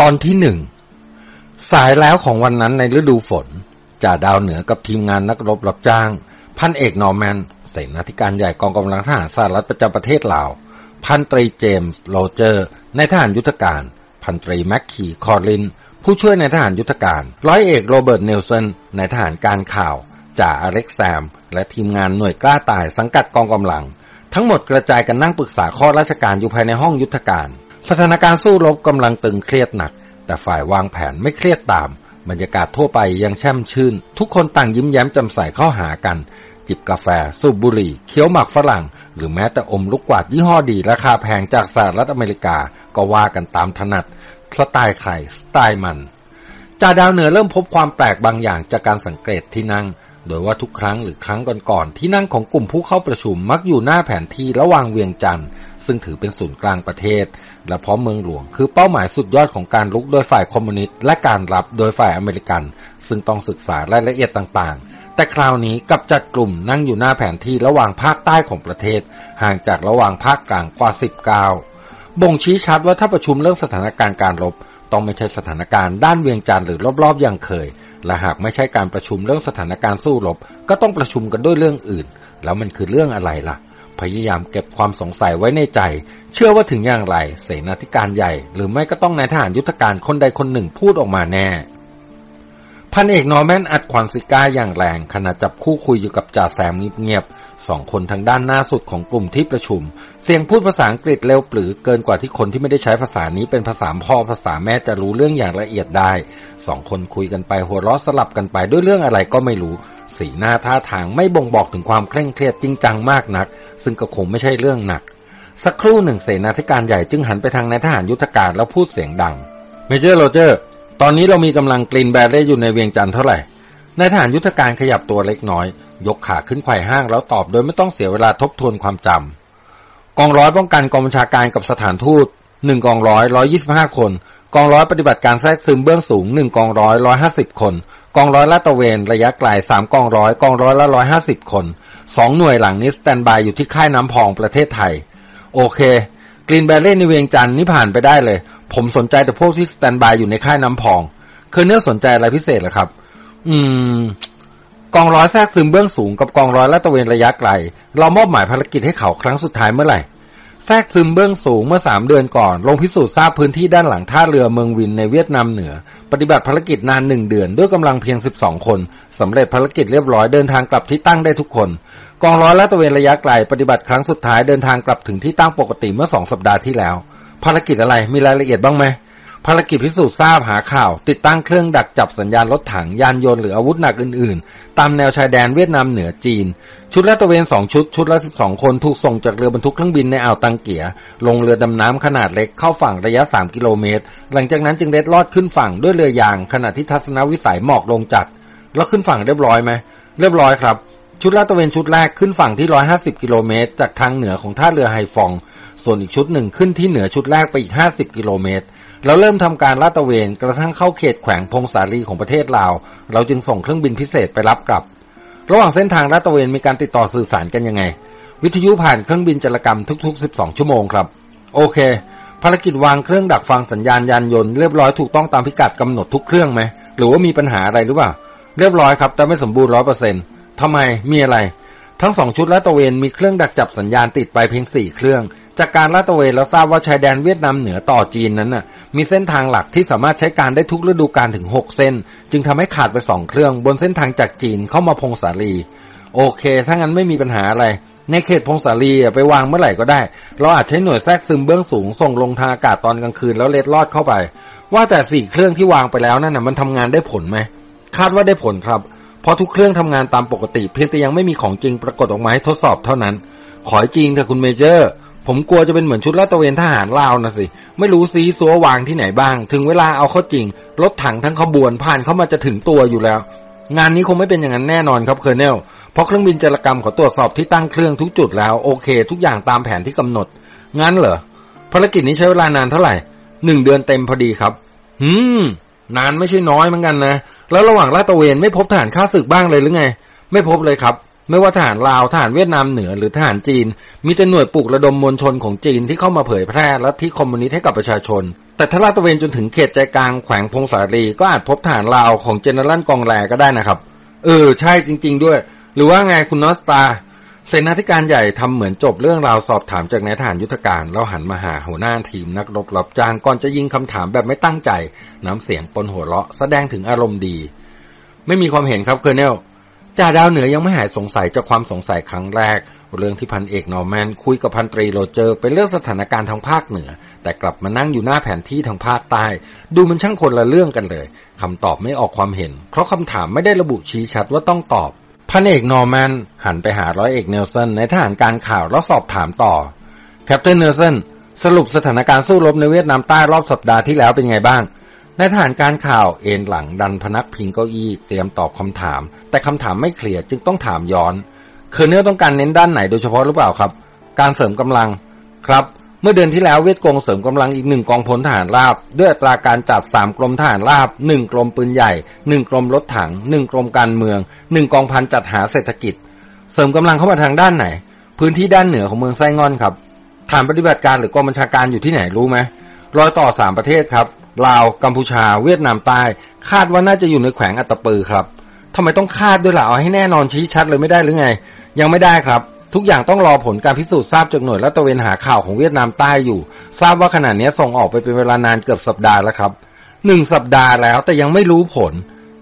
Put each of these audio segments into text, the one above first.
ตอนที่หนึ่ง สายแล้วของวันนั้นในฤดูฝนจ่าดาวเหนือกับทีมงานนักรบรับจ้าง พันเอกนอร์แมนเสนาธิการใหญ่กองกำลังทหารสหรัฐประจำประเทศลาว พันตรีเจมส์โรเจอร์ นายทหารยุทธการ พันตรีแม็กคีคอร์ลิน ผู้ช่วยนายทหารยุทธการ ร้อยเอกโรเบิร์ตเนลสันนายทหารการข่าวจ่าอเล็กแซม และทีมงานหน่วยกล้าตายสังกัดกองกำลัง ทั้งหมดกระจายกันนั่งปรึกษาข้อราชการอยู่ภายในห้องยุทธการ สถานการณ์สู้รบกำลังตึงเครียดหนัก แต่ฝ่ายวางแผนไม่เครียดตาม บรรยากาศทั่วไปยังแช่มชื่น ทุกคนต่างยิ้มแย้มจำใสเข้าหากัน จิบกาแฟ สูบบุหรี่ เคี้ยวหมักฝรั่ง หรือแม้แต่อมลูกกวาดยี่ห้อดี ราคาแพงจากสหรัฐอเมริกาก็ว่ากันตามถนัดสไตล์ใครสไตล์มันจ่าดาวเหนือเริ่มพบความแปลกบางอย่างจากการสังเกตที่นั่ง โดยว่าทุกครั้งหรือครั้งก่อนๆที่นั่งของกลุ่มผู้เข้าประชุมมักอยู่หน้าแผนที่ระหว่างเวียงจันทร์ ซึ่งถือเป็นศูนย์กลางประเทศ และเพราะเมืองหลวง คือเป้าหมายสุดยอดของการลุกโดยฝ่ายคอมมิวนิสต์และการรับโดยฝ่ายอเมริกัน ซึ่งต้องศึกษารายละเอียดต่างๆ แต่คราวนี้กับจัดกลุ่มนั่งอยู่หน้าแผนที่ระหว่างภาคใต้ของประเทศ ห่างจากระหว่างภาคกลางกว่าสิบก้าวบ่งชี้ชัดว่าถ้าประชุมเรื่องสถานการณ์การรบต้องไม่ใช่สถานการณ์ด้านเวียงจันทร์หรือรอบๆอย่างเคย และหากไม่ใช่การประชุมเรื่องสถานการณ์สู้รบ ก็ต้องประชุมกันด้วยเรื่องอื่น แล้วมันคือเรื่องอะไรล่ะ พยายามเก็บความสงสัยไว้ในใจ เชื่อว่าถึงอย่างไร เสนาธิการใหญ่ หรือไม่ก็ต้องนายทหารยุทธการคนใดคนหนึ่งพูดออกมาแน่ พันเอกนอร์แมนอัดควันซิการ์อย่างแรงขณะจับคู่คุยอยู่กับจ่าแซมเงียบๆสองคนทางด้านหน้าสุดของกลุ่มที่ประชุม เสียงพูดภาษาอังกฤษเร็วปรื๋อเกินกว่าที่คนที่ไม่ได้ใช้ภาษานี้เป็นภาษาพ่อภาษาแม่จะรู้เรื่องอย่างละเอียดได้สองคนคุยกันไปหัวเราะสลับกันไปด้วยเรื่องอะไรก็ไม่รู้ สีหน้าท่าทางไม่บ่งบอกถึงความเคร่งเครียดจริงจังมากนัก ซึ่งก็คงไม่ใช่เรื่องหนัก สักครู่หนึ่งเสนาธิการใหญ่จึงหันไปทางนายทหารยุทธการแล้วพูดเสียงดังเมเจอร์โรเจอร์ตอนนี้เรามีกำลังกลินแบเร่อยู่ในเวียงจันทร์เท่าไหร่นายทหารยุทธการขยับตัวเล็กน้อย ยกขาขึ้นไขว่ห้างแล้วตอบโดยไม่ต้องเสียเวลาทบทวนความจำกองร้อยป้องกันกองบัญชาการกับสถานทูตหนึ่งกองร้อยร้อยยี่สิบห้าคน กองร้อยปฏิบัติการแทรกซึมเบื้องสูงหนึ่งกองร้อยร้อยห้าสิบคน กองร้อยลาดตระเวนระยะไกลสามกองร้อยกองร้อยละร้อยห้าสิบคนสองหน่วยหลังนี้ standby อยู่ที่ค่ายน้ำพองประเทศไทย โอเค Green Beret ในเวียงจันทร์นี่ผ่านไปได้เลย ผมสนใจแต่พวกที่ standby อยู่ในค่ายน้ำพอง Colonel สนใจอะไรพิเศษหรอครับ อืม กองร้อยแทรกซึมเบื้องสูงกับกองร้อยลาดตระเวนระยะไกล เรามอบหมายภารกิจให้เขาครั้งสุดท้ายเมื่อไหร่ แทรกซึมเบื้องสูงเมื่อสามเดือนก่อน ลงพิสูจน์ทราบพื้นที่ด้านหลังท่าเรือเมืองวินห์ในเวียดนามเหนือ ปฏิบัติภารกิจนานหนึ่งเดือนด้วยกำลังเพียงสิบสองคนสำเร็จภารกิจเรียบร้อยเดินทางกลับที่ตั้งได้ทุกคน กองร้อยลาดตระเวนระยะไกลปฏิบัติครั้งสุดท้ายเดินทางกลับถึงที่ตั้งปกติเมื่อสองสัปดาห์ที่แล้ว ภารกิจอะไรมีรายละเอียดบ้างไหม ภารกิจพิสูจน์ทราบหาข่าว ติดตั้งเครื่องดักจับสัญญาณรถถังยานยนต์หรืออาวุธหนักอื่นๆ ตามแนวชายแดนเวียดนามเหนือจีน ชุดลาดตะเวนสองชุด ชุดละสิบสองคนถูกส่งจากเรือบรรทุกเครื่องบินในอ่าวตังเกีย ลงเรือดำน้ำขนาดเล็กเข้าฝั่งระยะสามกิโลเมตร หลังจากนั้นจึงเล็ดลอดขึ้นฝั่งด้วยเรือยางขณะที่ทัศนวิสัยหมอกลงจัด แล้วขึ้นฝั่งเรียบร้อยไหมเรียบร้อยครับ ชุดลาดตะเวนชุดแรกขึ้นฝั่งที่ 150 กิโลเมตร จากทางเหนือของท่าเรือไฮฟอง ส่วนอีกชุดหนึ่งขึ้นที่เหนือชุดแรกไปอีก 50 กิโลเมตร แล้วเริ่มทำการลาดตระเวนกระทั่งเข้าเขตแขวงพงสาลีของประเทศลาว เราจึงส่งเครื่องบินพิเศษไปรับกลับ ระหว่างเส้นทางลาดตระเวนมีการติดต่อสื่อสารกันยังไง วิทยุผ่านเครื่องบินจรกรรมทุก ๆ 12 ชั่วโมงครับ โอเค ภารกิจวางเครื่องดักฟังสัญญาณยานยนต์เรียบร้อยถูกต้องตามพิกัดกำหนดทุกเครื่องไหมหรือว่ามีปัญหาอะไรหรือเปล่า เรียบร้อยครับ แต่ไม่สมบูรณ์ร้อยเปอร์เซ็นต์ทำไมมีอะไร ทั้งสองชุดลาดตระเวนมีเครื่องดักจับสัญญาณติดไปเพียงสี่เครื่อง จากการลาดตระเวนเราทราบว่าชายแดนเวียดนามเหนือต่อจีนนั้นน่ะ มีเส้นทางหลักที่สามารถใช้การได้ทุกฤดูกาลถึงหกเส้น จึงทำให้ขาดไปสองเครื่องบนเส้นทางจากจีนเข้ามาพงสาลี โอเคถ้างั้นไม่มีปัญหาอะไร ในเขตพงศาลีไปวางเมื่อไหร่ก็ได้ เราอาจใช้หน่วยแทรกซึมเบื้องสูงส่งลงทางอากาศตอนกลางคืนแล้วเล็ดลอดเข้าไป ว่าแต่สี่เครื่องที่วางไปแล้วนั่นน่ะมันทำงานได้ผลไหมคาดว่าได้ผลครับ เพราะทุกเครื่องทำงานตามปกติ เพียงแต่ยังไม่มีของจริงปรากฏออกมาให้ทดสอบเท่านั้น ขอจริงเถอะคุณเมเจอร์ ผมกลัวจะเป็นเหมือนชุดลาดตระเวนทหารลาวนะสิ ไม่รู้ซีซัววางที่ไหนบ้าง ถึงเวลาเอาเข้าจริง รถถังทั้งขบวนผ่านเข้ามาจะถึงตัวอยู่แล้ว งานนี้คงไม่เป็นอย่างนั้นแน่นอนครับ Colonel เพราะเครื่องบินจารกรรมเขาตรวจสอบที่ตั้งเครื่องทุกจุดแล้วโอเค ทุกอย่างตามแผนที่กำหนด งั้นเหรอ ภารกิจนี้ใช้เวลานานเท่าไหร่หนึ่งเดือนเต็มพอดีครับ หืม นานไม่ใช่น้อยเหมือนกันนะ แล้วระหว่างลาดตระเวนไม่พบทหารข้าศึกบ้างเลยหรือไง ไม่พบเลยครับ ไม่ว่าทหารลาวทหารเวียดนามเหนือหรือทหารจีน มีแต่หน่วยปลุกระดมมวลชนของจีนที่เข้ามาเผยแพร่ลัทธิคอมมิวนิสต์ให้กับประชาชน แต่ถ้าลาดตระเวนจนถึงเขตใจกลางแขวงพงสาลีก็อาจพบทหารลาวของ General กองแลก็ได้นะครับ เออ ใช่จริง ๆ ด้วย หรือว่าไงคุณ North Star เสนาธิการใหญ่ทำเหมือนจบเรื่องราวสอบถามจากนายทหารยุทธการแล้วหันมาหาหัวหน้าทีมนักรบรับจ้างก่อนจะยิงคำถามแบบไม่ตั้งใจ น้ำเสียงปนหัวเราะแสดงถึงอารมณ์ดี ไม่มีความเห็นครับ Colonel จ่าดาวเหนือยังไม่หายสงสัยจากความสงสัยครั้งแรก เรื่องที่พันเอกนอร์แมนคุยกับพันตรีโรเจอร์เป็นเรื่องสถานการณ์ทางภาคเหนือ แต่กลับมานั่งอยู่หน้าแผนที่ทางภาคใต้ ดูมันช่างคนละเรื่องกันเลยคำตอบไม่ออกความเห็น เพราะคำถามไม่ได้ระบุชี้ชัดว่าต้องตอบ พันเอกนอร์แมนหันไปหาร้อยเอกเนลสันในทหารการข่าวแล้วสอบถามต่อแคปเตนเนลสันสรุปสถานการณ์สู้รบในเวียดนามใต้รอบสัปดาห์ที่แล้วเป็นไงบ้าง นายทหารการข่าวเอนหลังดันพนักพิงเก้าอี้เตรียมตอบคำถาม แต่คำถามไม่เคลียร์จึงต้องถามย้อน Colonel ต้องการเน้นด้านไหนโดยเฉพาะหรือเปล่าครับ การเสริมกำลังครับ เมื่อเดือนที่แล้วเวทกงเสริมกำลังอีกหนึ่งกองพลทหารราบ ด้วยอัตราการจัดสามกรมทหารราบหนึ่งกรมปืนใหญ่หนึ่งกรมรถถังหนึ่งกรมการเมืองหนึ่งกองพันจัดหาเศรษฐกิจ เสริมกำลังเข้ามาทางด้านไหน พื้นที่ด้านเหนือของเมืองไซงอนครับฐานปฏิบัติการหรือกองบัญชาการอยู่ที่ไหนรู้ไหมรอยต่อสามประเทศครับ ลาว กัมพูชา เวียดนามใต้ คาดว่าน่าจะอยู่ในแขวงอัตตปือครับทำไมต้องคาดด้วยล่ะเอาให้แน่นอนชี้ชัดเลยไม่ได้หรือไง ยังไม่ได้ครับ ทุกอย่างต้องรอผลการพิสูจน์ทราบจากหน่วยและตะเวนหาข่าวของเวียดนามใต้อยู่ ทราบว่าขณะนี้ส่งออกไปเป็นเวลานานเกือบสัปดาห์แล้วครับหนึ่งสัปดาห์แล้วแต่ยังไม่รู้ผล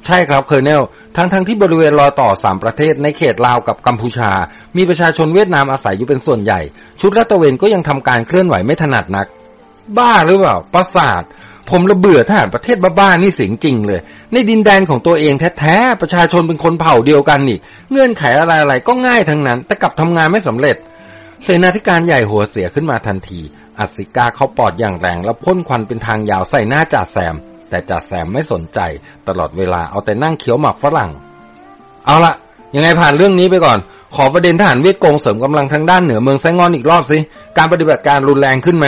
ใช่ครับเคอร์เนลทั้งทั้งที่บริเวณรอยต่อสามประเทศในเขตลาวกับกัมพูชา มีประชาชนเวียดนามอาศัยอยู่เป็นส่วนใหญ่ ชุดละตเวนก็ยังทำการเคลื่อนไหวไม่ถนัดนัก บ้าหรือเปล่าประสาท ผมระเบื่อทหารประเทศบ้าๆนี่เสียงจริงเลย ในดินแดนของตัวเองแท้ๆ ประชาชนเป็นคนเผ่าเดียวกันนี่ เงื่อนไขอะไรๆก็ง่ายทั้งนั้น แต่กลับทำงานไม่สำเร็จ เสนาธิการใหญ่หัวเสียขึ้นมาทันทีอัศกาเขาปอดอย่างแรงแล้วพ่นควันเป็นทางยาวใส่หน้าจ่าแซม แต่จ่าแซมไม่สนใจ ตลอดเวลาเอาแต่นั่งเคี้ยวหมากฝรั่ง เอาละยังไงผ่านเรื่องนี้ไปก่อน ขอประเด็นทหารเวียดกงเสริมกำลังทางด้านเหนือเมืองไซงอนอีกรอบสิ การปฏิบัติการรุนแรงขึ้นไหม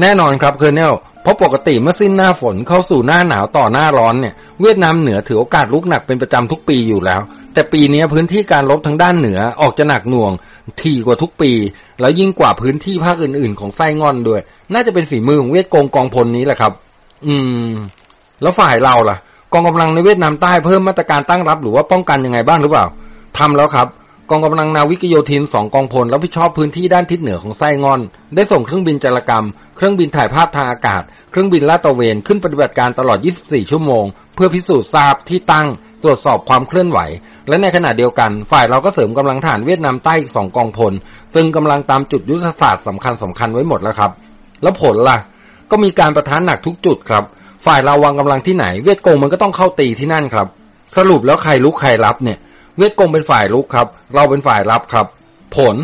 แน่นอนครับเคอร์เนล เพราะปกติเมื่อสิ้นหน้าฝนเข้าสู่หน้าหนาวต่อหน้าร้อนเนี่ย เวียดนามเหนือถือโอกาสลุกหนักเป็นประจำทุกปีอยู่แล้ว แต่ปีนี้พื้นที่การรบทางด้านเหนือออกจะหนักหน่วงถี่กว่าทุกปี แล้วยิ่งกว่าพื้นที่ภาคอื่นๆ ของไส้งอนด้วย น่าจะเป็นฝีมือของเวียดกงกองพลนี้แหละครับ อืม แล้วฝ่ายเราล่ะ กองกำลังในเวียดนามใต้เพิ่มมาตรการตั้งรับหรือว่าป้องกันยังไงบ้างหรือเปล่าทำแล้วครับกองกำลังนาวิกโยธินสองกองพลรับผิดชอบพื้นที่ด้านทิศเหนือของไส้งอน ได้ส่งเครื่องบินจารกรรม เครื่องบินถ่ายภาพทางอากาศ เครื่องบินลาดตระเวนขึ้นปฏิบัติการตลอด 24 ชั่วโมง เพื่อพิสูจน์ทราบที่ตั้ง ตรวจสอบความเคลื่อนไหว และในขณะเดียวกัน ฝ่ายเราก็เสริมกำลังฐานเวียดนามใต้อีกสองกองพลตึงกำลังตามจุดยุทธศาสตร์สำคัญสำคัญไว้หมดแล้วครับ แล้วผลล่ะ ก็มีการประทานหนักทุกจุดครับ ฝ่ายเราวางกำลังที่ไหน เวียดกงมันก็ต้องเข้าตีที่นั่นครับ สรุปแล้วใครลุกใครรับเนี่ย เวียดกงเป็นฝ่ายลุกครับ เราเป็นฝ่ายรับครับ ผล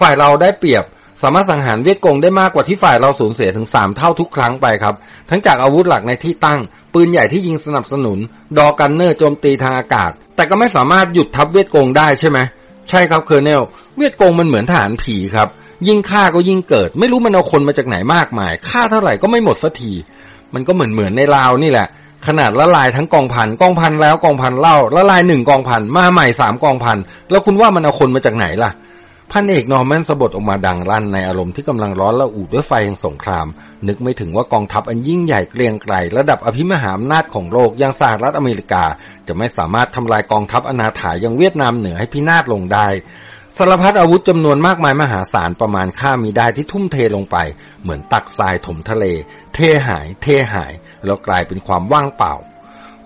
ฝ่ายเราได้เปรียบ สามารถสังหารเวียดกงได้มากกว่าที่ฝ่ายเราสูญเสียถึงสามเท่าทุกครั้งไปครับ ทั้งจากอาวุธหลักในที่ตั้ง ปืนใหญ่ที่ยิงสนับสนุน door gunner โจมตีทางอากาศ แต่ก็ไม่สามารถหยุดทัพเวียดกงได้ใช่ไหมใช่ครับ Colonel เวียดกงมันเหมือนทหารผีครับ ยิ่งฆ่าก็ยิ่งเกิด ไม่รู้มันเอาคนมาจากไหนมากมายฆ่าเท่าไหร่ก็ไม่หมดสักทีมันก็เหมือนเหมือนในลาวนี่แหละ ขนาดละลายทั้งกองพันกองพันแล้วกองพันเล่าละลายหนึ่งกองพันมาใหม่สามกองพันแล้วคุณว่ามันเอาคนมาจากไหนล่ะ พันเอกนอร์แมนสะบดออกมาดังลั่นในอารมณ์ที่กำลังร้อนละอุด้วยไฟแห่งสงคราม นึกไม่ถึงว่ากองทัพอันยิ่งใหญ่เกรียงไกรระดับอภิมหาอำนาจของโลกอย่างสหรัฐอเมริกา จะไม่สามารถทำลายกองทัพอนาถายังเวียดนามเหนือให้พินาศลงได้สารพัดอาวุธจำนวนมากมายมหาศาลประมาณค่ามีได้ที่ทุ่มเทลงไป เหมือนตักทรายถมทะเล เทหาย เทหาย แล้วกลายเป็นความว่างเปล่า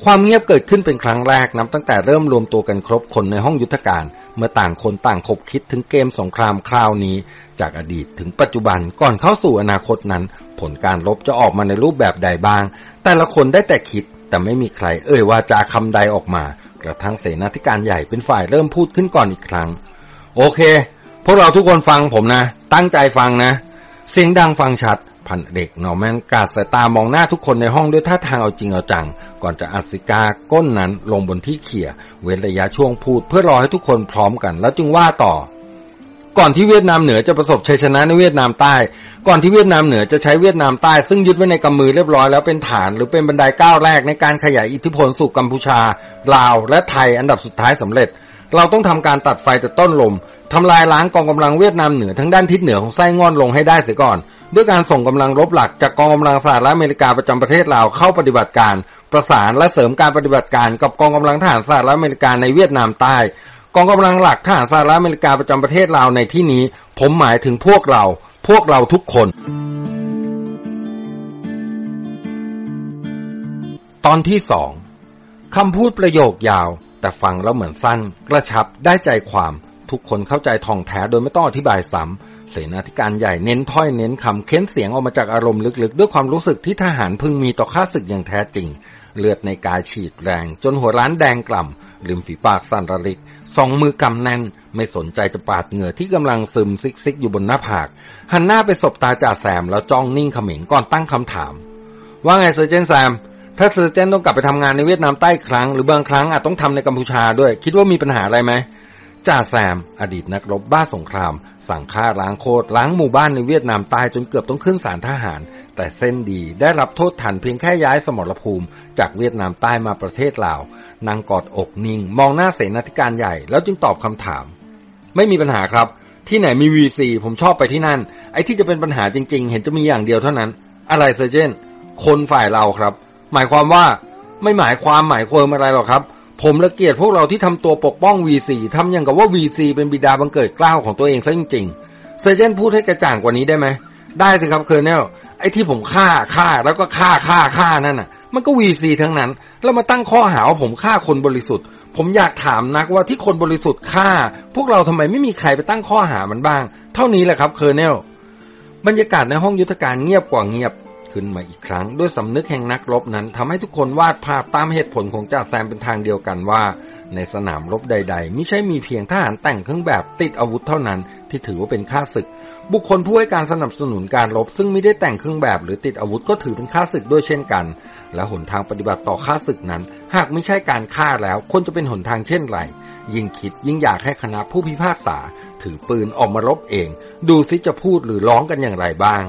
ความเงียบเกิดขึ้นเป็นครั้งแรกนับตั้งแต่เริ่มรวมตัวกันครบคนในห้องยุทธการ เมื่อต่างคนต่างคบคิดถึงเกมสงครามคราวนี้ จากอดีตถึงปัจจุบันก่อนเข้าสู่อนาคตนั้น ผลการลบจะออกมาในรูปแบบใดบ้าง แต่ละคนได้แต่คิด แต่ไม่มีใครเอ่ยว่าจะคำใดออกมากระทั่งเสนาธิการใหญ่เป็นฝ่ายเริ่มพูดขึ้นก่อนอีกครั้ง โอเค พวกเราทุกคนฟังผมนะ ตั้งใจฟังนะ เสียงดังฟังชัด พันเด็กนอแมนกาดสายตามองหน้าทุกคนในห้องด้วยท่าทางเอาจริงเอาจัง ก่อนจะอัสิกาก้นนั้นลงบนที่เขี่ย เว้นระยะช่วงพูดเพื่อรอให้ทุกคนพร้อมกัน แล้วจึงว่าต่อ ก่อนที่เวียดนามเหนือจะประสบชัยชนะในเวียดนามใต้ ก่อนที่เวียดนามเหนือจะใช้เวียดนามใต้ ซึ่งยึดไว้ในกำมือเรียบร้อยแล้วเป็นฐานหรือเป็นบันไดก้าวแรกในการขยายอิทธิพลสู่กัมพูชา ลาว และไทยอันดับสุดท้ายสำเร็จเราต้องทำการตัดไฟแต่ต้นลมทำลายล้างกองกำลังเวียดนามเหนือทั้งด้านทิศเหนือของไส้งอนลงให้ได้เสียก่อน ด้วยการส่งกำลังรบหลักจากกองกำลังสหรัฐอเมริกาประจำประเทศลาวเข้าปฏิบัติการ ประสานและเสริมการปฏิบัติการกับกองกำลังทหารสหรัฐอเมริกาในเวียดนามใต้กองกำลังหลักทหารสหรัฐอเมริกาประจำประเทศลาวในที่นี้ ผมหมายถึงพวกเรา พวกเราทุกคน ตอนที่สองคำพูดประโยคยาว แต่ฟังแล้วเหมือนสั้น กระชับได้ใจความ ทุกคนเข้าใจถ่องแท้โดยไม่ต้องอธิบายซ้ำ เสนาธิการใหญ่เน้นถ้อยเน้นคำเค้นเสียงออกมาจากอารมณ์ลึกๆ ด้วยความรู้สึกที่ทหารพึงมีต่อข้าศึกอย่างแท้จริง เลือดในกายฉีดแรง จนหัวล้านแดงก่ำริมฝีปากสั่นระริกสองมือกำแน่น ไม่สนใจจะปาดเหงื่อที่กำลังซึมซิกซิกอยู่บนหน้าผาก หันหน้าไปสบตาจ่าแซมแล้วจ้องนิ่งเขม็งก่อนตั้งคำถาม ว่าไง Sergeant แซมถ้า Sergeant ต้องกลับไปทำงานในเวียดนามใต้ครั้ง หรือบางครั้งอาจต้องทำในกัมพูชาด้วย คิดว่ามีปัญหาอะไรไหม จ่าแซม อดีตนักรบบ้าสงคราม สั่งฆ่าล้างโคตรล้างหมู่บ้านในเวียดนามตายจนเกือบต้องขึ้นศาลทหาร แต่เส้นดีได้รับโทษทัณฑ์เพียงแค่ย้ายสมรภูมิ จากเวียดนามใต้มาประเทศลาวนั่งกอดอกนิ่ง มองหน้าเสนาธิการใหญ่แล้วจึงตอบคำถาม ไม่มีปัญหาครับ ที่ไหนมี VC ผมชอบไปที่นั่น ไอ้ที่จะเป็นปัญหาจริง ๆ เห็นจะมีอย่างเดียวเท่านั้น อะไร Sergeant คนฝ่ายเราครับ หมายความว่าไม่หมายความหมายความอะไรหรอกครับ ผมละเกลียดพวกเราที่ทำตัวปกป้อง VC ทำอย่างกับว่า VC เป็นบิดาบังเกิดเกล้าของตัวเองซะจริงๆ Sergeant พูดให้กระจ่างกว่านี้ได้ไหม ได้สิครับ Colonel ไอ้ที่ผมฆ่าฆ่าแล้วก็ฆ่าฆ่าฆ่านั่นน่ะ มันก็ VC ทั้งนั้น แล้วมาตั้งข้อหาว่าผมฆ่าคนบริสุทธิ์ ผมอยากถามนักว่าที่คนบริสุทธิ์ฆ่า พวกเราทำไมไม่มีใครไปตั้งข้อหามันบ้าง เท่านี้แหละครับเคอร์เนลบรรยากาศในห้องยุทธการเงียบกว่าเงียบ ขึ้นมาอีกครั้ง ด้วยสำนึกแห่งนักรบนั้นทำให้ทุกคนวาดภาพตามเหตุผลของจ่าแซมเป็นทางเดียวกันว่า ในสนามรบใด ๆ ไม่ใช่มีเพียงทหารแต่งเครื่องแบบติดอาวุธเท่านั้น ที่ถือว่าเป็นค่าศึก บุคคลผู้ให้การสนับสนุนการรบ ซึ่งไม่ได้แต่งเครื่องแบบหรือติดอาวุธก็ถือเป็นค่าศึกด้วยเช่นกัน และหนทางปฏิบัติต่อค่าศึกนั้น หากไม่ใช่การฆ่าแล้วคนจะเป็นหนทางเช่นไรยิ่งคิดยิ่งอยากให้คณะผู้พิพากษา ถือปืนออกมารบเอง ดูซิจะพูดหรือร้องกันอย่างไรบ้าง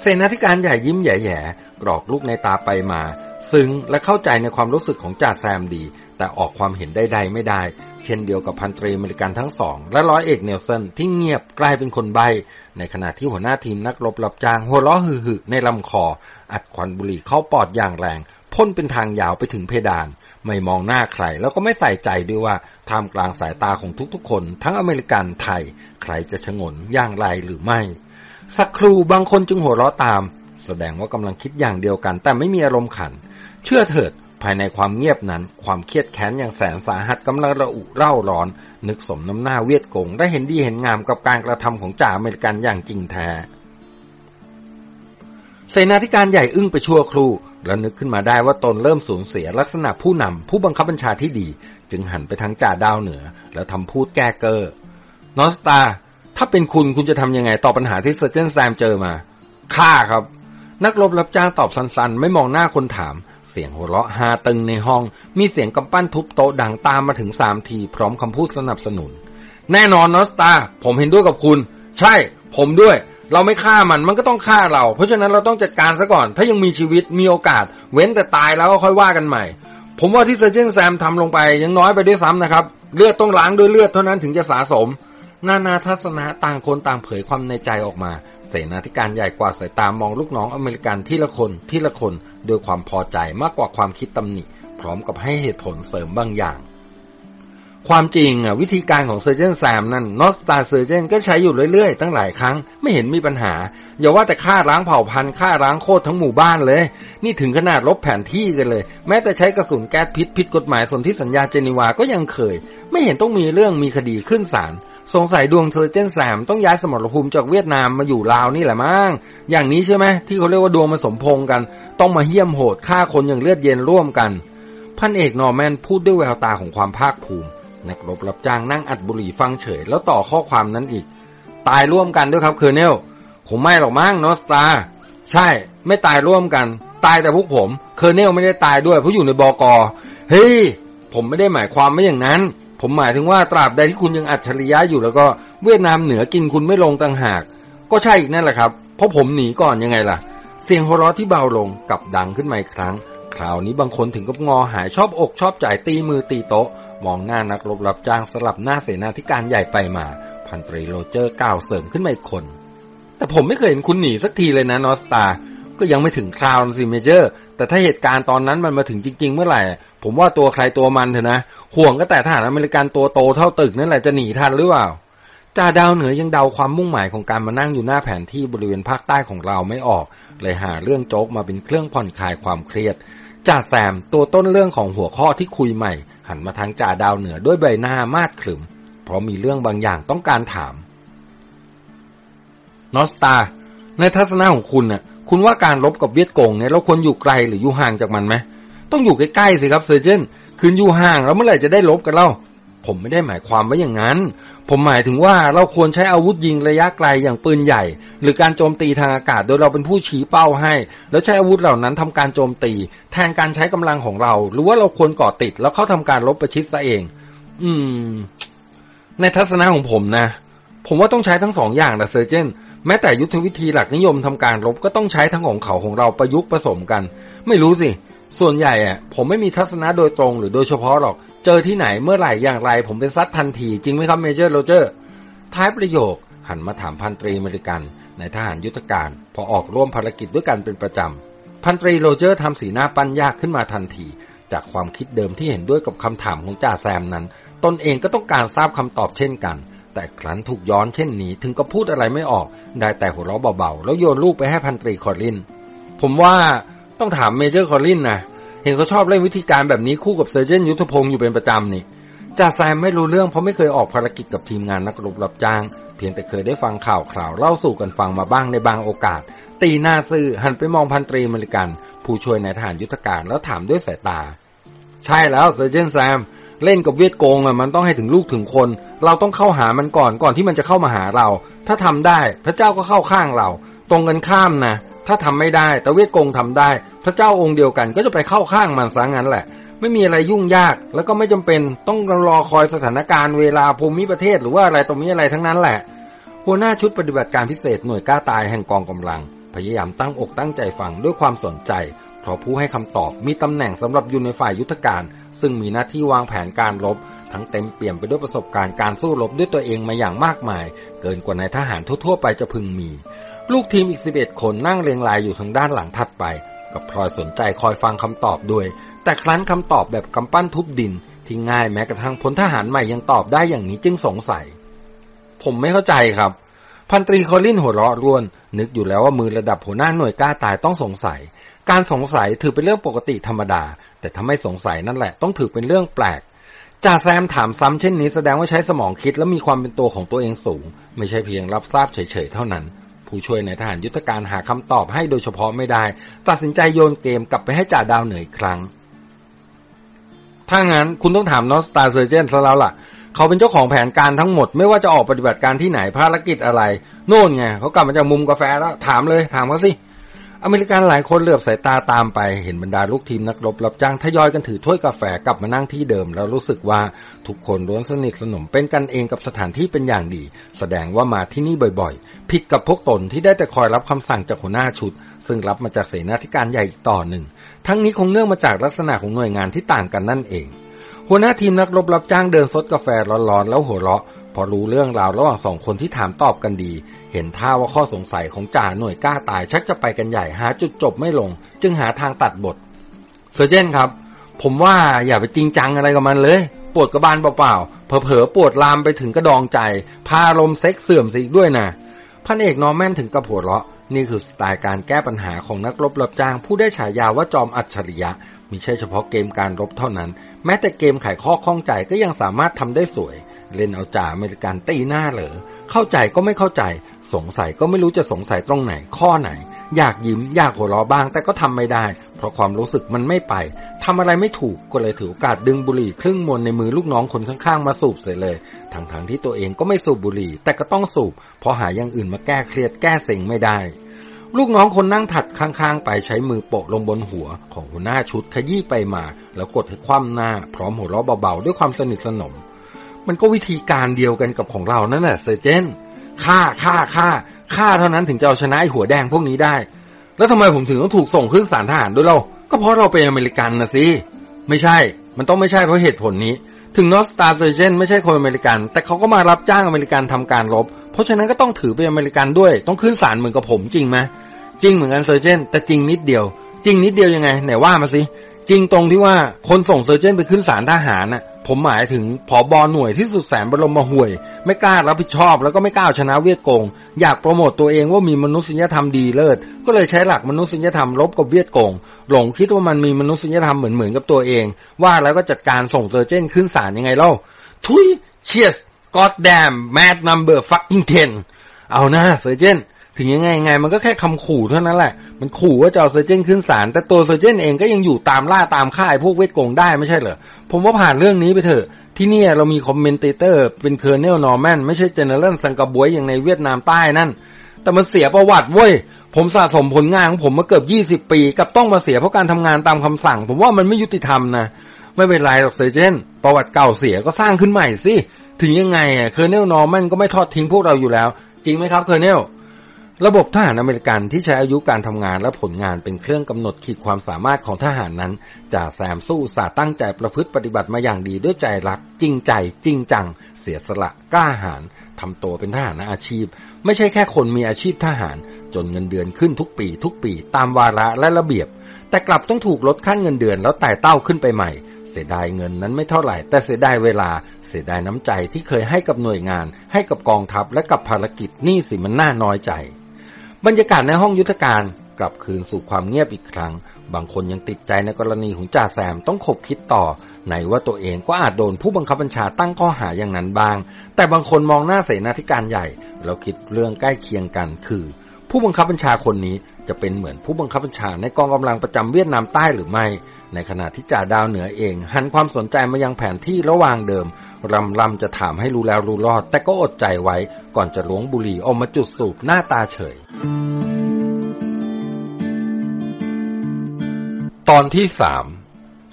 เสนาธิการใหญ่ยิ้มแย่ๆกรอกลูกในตาไปมา ซึ้งและเข้าใจในความรู้สึกของจ่าแซมดี แต่ออกความเห็นใดๆไม่ได้ เช่นเดียวกับพันตรีอเมริกันทั้งสอง และร้อยเอกเนลสันที่เงียบกลายเป็นคนใบ ในขณะที่หัวหน้าทีมนักรบรับจ้าง หัวล้อหึ่ในลำคอ อัดควันบุหรี่เข้าปอดอย่างแรงพ่นเป็นทางยาวไปถึงเพดาน ไม่มองหน้าใคร แล้วก็ไม่ใส่ใจด้วยว่าท่ามกลางสายตาของทุกๆคน ทั้งอเมริกันไทย ใครจะชงนอย่างไรหรือไม่ สักครู่บางคนจึงหัวเราะตาม แสดงว่ากำลังคิดอย่างเดียวกัน แต่ไม่มีอารมณ์ขัน เชื่อเถิด ภายในความเงียบนั้น ความเครียดแค้นอย่างแสนสาหัสกำลังระอุเร่าร้อน นึกสมน้ำหน้าเวียดกงได้เห็นดีเห็นงามกับการกระทำของจ่าอเมริกันอย่างจริงแท้เสนาธิการใหญ่อึ้งไปชั่วครู่ แล้วนึกขึ้นมาได้ว่าตนเริ่มสูญเสียลักษณะผู้นำผู้บังคับบัญชาที่ดี จึงหันไปทางจ่าดาวเหนือ แล้วทำพูดแก้เก้อ North Star ถ้าเป็นคุณคุณจะทำยังไงต่อปัญหาที่ Sergeant แซมเจอมาฆ่าครับ นักรบรับจ้างตอบสั้นๆ ไม่มองหน้าคนถาม เสียงหัวเราะฮาตึงในห้อง มีเสียงกำปั้นทุบโต๊ะดังตามมาถึงสามที พร้อมคำพูดสนับสนุน แน่นอน North Star ผมเห็นด้วยกับคุณ ใช่ ผมด้วยเราไม่ฆ่ามันมันก็ต้องฆ่าเรา เพราะฉะนั้นเราต้องจัดการซะก่อน ถ้ายังมีชีวิตมีโอกาส เว้นแต่ตายแล้วก็ค่อยว่ากันใหม่ ผมว่าที่เซอร์เจนแซมทำลงไปยังน้อยไปด้วยซ้ำนะครับ เลือดต้องล้างด้วยเลือดเท่านั้นถึงจะสะสม นานาทัศนะต่างคนต่างเผยความในใจออกมา เสนาธิการใหญ่กว่าสายตามองลูกน้องอเมริกันที่ละคนที่ละคนด้วยความพอใจมากกว่าความคิดตำหนิ พร้อมกับให้เหตุผลเสริมบางอย่าง ความจริงอะวิธีการของ Sergeant แซมนั่น North Star Sergeant ก็ใช้อยู่เรื่อยๆ ตั้งหลายครั้งไม่เห็นมีปัญหา อย่าว่าแต่ฆ่าล้างเผ่าพันธุ์ฆ่าล้างโคตรทั้งหมู่บ้านเลย นี่ถึงขนาดลบแผนที่กันเลย แม้แต่ใช้กระสุนแก๊สพิษผิดกฎหมายส่วนที่สัญญาเจนีวาก็ยังเคย ไม่เห็นต้องมีเรื่องมีคดีขึ้นศาล สงสัยดวง Sergeant แซมต้องย้ายสมรภูมิจากเวียดนามมาอยู่ลาวนี่แหละมั้งอย่างนี้ใช่ไหมที่เขาเรียกว่าดวงมาสมพงศ์กัน ต้องมาเหี้ยมโหดฆ่าคนอย่างเลือดเย็นร่วมกัน พันเอกนอร์แมนพูดด้วยแววตาของความภาคภูมิ นักรบรับจ้างนั่งอัดบุหรี่ฟังเฉย แล้วต่อข้อความนั้นอีก ตายร่วมกันด้วยครับ Colonel คงไม่หรอกมั้ง North Star ใช่ ไม่ตายร่วมกัน ตายแต่พวกผม Colonel ไม่ได้ตายด้วยเพราะอยู่ในบอกอเฮ้ยผมไม่ได้หมายความไม่อย่างนั้น ผมหมายถึงว่าตราบใดที่คุณยังอัจฉริยะอยู่แล้วก็เวียดนามเหนือกินคุณไม่ลงต่างหาก ก็ใช่อีกนั่นแหละครับ เพราะผมหนีก่อนยังไงล่ะ เสียงหัวเราะที่เบาลงกลับดังขึ้นมาอีกครั้ง คราวนี้บางคนถึงกับงอหายชอบอกชอบจ่ายตีมือตีโต๊ะ มองหน้านักรบรับจ้างสลับหน้าเสนาธิการใหญ่ไปมา พันตรีโรเจอร์กล่าวเสริมขึ้นมาอีกคน แต่ผมไม่เคยเห็นคุณหนีสักทีเลยนะ North Star ก็ยังไม่ถึงคราวสิ Major แต่ถ้าเหตุการณ์ตอนนั้นมันมาถึงจริง ๆ เมื่อไหร่ ผมว่าตัวใครตัวมันเถอะนะ ห่วงก็แต่ทหารอเมริกันตัวโตเท่าตึกนั่นแหละจะหนีทันหรือเปล่าจ่าดาวเหนือยังเดาความมุ่งหมายของการมานั่งอยู่หน้าแผนที่บริเวณภาคใต้ของเราไม่ออก เลยหาเรื่องโจ๊กมาเป็นเครื่องผ่อนคลายความเครียดจ่าแซมตัวต้นเรื่องของหัวข้อที่คุยใหม่ หันมาทางจ่าดาวเหนือด้วยใบหน้ามาดขรึม เพราะมีเรื่องบางอย่างต้องการถามนอสตาในทัศนะของคุณน่ะ คุณว่าการลบกับเวียดกงเนี่ยเราควรอยู่ไกลหรืออยู่ห่างจากมันไหมต้องอยู่ใกล้ๆสิครับเซอร์เจนคืนอยู่ห่างแล้วเมื่อไหร่จะได้ลบกันเล่า ผมไม่ได้หมายความว่าอย่างนั้น ผมหมายถึงว่าเราควรใช้อาวุธยิงระยะไกลอย่างปืนใหญ่ หรือการโจมตีทางอากาศ โดยเราเป็นผู้ชี้เป้าให้ แล้วใช้อาวุธเหล่านั้นทำการโจมตี แทนการใช้กำลังของเรา หรือว่าเราควรเกาะติดแล้วเข้าทำการรบประชิดซะเอง อืม ในทัศนะของผมนะ ผมว่าต้องใช้ทั้งสองอย่างนะ Sergeant แม้แต่ยุทธวิธีหลักนิยมทำการรบก็ต้องใช้ทั้งของเขาของเราประยุกต์ผสมกัน ไม่รู้สิ ส่วนใหญ่อะผมไม่มีทัศนะโดยตรงหรือโดยเฉพาะหรอก เจอที่ไหนเมื่อไหร่อย่างไร ผมเป็นซัดทันทีจริงไหมครับ Major โรเจอร์ ท้ายประโยค หันมาถามพันตรีอเมริกันนายทหารยุทธการ พอออกร่วมภารกิจด้วยกันเป็นประจำ พันตรีโรเจอร์ทำสีหน้าปั้นยากขึ้นมาทันที จากความคิดเดิมที่เห็นด้วยกับคำถามของจ่าแซมนั้น ตนเองก็ต้องการทราบคำตอบเช่นกัน แต่ครั้นถูกย้อนเช่นนี้ถึงก็พูดอะไรไม่ออก ได้แต่หัวเราะเบาๆ แล้วโยนลูกไปให้พันตรีคอรลิน ผมว่าต้องถาม Major คอรลินนะเห็นเขาชอบเล่นวิธีการแบบนี้คู่กับ Sergeant ยุทธพงศ์อยู่เป็นประจำนี่จ่าแซมไม่รู้เรื่องเพราะไม่เคยออกภารกิจกับทีมงานนักรบรับจ้าง เพียงแต่เคยได้ฟังข่าวคราวเล่าสู่กันฟังมาบ้างในบางโอกาส ตีหน้าซื่อหันไปมองพันตรีมริกัน ผู้ช่วยในทหารยุทธการแล้วถามด้วยสายตา ใช่แล้วเซอร์เจนแซม เล่นกับเวียดโกงอะมันต้องให้ถึงลูกถึงคน เราต้องเข้าหามันก่อนก่อนที่มันจะเข้ามาหาเรา ถ้าทำได้ พระเจ้าก็เข้าข้างเรา ตรงกันข้ามนะถ้าทำไม่ได้ แต่เวียดโกงทำได้ พระเจ้าองค์เดียวกันก็จะไปเข้าข้างมันซะงั้นแหละ ไม่มีอะไรยุ่งยาก แล้วก็ไม่จำเป็นต้องรอคอยสถานการณ์เวลาภูมิประเทศหรือว่าอะไรตรงนี้อะไรทั้งนั้นแหละ หัวหน้าชุดปฏิบัติการพิเศษหน่วยกล้าตายแห่งกองกำลัง พยายามตั้งอกตั้งใจฟังด้วยความสนใจ เพราะผู้ให้คำตอบมีตำแหน่งสำหรับอยู่ในฝ่ายยุทธการ ซึ่งมีหน้าที่วางแผนการรบ ทั้งเต็มเปี่ยมไปด้วยประสบการณ์การสู้รบด้วยตัวเองมาอย่างมากมาย เกินกว่านายทหารทั่วๆไปจะพึงมี ลูกทีมอีก 11 คนนั่งเรียงรายอยู่ทางด้านหลังถัดไป กับพลอยสนใจคอยฟังคำตอบด้วย แต่ครั้นคำตอบแบบกำปั้นทุบดินที่ง่ายแม้กระทั่งพลทหารใหม่ยังตอบได้อย่างนี้จึงสงสัย ผมไม่เข้าใจครับ พันตรีคอลินหัวเราะร่วน นึกอยู่แล้วว่ามือระดับหัวหน้าหน่วยกล้าตายต้องสงสัย การสงสัยถือเป็นเรื่องปกติธรรมดา แต่ถ้าไม่สงสัยนั่นแหละต้องถือเป็นเรื่องแปลกจ่าแซมถามซ้ำเช่นนี้แสดงว่าใช้สมองคิดและมีความเป็นตัวของตัวเองสูง ไม่ใช่เพียงรับทราบเฉยๆเท่านั้น ผู้ช่วยในทหารยุทธการหาคำตอบให้โดยเฉพาะไม่ได้ ตัดสินใจโยนเกมกลับไปให้จ่าดาวเหนืออีกครั้ง ถ้างั้นคุณต้องถามนอสตาเซอร์เจนซะแล้วล่ะ เขาเป็นเจ้าของแผนการทั้งหมด ไม่ว่าจะออกปฏิบัติการที่ไหนภารกิจอะไร โน่นไงเขากลับมาจากมุมกาแฟแล้วถามเลยถามเขาสิ อเมริกันหลายคนเหลือบสายตาตามไปเห็นบรรดาลูกทีมนักรบรับจ้างทยอยกันถือถ้วยกาแฟกลับมานั่งที่เดิม แล้วรู้สึกว่าทุกคนล้วนสนิทสนมเป็นกันเองกับสถานที่เป็นอย่างดี แสดงว่ามาที่นี่บ่อยๆ ผิดกับพวกตนที่ได้แต่คอยรับคำสั่งจากหัวหน้าชุด ซึ่งรับมาจากเสนาธิการใหญ่ต่อหนึ่ง ทั้งนี้คงเนื่องมาจากลักษณะของหน่วยงานที่ต่างกันนั่นเอง หัวหน้าทีมนักรบรับจ้างเดินซดกาแฟร้อนๆแล้วหัวเราะ พอรู้เรื่องราวระหว่างสองคนที่ถามตอบกันดี เห็นท่าว่าข้อสงสัยของจ่าหน่วยกล้าตายชักจะไปกันใหญ่หาจุดจบไม่ลง จึงหาทางตัดบทเซอร์เจนครับ ผมว่าอย่าไปจริงจังอะไรกับมันเลย ปวดกระบาลเปล่าๆเผลอๆปวดลามไปถึงกระดองใจ พาลมเซ็กเสื่อมสิด้วยนะพันเอกนอร์แมนถึงกระหัวเราะนี่คือสไตล์การแก้ปัญหาของนักรบรับจ้าง ผู้ได้ฉายาว่าจอมอัจฉริยะมิใช่เฉพาะเกมการรบเท่านั้น แม้แต่เกมไขข้อข้องใจก็ยังสามารถทำได้สวย เล่นเอาจ่าอเมริกันตีหน้าเหรอ เข้าใจก็ไม่เข้าใจ สงสัยก็ไม่รู้จะสงสัยตรงไหน ข้อไหน อยากยิ้มอยากหัวเราะบ้าง แต่ก็ทำไม่ได้ เพราะความรู้สึกมันไม่ไปทำอะไรไม่ถูกก็เลยถือโอกาสดึงบุหรี่ครึ่งมวนในมือลูกน้องคนข้างๆมาสูบเสียเลย ทั้งๆทที่ตัวเองก็ไม่สูบบุหรี่ แต่ก็ต้องสูบ เพราะหาอย่างอื่นมาแก้เครียดแก้เซ็งไม่ได้ลูกน้องคนนั่งถัดข้างๆ ไปใช้มือโปะลงบนหัวของหัวหน้าชุดขยี้ไปมา แล้วกดให้คว่ำหน้า พร้อมหัวเราะเบาๆ ด้วยความสนิทสนม มันก็วิธีการเดียวกันกับของเรานั่นแหละเซเจนฆ่าฆ่าฆ่าฆ่าเท่านั้นถึงจะเอาชนะไอ้หัวแดงพวกนี้ได้ แล้วทำไมผมถึงต้องถูกส่งขึ้นศาลทหารด้วยเราก็เพราะเราเป็นอเมริกันนะสิไม่ใช่ มันต้องไม่ใช่เพราะเหตุผลนี้ ถึง North Star Sergeant ไม่ใช่คนอเมริกัน แต่เขาก็มารับจ้างอเมริกันทำการรบ เพราะฉะนั้นก็ต้องถือเป็นอเมริกันด้วย ต้องขึ้นศาลเหมือนกับผมจริงไหมจริงเหมือนกัน Sergeant แต่จริงนิดเดียว จริงนิดเดียวยังไงไหนว่ามาสิจริงตรงที่ว่าคนส่ง Sergeant ไปขึ้นศาลทหารน่ะ ผมหมายถึงผอบอหน่วยที่สุดแสนบรมห่วย ไม่กล้ารับผิดชอบ แล้วก็ไม่กล้าชนะเวียดกง อยากโปรโมตตัวเองว่ามีมนุษยธรรมดีเลิศ ก็เลยใช้หลักมนุษยธรรมรบกับเวียดกง หลงคิดว่ามันมีมนุษยธรรมเหมือนเหมือนกับตัวเอง ว่าแล้วก็จัดการส่ง Sergeant ขึ้นศาลยังไงเล่า ถุย Jesus God damn mad number fucking ten เอาน่า Sergeant ถึงยังไงไงมันก็แค่คำขู่เท่านั้นแหละ มันขู่ว่าจะเอา Sergeant ขึ้นศาลแต่ตัว Sergeant เองก็ยังอยู่ตามล่าตามฆ่าพวกเวียดกงได้ไม่ใช่เหรอ ผมว่าผ่านเรื่องนี้ไปเถอะ ที่นี่เรามี commander เป็น Colonel นอร์แมนไม่ใช่ General สังกะบ๊วยอย่างในเวียดนามใต้นั่น แต่มันเสียประวัติเว้ย ผมสะสมผลงานของผมมาเกือบยี่สิบปี กลับต้องมาเสียเพราะการทำงานตามคำสั่ง ผมว่ามันไม่ยุติธรรมนะ ไม่เป็นไรหรอก Sergeant ประวัติเก่าเสียก็สร้างขึ้นใหม่สิ ถึงยังไงอะ Colonel นอร์แมนก็ไม่ทอดทิ้งพวกเราอยู่แล้ว จริงไหมครับ Colonel ระบบทหารอเมริกันที่ใช้อายุการทำงานและผลงานเป็นเครื่องกำหนดขีดความสามารถของทหารนั้นจ่าแซมสู้สาตั้งใจประพฤติปฏิบัติมาอย่างดีด้วยใจรัก จริงใจ จริงจัง เสียสละกล้าหาญทำตัวเป็นทหารอาชีพ ไม่ใช่แค่คนมีอาชีพทหาร จนเงินเดือนขึ้นทุกปีทุกปี ตามวาระและระเบียบ แต่กลับต้องถูกลดขั้นเงินเดือนแล้วไต่เต้าขึ้นไปใหม่เสียดายเงินนั้นไม่เท่าไหร่ แต่เสียดายเวลา เสียดายน้ำใจที่เคยให้กับหน่วยงาน ให้กับกองทัพและกับภารกิจนี่สิมันน่าน้อยใจ บรรยากาศในห้องยุทธการกลับคืนสู่ความเงียบอีกครั้ง บางคนยังติดใจในกรณีของจ่าแซมต้องขบคิดต่อไหนว่าตัวเองก็อาจโดนผู้บังคับบัญชาตั้งข้อหาอย่างนั้นบ้าง แต่บางคนมองหน้าเสนาธิการใหญ่ แล้วคิดเรื่องใกล้เคียงกันคือ ผู้บังคับบัญชาคนนี้จะเป็นเหมือนผู้บังคับบัญชาในกองกำลังประจำเวียดนามใต้หรือไม่ ในขณะที่จ่าดาวเหนือเอง หันความสนใจมายังแผนที่ระหว่างเดิม รำลำจะถามให้รู้แล้วรู้รอด แต่ก็อดใจไว้ก่อนจะล้วงบุหรี่ออกมาจุดสูบหน้าตาเฉย ตอนที่สาม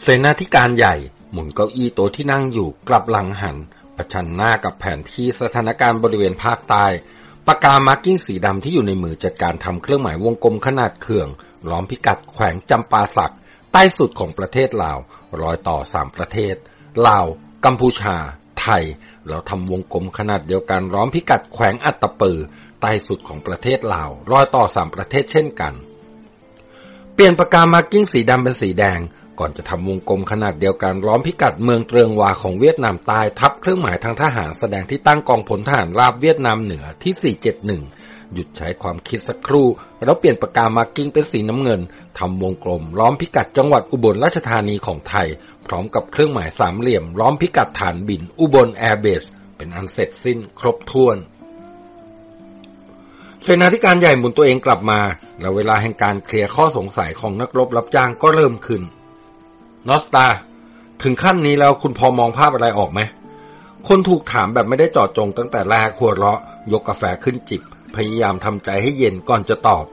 เสนาธิการใหญ่ หมุนเก้าอี้โต๊ะที่นั่งอยู่กลับหลังหันประชันหน้ากับแผนที่สถานการณ์บริเวณภาคใต้ปากกา marking สีดำที่อยู่ในมือจัดการทำเครื่องหมายวงกลมขนาดเขื่อง ล้อมพิกัดแขวงจำปาสัก ใต้สุดของประเทศลาว รอยต่อสามประเทศ ลาว กัมพูชา ไทย เราทำวงกลมขนาดเดียวกันล้อมพิกัดแขวงอัตตปือใต้สุดของประเทศลาวรอยต่อสามประเทศเช่นกัน เปลี่ยนปากกามากิ้งสีดำเป็นสีแดง ก่อนจะทำวงกลมขนาดเดียวกันล้อมพิกัดเมืองเตรืองวาของเวียดนามใต้ทับเครื่องหมายทางทหารแสดงที่ตั้งกองพลทหารราบเวียดนามเหนือที่ 471 หยุดใช้ความคิดสักครู่ แล้วเปลี่ยนปากกามากิ้งเป็นสีน้ำเงินทำวงกลม ล้อมพิกัดจังหวัดอุบลราชธานีของไทย พร้อมกับเครื่องหมายสามเหลี่ยม ล้อมพิกัดฐานบินอุบลแอร์เบส เป็นอันเสร็จสิ้นครบถ้วนเสนาธิการใหญ่หมุนตัวเองกลับมา แล้วเวลาแห่งการเคลียร์ข้อสงสัยของนักรบรับจ้างก็เริ่มขึ้น นอสตา ถึงขั้นนี้แล้วคุณพอมองภาพอะไรออกไหม คนถูกถามแบบไม่ได้จอดจงตั้งแต่แรกหัวเราะ ยกกาแฟขึ้นจิบ พยายามทำใจให้เย็นก่อนจะตอบ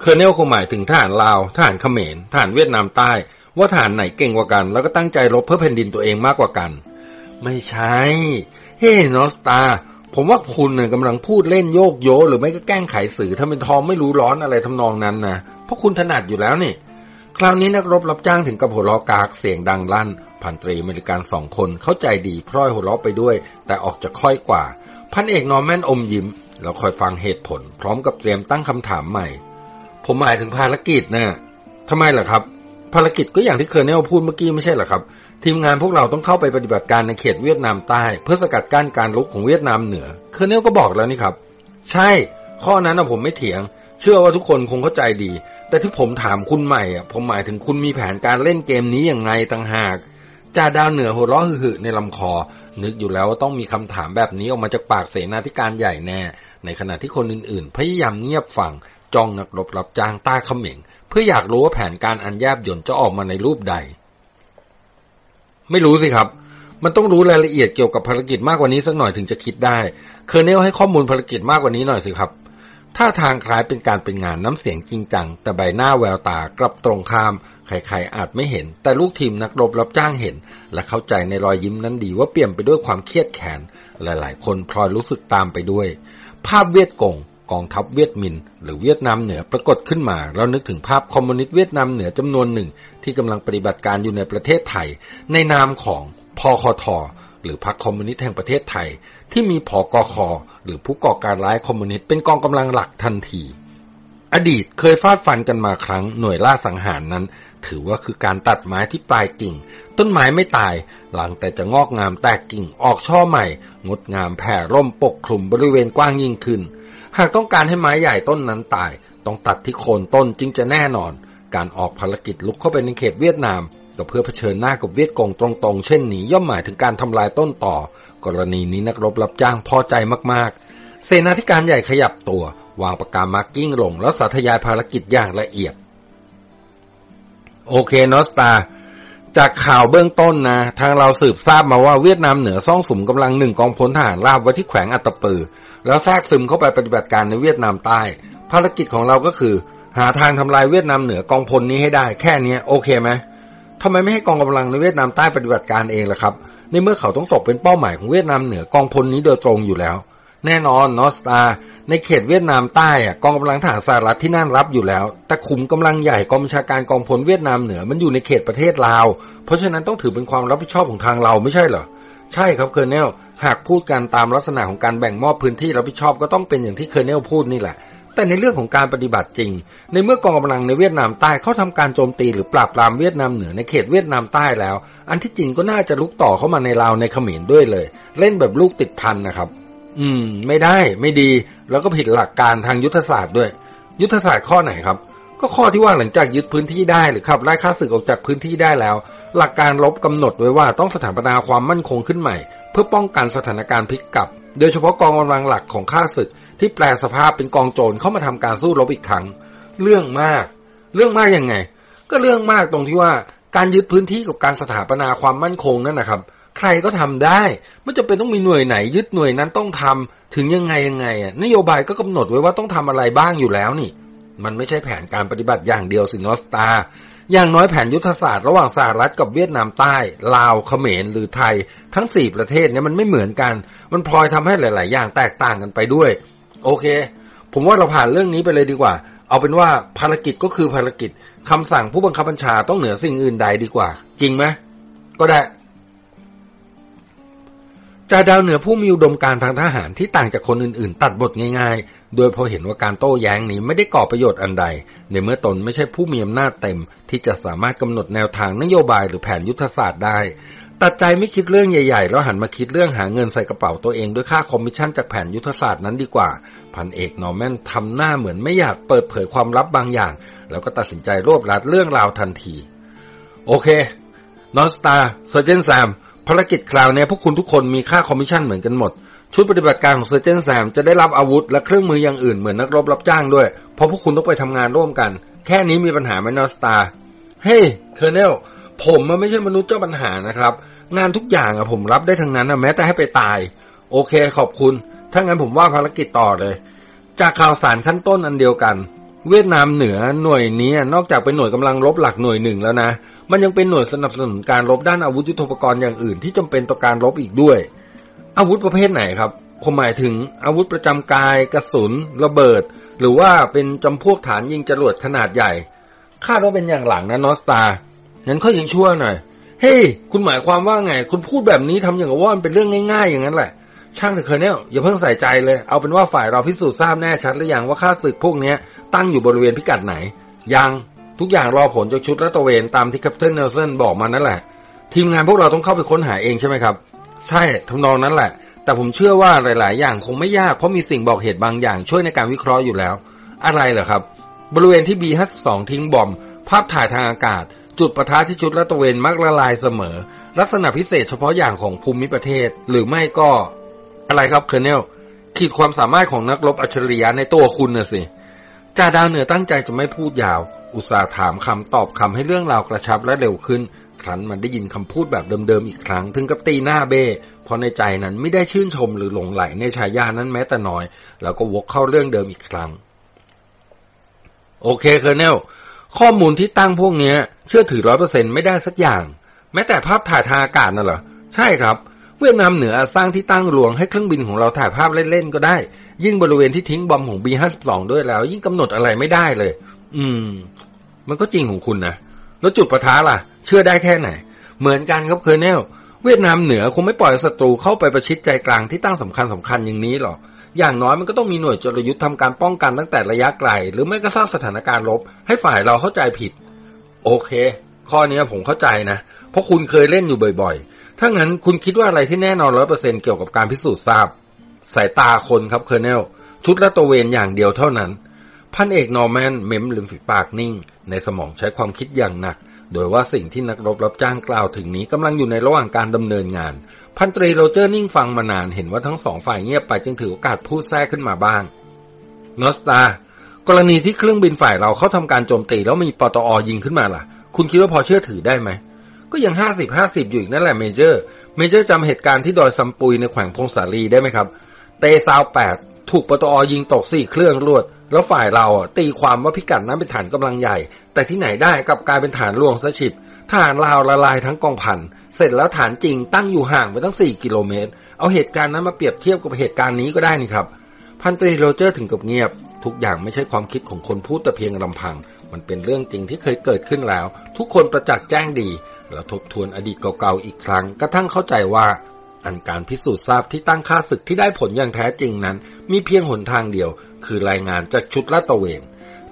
Colonel คงหมายถึงทหารลาวทหารเขมรทหารเวียดนามใต้ ว่าทหารไหนเก่งกว่ากัน แล้วก็ตั้งใจรบเพื่อแผ่นดินตัวเองมากกว่ากัน ไม่ใช่เฮ้ North Star ผมว่าคุณเนี่ยกำลังพูดเล่นโยกโย้หรือไม่ก็แกล้งไขสื่อถ้าเป็นทองไม่รู้ร้อนอะไรทำนองนั้นนะเพราะคุณถนัดอยู่แล้วนี่คราวนี้นักรบรับจ้างถึงกับหัวเราะก๊ากเสียงดังลั่น พันตรีอเมริกันสองคนเข้าใจดีพลอยหัวเราะไปด้วย แต่ออกจะค่อยกว่า พันเอกนอร์แมนอมยิ้ม แล้วคอยฟังเหตุผล พร้อมกับเตรียมตั้งคำถามใหม่ ผมหมายถึงภารกิจนะทำไมล่ะครับ ภารกิจก็อย่างที่ Colonel พูดเมื่อกี้ไม่ใช่เหรอครับ ทีมงานพวกเราต้องเข้าไปปฏิบัติการในเขตเวียดนามใต้ เพื่อสกัดกั้นการรุกของเวียดนามเหนือ Colonel ก็บอกแล้วนี่ครับ ใช่ ข้อนั้นนะผมไม่เถียง เชื่อว่าทุกคนคงเข้าใจดี แต่ที่ผมถามคุณใหม่อะผมหมายถึงคุณมีแผนการเล่นเกมนี้อย่างไงต่างหากจ่าดาวเหนือหัวเราะหึ่ในลำคอ นึกอยู่แล้วว่าต้องมีคำถามแบบนี้ออกมาจากปากเสนาธิการใหญ่แน่ ในขณะที่คนอื่นๆ พยายามเงียบฟังจ้องนักรบรับจ้างตาเขม็งเพื่ออยากรู้ว่าแผนการอันแยบยนจะออกมาในรูปใด ไม่รู้สิครับ มันต้องรู้รายละเอียดเกี่ยวกับภารกิจมากกว่านี้สักหน่อยถึงจะคิดได้เคอร์เนลให้ข้อมูลภารกิจมากกว่านี้หน่อยสิครับท่าทางคล้ายเป็นการเป็นงานน้ำเสียงจริงจัง แต่ใบหน้าแววตากลับตรงข้าม ใครๆอาจไม่เห็น แต่ลูกทีมนักรบรับจ้างเห็น และเข้าใจในรอยยิ้มนั้นดีว่าเปี่ยมไปด้วยความเครียดแค้นหลายๆ คนพลอยรู้สึกตามไปด้วย ภาพเวียดกงกองทัพเวียดมินห์ หรือเวียดนามเหนือปรากฏขึ้นมา เรานึกถึงภาพคอมมิวนิสต์เวียดนามเหนือจำนวนหนึ่ง ที่กำลังปฏิบัติการอยู่ในประเทศไทย ในนามของพคทหรือพรรคคอมมิวนิสต์แห่งประเทศไทย ที่มีผกคหรือผู้ก่อการร้ายคอมมิวนิสต์เป็นกองกำลังหลักทันที อดีตเคยฟาดฟันกันมาครั้งหน่วยล่าสังหารนั้น ถือว่าคือการตัดไม้ที่ปลายกิ่ง ต้นไม้ไม่ตาย หลังแต่จะงอกงามแตกกิ่งออกช่อใหม่ งดงามแผ่ร่มปกคลุมบริเวณกว้างยิ่งขึ้น หากต้องการให้ไม้ใหญ่ต้นนั้นตาย ต้องตัดที่โคนต้นจึงจะแน่นอน การออกภารกิจลุกเข้าไปในเขตเวียดนามก็เพื่อเผชิญหน้ากับเวียดกงตรงๆ เช่นนี้ย่อมหมายถึงการทำลายต้นต่อ กรณีนี้นักรบรับจ้างพอใจมากๆ เสนาธิการใหญ่ขยับตัว วางปากกา marking ลง แล้วสาธยายภารกิจอย่างละเอียด โอเค North Star จากข่าวเบื้องต้นนะ ทางเราสืบทราบมาว่าเวียดนามเหนือซ่องสุมกำลังหนึ่งกองพลทหารราบไว้ที่แขวงอัตตปือ แล้วแทรกซึมเข้าไปปฏิบัติการในเวียดนามใต้ ภารกิจของเราก็คือ หาทางทำลายเวียดนามเหนือกองพลนี้ให้ได้ แค่นี้โอเคไหมทำไมไม่ให้กองกำลังในเวียดนามใต้ปฏิบัติการเองล่ะครับในเมื่อเขาต้องตกเป็นเป้าหมายของเวียดนามเหนือกองพลนี้โดยตรงอยู่แล้ว แน่นอน North Star ในเขตเวียดนามใต้อะกองกำลังทหารสหรัฐที่นั่นรับอยู่แล้ว แต่ขุมกำลังใหญ่กองบัญชาการกองพลเวียดนามเหนือมันอยู่ในเขตประเทศลาว เพราะฉะนั้นต้องถือเป็นความรับผิดชอบของทางเราไม่ใช่เหรอ ใช่ครับ Colonel หากพูดกันตามลักษณะของการแบ่งมอบพื้นที่รับผิดชอบก็ต้องเป็นอย่างที่ Colonel พูดนี่แหละแต่ในเรื่องของการปฏิบัติจริง ในเมื่อกองกำลังในเวียดนามใต้เขาทำการโจมตีหรือปราบปรามเวียดนามเหนือในเขตเวียดนามใต้แล้ว อันที่จริงก็น่าจะลุกต่อเข้ามาในลาวในเขมรด้วยเลย เล่นแบบลูกติดพันนะครับ อืม ไม่ได้ไม่ดี แล้วก็ผิดหลักการทางยุทธศาสตร์ด้วย ยุทธศาสตร์ข้อไหนครับ ก็ข้อที่ว่าหลังจากยึดพื้นที่ได้หรือขับไล่ข้าศึกออกจากพื้นที่ได้แล้ว หลักการลบกำหนดไว้ว่าต้องสถาปนาความมั่นคงขึ้นใหม่ เพื่อป้องกันสถานการณ์พลิกกลับ โดยเฉพาะกองกำลังหลักของข้าศึก ที่แปลสภาพเป็นกองโจรเข้ามาทำการสู้รบอีกครั้งเรื่องมาก เรื่องมากยังไง ก็เรื่องมากตรงที่ว่าการยึดพื้นที่กับการสถาปนาความมั่นคงนั่นนะครับ ใครก็ทำได้ ไม่จำเป็นต้องมีหน่วยไหน ยึดหน่วยนั้นต้องทำถึงยังไงยังไงอะนโยบายก็กำหนดไว้ว่าต้องทำอะไรบ้างอยู่แล้วนี่ มันไม่ใช่แผนการปฏิบัติอย่างเดียวสินอสตา อย่างน้อยแผนยุทธศาสตร์ระหว่างสหรัฐกับเวียดนามใต้ ลาวเขมรหรือไทย ทั้งสี่ประเทศเนี่ยมันไม่เหมือนกัน มันพลอยทำให้หลาย ๆ อย่างแตกต่างกันไปด้วย โอเค ผมว่าเราผ่านเรื่องนี้ไปเลยดีกว่า เอาเป็นว่าภารกิจก็คือภารกิจคำสั่งผู้บังคับบัญชาต้องเหนือสิ่งอื่นใดดีกว่า จริงไหมก็ได้ จ่าดาวเหนือผู้มีอุดมการทางทหารที่ต่างจากคนอื่นๆ ตัดบทง่ายๆ โดยพอเห็นว่าการโต้แย้งนี้ไม่ได้ก่อประโยชน์อันใด ในเมื่อตนไม่ใช่ผู้มีอำนาจเต็ม ที่จะสามารถกำหนดแนวทางนโยบายหรือแผนยุทธศาสตร์ได้ ตัดใจไม่คิดเรื่องใหญ่ๆ แล้วหันมาคิดเรื่องหาเงินใส่กระเป๋าตัวเองด้วยค่าคอมมิชชั่นจากแผนยุทธศาสตร์นั้นดีกว่า พันเอกนอร์แมนทำหน้าเหมือนไม่อยากเปิดเผยความลับบางอย่าง แล้วก็ตัดสินใจรวบรัดเรื่องราวทันที โอเคนอสตา Sergeant แซม ภารกิจคราวนี้พวกคุณทุกคนมีค่าคอมมิชชั่นเหมือนกันหมด ชุดปฏิบัติการของ Sergeant แซมจะได้รับอาวุธและเครื่องมืออย่างอื่นเหมือนนักรบรับจ้างด้วย เพราะพวกคุณต้องไปทำงานร่วมกัน แค่นี้มีปัญหาไหมนอสตาเฮ้ย Colonel ผมมันไม่ใช่มนุษย์เจ้าปัญหานะครับ งานทุกอย่างอะผมรับได้ทั้งนั้นอะแม้แต่ให้ไปตาย โอเคขอบคุณ ถ้างั้นผมว่าภารกิจต่อเลย จากข่าวสารขั้นต้นอันเดียวกัน เวียดนามเหนือหน่วยนี้นอกจากเป็นหน่วยกำลังรบหลักหน่วยหนึ่งแล้วนะ มันยังเป็นหน่วยสนับสนุนการรบด้านอาวุธยุทโธปกรณ์อย่างอื่นที่จำเป็นต่อการรบอีกด้วย อาวุธประเภทไหนครับ ผมหมายถึงอาวุธประจำกาย กระสุน ระเบิด หรือว่าเป็นจำพวกฐานยิงจรวดขนาดใหญ่ คาดว่าเป็นอย่างหลังนะนอสตางั้นเขายังชั่วหน่อย เฮ้ยคุณหมายความว่าไง คุณพูดแบบนี้ทำอย่างว่ามันเป็นเรื่องง่ายๆ อย่างนั้นแหละ ช่างเถอะ Colonel อย่าเพิ่งใส่ใจเลย เอาเป็นว่าฝ่ายเราพิสูจน์ทราบแน่ชัดหรือยังว่าข้าศึกพวกนี้ตั้งอยู่บริเวณพิกัดไหน ยัง ทุกอย่างรอผลจากชุดลาดตระเวนตามที่คัปเทนเนลสันบอกมานั่นแหละ ทีมงานพวกเราต้องเข้าไปค้นหาเองใช่ไหมครับ ใช่ทำนองนั้นแหละ แต่ผมเชื่อว่าหลาย ๆ อย่างคงไม่ยากเพราะมีสิ่งบอกเหตุบางอย่างช่วยในการวิเคราะห์อยู่แล้ว อะไรเหรอครับ บริเวณที่ B52 ทิ้งบอมบ์ ภาพถ่ายทางอากาศ จุดประทะที่ชุดรัตะเวนมักละลายเสมอ ลักษณะพิเศษเฉพาะอย่างของภูมิประเทศ หรือไม่ก็ อะไรครับเคอร์เนลขีดความสามารถของนักรบอัจฉริยะในตัวคุณน่ะสิจ่าดาวเหนือตั้งใจจะไม่พูดยาว อุตส่าห์ถามคำตอบคำให้เรื่องราวกระชับและเร็วขึ้น ครั้นมันได้ยินคำพูดแบบเดิมๆอีกครั้ง ถึงกับตีหน้าเบ้เพราะในใจนั้นไม่ได้ชื่นชมหรือหลงไหลในฉายานั้นแม้แต่น้อย แล้วก็วกเข้าเรื่องเดิมอีกครั้ง โอเค Colonel ข้อมูลที่ตั้งพวกนี้เชื่อถือร้อยเปอร์เซ็นต์ไม่ได้สักอย่าง แม้แต่ภาพถ่ายทางอากาศน่ะเหรอ ใช่ครับ เวียดนามเหนือสร้างที่ตั้งลวงให้เครื่องบินของเราถ่ายภาพเล่นๆก็ได้ ยิ่งบริเวณที่ทิ้งบอมบ์ของ B52 ด้วยแล้ว ยิ่งกำหนดอะไรไม่ได้เลย อืม มันก็จริงของคุณนะแล้วจุดปะทะล่ะ เชื่อได้แค่ไหน เหมือนกันครับ Colonel เวียดนามเหนือคงไม่ปล่อยศัตรูเข้าไปประชิดใจกลางที่ตั้งสำคัญสำคัญอย่างนี้หรอกอย่างน้อยมันก็ต้องมีหน่วยจรยุทธ์ทำการป้องกันตั้งแต่ระยะไกล หรือไม่ก็สร้างสถานการณ์ลวง ให้ฝ่ายเราเข้าใจผิด โอเค ข้อนี้ผมเข้าใจนะ เพราะคุณเคยเล่นอยู่บ่อยๆ ถ้างั้นคุณคิดว่าอะไรที่แน่นอนร้อยเปอร์เซ็นต์เกี่ยวกับการพิสูจน์ทราบ สายตาคนครับ Colonel ชุดลาดตระเวนอย่างเดียวเท่านั้น พันเอกนอร์แมนเม้มริมฝีปากนิ่ง ในสมองใช้ความคิดอย่างหนัก ด้วยว่าสิ่งที่นักรบรับจ้างกล่าวถึงนี้กำลังอยู่ในระหว่างการดำเนินงาน พันตรีโรเจอร์นิ่งฟังมานานเห็นว่าทั้งสองฝ่ายเงียบไปจึงถือโอกาสพูดแทรกขึ้นมาบ้างนอสตากรณีที่เครื่องบินฝ่ายเราเข้าทำการโจมตีแล้วมีปตอยิงขึ้นมาล่ะ คุณคิดว่าพอเชื่อถือได้ไหม ก็ยังห้าสิบห้าสิบอยู่อีกนั่นแหละ Major Major จำเหตุการณ์ที่ดอยซัมปุยในแขวงพงสาลีได้ไหมครับ ทีซาวแปด ถูกปตอยิงตกสี่เครื่องรวด แล้วฝ่ายเราตีความว่าพิกัดนั้นเป็นฐานกำลังใหญ่ แต่ที่ไหนได้กลับกลายเป็นฐานลวงซะฉิบทหารลาวละลายทั้งกองพัน เสร็จแล้วฐานจริงตั้งอยู่ห่างไปตั้งสี่กิโลเมตร เอาเหตุการณ์นั้นมาเปรียบเทียบกับเหตุการณ์นี้ก็ได้นี่ครับ พันตรีโรเจอร์ถึงกับเงียบ ทุกอย่างไม่ใช่ความคิดของคนพูดแต่เพียงลำพัง มันเป็นเรื่องจริงที่เคยเกิดขึ้นแล้ว ทุกคนประจักษ์แจ้งดี แล้วทบทวนอดีตเก่าๆอีกครั้งกระทั่งเข้าใจว่า อันการพิสูจน์ทราบที่ตั้งค่าศึกที่ได้ผลอย่างแท้จริงนั้น มีเพียงหนทางเดียว คือรายงานจากชุดลาดตระเวน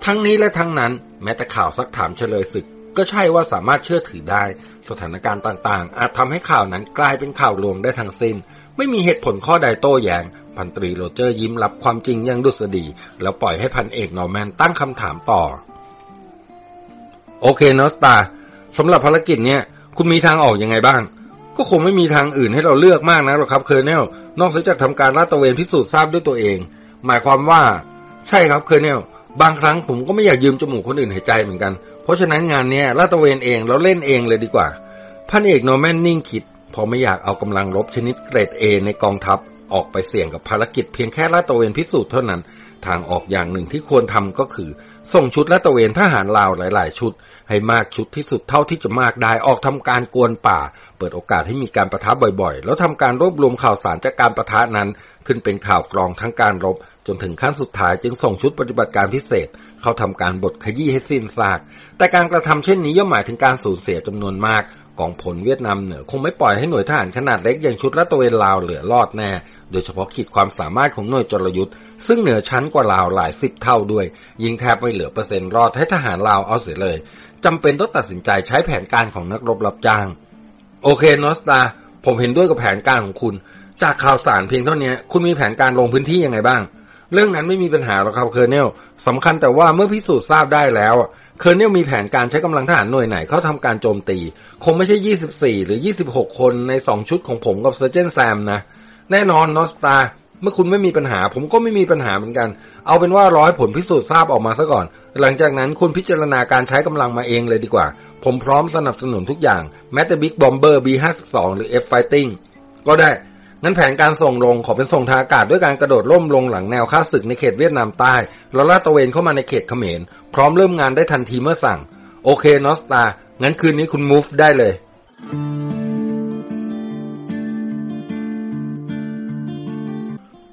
ทั้งนี้และทั้งนั้น แม้แต่ข่าวซักถามเชลยศึก ก็ใช่ว่าสามารถเชื่อถือได้ สถานการณ์ต่างๆ อาจทำให้ข่าวนั้นกลายเป็นข่าวลวงได้ทั้งสิ้น ไม่มีเหตุผลข้อใดโต้แย้งพันตรีโรเจอร์ยิ้มรับความจริงอย่างดุษฎีแล้วปล่อยให้พันเอกนอร์แมนตั้งคำถามต่อ โอเคนอสตาสำหรับภารกิจเนี้ยคุณมีทางออกยังไงบ้าง ก็คงไม่มีทางอื่นให้เราเลือกมากนะหรอกครับ Colonel นอกจากทำการลาดตระเวนพิสูจน์ทราบด้วยตัวเอง หมายความว่า ใช่ครับ Colonel บางครั้งผมก็ไม่อยากยืมจมูกคนอื่นหายใจเหมือนกัน เพราะฉะนั้นงานเนี้ยลาดตระเวนเองเราเล่นเองเลยดีกว่าพันเอกนอร์แมนนิ่งคิดพอไม่อยากเอากำลังรบชนิดเกรดเอในกองทัพออกไปเสี่ยงกับภารกิจเพียงแค่ลาดตระเวนพิสูจน์เท่านั้น ทางออกอย่างหนึ่งที่ควรทำก็คือ ส่งชุดลาดตระเวนทหารลาวหลาย ๆ ชุด ให้มากชุดที่สุดเท่าที่จะมากได้ออกทำการกวนป่า เปิดโอกาสให้มีการปะทะบ่อยๆ แล้วทำการรวบรวมข่าวสารจากการประทะนั้น ขึ้นเป็นข่าวกรองทั้งการรบ จนถึงขั้นสุดท้ายจึงส่งชุดปฏิบัติการพิเศษ เข้าทำการบทขยี้ให้สิ้นซาก แต่การกระทำเช่นนี้ย่อมหมายถึงการสูญเสียจำนวนมากกองพลเวียดนามเหนือคงไม่ปล่อยให้หน่วยทหารขนาดเล็กอย่างชุดลาดตะเวนลาวเหลือรอดแน่ โดยเฉพาะขีดความสามารถของหน่วยจรยุทธ์ซึ่งเหนือชั้นกว่าลาวหลายสิบเท่าด้วย ยิงแทบไม่เหลือเปอร์เซ็นต์รอดให้ทหารลาวเอาเสียเลย จำเป็นต้องตัดสินใจใช้แผนการของนักรบรับจ้าง โอเคนอสตา ผมเห็นด้วยกับแผนการของคุณ จากข่าวสารเพียงเท่านี้ คุณมีแผนการลงพื้นที่ยังไงบ้าง เรื่องนั้นไม่มีปัญหาหรอกครับ Colonel สำคัญแต่ว่าเมื่อพิสูจน์ทราบได้แล้ว Colonel มีแผนการใช้กำลังทหารหน่วยไหนเข้าทำการโจมตี คงไม่ใช่ 24 หรือ 26 คนใน 2 ชุดของผมกับ Sergeant แซมนะ แน่นอนนอสตาเมื่อคุณไม่มีปัญหา ผมก็ไม่มีปัญหาเหมือนกัน เอาเป็นว่าร้อยผลพิสูจน์ทราบออกมาซะก่อน หลังจากนั้นคุณพิจารณาการใช้กำลังมาเองเลยดีกว่า ผมพร้อมสนับสนุนทุกอย่าง แม้แต่บิ๊กบอมเบอร์ B52 หรือ F Fighting ก็ได้ งั้นแผนการส่งลงขอเป็นส่งทางอากาศด้วยการกระโดดล่มลงหลังแนวค่าศึกในเขตเวียดนามใต้ แล้วลาดตะเวนเข้ามาในเขตเขมร พร้อมเริ่มงานได้ทันทีเมื่อสั่ง โอเคนอสตา งั้นคืนนี้คุณมูฟได้เลย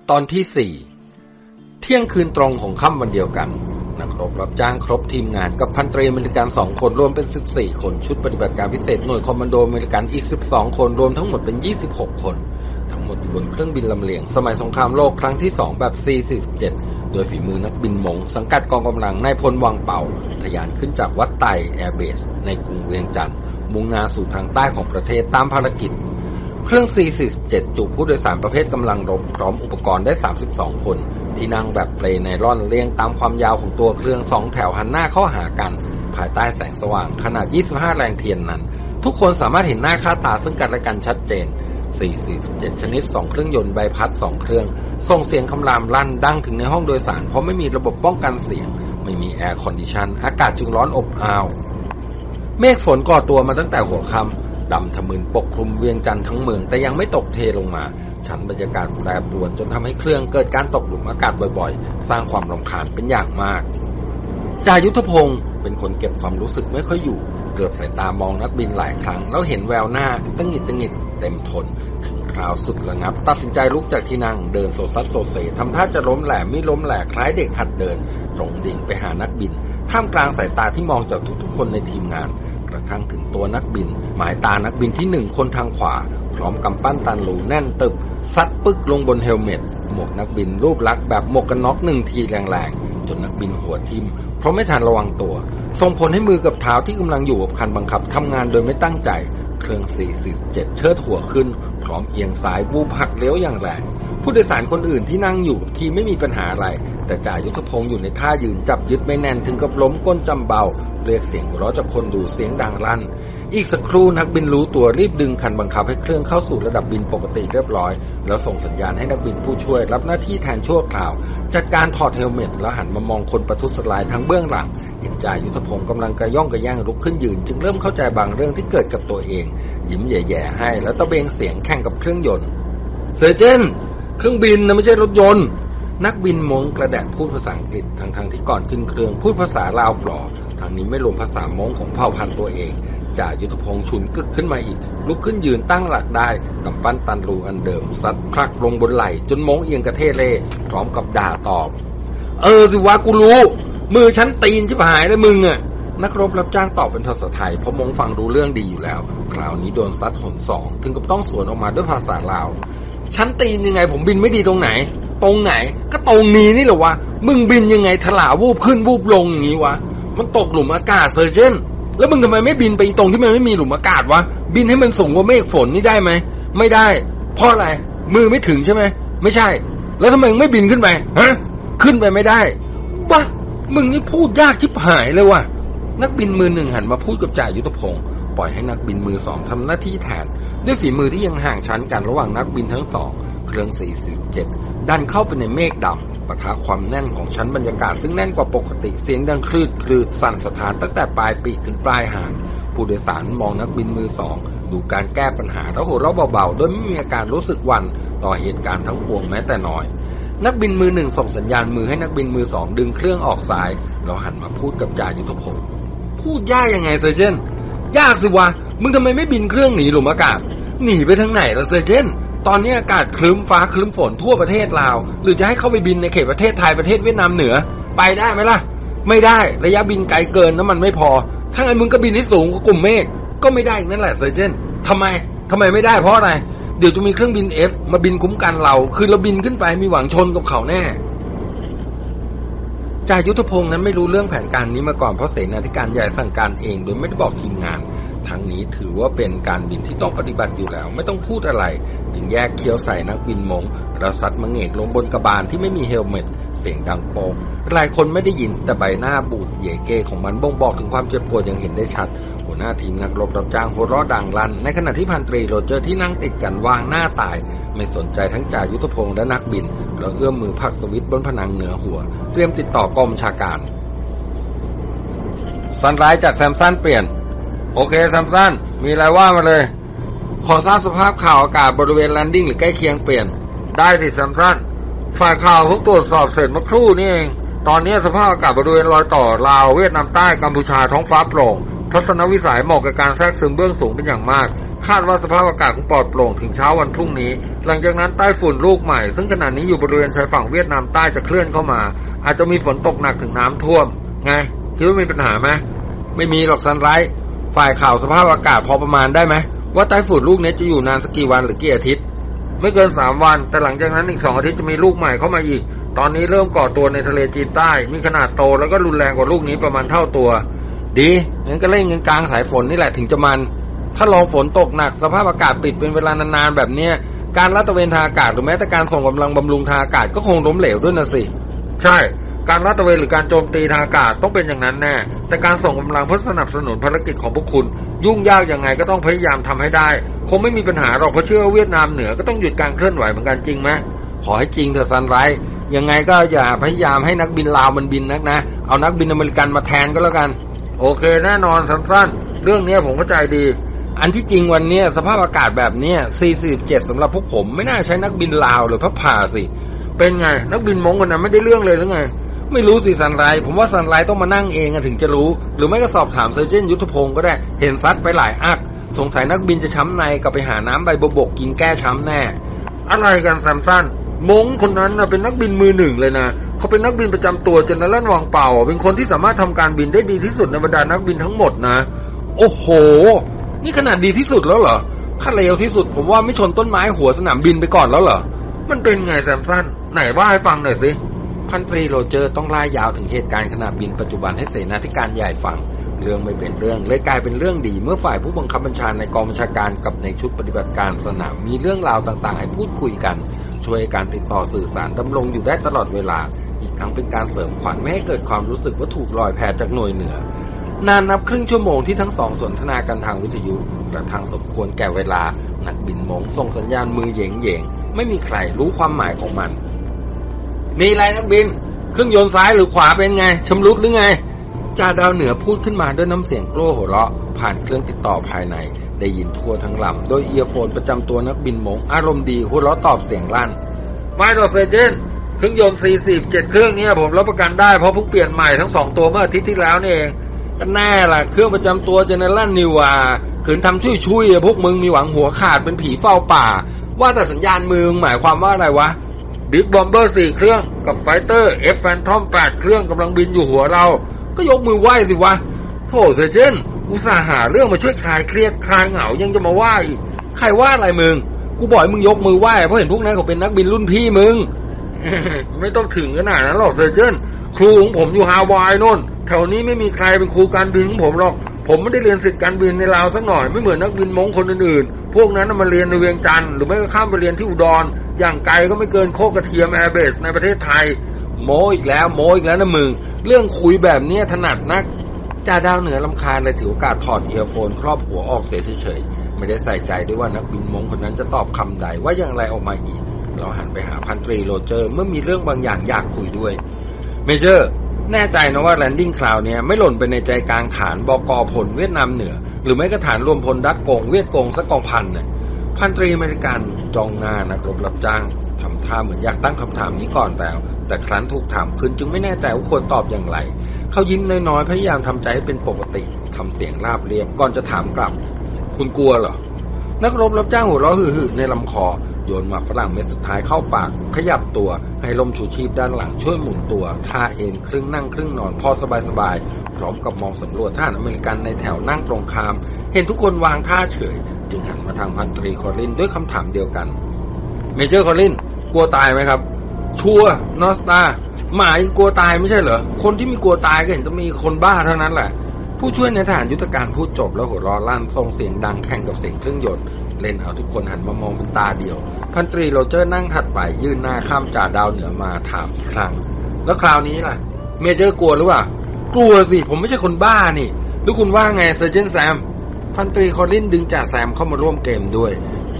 ตอนที่สี่ เที่ยงคืนตรงของค่ำวันเดียวกันนักรบรับจ้างครบทีมงานกับพันตรีอเมริกันสองคนรวมเป็น 14 คน ชุดปฏิบัติการพิเศษหน่วยคอมมานโดอเมริกันอีก 12 คนรวมทั้งหมดเป็น 26 คน ทั้งหมดอยู่บนเครื่องบินลำเลียง สมัยสงครามโลกครั้งที่ 2 แบบ C-47 โดยฝีมือนักบินมง สังกัดกองกำลังนายพลวังเป่าทะยานขึ้นจากวัดไตแอร์เบส ในกรุงเวียงจันทร์มุ่งหน้าสู่ทางใต้ของประเทศตามภารกิจ เครื่อง C-47 จุผู้โดยสารประเภทกำลังรบพร้อมอุปกรณ์ได้ 32 คน ที่นั่งแบบเปลไนล่อนเรียงตามความยาวของตัวเครื่องสองแถวหันหน้าเข้าหากัน ภายใต้แสงสว่างขนาด 25 แรงเทียนนั้น ทุกคนสามารถเห็นหน้าค่าตาซึ่งกันและกันชัดเจน 447 ชนิด 2 เครื่องยนต์ใบพัด 2 เครื่อง ส่งเสียงคำรามลั่นดังถึงในห้องโดยสาร เพราะไม่มีระบบป้องกันเสียง ไม่มี air condition อากาศจึงร้อนอบอ้าวเมฆฝนก่อตัวมาตั้งแต่หัวค่ำ ดำทะมึนปกคลุมเวียงจันทร์ทั้งเมือง แต่ยังไม่ตกเทลงมา ชั้นบรรยากาศแปรปรวนจนทำให้เครื่องเกิดการตกหลุมอากาศบ่อยๆ สร้างความรำคาญเป็นอย่างมากจายุทธพงศ์เป็นคนเก็บความรู้สึกไม่ค่อยอยู่ เกือบสายตามองนักบินหลายครั้ง แล้วเห็นแววหน้าตั้งหิดตั้งหิดเต็มทน ถึงคราวสุดระงับ ตัดสินใจลุกจากที่นั่งเดินโซซัดโซเซทำท่าจะล้มแหลมไม่ล้มแหลกคล้ายเด็กหัดเดินตรงดิ่งไปหานักบินท่ามกลางสายตาที่มองจากทุกๆคนในทีมงาน กระทั่งถึงตัวนักบิน หมายตานักบินที่หนึ่งคนทางขวา พร้อมกำปั้นตันรูแน่นตึบซัดปึกลงบนเฮลเมตหมวกนักบินรูปลักษณ์แบบหมวกกันน็อกหนึ่งทีแรงๆ จนนักบินหัวทิ่มเพราะไม่ทันระวังตัว ส่งผลให้มือกับเท้าที่กำลังอยู่กับคันบังคับทำงานโดยไม่ตั้งใจ เครื่อง 447 เชิดหัวขึ้น พร้อมเอียงซ้ายวูบหักเลี้ยวอย่างแรงผู้โดยสารคนอื่นที่นั่งอยู่ทีไม่มีปัญหาอะไร แต่จ่ายุทธพงศ์อยู่ในท่ายืนจับยึดไม่แน่นถึงกับล้มก้นจำเบา เรียกเสียงหัวเราะจากคนดูเสียงดังลั่น อีกสักครู่นักบินรู้ตัวรีบดึงคันบังคับให้เครื่องเข้าสู่ระดับบินปกติเรียบร้อย แล้วส่งสัญญาณให้นักบินผู้ช่วยรับหน้าที่แทนชั่วคราว จัดการถอดเฮลเมตแล้วหันมามองคนประทุษร้ายทั้งเบื้องหลังเห็นจ่ายุทธพงศ์กำลังกระย่องกระแย่งลุกขึ้นยืน จึงเริ่มเข้าใจบางเรื่องที่เกิดกับตัวเอง ยิ้มแย่ๆให้ แล้วตะเบงเสียงแข่งกับเครื่องยนต์เซอร์เจนเครื่องบินนะไม่ใช่รถยนต์นักบินมงกระแดะพูดภาษาอังกฤษทั้งๆทที่ก่อนขึ้นเครื่องพูดภาษาลาวปลอ ทางนี้ไม่รวมภาษามงของเผ่าพันธุ์ตัวเองจ่ายุทธพงศ์ชุนกึกขึ้นมาอีก ลุกขึ้นยืนตั้งหลักได้กำปั้นตันรูอันเดิมซัดพลักลงบนไหล่จนมงเอียงกระเทเล่พร้อมกับด่าตอบ เออสิวะกูรู้ มือฉันตีนชิบหายเลยมึงอะนักรบรับจ้างตอบเป็นภาษาไทยเพราะมงฟังรู้เรื่องดีอยู่แล้ว คราวนี้โดนซัดหนสองถึงกับต้องสวนออกมาด้วยภาษาลาวฉันตีนยังไง ผมบินไม่ดีตรงไหน ตรงไหน ก็ตรงนี้นี่เหรอวะมึงบินยังไงถลาวูบขึ้นวูบลงอย่างนี้วะ มันตกหลุมอากาศเซอร์เจนแล้วมึงทำไมไม่บินไปตรงที่มันไม่มีหลุมอากาศวะ บินให้มันสูงกว่าเมฆฝนนี่ได้ไหม ไม่ได้ เพราะอะไร มือไม่ถึงใช่ไหม ไม่ใช่ แล้วทำไมไม่บินขึ้นไป ฮะ ขึ้นไปไม่ได้วะมึงนี่พูดยากชิบหายเลยว่ะ นักบินมือหนึ่งหันมาพูดกับจ่ายุทธพงศ์ปล่อยให้นักบินมือสองทำหน้าที่แทน ด้วยฝีมือที่ยังห่างชั้นกันระหว่างนักบินทั้งสอง เครื่อง 47 ดันเข้าไปในเมฆดำ ปะทะความแน่นของชั้นบรรยากาศซึ่งแน่นกว่าปกติเสียงดังคลืดคลืดสั่นสะท้านตั้งแต่ปลายปีกถึงปลายหางผู้โดยสารมองนักบินมือสองดูการแก้ปัญหาแล้วหัวเราะเบาๆโดยไม่มีอาการรู้สึกวันต่อเหตุการณ์ทั้งปวงแม้แต่น้อย นักบินมือหนึ่งส่งสัญญาณมือให้นักบินมือสองดึงเครื่องออกซ้ายเราหันมาพูดกับจ่ายุทธพงศ์พูดยากยังไงเซอร์เจนยากสิวะมึงทำไมไม่บินเครื่องหนีหลุมอากาศหนีไปทางไหนล่ะเซอร์เจน ตอนนี้อากาศคลึ้มฟ้าคลึ้มฝนทั่วประเทศลาว หรือจะให้เข้าไปบินในเขตประเทศไทยประเทศเวียดนามเหนือ ไปได้ไหมล่ะ ไม่ได้ระยะบินไกลเกินน้ำมันไม่พอ ถ้างั้นมึงก็บินให้สูงกว่ากลุ่มเมฆก็ไม่ได้นั่นแหละ Sergeant ทำไมทำไมไม่ได้เพราะอะไรเดี๋ยวจะมีเครื่องบินเอฟมาบินคุ้มกันเรา ขืนเราบินขึ้นไปมีหวังชนกับเขาแน่จ่ายุทธพงศ์นั้นไม่รู้เรื่องแผนการนี้มาก่อนเพราะเสนาธิการใหญ่สั่งการเอง โดยไม่ได้บอกทีมงาน ทั้งนี้ถือว่าเป็นการบินที่ต้องปฏิบัติอยู่แล้ว ไม่ต้องพูดอะไร จึงแยกเขี้ยวใส่นักบินม้งแล้วซัดมะเหงกลงบนกระบาลที่ไม่มี helmet เสียงดังโปงหลายคนไม่ได้ยินแต่ใบหน้าบูดเหยเกของมันบ่งบอกถึงความเจ็บปวดอย่างเห็นได้ชัด หัวหน้าทีมนักรบรับจ้างหัวเราะดังลั่น ในขณะที่พันตรีโรเจอร์ที่นั่งติดกันวางหน้าตาย ไม่สนใจทั้งจ่ายุทธพงศ์และนักบินแล้วเอื้อมมือผลักสวิตช์บนผนังเหนือหัว เตรียมติดต่อกองบัญชาการซันไรส์จากแซมสันเปลี่ยน โอเคแซมสันมีอะไรว่ามาเลย ขอทราบสภาพข่าวอากาศบริเวณ landing หรือใกล้เคียงเปลี่ยน ได้สิแซมสันฝ่ายข่าวเพิ่งตรวจสอบเสร็จเมื่อครู่นี่เอง ตอนนี้สภาพอากาศบริเวณรอยต่อลาวเวียดนามใต้กัมพูชาท้องฟ้าโปร่ง ทัศนวิสัยเหมาะกับการแทรกซึมเบื้องสูงเป็นอย่างมาก คาดว่าสภาพอากาศคงปลอดโปร่งถึงเช้าวันพรุ่งนี้ หลังจากนั้นใต้ฝุ่นลูกใหม่ ซึ่งขณะนี้อยู่บริเวณชายฝั่งเวียดนามใต้จะเคลื่อนเข้ามา อาจจะมีฝนตกหนักถึงน้ำท่วม ไงคิดว่ามีปัญหาไหมไม่มีหรอกซันไร ฝ่ายข่าวสภาพอากาศพอประมาณได้ไหมว่าใต้ฝุ่นลูกนี้จะอยู่นานสักกี่วันหรือกี่อาทิตย์ ไม่เกินสามวัน แต่หลังจากนั้นอีกสองอาทิตย์จะมีลูกใหม่เข้ามาอีก ตอนนี้เริ่มก่อตัวในทะเลจีนใต้ มีขนาดโตแล้วก็รุนแรงกว่าลูกนี้ประมาณเท่าตัว ดีงั้นก็เล่นกันกลางสายฝนนี่แหละถึงจะมัน ถ้าลองฝนตกหนัก สภาพอากาศปิดเป็นเวลานานๆแบบเนี้ยการลาดตระเวนทางอากาศหรือแม้แต่การส่งกำลังบำรุงทางอากาศก็คงล้มเหลวด้วยนะสิ ใช่ การลาดตระเวนหรือการโจมตีทางอากาศต้องเป็นอย่างนั้นแน่ แต่การส่งกำลังเพื่อสนับสนุนภารกิจของพวกคุณ ยุ่งยากยังไงก็ต้องพยายามทำให้ได้ คงไม่มีปัญหาหรอกเพราะเชื่อว่าเวียดนามเหนือก็ต้องหยุดการเคลื่อนไหวเหมือนกันจริงไหมขอให้จริงเถอะ Sunrise ยังไงก็อย่าพยายามให้นักบินลาวมันบินนักนะ เอานักบินอเมริกันมาแทนก็แล้วกัน โอเคแน่นอนสั้นๆ เรื่องนี้ผมเข้าใจดี อันที่จริงวันนี้สภาพอากาศแบบนี้ 47สำหรับพวกผมไม่น่าใช้นักบินลาวหรือพระผ่าสิ เป็นไง นักบินม้งคนนั้นไม่ได้เรื่องเลยหรือไง ไม่รู้สิ Sunrise ผมว่า Sunrise ต้องมานั่งเองถึงจะรู้ หรือไม่ก็สอบถาม Sergeant ยุทธพงศ์ก็ได้ เห็นซัดไปหลายอึก สงสัยนักบินจะช้ำในกลับไปหาน้ำใบบกกินแก้ช้ำแน่ อะไรกันแซมสันม้งคนนั้นนะเป็นนักบินมือหนึ่งเลยนะ เขาเป็นนักบินประจำตัว General วังเปา เป็นคนที่สามารถทำการบินได้ดีที่สุดในบรรดานักบินทั้งหมดนะ โอ้โห นี่ขนาดดีที่สุดแล้วเหรอถ้าเลวที่สุดผมว่าไม่ชนต้นไม้หัวสนามบินไปก่อนแล้วเหรอ มันเป็นไงแซมสันไหนว่าให้ฟังหน่อยสิ พันตรีโรเจอร์ต้องร่ายยาวถึงเหตุการณ์ขณะบินปัจจุบันให้เสนาธิการใหญ่ฟัง เรื่องไม่เป็นเรื่องเลยกลายเป็นเรื่องดีเมื่อฝ่ายผู้บังคับบัญชาในกองบัญชาการกับในชุดปฏิบัติการสนามมีเรื่องราวต่างๆ ให้พูดคุยกัน ช่วยการติดต่อสื่อสารดำรงอยู่ได้ตลอดเวลา อีกทั้งเป็นการเสริมขวัญไม่ให้เกิดความรู้สึกว่าถูกลอยแพจากหน่วยเหนือนานนับครึ่งชั่วโมงที่ทั้งสองสนทนากันทางวิทยุกระทั่งสมควรแก่เวลา นักบินมงส่งสัญญาณมือเหยงเหยงไม่มีใครรู้ความหมายของมัน มีอะไรนักบิน เครื่องยนต์ซ้ายหรือขวาเป็นไงชำรุดหรือไงจ่าดาวเหนือพูดขึ้นมาด้วยน้ำเสียงกลัวหัวเราะ ผ่านเครื่องติดต่อภายใน ได้ยินทั่วทั้งลำโดย earphone ประจำตัวนักบินม้งอารมณ์ดีหัวเราะตอบเสียงลั่นไม่ดอก Sergeant เครื่องยนต์ 47 เครื่องนี้ผมรับประกันได้เพราะเพิ่งเปลี่ยนใหม่ทั้งสองตัวเมื่ออาทิตย์ที่แล้วนี่เองก็แน่ล่ะ เครื่องประจำตัว General นี่หว่าขืนทำชุยๆพวกมึงมีหวังหัวขาดเป็นผีเฝ้าป่า ว่าแต่สัญญาณมือหมายความว่าอะไรวะ big bomber สี่เครื่องกับ fighter F Phantom แปดเครื่องกำลังบินอยู่หัวเรา ก็ยกมือไหว้สิวะโถ Sergeant อุตส่าห์หาเรื่องมาช่วยคลายเครียดคลายเหงายังจะมาไหว้อีกใครว่าอะไรมึง กูบอกมึงยกมือไหว้เพราะเห็นพวกนั้นเขาเป็นนักบินรุ่นพี่มึง ไม่ต้องถึงขนาดนั้นหรอก Sergeant ครูของผมอยู่ฮาวายโน่นแถวนี้ไม่มีใครเป็นครูการบินของผมหรอก ผมไม่ได้เรียนศิษย์การบินในลาวสักหน่อยไม่เหมือนนักบินม้งคนอื่นๆ พวกนั้นมาเรียนในเวียงจันทน์หรือไม่ก็ข้ามไปเรียนที่อุดร อย่างไกลก็ไม่เกินโคกกระเทียม airbase ในประเทศไทย โมอีกแล้ว โมอีกแล้วนะมึง เรื่องคุยแบบเนี้ยถนัดนักจ่าดาวเหนือรำคาญเลยถือโอกาสถอด earphone ครอบหัวออกเสียเฉยๆ ไม่ได้ใส่ใจด้วยว่านักบินม้งคนนั้นจะตอบคำใดว่าอย่างไรออกมาอีก เราหันไปหาพันตรีโรเจอร์ เมื่อมีเรื่องบางอย่างอยากคุยด้วย Major แน่ใจนะว่า landing คราวเนี้ยไม่หล่นไปในใจกลางฐานกองพลเวียดนามเหนือ หรือไม่ก็ฐานรวมพลดักกงเวียดกงสักกองพันเนี่ย พันตรีอเมริกันจองหน้านักรบรับจ้างทำท่าเหมือนอยากตั้งคำถามนี้ก่อนแล้ว แต่ครั้นถูกถามขึ้นจึงไม่แน่ใจว่าควรตอบอย่างไร เขายิ้มน้อยๆพยายามทำใจให้เป็นปกติทำเสียงราบเรียบก่อนจะถามกลับ คุณกลัวเหรอ นักรบรับจ้างหัวเราะหึ่ในลำคอ ยนหมากฝรั่งเม็ดสุดท้ายเข้าปาก ขยับตัว ให้ลมชูชีพด้านหลังช่วยหมุนตัวท่าเอนครึ่งนั่งครึ่งนอนพอสบายๆพร้อมกับมองสำรวจท่านอเมริกันในแถวนั่งตรงข้าม เห็นทุกคนวางท่าเฉย จึงหันมาทางพันตรีคอรินด้วยคำถามเดียวกัน Major คอรินกลัวตายไหมครับ sure North Star ไม่กลัวตายไม่ใช่เหรอ คนที่ไม่กลัวตายก็เห็นจะมีคนบ้าเท่านั้นแหละ ผู้ช่วยในทหารยุทธการพูดจบแล้วหัวเราะลั่นส่งเสียงดังแข่งกับเสียงเครื่องยนต์เล่นเอาทุกคนหันมามองเป็นตาเดียว พันตรีโรเจอร์นั่งถัดไปยื่นหน้าข้ามจ่าดาวเหนือมาถามอีกครั้ง แล้วคราวนี้ล่ะ Major กลัวหรือเปล่ากลัวสิ ผมไม่ใช่คนบ้านี่หรือคุณว่าไง Sergeant แซม พันตรีคอลินดึงจ่าแซมเข้ามาร่วมเกมด้วย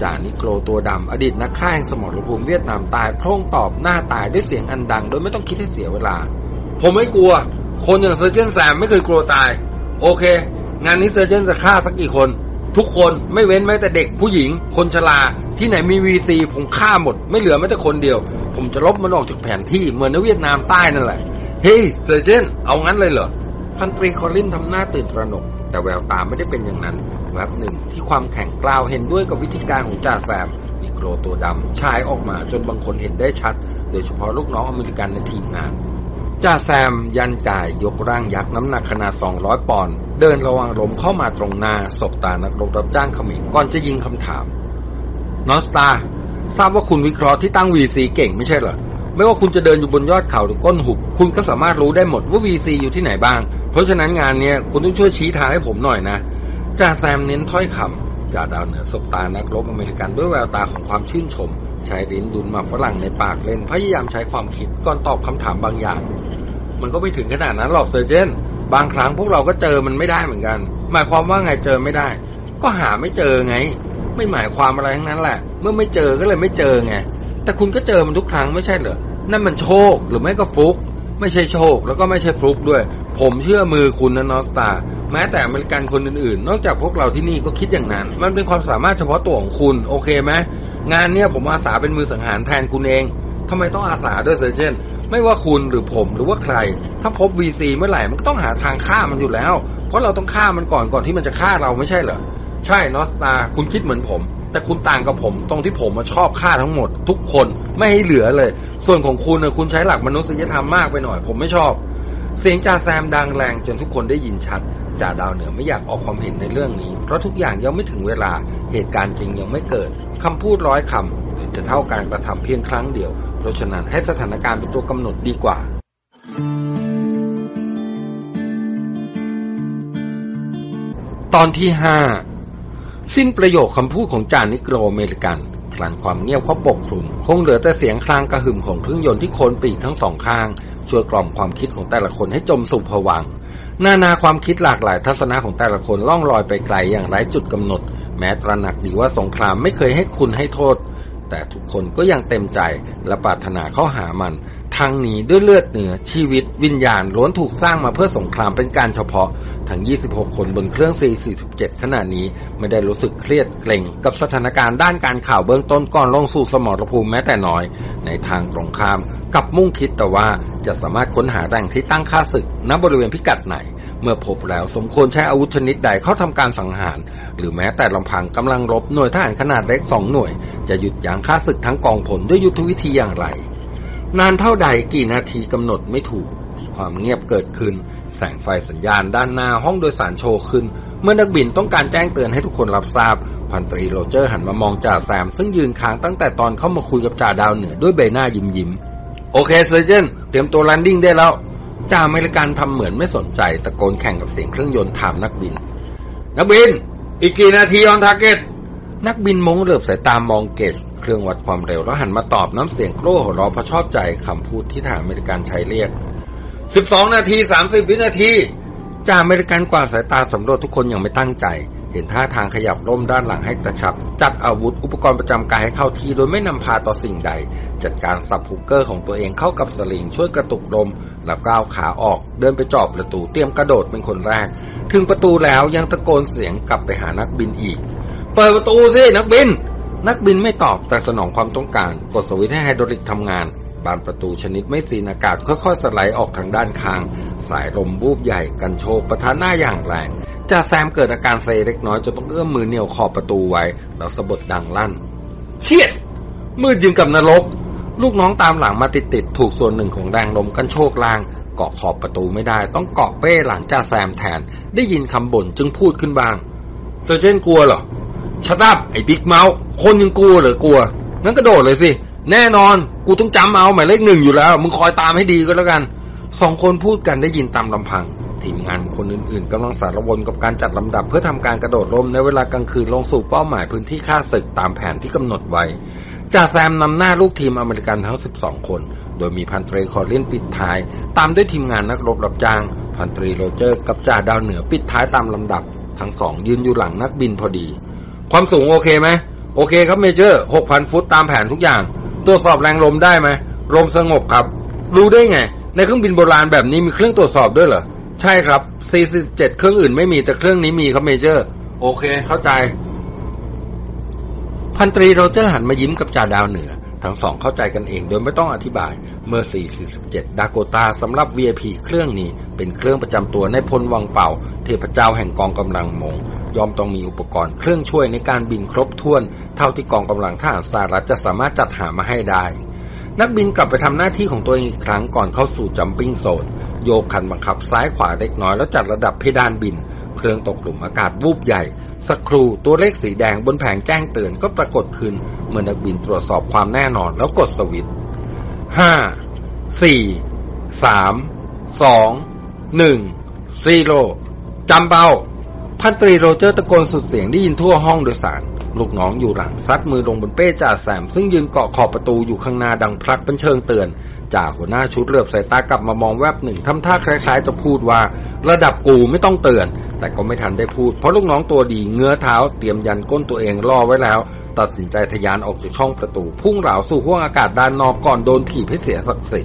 จ่านิโกรตัวดำอดีตนักฆ่าแห่งสมรภูมิเวียดนามตาโพลงตอบหน้าตายด้วยเสียงอันดัง โดยไม่ต้องคิดให้เสียเวลา ผมไม่กลัว คนอย่าง Sergeant แซมไม่เคยกลัวตาย โอเค งานนี้ Sergeant จะฆ่าสักกี่คน ทุกคนไม่เว้นแม้แต่เด็กผู้หญิง คนชราที่ไหนมี VC ผมฆ่าหมด ไม่เหลือแม้แต่คนเดียว ผมจะลบมันออกจากแผนที่เหมือนในเวียดนามใต้นั่นแหละ เฮ้ยเซอร์เจนเอางั้นเลยเหรอพันตรีคอลินทำหน้าตื่นตระหนก แต่แววตาไม่ได้เป็นอย่างนั้นแวบหนึ่งที่ความแข็งกล้าวเห็นด้วยกับวิธีการของจ่าแซมนิโกรตัวดำชายออกมาจนบางคนเห็นได้ชัด โดยเฉพาะลูกน้องอเมริกันในทีมงาน จ่าแซมยันกายยกร่างยักษ์น้ำหนักขนาด 200 ปอนด์เดินระวังลมเข้ามาตรงหน้าสบตานักรบรับจ้างเขมิงก่อนจะยิงคำถาม North Star ทราบว่าคุณวิเคราะห์ที่ตั้ง VC เก่งไม่ใช่เหรอ ไม่ว่าคุณจะเดินอยู่บนยอดเขาหรือก้นหุบ คุณก็สามารถรู้ได้หมดว่า VC อยู่ที่ไหนบ้าง เพราะฉะนั้นงานเนี้ยคุณต้องช่วยชี้ทางให้ผมหน่อยนะจ่าแซมเน้นถ้อยคำจ่าดาวเหนือสบตานักรบอเมริกันด้วยแววตาของความชื่นชมใช้ลิ้นดุนหมากฝรั่งในปากเล่นพยายามใช้ความคิดก่อนตอบคำถามบางอย่าง มันก็ไม่ถึงขนาดนั้นหรอก Sergeant บางครั้งพวกเราก็เจอมันไม่ได้เหมือนกัน หมายความว่าไงเจอไม่ได้ ก็หาไม่เจอไง ไม่หมายความอะไรทั้งนั้นแหละ เมื่อไม่เจอก็เลยไม่เจอไง แต่คุณก็เจอมันทุกครั้งไม่ใช่เหรอ นั่นมันโชคหรือไม่ก็ฟุก ไม่ใช่โชคแล้วก็ไม่ใช่ฟลุกด้วย ผมเชื่อมือคุณนะนอสตา แม้แต่อเมริกันคนอื่นๆ นอกจากพวกเราที่นี่ก็คิดอย่างนั้น มันเป็นความสามารถเฉพาะตัวของคุณ โอเคไหมงานเนี้ยผมอาสาเป็นมือสังหารแทนคุณเองทำไมต้องอาสาด้วยเซอร์เจน ไม่ว่าคุณหรือผมหรือว่าใคร ถ้าพบ VC เมื่อไหร่มันก็ต้องหาทางฆ่ามันอยู่แล้ว เพราะเราต้องฆ่ามันก่อนก่อนที่มันจะฆ่าเราไม่ใช่เหรอใช่นอสตาคุณคิดเหมือนผม แต่คุณต่างกับผม ตรงที่ผมมาชอบฆ่าทั้งหมด ทุกคนไม่ให้เหลือเลย ส่วนของคุณเนะคุณใช้หลักมนุษยธรรมมากไปหน่อย ผมไม่ชอบ เสียงจ่าแซมดังแรงจนทุกคนได้ยินชัดจ่าดาวเหนือไม่อยากออกความเห็นในเรื่องนี้ เพราะทุกอย่างยังไม่ถึงเวลาเหตุการณ์จริงยังไม่เกิดคำพูดร้อยคำจะเท่าการกระทำเพียงครั้งเดียว เพราะฉะนั้นให้สถานการณ์เป็นตัวกำหนดดีกว่าตอนที่ห้าสิ้นประโยคคำพูดของจานิโกรอเมริกัน คลันความเงียบเขาปกคลุม คงเหลือแต่เสียงคลางกระหึ่มของเครื่องยนต์ที่โคนปีกทั้งสองข้าง ช่วยกล่อมความคิดของแต่ละคนให้จมสู่ผวังนานาความคิดหลากหลายทัศนะของแต่ละคนล่องลอยไปไกลอย่างไร้จุดกำหนด แม้ตระหนักดีว่าสงครามไม่เคยให้คุณให้โทษ แต่ทุกคนก็ยังเต็มใจและปรารถนาเข้าหามันทางนี้ด้วยเลือดเนื้อชีวิตวิญญาณล้วนถูกสร้างมาเพื่อสงครามเป็นการเฉพาะ ทั้ง 26 คนบนเครื่อง C-47 ขณะนี้ไม่ได้รู้สึกเครียดเกรงกับสถานการณ์ด้านการข่าวเบื้องต้นก่อนลงสู่สมรภูมิแม้แต่น้อย ในทางตรงข้ามกับมุ่งคิดแต่ว่าจะสามารถค้นหาแหล่งที่ตั้งค่าศึกณบริเวณพิกัดไหน เมื่อพบแล้วสมควรใช้อาวุธชนิดใดเข้าทำการสังหาร หรือแม้แต่ลำพังกำลังรบหน่วยทหารขนาดเล็กสองหน่วย จะหยุดยั้งข้าศึกทั้งกองพลด้วยยุทธวิธีอย่างไร นานเท่าใดกี่นาทีกำหนดไม่ถูกที่ความเงียบเกิดขึ้น แสงไฟสัญญาณด้านหน้าห้องโดยสารโชว์ขึ้น เมื่อนักบินต้องการแจ้งเตือนให้ทุกคนรับทราบ พันตรีโรเจอร์หันมามองจ่าแซม ซึ่งยืนค้างตั้งแต่ตอนเข้ามาคุยกับจ่าดาวเหนือด้วยใบหน้ายิ้มยิ้มโอเค Sergeant เตรียมตัว landing ได้แล้ว จ่าอเมริกันทำเหมือนไม่สนใจตะโกนแข่งกับเสียงเครื่องยนต์ถามนักบิน นักบิน อีกกี่นาที on target นักบินม้งเหลือบสายตามอง gauge เครื่องวัดความเร็วแล้วหันมาตอบน้ำเสียงกลั้วหัวเราะเพราะชอบใจคำพูดที่ทหารอเมริกันใช้เรียก 12 นาที 30 วินาที จ่าอเมริกันกวาดสายตาสำรวจทุกคนอย่างไม่ตั้งใจ เห็นท่าทางขยับร่มด้านหลังให้กระชับ จัดอาวุธอุปกรณ์ประจำกายให้เข้าที่โดยไม่นำพาต่อสิ่งใด จัดการสับ hooker ของตัวเองเข้ากับสลิงช่วยกระตุกร่มแล้วก้าวขาออก เดินไปขอบประตูเตรียมกระโดดเป็นคนแรก ถึงประตูแล้วยังตะโกนเสียงกลับไปหานักบินอีก เปิดประตูสินักบิน นักบินไม่ตอบแต่สนองความต้องการ กดสวิตช์ให้ไฮดรอลิกทำงาน บานประตูชนิดไม่ seal อากาศค่อยๆสไลด์ออกทางด้านข้าง สายลมบูบใหญ่กันโชกประทานหน้าอย่างแรงจ่าแซมเกิดอาการเซเล็กน้อยจนต้องเอื้อมมือเหนี่ยวขอบประตูไว้ แล้วสะบัดดังลั่น เชียสมืดยิงกับนรก ลูกน้องตามหลังมาติดๆถูกส่วนหนึ่งของแรงลมกรรโชกร่าง เกาะขอบประตูไม่ได้ ต้องเกาะเป้หลังจ่าแซมแทน ได้ยินคำบ่นจึงพูดขึ้นบ้าง Sergeant กลัวเหรอ shut up ไอ้ big mouth คนยังกูเหรอกลัว งั้นกระโดดเลยสิ แน่นอน กูต้องจำเอาหมายเลขหนึ่งอยู่แล้ว มึงคอยตามให้ดีก็แล้วกันสองคนพูดกันได้ยินตามลำพัง ทีมงานคนอื่นๆกำลังสาละวนกับการจัดลำดับเพื่อทำการกระโดดร่มในเวลากลางคืนลงสู่เป้าหมายพื้นที่ข้าศึกตามแผนที่กำหนดไว้จ่าแซมนำหน้าลูกทีมอเมริกันทั้ง 12 คน โดยมีพันตรีคอร์ลินปิดท้าย ตามด้วยทีมงานนักรบรับจ้าง พันตรีโรเจอร์กับจ่าดาวเหนือปิดท้ายตามลำดับ ทั้งสองยืนอยู่หลังนักบินพอดี ความสูงโอเคไหมโอเคครับ Major 6,000 ฟุตตามแผนทุกอย่าง ตรวจสอบแรงลมได้ไหมลมสงบครับ รู้ได้ไง ในเครื่องบินโบราณแบบนี้มีเครื่องตรวจสอบด้วยเหรอ ใช่ครับ 47 เครื่องอื่นไม่มีแต่เครื่องนี้มีครับ Major โอเค เข้าใจ พันตรีโรเจอร์หันมายิ้มกับจ่าดาวเหนือ ทั้งสองเข้าใจกันเองโดยไม่ต้องอธิบาย เมื่อ C 47 ดาโกตาสำหรับ VIP เครื่องนี้เป็นเครื่องประจำตัวนายพลวังเปา เทพเจ้าแห่งกองกำลังม้ง ย่อมต้องมีอุปกรณ์เครื่องช่วยในการบินครบถ้วน เท่าที่กองกำลังทหารสหรัฐจะสามารถจัดหามาให้ได้ นักบินกลับไปทำหน้าที่ของตัวเองอีกครั้งก่อนเข้าสู่ jumping zone โยกคันบังคับซ้ายขวาเล็กน้อยแล้วจัดระดับเพดานบิน เครื่องตกหลุมอากาศวูบใหญ่ สักครู่ตัวเลขสีแดงบนแผงแจ้งเตือนก็ปรากฏขึ้น เมื่อนักบินตรวจสอบความแน่นอนแล้วกดสวิตช์ห้าสี่สามสองหนึ่ง zero jump out พันตรีโรเจอร์ตะโกนสุดเสียงได้ยินทั่วห้องโดยสาร ลูกน้องอยู่หลังซัดมือลงบนเป้จ่าแสมซึ่งยืนเกาะขอบประตูอยู่ข้างหน้าดังพลั่กเป็นเชิงเตือนจ่าหัวหน้าชุดเหลือบสายตากลับมามองแวบหนึ่งทำท่าคล้ายๆจะพูดว่า ระดับกูไม่ต้องเตือน แต่ก็ไม่ทันได้พูด เพราะลูกน้องตัวดีเงื้อเท้าเตรียมยันก้นตัวเองรอไว้แล้ว ตัดสินใจทะยานออกจากช่องประตู พุ่งเหลาสู่ห้วงอากาศด้านนอกก่อนโดนถีบให้เสียศักดิ์ศรี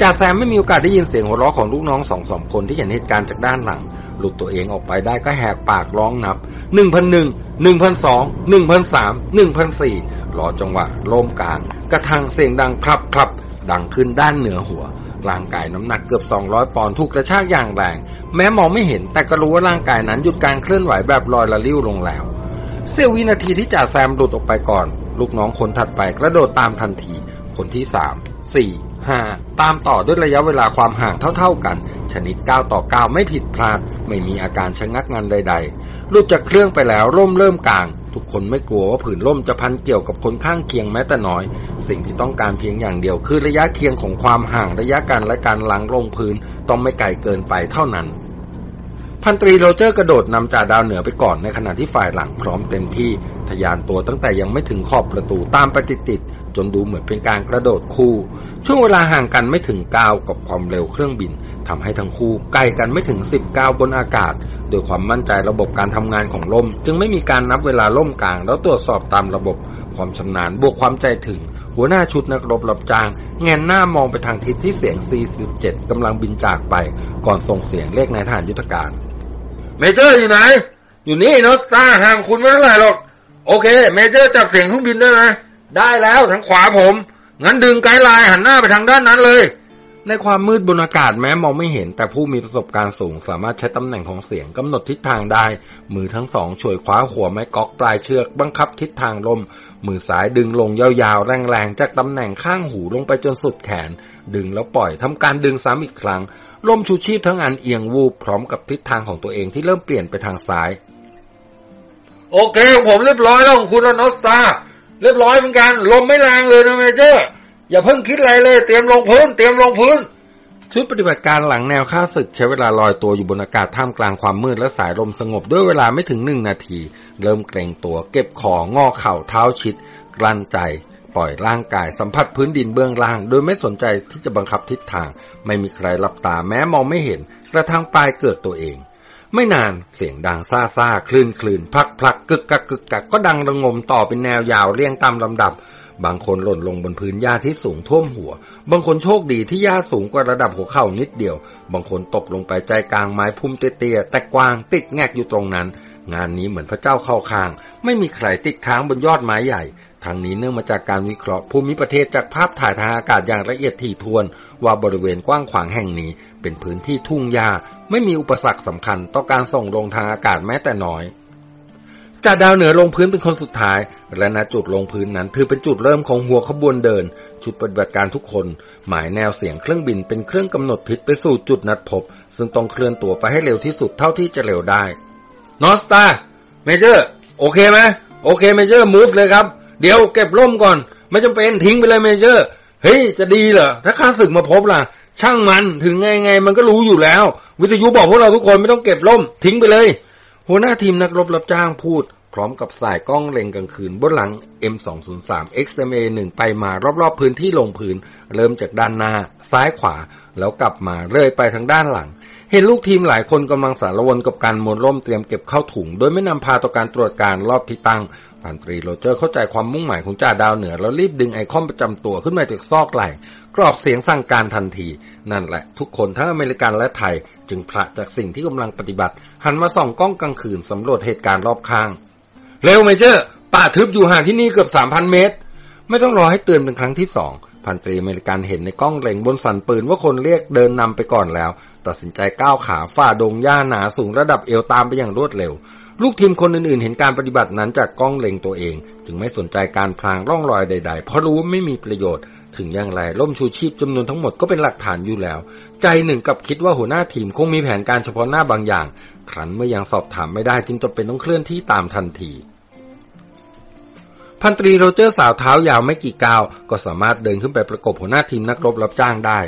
จ่าแซมไม่มีโอกาสได้ยินเสียงหัวเราะของลูกน้องสองสามคนที่เห็นเหตุการณ์จากด้านหลัง ลูกตัวเองออกไปได้ก็แหกปากร้องนับหนึ่งพันหนึ่งหนึ่งพันสองหนึ่งพันสามหนึ่งพันสี่รอจังหวะโล่มกลางกระทั่งเสียงดังครับครับดังขึ้นด้านเหนือหัว ร่างกายน้ำหนักเกือบ 200 ปอนด์ถูกกระชากอย่างแรง แม้มองไม่เห็นแต่ก็รู้ว่าร่างกายนั้นหยุดการเคลื่อนไหวแบบลอยละลิ้วลงแล้ว เสี้ยววินาทีที่จ่าแซมหลุดออกไปก่อน ลูกน้องคนถัดไปกระโดดตามทันที คนที่สามสี่ 5ตามต่อด้วยระยะเวลาความห่างเท่าๆกัน ชนิด 9 ต่อ 9 ไม่ผิดพลาด ไม่มีอาการชะงักงันใดๆลุดจากเครื่องไปแล้วร่มเริ่มกลาง ทุกคนไม่กลัวว่าผืนร่มจะพันเกี่ยวกับคนข้างเคียงแม้แต่น้อย สิ่งที่ต้องการเพียงอย่างเดียวคือระยะเคียงของความห่างระยะกันและกันหลังลงพื้นต้องไม่ไกลเกินไปเท่านั้น พันตรีโรเจอร์กระโดดนำจ่าดาวเหนือไปก่อนในขณะที่ฝ่ายหลังพร้อมเต็มที่ทะยานตัวตั้งแต่ยังไม่ถึงขอบประตูตามไปติดๆจนดูเหมือนเป็นการกระโดดคู่ ช่วงเวลาห่างกันไม่ถึงก้าวกับความเร็วเครื่องบินทำให้ทั้งคู่ใกล้กันไม่ถึง10ก้าวบนอากาศ โดยความมั่นใจระบบการทำงานของร่ม จึงไม่มีการนับเวลาร่มกาง แล้วตรวจสอบตามระบบความชำนาญบวกความใจถึง หัวหน้าชุดนักรบรับจ้างแงนหน้ามองไปทางทิศที่เสียง 47กำลังบินจากไป ก่อนส่งเสียงเรียกนายทหารยุทธการ Major อยู่ไหน อยู่นี่ North Star ห่างคุณไม่เท่าไหร่หรอก โอเค Major จับเสียงเครื่องบินได้ไหมได้แล้วทางขวาผม งั้นดึง guideline หันหน้าไปทางด้านนั้นเลย ในความมืดบนอากาศแม้มองไม่เห็น แต่ผู้มีประสบการณ์สูงสามารถใช้ตำแหน่งของเสียงกำหนดทิศทางได้ มือทั้งสองช่วยคว้าหัวไม้ก๊อกปลายเชือกบังคับทิศทางลม มือซ้ายดึงลงยาวๆ แรงๆ จากตำแหน่งข้างหูลงไปจนสุดแขน ดึงแล้วปล่อยทำการดึงซ้ำอีกครั้ง ลมชูชีพทั้งอันเอียงวูบพร้อมกับทิศทางของตัวเองที่เริ่มเปลี่ยนไปทางซ้าย โอเคผมเรียบร้อยแล้วของคุณนอสตา เรียบร้อยเหมือนกัน ลมไม่แรงเลยนะเมเจอร์อย่าเพิ่งคิดอะไรเลย เตรียมลงพื้น เตรียมลงพื้น ชุดปฏิบัติการหลังแนวค่าศึกใช้เวลาลอยตัวอยู่บนอากาศท่ามกลางความมืดและสายลมสงบด้วยเวลาไม่ถึงหนึ่งนาที เริ่มเกรงตัว เก็บของงอเข่าเท้าชิด กลั้นใจ ปล่อยร่างกายสัมผัสพื้นดินเบื้องล่าง โดยไม่สนใจที่จะบังคับทิศทาง ไม่มีใครหลับตาแม้มองไม่เห็น กระทั่งปลายเกิดตัวเอง ไม่นานเสียงดังซ่าซ่าคลื่นคลื่นพักพลักกึกกักกึกกักก็ดังระงมต่อเป็นแนวยาวเรียงตามลำดับบางคนหล่นลงบนพื้นหญ้าที่สูงท่วมหัว บางคนโชคดีที่หญ้าสูงกว่าระดับหัวเข่านิดเดียว บางคนตกลงไปใจกลางไม้พุ่มเตี้ยๆแต่กวางติดแงกอยู่ตรงนั้น งานนี้เหมือนพระเจ้าเข้าข้าง ไม่มีใครติดค้างบนยอดไม้ใหญ่ ทางนี้เนื่องมาจากการวิเคราะห์ภูมิประเทศจากภาพถ่ายทางอากาศอย่างละเอียดถี่ถ้วน ว่าบริเวณกว้างขวางแห่งนี้ เป็นพื้นที่ทุ่งหญ้าไม่มีอุปสรรคสำคัญต่อการส่งลงทางอากาศแม้แต่น้อยจ่าดาวเหนือลงพื้นเป็นคนสุดท้าย และณจุดลงพื้นนั้นถือเป็นจุดเริ่มของหัวขบวนเดิน ชุดปฏิบัติการทุกคน หมายแนวเสียงเครื่องบินเป็นเครื่องกำหนดทิศไปสู่จุดนัดพบ ซึ่งต้องเคลื่อนตัวไปให้เร็วที่สุดเท่าที่จะเร็วได้ North Star Major โอเคไหมโอเค Major move เลยครับ เดี๋ยวเก็บร่มก่อน ไม่จำเป็นทิ้งไปเลย Major เฮ้ยจะดีเหรอถ้าข้าศึกมาพบล่ะ ช่างมันถึงไงๆมันก็รู้อยู่แล้ว วิทยุบอกพวกเราทุกคนไม่ต้องเก็บร่ม ทิ้งไปเลย หัวหน้าทีมนักรบรับจ้างพูด พร้อมกับส่ายกล้องเล็งกลางคืนบนหลัง M203 XMA 1 ไปมารอบๆพื้นที่ลงพื้น เริ่มจากด้านหน้า ซ้ายขวา แล้วกลับมาเลื่อยไปทางด้านหลัง เห็นลูกทีมหลายคนกำลังสารวนกับการมวนร่มเตรียมเก็บเข้าถุง โดยไม่นำพาต่อการตรวจการรอบที่ตั้ง พันตรีโรเจอร์เข้าใจความมุ่งหมายของจ่าดาวเหนือ แล้วรีบดึงไอคอนประจำตัวขึ้นมาจากซอกไหล่กรอกเสียงสั่งการทันที นั่นแหละ ทุกคนทั้งอเมริกันและไทย จึงพละจากสิ่งที่กำลังปฏิบัติ หันมาส่องกล้องกลางคืนสำรวจเหตุการณ์รอบข้าง เร็วเมเจอร์ ป่าทึบอยู่ห่างที่นี่เกือบสามพันเมตร ไม่ต้องรอให้เตือนเป็นครั้งที่สองพันตรีอเมริกันเห็นในกล้องเล็งบนสันปืนว่าคนเรียกเดินนำไปก่อนแล้ว ตัดสินใจก้าวขาฝ่าดงหญ้าหนาสูงระดับเอวตามไปอย่างรวดเร็ว ลูกทีมคนอื่นๆ เห็นการปฏิบัตินั้นจากกล้องเล็งตัวเอง จึงไม่สนใจการพลางร่องรอยใด ๆ เพราะรู้ว่าไม่มีประโยชน์ ถึงอย่างไรล่มชูชีพจำนวนทั้งหมดก็เป็นหลักฐานอยู่แล้ว ใจหนึ่งกับคิดว่าหัวหน้าทีมคงมีแผนการเฉพาะหน้าบางอย่าง ครั้นเมื่อยังสอบถามไม่ได้จึงจำเป็นต้องเคลื่อนที่ตามทันทีพันตรีโรเจอร์สาวเท้ายาวไม่กี่ก้าว ก็สามารถเดินขึ้นไปประกบหัวหน้าทีมนักรบรับจ้างได้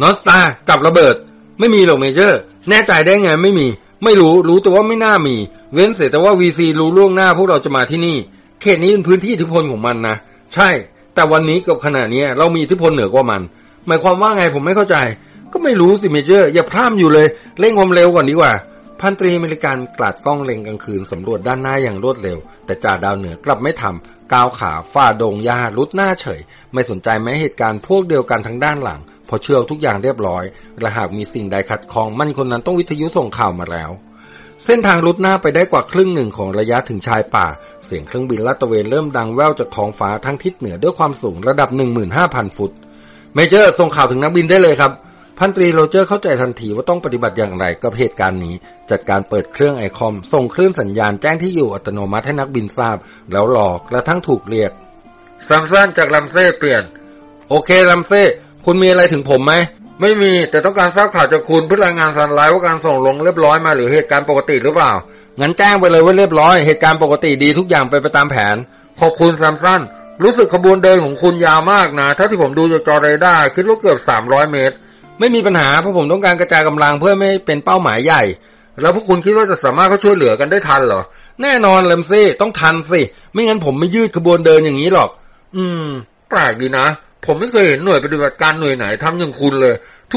North Star กับระเบิด ไม่มีหรอก Major แน่ใจได้ไงไม่มี ไม่รู้รู้แต่ว่าไม่น่ามี เว้นเสียแต่ว่า VC รู้ล่วงหน้าพวกเราจะมาที่นี่ เขตนี้เป็นพื้นที่อิทธิพลของมันนะใช่ แต่วันนี้กับขณะนี้เรามีอิทธิพลเหนือกว่ามัน หมายความว่าไงผมไม่เข้าใจ ก็ไม่รู้สิ Major อย่าพร่ำอยู่เลยเร่งความเร็วก่อนดีกว่าพันตรีอเมริกันกราดกล้องเล็งกลางคืนสำรวจด้านหน้าอย่างรวดเร็ว แต่จ่าดาวเหนือกลับไม่ทำก้าวขาฝ่าดงหญ้ารุดหน้าเฉย ไม่สนใจแม้เหตุการณ์พวกเดียวกันทั้งด้านหลัง เชื่อทุกอย่างเรียบร้อยและหากมีสิ่งใดขัดข้องมันคนนั้นต้องวิทยุส่งข่าวมาแล้ว เส้นทางรุดหน้าไปได้กว่าครึ่งหนึ่งของระยะถึงชายป่า เสียงเครื่องบินลาดตระเวนเริ่มดังแว่วจากท้องฟ้าทั้งทิศเหนือด้วยความสูงระดับ 15,000 ฟุต Major ส่งข่าวถึงนักบินได้เลยครับพันตรีโรเจอร์เข้าใจทันทีว่าต้องปฏิบัติอย่างไรกับเหตุการณ์นี้ จัดการเปิดเครื่อง Icom ส่งคลื่นสัญญาณแจ้งที่อยู่อัตโนมัติให้นักบินทราบ แล้วรอกระทั่งถูกเรียกซัมซันจากแรมเซ่เปลี่ยน โอเคแรมเซ่ คุณมีอะไรถึงผมไหมไม่มีแต่ต้องการทราบข่าวจากคุณเพื่อรายงานซันไลท์ว่าการส่งลงเรียบร้อยไหมหรือเหตุการณ์ปกติหรือเปล่างั้นแจ้งไปเลยว่าเรียบร้อยเหตุการณ์ปกติดีทุกอย่างไปไปตามแผน ขอบคุณซัมซันรู้สึกขบวนเดินของคุณยาวมากนะเท่าที่ผมดูจากจอเรดาร์คิดว่าเกือบสามร้อยเมตร ไม่มีปัญหาเพราะผมต้องการกระจายกำลังเพื่อไม่เป็นเป้าหมายใหญ่ แล้วพวกคุณคิดว่าจะสามารถเข้าช่วยเหลือกันได้ทันเหรอ แน่นอนแรมเซ่ต้องทันสิ ไม่งั้นผมไม่ยืดขบวนเดินอย่างนี้หรอก อืมแปลกดีนะ ผมไม่เคยเห็นหน่วยปฏิบัติการหน่วยไหนทำอย่างคุณเลย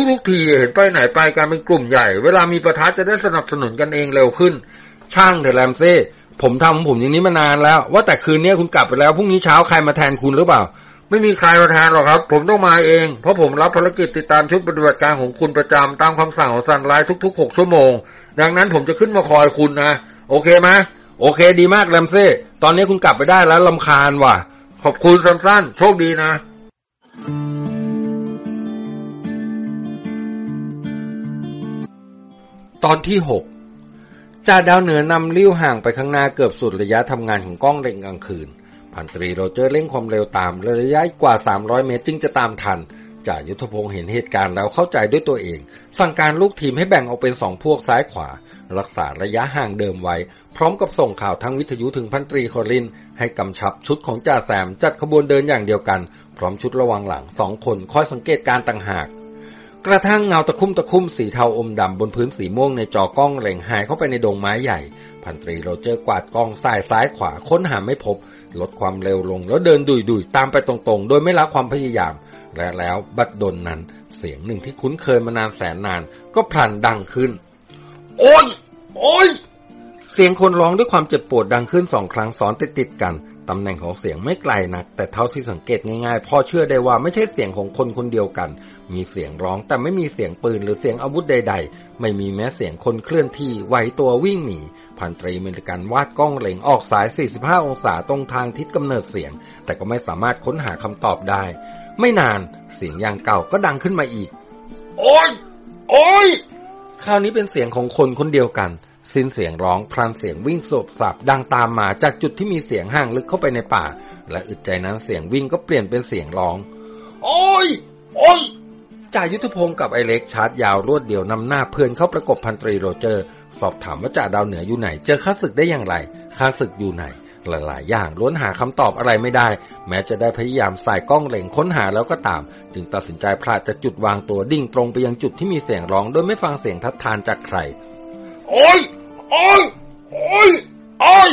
ทุกๆทีเห็นไปไหนไปกันเป็นกลุ่มใหญ่ เวลามีประทัดจะได้สนับสนุนกันเองเร็วขึ้น ช่างเถอะแรมเซ่ผมทำของผมอย่างนี้มานานแล้ว ว่าแต่คืนนี้คุณกลับไปแล้วพรุ่งนี้เช้าใครมาแทนคุณหรือเปล่า ไม่มีใครมาแทนหรอกครับ ผมต้องมาเอง เพราะผมรับภารกิจติดตามชุดปฏิบัติการของคุณประจำตามคำสั่งของซันไลท์ทุกๆหกชั่วโมง ดังนั้นผมจะขึ้นมาคอยคุณนะโอเคไหมโอเคดีมากแรมเซ่ตอนนี้คุณกลับไปได้แล้วรำคาญว่ะ ขอบคุณซัมซันโชคดีนะ ตอนที่หกจ่าดาวเหนือนำลิ้วห่างไปข้างหน้าเกือบสุดระยะทำงานของกล้องเร่งกลางคืน พันตรีโรเจอร์เร่งความเร็วตามระยะกว่า 300 เมตรจึงจะตามทันจ่ายุทธพงศ์เห็นเหตุการณ์แล้วเข้าใจด้วยตัวเอง สั่งการลูกทีมให้แบ่งออกเป็นสองพวกซ้ายขวา รักษาระยะห่างเดิมไว้ พร้อมกับส่งข่าวทางวิทยุถึงพันตรีโคลิน ให้กำชับชุดของจ่าแซมจัดขบวนเดินอย่างเดียวกัน พร้อมชุดระวังหลังสองคนคอยสังเกตการต่างหาก กระทั่งเงาตะคุ่มตะคุ่มสีเทาอมดำบนพื้นสีม่วงในจอกล้องเล็งหายเข้าไปในดงไม้ใหญ่ พันตรีโรเจอร์กวาดกล้องสายซ้ายขวาค้นหาไม่พบ ลดความเร็วลงแล้วเดินดุยดุยตามไปตรงๆ โดยไม่ละความพยายาม และแล้วบัดดลนั้น เสียงหนึ่งที่คุ้นเคยมานานแสนนาน ก็พลันดังขึ้น โอ้ยโอ้ยเสียงคนร้องด้วยความเจ็บปวดดังขึ้นสองครั้งซ้อนติดติดกัน ตำแหน่งของเสียงไม่ไกลนัก แต่เท่าที่สังเกตง่ายๆ พอเชื่อได้ว่าไม่ใช่เสียงของคนคนเดียวกัน มีเสียงร้องแต่ไม่มีเสียงปืนหรือเสียงอาวุธใด ๆ ไม่มีแม้เสียงคนเคลื่อนที่ไหวตัววิ่งหนี พันตรีเมริกันวาดกล้องเล็งออกสาย 45 องศาตรงทางทิศกำเนิดเสียง แต่ก็ไม่สามารถค้นหาคำตอบได้ ไม่นานเสียงอย่างเก่าก็ดังขึ้นมาอีก โอ้ยโอ้ยคราวนี้เป็นเสียงของคนคนเดียวกัน สิ้นเสียงร้องพลันเสียงวิ่งโสบสับดังตามมาจากจุดที่มีเสียงห่างลึกเข้าไปในป่า และอึดใจนั้นเสียงวิ่งก็เปลี่ยนเป็นเสียงร้อง โอ้ย โอ้ยจ่ายุทธพงศ์กับไอเล็กชาร์จยาวรวดเดียวนำหน้าเพื่อนเข้าประกบพันตรีโรเจอร์ สอบถามว่าจ่าดาวเหนืออยู่ไหน เจอข้าศึกได้อย่างไรข้าศึกอยู่ไหนหลายๆอย่างล้วนหาคำตอบอะไรไม่ได้ แม้จะได้พยายามใส่กล้องเล็งค้นหาแล้วก็ตาม จึงตัดสินใจพลาดจากจุดวางตัวดิ่งตรงไปยังจุดที่มีเสียงร้อง โดยไม่ฟังเสียงทัดทานจากใคร โอ้ยโอ้ยโอ้ยโอ้ย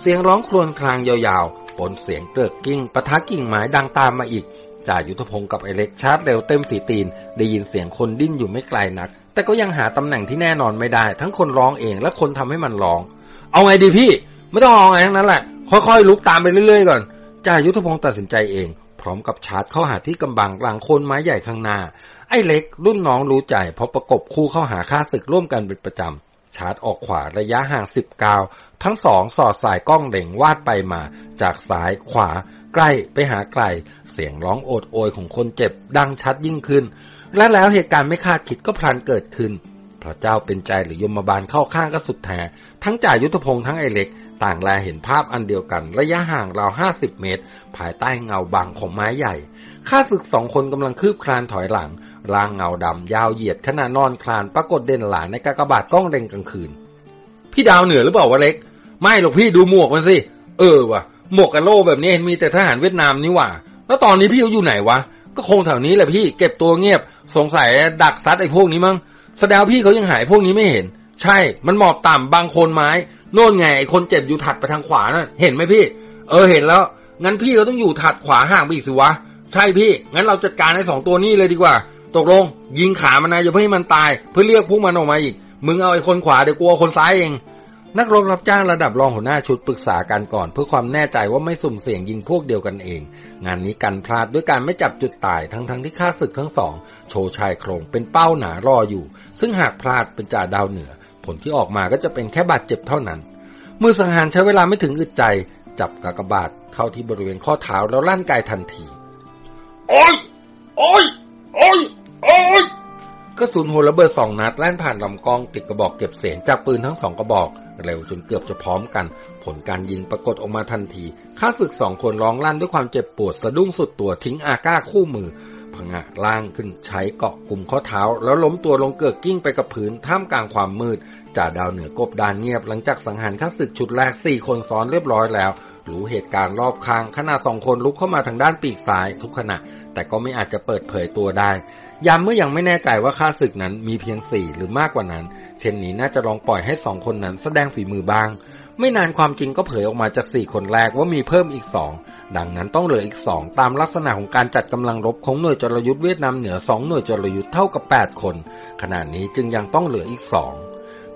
เสียงร้องครวญครางยาวๆปนเสียงเกิกกิ้งปะทะกิ่งไม้ดังตามมาอีกจ่ายุทธพงศ์กับไอเล็กชาร์จเร็วเต็มฝีตีน ได้ยินเสียงคนดิ้นอยู่ไม่ไกลนัก แต่ก็ยังหาตำแหน่งที่แน่นอนไม่ได้ ทั้งคนร้องเองและคนทำให้มันร้อง เอาไงดีพี่ ไม่ต้องเอาไงทั้งนั้นแหละ ค่อยๆลุกตามไปเรื่อยๆก่อนจ่ายุทธพงศ์ตัดสินใจเอง พร้อมกับชาร์จเข้าหาที่กำบังกลางโคนไม้ใหญ่ข้างหน้าไอ้เล็กรุ่นน้องรู้ใจเพราะประกบคู่เข้าหาค่าศึกร่วมกันเป็นประจำ ชาร์จออกขวาระยะห่างสิบกาว ทั้งสองสอดสายกล้องเด่งวาดไปมา จากซ้ายขวา ใกล้ไปหาไกล เสียงร้องโอดโอยของคนเจ็บดังชัดยิ่งขึ้น และแล้วเหตุการณ์ไม่คาดคิดก็พลันเกิดขึ้นพระเจ้าเป็นใจหรือยมบาลเข้าข้างก็สุดแท้ทั้งจ่ายุทธพงษ์ทั้งไอเล็ก ต่างแลเห็นภาพอันเดียวกัน ระยะห่างราวห้าสิบเมตร ภายใต้เงาบังของไม้ใหญ่ ข้าศึกสองคนกำลังคืบคลานถอยหลัง ร่างเงาดำยาวเหยียดขณะนอนคลานปรากฏเด่นหลานในกากบาทกล้องเร่งกลางคืน พี่ดาวเหนือหรือเปล่าวะเล็ก ไม่หรอกพี่ดูหมวกมันสิ เออว่ะหมวกกันโล่แบบนี้มีแต่ทหารเวียดนามนี่หว่า แล้วตอนนี้พี่เขาอยู่ไหนวะ ก็คงแถวนี้แหละพี่เก็บตัวเงียบ สงสัยดักซัดไอ้พวกนี้มั้งแสดงพี่เขายังหายพวกนี้ไม่เห็น ใช่ มันหมอบต่ำบางโคนไม้ โน่นไงคนเจ็บอยู่ถัดไปทางขวาน่ะเห็นไหมพี่ เออเห็นแล้ว งั้นพี่เขาต้องอยู่ถัดขวาห่างไปอีกสิวะ ใช่พี่ งั้นเราจัดการไอ้สองตัวนี้เลยดีกว่า ตกลง ยิงขามันนะอย่าเพื่อให้มันตาย เพื่อเรียกพวกมันออกมาอีก มึงเอาไอ้คนขวาเดี๋ยวกลัวคนซ้ายเอง นักรบรับจ้างระดับรองหัวหน้าชุดปรึกษากันก่อน เพื่อความแน่ใจว่าไม่สุ่มเสี่ยงยิงพวกเดียวกันเอง งานนี้กันพลาดด้วยการไม่จับจุดตายทั้งทั้งที่ข้าศึกทั้งสอง โชว์ชายโครงเป็นเป้าหนารออยู่ ซึ่งหากพลาดเป็นจ่าดาวเหนือ ผลที่ออกมาก็จะเป็นแค่บาดเจ็บเท่านั้น มือสังหารใช้เวลาไม่ถึงอึดใจ จับกากบาทเข้าที่บริเวณข้อเท้าแล้วลั่นกายทันทีโอ้ยโอ้ยโอ้ยโอ้ยกระสุนหัวระเบิดสองนัดแล่นผ่านลำกล้องติดกระบอกเก็บเสียงจากปืนทั้งสองกระบอก เร็วจนเกือบจะพร้อมกัน ผลการยิงปรากฏออกมาทันทีข้าศึกสองคนร้องลั่นด้วยความเจ็บปวดสะดุ้งสุดตัวทิ้งอาก้าคู่มือ ผงะล่างขึ้นใช้เกาะกลุ่มข้อเท้า แล้วล้มตัวลงเกิดกิ้งไปกับพื้นท่ามกลางความมืดจ่าดาวเหนือกบดานเงียบหลังจากสังหารข้าศึกชุดแรกสี่คนซ้อนเรียบร้อยแล้ว รู้เหตุการณ์รอบข้างขณะสองคนลุกเข้ามาทางด้านปีกซ้ายทุกขณะ แต่ก็ไม่อาจจะเปิดเผยตัวได้ย้ำเมื่อยังไม่แน่ใจว่าข้าศึกนั้นมีเพียงสี่หรือมากกว่านั้น เช่นนี้น่าจะลองปล่อยให้สองคนนั้นแสดงฝีมือบ้าง ไม่นานความจริงก็เผยออกมาจากสี่คนแรกว่ามีเพิ่มอีกสองดังนั้นต้องเหลืออีกสองตามลักษณะของการจัดกำลังรบของหน่วยจรยุทธ์เวียดนามเหนือสองหน่วยจรยุทธ์เท่ากับแปดคน ขณะนี้จึงยังต้องเหลืออีกสอง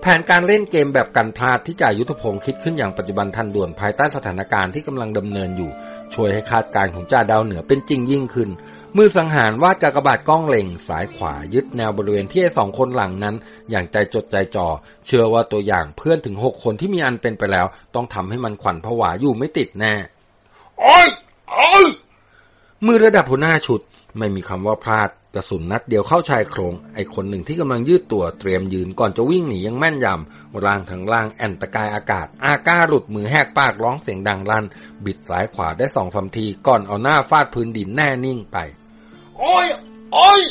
แผนการเล่นเกมแบบกันพลาดที่จ่ายุทธพงศ์คิดขึ้นอย่างปัจจุบันทันด่วนภายใต้สถานการณ์ที่กำลังดำเนินอยู่ ช่วยให้คาดการณ์ของจ่าดาวเหนือเป็นจริงยิ่งขึ้น มือสังหารว่าจากระบาดกล้องเล็งสายขวายึดแนวบริเวณที่ไอ้สองคนหลังนั้น อย่างใจจดใจจ่อเชื่อว่าตัวอย่างเพื่อนถึงหกคนที่มีอันเป็นไปแล้ว ต้องทำให้มันขวัญผวาอยู่ไม่ติดแน่โอ้ยโอ้ยมือระดับหัวหน้าชุด ไม่มีคำว่าพลาดกระสุนนัดเดียวเข้าชายโครง ไอคนหนึ่งที่กำลังยืดตัวเตรียมยืนก่อนจะวิ่งหนียังแม่นยำร่างทั้งล่างแอนตะกายอากาศ อาก้าหลุดมือแหกปากร้องเสียงดังลั่น บิดสายขวาได้สองสาทีก่อนเอาหน้าฟาดพื้นดินแน่นิ่งไป โอ้ย โอ้ย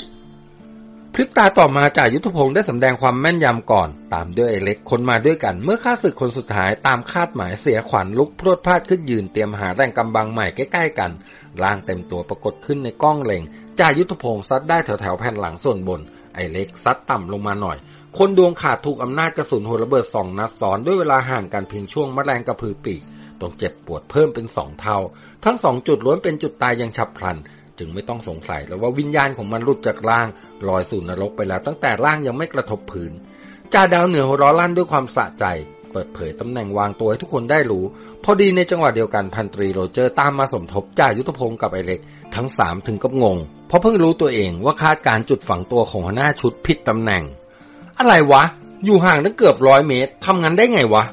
พริบตาต่อมาจ่ายุทธพงศ์ได้สำแดงความแม่นยำก่อน ตามด้วยไอเล็กคนมาด้วยกัน เมื่อข้าศึกคนสุดท้ายตามคาดหมายเสียขวัญลุกพรวดพลาดขึ้นยืนเตรียมหาแรงกำบังใหม่ใกล้ๆกันร่างเต็มตัวปรากฏขึ้นในกล้องเล็งจ่ายุทธพงศ์ซัดได้แถวแถวแผ่นหลังส่วนบน ไอเล็กซัดต่ำลงมาหน่อย คนดวงขาดถูกอำนาจกระสุนหัวระเบิดสองนัดซ้อนด้วยเวลาห่างกันเพียงช่วงมแมลงกระพือปีกต้องเจ็บปวดเพิ่มเป็นสองเท่า ทั้งสองจุดล้วนเป็นจุดตายอย่างฉับพลัน จึงไม่ต้องสงสัยแล้วว่าวิญญาณของมันหลุดจากร่างลอยสู่นรกไปแล้ว ตั้งแต่ร่างยังไม่กระทบพื้นจ่าดาวเหนือหัวร้อลั่นด้วยความสะใจ เปิดเผยตำแหน่งวางตัวให้ทุกคนได้รู้ พอดีในจังหวะเดียวกันพันตรีโรเจอร์ตามมาสมทบจ่ายุทธพงศ์กับไอเล็ก ทั้งสามถึงกับงง เพราะเพิ่งรู้ตัวเองว่าคาดการจุดฝังตัวของหัวหน้าชุดผิดตำแหน่ง อะไรวะ อยู่ห่างตั้งเกือบร้อยเมตรทำงานได้ไงวะ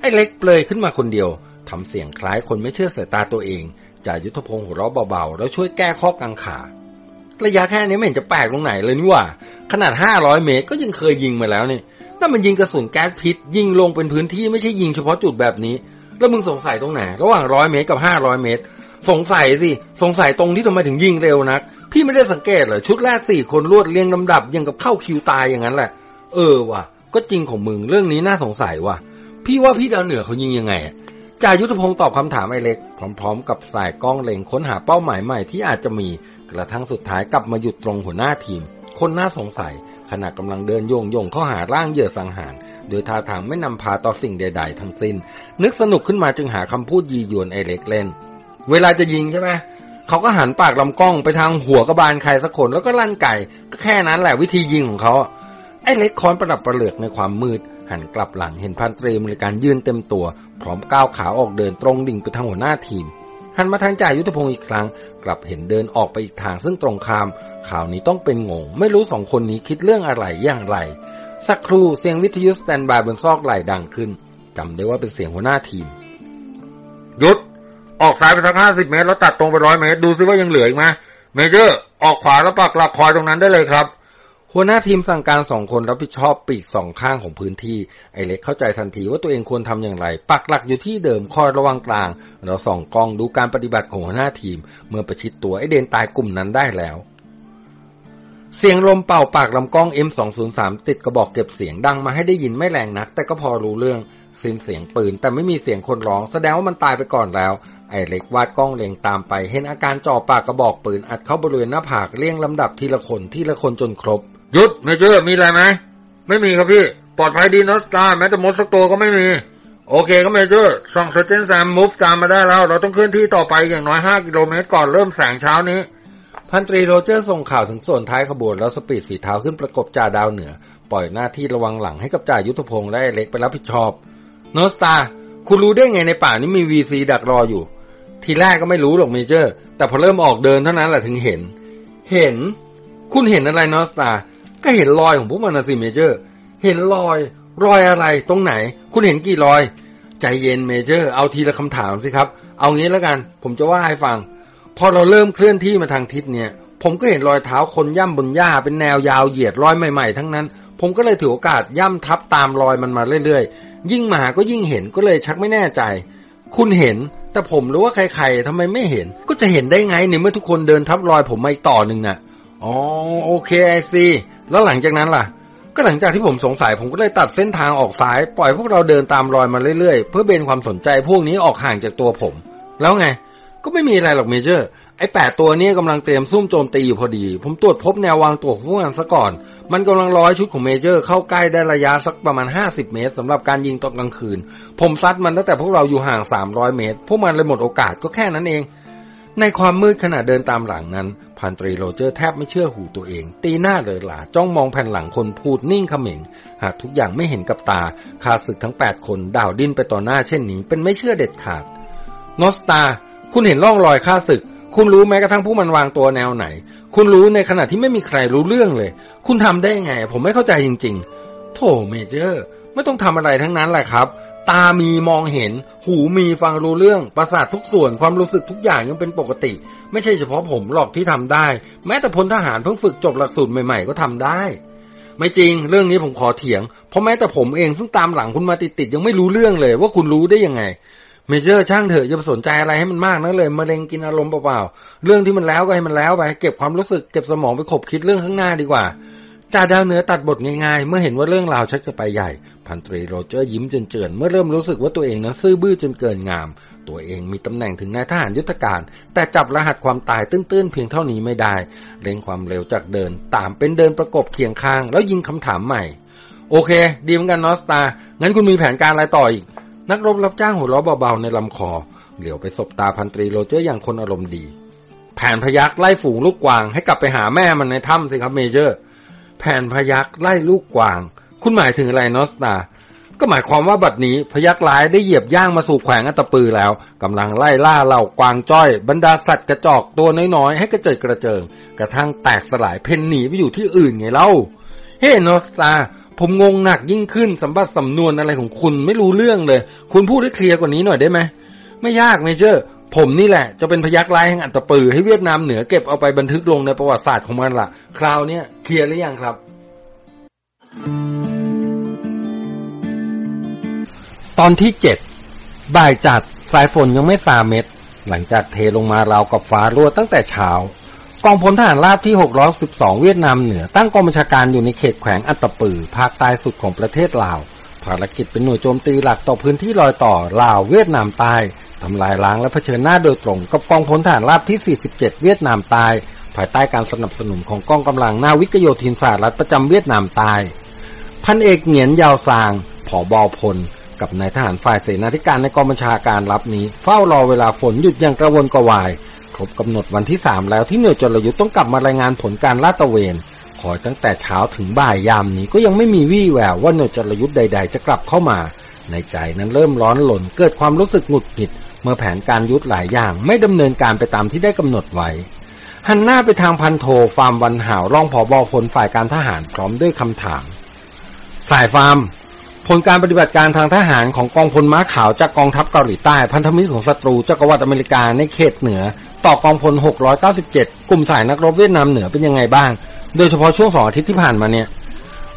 ไอเล็กเปลยขึ้นมาคนเดียวทำเสียงคล้ายคนไม่เชื่อสายตาตัวเอง จ่ายุทธพงศ์หัวเราะเบาๆ แล้วช่วยแก้ข้อกังขา ระยะแค่นี้ไม่เห็นจะแปลกตรงไหนเลยนี่ว่า ขนาดห้าร้อยเมตรก็ยังเคยยิงมาแล้วนี่นั่นมันยิงกระสุนแก๊สพิษ ยิงลงเป็นพื้นที่ไม่ใช่ยิงเฉพาะจุดแบบนี้ แล้วมึงสงสัยตรงไหน ระหว่างร้อยเมตรกับห้าร้อยเมตร สงสัยสิ สงสัยตรงที่ทำไมถึงยิงเร็วนัก พี่ไม่ได้สังเกตเหรอ ชุดแรกสี่คนรวดเรียงลำดับยังกับเข้าคิวตายอย่างนั้นแหละ เออว่ะ ก็จริงของมึงเรื่องนี้น่าสงสัยว่ะ พี่ว่าพี่ดาวเหนือเขายิงยังไง จ่ายุทธพงศ์ตอบคำถามไอเล็ก พร้อมๆ กับสายกล้องเล็งค้นหาเป้าหมายใหม่ที่อาจจะมี กระทั่งสุดท้ายกลับมาหยุดตรงหัวหน้าทีม คนน่าสงสัย ขณะกำลังเดินโยงโยงเข้าหาร่างเหยื่อสังหาร โดยท่าทางไม่นำพาต่อสิ่งใด ๆ ทั้งสิ้น นึกสนุกขึ้นมาจึงหาคำพูดยียวนไอเล็กเล่น เวลาจะยิงใช่ไหมเขาก็หันปากลำกล้องไปทางหัวกระบาลใครสักคนแล้วก็ลั่นไก่ ก็แค่นั้นแหละวิธียิงของเขาไอ้เล็กคอนประดับประเหลือกในความมืด หันกลับหลังเห็นพันตรีมริการยืนเต็มตัว พร้อมก้าวขาออกเดินตรงดิ่งไปทางหัวหน้าทีม หันมาทางจ่ายุทธพงศ์อีกครั้ง กลับเห็นเดินออกไปอีกทางซึ่งตรงข้าม คราวนี้ต้องเป็นงง ไม่รู้สองคนนี้คิดเรื่องอะไรอย่างไร สักครู่เสียงวิทยุ standby บนซอกไหล่ดังขึ้นจำได้ว่าเป็นเสียงหัวหน้าทีมยุดออกซ้ายไปสักห้าสิบเมตร แล้วตัดตรงไปร้อยเมตร ดูซิว่ายังเหลืออีกไหม Major ออกขวาแล้วปักหลักคอยตรงนั้นได้เลยครับ หัวหน้าทีมสั่งการสองคนรับผิดชอบปีกสองข้างของพื้นที่ ไอเล็กเข้าใจทันทีว่าตัวเองควรทำอย่างไร ปักหลักอยู่ที่เดิมคอยระวังกลาง เราส่องกล้องดูการปฏิบัติของหัวหน้าทีม เมื่อประชิดตัวไอเดนตายกลุ่มนั้นได้แล้ว เสียงลมเป่าปากลำกล้อง M203 ติดกระบอกเก็บเสียงดังมาให้ได้ยินไม่แรงนัก แต่ก็พอรู้เรื่องสิ้นเสียงปืนแต่ไม่มีเสียงคนร้อง แสดงว่ามันตายไปก่อนแล้ว ไอ้เล็กวาดกล้องเล็งตามไป เห็นอาการจ่อปากกระบอกปืนอัดเข้าบริเวณหน้าผากเรียงลำดับทีละคนทีละคนจนครบ ยุดเมเจอมีอะไรไหมไม่มีครับพี่ ปลอดภัยดีนอสตาแม้แต่มดสักตัวก็ไม่มี โอเคก็ Major ส่ง Sergeant แซม move ตามมาได้แล้ว เราต้องเคลื่อนที่ต่อไปอย่างน้อยห้ากิโลเมตรก่อนเริ่มแสงเช้านี้ พันตรีโรเจอร์ส่งข่าวถึงส่วนท้ายขบวนแล้ว speed ฝีเท้าขึ้นประกบจ่าดาวเหนือ ปล่อยหน้าที่ระวังหลังให้กับจ่ายุทธพงศ์และเล็กไปรับผิดชอบ นอสตาคุณรู้ได้ไงในป่านี้มี VC ดักรออยู่ ทีแรกก็ไม่รู้หรอก Major แต่พอเริ่มออกเดินเท่านั้นแหละถึงเห็น เห็น คุณเห็นอะไรนอสตา ก็เห็นรอยของพวกมันนะสิ Major เห็นรอย รอยอะไรตรงไหน คุณเห็นกี่รอย ใจเย็นเมเจอร์ เอาทีละคำถามสิครับ เอางี้แล้วกัน ผมจะว่าให้ฟัง พอเราเริ่มเคลื่อนที่มาทางทิศเนี่ย ผมก็เห็นรอยเท้าคนย่ำบนหญ้าเป็นแนวยาวเหยียดรอยใหม่ๆ ทั้งนั้น ผมก็เลยถือโอกาสย่ำทับตามรอยมันมาเรื่อยๆ ยิ่งมาก็ยิ่งเห็นก็เลยชักไม่แน่ใจ คุณเห็นแต่ผมรู้ว่าใครๆทำไมไม่เห็น ก็จะเห็นได้ไงในเมื่อทุกคนเดินทับรอยผมมาอีกต่อหนึ่งน่ะ อ๋อโอเค I see แล้วหลังจากนั้นล่ะ ก็หลังจากที่ผมสงสัยผมก็เลยตัดเส้นทางออกซ้าย ปล่อยพวกเราเดินตามรอยมาเรื่อยๆ เพื่อเบนความสนใจพวกนี้ออกห่างจากตัวผม แล้วไง ก็ไม่มีอะไรหรอก Major ไอ้แปดตัวนี้กำลังเตรียมซุ่มโจมตีอยู่พอดี ผมตรวจพบแนววางตัวของพวกมันซะก่อน มันกำลังรอชุดของ Major เข้าใกล้ได้ระยะสักประมาณ 50 เมตรสำหรับการยิงตอนกลางคืน ผมซัดมันตั้งแต่พวกเราอยู่ห่าง 300 เมตร พวกมันเลยหมดโอกาสก็แค่นั้นเอง ในความมืดขณะเดินตามหลังนั้น พันตรีโรเจอร์แทบไม่เชื่อหูตัวเอง ตีหน้าเหลอหลาจ้องมองแผ่นหลังคนพูดนิ่งเขม็งหากทุกอย่างไม่เห็นกับตาข้าศึกทั้ง8คนด่าวดิ้นไปต่อหน้าเช่นนี้ เป็นไม่เชื่อเด็ดขาดนอสตา คุณเห็นร่องรอยข้าศึก คุณรู้แม้กระทั่งพวกมันวางตัวแนวไหน คุณรู้ในขณะที่ไม่มีใครรู้เรื่องเลย คุณทำได้ไง ผมไม่เข้าใจจริง ๆโถ Major ไม่ต้องทำอะไรทั้งนั้นแหละครับ ตามีมองเห็น หูมีฟังรู้เรื่อง ประสาททุกส่วน ความรู้สึกทุกอย่างยังเป็นปกติ ไม่ใช่เฉพาะผมหรอกที่ทำได้ แม้แต่พลทหารเพิ่งฝึกจบหลักสูตรใหม่ๆ ก็ทำได้ ไม่จริง เรื่องนี้ผมขอเถียง เพราะแม้แต่ผมเองซึ่งตามหลังคุณมาติดๆยังไม่รู้เรื่องเลย ว่าคุณรู้ได้ยังไง เมเจอร์ช่างเถอะอย่าสนใจอะไรให้มันมากนักเลยมะเร็งกินอารมณ์เปล่าๆ เรื่องที่มันแล้วก็ให้มันแล้วไป เก็บความรู้สึกเก็บสมองไปขบคิดเรื่องข้างหน้าดีกว่า จ่าดาวเหนือตัดบทง่ายๆ เมื่อเห็นว่าเรื่องราวชักจะไปใหญ่ พันตรีโรเจอร์ยิ้มเจื่อนๆ เมื่อเริ่มรู้สึกว่าตัวเองนั้นซื่อบื้อจนเกินงาม ตัวเองมีตำแหน่งถึงนายทหารยุทธการ แต่จับรหัสความตายตื้นๆ เพียงเท่านี้ไม่ได้ เร่งความเร็วจากเดิน ตามเป็นเดินประกบเคียงข้าง แล้วยิงคำถามใหม่ โอเค ดีเหมือนกันนอสตา งั้นคุณมีแผนการอะไรต่ออีก นักรบรับจ้างหัวเราะเบาๆในลำคอ เหลียวไปสบตาพันตรีโรเจอร์อย่างคนอารมณ์ดี แผนพยักไล่ฝูงลูกกวางให้กลับไปหาแม่มันในถ้ำสิครับเมเจอร์ แผ่นพยักไล่ลูกกวาง คุณหมายถึงอะไรนอสตา ก็หมายความว่าบัดนี้พยักร้ายได้เหยียบย่างมาสู่แขวงอัตปือแล้วกำลังไล่ล่าเหล่ากวางจ้อย บรรดาสัตว์กระจอกตัวน้อยๆให้กระเจิดกระเจิง กระทั่งแตกสลายเพ่นหนีไปอยู่ที่อื่นไงเล่า เฮ้นอสตาผมงงหนักยิ่งขึ้นสัมบัติสำนวนอะไรของคุณไม่รู้เรื่องเลย คุณพูดให้เคลียร์กว่านี้หน่อยได้ไหมไม่ยากเมเจอร์ ผมนี่แหละ จะเป็นพยักร้ายแห่งอัตตปือ ให้เวียดนามเหนือเก็บเอาไปบันทึกลงในประวัติศาสตร์ของมันล่ะ คราวเนี้ยเคลียร์หรือยังครับตอนที่เจ็ดบ่ายจัดสายฝนยังไม่สาเม็ด หลังจากเทลงมาราวกับฟ้ารั่วตั้งแต่เช้า กองพลทหารราบที่ 612 เวียดนามเหนือ ตั้งกองบัญชาการอยู่ในเขตแขวงอัตตปือ ภาคใต้สุดของประเทศลาว ภารกิจเป็นหน่วยโจมตีหลักต่อพื้นที่รอยต่อลาวเวียดนามใต้ ทำลายล้างและเผชิญหน้าโดยตรงกับกองพลทหารราบที่ 47 เวียดนามใต้ภายใต้การสนับสนุนของกองกำลังนาวิกโยธินสหรัฐประจำเวียดนามใต้พันเอกเหงียนยาวซาง ผอบอพล กับนายทหารฝ่ายเสนาธิการในกองบัญชาการรับนี้ เฝ้ารอเวลาฝนหยุดอย่างกระวนกระวาย ครบกำหนดวันที่สามแล้วที่หน่วยจรยุทธ์ต้องกลับมารายงานผลการลาดตระเวนคอยตั้งแต่เช้าถึงบ่ายยามนี้ก็ยังไม่มีวี่แววว่าหน่วยจรยุทธ์ใด ๆ จะกลับเข้ามา ในใจนั้นเริ่มร้อนหล่นเกิดความรู้สึกหงุดหงิด เมื่อแผนการยุทธหลายอย่างไม่ดำเนินการไปตามที่ได้กำหนดไว้หันหน้าไปทางพันโทฟาร์มวันหาวรองผอบอพลฝ่ายการทหารพร้อมด้วยคำถาม สายฟาร์ม ผลการปฏิบัติการทางทหารของกองพลม้าขาวจากกองทัพเกาหลีใต้พันธมิตรของศัตรูจักรวรรดิอเมริกาในเขตเหนือ ต่อกองพล 697 กลุ่มสายนักรบเวียดนามเหนือเป็นยังไงบ้าง โดยเฉพาะช่วงสองอาทิตย์ที่ผ่านมาเนี่ย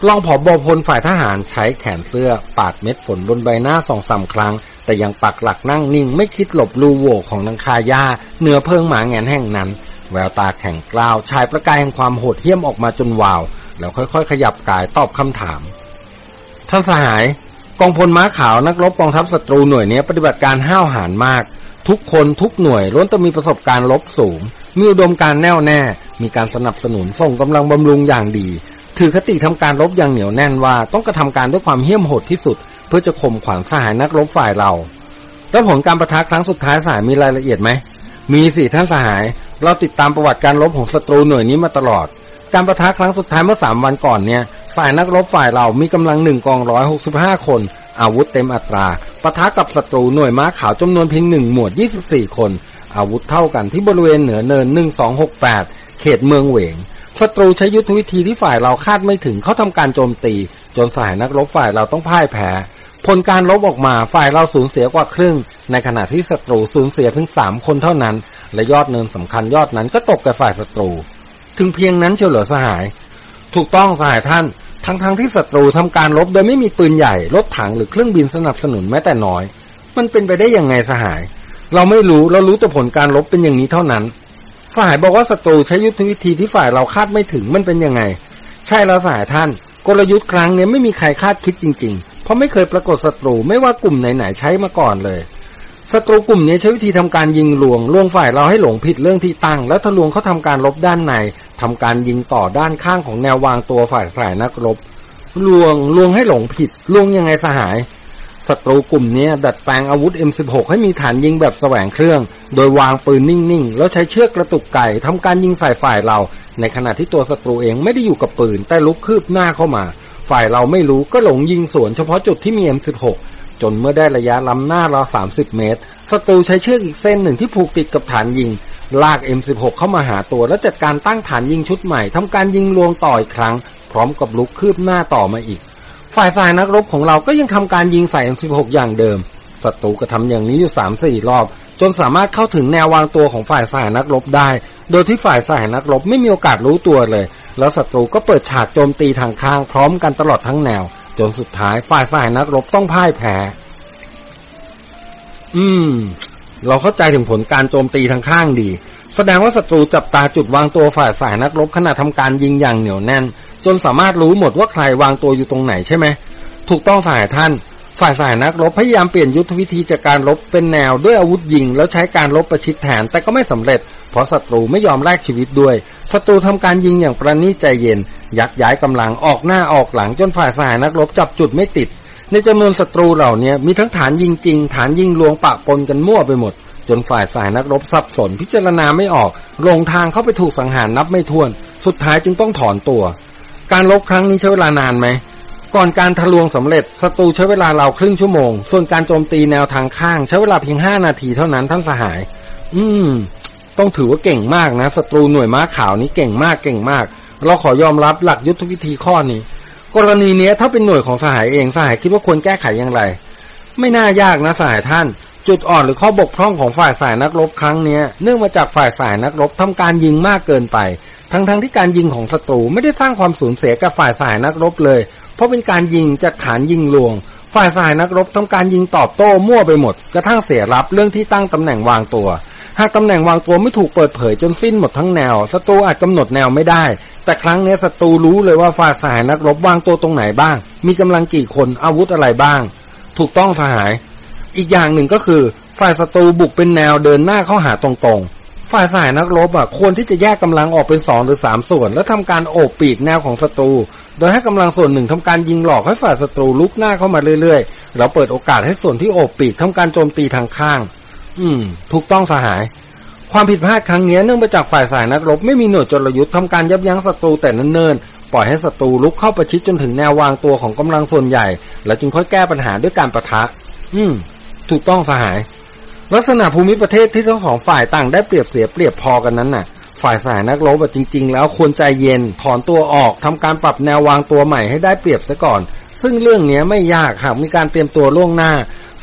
รองผอบอพลฝ่ายทหารใช้แขนเสื้อ ปาดเม็ดฝนบนใบหน้าสองสาครั้ง แต่ยังปักหลักนั่งนิ่งไม่คิดหลบรูโหวของนังคาญาเหนือเพิงหมาแงนแห่งนั้น แววตาแข็งกล้าวฉายประกายแห่งความโหดเหี้ยมออกมาจนวาว แล้วค่อยๆ ขยับกายตอบคำถาม ท่านสหาย กองพลม้าขาวนักรบกองทัพศัตรูหน่วยนี้ปฏิบัติการห้าวหาญมากทุกคนทุกหน่วยล้วนต้องมีประสบการณ์รบสูง มีอุดมการณ์แน่วแน่ มีการสนับสนุนส่งกำลังบำรุงอย่างดี ถือคติทำการรบอย่างเหนียวแน่นว่าต้องกระทำการด้วยความเหี้ยมโหดที่สุด เพื่อจะข่มขวัญสหายนักรบฝ่ายเรา แล้วผลการประทะครั้งสุดท้ายสหายมีรายละเอียดไหม มีสิท่านสหาย เราติดตามประวัติการรบของศัตรูหน่วยนี้มาตลอด การประทะครั้งสุดท้ายเมื่อสามวันก่อนเนี่ย ฝ่ายนักรบฝ่ายเรามีกำลังหนึ่งกองร้อยหกสิบห้าคน อาวุธเต็มอัตรา ประทะกับศัตรูหน่วยม้าขาวจำนวนเพียงหนึ่งหมวดยี่สิบสี่คน อาวุธเท่ากันที่บริเวณเหนือเนินหนึ่งสองหกแปดเขตเมืองเหวง ศัตรูใช้ยุทธวิธีที่ฝ่ายเราคาดไม่ถึงเขาทำการโจมตี จนสายนักรบฝ่ายเราต้องพ่ายแพ้ผลการลบออกมาฝ่ายเราสูญเสียกว่าครึ่ง ในขณะที่ศัตรูสูญเสียเพียงสามคนเท่านั้น และยอดเนินสำคัญยอดนั้นก็ตกแก่ฝ่ายศัตรู ถึงเพียงนั้นเชียวเหรอสหาย ถูกต้องสหายท่าน ทั้งๆทที่ศัตรูทำการรบโดยไม่มีปืนใหญ่รถถังหรือเครื่องบินสนับสนุนแม้แต่น้อย มันเป็นไปได้ยังไงสหาย เราไม่รู้เรารู้แต่ผลการรบเป็นอย่างนี้เท่านั้น สหายบอกว่าศัตรูใช้ยุทธวิธีที่ฝ่ายเราคาดไม่ถึงมันเป็นยังไง ใช่แล้วสหายท่าน กลยุทธ์ครั้งนี้ไม่มีใครคาดคิดจริง ๆ เพราะไม่เคยปรากฏศัตรูไม่ว่ากลุ่มไหนๆใช้มาก่อนเลยศัตรูกลุ่มนี้ใช้วิธีทำการยิงลวงลวงฝ่ายเราให้หลงผิดเรื่องที่ตั้ง แล้วทะลวงเขาทำการลบด้านในทำการยิงต่อด้านข้างของแนววางตัวฝ่ายสายนักรบลวงลวงให้หลงผิดลวงยังไงสหาย ศัตรูกลุ่มนี้ดัดแปลงอาวุธ M16 ให้มีฐานยิงแบบแสวงเครื่อง โดยวางปืนนิ่งๆ แล้วใช้เชือกกระตุกไก่ทำการยิงใส่ฝ่ายเรา ในขณะที่ตัวศัตรูเองไม่ได้อยู่กับปืน แต่ลุกคืบหน้าเข้ามา ฝ่ายเราไม่รู้ก็หลงยิงสวนเฉพาะจุดที่มี M16 จนเมื่อได้ระยะล้ำหน้าเรา30 เมตร ศัตรูใช้เชือกอีกเส้นหนึ่งที่ผูกติดกับฐานยิง ลาก M16 เข้ามาหาตัวแล้วจัดการตั้งฐานยิงชุดใหม่ทำการยิงลวงต่ออีกครั้ง พร้อมกับลุกคืบหน้าต่อมาอีก ฝ่ายสายนักรบของเราก็ยังทำการยิงใส่ M16 อย่างเดิม ศัตรูก็ทำอย่างนี้อยู่สามสี่รอบ จนสามารถเข้าถึงแนววางตัวของฝ่ายสายนักรบได้ โดยที่ฝ่ายสายนักรบไม่มีโอกาสรู้ตัวเลย แล้วศัตรูก็เปิดฉากโจมตีทางข้างพร้อมกันตลอดทั้งแนว จนสุดท้ายฝ่ายสายนักรบต้องพ่ายแพ้ อืม เราเข้าใจถึงผลการโจมตีทางข้างดีแสดงว่าศัตรูจับตาจุดวางตัวฝ่ายฝ่ายนักรบขณะทำการยิงอย่างเหนียวแน่น จนสามารถรู้หมดว่าใครวางตัวอยู่ตรงไหนใช่ไหมถูกต้องฝ่ายท่าน ฝ่ายฝ่ายนักรบพยายามเปลี่ยนยุทธวิธีจากการรบเป็นแนวด้วยอาวุธยิง แล้วใช้การรบประชิดแทนแต่ก็ไม่สำเร็จ เพราะศัตรูไม่ยอมแลกชีวิตด้วยศัตรูทำการยิงอย่างประณีตใจเย็น ยักย้ายกำลังออกหน้าออกหลังจนฝ่ายสายนักรบจับจุดไม่ติด ในจำนวนศัตรูเหล่านี้มีทั้งฐานยิงจริง ฐานยิงลวงปะปนกันมั่วไปหมดจนฝ่ายสายนักรบสับสนพิจารณาไม่ออกลงทางเข้าไปถูกสังหารนับไม่ถ้วน สุดท้ายจึงต้องถอนตัว การลบครั้งนี้ใช้เวลานานไหม ก่อนการทะลวงสำเร็จศัตรูใช้เวลาเราครึ่งชั่วโมง ส่วนการโจมตีแนวทางข้าง ใช้เวลาเพียงห้านาทีเท่านั้นท่านสหาย อืม ต้องถือว่าเก่งมากนะศัตรูหน่วยม้าขาวนี้เก่งมากเก่งมาก เราขอยอมรับหลักยุทธวิธีข้อนี้ กรณีนี้ถ้าเป็นหน่วยของสหายเองสหายคิดว่าควรแก้ไขอย่างไร ไม่น่ายากนะสหายท่านจุดอ่อนหรือข้อบกพร่องของฝ่ายสายนักรบครั้งนี้เนื่องมาจากฝ่ายสายนักรบทำการยิงมากเกินไป ทั้งๆทที่การยิงของศัตรูไม่ได้สร้างความสูญเสียกับฝ่ายสายนักรบเลย เพราะเป็นการยิงจากฐานยิงลวง ฝ่ายสายนักรบทำการยิงตอบโต้มั่วไปหมด กระทั่งเสียรับเรื่องที่ตั้งตำแหน่งวางตัว หากตำแหน่งวางตัวไม่ถูกเปิดเผยจนสิ้นหมดทั้งแนวศัตรูอาจกำหนดแนวไม่ได้ แต่ครั้งนี้ศัตรูรู้เลยว่าฝ่ายสหายนักรบวางตัวตรงไหนบ้าง มีกำลังกี่คนอาวุธอะไรบ้าง ถูกต้องสหาย อีกอย่างหนึ่งก็คือฝ่ายศัตรูบุกเป็นแนวเดินหน้าเข้าหาตรงๆ ฝ่ายสหายนักรบอะควรที่จะแยกกำลังออกเป็นสองหรือสามส่วน แล้วทำการโอบปีกแนวของศัตรู โดยให้กำลังส่วนหนึ่งทำการยิงหลอกให้ฝ่ายศัตรูลุกหน้าเข้ามาเรื่อยๆแล้วเปิดโอกาสให้ส่วนที่โอบปีกทำการโจมตีทางข้าง อืม ถูกต้องสหาย ความผิดพลาดครั้งนี้เนื่องมาจากฝ่ายสายนักรบไม่มีหน่วยจรยุทธ์ทำการยับยั้งศัตรูแต่เนิ่นๆปล่อยให้ศัตรูลุกเข้าประชิดจนถึงแนววางตัวของกำลังส่วนใหญ่ แล้วจึงค่อยแก้ปัญหาด้วยการประทะ อืม ถูกต้องสหาย ลักษณะภูมิประเทศที่ทั้งสองฝ่ายต่างได้เปรียบเสียเปรียบพอกันนั้นน่ะ ฝ่ายสายนักรบจริง ๆ แล้วควรใจเย็นถอนตัวออกทำการปรับแนววางตัวใหม่ให้ได้เปรียบซะก่อน ซึ่งเรื่องนี้ไม่ยากหากมีการเตรียมตัวล่วงหน้า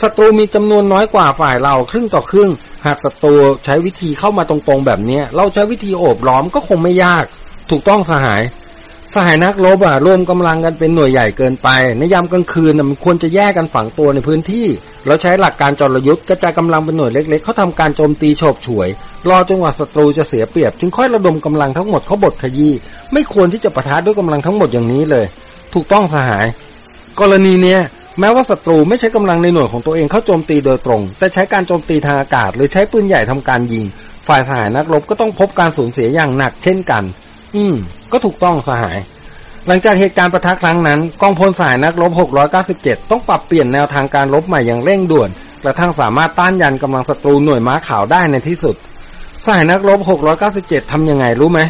ศัตรูมีจำนวนน้อยกว่าฝ่ายเราครึ่งต่อครึ่ง หากศัตรูใช้วิธีเข้ามาตรงๆแบบนี้เราใช้วิธีโอบล้อมก็คงไม่ยาก ถูกต้องสหาย สหายนักรบอะรวมกำลังกันเป็นหน่วยใหญ่เกินไป ในยามกลางคืนมันควรจะแยกกันฝังตัวในพื้นที่ เราใช้หลักการจรยุทธ์กระจายกำลังเป็นหน่วยเล็ก ๆ เขาทำการโจมตีโฉบฉวย รอจนกว่าศัตรูจะเสียเปรียบ จึงค่อยระดมกำลังทั้งหมดเขาบดขยี้ไม่ควรที่จะประทะด้วยกำลังทั้งหมดอย่างนี้เลย ถูกต้องสหาย กรณีเนี้ยแม้ว่าศัตรูไม่ใช้กำลังในหน่วยของตัวเองเข้าโจมตีโดยตรง แต่ใช้การโจมตีทางอากาศ หรือใช้ปืนใหญ่ทำการยิง ฝ่ายสหายนักรบก็ต้องพบการสูญเสียอย่างหนักเช่นกัน อืม ก็ถูกต้องสหาย หลังจากเหตุการณ์ประทะครั้งนั้น กองพลสหายนักรบ 697 ต้องปรับเปลี่ยนแนวทางการรบใหม่อย่างเร่งด่วน กระทั่งสามารถต้านยันกำลังศัตรูหน่วยม้าขาวได้ในที่สุด สหายนักรบ 697 ทำยังไงรู้ไหม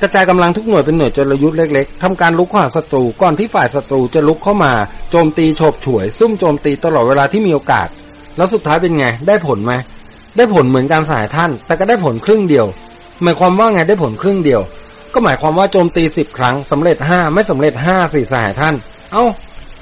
กระจายกำลังทุกหน่วยเป็นหน่วยจรยุทธ์เล็กๆทำการลุกข้าหาศัตรูก่อนที่ฝ่ายศัตรูจะลุกเข้ามาโจมตีโฉบฉวย ซุ่มโจมตีตลอดเวลาที่มีโอกาส แล้วสุดท้ายเป็นไง ได้ผลไหมได้ผลเหมือนการสายท่าน แต่ก็ได้ผลครึ่งเดียว หมายความว่าไงได้ผลครึ่งเดียว ก็หมายความว่าโจมตีสิบครั้งสำเร็จห้าไม่สำเร็จห้าสี่สายท่าน เอา้า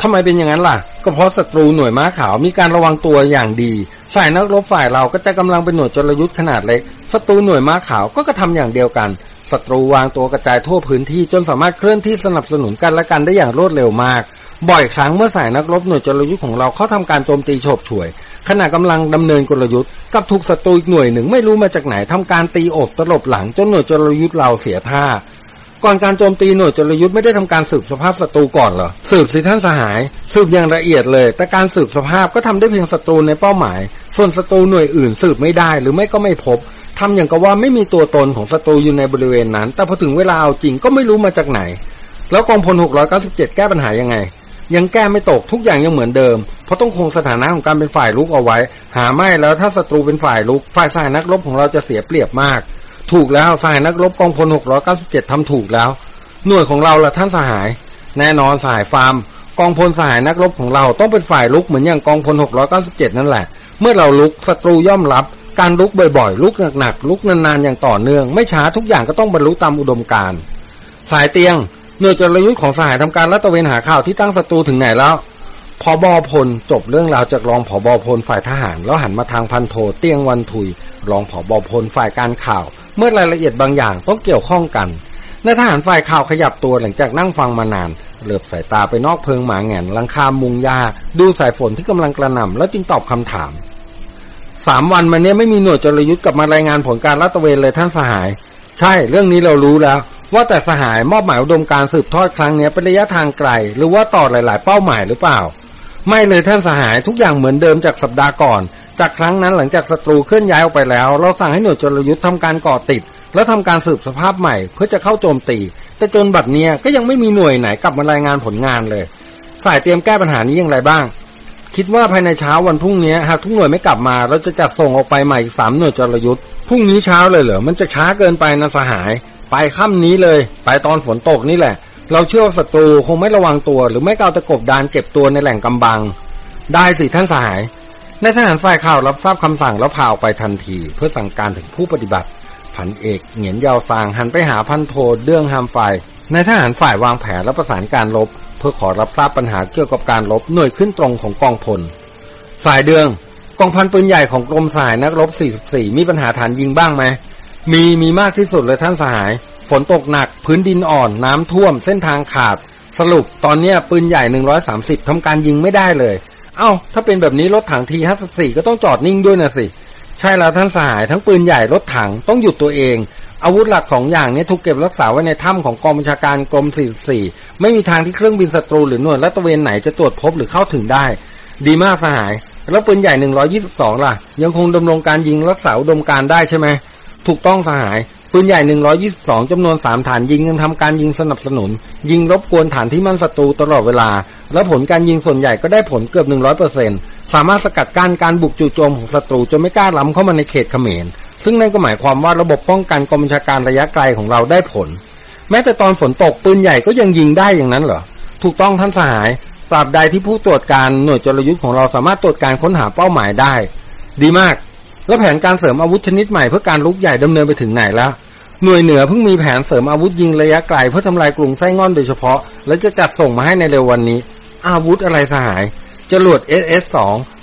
ทำไมเป็นอย่างนั้นล่ะ ก็เพราะศัตรูหน่วยม้าขาวมีการระวังตัวอย่างดีฝ่ายนักรบฝ่ายเราก็จะกำลังเป็นหน่วยจรยุทธ์ขนาดเล็กศัตรูหน่วยม้าขาวก็กระทาอย่างเดียวกันศัตรูวางตัวกระจายทั่วพื้นที่จนสามารถเคลื่อนที่สนับสนุนกันและกันได้อย่างรวดเร็วมาก บ่อยครั้งเมื่อสายนักรบหน่วยจรยุทธ์ของเราเขาทำการโจมตีโฉบฉวย ขณะกำลังดำเนินกลยุทธ์กับถูกศัตรูอีกหน่วยหนึ่งไม่รู้มาจากไหนทำการตีอกตลบหลังจนหน่วยจรยุทธ์เราเสียท่า ก่อนการโจมตีหน่วยจรยุทธ์ไม่ได้ทำการสืบสภาพศัตรูก่อนเหรอสืบสิท่านสหาย สืบอย่างละเอียดเลย แต่การสืบสภาพก็ทำได้เพียงศัตรูในเป้าหมาย ส่วนศัตรูหน่วยอื่นสืบไม่ได้หรือไม่ก็ไม่พบทำอย่างกับว่าไม่มีตัวตนของศัตรูอยู่ในบริเวณนั้น แต่พอถึงเวลาเอาจริงก็ไม่รู้มาจากไหน แล้วกองพล697แก้ปัญหายังไง ยังแก้ไม่ตกทุกอย่างยังเหมือนเดิม เพราะต้องคงสถานะของการเป็นฝ่ายลุกเอาไว้ หาไม่แล้วถ้าศัตรูเป็นฝ่ายลุก ฝ่ายสายนักรบของเราจะเสียเปรียบมาก ถูกแล้วฝ่ายนักรบกองพล697ทำถูกแล้ว หน่วยของเราละท่านสหาย แน่นอนสหายฟาร์ม กองพลสหายนักรบของเราต้องเป็นฝ่ายลุกเหมือนอย่างกองพล697นั่นแหละ เมื่อเราลุกศัตรูย่อมรับ การลุกบ่อยๆ ลุกหนักๆลุกนานๆอย่างต่อเนื่อง ไม่ช้าทุกอย่างก็ต้องบรรลุตามอุดมการณ์สายเตียง หน่วยจรยุทธ์ของสหายทำการรัตเวนหาข่าวที่ตั้งศัตรูถึงไหนแล้วพอบอพลจบเรื่องราวจากรองผอบอพลฝ่ายทหาร แล้วหันมาทางพันโทเตียงวันทุย รองผอบอพลฝ่ายการข่าว เมื่อรายละเอียดบางอย่างต้องเกี่ยวข้องกันนายทหารฝ่ายข่าวขยับตัวหลังจากนั่งฟังมานาน เหลือบสายตาไปนอกเพิงหมาแงนลังคามุงยา ดูสายฝนที่กำลังกระหน่ำแล้วจึงตอบคำถามสามวันมาเนี้ยไม่มีหน่วยจรยุทธ์กลับมารายงานผลการลาดตระเวนเลยท่านสหาย ใช่เรื่องนี้เรารู้แล้ว ว่าแต่สหายมอบหมายอุดมการสืบทอดครั้งนี้เป็นระยะทางไกล หรือว่าต่อหลาย ๆ เป้าหมายหรือเปล่า ไม่เลยท่านสหายทุกอย่างเหมือนเดิมจากสัปดาห์ก่อน จากครั้งนั้นหลังจากศัตรูเคลื่อนย้ายออกไปแล้ว เราสั่งให้หน่วยจรยุทธ์ทำการก่อติด แล้วทำการสืบสภาพใหม่ เพื่อจะเข้าโจมตี แต่จนบัดเนี้ยก็ยังไม่มีหน่วยไหนกลับมารายงานผลงานเลย สายเตรียมแก้ปัญหานี้อย่างไรบ้าง คิดว่าภายในเช้าวันพรุ่งนี้หากทุกหน่วยไม่กลับมา เราจะจัดส่งออกไปใหม่อีกสามหน่วยจรยุทธ์พรุ่งนี้เช้าเลยเหรอมันจะช้าเกินไปนะสหาย ไปค่ำนี้เลย ไปตอนฝนตกนี่แหละ เราเชื่อว่าศัตรูคงไม่ระวังตัว หรือไม่กาตะกบดานเก็บตัวในแหล่งกำบัง ได้สิท่านสหายในทหารฝ่ายข่าวรับทราบคำสั่งแล้วพาออกไปทันที เพื่อสั่งการถึงผู้ปฏิบัติพันเอกเหงียนยาวซางหันไปหาพันโทเรื่องหามฝ่ายในทหารฝ่ายวางแผนและประสานการลบ เพื่อขอรับทราบปัญหาเกี่ยวกับการลบหน่วยขึ้นตรงของกองพลสายเดือง กองพันปืนใหญ่ของกรมสายนักรบ 44 มีปัญหาฐานยิงบ้างไหม มีมีมากที่สุดเลยท่านสหาย ฝนตกหนัก พื้นดินอ่อน น้ำท่วม เส้นทางขาด สรุปตอนนี้ปืนใหญ่130ทำการยิงไม่ได้เลย เอา้า ถ้าเป็นแบบนี้รถถังที54ก็ต้องจอดนิ่งด้วยนะสิ ใช่แล้วท่านสหาย ทั้งปืนใหญ่รถถังต้องหยุดตัวเอง อาวุธหลักสองอย่างนี้ถูกเก็บรักษาไว้ในถ้ำของกองบัญชาการกรม 44 ไม่มีทางที่เครื่องบินศัตรูหรือหน่วยรัตเวนไหนจะตรวจพบหรือเข้าถึงได้ ดีมากสหาย แล้วปืนใหญ่ 122 ล่ะ ยังคงดำรงการยิงรักษาอุดมการได้ใช่ไหม ถูกต้องสหายปืนใหญ่122จำนวน3ฐานยิงยังทำการยิงสนับสนุน ยิงรบกวนฐานที่มั่นศัตรูตลอดเวลา และผลการยิงส่วนใหญ่ก็ได้ผลเกือบ100%สามารถสกัดกั้นการบุกจู่โจมของศัตรูจนไม่กล้าล้ำเข้ามาในเขตเขมร ซึ่งนั่นก็หมายความว่าระบบป้องกันกองบัญชาการระยะไกลของเราได้ผล แม้แต่ตอนฝนตกปืนใหญ่ก็ยังยิงได้อย่างนั้นเหรอถูกต้องท่านสหายตราบใดที่ผู้ตรวจการหน่วยจรยุทธ์ของเราสามารถตรวจการค้นหาเป้าหมายได้ ดีมาก แล้วแผนการเสริมอาวุธชนิดใหม่เพื่อการลุกใหญ่ดำเนินไปถึงไหนแล้ว หน่วยเหนือเพิ่งมีแผนเสริมอาวุธยิงระยะไกลเพื่อทำลายกรุงไส้งอนโดยเฉพาะ และจะจัดส่งมาให้ในเร็ววันนี้ อาวุธอะไรสหายจรวด SS-2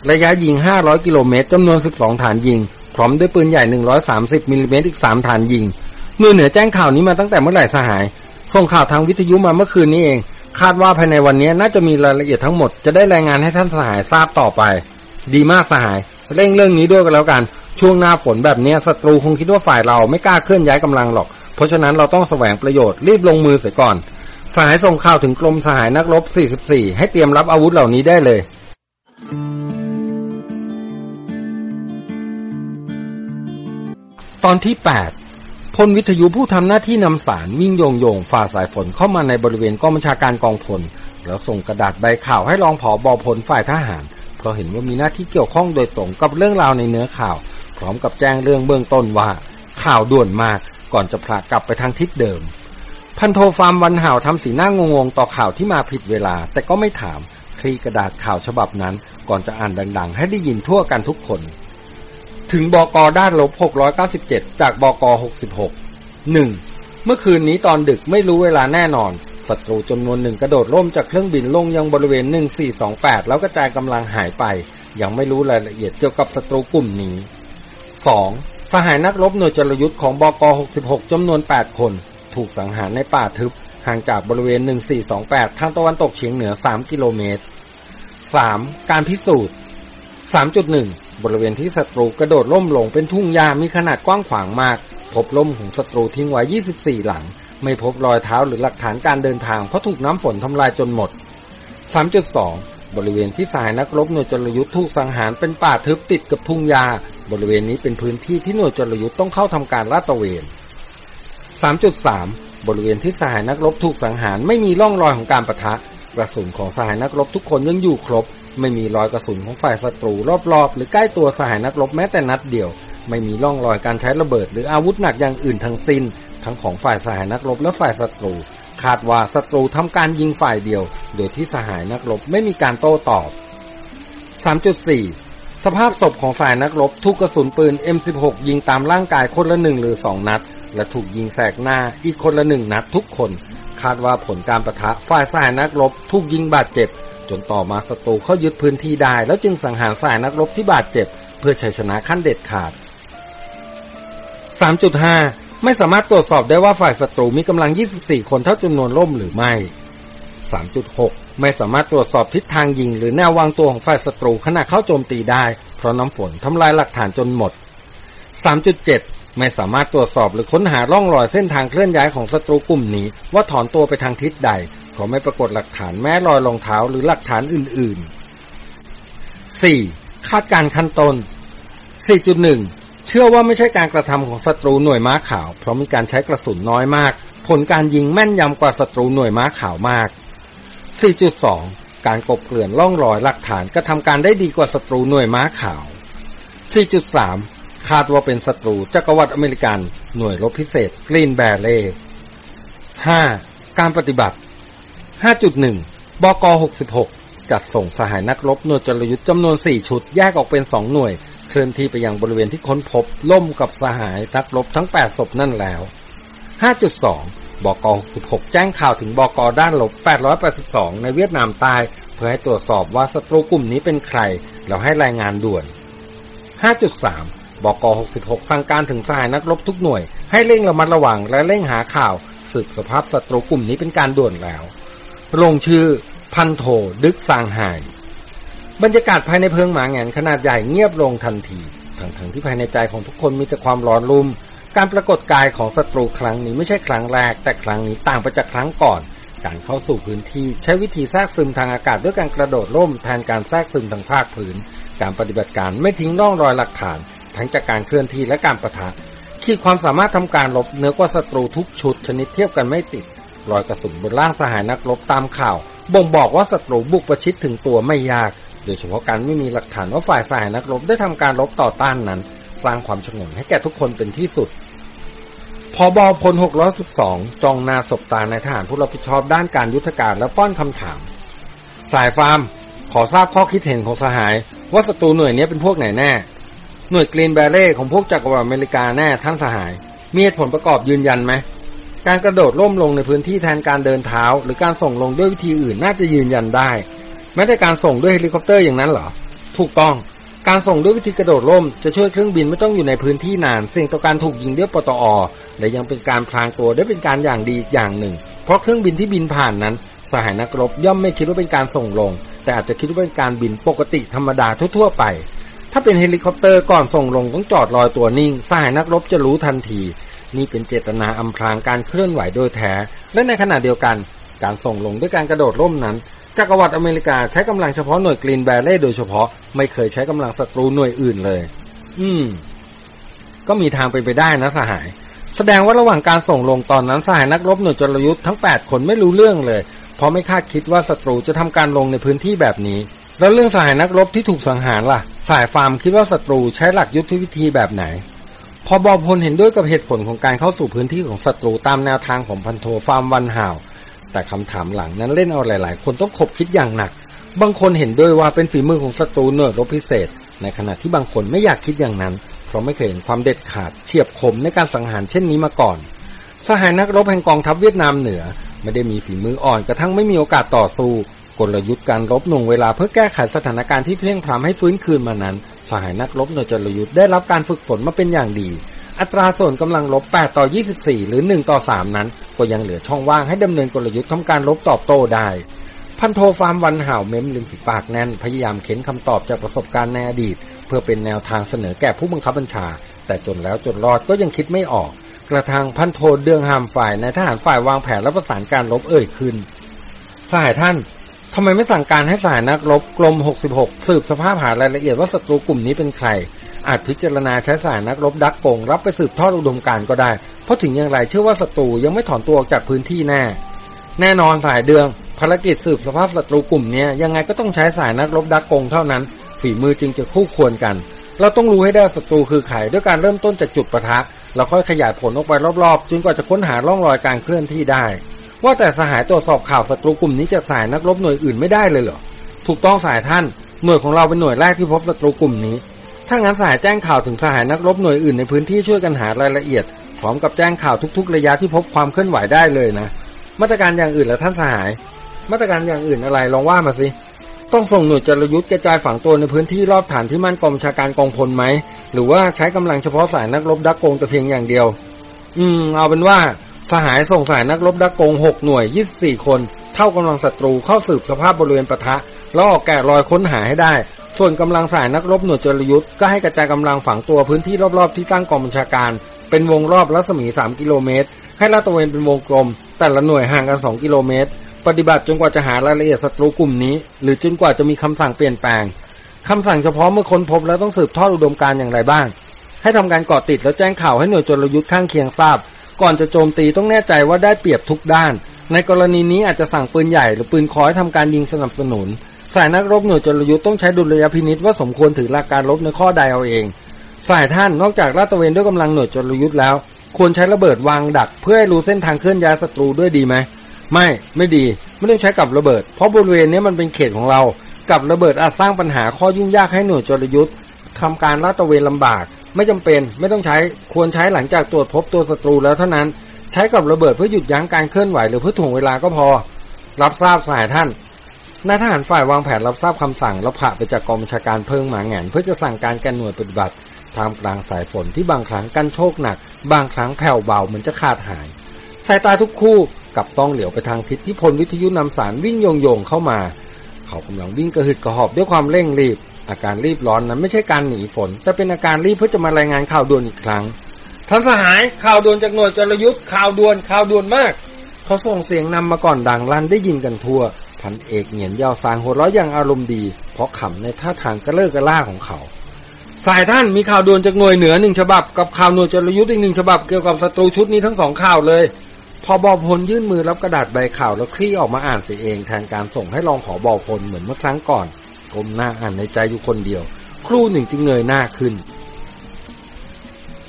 ระยะยิง 500 กิโลเมตรจำนวน 12 ฐานยิง พร้อมด้วยปืนใหญ่ 130 มิลลิเมตรอีก 3 ฐานยิง หน่วยเหนือแจ้งข่าวนี้มาตั้งแต่เมื่อไหร่สหาย ส่งข่าวทางวิทยุมาเมื่อคืนนี้เอง คาดว่าภายในวันนี้น่าจะมีรายละเอียดทั้งหมด จะได้รายงานให้ท่านสหายทราบต่อไป ดีมากสหาย เร่งเรื่องนี้ด้วยกันแล้วกัน ช่วงหน้าฝนแบบนี้ศัตรูคงคิดว่าฝ่ายเราไม่กล้าเคลื่อนย้ายกำลังหรอก เพราะฉะนั้นเราต้องแสวงประโยชน์รีบลงมือเสียก่อน สายส่งข่าวถึงกรมสหายนักรบ 44 ให้เตรียมรับอาวุธเหล่านี้ได้เลยตอนที่ 8 พลวิทยุผู้ทำหน้าที่นำสารวิ่งโยงโยงฝ่าสายฝนเข้ามาในบริเวณกองบัญชาการกองพล แล้วส่งกระดาษใบข่าวให้รองผอบอพลฝ่ายทหาร เพราะเห็นว่ามีหน้าที่เกี่ยวข้องโดยตรงกับเรื่องราวในเนื้อข่าว พร้อมกับแจ้งเรื่องเบื้องต้นว่า ข่าวด่วนมากก่อนจะพลากลับไปทางทิศเดิม พันโทฟาร์มวันห่าวทำสีหน้างงงต่อข่าวที่มาผิดเวลา แต่ก็ไม่ถามคลีกระดาษข่าวฉบับนั้น ก่อนจะอ่านดัง ๆ ให้ได้ยินทั่วกันทุกคน ถึงบอกอด้านลบ697 จากบอกอ66 1. เมื่อคืนนี้ตอนดึกไม่รู้เวลาแน่นอนศัตรูจำนวนหนึ่งกระโดดร่มจากเครื่องบินลงยังบริเวณ 1428 แล้วกระจายกำลังหายไป ยังไม่รู้รายละเอียดเกี่ยวกับศัตรูกลุ่มนี้ 2. สหายนักรบหน่วยจรยุทธ์ของบก 66จำนวน 8 คน ถูกสังหารในป่าทึบ ห่างจากบริเวณ 1428 ทางตะวันตกเฉียงเหนือ 3 กิโลเมตร 3. การพิสูจน์ 3.1 บริเวณที่ศัตรูกระโดดล่มลงเป็นทุ่งหญ้ามีขนาดกว้างขวางมาก พบล่มของศัตรูทิ้งไว้ 24 หลัง ไม่พบรอยเท้าหรือหลักฐานการเดินทางเพราะถูกน้ำฝนทำลายจนหมด 3.2 บริเวณที่สายนักรบหน่วยจรยุทธ์ถูกสังหารเป็นป่าทึบติดกับทุ่งหญ้าบริเวณนี้เป็นพื้นที่ที่หน่วยจรยุทธ์ต้องเข้าทำการลาดตระเวน 3.3 บริเวณที่สหายนักรบถูกสังหารไม่มีร่องรอยของการประทะ กระสุนของสหายนักรบทุกคนยังอยู่ครบ ไม่มีรอยกระสุนของฝ่ายศัตรูรอบๆ หรือใกล้ตัวสหายนักรบแม้แต่นัดเดียว ไม่มีร่องรอยการใช้ระเบิด หรืออาวุธหนักอย่างอื่นทั้งสิ้น ทั้งของฝ่ายสหายนักรบและฝ่ายศัตรูคาดว่าศัตรูทำการยิงฝ่ายเดียว โดยที่สหายนักรบไม่มีการโต้ตอบ 3.4 สภาพศพของฝ่ายนักรบถูกกระสุนปืน M16 ยิงตามร่างกายคนละหนึ่งหรือสองนัด และถูกยิงแสกหน้าอีกคนละหนึ่งนัดทุกคน คาดว่าผลการประทะฝ่ายสหายนักรบถูกยิงบาดเจ็บ จนต่อมาศัตรูเข้ายึดพื้นที่ได้ แล้วจึงสังหารสหายนักรบที่บาดเจ็บ เพื่อชัยชนะขั้นเด็ดขาด 3.5 ไม่สามารถตรวจสอบได้ว่าฝ่ายศัตรูมีกำลัง 24 คนเท่าจำนวนล่มหรือไม่ 3.6 ไม่สามารถตรวจสอบทิศทางยิง หรือแนววางตัวของฝ่ายศัตรูขณะเข้าโจมตีได้ เพราะน้ำฝนทำลายหลักฐานจนหมด 3.7 ไม่สามารถตรวจสอบหรือค้นหาร่องรอยเส้นทางเคลื่อนย้ายของศัตรูกลุ่มนี้ ว่าถอนตัวไปทางทิศใดเพราะไม่ปรากฏหลักฐานแม้รอยรองเท้าหรือหลักฐานอื่น ๆ 4. คาดการขั้นต้น 4.1 เชื่อว่าไม่ใช่การกระทำของศัตรูหน่วยม้าขาว เพราะมีการใช้กระสุนน้อยมาก ผลการยิงแม่นยำกว่าศัตรูหน่วยม้าขาวมาก 4.2 การกบเกลื่อนล่องรอยหลักฐานกระทำการได้ดีกว่าศัตรูหน่วยม้าขาว 4.3 คาดว่าเป็นศัตรูจักรวรรดิอเมริกันหน่วยรบพิเศษกรีนแบรเล่ 5. การปฏิบัติ 5.1 บก 66 จัดส่งสหายนักรบหน่วยจรยุทธ์จำนวน 4 ชุด แยกออกเป็น 2 หน่วย เคลื่อนที่ไปยังบริเวณที่ค้นพบ ล่มกับสหายนักรบทั้ง 8 ศพนั่นแล้ว 5.2 บก 66 แจ้งข่าวถึงบก ด้านลบ 882 ในเวียดนามใต้ เพื่อให้ตรวจสอบว่าศัตรูกลุ่มนี้เป็นใคร แล้วให้รายงานด่วน 5.3 บก66สั่งการถึงสหายนักรบทุกหน่วย ให้เร่งระมัดระวังและเร่งหาข่าวสืบสภาพศัตรูกลุ่มนี้เป็นการด่วนแล้ว ลงชื่อพันโทดึกซางไฮบรรยากาศภายในเพิงหมาแงนขนาดใหญ่เงียบลงทันทีทั้งๆทที่ภายในใจของทุกคนมีแต่ความร้อนรุ่ม การปรากฏกายของศัตรูครั้งนี้ไม่ใช่ครั้งแรก แต่ครั้งนี้ต่างไปจากครั้งก่อน การเข้าสู่พื้นที่ใช้วิธีแทรกซึมทางอากาศด้วยการกระโดดร่มแทนการแทรกซึมทางภาคพื้น การปฏิบัติการไม่ทิ้งร่องรอยหลักฐาน ทั้งจากการเคลื่อนที่และการประทะขีดความสามารถทำการลบเหนือกว่าศัตรูทุกชุดชนิดเทียบกันไม่ติด รอยกระสุนบนร่างสหายนักรบตามข่าว บ่งบอกว่าศัตรูบุกประชิดถึงตัวไม่ยาก โดยเฉพาะการไม่มีหลักฐานว่าฝ่ายสหายนักรบได้ทำการรบต่อต้านนั้น สร้างความชงนให้แก่ทุกคนเป็นที่สุดพอบอพล612จองนาศบตาในทหารผู้รับผิดชอบด้านการยุทธการและป้อนคำถาม สายฟาร์ม ขอทราบข้อคิดเห็นของสหาย ว่าศัตรูหน่วยนี้เป็นพวกไหนแน่ หน่วยกรีนแบเร่ของพวกจักรวรรดิอเมริกาแน่ท่านสหาย มีเหตุผลประกอบยืนยันไหมการกระโดดร่มลงในพื้นที่แทนการเดินเท้า หรือการส่งลงด้วยวิธีอื่นน่าจะยืนยันได้แม้แต่การส่งด้วยเฮลิคอปเตอร์อย่างนั้นเหรอ ถูกต้อง การส่งด้วยวิธีกระโดดร่มจะช่วยเครื่องบินไม่ต้องอยู่ในพื้นที่นานเสี่ยงต่อการถูกยิงด้วยปตอ และยังเป็นการพลางตัวได้เป็นการอย่างดีอย่างหนึ่ง เพราะเครื่องบินที่บินผ่านนั้น สหายนักรบย่อมไม่คิดว่าเป็นการส่งลง แต่อาจจะคิดว่าเป็นการบินปกติธรรมดาทั่ว ๆ ไป ถ้าเป็นเฮลิคอปเตอร์ก่อนส่งลงต้องจอดลอยตัวนิ่ง สหายนักรบจะรู้ทันที นี่เป็นเจตนาอำพรางการเคลื่อนไหวโดยแท้ และในขณะเดียวกัน การส่งลงด้วยการกระโดดร่มนั้นจักรวรรดิอเมริกาใช้กำลังเฉพาะหน่วย Green Beret โดยเฉพาะไม่เคยใช้กำลังศัตรูหน่วยอื่นเลย อืม ก็มีทางเป็นไปได้นะสหาย แสดงว่าระหว่างการส่งลงตอนนั้นสหายนักรบหน่วยจรยุทธ์ทั้ง8คนไม่รู้เรื่องเลย เพราะไม่คาดคิดว่าศัตรูจะทำการลงในพื้นที่แบบนี้ แล้วเรื่องสหายนักรบที่ถูกสังหารล่ะ สายฟาร์มคิดว่าศัตรูใช้หลักยุทธวิธีแบบไหน พอบอพลเห็นด้วยกับเหตุผลของการเข้าสู่พื้นที่ของศัตรูตามแนวทางของพันโทฟาร์มวันห่าว แต่คำถามหลังนั้นเล่นเอาหลาย ๆ คนต้องขบคิดอย่างหนัก บางคนเห็นด้วยว่าเป็นฝีมือของศัตรูหน่วยรบพิเศษ ในขณะที่บางคนไม่อยากคิดอย่างนั้น เพราะไม่เคยเห็นความเด็ดขาดเฉียบคมในการสังหารเช่นนี้มาก่อน สหายนักรบแห่งกองทัพเวียดนามเหนือ ไม่ได้มีฝีมืออ่อนกระทั่งไม่มีโอกาสต่อสู้ กลยุทธ์การรบหน่วงเวลาเพื่อแก้ไขสถานการณ์ที่เพียงพรำให้ฟื้นคืนมานั้น สหายนักรบหน่วยจรยุทธ์ได้รับการฝึกฝนมาเป็นอย่างดี อัตราส่วนกำลังรบ8 ต่อ 24 หรือ 1 ต่อ 3 นั้น ก็ยังเหลือช่องว่างให้ดำเนินกลยุทธ์ทำการรบตอบโต้ได้ พันโทฟาร์มวันห่าวเม้มลิมฝีปากแน่น พยายามเข็นคำตอบจากประสบการณ์ในอดีต เพื่อเป็นแนวทางเสนอแก่ผู้บังคับบัญชา แต่จนแล้วจนรอดก็ยังคิดไม่ออก กระทั่งพันโทเดืองหามฝ่ายในทหารฝ่ายวางแผนและประสานการรบเอ่ยขึ้นฝ่ายท่าน ทำไมไม่สั่งการให้สายนักรบกรม66 สืบสภาพหารายละเอียดว่าศัตรูกลุ่มนี้เป็นใคร อาจพิจารณาใช้สายนักรบดักโกงรับไปสืบทอดอุดมการก็ได้ เพราะถึงอย่างไรเชื่อว่าศัตรูยังไม่ถอนตัวออกจากพื้นที่แน่ แน่นอนสายเดืองภารกิจสืบสภาพศัตรูกลุ่มนี้ยังไงก็ต้องใช้สายนักรบดักโกงเท่านั้น ฝีมือจึงจะคู่ควรกัน เราต้องรู้ให้ได้ศัตรูคือใครด้วยการเริ่มต้นจากจุดประทะแล้วค่อยขยายผลออกไปรอบๆจนกว่าจะค้นหาร่องรอยการเคลื่อนที่ได้ ว่าแต่สหายตรวจสอบข่าวศัตรูกลุ่มนี้จากสายนักรบหน่วยอื่นไม่ได้เลยเหรอ ถูกต้องสายท่าน หน่วยของเราเป็นหน่วยแรกที่พบศัตรูกลุ่มนี้ ถ้างั้นสายแจ้งข่าวถึงสหายนักรบหน่วยอื่นในพื้นที่ช่วยกันหารายละเอียด พร้อมกับแจ้งข่าวทุก ๆ ระยะที่พบความเคลื่อนไหวได้เลยนะ มาตรการอย่างอื่นล้วท่านสหาย มาตรการอย่างอื่นอะไรลองว่ามาสิ ต้องส่งหน่วยจรยุทธ์กระจายฝังตัวในพื้นที่รอบฐานที่มั่นกองชาการกองพลไหม หรือว่าใช้กำลังเฉพาะสายนักรบดักโกงแต่เพียงอย่างเดียว อืม เอาเป็นว่า สหายส่งสายนักรบดักโกงหกหน่วยยี่สี่คน เท่ากำลังศัตรูเข้าสืบสภาพบริเวณปะทะแล้วออกแกะรอยค้นหาให้ได้ ส่วนกำลังสายนักรบหน่วยจรยุทธ์ก็ให้กระจายกำลังฝังตัวพื้นที่รอบๆที่ตั้งกองบัญชาการ เป็นวงรอบรัศมี3กิโลเมตร ให้ลาดตระเวนเป็นวงกลม แต่ละหน่วยห่างกัน2กิโลเมตร ปฏิบัติจนกว่าจะหารายละเอียดศัตรูกลุ่มนี้ หรือจนกว่าจะมีคำสั่งเปลี่ยนแปลงคำสั่งเฉพาะเมื่อค้นพบแล้วต้องสืบทอดอุดมการอย่างไรบ้าง ให้ทำการเกาะติดแล้วแจ้งข่าวให้หน่วยจรยุทธ์ข้างเคียงทราบ ก่อนจะโจมตีต้องแน่ใจว่าได้เปรียบทุกด้าน ในกรณีนี้อาจจะสั่งปืนใหญ่หรือปืนคอยทำการยิงสนับสนุน ฝ่ายนักรบหน่วยจรยุทธ์ต้องใช้ดุลยพินิษว่าสมควรถือหลักการรบในข้อใดเอาเอง ฝ่ายท่านนอกจากลาดตระเวนด้วยกำลังหน่วยจรยุทธ์แล้ว ควรใช้ระเบิดวางดัก เพื่อให้รู้เส้นทางเคลื่อนย้ายศัตรูด้วยดีไหมไม่ไม่ดีไม่ต้องใช้กับระเบิด เพราะบริเวณนี้มันเป็นเขตของเรา กับระเบิดอาจสร้างปัญหาข้อยุ่งยากให้หน่วยจรยุทธ์ทำการลาดตระเวนลำบาก ไม่จำเป็นไม่ต้องใช้ควรใช้หลังจากตรวจพบตัวศัตรูแล้วเท่านั้น ใช้กับระเบิดเพื่อหยุดยั้งการเคลื่อนไหวหรือเพื่อถ่วงเวลาก็พอ รับทราบสายท่านนายทหารฝ่ายวางแผนรับทราบคำสั่ง แล้วผ่าไปจากกองบัญชาการเพิ่งหมาแงนเพื่อจะสั่งการแกนหน่วยปฏิบัติทามกลางสายฝนที่บางครั้งกันโชคหนัก บางครั้งแผ่วเบาเหมือนจะขาดหายสายตาทุกคู่กับต้องเหลียวไปทางทิศที่พลวิทยุนำสารวิ่งโยงโยงเข้ามา เขากำลังวิ่งกระหึดกระหอบด้วยความเร่งรีบ อาการรีบร้อนนั้นไม่ใช่การหนีฝน แต่เป็นอาการรีบเพื่อจะมารายงานข่าวด่วนอีกครั้งท่านสหายข่าวด่วนจากหน่วยจรยุทธ์ข่าวด่วนข่าวด่วนมาก เขาส่งเสียงนำมาก่อนดังลั่นได้ยินกันทั่วพันเอกเหงียนยาวสางหัวเราะอย่างอารมณ์ดี เพราะขำในท่าทางกระเลิกกระล่าของเขาฝ่ายท่านมีข่าวด่วนจากหน่วยเหนือหนึ่งฉบับกับข่าวหน่วยจรยุทธ์อีกหนึ่งฉบับเกี่ยวกับศัตรูชุดนี้ทั้งสองข่าวเลยพอบอพลยื่นมือรับกระดาษใบข่าวแล้วคลี่ออกมาอ่านเสียเองแทนการส่งให้รองผอบอพลเหมือนเมื่อครั้งก่อน ก้มหน้าอ่านในใจอยู่คนเดียว ครู่หนึ่งจึงเงยหน้าขึ้น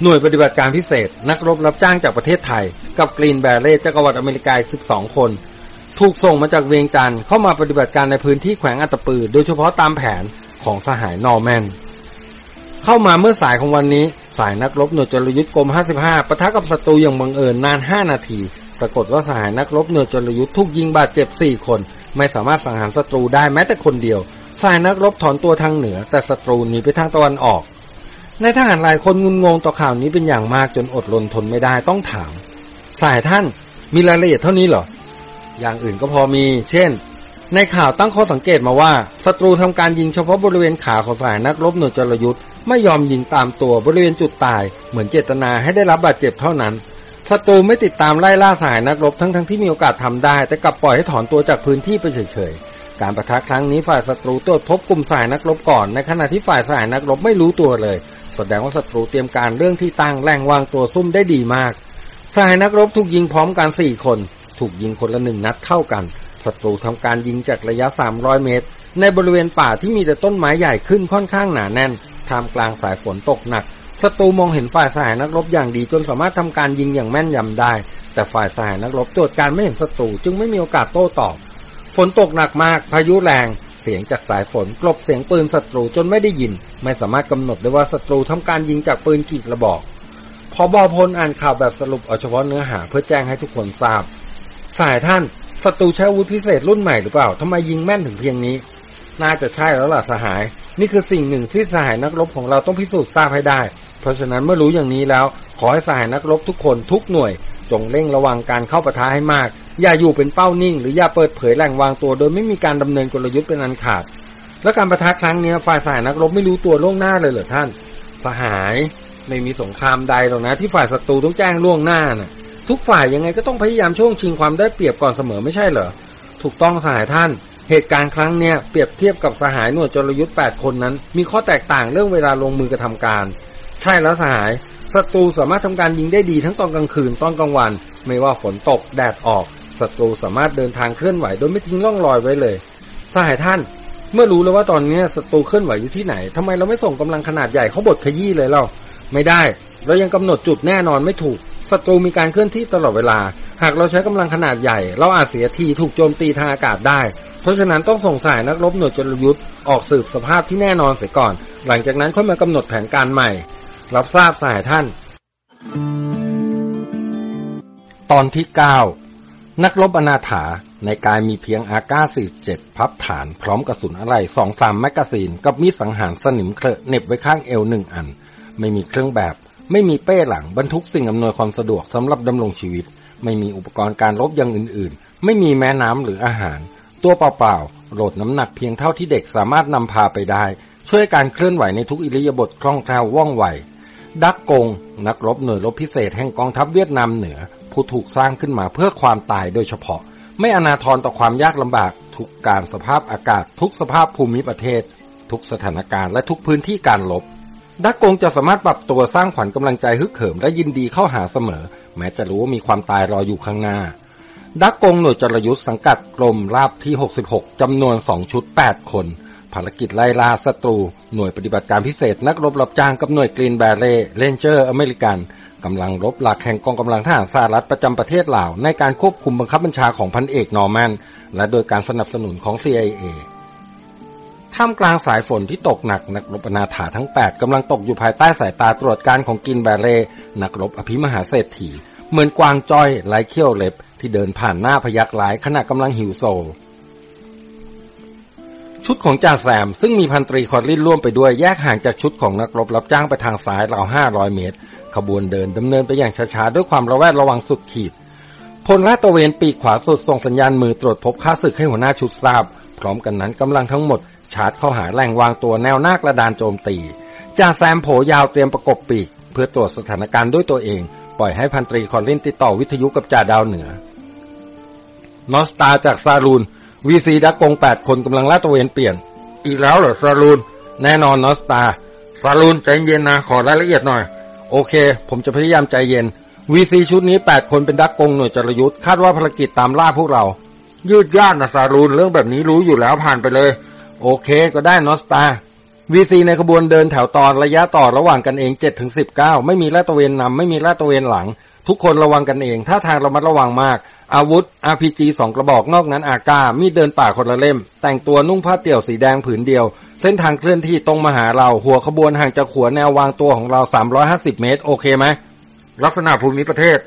หน่วยปฏิบัติการพิเศษ นักรบรับจ้างจากประเทศไทย กับกรีนแบเล่จักรวรรดิอเมริกา12 คน ถูกส่งมาจากเวียงจันทร์เข้ามาปฏิบัติการในพื้นที่แขวงอัตปือ โดยเฉพาะตามแผนของสหายนอร์แมนเข้ามาเมื่อสายของวันนี้ สายนักรบหน่วยจรยุทธ์กรม 55ปะทะกับศัตรูอย่างบังเอิญนาน 5 นาที ปรากฏว่าสหายนักรบหน่วยจรยุทธ์ถูกยิงบาดเจ็บ 4 คน ไม่สามารถสังหารศัตรูได้แม้แต่คนเดียว สายนักรบถอนตัวทางเหนือ แต่ศัตรูหนีไปทางตะวันออกในทหารหลายคนงุนงงต่อข่าวนี้เป็นอย่างมากจนอดรนทนไม่ได้ต้องถามสายท่านมีรายละเอียดเท่านี้เหรอ อย่างอื่นก็พอมี เช่น ในข่าวตั้งข้อสังเกตมาว่าศัตรูทำการยิงเฉพาะบริเวณขาของฝ่ายนักรบหน่วยจรยุทธ์ไม่ยอมยิงตามตัวบริเวณจุดตาย เหมือนเจตนาให้ได้รับบาดเจ็บเท่านั้นศัตรูไม่ติดตามไล่ล่าสายนักรบทั้งทั้งที่มีโอกาสทำได้ แต่กลับปล่อยให้ถอนตัวจากพื้นที่ไปเฉยๆ การประทะครั้งนี้ฝ่ายศัตรูตรวจพบกลุ่มสายนักรบก่อน ในขณะที่ฝ่ายสายนักรบไม่รู้ตัวเลย แสดงว่าศัตรูเตรียมการเรื่องที่ตั้งแรงวางตัวซุ่มได้ดีมาก สายนักรบถูกยิงพร้อมกันสี่คน ถูกยิงคนละหนึ่งนัดเท่ากัน ศัตรูทำการยิงจากระยะ 300 เมตร ในบริเวณป่าที่มีแต่ต้นไม้ใหญ่ขึ้นค่อนข้างหนาแน่น ท่ามกลางสายฝนตกหนัก ศัตรูมองเห็นฝ่ายสหายนักรบอย่างดีจนสามารถทำการยิงอย่างแม่นยำได้ แต่ฝ่ายสหายนักรบตรวจการไม่เห็นศัตรูจึงไม่มีโอกาสโต้ตอบ ฝนตกหนักมาก พายุแรง เสียงจากสายฝนกลบเสียงปืนศัตรูจนไม่ได้ยิน ไม่สามารถกำหนดได้ว่าศัตรูทำการยิงจากปืนกี่กระบอกพอบอพลอ่านข่าวแบบสรุปเอาเฉพาะเนื้อหาเพื่อแจ้งให้ทุกคนทราบ สายท่านศัตรูใช้อาวุธพิเศษรุ่นใหม่หรือเปล่าทำไมยิงแม่นถึงเพียงนี้ น่าจะใช่แล้วล่ะสหาย นี่คือสิ่งหนึ่งที่สหายนักรบของเราต้องพิสูจน์ทราบให้ได้ เพราะฉะนั้นเมื่อรู้อย่างนี้แล้ว ขอให้สหายนักรบทุกคนทุกหน่วย จงเร่งระวังการเข้าปะทะให้มาก อย่าอยู่เป็นเป้านิ่ง หรืออย่าเปิดเผยแหล่งวางตัว โดยไม่มีการดำเนินกลยุทธ์เป็นอันขาด และการประทะครั้งนี้ฝ่ายสายนักรบไม่รู้ตัวล่วงหน้าเลยเหรอท่านสหายไม่มีสงครามใดหรอกนะ ที่ฝ่ายศัตรูต้องแจ้งล่วงหน้าน่ะ ทุกฝ่ายยังไงก็ต้องพยายามช่วงชิงความได้เปรียบก่อนเสมอไม่ใช่เหรอถูกต้องสหายท่าน เหตุการณ์ครั้งเนี้ยเปรียบเทียบกับสหายหน่วยจรยุทธ์8คนนั้น มีข้อแตกต่างเรื่องเวลาลงมือกระทำการ ใช่แล้วสหายศัตรูสามารถทำการยิงได้ดีทั้งตอนกลางคืนตอนกลางวัน ไม่ว่าฝนตกแดดออก ศัตรูสามารถเดินทางเคลื่อนไหวโดยไม่ทิ้งร่องรอยไว้เลยสหายท่าน เมื่อรู้แล้วว่าตอนนี้ศัตรูเคลื่อนไหวอยู่ที่ไหนทำไมเราไม่ส่งกำลังขนาดใหญ่เขาบดขยี้เลยเล่าไม่ได้ เรายังกำหนดจุดแน่นอนไม่ถูกศัตรูมีการเคลื่อนที่ตลอดเวลา หากเราใช้กำลังขนาดใหญ่ เราอาจเสียทีถูกโจมตีทางอากาศได้ เพราะฉะนั้นต้องส่งสายนักรบหน่วยจรยุทธ์ออกสืบสภาพที่แน่นอนเสียก่อน หลังจากนั้นค่อยมากำหนดแผนการใหม่ รับทราบสหายท่าน ตอนที่เก้า นักรบอนาถาในกายมีเพียงอาก้า47 พับฐานพร้อมกระสุนอะไหล่สองสามแมกกาซีนกับมีดสังหารสนิมเขรอะเหน็บไว้ข้างเอวหนึ่งอัน ไม่มีเครื่องแบบ ไม่มีเป้หลังบรรทุกสิ่งอำนวยความสะดวกสำหรับดำรงชีวิต ไม่มีอุปกรณ์การรบอย่างอื่น ๆ ไม่มีแม้น้ำหรืออาหาร ตัวเปล่าๆโหลดน้ำหนักเพียงเท่าที่เด็กสามารถนำพาไปได้ ช่วยการเคลื่อนไหวในทุกอิริยาบถคล่องแคล่วว่องไวดักกง นักรบหน่วยรบพิเศษแห่งกองทัพเวียดนามเหนือ ผู้ถูกสร้างขึ้นมาเพื่อความตายโดยเฉพาะ ไม่อนาทรต่อความยากลำบาก ทุกการสภาพอากาศ ทุกสภาพภูมิประเทศ ทุกสถานการณ์และทุกพื้นที่การลบดักกงจะสามารถปรับตัวสร้างขวัญกำลังใจฮึกเหิมและยินดีเข้าหาเสมอ แม้จะรู้ว่ามีความตายรออยู่ข้างหน้า ดักกงหน่วยจรยุทธ์สังกัดกรมราบที่ 66จำนวน 2 ชุด 8 คน ภารกิจไล่ล่าศัตรู หน่วยปฏิบัติการพิเศษ นักรบรับจ้างกับหน่วย Green Beret Ranger อเมริกันกำลังรบหลักแห่งกองกำลังทหารสหรัฐประจำประเทศลาว ในการควบคุมบังคับบัญชาของพันเอกนอร์แมน และโดยการสนับสนุนของ CIA ท่ามกลางสายฝนที่ตกหนักนักรบอนาถาทั้ง 8กำลังตกอยู่ภายใต้สายตาตรวจการของ Green Beretนักรบอภิมหาเศรษฐี เหมือนกวางจ้อยไร้เขี้ยวเล็บ ที่เดินผ่านหน้าพยักหลายขณะกำลังหิวโซ ชุดของจ่าแซม ซึ่งมีพันตรีคอรลินร่วมไปด้วยแยกห่างจากชุดของนักรบรับจ้างไปทางซ้ายราว500เมตร ขบวนเดินดำเนินไปอย่างช้าๆ ด้วยความระแวดระวังสุดขีด พลลาดตระเวนปีกขวาสุดส่งสัญญาณมือตรวจพบค่าศึกให้หัวหน้าชุดทราบ พร้อมกันนั้นกำลังทั้งหมด ชาร์จเข้าหาแหล่งวางตัวแนวหน้ากระดานโจมตีจ่าแซมโผยาวเตรียมประกบปีก เพื่อตรวจสถานการณ์ด้วยตัวเอง ปล่อยให้พันตรีคอรลินติดต่อวิทยุกับจ่าดาวเหนือนอสตาจากซาลูน VC ดักกงแปดคนกำลังลาดตระเวนเปลี่ยน อีกแล้วเหรอซาลูน แน่นอนนอสตาซาลูนใจเย็นนะ ขอรายละเอียดหน่อย โอเค ผมจะพยายามใจเย็น VC ชุดนี้แปดคนเป็นดักกงหน่วยจรยุทธ์คาดว่าภารกิจตามล่าพวกเรา ยืดยาดนะซาลูนเรื่องแบบนี้รู้อยู่แล้วผ่านไปเลย โอเค ก็ได้นอสตาวีซีในขบวนเดินแถวตอนระยะต่อระหว่างกันเอง7ถึง19ไม่มีลาดตระเวนนำไม่มีลาดตระเวนหลัง ทุกคนระวังกันเองท่าทางระมัดระวังมาก อาวุธ RPG สองกระบอกนอกนั้นอากามีดเดินป่าคนละเล่ม แต่งตัวนุ่งผ้าเตี่ยวสีแดงผืนเดียว เส้นทางเคลื่อนที่ตรงมาหาเราหัวขบวนห่างจากหัวแนววางตัวของเรา 350 เมตร โอเคไหมลักษณะภูมิประเทศ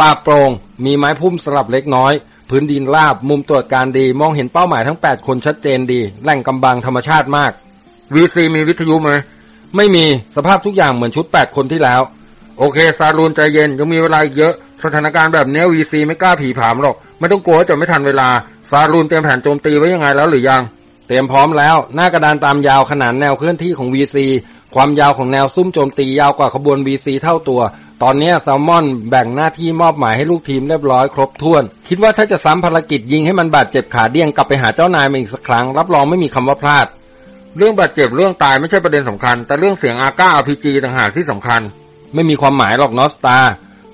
ป่าโปร่งมีไม้พุ่มสลับเล็กน้อย พื้นดินราบ มุมตรวจการดี มองเห็นเป้าหมายทั้ง 8 คนชัดเจนดี แหล่งกำบังธรรมชาติมากวีซีมีวิทยุไหมไม่มีสภาพทุกอย่างเหมือนชุด 8 คนที่แล้ว โอเค ซาลูนใจเย็นยังมีเวลาอีกเยอะ สถานการณ์แบบนี้วีซีไม่กล้าผีผามหรอกไม่ต้องกลัวว่าจะไม่ทันเวลา ซาลูนเตรียมแผนโจมตีไว้ยังไงแล้วหรือยัง เตรียมพร้อมแล้ว หน้ากระดานตามยาวขนานแนวเคลื่อนที่ของ VC ความยาวของแนวซุ้มโจมตียาวกว่าขบวน VC เท่าตัว ตอนนี้แซลมอนแบ่งหน้าที่มอบหมายให้ลูกทีมเรียบร้อยครบถ้วน คิดว่าถ้าจะซ้ำภารกิจยิงให้มันบาดเจ็บขาเดี้ยงกลับไปหาเจ้านายมาอีกสักครั้ง รับรองไม่มีคำว่าพลาด เรื่องบาดเจ็บเรื่องตายไม่ใช่ประเด็นสำคัญ แต่เรื่องเสียงอาก้าอาพีจีต่างหากที่สำคัญ ไม่มีความหมายหรอกนอสตา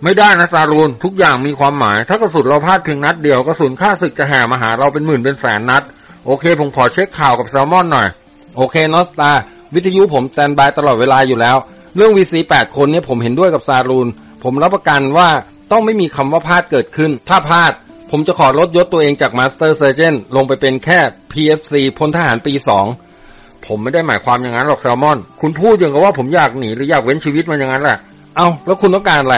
ไม่ได้นะซาลูนทุกอย่างมีความหมาย ถ้ากระสุนเราพลาดเพียงนัดเดียวกระสุนฆ่าศึกจะแห่มาหาเราเป็นหมื่นเป็นแสนนัด โอเค ผมขอเช็คข่าวกับแซลมอนหน่อย โอเคนอสตา วิทยุผม standby ตลอดเวลาอยู่แล้ว เรื่อง VC แปดคนเนี่ยผมเห็นด้วยกับซาลูนผมรับประกันว่าต้องไม่มีคำว่าพลาดเกิดขึ้น ถ้าพลาดผมจะขอลดยศตัวเองจาก Master Sergeant ลงไปเป็นแค่ PFC พลทหารปีสอง ผมไม่ได้หมายความอย่างนั้นหรอกแซลมอน คุณพูดอย่างกับว่าผมอยากหนีหรืออยากเว้นชีวิตมันอย่างนั้นแหละ เอ้าแล้วคุณต้องการอะไร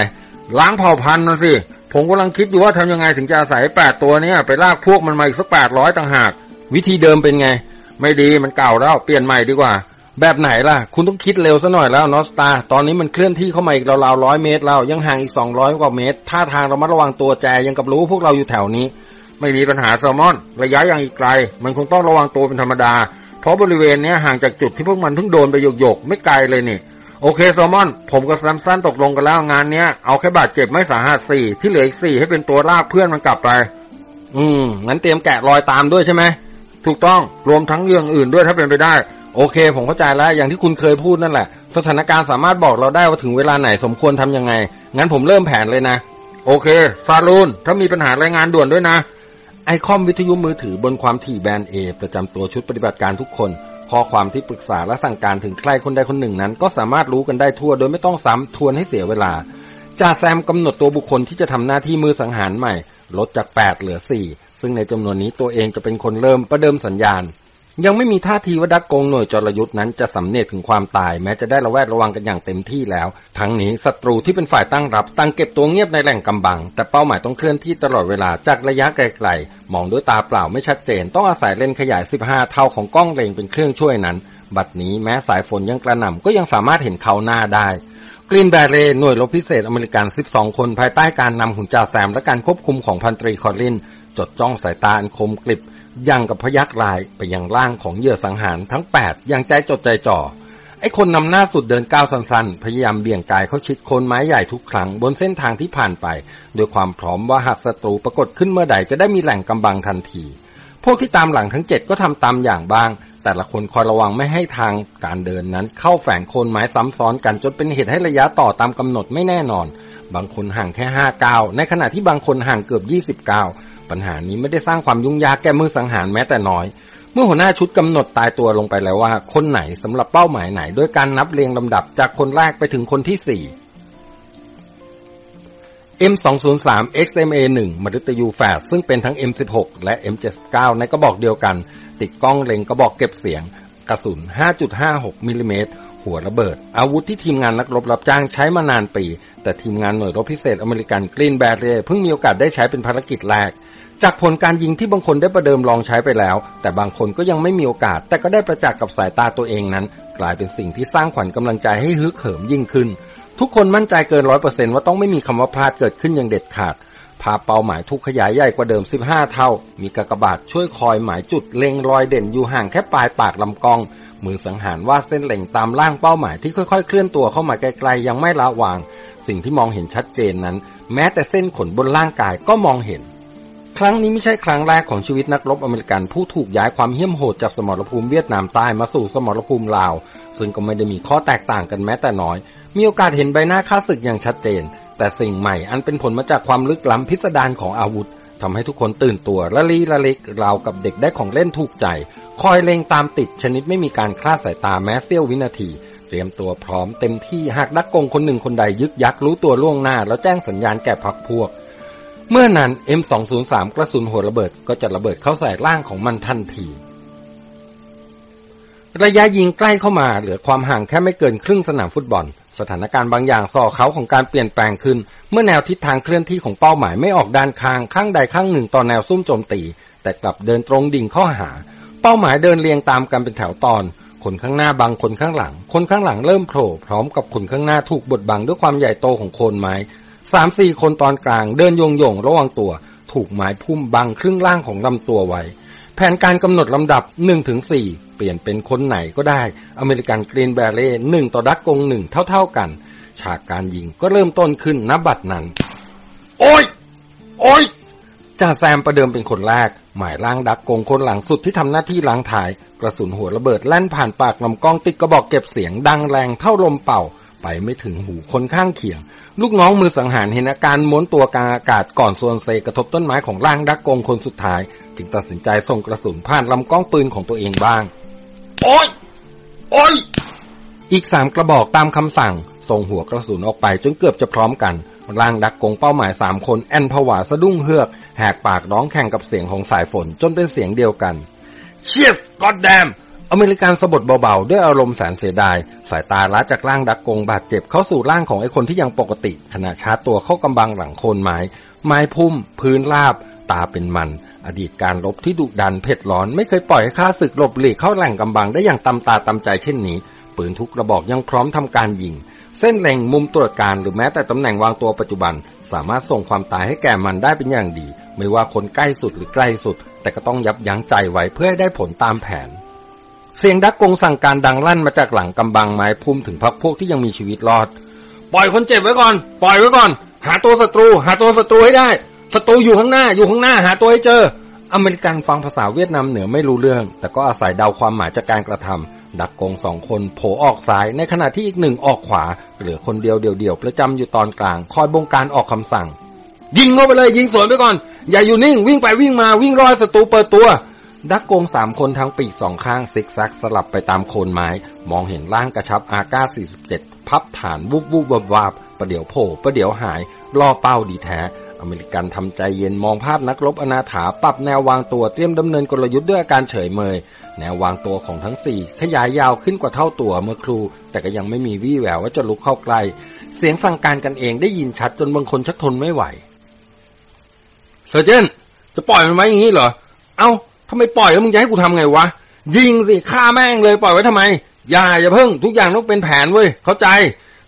ล้างเผ่าพันธุ์นะสิ ผมกำลังคิดอยู่ว่าทำยังไงถึงจะอาศัยแปดตัวเนี้ไปลากพวกมันมาอีกสักแปดร้อยต่างหาก วิธีเดิมเป็นไง ไม่ดีมันเก่าแล้วเปลี่ยนใหม่ดีกว่า แบบไหนล่ะ คุณต้องคิดเร็วซะหน่อยแล้วนอสตา ตอนนี้มันเคลื่อนที่เข้ามาอีกราวๆร้อยเมตรแล้วยังห่างอีกสองร้อยกว่าเมตร ท่าทางเรามัดระวังตัวแจยังกับรู้พวกเราอยู่แถวนี้ ไม่มีปัญหาแซลมอน ระยะยังอีกไกล มันคงต้องระวังตัวเป็นธรรมดา เพราะบริเวณเนี้ห่างจากจุดที่พวกมันเพิ่งโดนไปหยกๆไม่ไกลเลยนี่ โอเคแซลมอน ผมกับแซมสันตกลงกันแล้วงานเนี้ยเอาแค่บาดเจ็บไม่สาหัสสี่ที่เหลืออีกสี่ให้เป็นตัวลากเพื่อนมันกลับไป อืมงั้นเตรียมแกะรอยตามด้วยใช่ไหมถูกต้องรวมทั้งเรื่องอื่นด้วยถ้าเป็นไปได้โอเค ผมเข้าใจแล้ว อย่างที่คุณเคยพูดนั่นแหละ สถานการณ์สามารถบอกเราได้ว่าถึงเวลาไหนสมควรทำยังไง งั้นผมเริ่มแผนเลยนะ โอเค ซาลูน ถ้ามีปัญหารายงานด่วนด้วยนะ ไอคอมวิทยุมือถือบนความถี่แบนเอประจำตัวชุดปฏิบัติการทุกคน ข้อความที่ปรึกษาและสั่งการถึงใครคนใดคนหนึ่งนั้น ก็สามารถรู้กันได้ทั่วโดยไม่ต้องซ้ำทวนให้เสียเวลาจ่าแซมกำหนดตัวบุคคลที่จะทำหน้าที่มือสังหารใหม่ ลดจาก 8 เหลือ 4 ซึ่งในจำนวนนี้ตัวเองจะเป็นคนเริ่มประเดิมสัญญาณ ยังไม่มีท่าทีว่าดักกงหน่วยจรยุทธ์นั้นจะสำเร็จถึงความตายแม้จะได้ระแวดระวังกันอย่างเต็มที่แล้ว ทั้งนี้ศัตรูที่เป็นฝ่ายตั้งรับตั้งเก็บตัวเงียบในแหล่งกำบัง แต่เป้าหมายต้องเคลื่อนที่ตลอดเวลาจากระยะไกลๆ มองด้วยตาเปล่าไม่ชัดเจน ต้องอาศัยเลนส์ขยาย 15 เท่าของกล้องเลงเป็นเครื่องช่วยนั้น บัดนี้แม้สายฝนยังกระหน่ำก็ยังสามารถเห็นเขาหน้าได้กรีนแบเรหน่วยรบพิเศษอเมริกัน 12 คนภายใต้การนำของจ่าแซมและการควบคุมของพันตรีคอรลินจดจ้องสายตาอันคมกริบ ยังกับพยักลายไปยังร่างของเหยื่อสังหารทั้ง8อย่างใจจดใจจ่อ ไอ้คนนำหน้าสุดเดินก้าวสั้นๆ พยายามเบี่ยงกายเข้าชิดโคนไม้ใหญ่ทุกครั้งบนเส้นทางที่ผ่านไป โดยความพร้อมว่าหากศัตรูปรากฏขึ้นเมื่อใดจะได้มีแหล่งกำบังทันที พวกที่ตามหลังทั้งเจ็ดก็ทำตามอย่างบ้าง แต่ละคนคอยระวังไม่ให้ทางการเดินนั้นเข้าแฝงโคนไม้ซ้ำซ้อนกันจนเป็นเหตุให้ระยะต่อตามกำหนดไม่แน่นอน บางคนห่างแค่ห้าก้าวในขณะที่บางคนห่างเกือบยี่สิบก้าวปัญหานี้ไม่ได้สร้างความยุ่งยากแก่มือสังหารแม้แต่น้อย เมื่อหัวหน้าชุดกำหนดตายตัวลงไปแล้วว่า คนไหนสำหรับเป้าหมายไหน ด้วยการนับเรียงลำดับจากคนแรกไปถึงคนที่สี่ M203 XMA1 มฤตยูแฝดซึ่งเป็นทั้ง M16 และ M79 ในกระบอกเดียวกัน ติดกล้องเล็งกระบอกเก็บเสียง กระสุน 5.56มิลลิเมตร หัวระเบิด อาวุธที่ทีมงานนักรบรับจ้างใช้มานานปี แต่ทีมงานหน่วยรบพิเศษอเมริกันกรีนแบรเรเพิ่งมีโอกาสได้ใช้เป็นภารกิจแรก จากผลการยิงที่บางคนได้ประเดิมลองใช้ไปแล้ว แต่บางคนก็ยังไม่มีโอกาส แต่ก็ได้ประจักษ์กับสายตาตัวเองนั้น กลายเป็นสิ่งที่สร้างขวัญกำลังใจให้ฮึกเหิมยิ่งขึ้น ทุกคนมั่นใจเกินร้อยเปอร์เซ็นว่าต้องไม่มีคำว่าพลาดเกิดขึ้นอย่างเด็ดขาด พาเป้าหมายทุกขยายใหญ่กว่าเดิม 15 เท่า มีกากบาทช่วยคอยหมายจุดเล็งรอยเด่นอยู่ห่างแค่ปลายปากลำกอง มือสังหารว่าเส้นเล็งตามล่างเป้าหมายที่ค่อยๆ เคลื่อนตัวเข้ามาไกลๆยังไม่ละวาง สิ่งที่มองเห็นชัดเจนนั้น แม้แต่เส้นขนบนร่างกายก็มองเห็น ครั้งนี้ไม่ใช่ครั้งแรกของชีวิตนักรบอเมริกันผู้ถูกย้ายความเหี้ยมโหดจากสมรภูมิเวียดนามใต้มาสู่สมรภูมิลาว ซึ่งก็ไม่ได้มีข้อแตกต่างกันแม้แต่น้อย มีโอกาสเห็นใบหน้าข้าศึกอย่างชัดเจน แต่สิ่งใหม่อันเป็นผลมาจากความลึกล้ำพิสดารของอาวุธทำให้ทุกคนตื่นตัวละลีละเล็กราวกับเด็กได้ของเล่นถูกใจ คอยเล็งตามติดชนิดไม่มีการคลาดสายตาแม้เสี้ยววินาที เตรียมตัวพร้อมเต็มที่หากนักกงคนหนึ่งคนใดยึกยักรู้ตัวล่วงหน้า แล้วแจ้งสัญญาณแก่พักพวก เมื่อนั้น M203 กระสุนหัวระเบิดก็จะระเบิดเข้าใส่ร่างของมันทันทีระยะยิงใกล้เข้ามาเหลือความห่างแค่ไม่เกินครึ่งสนามฟุตบอล สถานการณ์บางอย่างส่อเขาของการเปลี่ยนแปลงขึ้น เมื่อแนวทิศทางเคลื่อนที่ของเป้าหมายไม่ออกด้านข้างข้างใดข้างหนึ่งต่อแนวซุ่มโจมตี แต่กลับเดินตรงดิ่งเข้าหา เป้าหมายเดินเรียงตามกันเป็นแถวตอน คนข้างหน้าบังคนข้างหลัง คนข้างหลังเริ่มโผล่พร้อมกับคนข้างหน้าถูกบดบังด้วยความใหญ่โตของโคนไม้สามสี่คนตอนกลางเดินโยงโยงระว่างตัว ถูกไม้พุ่มบังครึ่งล่างของลำตัวไว้ แผนการกำหนดลำดับ1ถึง4เปลี่ยนเป็นคนไหนก็ได้ อเมริกันกรีนแบเล่หนึ่งต่อดักกงหนึ่งเท่า ๆกัน ฉากการยิงก็เริ่มต้นขึ้นณบัดนั้น โอ้ย โอ้ยจ่าแซมประเดิมเป็นคนแรก หมายล่างดักกงคนหลังสุดที่ทำหน้าที่ล้างถ่าย กระสุนหัวระเบิดแล่นผ่านปากลำกล้องติดกระบอกเก็บเสียงดังแรงเท่าลมเป่า ไปไม่ถึงหูคนข้างเคียง ลูกน้องมือสังหารเห็นอาการม้วนตัวกลางอากาศก่อนส่วนเซกระทบต้นไม้ของร่างดักกงคนสุดท้าย จึงตัดสินใจส่งกระสุนผ่านลำกล้องปืนของตัวเองบ้าง โอ้ย โอ้ย อีกสามกระบอกตามคำสั่ง ส่งหัวกระสุนออกไปจนเกือบจะพร้อมกัน ร่างดักกงเป้าหมายสามคนแอนผวาสะดุ้งเฮือก แหกปากร้องแข่งกับเสียงของสายฝนจนเป็นเสียงเดียวกัน Cheers God damn อ อเมริกันสะบดเบาๆ ด้วยอารมณ์แสนเสียดาย สายตาล้าจากร่างดักกงบาดเจ็บเข้าสู่ร่างของไอ้คนที่ยังปกติ ขณะชาร์จตัวเข้ากำบังหลังโคนไม้ ไม้พุ่ม พื้นราบ ตาเป็นมัน อดีตการรบที่ดุดันเผ็ดร้อน ไม่เคยปล่อยให้ข้าศึกหลบหลีกเข้าแหล่งกำบังได้อย่างตำตาตำใจเช่นนี้ ปืนทุกระบอกยังพร้อมทำการยิง เส้นแหล่งมุมตรวจการหรือแม้แต่ตำแหน่งวางตัวปัจจุบัน สามารถส่งความตายให้แก่มันได้เป็นอย่างดี ไม่ว่าคนใกล้สุดหรือใกล้สุด แต่ก็ต้องยับยั้งใจไว้เพื่อให้ได้ผลตามแผน เสียงดักกงสั่งการดังลั่นมาจากหลังกำบังไม้พุ่มถึงพักพวกที่ยังมีชีวิตรอด ปล่อยคนเจ็บไว้ก่อน ปล่อยไว้ก่อน หาตัวศัตรู หาตัวศัตรูให้ได้ ศัตรูอยู่ข้างหน้า อยู่ข้างหน้า หาตัวให้เจอ อเมริกันฟังภาษาเวียดนามเหนือไม่รู้เรื่อง แต่ก็อาศัยเดาความหมายจากการกระทำดักกงสองคนโผออกซ้าย ในขณะที่อีกหนึ่งออกขวา เหลือคนเดียวเดี่ยวๆประจำอยู่ตอนกลาง คอยบงการออกคำสั่ง ยิงเข้าไปเลย ยิงสวนไปก่อน อย่าอยู่นิ่ง วิ่งไปวิ่งมา วิ่งรอยศัตรูเปิดตัว ดักโกงสามคนทั้งปีกสองข้างซิกซักสลับไปตามโคนไม้ มองเห็นร่างกระชับอาก้า 47 พับฐานวุบวุบวับวาบประเดี๋ยวโผล่ประเดี๋ยวหาย ล่อเป้าดีแท้ อเมริกันทำใจเย็นมองภาพนักรบอนาถาปรับแนววางตัวเตรียมดำเนินกลยุทธ์ด้วยอาการเฉยเมย แนววางตัวของทั้งสี่ขยายยาวขึ้นกว่าเท่าตัวเมื่อครู แต่ก็ยังไม่มีวี่แววว่าจะลุกเข้าใกล้เสียงสั่งการกันเองได้ยินชัดจนบางคนชักทนไม่ไหวเซอร์เจนจะปล่อยมันไว้อย่างนี้เหรอ เอ้า ทำไมปล่อยแล้วมึงจะให้กูทำไงวะ ยิงสิฆ่าแม่งเลยปล่อยไว้ทำไม อย่าอย่าเพิ่ง ทุกอย่างต้องเป็นแผนเว้ย เข้าใจ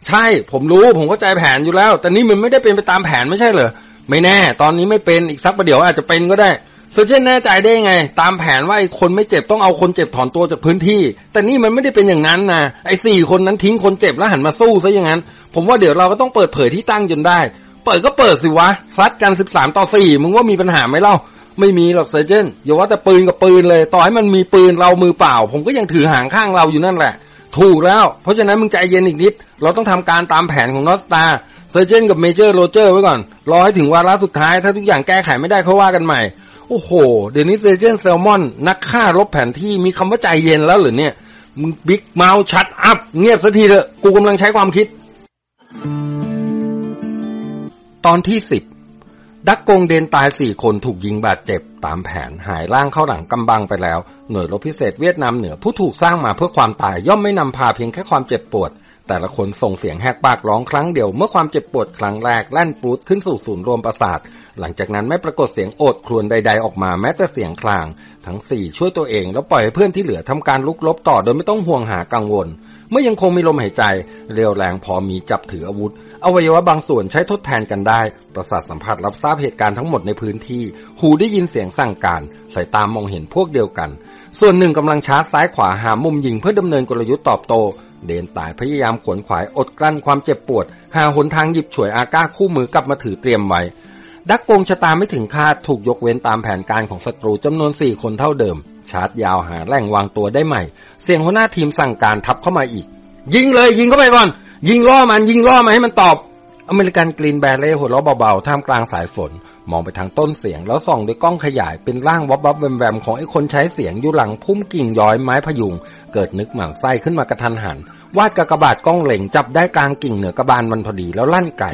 ใช่ ผมรู้ ผมเข้าใจแผนอยู่แล้ว แต่นี่มันไม่ได้เป็นไปตามแผนไม่ใช่เหรอ ไม่แน่ ตอนนี้ไม่เป็น อีกสักประเดี๋ยวอาจจะเป็นก็ได้เซอร์เจนแน่ใจได้ไง ตามแผนว่าไอ้คนไม่เจ็บต้องเอาคนเจ็บถอนตัวจากพื้นที่ แต่นี่มันไม่ได้เป็นอย่างนั้นนะไอ้สี่คนนั้นทิ้งคนเจ็บแล้วหันมาสู้ซะอย่างนั้น ผมว่าเดี๋ยวเราก็ต้องเปิดเผยที่ตั้งจนได้ เปิดก็เปิดสิวะซัดกันสิบสามต่อสี่มึงว่ามีปัญหาไหมเล่า ไม่มีหรอก Sergeant อย่าว่าแต่ปืนกับปืนเลย ต่อให้มันมีปืนเรามือเปล่า ผมก็ยังถือหางข้างเราอยู่นั่นแหละ ถูกแล้ว เพราะฉะนั้นมึงใจเย็นอีกนิด เราต้องทำการตามแผนของนอสตา Sergeant กับ Major โรเจอร์ไว้ก่อน รอให้ถึงวาระสุดท้าย ถ้าทุกอย่างแก้ไขไม่ได้ค่อยว่ากันใหม่ โอ้โห เดี๋ยวนี้ Sergeant แซลมอน นักฆ่ารบแผนที่มีคำว่าใจเย็นแล้วหรือเนี่ย มึง big mouth shut up เงียบสักทีเถอะ กูกำลังใช้ความคิด ตอนที่สิบ ดักกงเดนตายสี่คนถูกยิงบาดเจ็บ ตามแผนหายร่างเข้าหลังกำบังไปแล้ว หน่วยรบพิเศษเวียดนามเหนือผู้ถูกสร้างมาเพื่อความตายย่อมไม่นำพาเพียงแค่ความเจ็บปวด แต่ละคนส่งเสียงแหกปากร้องครั้งเดียว เมื่อความเจ็บปวดครั้งแรกแล่นปลุดขึ้นสู่ศูนย์รวมประสาท หลังจากนั้นไม่ปรากฏเสียงโอดครวญใด ๆ ออกมาแม้แต่เสียงคลาง ทั้งสี่ช่วยตัวเองแล้วปล่อยให้เพื่อนที่เหลือทำการลุกลบต่อโดยไม่ต้องห่วงหากังวล เมื่อยังคงมีลมหายใจ เรียวแรงพอมีจับถืออาวุธ อวัยวะบางส่วนใช้ทดแทนกันได้ ประสาทสัมผัสรับทราบเหตุการณ์ทั้งหมดในพื้นที่ หูได้ยินเสียงสั่งการ สายตามองเห็นพวกเดียวกัน ส่วนหนึ่งกำลังชาร์จซ้ายขวาหามุมยิงเพื่อดำเนินกลยุทธ์ตอบโต้เดนตายพยายามขวนขวายอดกลั้นความเจ็บปวด หาหนทางหยิบฉวยอาก้าคู่มือกลับมาถือเตรียมไว้ดักโกงชะตาไม่ถึงคาดถูกยกเว้นตามแผนการของศัตรูจำนวนสี่คนเท่าเดิม ชาร์จยาวหาแหล่งวางตัวได้ใหม่ เสียงหัวหน้าทีมสั่งการทับเข้ามาอีก ยิงเลยยิงเข้าไปก่อน ยิงล่อมันยิงล่อมาให้มันตอบ อเมริกันกรีนแบร์เล่หัวเราะเบาๆ ท่ามกลางสายฝน มองไปทางต้นเสียง แล้วส่องด้วยกล้องขยายเป็นร่างวับวับแวมแวมของไอ้คนใช้เสียงอยู่หลังพุ่มกิ่งย้อยไม้พยุง เกิดนึกหมั่นไส้ขึ้นมากระทันหัน วาดกากบาดกล้องเหล่งจับได้กลางกิ่งเหนือกระบาลมันพอดีแล้วลั่นไก่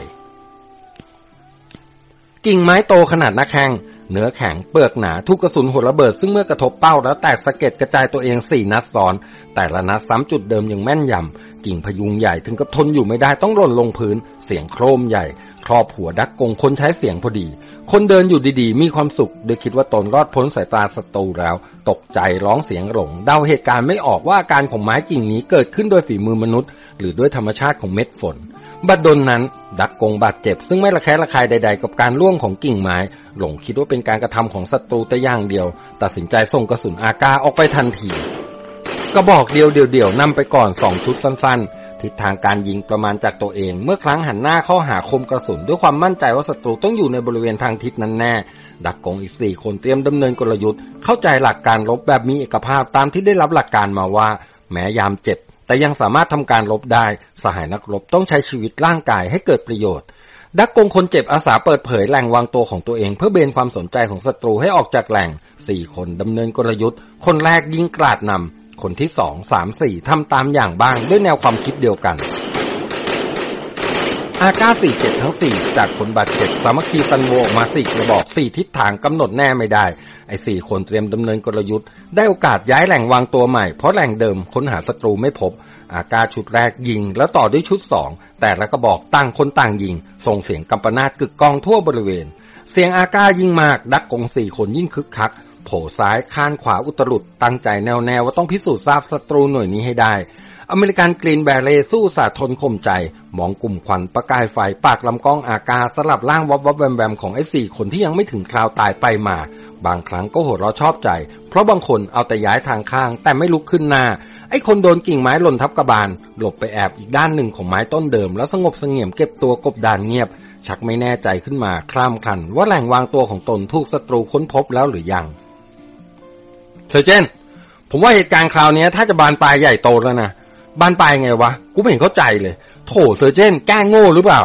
กิ่งไม้โตขนาดนักแข้งเนื้อแข็งเปลือกหนาทุกกระสุนหัวระเบิดซึ่งเมื่อกระทบเป้าแล้วแตกสะเก็ดกระจายตัวเองสี่นัดซ้อน แต่ละนัดซ้ำจุดเดิมอย่างแม่นยำ กิ่งพยุงใหญ่ถึงกับทนอยู่ไม่ได้ต้องหล่นลงพื้น เสียงโครมใหญ่ ครอบหัวดักกงคนใช้เสียงพอดี คนเดินอยู่ดีๆ มีความสุข โดยคิดว่าตนรอดพ้นสายตาศัตรูแล้ว ตกใจร้องเสียงหลง เดาเหตุการณ์ไม่ออกว่าอาการของไม้กิ่งนี้เกิดขึ้นโดยฝีมือมนุษย์ หรือด้วยธรรมชาติของเม็ดฝนบัดดลนั้น ดักกงบาดเจ็บ ซึ่งไม่ระแคะระคายใด ๆ กับการล่วงของกิ่งไม้ หลงคิดว่าเป็นการกระทำของศัตรูแต่อย่างเดียว ตัดสินใจส่งกระสุนอากาออกไปทันที กระบอกเดียวเดี่ยวๆนำไปก่อนสองชุดสั้นๆ ทิศทางการยิงประมาณจากตัวเอง เมื่อครั้งหันหน้าเข้าหาคมกระสุน ด้วยความมั่นใจว่าศัตรูต้องอยู่ในบริเวณทางทิศนั้นแน่ ดักกงอีกสี่คนเตรียมดำเนินกลยุทธ์ เข้าใจหลักการรบแบบมีเอกภาพตามที่ได้รับหลักการมาว่า แม้ยามเจ็บ แต่ยังสามารถทำการรบได้ สหายนักรบต้องใช้ชีวิตร่างกายให้เกิดประโยชน์ดักกงคนเจ็บอาสาเปิดเผยแหล่งวางตัวของตัวเอง เพื่อเบนความสนใจของศัตรูให้ออกจากแหล่ง สี่คนดำเนินกลยุทธ์ คนแรกยิงกราดนำ คนที่สองสามสี่ทำตามอย่างบ้างด้วยแนวความคิดเดียวกัน อาก้าสี่เจ็ดทั้งสี่จากผลบาดเจ็บสามัคคีตันโวออกมาสี่กระบอกสี่ทิศทางกำหนดแน่ไม่ได้ ไอ้สี่คนเตรียมดำเนินกลยุทธ์ ได้โอกาสย้ายแหล่งวางตัวใหม่ เพราะแหล่งเดิมค้นหาศัตรูไม่พบ อากาชุดแรกยิง แล้วต่อด้วยชุดสองแต่ละกระบอกตั้งคนต่างยิง ส่งเสียงกำปนาตกึกกองทั่วบริเวณเสียงอากายิงมาก ดักกงสี่คนยิ่งคึกคัก โผซ้ายข้านขวาอุตรุดตั้งใจแนวแน่ว่าต้องพิสูจน์ทราบศัตรูหน่วยนี้ให้ได้ อเมริกันกรีนแบเรสู้สาทนข่มใจ มองกลุ่มควันประกายไฟปากลำกล้องอากาสลับล่างวับวับแวมแวมของไอ้สี่คนที่ยังไม่ถึงคราวตายไปมา บางครั้งก็โหดเราะชอบใจ เพราะบางคนเอาแต่ย้ายทางข้าง แต่ไม่ลุกขึ้นหน้าไอ้คนโดนกิ่งไม้หล่นทับกระบาล หลบไปแอบอีกด้านหนึ่งของไม้ต้นเดิม แล้วสงบเสงี่ยมเก็บตัวกบดานเงียบ ชักไม่แน่ใจขึ้นมาครามครัน ว่าแหล่งวางตัวของตนถูกศัตรูค้นพบแล้วหรือยัง Sergeant ผมว่าเหตุการณ์คราวนี้ถ้าจะบานปลายใหญ่โตแล้วนะบานปลายไงวะ กูไม่เห็นเข้าใจเลย โถ Sergeant แกล้งโง่หรือเปล่า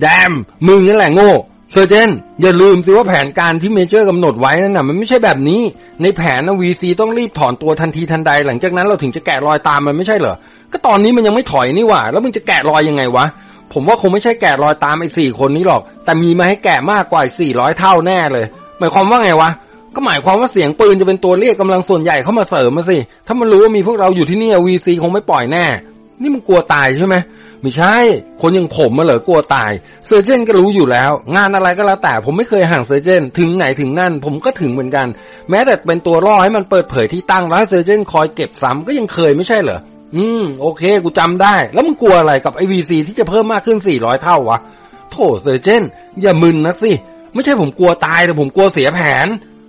damn มึงนั่นแหละโง่ Sergeant อย่าลืมสิว่าแผนการที่ Major กำหนดไว้นั่นน่ะมันไม่ใช่แบบนี้ ในแผนนะ VC ต้องรีบถอนตัวทันทีทันใด หลังจากนั้นเราถึงจะแกะรอยตามมันไม่ใช่เหรอ ก็ตอนนี้มันยังไม่ถอยนี่หว่า แล้วมึงจะแกะรอยยังไงวะ ผมว่าคงไม่ใช่แกะรอยตามไอ้สี่คนนี้หรอก แต่มีมาให้แกะมากกว่าสี่ร้อยเท่าแน่เลย หมายความว่าไงวะ ก็หมายความว่าเสียงปืนจะเป็นตัวเรียกกำลังส่วนใหญ่เข้ามาเสริมมาสิ ถ้ามันรู้ว่ามีพวกเราอยู่ที่นี่ VC คงไม่ปล่อยแน่ นี่มึงกลัวตายใช่ไหมไม่ใช่ คนอย่างผมมาเหรอกลัวตาย Sergeant ก็รู้อยู่แล้ว งานอะไรก็แล้วแต่ผมไม่เคยห่าง Sergeant ถึงไหนถึงนั่น ผมก็ถึงเหมือนกัน แม้แต่เป็นตัวล่อให้มันเปิดเผยที่ตั้งแล้ว Sergeant คอยเก็บซ้ำก็ยังเคยไม่ใช่เหรอ อืม โอเค กูจำได้ แล้วมึงกลัวอะไรกับไอ้ VC ที่จะเพิ่มมากขึ้นสี่ร้อยเท่าวะ โถ Sergeant อย่ามึนนะสิ ไม่ใช่ผมกลัวตายแต่ผมกลัวเสียแผน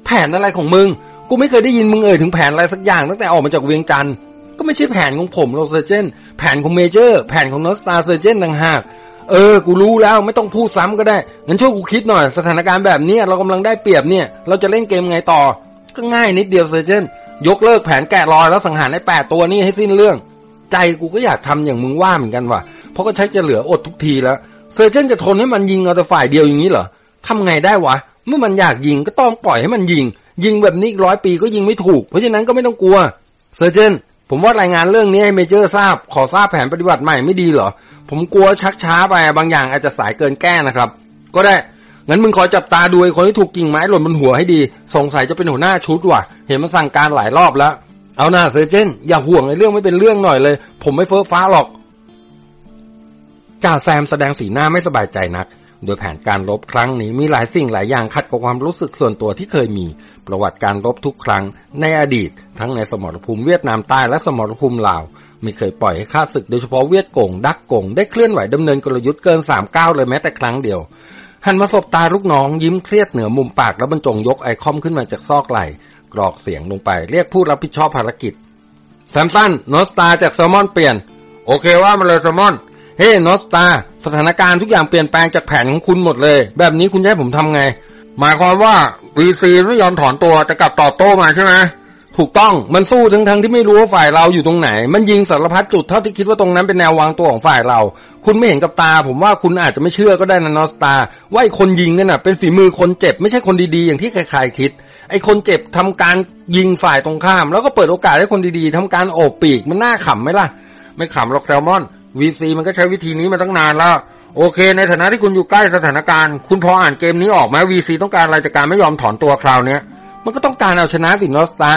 แผนอะไรของมึง กูไม่เคยได้ยินมึงเอ่ยถึงแผนอะไรสักอย่างตั้งแต่ออกมาจากเวียงจันทน์ก็ไม่ใช่แผนของผมหรอก Sergeant แผนของ Major แผนของนอสตา Sergeant ต่างหาก เออ กูรู้แล้วไม่ต้องพูดซ้ำก็ได้ งั้นช่วยกูคิดหน่อย สถานการณ์แบบนี้เรากำลังได้เปรียบเนี่ย เราจะเล่นเกมไงต่อ ก็ง่ายนิดเดียว Sergeant ยกเลิกแผนแกะรอยแล้วสังหารไอ้แปดตัวนี้ให้สิ้นเรื่อง ใจกูก็อยากทำอย่างมึงว่าเหมือนกันว่ะ เพราะก็ชักจะเหลืออดทุกทีแล้ว Sergeant จะทนให้มันยิงเอาแต่ฝ่ายเดียวอย่างนี้เหรอทำไงได้วะ เมื่อมันอยากยิงก็ต้องปล่อยให้มันยิง ยิงแบบนี้ร้อยปีก็ยิงไม่ถูก เพราะฉะนั้นก็ไม่ต้องกลัว Sergeant ผมว่ารายงานเรื่องนี้ให้ Major ทราบ ขอทราบแผนปฏิบัติใหม่ไม่ดีเหรอ ผมกลัวชักช้าไปบางอย่างอาจจะสายเกินแก้นะครับ ก็ได้ งั้นมึงคอจับตาดูไอ้คนที่ถูกกิ่งไม้หล่นบนหัวให้ดี สงสัยจะเป็นหัวหน้าชุดว่ะ เห็นมันสั่งการหลายรอบแล้ว เอาหน้าเซอร์เจนอย่าห่วงในเรื่องไม่เป็นเรื่องหน่อยเลย ผมไม่เฟ้อฟ้าหรอกจ่าแซมแสดงสีหน้าไม่สบายใจนัก โดยแผนการรบครั้งนี้มีหลายสิ่งหลายอย่างขัดกับความรู้สึกส่วนตัวที่เคยมี ประวัติการรบทุกครั้งในอดีต ทั้งในสมรภูมิเวียดนามใต้และสมรภูมิลาวไม่เคยปล่อยให้ข้าศึกโดยเฉพาะเวียดกงดักกงได้เคลื่อนไหวดำเนินกลยุทธ์เกินสามก้าวเลยแม้แต่ครั้งเดียวหันมาสบตาลูกน้องยิ้มเครียดเหนือมุมปากแล้วบรรจงยกไอคอมขึ้นมาจากซอกไหลกรอกเสียงลงไปเรียกผู้รับผิดชอบภารกิจแซมสันโนสตาจากแซลมอนเปลี่ยน โอเคว่ามาเลยแซลมอน เฮ้โนสตา สถานการณ์ทุกอย่างเปลี่ยนแปลงจากแผนของคุณหมดเลย แบบนี้คุณจะให้ผมทำไง หมายความว่าวีซีไม่ยอมถอนตัวจะกลับตอบโต้มาใช่ไหมถูกต้องมันสู้ทั้งทั้งที่ไม่รู้ว่าฝ่ายเราอยู่ตรงไหน มันยิงสารพัดจุดเท่าที่คิดว่าตรงนั้นเป็นแนววางตัวของฝ่ายเรา คุณไม่เห็นกับตา ผมว่าคุณอาจจะไม่เชื่อก็ได้นะนอสตา ว่าไอ้คนยิงนั่นน่ะเป็นฝีมือคนเจ็บไม่ใช่คนดีๆ อย่างที่ใครๆคิด ไอ้คนเจ็บทำการยิงฝ่ายตรงข้าม แล้วก็เปิดโอกาสให้คนดีๆทำการโอบปีกมันน่าขำไหมล่ะ ไม่ขำหรอกแซลมอน วีซีมันก็ใช้วิธีนี้มาตั้งนานแล้ว โอเค ในฐานะที่คุณอยู่ใกล้สถานการณ์ คุณพออ่านเกมนี้ออกไหมวีซีต้องการอะไรจากการไม่ยอมถอนตัวคราวเนี้ยมันก็ต้องการเอาชนะสินอสตา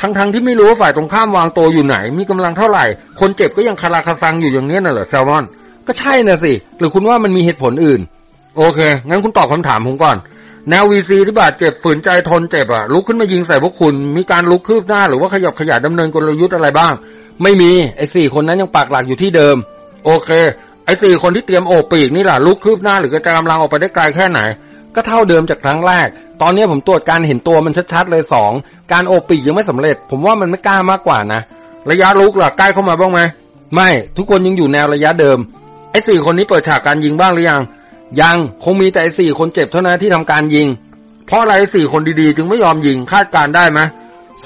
ทั้งๆทที่ไม่รู้ว่าฝ่ายตรงข้ามวางตัวอยู่ไหน มีกำลังเท่าไหร่ คนเจ็บก็ยังคาราคาซังอยู่อย่างนี้น่ะเหรอแซลมอน ก็ใช่น่ะสิ หรือคุณว่ามันมีเหตุผลอื่น โอเค งั้นคุณตอบคำถามผมก่อน แนววีซีที่บาดเจ็บฝืนใจทนเจ็บอะลุกขึ้นมายิงใส่พวกคุณ มีการลุกคืบหน้าหรือว่าขยับขยายดำเนินกลยุทธ์อะไรบ้าง ไม่มีไอ้สี่คนนั้นยังปักหลักอยู่ที่เดิม โอเค ไอ้สี่คนที่เตรียมโอบปีกนี่แหละลุกคืบหน้าหรือกระจายกำลังออกไปได้ไกลแค่ไหน ก็เท่าเดิมจากครั้งแรก ตอนนี้ผมตรวจการเห็นตัวมันชัดๆเลยสองการโอบปีกยังไม่สำเร็จ ผมว่ามันไม่กล้ามากกว่านะระยะลุกล่ะใกล้เข้ามาบ้างไหมไม่ทุกคนยังอยู่แนวระยะเดิมไอ้สี่คนนี้เปิดฉากการยิงบ้างหรือยัง ยังคงมีแต่ไอ้สี่คนเจ็บเท่านั้นที่ทำการยิง เพราะอะไรไอ้สี่คนดีๆ จึงไม่ยอมยิงคาดการได้ไหม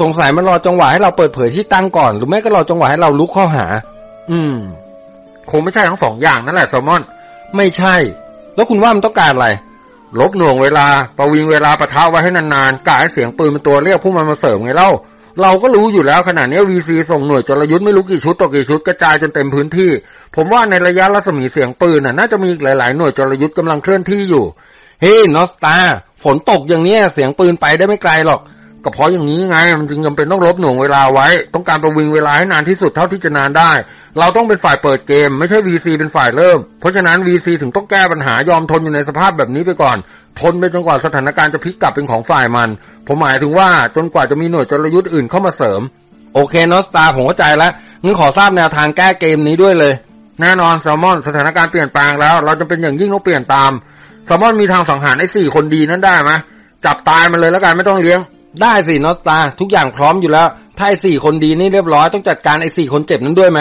สงสัยมันรอจังหวะให้เราเปิดเผยที่ตั้งก่อน หรือไม่ก็รอจังหวะให้เราลุกเข้าหา อืม คงไม่ใช่ทั้งสองอย่างนั่นแหละแซลมอน ไม่ใช่ แล้วคุณว่ามันต้องการอะไรลบหน่วงเวลา ประวิงเวลาประทะไว้ให้นานๆกะให้เสียงปืนเป็นตัวเรียกผู้มันมาเสริมไงเล่า เราก็รู้อยู่แล้วขนาดนี้ VC ส่งหน่วยจรยุทธ์ไม่รู้กี่ชุดต่อกี่ชุดกระจายจนเต็มพื้นที่ ผมว่าในระยะรัศมีเสียงปืนน่ะน่าจะมีอีกหลายๆหน่วยจรยุทธ์กำลังเคลื่อนที่อยู่ เฮ้นอสตาฝนตกอย่างนี้เสียงปืนไปได้ไม่ไกลหรอก ก็เพราะอย่างนี้ไง มันจึงจำเป็นต้องลบหน่วงเวลาไว้ ต้องการประวิงเวลาให้นานที่สุดเท่าที่จะนานได้ เราต้องเป็นฝ่ายเปิดเกม ไม่ใช่ VC เป็นฝ่ายเริ่ม เพราะฉะนั้น VC ถึงต้องแก้ปัญหายอมทนอยู่ในสภาพแบบนี้ไปก่อน ทนไปจนกว่าสถานการณ์จะพลิกกลับเป็นของฝ่ายมัน ผมหมายถึงว่าจนกว่าจะมีหน่วยจรยุทธ์อื่นเข้ามาเสริม โอเคนอสตาผมเข้าใจแล้วงั้นขอทราบแนวทางแก้เกมนี้ด้วยเลย แน่นอนแซลมอนสถานการณ์เปลี่ยนแปลงแล้ว เราจะเป็นอย่างยิ่งต้องเปลี่ยนตามแซลมอนมีทางสังหารไอ้สี่คนดีนั้นได้ไหมจับตายมันเลยแล้วกันไม่ต้องเลี้ยง ได้สินอสตาทุกอย่างพร้อมอยู่แล้ว ถ้าไอ้สี่คนดีนี่เรียบร้อยต้องจัดการไอ้สี่คนเจ็บนั้นด้วยไหม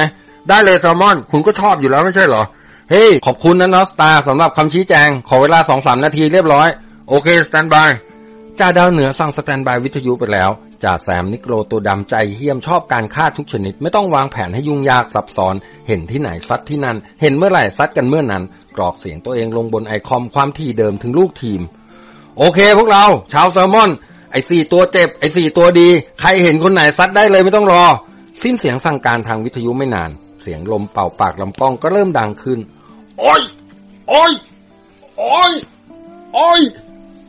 ได้เลยแซลมอน คุณก็ชอบอยู่แล้วไม่ใช่เหรอ เฮ้ย ขอบคุณนะนอสตาสำหรับคำชี้แจง ขอเวลาสองสามนาทีเรียบร้อย โอเค standby จ่าดาวเหนือสั่ง standby วิทยุไปแล้วจ่าแซมนิโกรตัวดำใจเหี้ยมชอบการฆ่าทุกชนิด ไม่ต้องวางแผนให้ยุ่งยากซับซ้อน เห็นที่ไหนซัดที่นั่น เห็นเมื่อไหร่ซัดกันเมื่อนั้น กรอกเสียงตัวเองลงบนไอคอมความถี่เดิมถึงลูกทีม โอเค พวกเรา ชาวแซลมอน ไอ้สี่ตัวเจ็บ ไอ้สี่ตัวดี ใครเห็นคนไหนซัดได้เลยไม่ต้องรอ สิ้นเสียงสั่งการทางวิทยุไม่นาน เสียงลมเป่าปากลำกล้องก็เริ่มดังขึ้น โอ้ย โอ้ย โอ้ย โอ้ย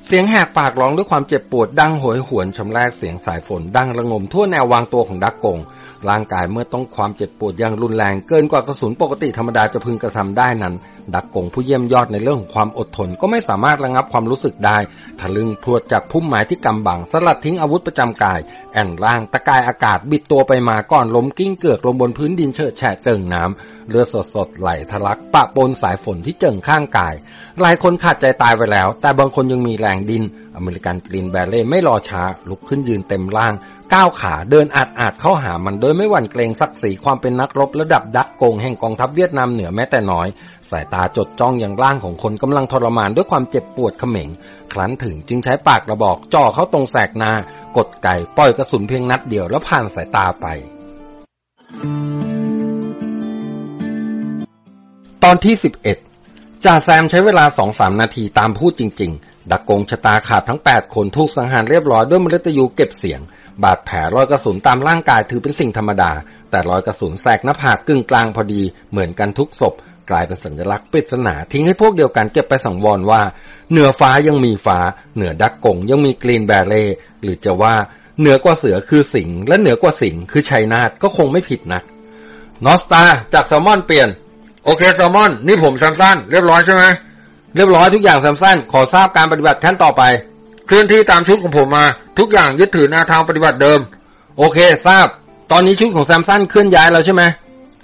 เสียงแหกปากร้องด้วยความเจ็บปวดดังโหยหวนชำแรกเสียงสายฝนดังระงมทั่วแนววางตัวของดักกง ร่างกายเมื่อต้องความเจ็บปวดอย่างรุนแรงเกินกว่ากระสุนปกติธรรมดาจะพึงกระทำได้นั้น ดักกงผู้เยี่ยมยอดในเรื่องของความอดทนก็ไม่สามารถระงับความรู้สึกได้ทะลึงพรวดจากพุ่มไม้ที่กำบังสลัดทิ้งอาวุธประจำกาย แอนร่างตะกายอากาศบิดตัวไปมาก่อนล้มกิ้งเกือกลงบนพื้นดินเฉิดแฉะเจิงน้ำ เลือดสดๆไหลทะลักปะปนสายฝนที่เจิงข้างกาย หลายคนขาดใจตายไปแล้ว แต่บางคนยังมีแรงดิน อเมริกันกรีนแบลเล่ไม่รอช้า ลุกขึ้นยืนเต็มร่าง ก้าวขาเดินอาดอาดเข้าหามันโดยไม่หวั่นเกรงศักดิ์ศรีความเป็นนักรบระดับดักโกงแห่งกองทัพเวียดนามเหนือแม้แต่น้อย สายตาจดจ้องอย่างร่างของคนกำลังทรมานด้วยความเจ็บปวดเขม็งครั้นถึงจึงใช้ปากกระบอกจ่อเข้าตรงแสกหน้ากดไก่ปล่อยกระสุนเพียงนัดเดียวแล้วผ่านสายตาไป ตอนที่11จ่าแซมใช้เวลาสองสามนาทีตามพูดจริง ๆ ดักกงชะตาขาดทั้ง8คนถูกสังหารเรียบร้อยด้วยมฤตยูเก็บเสียง บาดแผลรอยกระสุนตามร่างกายถือเป็นสิ่งธรรมดา แต่รอยกระสุนแสกหน้าผากกึ่งกลางพอดี เหมือนกันทุกศพ กลายเป็นสัญลักษณ์ปริศนาทิ้งให้พวกเดียวกันเก็บไปสังวรว่า เหนือฟ้ายังมีฟ้า เหนือดักกงยังมีกรีนแบเล่หรือจะว่าเหนือกว่าเสือคือสิงและเหนือกว่าสิงคือชัยนาทก็คงไม่ผิดนักนอสตาจากแซลมอนเปลี่ยน โอเคแซลมอน นี่ผมแซมสันเรียบร้อยใช่ไหมเรียบร้อยทุกอย่างแซมสันขอทราบการปฏิบัติขั้นต่อไป เคลื่อนที่ตามชุดของผมมา ทุกอย่างยึดถือแนวทางปฏิบัติเดิม โอเค ทราบ ตอนนี้ชุดของแซมสันเคลื่อนย้ายแล้วใช่ไหม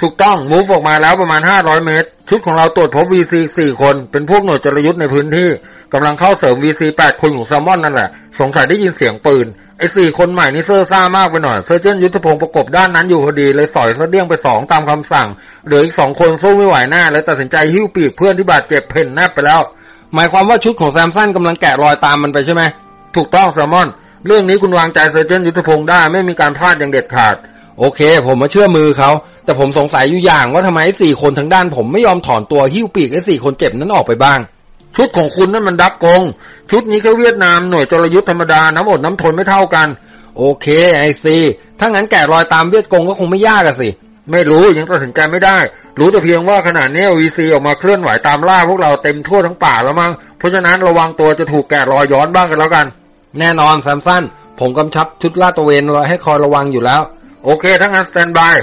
ถูกต้องมูฟออกมาแล้วประมาณ 500 เมตร ชุดของเราตรวจพบ VC 4 คน เป็นพวกหน่วยจรยุทธ์ในพื้นที่กำลังเข้าเสริม VC 8 คนของแซลมอนนั่นแหละ สงสัยได้ยินเสียงปืน ไอ้สี่คนใหม่นี่เซอร์ซ่ามากไปหน่อยเซอร์เจนยุทธพงศ์ประกบด้านนั้นอยู่พอดี เลยสอยเสเดี้ยงไปสองตามคำสั่ง เหลืออีกสองคนสู้ไม่ไหวหน้าเลยตัดสินใจหิ้วปีกเพื่อนที่บาดเจ็บเพ่นแนบไปแล้ว หมายความว่าชุดของแซมสันกำลังแกะรอยตามมันไปใช่ไหม ถูกต้องแซลมอน เรื่องนี้คุณวางใจเซอร์เจนยุทธพงศ์ได้ไม่มีการพลาดอย่างเด็ดขาด โอเค ผมมาเชื่อมือเขา แต่ผมสงสัยอยู่อย่างว่าทำไมไอ้สี่คนทางด้านผมไม่ยอมถอนตัวหิ้วปีกไอ้สี่คนเจ็บนั้นออกไปบ้าง ชุดของคุณนั่นมันดับกง ชุดนี้แค่เวียดนามหน่วยจรยุทธ์ธรรมดา น้ำอดน้ำทนไม่เท่ากัน โอเคไอซีถ้างั้นแกะรอยตามเวียดกงก็คงไม่ยากอะสิ ไม่รู้ยังตัดสินใจไม่ได้ รู้แต่เพียงว่าขณะนี้วีซีออกมาเคลื่อนไหวตามล่าพวกเราเต็มทั่วทั้งป่าแล้วมั้งเพราะฉะนั้นระวังตัวจะถูกแกะรอยย้อนบ้างกันแล้วกัน แน่นอนแซมสันผมกำชับชุดลาดตระเวนไว้ให้คอยระวังอยู่แล้ว โอเคทั้งนั้นสแตนบาย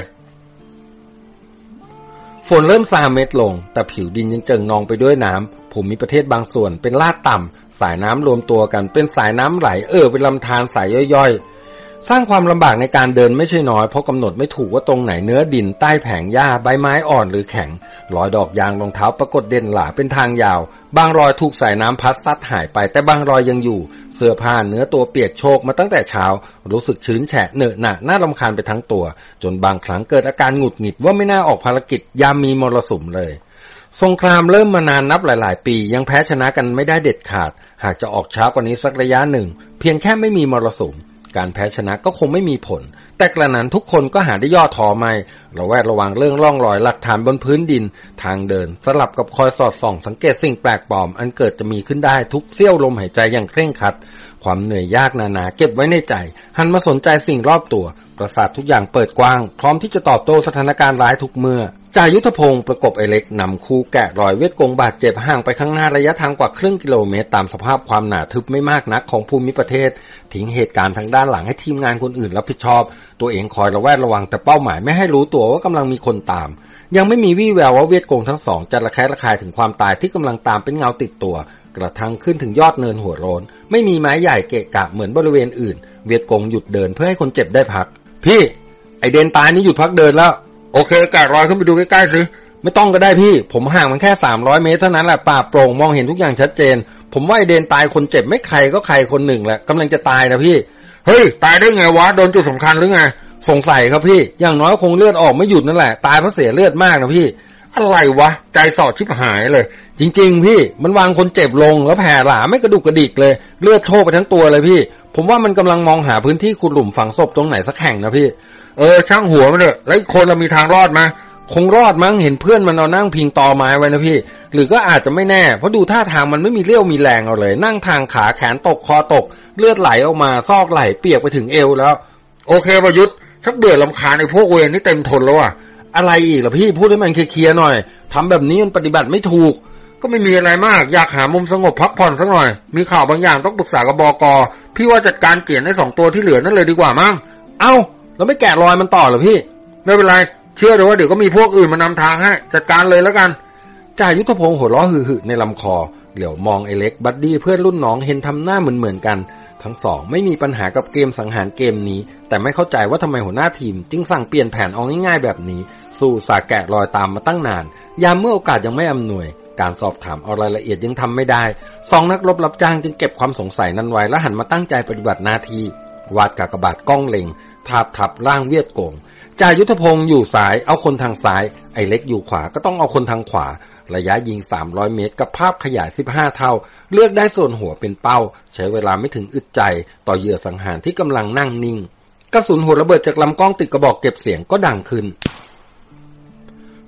ฝนเริ่มซาเม็ดลง แต่ผิวดินยังเจิ่งนองไปด้วยน้ำภูมิประเทศบางส่วนเป็นลาดต่ำสายน้ำรวมตัวกันเป็นสายน้ำไหลเอ่อเป็นลำธารสายย่อยๆ สร้างความลำบากในการเดินไม่ใช่น้อยเพราะกำหนดไม่ถูกว่าตรงไหนเนื้อดินใต้แผงหญ้าใบไม้อ่อนหรือแข็ง รอยดอกยางรองเท้าปรากฏเด่นหลาเป็นทางยาว บางรอยถูกสายน้ำพัดซัดหายไป แต่บางรอยยังอยู่ เสื้อผ้าเนื้อตัวเปียกโชกมาตั้งแต่เช้า รู้สึกชื้นแฉะเหนอะหนะน่ารำคาญไปทั้งตัว จนบางครั้งเกิดอาการหงุดหงิดว่าไม่น่าออกภารกิจยามมีมรสุมเลยสงครามเริ่มมานานนับหลาย ๆ ปี ยังแพ้ชนะกันไม่ได้เด็ดขาด หากจะออกช้ากว่านี้สักระยะหนึ่ง เพียงแค่ไม่มีมรสุม การแพ้ชนะก็คงไม่มีผล แต่กระนั้นทุกคนก็หาได้ย่อท้อไม่ระแวดระวังเรื่องร่องรอยหลักฐานบนพื้นดิน ทางเดิน สลับกับคอยสอดส่อง สังเกตสิ่งแปลกปลอม อันเกิดจะมีขึ้นได้ทุกเสี้ยวลมหายใจอย่างเคร่งครัด ความเหนื่อยยากนานาเก็บไว้ในใจ หันมาสนใจสิ่งรอบตัว ประสาททุกอย่างเปิดกว้าง พร้อมที่จะตอบโต้สถานการณ์ร้ายทุกเมื่อ จ่ายุทธพงศ์ประกบไอเล็กนำคูแกะรอยเวทกงบาดเจ็บห่างไปข้างหน้าระยะทางกว่าครึ่งกิโลเมตร ตามสภาพความหนาทึบไม่มากนักของภูมิประเทศ ทิ้งเหตุการณ์ทางด้านหลังให้ทีมงานคนอื่นรับผิดชอบ ตัวเองคอยระแวดระวังแต่เป้าหมายไม่ให้รู้ตัวว่ากำลังมีคนตาม ยังไม่มีวี่แววว่าเวทกงทั้งสองจะระแคะระคายถึงความตายที่กำลังตามเป็นเงาติดตัว กระทั่งขึ้นถึงยอดเนินหัวโรนไม่มีไม้ใหญ่เกะกะเหมือนบริเวณอื่น เวียดกงหยุดเดินเพื่อให้คนเจ็บได้พัก พี่ ไอเดนตายนี่หยุดพักเดินแล้ว โอเคแกะรอยขึ้นไปดูใกล้ๆสิไม่ต้องก็ได้พี่ ผมห่างมันแค่สามร้อยเมตรเท่านั้นแหละป่าโปร่งมองเห็นทุกอย่างชัดเจน ผมว่าไอเดนตายคนเจ็บไม่ใครก็ใครคนหนึ่งแหละกำลังจะตายนะพี่ เฮ้ย ตายได้ไงวะ โดนจุดสำคัญหรือไง สงสัยครับพี่ อย่างน้อยคงเลือดออกไม่หยุดนั่นแหละ ตายเพราะเสียเลือดมากนะพี่ อะไรวะ ใจสอดชิบหายเลย จริง ๆ พี่มันวางคนเจ็บลงแล้วแผ่หลาไม่กระดุกกระดิกเลย เลือดโชกไปทั้งตัวเลยพี่ ผมว่ามันกำลังมองหาพื้นที่ขุดหลุมฝังศพตรงไหนสักแห่งนะพี่ เออ ช่างหัวมันเถอะแล้วคนเรามีทางรอดไหมคงรอดมั้งเห็นเพื่อนมันเอานั่งพิงตอไม้ไว้นะพี่ หรือก็อาจจะไม่แน่ เพราะดูท่าทางมันไม่มีเลี้ยวมีแรงเอาเลย นั่งทางขาแขนตกคอตก เลือดไหลออกมาซอกไหลเปียกไปถึงเอวแล้ว โอเคประยุทธ์ชักเบื่อลำคาญไอ้พวกเวรนี่เต็มทนแล้วอะ อะไรอีกล่ะพี่พูดให้มันเคลียร์หน่อยทำแบบนี้มันปฏิบัติไม่ถูก ก็ไม่มีอะไรมาก อยากหามุมสงบพักผ่อนสักหน่อย มีข่าวบางอย่างต้องปรึกษากับบอกอพี่ว่าจัดการเกียรให้สองตัวที่เหลือนั่นเลยดีกว่ามั้งเอ้าแล้วไม่แกะรอยมันต่อหรอพี่ ไม่เป็นไร เชื่อเลยว่าเดี๋ยวก็มีพวกอื่นมานำทางให้จัดการเลยแล้วกันจ่ายุทธพงศ์หัวเราะหึ่ในลำคอ เหลียวมองไอเล็กบัดดี้เพื่อนรุ่นน้องเห็นทำหน้าเหมือนเหมือนกันทั้งสองไม่มีปัญหากับเกมสังหารเกมนี้ แต่ไม่เข้าใจว่าทำไมหัวหน้าทีม จึงสั่งเปลี่ยนแผนเอาง่ายๆแบบนี้ สู่สาแกะรอยตามมาตั้งนาน ยามเมื่อโอกาสยังไม่อำนวย การสอบถามเอารายละเอียดยังทำไม่ได้สองนักรบรับจ้างจึงเก็บความสงสัยนั้นไว้และหันมาตั้งใจปฏิบัติหน้าที่วาดกากบาทกล้องเล็งทาบทับร่างเวียดโกงจ่ายุทธพงศ์อยู่ซ้ายเอาคนทางซ้าย ไอ้เล็กอยู่ขวาก็ต้องเอาคนทางขวา ระยะยิง 300 เมตร กับภาพขยาย 15 เท่า เลือกได้ส่วนหัวเป็นเป้า ใช้เวลาไม่ถึงอึดใจ ต่อเหยื่อสังหารที่กำลังนั่งนิ่ง กระสุนหัวระเบิดจากลำกล้องติดกระบอกเก็บเสียงก็ดังขึ้น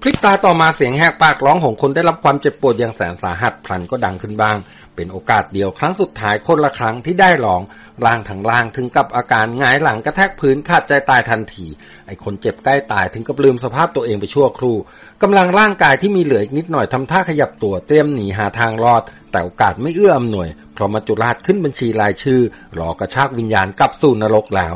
พลิกตาต่อมาเสียงแหกปากร้องของคนได้รับความเจ็บปวดอย่างแสนสาหัสพลันก็ดังขึ้นบ้าง เป็นโอกาสเดียวครั้งสุดท้ายคนละครั้งที่ได้ลองร่างทั้งร่างถึงกับอาการหงายหลังกระแทกพื้นขาดใจตายทันที ไอคนเจ็บใกล้ตายถึงกับลืมสภาพตัวเองไปชั่วครู่กำลังร่างกายที่มีเหลืออีกนิดหน่อยทำท่าขยับตัวเตรียมหนีหาทางรอด แต่โอกาสไม่เอื้ออำนวย เพราะมัจจุราชขึ้นบัญชีรายชื่อรอกระชากวิญญาณกลับสู่นรกแล้ว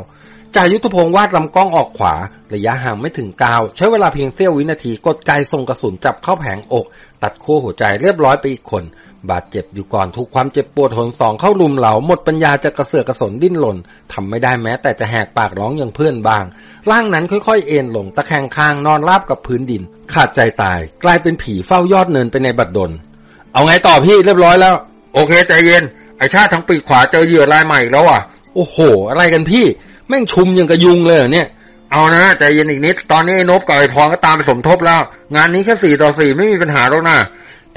จ่ายุทธพงศ์วาดลำกล้องออกขวา ระยะห่างไม่ถึงกาว ใช้เวลาเพียงเสี้ยววินาทีกดไกส่งกระสุนจับเข้าแผงอก ตัดขั้วหัวใจเรียบร้อยไปอีกคน บาดเจ็บอยู่ก่อนถูกความเจ็บปวดหนสองเข้ารุมเหลาหมดปัญญาจะกระเสือกกระสนดิ้นหล่นทำไม่ได้แม้ แต่จะแหกปากร้องอย่างเพื่อนบาง ร่างนั้นค่อยๆ เอ็นลงตะแคงข้างนอนราบกับพื้นดิน ขาดใจตาย กลายเป็นผีเฝ้ายอดเนินไปในบัดดล เอาไงต่อพี่เรียบร้อยแล้ว โอเคใจเย็นไอชาติทั้งปีกขวาเจอเหยื่อรายใหม่แล้วอะโอ้โห อะไรกันพี่ แม่งชุมยังกระยุงเลยเนี่ย เอานะใจเย็นอีกนิด ตอนนี้ไอ้นบกับไอ้ทองก็ตามไปสมทบแล้ว งานนี้แค่สี่ต่อสี่ไม่มีปัญหาหรอกนะ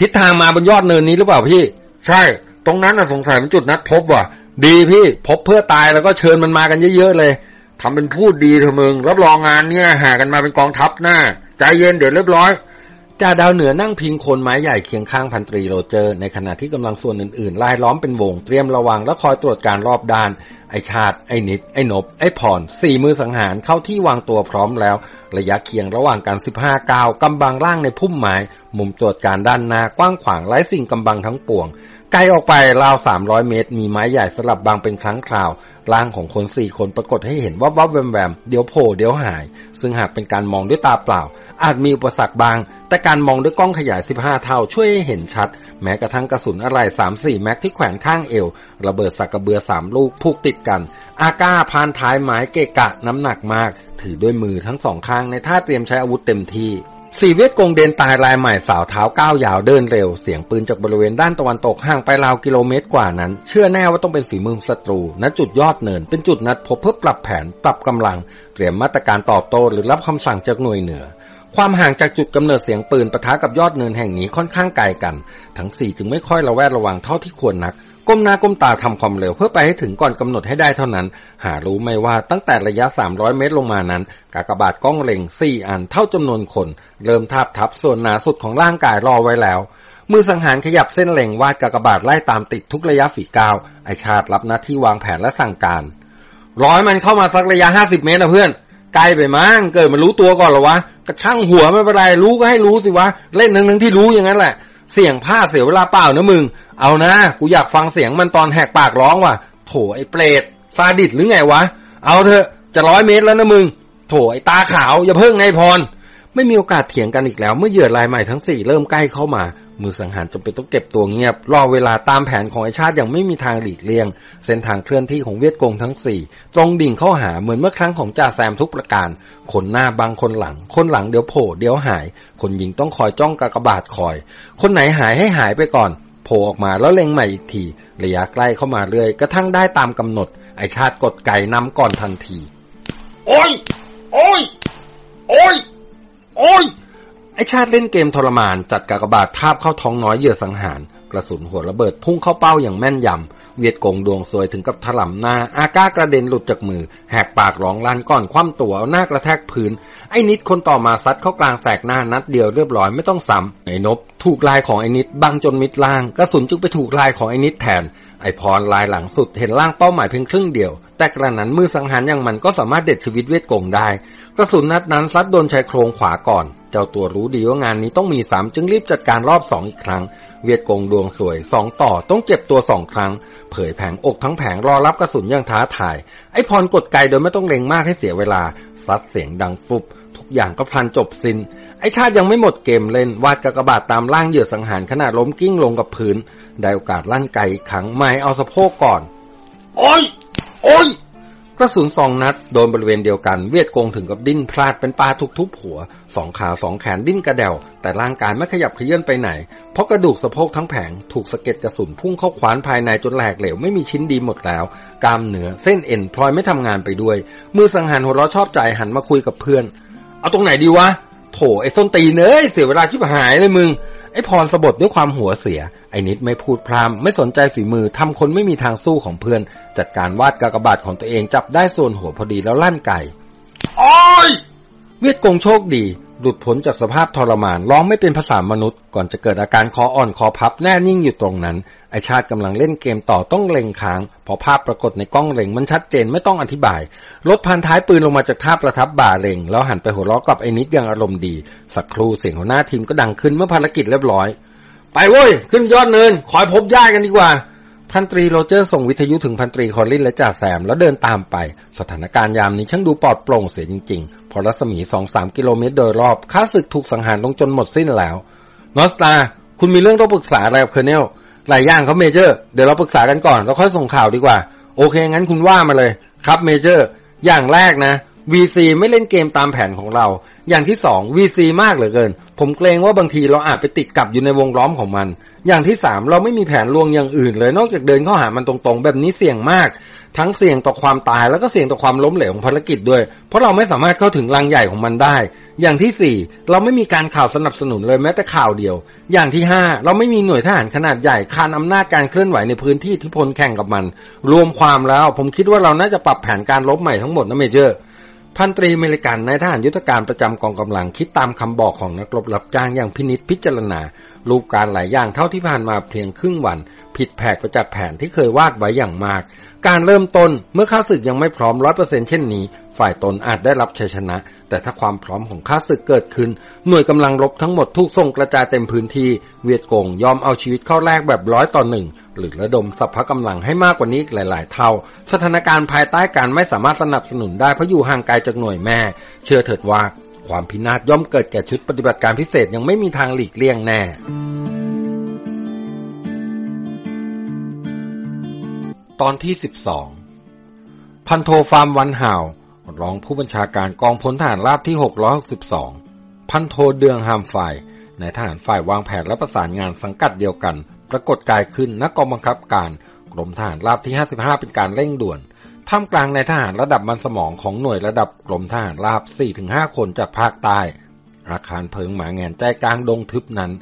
ทิศทางมาบนยอดเนินนี้หรือเปล่าพี่ ใช่ ตรงนั้นน่ะสงสัยเป็นจุดนัดพบว่ะ ดีพี่พบเพื่อตายแล้วก็เชิญมันมากันเยอะๆเลยทำเป็นพูดดีเถอะมึงรับรองงานเนี่ยหากันมาเป็นกองทัพหน้าใจเย็นเดี๋ยวเรียบร้อย จ่าดาวเหนือนั่งพิงโคนไม้ใหญ่เคียงข้างพันตรีโรเจอร์ ในขณะที่กำลังส่วนอื่นๆลายล้อมเป็นวงเตรียมระวังและคอยตรวจการรอบด้าน ไอชาติ ไอนิด ไอนบ ไอผ่อนสี่มือสังหารเข้าที่วางตัวพร้อมแล้ว ระยะเคียงระหว่างการสิบห้าก้าวกำบังล่างในพุ่มไม้มุมตรวจการด้านหน้ากว้างขวางไร้สิ่งกำบังทั้งปวงไกลออกไปราวสามร้อยเมตร มีไม้ใหญ่สลับบางเป็นครั้งคราว ร่างของคนสี่คนปรากฏให้เห็นว่าวับแวมแวมเดี๋ยวโผล่เดี๋ยวหาย ซึ่งหากเป็นการมองด้วยตาเปล่า อาจมีอุปสรรคบาง แต่การมองด้วยกล้องขยาย 15 เท่าช่วยให้เห็นชัด แม้กระทั่งกระสุนอะไร 3-4 แม็กที่แขวนข้างเอว ระเบิดสักกระเบือสามลูกผูกติดกัน อาก้าพานท้ายไม้เกะกะน้ำหนักมาก ถือด้วยมือทั้งสองข้างในท่าเตรียมใช้อาวุธเต็มที่ สี่เวทกงเดนตายลายใหม่สาวเท้าก้าวยาวเดินเร็ว เสียงปืนจากบริเวณด้านตะวันตกห่างไปราวกิโลเมตรกว่านั้น เชื่อแน่ว่าต้องเป็นฝีมือศัตรู ณจุดยอดเนิน เป็นจุดนัดพบเพื่อปรับแผนปรับกำลัง เตรียมมาตรการตอบโต้หรือรับคำสั่งจากหน่วยเหนือ ความห่างจากจุดกำเนิดเสียงปืนปะทะกับยอดเนินแห่งนี้ค่อนข้างไกลกัน ทั้งสี่จึงไม่ค่อยระแวดระวังเท่าที่ควรนัก ก้มหน้าก้มตาทำความเร็วเพื่อไปให้ถึงก่อนกำหนดให้ได้เท่านั้น หารู้ไม่ว่าตั้งแต่ระยะ 300 เมตรลงมานั้น กากบาทกล้องเล็ง4อันเท่าจำนวนคน เริ่มทับทับส่วนหนาสุดของร่างกายรอไว้แล้ว มือสังหารขยับเส้นเล่งวาดกากบาทไล่ตามติดทุกระยะฝีก้าวไอชาติรับหน้าที่วางแผนและสั่งการ ร้อยมันเข้ามาสักระยะห้าสิบเมตรนะเพื่อนไกลไปมั้งเกิดมันรู้ตัวก่อนหรอวะกระช่างหัวไม่เป็นไรรู้ก็ให้รู้สิวะเล่นทั้งทั้งที่รู้อย่างนั้นแหละเสี่ยงผ้าดเสียเวลาเปล่านะมึง เอานะ กูอยากฟังเสียงมันตอนแหกปากร้องว่ะ โถไอ้เปรตซาดิสหรือไงวะ เอาเถอะ จะร้อยเมตรแล้วนะมึง โถไอ้ตาขาว อย่าเพิ่งนายพร ไม่มีโอกาสเถียงกันอีกแล้ว เมื่อเหยื่อรายใหม่ทั้งสี่เริ่มใกล้เข้ามา มือสังหารจำเป็นต้องเก็บตัวเงียบ รอเวลาตามแผนของไอชาติอย่างไม่มีทางหลีกเลี่ยง เส้นทางเคลื่อนที่ของเวียดกงทั้งสี่ตรงดิ่งเข้าหาเหมือนเมื่อครั้งของจ่าแซมทุกประการ คนหน้าบางคนหลัง คนหลังเดี๋ยวโผล่เดี๋ยวหาย คนยิงต้องคอยจ้องกากบาทคอย คนไหนหายให้หายไปก่อน โผล่ออกมาแล้วเล็งใหม่อีกทีระยะใกล้เข้ามาเรื่อยกระทั่งได้ตามกำหนด ไอชาติกดไก่นำก่อนทันที โอ้ย โอ้ย โอ้ย โอ้ย ไอชาติเล่นเกมทรมาน จัดกากบาททาบเข้าท้องน้อยเหยื่อสังหาร กระสุนหัวระเบิดพุ่งเข้าเป้าอย่างแม่นยำ เวียดกงดวงซวยถึงกับถล่มหน้า อาก้ากระเด็นหลุดจากมือ แหกปากร้องลั่นก่อนคว่ำตัวเอาหน้ากระแทกพื้น ไอ้นิดคนต่อมาซัดเข้ากลางแสกหน้านัดเดียวเรียบร้อยไม่ต้องซ้ำไอ้นบถูกลายของไอ้นิดบังจนมิดล่างกระสุนจึงไปถูกลายของไอ้นิดแทน ไอพรลายหลังสุดเห็นล่างเป้าหมายเพียงครึ่งเดียว แต่กระนั้นมือสังหารอย่างมันก็สามารถเด็ดชีวิตเวทกงได้กระสุนนัดนั้นซัดโดนชายโครงขวาก่อน เจ้าตัวรู้ดีว่างานนี้ต้องมีสามจึงรีบจัดการรอบสองอีกครั้ง เวียดกงดวงสวยสองต่อต้องเจ็บตัวสองครั้ง เผยแผงอกทั้งแผงรอรับกระสุนอย่างท้าทาย ไอ้พรกดไกโดยไม่ต้องเล็งมากให้เสียเวลา ซัดเสียงดังฟุบ ทุกอย่างก็พลันจบสิน้น ไอ้ชาติยังไม่หมดเกมเล่นวาดกากบาทตามล่างเหยื่อสังหารขณะล้มกิ้งลงกับพื้น ได้โอกาสลั่นไกอีกครั้งไม่เอาสะโพกก่อน โอ้ยโอ้ย กระสุนสองนัดโดนบริเวณเดียวกัน เวียดกงถึงกับดิ้นพลาดเป็นปลาทุกทุบหัว สองขาสองแขนดิ้นกระเดวแต่ร่างกายไม่ขยับเขยื่อนไปไหน เพราะกระดูกสะโพกทั้งแผงถูกสะเก็ดกระสุนพุ่งเข้าขวานภายในจนแหลกเหลวไม่มีชิ้นดีหมดแล้ว กล้ามเนื้อเส้นเอ็นพลอยไม่ทำงานไปด้วย มือสังหารหัวเราะชอบใจหันมาคุยกับเพื่อน เอาตรงไหนดีวะ โถไอ้ส้นตีนเอ้ยเสียเวลาชิบหายเลยมึง ไอ้พรสะบดด้วยความหัวเสีย ไอ้นิดไม่พูดพรามไม่สนใจฝีมือทำคนไม่มีทางสู้ของเพื่อน จัดการวาดกากบาทของตัวเองจับได้ส่วนหัวพอดีแล้วลั่นไก่อ้ยเวียดกงโชคดี หลุดพ้นจากสภาพทรมานร้องไม่เป็นภาษามนุษย์ ก่อนจะเกิดอาการคออ่อนคอพับแน่นิ่งอยู่ตรงนั้น ไอ้ชาติกำลังเล่นเกมต่อต้องเล็งค้างพอภาพปรากฏในกล้องเล็งมันชัดเจนไม่ต้องอธิบายลดพานท้ายปืนลงมาจากท่าประทับบ่าเล็งแล้วหันไปหัวเราะกับไอ้นิดอย่างอารมณ์ดี สักครู่เสียงหัวหน้าทีมก็ดังขึ้นเมื่อภารกิจเรียบร้อย ไปเว้ยขึ้นยอดเนิน คอยพบญาติกันดีกว่า พันตรีโรเจอร์ส่งวิทยุถึงพันตรีคอลลินและจ่าแซมแล้วเดินตามไป สถานการณ์ยามนี้ช่างดูปลอดโปร่งเสียจริงๆ เพราะรัศมีสองสามกิโลเมตรโดยรอบข้าศึกถูกสังหารลงจนหมดสิ้นแล้ว นอสตา คุณมีเรื่องต้องปรึกษาอะไรกับ Colonel หลายอย่างครับ Major เดี๋ยวเราปรึกษากันก่อนแล้วค่อยส่งข่าวดีกว่า โอเค งั้นคุณว่ามาเลย ครับ Major อย่างแรกนะ VC ไม่เล่นเกมตามแผนของเรา อย่างที่สอง VC มากเหลือเกิน ผมเกรงว่าบางทีเราอาจไปติดกับอยู่ในวงล้อมของมัน อย่างที่สามเราไม่มีแผนลวงอย่างอื่นเลยนอกจากเดินเข้าหามันตรงๆ แบบนี้เสี่ยงมาก ทั้งเสี่ยงต่อความตายแล้วก็เสี่ยงต่อความล้มเหลวของภารกิจด้วย เพราะเราไม่สามารถเข้าถึงรังใหญ่ของมันได้ อย่างที่สี่เราไม่มีการข่าวสนับสนุนเลยแม้แต่ข่าวเดียว อย่างที่ห้าเราไม่มีหน่วยทหารขนาดใหญ่คานอำนาจการเคลื่อนไหวในพื้นที่ที่พลแข่งกับมัน รวมความแล้ว ผมคิดว่าเราน่าจะปรับแผนการรบใหม่ทั้งหมดนะ Major พันตรีอเมริกันนายทหารยุทธการประจำกองกำลังคิดตามคำบอกของนักรบรับจ้างอย่างพินิจพิจารณา รูปการหลายอย่างเท่าที่ผ่านมาเพียงครึ่งวัน ผิดแผกไปจากแผนที่เคยวาดไว้อย่างมาก การเริ่มต้นเมื่อข้าศึกยังไม่พร้อมร้อยเปอร์เซ็นเช่นนี้ ฝ่ายตนอาจได้รับชัยชนะ แต่ถ้าความพร้อมของข้าศึกเกิดขึ้น หน่วยกำลังรบทั้งหมดถูกส่งกระจายเต็มพื้นที่ เวียดกงยอมเอาชีวิตเข้าแลกแบบร้อยต่อหนึ่งหรือระดมสัพพกำลังให้มากกว่านี้อีกหลาย ๆ เท่า สถานการณ์ภายใต้การไม่สามารถสนับสนุนได้เพราะอยู่ห่างไกลจากหน่วยแม่ เชื่อเถิดว่าความพินาศย่อมเกิดแก่ชุดปฏิบัติการพิเศษยังไม่มีทางหลีกเลี่ยงแน่ ตอนที่สิบสองพันโทฟาร์มวันห่าวรองผู้บัญชาการกองพลทหารราบที่ 662 พันโทเดืองฮามฝ่ายในทหารฝ่ายวางแผนและประสานงานสังกัดเดียวกัน ปรากฏกายขึ้นนักกองบังคับการ กรมทหารราบที่ 55 เป็นการเร่งด่วน ท่ามกลางในทหารระดับมันสมองของหน่วยระดับกรมทหารราบ 4-5 คนจากภาคใต้ อาคารเพิงหมาแงนใจกลางดงทึบนั้น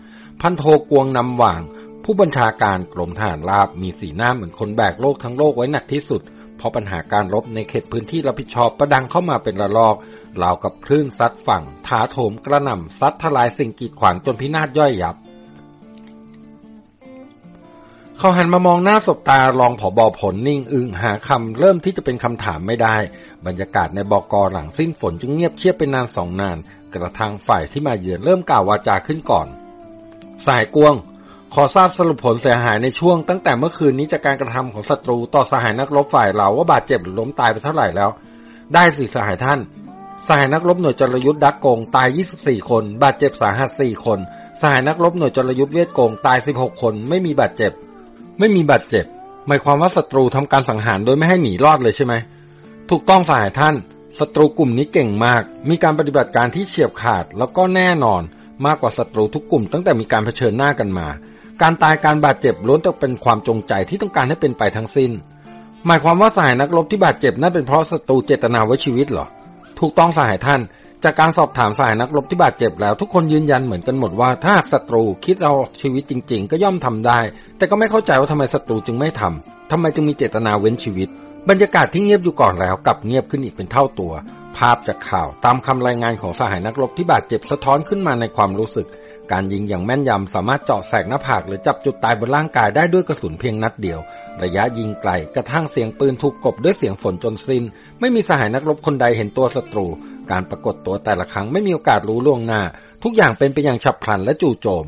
พันโทกวงนำหว่าง ผู้บัญชาการกรมทหารราบมีสีหน้าเหมือนคนแบกโลกทั้งโลกไว้หนักที่สุด เพราะปัญหาการรบในเขตพื้นที่รับผิดชอบประดังเข้ามาเป็นระลอกราวกับคลื่นซัดฝั่ง ถาโถมกระหน่ำซัดทลายสิ่งกีดขวางจนพินาศย่อยยับ เขาหันมามองหน้าสบตารองผอบอผลนิ่งอึงหาคำเริ่มที่จะเป็นคำถามไม่ได้ บรรยากาศในบอกอหลังสิ้นฝนจึงเงียบเชียบเป็นนานสองนาน กระทั่งฝ่ายที่มาเยือนเริ่มกล่าววาจาขึ้นก่อน สายกวง ขอทราบสรุปผลเสียหายในช่วงตั้งแต่เมื่อคืนนี้จากการกระทำของศัตรูต่อสหายนักรบฝ่ายเราว่าบาดเจ็บหรือล้มตายไปเท่าไหร่แล้ว ได้สิสหายท่าน สหายนักรบหน่วยจรยุทธ์ดักโกงตาย 24 คน บาดเจ็บสาหัส 4 คน สหายนักรบหน่วยจรยุทธ์เวียดโกงตาย 16 คน ไม่มีบาดเจ็บ ไม่มีบาดเจ็บ หมายความว่าศัตรูทำการสังหารโดยไม่ให้หนีรอดเลยใช่ไหมถูกต้องสหายท่านศัตรูกลุ่มนี้เก่งมาก มีการปฏิบัติการที่เฉียบขาดแล้วก็แน่นอนมากกว่าศัตรูทุกกลุ่มตั้งแต่มีการเผชิญหน้ากันมา การตายการบาดเจ็บล้วนแต่เป็นความจงใจที่ต้องการให้เป็นไปทั้งสิ้น หมายความว่าสหายนักรบที่บาดเจ็บนั่นเป็นเพราะศัตรูเจตนาไว้ชีวิตเหรอ ถูกต้องสหายท่าน จากการสอบถามสหายนักรบที่บาดเจ็บแล้ว ทุกคนยืนยันเหมือนกันหมดว่าถ้าศัตรูคิดเอาชีวิตจริง ๆ ก็ย่อมทำได้ แต่ก็ไม่เข้าใจว่าทำไมศัตรูจึงไม่ทำทำไมจึงมีเจตนาเว้นชีวิต บรรยากาศที่เงียบอยู่ก่อนแล้วกลับเงียบขึ้นอีกเป็นเท่าตัว ภาพจากข่าวตามคำรายงานของสหายนักรบที่บาดเจ็บสะท้อนขึ้นมาในความรู้สึก การยิงอย่างแม่นยำสามารถเจาะแสกหน้าผากหรือจับจุดตายบนร่างกายได้ด้วยกระสุนเพียงนัดเดียว ระยะยิงไกลกระทั่งเสียงปืนถูกกบด้วยเสียงฝนจนสิน้น ไม่มีสหายนักรบคนใดเห็นตัวศัตรู การปรากฏตัวแต่ละครั้งไม่มีโอกาสรู้ล่วงหน้า ทุกอย่างเป็นไปอย่างฉับพลันและจู่โจม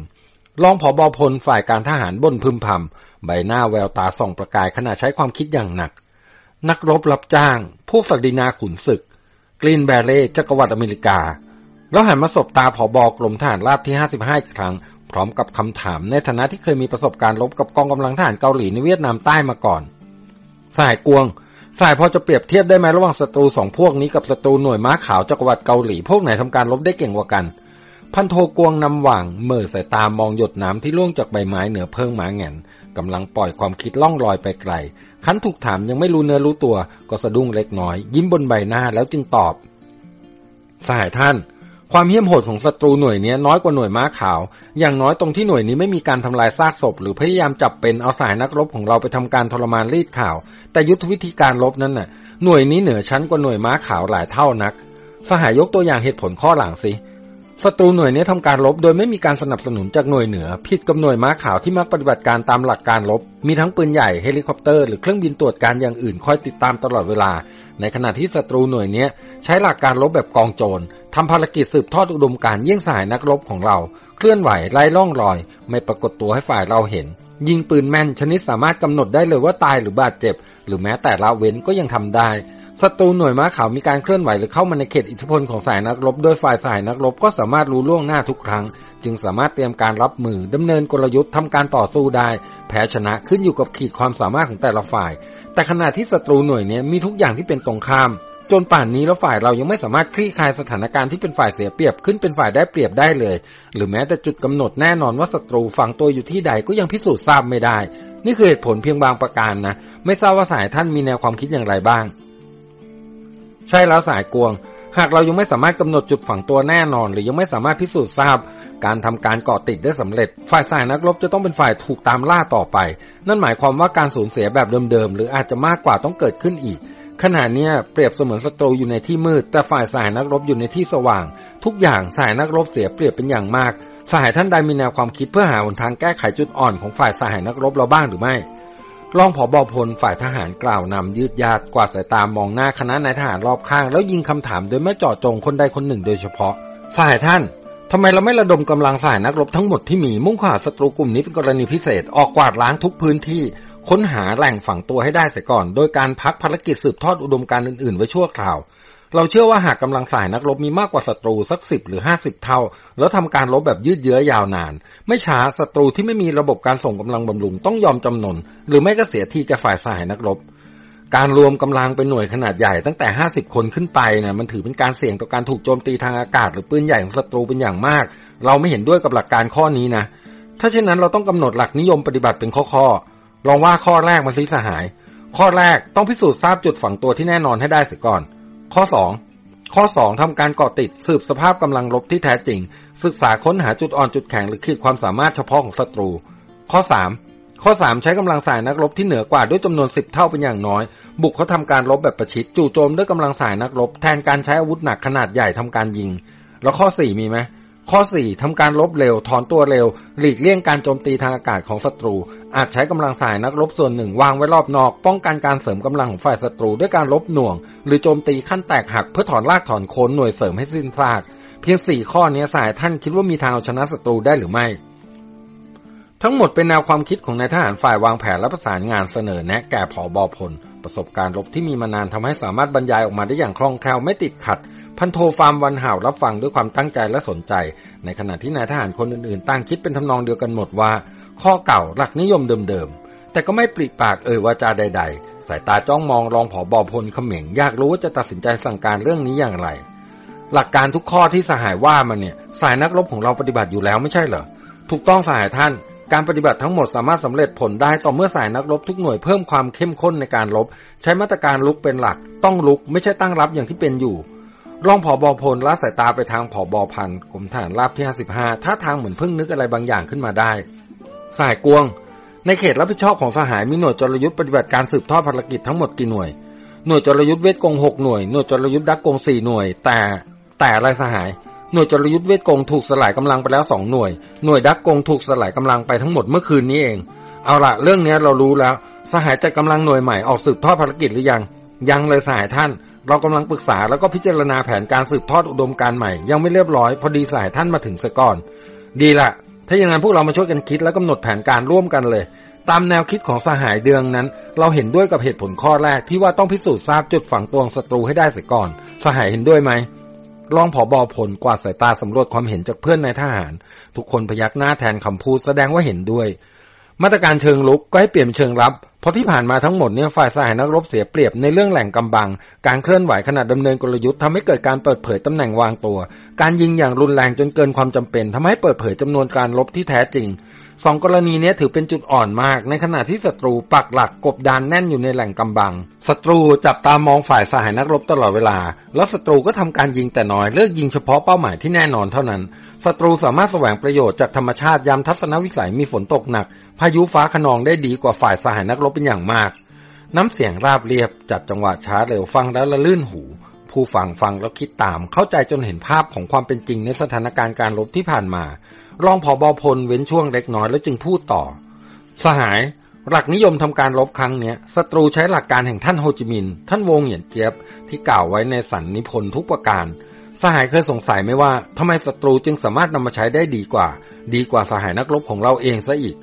รองผอบอพลฝ่ายการทหารบนพึมพำใบหน้าแววตาส่องประกายขณะใช้ความคิดอย่างหนัก นักรบรับจ้างพวกศักดินาขุนศึกกรีนแบเล่จักรวรรดิอเมริกา แล้วหันมาสบตาผอบอกรมทหารราบที่ 55 อีกครั้ง พร้อมกับคำถามในฐานะที่เคยมีประสบการณ์รบกับกองกำลังทหารเกาหลีในเวียดนามใต้มาก่อน สายกวง สายพอจะเปรียบเทียบได้ไหมระหว่างศัตรูสองพวกนี้กับศัตรูหน่วยม้าขาวจักรวรรดิเกาหลีพวกไหนทำการรบได้เก่งกว่ากัน พันโทกวงนำหว่างเมื่อสายตามองหยดน้ำที่ล่วงจากใบไม้เหนือเพิงหมาแง่นกำลังปล่อยความคิดล่องลอยไปไกลคันถูกถามยังไม่รู้เนื้อรู้ตัว ก็สะดุ้งเล็กน้อย ยิ้มบนใบหน้าแล้วจึงตอบ สหายท่าน ความเหี้ยมโหดของศัตรูหน่วยนี้น้อยกว่าหน่วยม้าขาว อย่างน้อยตรงที่หน่วยนี้ไม่มีการทำลายซากศพ หรือพยายามจับเป็นเอาสายนักรบของเราไปทำการทรมานรีดข่าว แต่ยุทธวิธีการรบนั้นน่ะ หน่วยนี้เหนือชั้นกว่าหน่วยม้าขาวหลายเท่านัก สหายยกตัวอย่างเหตุผลข้อหลังสิ ศัตรูหน่วยนี้ทำการรบโดยไม่มีการสนับสนุนจากหน่วยเหนือ ผิดกับหน่วยม้าขาวที่มักปฏิบัติการตามหลักการรบมีทั้งปืนใหญ่เฮลิคอปเตอร์หรือเครื่องบินตรวจการอย่างอื่นคอยติดตามตลอดเวลา ในขณะที่ศัตรูหน่วยนี้ใช้หลักการรบแบบกองโจรทำภารกิจสืบทอดอุดมการเยี่ยงสายนักรบของเรา เคลื่อนไหวไล่ล่องรอย ไม่ปรากฏตัวให้ฝ่ายเราเห็น ยิงปืนแม่นชนิดสามารถกำหนดได้เลยว่าตายหรือบาดเจ็บ หรือแม้แต่ละเว้นก็ยังทำได้ ศัตรูหน่วยม้าขาวมีการเคลื่อนไหวหรือเข้ามาในเขตอิทธิพลของสายนักรบโดยฝ่ายสายนักรบก็สามารถรู้ล่วงหน้าทุกครั้ง จึงสามารถเตรียมการรับมือดำเนินกลยุทธ์ทำการต่อสู้ได้ แพ้ชนะขึ้นอยู่กับขีดความสามารถของแต่ละฝ่าย แต่ขณะที่ศัตรูหน่วยนี้มีทุกอย่างที่เป็นตรงข้าม จนป่านนี้แล้วฝ่ายเรายังไม่สามารถคลี่คลายสถานการณ์ที่เป็นฝ่ายเสียเปรียบขึ้นเป็นฝ่ายได้เปรียบได้เลย หรือแม้แต่จุดกำหนดแน่นอนว่าศัตรูฝังตัวอยู่ที่ใดก็ยังพิสูจน์ทราบไม่ได้ นี่คือเหตุผลเพียงบางประการนะ ไม่ทราบว่าสายท่านมีแนวความคิดอย่างไรบ้าง ใช่แล้วสายกวง หากเรายังไม่สามารถกำหนดจุดฝังตัวแน่นอน หรือยังไม่สามารถพิสูจน์ทราบ การทำการเกาะติดได้สำเร็จ ฝ่ายสายนักรบจะต้องเป็นฝ่ายถูกตามล่าต่อไป นั่นหมายความว่าการสูญเสียแบบเดิมๆหรืออาจจะมากกว่าต้องเกิดขึ้นอีกขณะนี้เปรียบเสมือนศัตรูอยู่ในที่มืด แต่ฝ่ายสายนักรบอยู่ในที่สว่าง ทุกอย่างสายนักรบเสียเปรียบเป็นอย่างมาก สหายท่านใดมีแนวความคิดเพื่อหาหนทางแก้ไขจุดอ่อนของฝ่ายสหายนักรบเราบ้างหรือไม่ รองผอบอพลฝ่ายทหารกล่าวนำยืดยาดกวาดสายตามองหน้าคณะนายทหารรอบข้าง แล้วยิงคำถามโดยไม่เจาะจงคนใดคนหนึ่งโดยเฉพาะสหายท่านทำไมเราไม่ระดมกำลังสหายนักรบทั้งหมดที่มีมุ่งข่าศัตรูกลุ่มนี้เป็นกรณีพิเศษออกกวาดล้างทุกพื้นที่ ค้นหาแหล่งฝังตัวให้ได้เสียก่อน โดยการพักภารกิจสืบทอดอุดมการณ์อื่นๆ ไว้ชั่วคราว เราเชื่อว่าหากกำลังสายนักรบมีมากกว่าศัตรูสักสิบหรือห้าสิบเท่า แล้วทำการรบแบบยืดเยื้อยาวนาน ไม่ช้าศัตรูที่ไม่มีระบบการส่งกำลังบำรุงต้องยอมจำนน หรือไม่ก็เสียทีแก่ฝ่ายสายนักรบ การรวมกำลังเป็นหน่วยขนาดใหญ่ตั้งแต่50คนขึ้นไปเนี่ยมันถือเป็นการเสี่ยงต่อการถูกโจมตีทางอากาศ หรือปืนใหญ่ของศัตรูเป็นอย่างมาก เราไม่เห็นด้วยกับหลักการข้อนี้นะ ถ้าเช่นนั้นเราต้องกำหนดหลักนิยมปฏิบัติเป็นข้อๆลองว่าข้อแรกมาสิสหาย ข้อแรกต้องพิสูจน์ทราบจุดฝังตัวที่แน่นอนให้ได้เสียก่อน ข้อ 2 ข้อ 2ทำการเกาะติดสืบสภาพกำลังรบที่แท้จริง ศึกษาค้นหาจุดอ่อนจุดแข็งหรือขีดความสามารถเฉพาะของศัตรู ข้อ 3 ข้อ 3 ใช้กำลังสายนักรบที่เหนือกว่าด้วยจำนวนสิบเท่าเป็นอย่างน้อย บุกเขาทำการรบแบบประชิดจู่โจมด้วยกำลังสายนักรบ แทนการใช้อาวุธหนักขนาดใหญ่ทำการยิง แล้วข้อ 4 มีไหม ข้อ 4. ทำการลบเร็ว ถอนตัวเร็ว หลีกเลี่ยงการโจมตีทางอากาศของศัตรู อาจใช้กำลังสายนักรบส่วนหนึ่งวางไว้รอบนอก ป้องกันการเสริมกำลังของฝ่ายศัตรูด้วยการลบหน่วง หรือโจมตีขั้นแตกหักเพื่อถอนรากถอนโคนหน่วยเสริมให้สิ้นซาก เพียง 4 ข้อนี้สายท่านคิดว่ามีทางเอาชนะศัตรูได้หรือไม่ ทั้งหมดเป็นแนวความคิดของนายทหารฝ่ายวางแผนและประสานงานเสนอแนะแก่ผอบอพล ประสบการณ์รบที่มีมานานทำให้สามารถบรรยายออกมาได้อย่างคล่องแคล่วไม่ติดขัด พันโทฟาร์มวันห่าวรับฟังด้วยความตั้งใจและสนใจ ในขณะที่นายทหารคนอื่นๆ ตั้งคิดเป็นทำนองเดียวกันหมดว่า ข้อเก่าหลักนิยมเดิมๆ แต่ก็ไม่ปริปากเอ่ยวาจาใด ๆ สายตาจ้องมองรองผอบอพลเขม่งอยากรู้ว่าจะตัดสินใจสั่งการเรื่องนี้อย่างไร หลักการทุกข้อที่สหายว่ามันเนี่ย สายนักรบของเราปฏิบัติอยู่แล้วไม่ใช่เหรอถูกต้องสหายท่านการปฏิบัติทั้งหมดสามารถสำเร็จผลได้ต่อเมื่อสายนักรบทุกหน่วยเพิ่มความเข้มข้นในการรบ ใช้มาตรการลุกเป็นหลัก ต้องลุกไม่ใช่ตั้งรับอย่างที่เป็นอยู่ รองผอบอพลละสายตาไปทางผอบอพันกรมทหารราบที่55ท่าทางเหมือนเพิ่งนึกอะไรบางอย่างขึ้นมาได้ สายกวง ในเขตรับผิดชอบของสหายมีหน่วยจรยุทธ์ปฏิบัติการสืบทอดภารกิจทั้งหมดกี่หน่วย หน่วยจรยุทธ์เวทกงหกหน่วย หน่วยจรยุทธ์ดักกงสี่หน่วย แต่แต่อะไรสหาย หน่วยจรยุทธ์เวทกงถูกสลายกำลังไปแล้วสองหน่วย หน่วยดักกงถูกสลายกำลังไปทั้งหมดเมื่อคืนนี้เอง เอาละเรื่องนี้เรารู้แล้ว สหายจัดกำลังหน่วยใหม่ออกสืบทอดภารกิจหรือยัง ยังเลยสหายท่าน เรากำลังปรึกษาแล้วก็พิจารณาแผนการสืบทอดอุดมการใหม่ ยังไม่เรียบร้อย พอดีสายท่านมาถึงซะก่อน ดีละถ้าอย่างนั้นพวกเรามาช่วยกันคิดแล้วกำหนดแผนการร่วมกันเลย ตามแนวคิดของสหายเดืองนั้น เราเห็นด้วยกับเหตุผลข้อแรกที่ว่าต้องพิสูจน์ทราบจุดฝังตัวศัตรูให้ได้เสียก่อน สหายเห็นด้วยไหมรองผอบอผลกวาดสายตาสำรวจความเห็นจากเพื่อนในทหาร ทุกคนพยักหน้าแทนคำพูดแสดงว่าเห็นด้วย มาตรการเชิงลุกก็ให้เปลี่ยนเชิงรับ เพราะที่ผ่านมาทั้งหมดเนี่ยฝ่ายสหายนักรบเสียเปรียบในเรื่องแหล่งกำบัง การเคลื่อนไหวขณะดำเนินกลยุทธ์ทำให้เกิดการเปิดเผยตำแหน่งวางตัว การยิงอย่างรุนแรงจนเกินความจำเป็นทำให้เปิดเผยจำนวนการรบที่แท้จริง สองกรณีนี้ถือเป็นจุดอ่อนมาก ในขณะที่ศัตรูปักหลักกบดานแน่นอยู่ในแหล่งกำบัง ศัตรูจับตามองฝ่ายสหายนักรบตลอดเวลา แล้วศัตรูก็ทำการยิงแต่น้อยเลือกยิงเฉพาะเป้าหมายที่แน่นอนเท่านั้น ศัตรูสามารถแสวงประโยชน์จากธรรมชาติยามทัศนวิสัยมีฝนตกหนัก พายุฟ้าขนองได้ดีกว่าฝ่ายสหายนักรบเป็นอย่างมาก น้ำเสียงราบเรียบจัดจังหวะช้าเร็วฟังแล้วละลื่นหูผู้ฟังฟังแล้วคิดตามเข้าใจจนเห็นภาพของความเป็นจริงในสถานการณ์การรบที่ผ่านมา รองผอบอพลเว้นช่วงเล็กน้อยแล้วจึงพูดต่อ สหาย หลักนิยมทำการรบครั้งนี้ศัตรูใช้หลักการแห่งท่านโฮจิมินห์ท่านวงเหยียนเจี๊ยบที่กล่าวไว้ในสันนิพนธ์ทุกประการ สหายเคยสงสัยไหมว่าทำไมศัตรูจึงสามารถนำมาใช้ได้ดีกว่า ดีกว่าสหายนักรบของเราเองซะอีก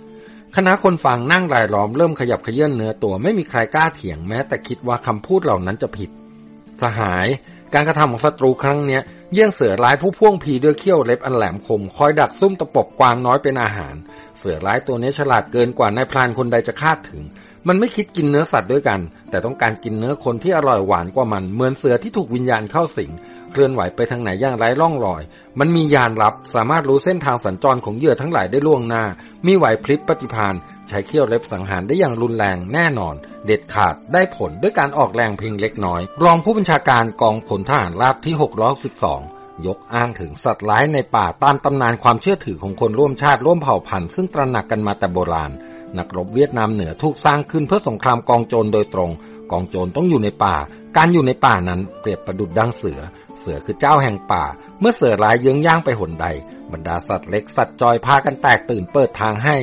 คณะคนฟังนั่งรายล้อมเริ่มขยับขยื่นเนื้อตัวไม่มีใครกล้าเถียงแม้แต่คิดว่าคำพูดเหล่านั้นจะผิด สหาย การกระทำของศัตรูครั้งนี้ เยี่ยงเสือร้ายผู้พ่วงพีด้วยเขี้ยวเล็บอันแหลมคม คอยดักซุ่มตะปบกวางน้อยเป็นอาหาร เสือร้ายตัวนี้ฉลาดเกินกว่านายพรานคนใดจะคาดถึง มันไม่คิดกินเนื้อสัตว์ด้วยกัน แต่ต้องการกินเนื้อคนที่อร่อยหวานกว่ามัน เหมือนเสือที่ถูกวิญญาณเข้าสิงเคลื่อนไหวไปทางไหนอย่างไร้ร่องรอย มันมียานรับ สามารถรู้เส้นทางสัญจรของเหยื่อทั้งหลายได้ล่วงหน้า มีไหวพลิบปฏิพาน ใช้เขี้ยวเล็บสังหารได้อย่างรุนแรงแน่นอน เด็ดขาดได้ผลด้วยการออกแรงเพียงเล็กน้อย รองผู้บัญชาการกองพลทหารราบที่ 612ยกอ้างถึงสัตว์ร้ายในป่าตามตำนานความเชื่อถือของคนร่วมชาติร่วมเผ่าพันธุ์ซึ่งตระหนักกันมาแต่โบราณ นักรบเวียดนามเหนือถูกสร้างขึ้นเพื่อสงครามกองโจรโดยตรง กองโจรต้องอยู่ในป่า การอยู่ในป่านั้นเปรียบประดุดดังเสือ เสือคือเจ้าแห่งป่า เมื่อเสือร้ายเยื้องย่างไปหนใด บรรดาสัตว์เล็กสัตว์จอยพากันแตกตื่นเปิดทางให้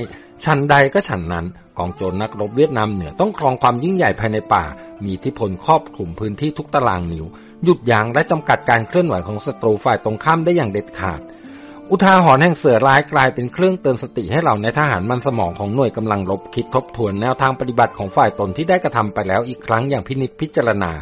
ฉันใดก็ฉันนั้นกองโจรนักรบเวียดนามเหนือต้องครองความยิ่งใหญ่ภายในป่า มีอิทธิพลครอบคลุมพื้นที่ทุกตารางนิ้ว หยุดยั้งและจำกัดการเคลื่อนไหวของศัตรูฝ่ายตรงข้ามได้อย่างเด็ดขาด อุทาหรณ์แห่งเสือร้ายกลายเป็นเครื่องเตือนสติให้เหล่าในทหารมันสมองของหน่วยกำลังรบคิดทบทวนแนวทางปฏิบัติของฝ่ายตนที่ได้กระทำไปแล้วอีกครั้งอย่างพินิจพิจารณา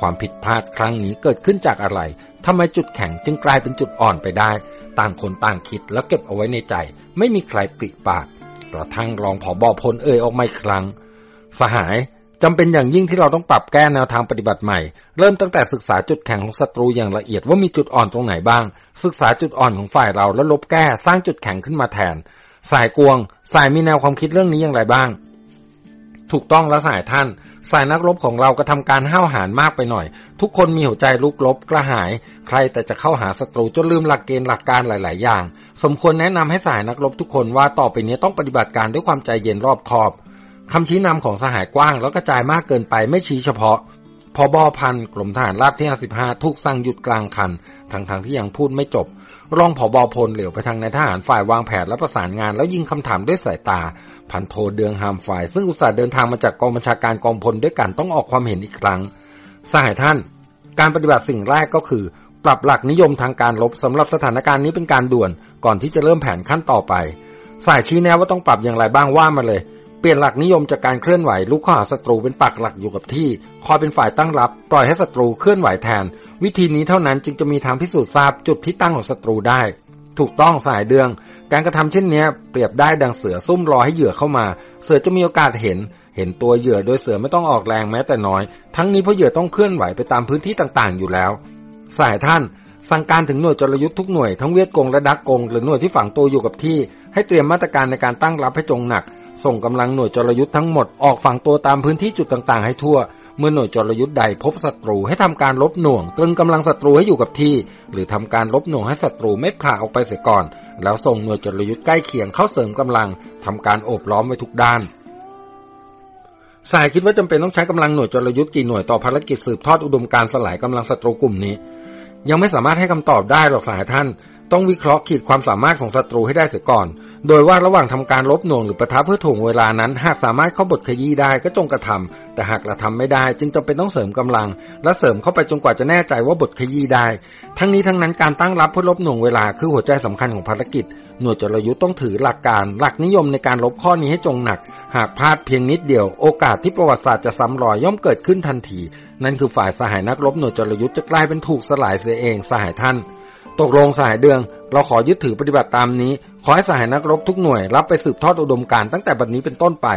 ความผิดพลาดครั้งนี้เกิดขึ้นจากอะไรทำไมจุดแข็งจึงกลายเป็นจุดอ่อนไปได้ ต่างคนต่างคิดแล้วเก็บเอาไว้ในใจ ไม่มีใครปริปาก กระทั่งรองผอบอพลเอ่ยออกมาอีกครั้ง สหายจำเป็นอย่างยิ่งที่เราต้องปรับแก้แนวทางปฏิบัติใหม่ เริ่มตั้งแต่ศึกษาจุดแข็งของศัตรูอย่างละเอียดว่ามีจุดอ่อนตรงไหนบ้าง ศึกษาจุดอ่อนของฝ่ายเราแล้วลบแก้สร้างจุดแข็งขึ้นมาแทน สายกวง สายมีแนวความคิดเรื่องนี้อย่างไรบ้าง ถูกต้องแล้วสายท่าน สายนักรบของเราก็ทำการห้าวหาญมากไปหน่อย ทุกคนมีหัวใจลุกลบกระหาย ใครแต่จะเข้าหาศัตรูจนลืมหลักเกณฑ์หลักการหลาย ๆ อย่าง สมควรแนะนำให้สายนักรบทุกคนว่าต่อไปนี้ต้องปฏิบัติการด้วยความใจเย็นรอบคอบคำชี้นำของสหายกว้างแล้วกระจายมากเกินไปไม่ชี้เฉพาะพอบอพันกรมทหารราบที่ 55 ถูกสั่งหยุดกลางคันทั้งๆทที่ยังพูดไม่จบ รองผอบอพลเหลียวไปทางนายทหารฝ่ายวางแผนและประสานงานแล้วยิงคำถามด้วยสายตา พันโทเดืองฮามฝ่าย ซึ่งอุตส่าห์เดินทางมาจากกองบัญชาการกองพลด้วยกันต้องออกความเห็นอีกครั้งสหายท่าน การปฏิบัติสิ่งแรกก็คือ ปรับหลักนิยมทางการรบสำหรับสถานการณ์นี้เป็นการด่วน ก่อนที่จะเริ่มแผนขั้นต่อไป สายชี้แนะว่าต้องปรับอย่างไรบ้างว่ามาเลย เปลี่ยนหลักนิยมจากการเคลื่อนไหวลุกข้าหาศัตรูเป็นปักหลักอยู่กับที่ คอยเป็นฝ่ายตั้งรับ ปล่อยให้ศัตรูเคลื่อนไหวแทน วิธีนี้เท่านั้นจึงจะมีทางพิสูจน์ทราบจุดที่ตั้งของศัตรูได้ ถูกต้องสายเดือง การกระทำเช่นนี้เปรียบได้ดังเสือซุ่มรอให้เหยื่อเข้ามา เสือจะมีโอกาสเห็น เห็นตัวเหยื่อโดยเสือไม่ต้องออกแรงแม้แต่น้อย ทั้งนี้เพราะเหยื่อต้องเคลื่อนไหวไปตามพื้นที่ต่างๆ อยู่แล้ว สายท่าน สั่งการถึงหน่วยจรยุทธ์ทุกหน่วยทั้งเวียดกงและดักกงหรือหน่วยที่ฝังตัวอยู่กับที่ ให้เตรียมมาตรการในการตั้งรับให้จงหนัก ส่งกำลังหน่วยจรยุทธ์ทั้งหมดออกฝังตัวตามพื้นที่จุดต่างๆ ให้ทั่ว เมื่อหน่วยจรยุทธ์ใดพบศัตรูให้ทำการลบหน่วง ตรึงกำลังศัตรูให้อยู่กับที่ หรือทำการลบหน่วงให้ศัตรูไม่ผ่าออกไปเสียก่อน แล้วส่งหน่วยจรยุทธ์ใกล้เคียงเข้าเสริมกำลังทำการโอบล้อมไว้ทุกด้านสายคิดว่าจำเป็นต้องใช้กำลังหน่วยจรยุทธ์กี่หน่วยต่อภารกิจสืบทอดอุดมการสลายกำลังศัตรูกลุ่มนี้ ยังไม่สามารถให้คำตอบได้หรอกสายท่าน ต้องวิเคราะห์ขีดความสามารถของศัตรูให้ได้เสียก่อน โดยว่าระหว่างทำการลบหน่วงหรือประทับเพื่อถ่วงเวลานั้น หากสามารถเข้าบทขยี้ได้ก็จงกระทำแต่หากกระทำไม่ได้ จึงจำเป็นต้องเสริมกำลัง และเสริมเข้าไปจนกว่าจะแน่ใจว่าบทขยี้ได้ ทั้งนี้ทั้งนั้นการตั้งรับเพื่อลบหน่วงเวลาคือหัวใจสำคัญของภารกิจ หน่วยจรยุทธ์ต้องถือหลักการ หลักนิยมในการลบข้อนี้ให้จงหนัก หากพลาดเพียงนิดเดียว โอกาสที่ประวัติศาสตร์จะซ้ำรอยย่อมเกิดขึ้นทันที นั่นคือฝ่ายสหายนักรบหน่วยจรยุทธ์จะกลายเป็นถูกสลายเสียเองสหายท่าน ตกลงสหายเดือง เราขอยึดถือปฏิบัติตามนี้ ขอให้สหายนักรบทุกหน่วยรับไปสืบทอดอุดมการตั้งแต่บัดนี้เป็นต้นไป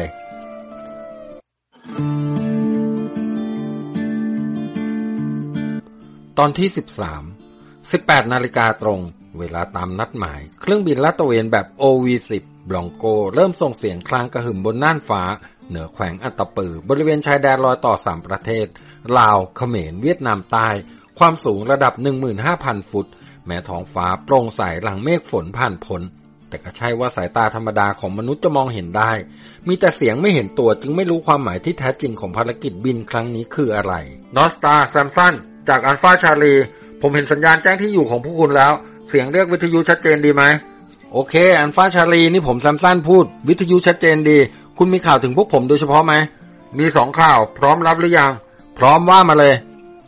ตอนที่ 13 18 นาฬิกาตรง เวลาตามนัดหมาย เครื่องบินลาดตระเวนแบบ OV10 บลองโก เริ่มส่งเสียงคลางกระหึ่มบนน่านฟ้า เหนือแขวงอัตตปือ บริเวณชายแดนรอยต่อสามประเทศ ลาว เขมร เวียดนามใต้ ความสูงระดับ 15,000 ฟุต แม้ท้องฟ้าโปร่งใสหลังเมฆฝนผ่านพ้นแต่ก็ใช่ว่าสายตาธรรมดาของมนุษย์จะมองเห็นได้ มีแต่เสียงไม่เห็นตัวจึงไม่รู้ความหมายที่แท้จริงของภารกิจบินครั้งนี้คืออะไร นอสตาแซมสันจากอัลฟาชาลี ผมเห็นสัญญาณแจ้งที่อยู่ของผู้คุณแล้ว เสียงเรียกวิทยุชัดเจนดีไหม โอเค อัลฟาชาลีนี่ผมแซมสันพูด วิทยุชัดเจนดี คุณมีข่าวถึงพวกผมโดยเฉพาะไหม มีสองข่าว พร้อมรับหรือยัง พร้อมว่ามาเลย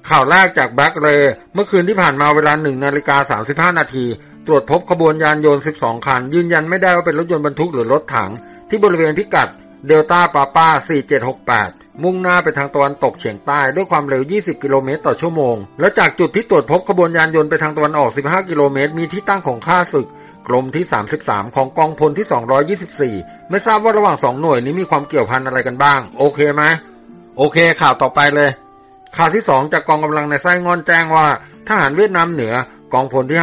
ข่าวแรกจากแบ็กเรเมื่อคืนที่ผ่านมาเวลาหนึ่งนาฬิกาสามสิบห้านาที ตรวจพบขบวนยานยนต์ 12 คัน ยืนยันไม่ได้ว่าเป็นรถยนต์บรรทุกหรือรถถัง ที่บริเวณพิกัดเดลต้าปาป้า 4768 มุ่งหน้าไปทางตะวันตกเฉียงใต้ด้วยความเร็ว 20 กิโลเมตรต่อชั่วโมง และจากจุดที่ตรวจพบขบวนยานยนต์ไปทางตะวันออก 15 กิโลเมตร มีที่ตั้งของข้าศึกกรมที่ 33 ของกองพลที่ 224 ไม่ทราบว่าระหว่างสองหน่วยนี้มีความเกี่ยวพันอะไรกันบ้าง โอเคไหมโอเค ข่าวต่อไปเลย ข่าวที่2จากกองกำลังในไส้งอนแจ้งว่า ทหารเวียดนามเหนือกองพลที่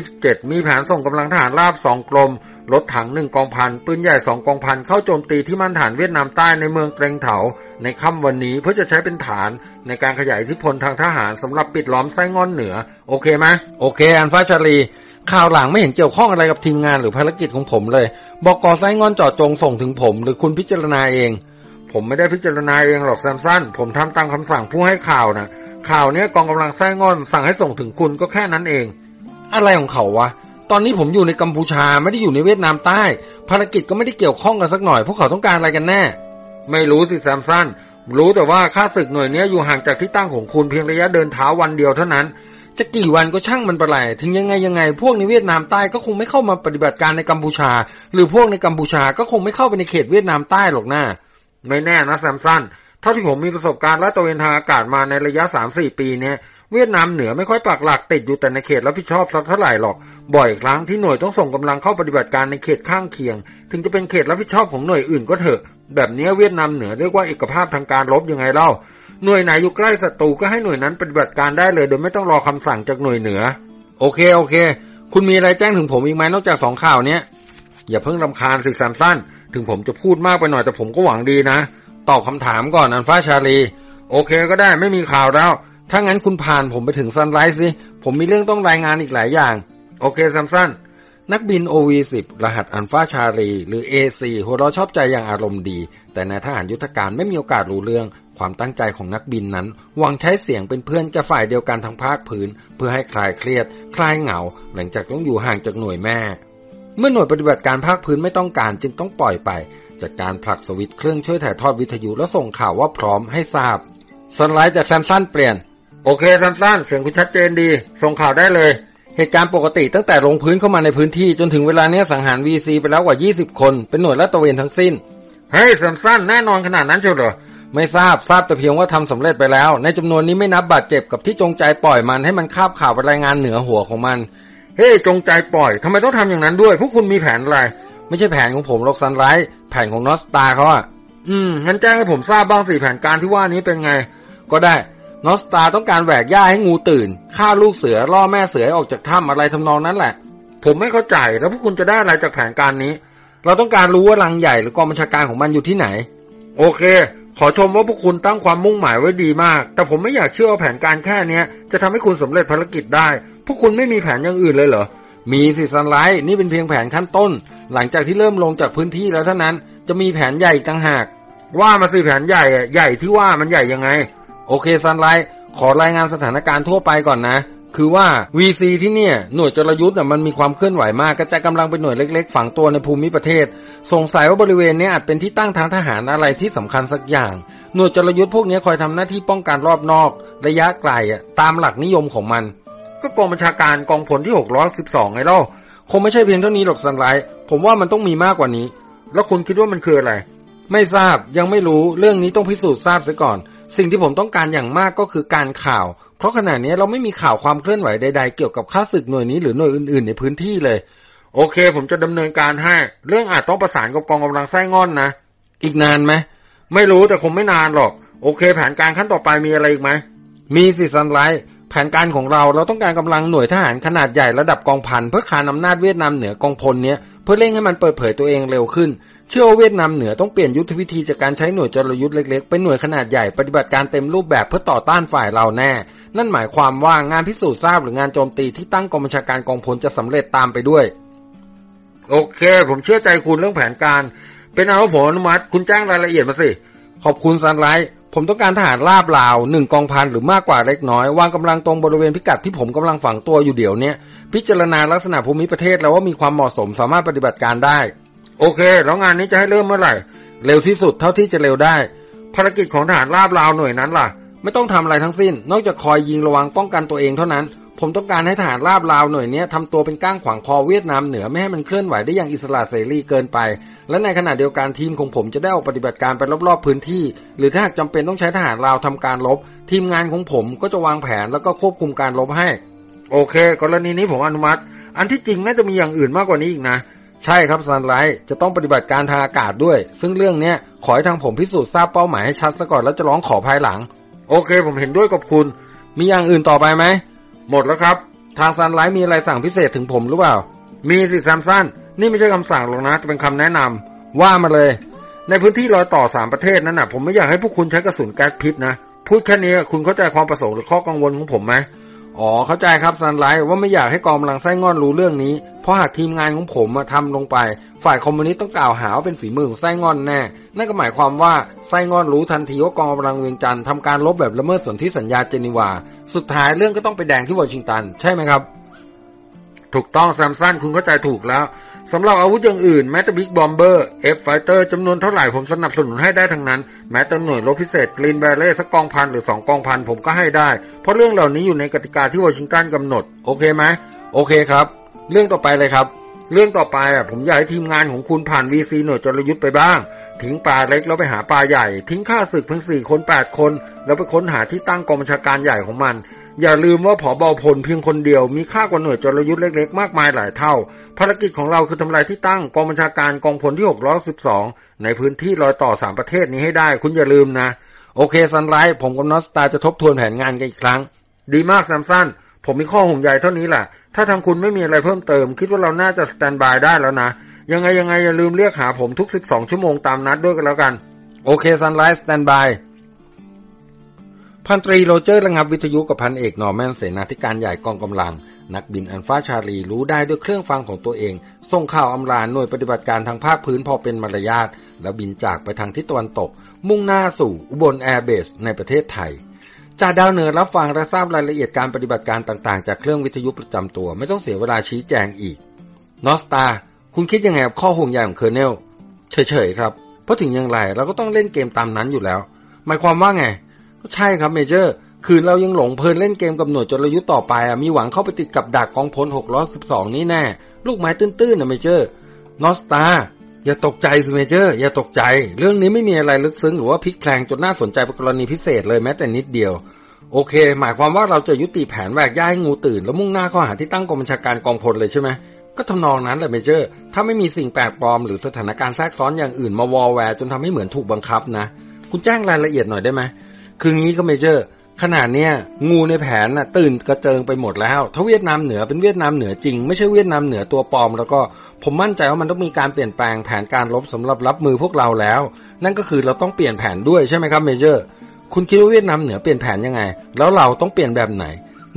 527 มีแผนส่งกำลังทหารราบสองกรมรถถังหนึ่งกองพันปืนใหญ่สองกองพันเข้าโจมตีที่มั่นฐานเวียดนามใต้ในเมืองเตรงเถา ในค่ำวันนี้เพื่อจะใช้เป็นฐานในการขยายอิทธิพลทางทหารสำหรับปิดล้อมไส้งอนเหนือ โอเคไหมโอเค อันฟ้าชาลีข่าวหลังไม่เห็นเกี่ยวข้องอะไรกับทีมงานหรือภารกิจของผมเลยบอกกอไส้งอนจาะจงส่งถึงผม หรือคุณพิจารณาเอง ผมไม่ได้พิจารณาเองหรอกแซมสันผมทำตามคำสั่งผู้ให้ข่าวนะข่าวเนี้ยกองกำลังไส้งอนสั่งให้ส่งถึงคุณก็แค่นั้นเอง อะไรของเขาวะตอนนี้ผมอยู่ในกัมพูชาไม่ได้อยู่ในเวียดนามใต้ ภารกิจก็ไม่ได้เกี่ยวข้องกันสักหน่อย พวกเขาต้องการอะไรกันแน่ ไม่รู้สิแซมสันรู้แต่ว่าค่าศึกหน่วยนี้อยู่ห่างจากที่ตั้งของคุณเพียงระยะเดินเท้าวันเดียวเท่านั้น จะกี่วันก็ช่างมันไปไรถึงยังไงยังไง พวกในเวียดนามใต้ก็คงไม่เข้ามาปฏิบัติการในกัมพูชา หรือพวกในกัมพูชาก็คงไม่เข้าไปในเขตเวียดนามใต้หรอกนะ ไม่แน่นะแซมสันเท่าที่ผมมีประสบการณ์และตระเวนทางอากาศมาในระยะสามสี่ปีเนี้ยเวียดนามเหนือไม่ค่อยปักหลักติดอยู่แต่ในเขตรับผิดชอบสักเท่าไหร่หรอก บ่อยครั้งที่หน่วยต้องส่งกำลังเข้าปฏิบัติการในเขตข้างเคียง ถึงจะเป็นเขตรับผิดชอบของหน่วยอื่นก็เถอะ แบบนี้เวียดนามเหนือเรียกว่าเอกภาพทางการรบยังไงเล่า หน่วยไหนอยู่ใกล้ศัตรูก็ให้หน่วยนั้นปฏิบัติการได้เลย โดยไม่ต้องรอคำสั่งจากหน่วยเหนือ โอเคโอเค คุณมีอะไรแจ้งถึงผมอีกไหมนอกจากสองข่าวเนี้ยอย่าเพิ่งรำคาญสิแซมสัน ถึงผมจะพูดมากไปหน่อยแต่ผมก็หวังดีนะ ตอบคำถามก่อนอันฟ้าชาลี โอเคก็ได้ไม่มีข่าวแล้ว ถ้างั้นคุณผ่านผมไปถึงซันไรส์สิ ผมมีเรื่องต้องรายงานอีกหลายอย่าง โอเคซัมสันนักบิน OV10 รหัสอันฟ้าชาลี หรือ AC หัวเราชอบใจอย่างอารมณ์ดี แต่นายทหารยุทธการไม่มีโอกาสรู้เรื่อง ความตั้งใจของนักบินนั้น หวังใช้เสียงเป็นเพื่อนกับฝ่ายเดียวกันทางภาคพื้น เพื่อให้คลายเครียด คลายเหงา หลังจากต้องอยู่ห่างจากหน่วยแม่ เมื่อหน่วยปฏิบัติการภาคพื้นไม่ต้องการจึงต้องปล่อยไป จากการผลักสวิตช์เครื่องช่วยถ่ายทอดวิทยุแล้วส่งข่าวว่าพร้อมให้ทราบสไลด์จากแซมซันเปลี่ยน โอเคแซมซันเสียงคุณชัดเจนดี ส่งข่าวได้เลย เหตุการณ์ปกติตั้งแต่ลงพื้นเข้ามาในพื้นที่จนถึงเวลาเนี้ยสังหาร VC ไปแล้วกว่า 20 คน เป็นหน่วยลาดตระเวนทั้งสิ้นเฮ้ยแซมซันแน่นอนขนาดนั้นเชียวเหรอไม่ทราบทราบแต่เพียงว่าทำสำเร็จไปแล้ว ในจำนวนนี้ไม่นับบาดเจ็บกับที่จงใจปล่อยมันให้มันคาบข่าวไปรายงานเหนือหัวของมัน เฮ้ยจงใจปล่อยทำไมต้องทำอย่างนั้นด้วย พวกคุณมีแผนอะไร ไม่ใช่แผนของผมหรอกซันไลท์แผนของนอสตาเขาอะอืมงั้นแจ้งให้ผมทราบบ้างสิแผนการที่ว่านี้เป็นไง ก็ได้นอสตาต้องการแหวกหญ้าให้งูตื่นฆ่าลูกเสือล่อแม่เสือออกจากถ้ำอะไรทำนองนั้นแหละ ผมไม่เข้าใจแล้วพวกคุณจะได้อะไรจากแผนการนี้ เราต้องการรู้ว่ารังใหญ่หรือกองบัญชาการของมันอยู่ที่ไหน โอเค ขอชมว่าพวกคุณตั้งความมุ่งหมายไว้ดีมาก แต่ผมไม่อยากเชื่อว่าแผนการแค่เนี้ยจะทำให้คุณสำเร็จภารกิจได้ พวกคุณไม่มีแผนอย่างอื่นเลยเหรอ มีสิซันไลท์นี่เป็นเพียงแผนขั้นต้น หลังจากที่เริ่มลงจากพื้นที่แล้วเท่านั้น จะมีแผนใหญ่ต่างหาก ว่ามาสิแผนใหญ่อะใหญ่ที่ว่ามันใหญ่ยังไง โอเคซันไลท์ขอรายงานสถานการณ์ทั่วไปก่อนนะ คือว่า VC ที่เนี่ยหน่วยจรยุทธ์มันมีความเคลื่อนไหวมากกระจายกำลังเป็นหน่วยเล็กๆ ฝังตัวในภูมิประเทศ สงสัยว่าบริเวณนี้อาจเป็นที่ตั้งทางทหารอะไรที่สำคัญสักอย่าง หน่วยจรยุทธ์พวกนี้คอยทำหน้าที่ป้องกันรอบนอก ระยะไกลตามหลักนิยมของมัน ก็กองบัญชาการกองพลที่612ไงเล่าคงไม่ใช่เพียงเท่านี้หรอกสันไลผมว่ามันต้องมีมากกว่านี้ แล้วคุณคิดว่ามันคืออะไร ไม่ทราบยังไม่รู้เรื่องนี้ต้องพิสูจน์ทราบเสียก่อน สิ่งที่ผมต้องการอย่างมากก็คือการข่าว เพราะขณะนี้เราไม่มีข่าวความเคลื่อนไหวใดๆ เกี่ยวกับข้าศึกหน่วยนี้หรือหน่วยอื่นๆ ในพื้นที่เลย โอเค ผมจะดำเนินการให้ เรื่องอาจต้องประสานกับกองกำลังไส้งอนนะ อีกนานไหมไม่รู้แต่คงไม่นานหรอก โอเค แผนการขั้นต่อไปมีอะไรอีกไหมมีสิซันไล ผนการของเราเราต้องการกำลังหน่วยทหารขนาดใหญ่ระดับกองพันเพื่อขานอำนาจเวียดนามเหนือกองพลเนี้ยเพื่อเร่งให้มันเปิดเผยตัวเองเร็วขึ้น เชื่อว่าเวียดนามเหนือต้องเปลี่ยนยุทธวิธีจากการใช้หน่วยจรยุทธ์เล็กๆ เป็นหน่วยขนาดใหญ่ปฏิบัติการเต็มรูปแบบเพื่อต่อต้านฝ่ายเราแน่ นั่นหมายความว่างานพิสูจน์ทราบหรืองานโจมตีที่ตั้งกองบัญชาการกองพลจะสำเร็จตามไปด้วย โอเค ผมเชื่อใจคุณเรื่องแผนการ เป็นอันผมอนุมัติคุณแจ้งรายละเอียดมาสิขอบคุณซันไลท์ ผมต้องการทหารราบลาวหนึ่งกองพันหรือมากกว่าเล็กน้อย วางกำลังตรงบริเวณพิกัดที่ผมกำลังฝังตัวอยู่เดี๋ยวนี้พิจารณาลักษณะภูมิประเทศแล้วว่ามีความเหมาะสมสามารถปฏิบัติการได้ โอเค แล้วงานนี้จะให้เริ่มเมื่อไหร่ เร็วที่สุดเท่าที่จะเร็วได้ ภารกิจของทหารราบลาวหน่วยนั้นล่ะ ไม่ต้องทำอะไรทั้งสิ้น นอกจากคอยยิงระวังป้องกันตัวเองเท่านั้น ผมต้องการให้ทหารราบลาวหน่วยนี้ทำตัวเป็นก้างขวางคอเวียดนามเหนือไม่ให้มันเคลื่อนไหวได้อย่างอิสระเสรีเกินไป และในขณะเดียวกันทีมของผมจะได้ออกปฏิบัติการไปรอบๆพื้นที่ หรือถ้าหากจำเป็นต้องใช้ทหารลาวทำการรบทีมงานของผมก็จะวางแผนแล้วก็ควบคุมการรบให้ โอเค กรณีนี้ผมอนุมัติ อันที่จริงน่าจะมีอย่างอื่นมากกว่านี้อีกนะ ใช่ครับซันไลท์จะต้องปฏิบัติการทางอากาศด้วย ซึ่งเรื่องนี้ขอให้ทางผมพิสูจน์ทราบเป้าหมายให้ชัดซะก่อนแล้วจะร้องขอภายหลัง โอเค ผมเห็นด้วยกับคุณ มีอย่างอื่นต่อไปไหม หมดแล้วครับ ทางซันไลท์มีอะไรสั่งพิเศษถึงผมหรือเปล่า มีสิแซมสันนี่ไม่ใช่คำสั่งหรอกนะเป็นคำแนะนำว่ามาเลย ในพื้นที่รอยต่อสามประเทศนั้นน่ะ ผมไม่อยากให้พวกคุณใช้กระสุนแก๊สพิษนะ พูดแค่นี้คุณเข้าใจความประสงค์หรือข้อกังวลของผมไหม อ๋อเข้าใจครับซันไลท์ว่าไม่อยากให้กองกำลังไซ่ง่อนรู้เรื่องนี้ เพราะหากทีมงานของผมมาทำลงไป ฝ่ายคอมมิวนิสต์ต้องกล่าวหาว่าเป็นฝีมือของไซ่ง่อนแน่ นั่นก็หมายความว่าไซ่ง่อนรู้ทันทีว่ากองกำลังเวียงจันทร์ทำการรบแบบละเมิดสนธิสัญญาเจนีวา สุดท้ายเรื่องก็ต้องไปแดงที่วอชิงตัน ใช่ไหมครับ ถูกต้องแซมสันคุณเข้าใจถูกแล้ว สำหรับอาวุธอย่างอื่นแม้แต่ big bomber F fighter จำนวนเท่าไหร่ผมสนับสนุนให้ได้ทั้งนั้น แม้แต่หน่วยรบพิเศษ Green Beret สักกองพันหรือสองกองพันผมก็ให้ได้ เพราะเรื่องเหล่านี้อยู่ในกติกาที่วอชิงตันกำหนด โอเคไหมโอเคครับ เรื่องต่อไปเลยครับ เรื่องต่อไปอะผมอยากให้ทีมงานของคุณผ่าน VC หน่วยจรยุทธ์ไปบ้าง ทิ้งปลาเล็กแล้วไปหาปลาใหญ่ ทิ้งข้าศึกเพียงสี่คนแปดคน แล้วไปค้นหาที่ตั้งกองบัญชาการใหญ่ของมัน อย่าลืมว่าผอบอพลเพียงคนเดียวมีค่ากว่าหน่วยจรยุทธ์เล็กๆ มากมายหลายเท่า ภารกิจของเราคือทำลายที่ตั้งกองบัญชาการกองพลที่ 612 ในพื้นที่รอยต่อสามประเทศนี้ให้ได้ คุณอย่าลืมนะ โอเคซันไลท์ผมกับนอสตาจะทบทวนแผนงานกันอีกครั้ง ดีมากแซมสันผมมีข้อห่วงใยเท่านี้แหละถ้าทางคุณไม่มีอะไรเพิ่มเติม คิดว่าเราน่าจะ standby ได้แล้วนะยังไงยังไงอย่าลืมเรียกหาผมทุก 12 ชั่วโมงตามนัดด้วยกันแล้วกัน โอเค Sunlight standby พันตรีโรเจอร์ระงับวิทยุกับพันเอกนอร์แมนเสนาธิการใหญ่กองกำลัง นักบิน Alpha Charlie รู้ได้ด้วยเครื่องฟังของตัวเอง ส่งข่าวอำลาหน่วยปฏิบัติการทางภาคพื้นพอเป็นมารยาทแล้วบินจากไปทางทิศตะวันตก มุ่งหน้าสู่อุบล Air Base ในประเทศไทยจ่าดาวเหนือรับฟังและทราบรายละเอียดการปฏิบัติการต่างๆ จากเครื่องวิทยุประจำตัวไม่ต้องเสียเวลาชี้แจงอีก North Starคุณคิดยังไงกับข้อห่วงใยของ Colonel เฉยๆครับเพราะถึงอย่างไรเราก็ต้องเล่นเกมตามนั้นอยู่แล้ว หมายความว่าไง ก็ใช่ครับ Major คืนเรายังหลงเพลินเล่นเกมกับหน่วยจรยุทธ์ต่อไปอะมีหวังเข้าไปติดกับดักกองพล612 นี้แน่ ลูกไม้ตื้นๆนะ Major North Star อย่าตกใจสิ Major อย่าตกใจ เรื่องนี้ไม่มีอะไรลึกซึ้งหรือว่าพลิกแพลงจนน่าสนใจเป็นกรณีพิเศษเลยแม้แต่นิดเดียวโอเค หมายความว่าเราจะยุติแผนแหวกหญ้าให้งูตื่น แล้วมุ่งหน้าเข้าหาที่ตั้งกองบัญชาการกองพลเลยใช่ไหมก็ทำนองนั้นแหละ Major ถ้าไม่มีสิ่งแปลกปลอมหรือสถานการณ์แทรกซ้อนอย่างอื่นมาวอลแวร์จนทำให้เหมือนถูกบังคับนะ คุณแจ้งรายละเอียดหน่อยได้ไหม คืองี้ก็ Major ขนาดเนี้ยงูในแผนน่ะตื่นกระเจิงไปหมดแล้ว ถ้าเวียดนามเหนือเป็นเวียดนามเหนือจริง ไม่ใช่เวียดนามเหนือตัวปลอม แล้วก็ผมมั่นใจว่ามันต้องมีการเปลี่ยนแปลงแผนการรบสำหรับรับมือพวกเราแล้ว นั่นก็คือเราต้องเปลี่ยนแผนด้วยใช่ไหมครับ Major คุณคิดว่าเวียดนามเหนือเปลี่ยนแผนยังไง แล้วเราต้องเปลี่ยนแบบไหน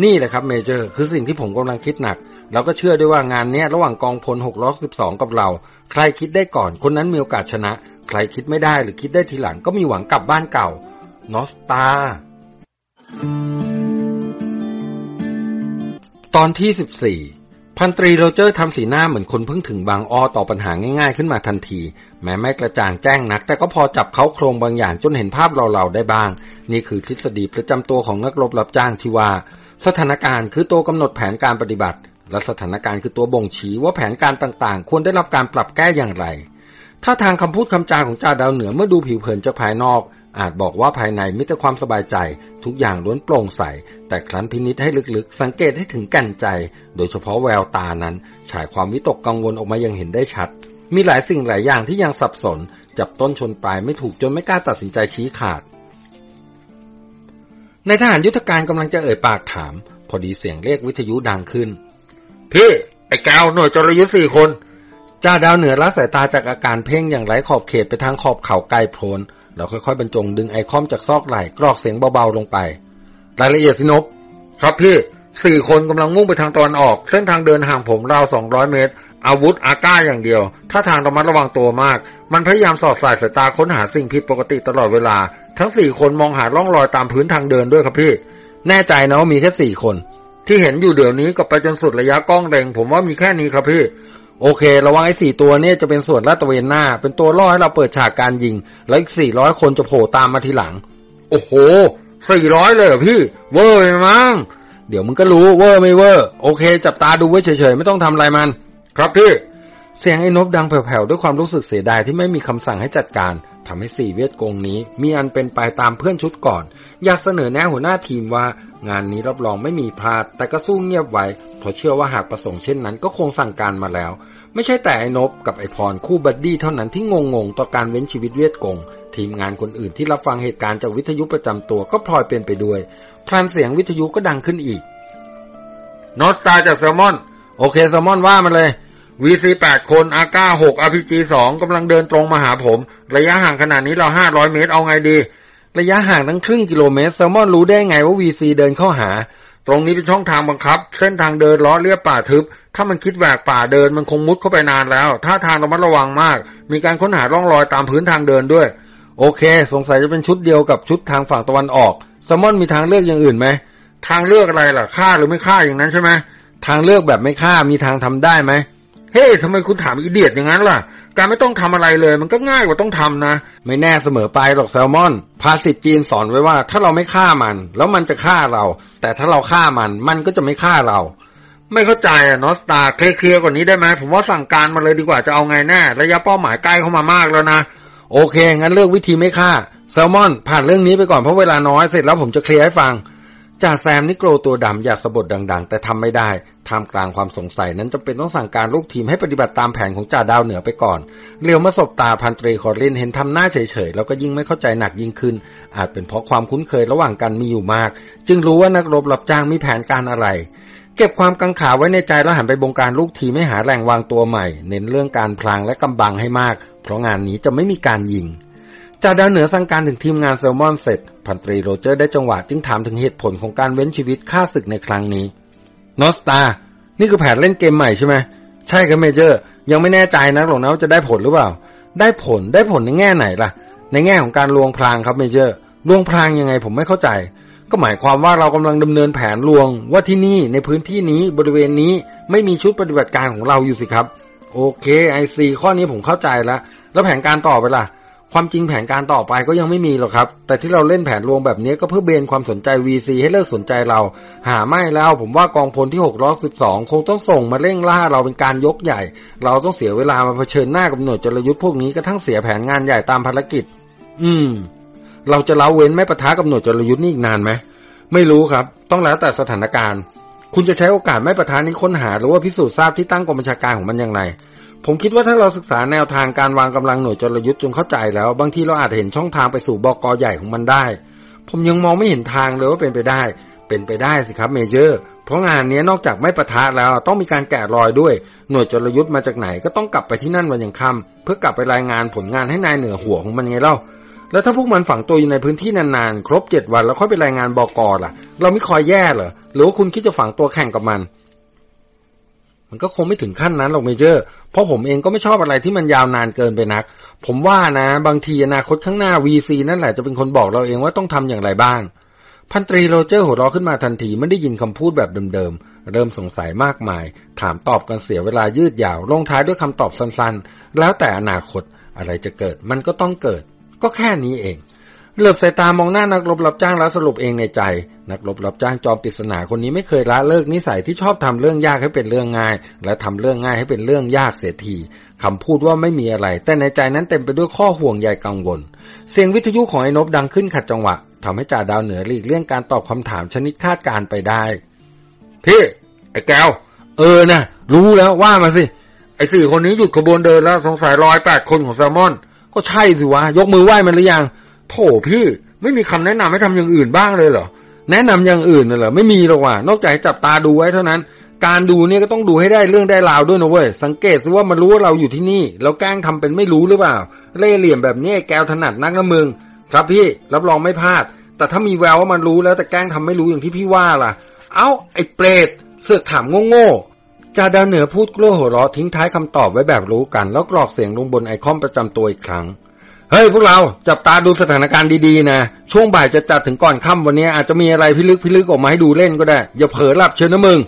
นี่แหละครับ Major คือสิ่งที่ผมกำลังคิดหนักเราก็เชื่อด้วยว่างานนี้ระหว่างกองพล612 กับเรา ใครคิดได้ก่อนคนนั้นมีโอกาสชนะ ใครคิดไม่ได้หรือคิดได้ทีหลังก็มีหวังกลับบ้านเก่า North Star ตอนที่ 14 พันตรีโรเจอร์ทำสีหน้าเหมือนคนเพิ่งถึงบางอ้อต่อปัญหาง่ายๆขึ้นมาทันที แม้ไม่กระจ่างแจ้งนัก แต่ก็พอจับเค้าโครงบางอย่างจนเห็นภาพรางๆได้บ้าง นี่คือทฤษฎีประจำตัวของนักรบรับจ้างที่ว่า สถานการณ์คือตัวกำหนดแผนการปฏิบัติ และสถานการณ์คือตัวบ่งชี้ว่าแผนการต่างๆ ควรได้รับการปรับแก้อย่างไรถ้าทางคำพูดคำจาของจ่าดาวเหนือเมื่อดูผิวเผินจากภายนอก อาจบอกว่าภายในมิตรความสบายใจ ทุกอย่างล้วนโปร่งใส แต่ครั้นพินิษให้ลึกๆ สังเกตให้ถึงกันใจ โดยเฉพาะแววตานั้น ฉายความวิตกกังวลออกมายังเห็นได้ชัด มีหลายสิ่งหลายอย่างที่ยังสับสน จับต้นชนปลายไม่ถูกจนไม่กล้าตัดสินใจชี้ขาดในทหารยุทธการกำลังจะเอ่ยปากถาม พอดีเสียงเรียกวิทยุดังขึ้น พี่ไอ้แก้วหน่วยจรยุทธ์สี่คน จ้าดาวเหนือละสายตาจากอาการเพ่งอย่างไร้ขอบเขตไปทางขอบเข่าไกลโพลน เราค่อยๆบรรจงดึงไอคอมจากซอกไหล่กรอกเสียงเบาๆลงไป รายละเอียดสินบครับพี่สี่คนกำลังมุ่งไปทางตอนออก เส้นทางเดินห่างผมราวสองร้อยเมตร อาวุธอาก้าอย่างเดียว ถ้าทางระมัดระวังตัวมาก มันพยายามสอดสายสายตาค้นหาสิ่งผิดปกติตลอดเวลา ทั้งสี่คนมองหาร่องรอยตามพื้นทางเดินด้วยครับพี่ แน่ใจนะว่ามีแค่สี่คน ที่เห็นอยู่เดี๋ยวนี้กับไปจนสุดระยะกล้องเร็ง ผมว่ามีแค่นี้ครับพี่ โอเค ระวังไอ้สี่ตัวนี้จะเป็นส่วนลาดตะเวนหน้า เป็นตัวล่อให้เราเปิดฉากการยิง แล้วอีกสี่ร้อยคนจะโผล่ตามมาทีหลัง โอ้โหสี่ร้อยเลยเหรอพี่ เวอร์ไหมมั้ง เดี๋ยวมึงก็รู้เวอร์ไม่เวอร์ โอเค จับตาดูไว้เฉยๆ ไม่ต้องทำอะไรมัน ครับพี่ เสียงไอ้นบดังแผ่วๆ ด้วยความรู้สึกเสียดายที่ไม่มีคำสั่งให้จัดการ ทำให้สี่เวียดกงนี้มีอันเป็นไปตามเพื่อนชุดก่อน อยากเสนอแนะหัวหน้าทีมว่า งานนี้รับรองไม่มีพลาด แต่ก็สู้เงียบไว้เพราะเชื่อว่าหากประสงค์เช่นนั้นก็คงสั่งการมาแล้ว ไม่ใช่แต่ไอ้นบกับไอ้พรคู่ buddy เท่านั้นที่งงงต่อการเว้นชีวิตเวียดกง ทีมงานคนอื่นที่รับฟังเหตุการณ์จากวิทยุประจำตัวก็พลอยเป็นไปด้วยพลันเสียงวิทยุก็ดังขึ้นอีกนอสตาจากแซลมอน โอเคแซลมอนว่ามาเลย VC8 คนอาก้า6 RPG 2กำลังเดินตรงมาหาผม ระยะห่างขนาดนี้เรา500เมตรเอาไงดี ระยะห่างตั้งครึ่งกิโลเมตรแซลมอนรู้ได้ไงว่าวีซีเดินเข้าหา ตรงนี้เป็นช่องทางบังคับ เส้นทางเดินล้อเลียบป่าทึบ ถ้ามันคิดแหวกป่าเดินมันคงมุดเข้าไปนานแล้วท่าทางระมัดระวังมาก มีการค้นหาร่องรอยตามพื้นทางเดินด้วย โอเค สงสัยจะเป็นชุดเดียวกับชุดทางฝั่งตะวันออกแซลมอนมีทางเลือกอย่างอื่นไหมทางเลือกอะไรล่ะฆ่าหรือไม่ฆ่าอย่างนั้นใช่ไหมทางเลือกแบบไม่ฆ่ามีทางทำได้ไหม เฮ้ hey, ทำไมคุณถามอีเดียดอย่างนั้นล่ะ การไม่ต้องทำอะไรเลย มันก็ง่ายกว่าต้องทำนะ ไม่แน่เสมอไปหรอกแซลมอน ภาษิตจีนสอนไว้ว่า ถ้าเราไม่ฆ่ามัน แล้วมันจะฆ่าเรา แต่ถ้าเราฆ่ามัน มันก็จะไม่ฆ่าเรา ไม่เข้าใจอะนอสตาเคลียร์กว่านี้ได้ไหมผมว่าสั่งการมาเลยดีกว่าจะเอาไงแน่ระยะเป้าหมายใกล้เข้ามามากแล้วนะ โอเค งั้นเลือกวิธีไม่ฆ่าแซลมอน ผ่านเรื่องนี้ไปก่อนเพราะเวลาน้อยเสร็จแล้วผมจะเคลียร์ให้ฟัง จ่าแซมนิโกรตัวดำอยากสะบดดังๆ แต่ทำไม่ได้ท่ามกลางความสงสัยนั้นจำเป็นต้องสั่งการลูกทีมให้ปฏิบัติตามแผนของจ่าดาวเหนือไปก่อนเรียวมาสบตาพันตรีคอรินเห็นทำหน้าเฉยๆ แล้วก็ยิ่งไม่เข้าใจหนักยิ่งขึ้น อาจเป็นเพราะความคุ้นเคยระหว่างกันมีอยู่มาก จึงรู้ว่านักรบรับจ้างมีแผนการอะไร เก็บความกังขาไว้ในใจแล้วหันไปบงการลูกทีมให้หาแหล่งวางตัวใหม่ เน้นเรื่องการพลางและกำบังให้มาก เพราะงานนี้จะไม่มีการยิง จากดาวเหนือสั่งการถึงทีมงานเซลมอนเสร็จ พันตรีโรเจอร์ได้จังหวะจึงถามถึงเหตุผลของการเว้นชีวิตฆ่าศึกในครั้งนี้ North Star นี่คือแผนเล่นเกมใหม่ใช่ไหม ใช่ครับ Major ยังไม่แน่ใจนะหรอกนะว่าจะได้ผลหรือเปล่า ได้ผลได้ผลในแง่ไหนล่ะ ในแง่ของการลวงพรางครับ Major ลวงพรางยังไงผมไม่เข้าใจ ก็หมายความว่าเรากำลังดำเนินแผนลวง ว่าที่นี่ในพื้นที่นี้บริเวณนี้ไม่มีชุดปฏิบัติการของเราอยู่สิครับ โอเคไอซีข้อนี้ผมเข้าใจแล้ว แล้วแผนการต่อไปล่ะ ความจริงแผนการต่อไปก็ยังไม่มีหรอกครับ แต่ที่เราเล่นแผนลวงแบบนี้ก็เพื่อเบนความสนใจ VC ให้เลิกสนใจเรา หาไม่แล้วผมว่ากองพลที่ 612 คงต้องส่งมาเร่งล่าเราเป็นการยกใหญ่ เราต้องเสียเวลามาเผชิญหน้ากับหน่วยจรยุทธ์พวกนี้กระทั่งเสียแผนงานใหญ่ตามภารกิจ อืม เราจะเล้าเว้นไม่ประทะกับหน่วยจรยุทธ์นี่อีกนานไหมไม่รู้ครับ ต้องแล้วแต่สถานการณ์ คุณจะใช้โอกาสไม่ประทานนี้ค้นหาหรือว่าพิสูจน์ทราบที่ตั้งกองบัญชาการของมันอย่างไร ผมคิดว่าถ้าเราศึกษาแนวทางการวางกำลังหน่วยจรยุทธ์จนเข้าใจแล้ว บางทีเราอาจเห็นช่องทางไปสู่บกใหญ่ของมันได้ ผมยังมองไม่เห็นทางเลยว่าเป็นไปได้ เป็นไปได้สิครับเมเจอร์ เพราะงานนี้นอกจากไม่ประทะแล้วต้องมีการแกะรอยด้วย หน่วยจรยุทธ์มาจากไหนก็ต้องกลับไปที่นั่นวันยังค่ำเพื่อกลับไปรายงานผลงานให้นายเหนือหัวของมันไงเล่า แล้วถ้าพวกมันฝังตัวอยู่ในพื้นที่นานๆ ครบเจ็ดวันแล้วค่อยไปรายงานบกล่ะ เราไม่คอยแย่เหรอ หรือว่าคุณคิดจะฝังตัวแข่งกับมัน มันก็คงไม่ถึงขั้นนั้นหรอก Major เพราะผมเองก็ไม่ชอบอะไรที่มันยาวนานเกินไปนัก ผมว่านะ บางทีอนาคตข้างหน้า VC นั่นแหละจะเป็นคนบอกเราเองว่าต้องทำอย่างไรบ้าง พันตรีโรเจอร์หัวเราะขึ้นมาทันทีเมื่อได้ยินคำพูดแบบเดิมๆ เริ่มสงสัยมากมาย ถามตอบกันเสียเวลายืดยาว ลงท้ายด้วยคำตอบสั้นๆ แล้วแต่อนาคตอะไรจะเกิด มันก็ต้องเกิด ก็แค่นี้เอง เหลือบสายตามองหน้านักรบรับจ้างแล้วสรุปเองในใจ นักรบรับจ้างจอมปริศนาคนนี้ไม่เคยละเลิกนิสัยที่ชอบทำเรื่องยากให้เป็นเรื่องง่าย และทำเรื่องง่ายให้เป็นเรื่องยากเสียทีคำพูดว่าไม่มีอะไร แต่ในใจนั้นเต็มไปด้วยข้อห่วงใยกังวล เสียงวิทยุของไอ้นบดังขึ้นขัดจังหวะทำให้จ่าดาวเหนือหลีกเลี่ยงการตอบคำถามชนิดคาดการไปได้พี่ไอ้แก้วเออนะรู้แล้วว่ามาสิไอ้สี่คนนี้หยุดขบวนเดินแล้วสงสัยร้อยแปดคนของแซลมอน ก็ใช่สิวะ ยกมือไหว้มันหรือยัง โถพี่ ไม่มีคำแนะนำให้ทำอย่างอื่นบ้างเลยเหรอ แนะนำอย่างอื่นน่ะเหรอ ไม่มีหรอกว่ะ นอกจากจับตาดูไว้เท่านั้น การดูเนี่ยก็ต้องดูให้ได้เรื่องได้ราวด้วยนะเว้ย สังเกตซิว่ามันรู้ว่าเราอยู่ที่นี่แล้วแกล้งทำเป็นไม่รู้หรือเปล่า เล่เหลี่ยมแบบนี้ไอ้แกวถนัดนักนะมึง ครับพี่ รับรองไม่พลาด แต่ถ้ามีแววว่ามันรู้แล้วแต่แกล้งทำไม่รู้อย่างที่พี่ว่าล่ะ เอ้า ไอ้เปรต เสือกถามโง่ๆจ่าดาวเหนือพูดกลัวหัวเราะทิ้งท้ายคำตอบไว้แบบรู้กัน แล้วกรอกเสียงลงบนไอคอนประจำตัวอีกครั้ง เฮ้ยพวกเราจับตาดูสถานการณ์ดีๆนะช่วงบ่ายจะจัดถึงก่อนค่ำวันนี้อาจจะมีอะไรพิลึกพิลึกออกมาให้ดูเล่นก็ได้ อย่าเผลอหลับเชียวนะมึง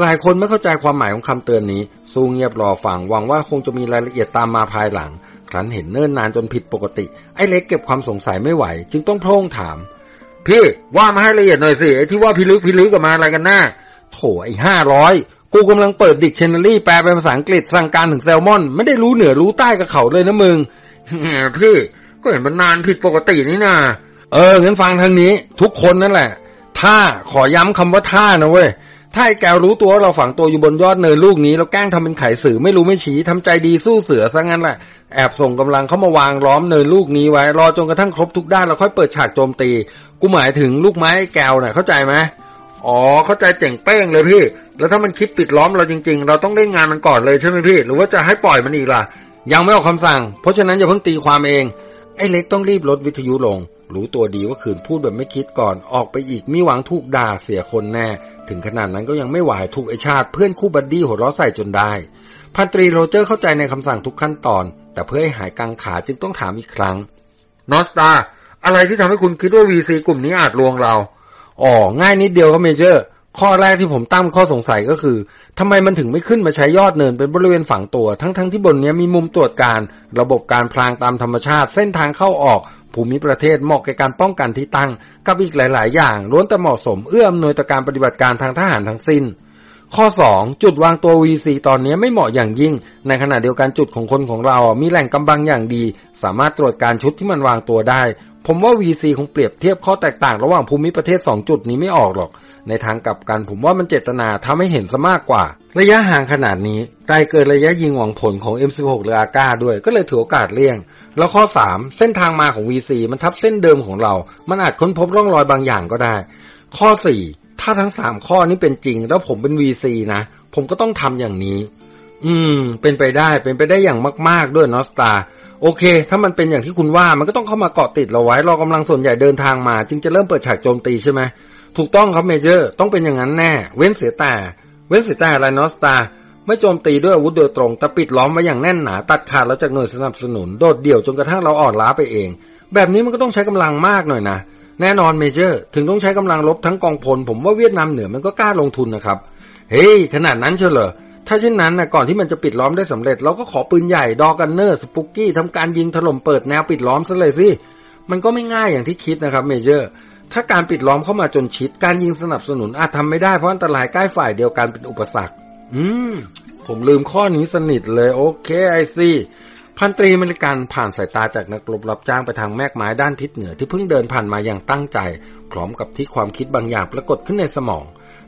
หลายคนไม่เข้าใจความหมายของคำเตือนนี้สู้เงียบรอฟังหวังว่าคงจะมีรายละเอียดตามมาภายหลัง ครั้นเห็นเนิ่นนานจนผิดปกติ ไอ้เล็กเก็บความสงสัยไม่ไหว จึงต้องโพร่งถาม พี่ว่ามาให้ละเอียดหน่อยสิที่ว่าพิลึกพิลึกกับมาอะไรกันหน้าโถไอ้ห้าร้อยกูกำลังเปิดดิกชันนารีแปลเป็นภาษาอังกฤษสั่งการถึงแซลมอน ไม่ได้รู้เหนือรู้ใต้กับเขาเลยนะมึง พี่ก็เห็นมันนานผิดปกตินี่นาเอองั้นฟังทางนี้ ทุกคนนั่นแหละ ถ้าขอย้ำคำว่าท่านะเว้ยถ้าไอ้แกวรู้ตัวว่าเราฝังตัวอยู่บนยอดเนินลูกนี้แล้วแกล้งทำเป็นไขสื่อไม่รู้ไม่ชี้ทำใจดีสู้เสือซะงั้นแหละแอบส่งกำลังเข้ามาวางล้อมเนินลูกนี้ไว้ รอจนกระทั่งครบทุกด้านแล้วค่อยเปิดฉากโจมตี กูหมายถึงลูกไม้ไอ้แกวน่ะ เข้าใจไหมอ๋อเข้าใจเจ๋งเป้งเลยพี่ แล้วถ้ามันคิดปิดล้อมเราจริง ๆ เราต้องเล่นงานมันก่อนเลยใช่ไหมพี่ หรือว่าจะให้ปล่อยมันอีกล่ะ ยังไม่ออกคำสั่ง เพราะฉะนั้นอย่าเพิ่งตีความเอง ไอ้เล็กต้องรีบลดวิทยุลง รู้ตัวดีว่าขืนพูดแบบไม่คิดก่อนออกไปอีกมีหวังถูกด่าเสียคนแน่ ถึงขนาดนั้นก็ยังไม่ไหวถูกไอชาติเพื่อนคู่บัดดี้หัวเราะใส่จนได้ พันตรีโรเจอร์เข้าใจในคำสั่งทุกขั้นตอน แต่เพื่อให้หายกังขาจึงต้องถามอีกครั้ง North Star อะไรที่ทำให้คุณคิดว่า VC กลุ่มนี้อาจลวงเราอ๋อง่ายนิดเดียวครับ Major ข้อแรกที่ผมตั้งข้อสงสัยก็คือ ทำไมมันถึงไม่ขึ้นมาใช้ยอดเนินเป็นบริเวณฝังตัว ทั้งๆที่บนนี้มีมุมตรวจการ ระบบการพรางตามธรรมชาติ เส้นทางเข้าออก ภูมิประเทศเหมาะแก่การป้องกันที่ตั้ง กับอีกหลาย ๆ อย่างล้วนแต่เหมาะสมเอื้ออำนวยต่อการปฏิบัติการทางทหารทั้งสิ้น ข้อ 2 จุดวางตัว VC ตอนนี้ไม่เหมาะอย่างยิ่ง ในขณะเดียวกันจุดของคนของเรา มีแหล่งกำบังอย่างดี สามารถตรวจการชุดที่มันวางตัวได้ ผมว่า VC คงเปรียบเทียบข้อแตกต่างระหว่างภูมิประเทศ 2 จุดนี้ไม่ออกหรอก ในทางกลับกันผมว่ามันเจตนาทำให้เห็นซะมากกว่า ระยะห่างขนาดนี้ไกลเกินระยะยิงหวังผลของ M16 หรืออาก้าด้วยก็เลยถือโอกาสเลี่ยง แล้วข้อ 3 เส้นทางมาของ VC มันทับเส้นเดิมของเรา มันอาจค้นพบร่องรอยบางอย่างก็ได้ ข้อ 4 ถ้าทั้ง 3 ข้อนี้เป็นจริง แล้วผมเป็น VC นะ ผมก็ต้องทำอย่างนี้ อืม เป็นไปได้เป็นไปได้อย่างมาก ๆ ด้วยนอสตาโอเค ถ้ามันเป็นอย่างที่คุณว่า มันก็ต้องเข้ามาเกาะติดเราไว้ เรากำลังส่วนใหญ่เดินทางมา จึงจะเริ่มเปิดฉากโจมตีใช่ไหม ถูกต้องครับเมเจอร์ ต้องเป็นอย่างนั้นแน่ เว้นเสียแต่เว้นเสียแต่ไรนอสตาไม่โจมตีด้วยอาวุธโดยตรง แต่ปิดล้อมไว้อย่างแน่นหนา ตัดขาดแล้วจากหน่วยสนับสนุน โดดเดี่ยวจนกระทั่งเราอ่อนล้าไปเอง แบบนี้มันก็ต้องใช้กำลังมากหน่อยนะ แน่นอน Major ถึงต้องใช้กำลังรบทั้งกองพล ผมว่าเวียดนามเหนือมันก็กล้าลงทุนนะครับ เฮ้ย ขนาดนั้นเชียวเหรอ ถ้าเช่นนั้นนะก่อนที่มันจะปิดล้อมได้สำเร็จ เราก็ขอปืนใหญ่ฮอ gunner Spooky ทำการยิงถล่มเปิดแนวปิดล้อมซะเลยสิ มันก็ไม่ง่ายอย่างที่คิดนะครับ Major ถ้าการปิดล้อมเข้ามาจนชิด การยิงสนับสนุนอาจทำไม่ได้เพราะอันตรายใกล้ฝ่ายเดียวกันเป็นอุปสรรค อืม ผมลืมข้อนี้สนิทเลย โอเค I seeพันตรีมริกันผ่านสายตาจากนักรบรับจ้างไปทางแมกไม้ด้านทิศเหนือที่เพิ่งเดินผ่านมาอย่างตั้งใจ พร้อมกับที่ความคิดบางอย่างปรากฏขึ้นในสมอง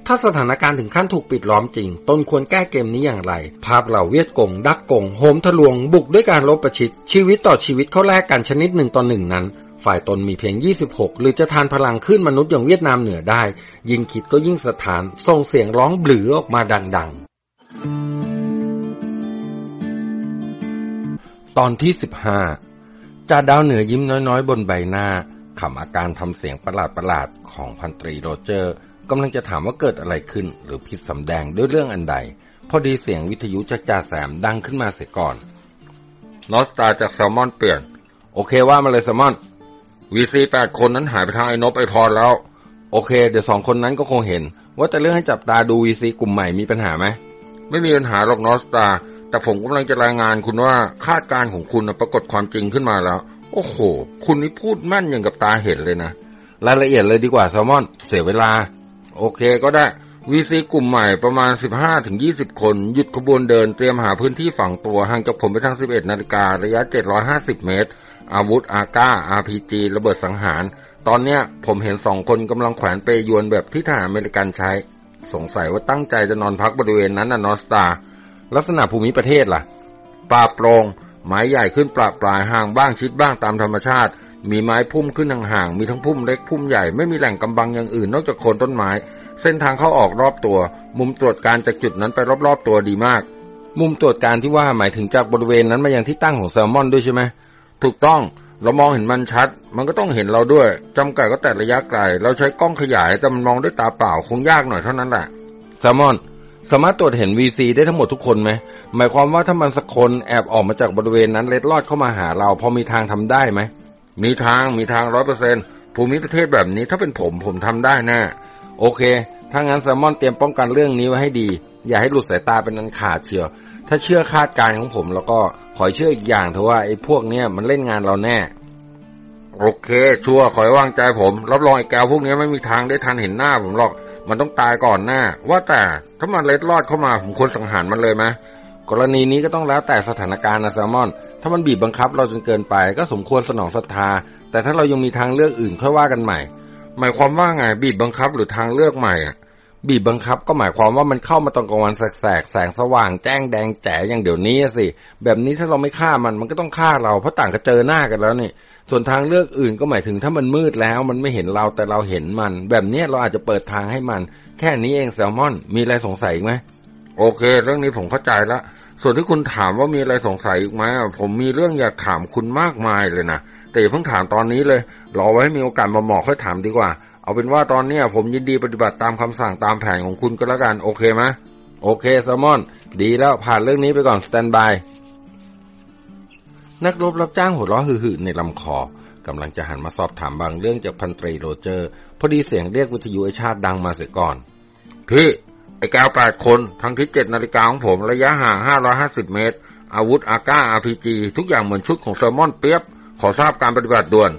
ถ้าสถานการณ์ถึงขั้นถูกปิดล้อมจริง ต้นควรแก้เกมนี้อย่างไร ภาพเหล่าเวียดกง ดักกงโหมทะลวง บุกด้วยการลบประชิด ชีวิตต่อชีวิตเข้าแลกกันชนิดหนึ่งต่อหนึ่งนั้น ฝ่ายตนมีเพียง 26 หรือจะทานพลังขึ้นมนุษย์อย่างเวียดนามเหนือได้ ยิ่งคิดก็ยิ่งสถาน ส่งเสียงร้องบลือออกมาดังๆ ตอนที่สิบห้าจ่าดาวเหนือยิ้มน้อยๆ บนใบหน้าขำอาการทำเสียงประหลาดๆ ของพันตรีโรเจอร์กำลังจะถามว่าเกิดอะไรขึ้น หรือผิดสำแดงด้วยเรื่องอันใด พอดีเสียงวิทยุจากจ่าแสมดังขึ้นมาเสียก่อน North Star จากแซลมอนเปลี่ยน โอเคว่ามาเลย Salmon VC แปดคนนั้นหายไปทางไอ้นบไอ้พรแล้ว โอเค เดี๋ยวสองคนนั้นก็คงเห็น ว่าแต่เรื่องให้จับตาดูวีซีกลุ่มใหม่มีปัญหาไหมไม่มีปัญหาหรอกนอสตา แต่ผมกำลังจะรายงานคุณว่าคาดการของคุณปรากฏความจริงขึ้นมาแล้ว โอ้โห คุณนี่พูดแม่นอย่างกับตาเห็นเลยนะรายละเอียดเลยดีกว่าแซลมอน เสียเวลา โอเคก็ได้วีซีกลุ่มใหม่ประมาณ 15-20 คน หยุดขบวนเดินเตรียมหาพื้นที่ฝังตัวห่างจากผมไปทาง 11 นาฬิการะยะ 750 เมตร อาวุธอาก้า RPG ระเบิดสังหาร ตอนเนี้ยผมเห็นสองคนกำลังแขวนเปยวนแบบที่ทหารอเมริกันใช้ สงสัยว่าตั้งใจจะนอนพักบริเวณนั้นน่ะนอสตา ลักษณะภูมิประเทศล่ะป่าโปรง่งไม้ใหญ่ขึ้นปลาปลายห่างบ้างชิดบ้างตามธรรมชาติ มีไม้พุ่มขึ้นห่างๆมีทั้งพุ่มเล็กพุ่มใหญ่ไม่มีแหล่งกำบังอย่างอื่นนอกจากโคนต้นไม้ เส้นทางเข้าออกรอบตัว มุมตรวจการจากจุดนั้นไปรอบๆตัวดีมาก มุมตรวจการที่ว่าหมายถึงจากบริเวณนั้นมายังที่ตั้งของแซลมอนด้วยใช่ไหม ถูกต้องเรามองเห็นมันชัด มันก็ต้องเห็นเราด้วย จำกัดก็แต่ระยะไกล เราใช้กล้องขยาย แต่มันมองด้วยตาเปล่าคงยากหน่อยเท่านั้นแหละแซลมอน สามารถตรวจเห็น VC ได้ทั้งหมดทุกคนไหม หมายความว่าถ้ามันสักคนแอบออกมาจากบริเวณนั้นเล็ดลอดเข้ามาหาเรา พอมีทางทำได้ไหม มีทาง มีทางร้อยเปอร์เซ็นภูมิประเทศแบบนี้ถ้าเป็นผมผมทำได้แน่โอเค ถ้างั้นแซลมอนเตรียมป้องกันเรื่องนี้ไว้ให้ดี อย่าให้หลุดสายตาเป็นนันขาดเชียว ถ้าเชื่อคาดการณ์ของผม แล้วก็ขอเชื่ออีกอย่างเถอะว่าไอ้พวกเนี้ยมันเล่นงานเราแน่ โอเค ชัวร์ขอยวางใจผม รับรองไอ้แกวพวกนี้ไม่มีทางได้ทันเห็นหน้าผมหรอก มันต้องตายก่อนหน้า ว่าแต่ถ้ามันเล็ดลอดเข้ามาผมควรสังหารมันเลยไหมกรณีนี้ก็ต้องแล้วแต่สถานการณ์นะแซลมอน ถ้ามันบีบบังคับเราจนเกินไปก็สมควรสนองศรัทธา แต่ถ้าเรายังมีทางเลือกอื่นค่อยว่ากันใหม่ หมายความว่าไงบีบบังคับหรือทางเลือกใหม่อะ บีบบังคับก็หมายความว่ามันเข้ามาตอนกลางวันแสกแสงสว่างแจ้งแดงแจ๋อย่างเดี๋ยวนี้สิ แบบนี้ถ้าเราไม่ฆ่ามันมันก็ต้องฆ่าเรา เพราะต่างก็เจอหน้ากันแล้วนี่ ส่วนทางเลือกอื่นก็หมายถึงถ้ามันมืดแล้ว มันไม่เห็นเราแต่เราเห็นมัน แบบนี้เราอาจจะเปิดทางให้มัน แค่นี้เองแซลมอน มีอะไรสงสัยไหมโอเค เรื่องนี้ผมเข้าใจล้วส่วนที่คุณถามว่ามีอะไรสงสัยอีกไหมผมมีเรื่องอยากถามคุณมากมายเลยนะแต่อย่าเพิ่งถามตอนนี้เลยรอไว้ให้มีโอกาสเหมาะๆค่อยถามดีกว่า เอาเป็นว่าตอนนี้ผมยินดีปฏิบัติตามคำสั่งตามแผนของคุณก็แล้วกันโอเคไหมโอเคแซลมอน ดีแล้วผ่านเรื่องนี้ไปก่อน standby นักรบรับจ้างหัวเราะหึ่ในลำคอกำลังจะหันมาสอบถามบางเรื่องจากพันตรีโรเจอร์ พอดีเสียงเรียกวิทยุไอ้ชาติดังมาเสียก่อน พี่ไอ้แกวแปดคนทั้งที่เจ็ดนาฬิกาของผมระยะห่างห้าร้อยห้าสิบเมตร อาวุธอาก้าอาร์พีจีทุกอย่างเหมือนชุดของแซลมอนเปียบ ขอทราบการปฏิบัติด่วน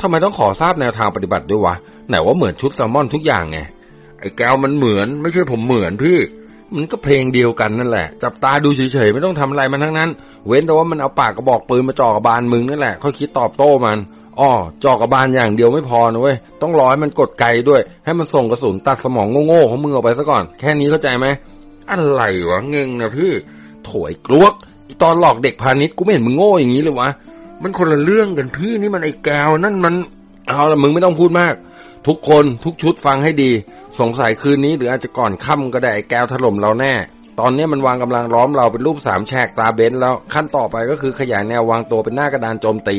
ทำไมต้องขอทราบแนวทางปฏิบัติด้วยวะ ไหนว่าเหมือนชุดแซลมอนทุกอย่างไง ไอ้แก้วมันเหมือนไม่ใช่ผมเหมือนพี่ มันก็เพลงเดียวกันนั่นแหละ จับตาดูเฉยๆไม่ต้องทำอะไรมันทั้งนั้น เว้นแต่ว่ามันเอาปากกระบอกปืนมาจ่อกระบาลมึงนั่นแหละค่อยคิดตอบโต้มันอ้อจอกกระบาลอย่างเดียวไม่พอนะเว้ย ต้องร้อยมันกดไกด้วย ให้มันส่งกระสุนตัดสมองโง่ๆของมึงออกไปซะก่อน แค่นี้เข้าใจไหม อะไรวะเงงนะพี่โถยกลวก ตอนหลอกเด็กพาณิชย์กูไม่เห็นมึงโง่อย่างนี้เลยวะ มันคนละเรื่องกันพี่นี่มันไอ้แกวนั่นมัน เอาละมึงไม่ต้องพูดมาก ทุกคนทุกชุดฟังให้ดี สงสัยคืนนี้หรืออาจจะก่อนค่ำก็ได้ไอ้แกวถล่มเราแน่ ตอนนี้มันวางกำลังล้อมเราเป็นรูปสามแฉกตาเบนแล้วขั้นต่อไปก็คือขยายแนววางตัวเป็นหน้ากระดานโจมตี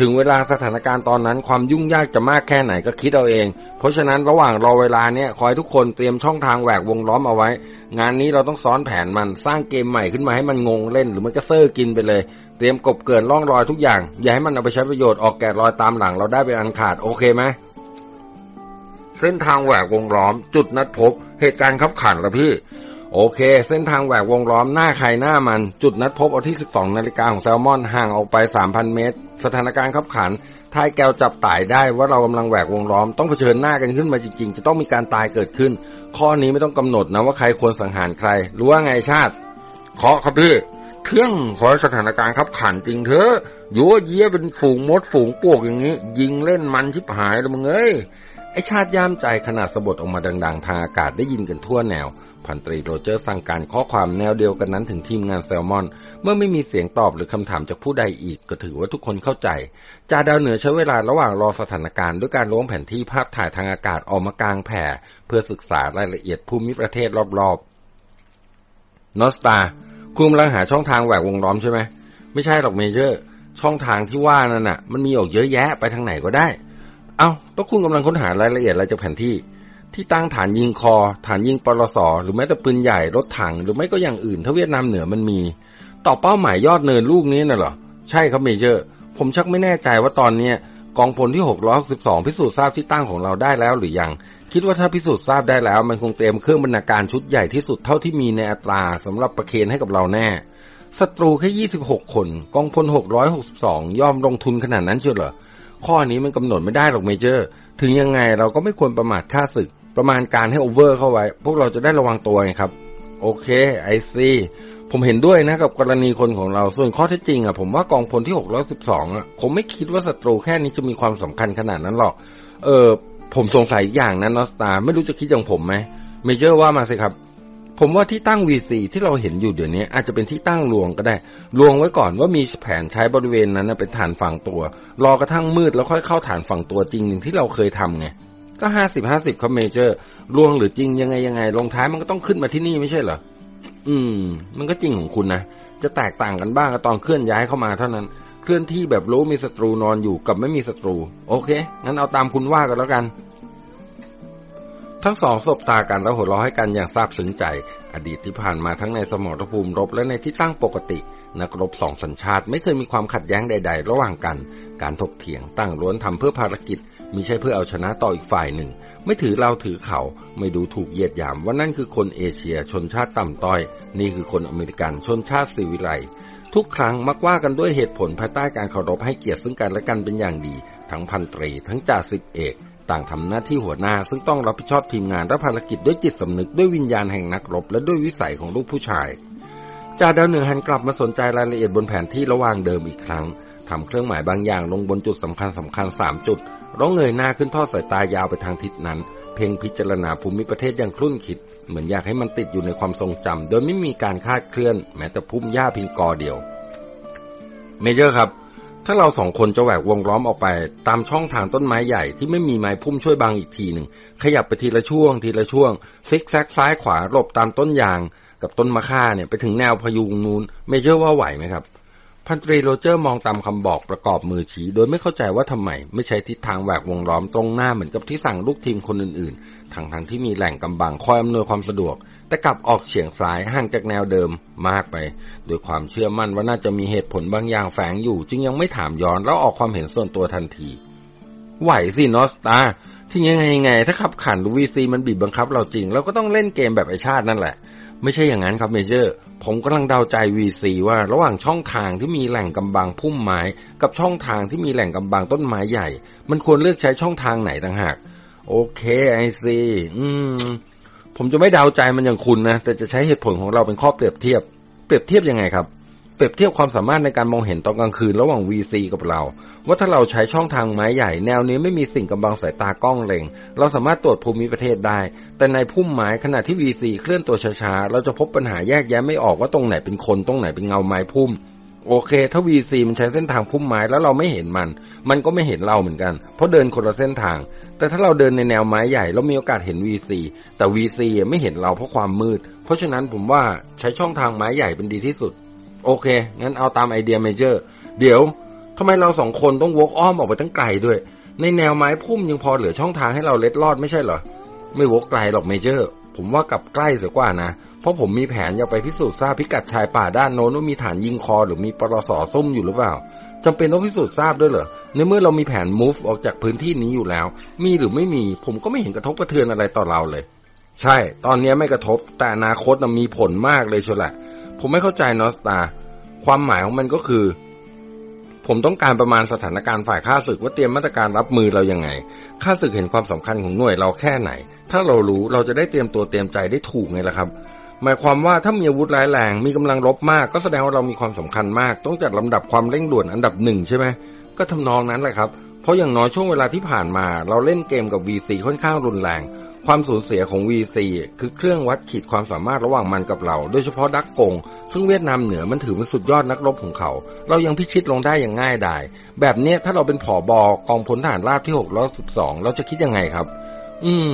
ถึงเวลาสถานการณ์ตอนนั้นความยุ่งยากจะมากแค่ไหนก็คิดเอาเอง เพราะฉะนั้นระหว่างรอเวลาเนี่ยขอให้ทุกคนเตรียมช่องทางแหวกวงล้อมเอาไว้ งานนี้เราต้องซ้อนแผนมันสร้างเกมใหม่ขึ้นมาให้มันงงเล่นหรือมันก็เซอร์กินไปเลย เตรียมกบเกินร่องรอยทุกอย่าง อย่าให้มันเอาไปใช้ประโยชน์ออกแกะรอยตามหลังเราได้เป็นอันขาดโอเคไหม เส้นทางแหวกวงล้อม จุดนัดพบ เหตุการณ์ขับขันละพี่ โอเค เส้นทางแหวกวงล้อมหน้าใครหน้ามัน จุดนัดพบเอาที่ 12 นาฬิกาของแซลมอนห่างออกไป 3,000 เมตร สถานการณ์ขับขันถ้าแกวจับตายได้ว่าเรากำลังแหวกวงล้อมต้องเผชิญหน้ากันขึ้นมาจริงๆ จะต้องมีการตายเกิดขึ้น ข้อนี้ไม่ต้องกำหนดนะว่าใครควรสังหารใครรู้ว่าไงชาติเคาะครับพี่เที่ยงขอสถานการณ์ขับขันจริงเถอะยัวเยี่ยเป็นฝูงมดฝูงปวกอย่างนี้ ยิงเล่นมันชิบหายเลยมึงเอ้ย ไอชาติย่ามใจขนาดสะบดออกมาดัง ๆ ทางอากาศได้ยินกันทั่วแนว พันตรีโรเจอร์สั่งการข้อความแนวเดียวกันนั้นถึงทีมงานแซลมอน เมื่อไม่มีเสียงตอบหรือคำถามจากผู้ใดอีกก็ถือว่าทุกคนเข้าใจ จาดาวเหนือใช้เวลาระหว่างรอสถานการณ์ด้วยการล้วงแผนที่ภาพถ่ายทางอากาศออกมากลางแผ่ เพื่อศึกษารายละเอียดภูมิประเทศรอบๆนอสตาคุณกำลังหาช่องทางแหวกวงล้อมใช่ไหมไม่ใช่หรอกเมเจอร์ ช่องทางที่ว่านั่นน่ะ มันมีออกเยอะแยะไปทางไหนก็ได้ เอา้าแล้วคุณกำลังค้นหารายละเอียดอะไรจากแผนที่ ที่ตั้งฐานยิงคอ ฐานยิงปรสหรือแม้แต่ปืนใหญ่รถถัง หรือไม่ก็อย่างอื่น ถ้าเวียดนามเหนือมันมี ต่อเป้าหมายยอดเนินลูกนี้น่ะเหรอ ใช่ครับ Major ผมชักไม่แน่ใจว่าตอนเนี้ยกองพลที่ 662 พิสูจน์ทราบที่ตั้งของเราได้แล้วหรือยัง คิดว่าถ้าพิสูจน์ทราบได้แล้ว มันคงเตรียมเครื่องบรรณาการชุดใหญ่ที่สุดเท่าที่มีในอัตราสำหรับประเคนให้กับเราแน่ศัตรูแค่ 26 คน กองพล 662 ยอมลงทุนขนาดนั้นเชียวเหรอ ข้อนี้มันกำหนดไม่ได้หรอก Major ถึงยังไงเราก็ไม่ควรประมาทข้าศึก ประมาณการให้ over เข้าไว้ พวกเราจะได้ระวังตัวไงครับ โอเค I see ผมเห็นด้วยนะกับกรณีคนของเราส่วนข้อเท็จจริงอะผมว่ากองพลที่ 612อะผมไม่คิดว่าศัตรูแค่นี้จะมีความสำคัญขนาดนั้นหรอก เออผมสงสัยอย่างนั้นนอร์ทสตาร์ไม่รู้จะคิดอย่างผมไหม Major ว่ามาสิครับ ผมว่าที่ตั้ง VC ที่เราเห็นอยู่เดี๋ยวนี้ อาจจะเป็นที่ตั้งลวงก็ได้ ลวงไว้ก่อนว่ามีแผนใช้บริเวณนั้นเป็นฐานฝังตัว รอกระทั่งมืดแล้วค่อยเข้าฐานฝังตัวจริงอย่างที่เราเคยทำไง ก็ห้าสิบห้าสิบคอมเมเจอร์ลวงหรือจริงยังไงยังไงลงท้ายมันก็ต้องขึ้นมาที่นี่ไม่ใช่เหรอ อืม มันก็จริงของคุณนะ จะแตกต่างกันบ้างก็ตอนเคลื่อนย้ายเข้ามาเท่านั้น เคลื่อนที่แบบรู้มีศัตรูนอนอยู่กับไม่มีศัตรู โอเค งั้นเอาตามคุณว่ากันแล้วกัน ทั้งสองสบตากันแล้วหัวเราะให้กันอย่างซาบซึ้งใจ อดีตที่ผ่านมาทั้งในสมรภูมิรบและในที่ตั้งปกติ นักรบสองสัญชาติไม่เคยมีความขัดแย้งใด ๆ ระหว่างกัน การถกเถียงตั้งล้วนทำเพื่อภารกิจมิใช่เพื่อเอาชนะต่ออีกฝ่ายหนึ่ง ไม่ถือเราถือเขา ไม่ดูถูกเหยียดหยามว่านั่นคือคนเอเชียชนชาติต่ำต้อย นี่คือคนอเมริกันชนชาติสิวิไลทุกครั้งมักว่ากันด้วยเหตุผลภายใต้การเคารพให้เกียรติซึ่งกันและกันเป็นอย่างดี ทั้งพันตรีทั้งจ่าสิบเอก ต่างทำหน้าที่หัวหน้าซึ่งต้องรับผิดชอบทีมงานและภารกิจด้วยจิตสำนึกด้วยวิญญาณแห่งนักรบและด้วยวิสัยของลูกผู้ชายจ่าดาวเหนือหันกลับมาสนใจรายละเอียดบนแผนที่ระหว่างเดิมอีกครั้งทำเครื่องหมายบางอย่างลงบนจุดสำคัญสำคัญสามจุดร้องเงยหน้าขึ้นทอดสายตายาวไปทางทิศนั้น เพ่งพิจารณาภูมิประเทศอย่างคลุ่นคิด เหมือนอยากให้มันติดอยู่ในความทรงจำโดยไม่มีการคาดเคลื่อน แม้แต่พุ่มหญ้าพิงกอเดียว เมเจอร์ครับ ถ้าเราสองคนจะแหวกวงล้อมออกไป ตามช่องทางต้นไม้ใหญ่ที่ไม่มีไม้พุ่มช่วยบังอีกทีหนึ่ง ขยับไปทีละช่วง ทีละช่วง ซิกแซกซ้ายขวาหลบตามต้นยาง กับต้นมะข่าเนี่ยไปถึงแนวพยุงนูนไม่เชื่อว่าไหวไหมครับ พันตรีโรเจอร์มองตามคำบอกประกอบมือชี้ โดยไม่เข้าใจว่าทำไม ไม่ใช้ทิศทางแหวกวงล้อมตรงหน้าเหมือนกับที่สั่งลูกทีมคนอื่นๆทางทางที่มีแหล่งกำบังคอยอำนวยความสะดวก แต่กลับออกเฉียงซ้ายห่างจากแนวเดิมมากไป โดยความเชื่อมั่นว่าน่าจะมีเหตุผลบางอย่างแฝงอยู่ จึงยังไม่ถามย้อนแล้วออกความเห็นส่วนตัวทันที ไหวสินอร์ทสตาร์ที่ยังไงไง ถ้าคับขันดู VC มันบีบบังคับเราจริงเราก็ต้องเล่นเกมแบบไอ้ชาตินั่นแหละ ไม่ใช่อย่างนั้นครับ Major ผมกำลังเดาใจ VC ว่าระหว่างช่องทางที่มีแหล่งกำบังพุ่มไม้ กับช่องทางที่มีแหล่งกำบังต้นไม้ใหญ่ มันควรเลือกใช้ช่องทางไหนต่างหาก โอเค I see อืม ผมจะไม่เดาใจมันอย่างคุณนะ แต่จะใช้เหตุผลของเราเป็นข้อเปเปรียบเทียบ เปรียบเทียบยังไงครับ รียบเทียบความสามารถในการมองเห็นตอนกลางคืนระหว่าง VC กับเรา ว่าถ้าเราใช้ช่องทางไม้ใหญ่แนวนี้ไม่มีสิ่งกำบังสายตากล้องเล็งเราสามารถตรวจภูมิประเทศได้ แต่ในพุ่มไม้ขณะที่ VC เคลื่อนตัวช้าๆ เราจะพบปัญหาแยกแยะไม่ออกว่าตรงไหนเป็นคนตรงไหนเป็นเงาไม้พุ่ม โอเค ถ้า VC มันใช้เส้นทางพุ่มไม้แล้วเราไม่เห็นมัน มันก็ไม่เห็นเราเหมือนกัน เพราะเดินคนละเส้นทาง แต่ถ้าเราเดินในแนวไม้ใหญ่เรามีโอกาสเห็น VC แต่ VC ไม่เห็นเราเพราะความมืด เพราะฉะนั้นผมว่าใช้ช่องทางไม้ใหญ่เป็นดีที่สุด โอเค งั้นเอาตามไอเดีย Major เดี๋ยวทำไมเราสองคนต้องวกอ้อมออกไปตั้งไกลด้วย ในแนวไม้พุ่มยังพอเหลือช่องทางให้เราเล็ดลอดไม่ใช่เหรอ ไม่วกไกลหรอก Major ผมว่ากลับใกล้เสียกว่านะ เพราะผมมีแผนอยากไปพิสูจน์ทราบพิกัดชายป่าด้านโน้นว่ามีฐานยิง ค.หรือมีปรส.ซุ่มอยู่หรือเปล่าจำเป็นต้องพิสูจน์ทราบด้วยเหรอ ในเมื่อเรามีแผน move ออกจากพื้นที่นี้อยู่แล้ว มีหรือไม่มี ผมก็ไม่เห็นกระทบกระเทือนอะไรต่อเราเลย ใช่ ตอนนี้ไม่กระทบ แต่อนาคตมีผลมากเลยชัวแหละ ผมไม่เข้าใจนอสตา ความหมายของมันก็คือ ผมต้องการประมาณสถานการณ์ฝ่ายข้าศึกว่าเตรียมมาตรการรับมือเรายังไงข้าศึกเห็นความสำคัญของหน่วยเราแค่ไหน ถ้าเรารู้เราจะได้เตรียมตัวเตรียมใจได้ถูกไงล่ะครับ หมายความว่าถ้ามีอาวุธร้ายแรงมีกำลังรบมาก ก็แสดงว่าเรามีความสำคัญมาก ต้องจัดลำดับความเร่งด่วนอันดับหนึ่งใช่ไหมก็ทำนองนั้นแหละครับเพราะอย่างน้อยช่วงเวลาที่ผ่านมา เราเล่นเกมกับ VC ค่อนข้างรุนแรง ความสูญเสียของ VC คือเครื่องวัดขีดความสามารถระหว่างมันกับเรา โดยเฉพาะดักกง ซึ่งเวียดนามเหนือมันถือเป็นสุดยอดนักรบของเขา เรายังพิชิตลงได้อย่างง่ายดาย แบบเนี้ยถ้าเราเป็นผอบอกองพลทหารราบที่ 612 เราจะคิดยังไงครับ อืม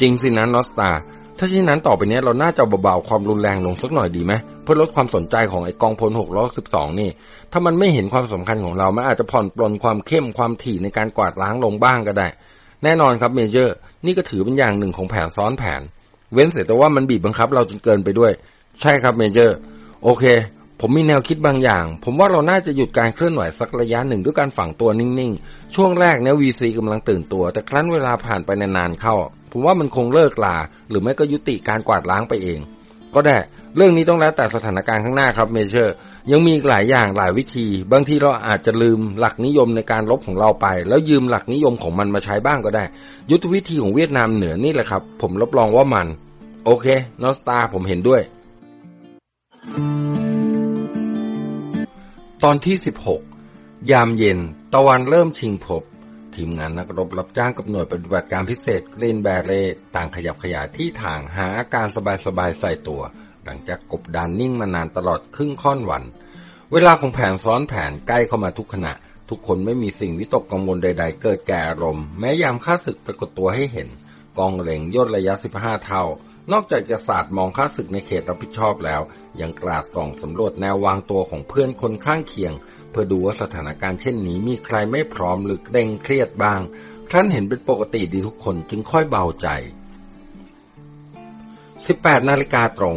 จริงสินะนอสตา ถ้าเช่นนั้นต่อไปนี้เราน่าจะเบาๆความรุนแรงลงสักหน่อยดีไหมเพื่อลดความสนใจของไอกองพล 612 นี่ ถ้ามันไม่เห็นความสำคัญของเรามันอาจจะผ่อนปลนความเข้มความถี่ในการกวาดล้างลงบ้างก็ได้ แน่นอนครับ Major นี่ก็ถือเป็นอย่างหนึ่งของแผนซ้อนแผน เว้นเสียแต่ว่ามันบีบบังคับเราจนเกินไปด้วย ใช่ครับ Major โอเค ผมมีแนวคิดบางอย่าง ผมว่าเราน่าจะหยุดการเคลื่อนไหวสักระยะหนึ่งด้วยการฝังตัวนิ่งๆ ช่วงแรกเนี่ย VC กำลังตื่นตัว แต่ครั้นเวลาผ่านไปนานๆเข้า ผมว่ามันคงเลิกลา หรือไม่ก็ยุติการกวาดล้างไปเอง ก็ได้ เรื่องนี้ต้องแล้วแต่สถานการณ์ข้างหน้าครับ Major ยังมีหลายอย่างหลายวิธี บางทีเราอาจจะลืมหลักนิยมในการลบของเราไป แล้วยืมหลักนิยมของมันมาใช้บ้างก็ได้ ยุทธวิธีของเวียดนามเหนือนี่แหละครับ ผมรับรองว่ามัน โอเคนอสตาผมเห็นด้วย ตอนที่16ยามเย็น ตะวันเริ่มชิงพบทีมงานนักรบรับจ้างกับหน่วยปฏิบัติการพิเศษเรนแบเรต่างขยับขยายที่ทางหาอาการสบายๆใส่ตัว หลังจากกบดานนิ่งมานานตลอดครึ่งค่อนวัน เวลาของแผนซ้อนแผนใกล้เข้ามาทุกขณะ ทุกคนไม่มีสิ่งวิตกกังวลใด ๆ เกิดแก่อารมณ์ แม้ยามข้าศึกปรากฏตัวให้เห็น กองเหล่งย่นระยะ 15 เท่า นอกจากจะศาสาดมองข้าศึกในเขตรับผิดชอบแล้ว ยังกราดส่องสำรวจแนววางตัวของเพื่อนคนข้างเคียง เพื่อดูว่าสถานการณ์เช่นนี้มีใครไม่พร้อมหรือเกรงเครียดบ้างครั้นเห็นเป็นปกติดีทุกคนจึงค่อยเบาใจ 18 นาฬิกาตรง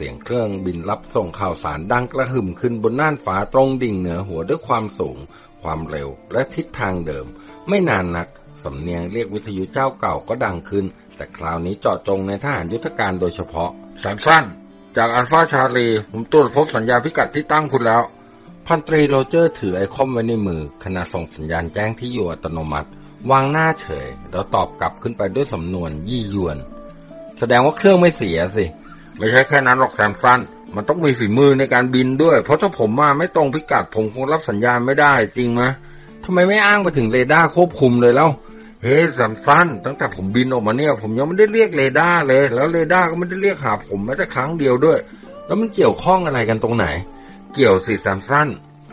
เสียงเครื่องบินรับส่งข่าวสารดังกระหึ่มขึ้นบนน่านฟ้าตรงดิ่งเหนือหัวด้วยความสูง ความเร็วและทิศทางเดิม ไม่นานนัก สำเนียงเรียกวิทยุเจ้าเก่าก็ดังขึ้น แต่คราวนี้เจาะจงนายทหารยุทธการโดยเฉพาะแซมสันจาก Alpha Charlie ผมตรวจพบสัญญาณพิกัดที่ตั้งคุณแล้ว พันตรีโรเจอร์ถือ Icom ไว้ในมือขณะส่งสัญญาณแจ้งที่อยู่อัตโนมัติ วางหน้าเฉย แล้วตอบกลับขึ้นไปด้วยสำนวนยียวน แสดงว่าเครื่องไม่เสียสิ ไม่ใช่แค่นั้นหรอกแซมสันมันต้องมีฝีมือในการบินด้วย เพราะถ้าผมมาไม่ตรงพิกัดผมคงรับสัญญาณไม่ได้จริงไหมทำไมไม่อ้างไปถึงเรดาร์ควบคุมเลยแล้วเฮ้ยแซมสันตั้งแต่ผมบินออกมาเนี่ย ผมยังไม่ได้เรียกเรดาร์เลย แล้วเรดาร์ก็ไม่ได้เรียกหาผมแม้แต่ครั้งเดียวด้วย แล้วมันเกี่ยวข้องอะไรกันตรงไหน เกี่ยวสิแซมสัน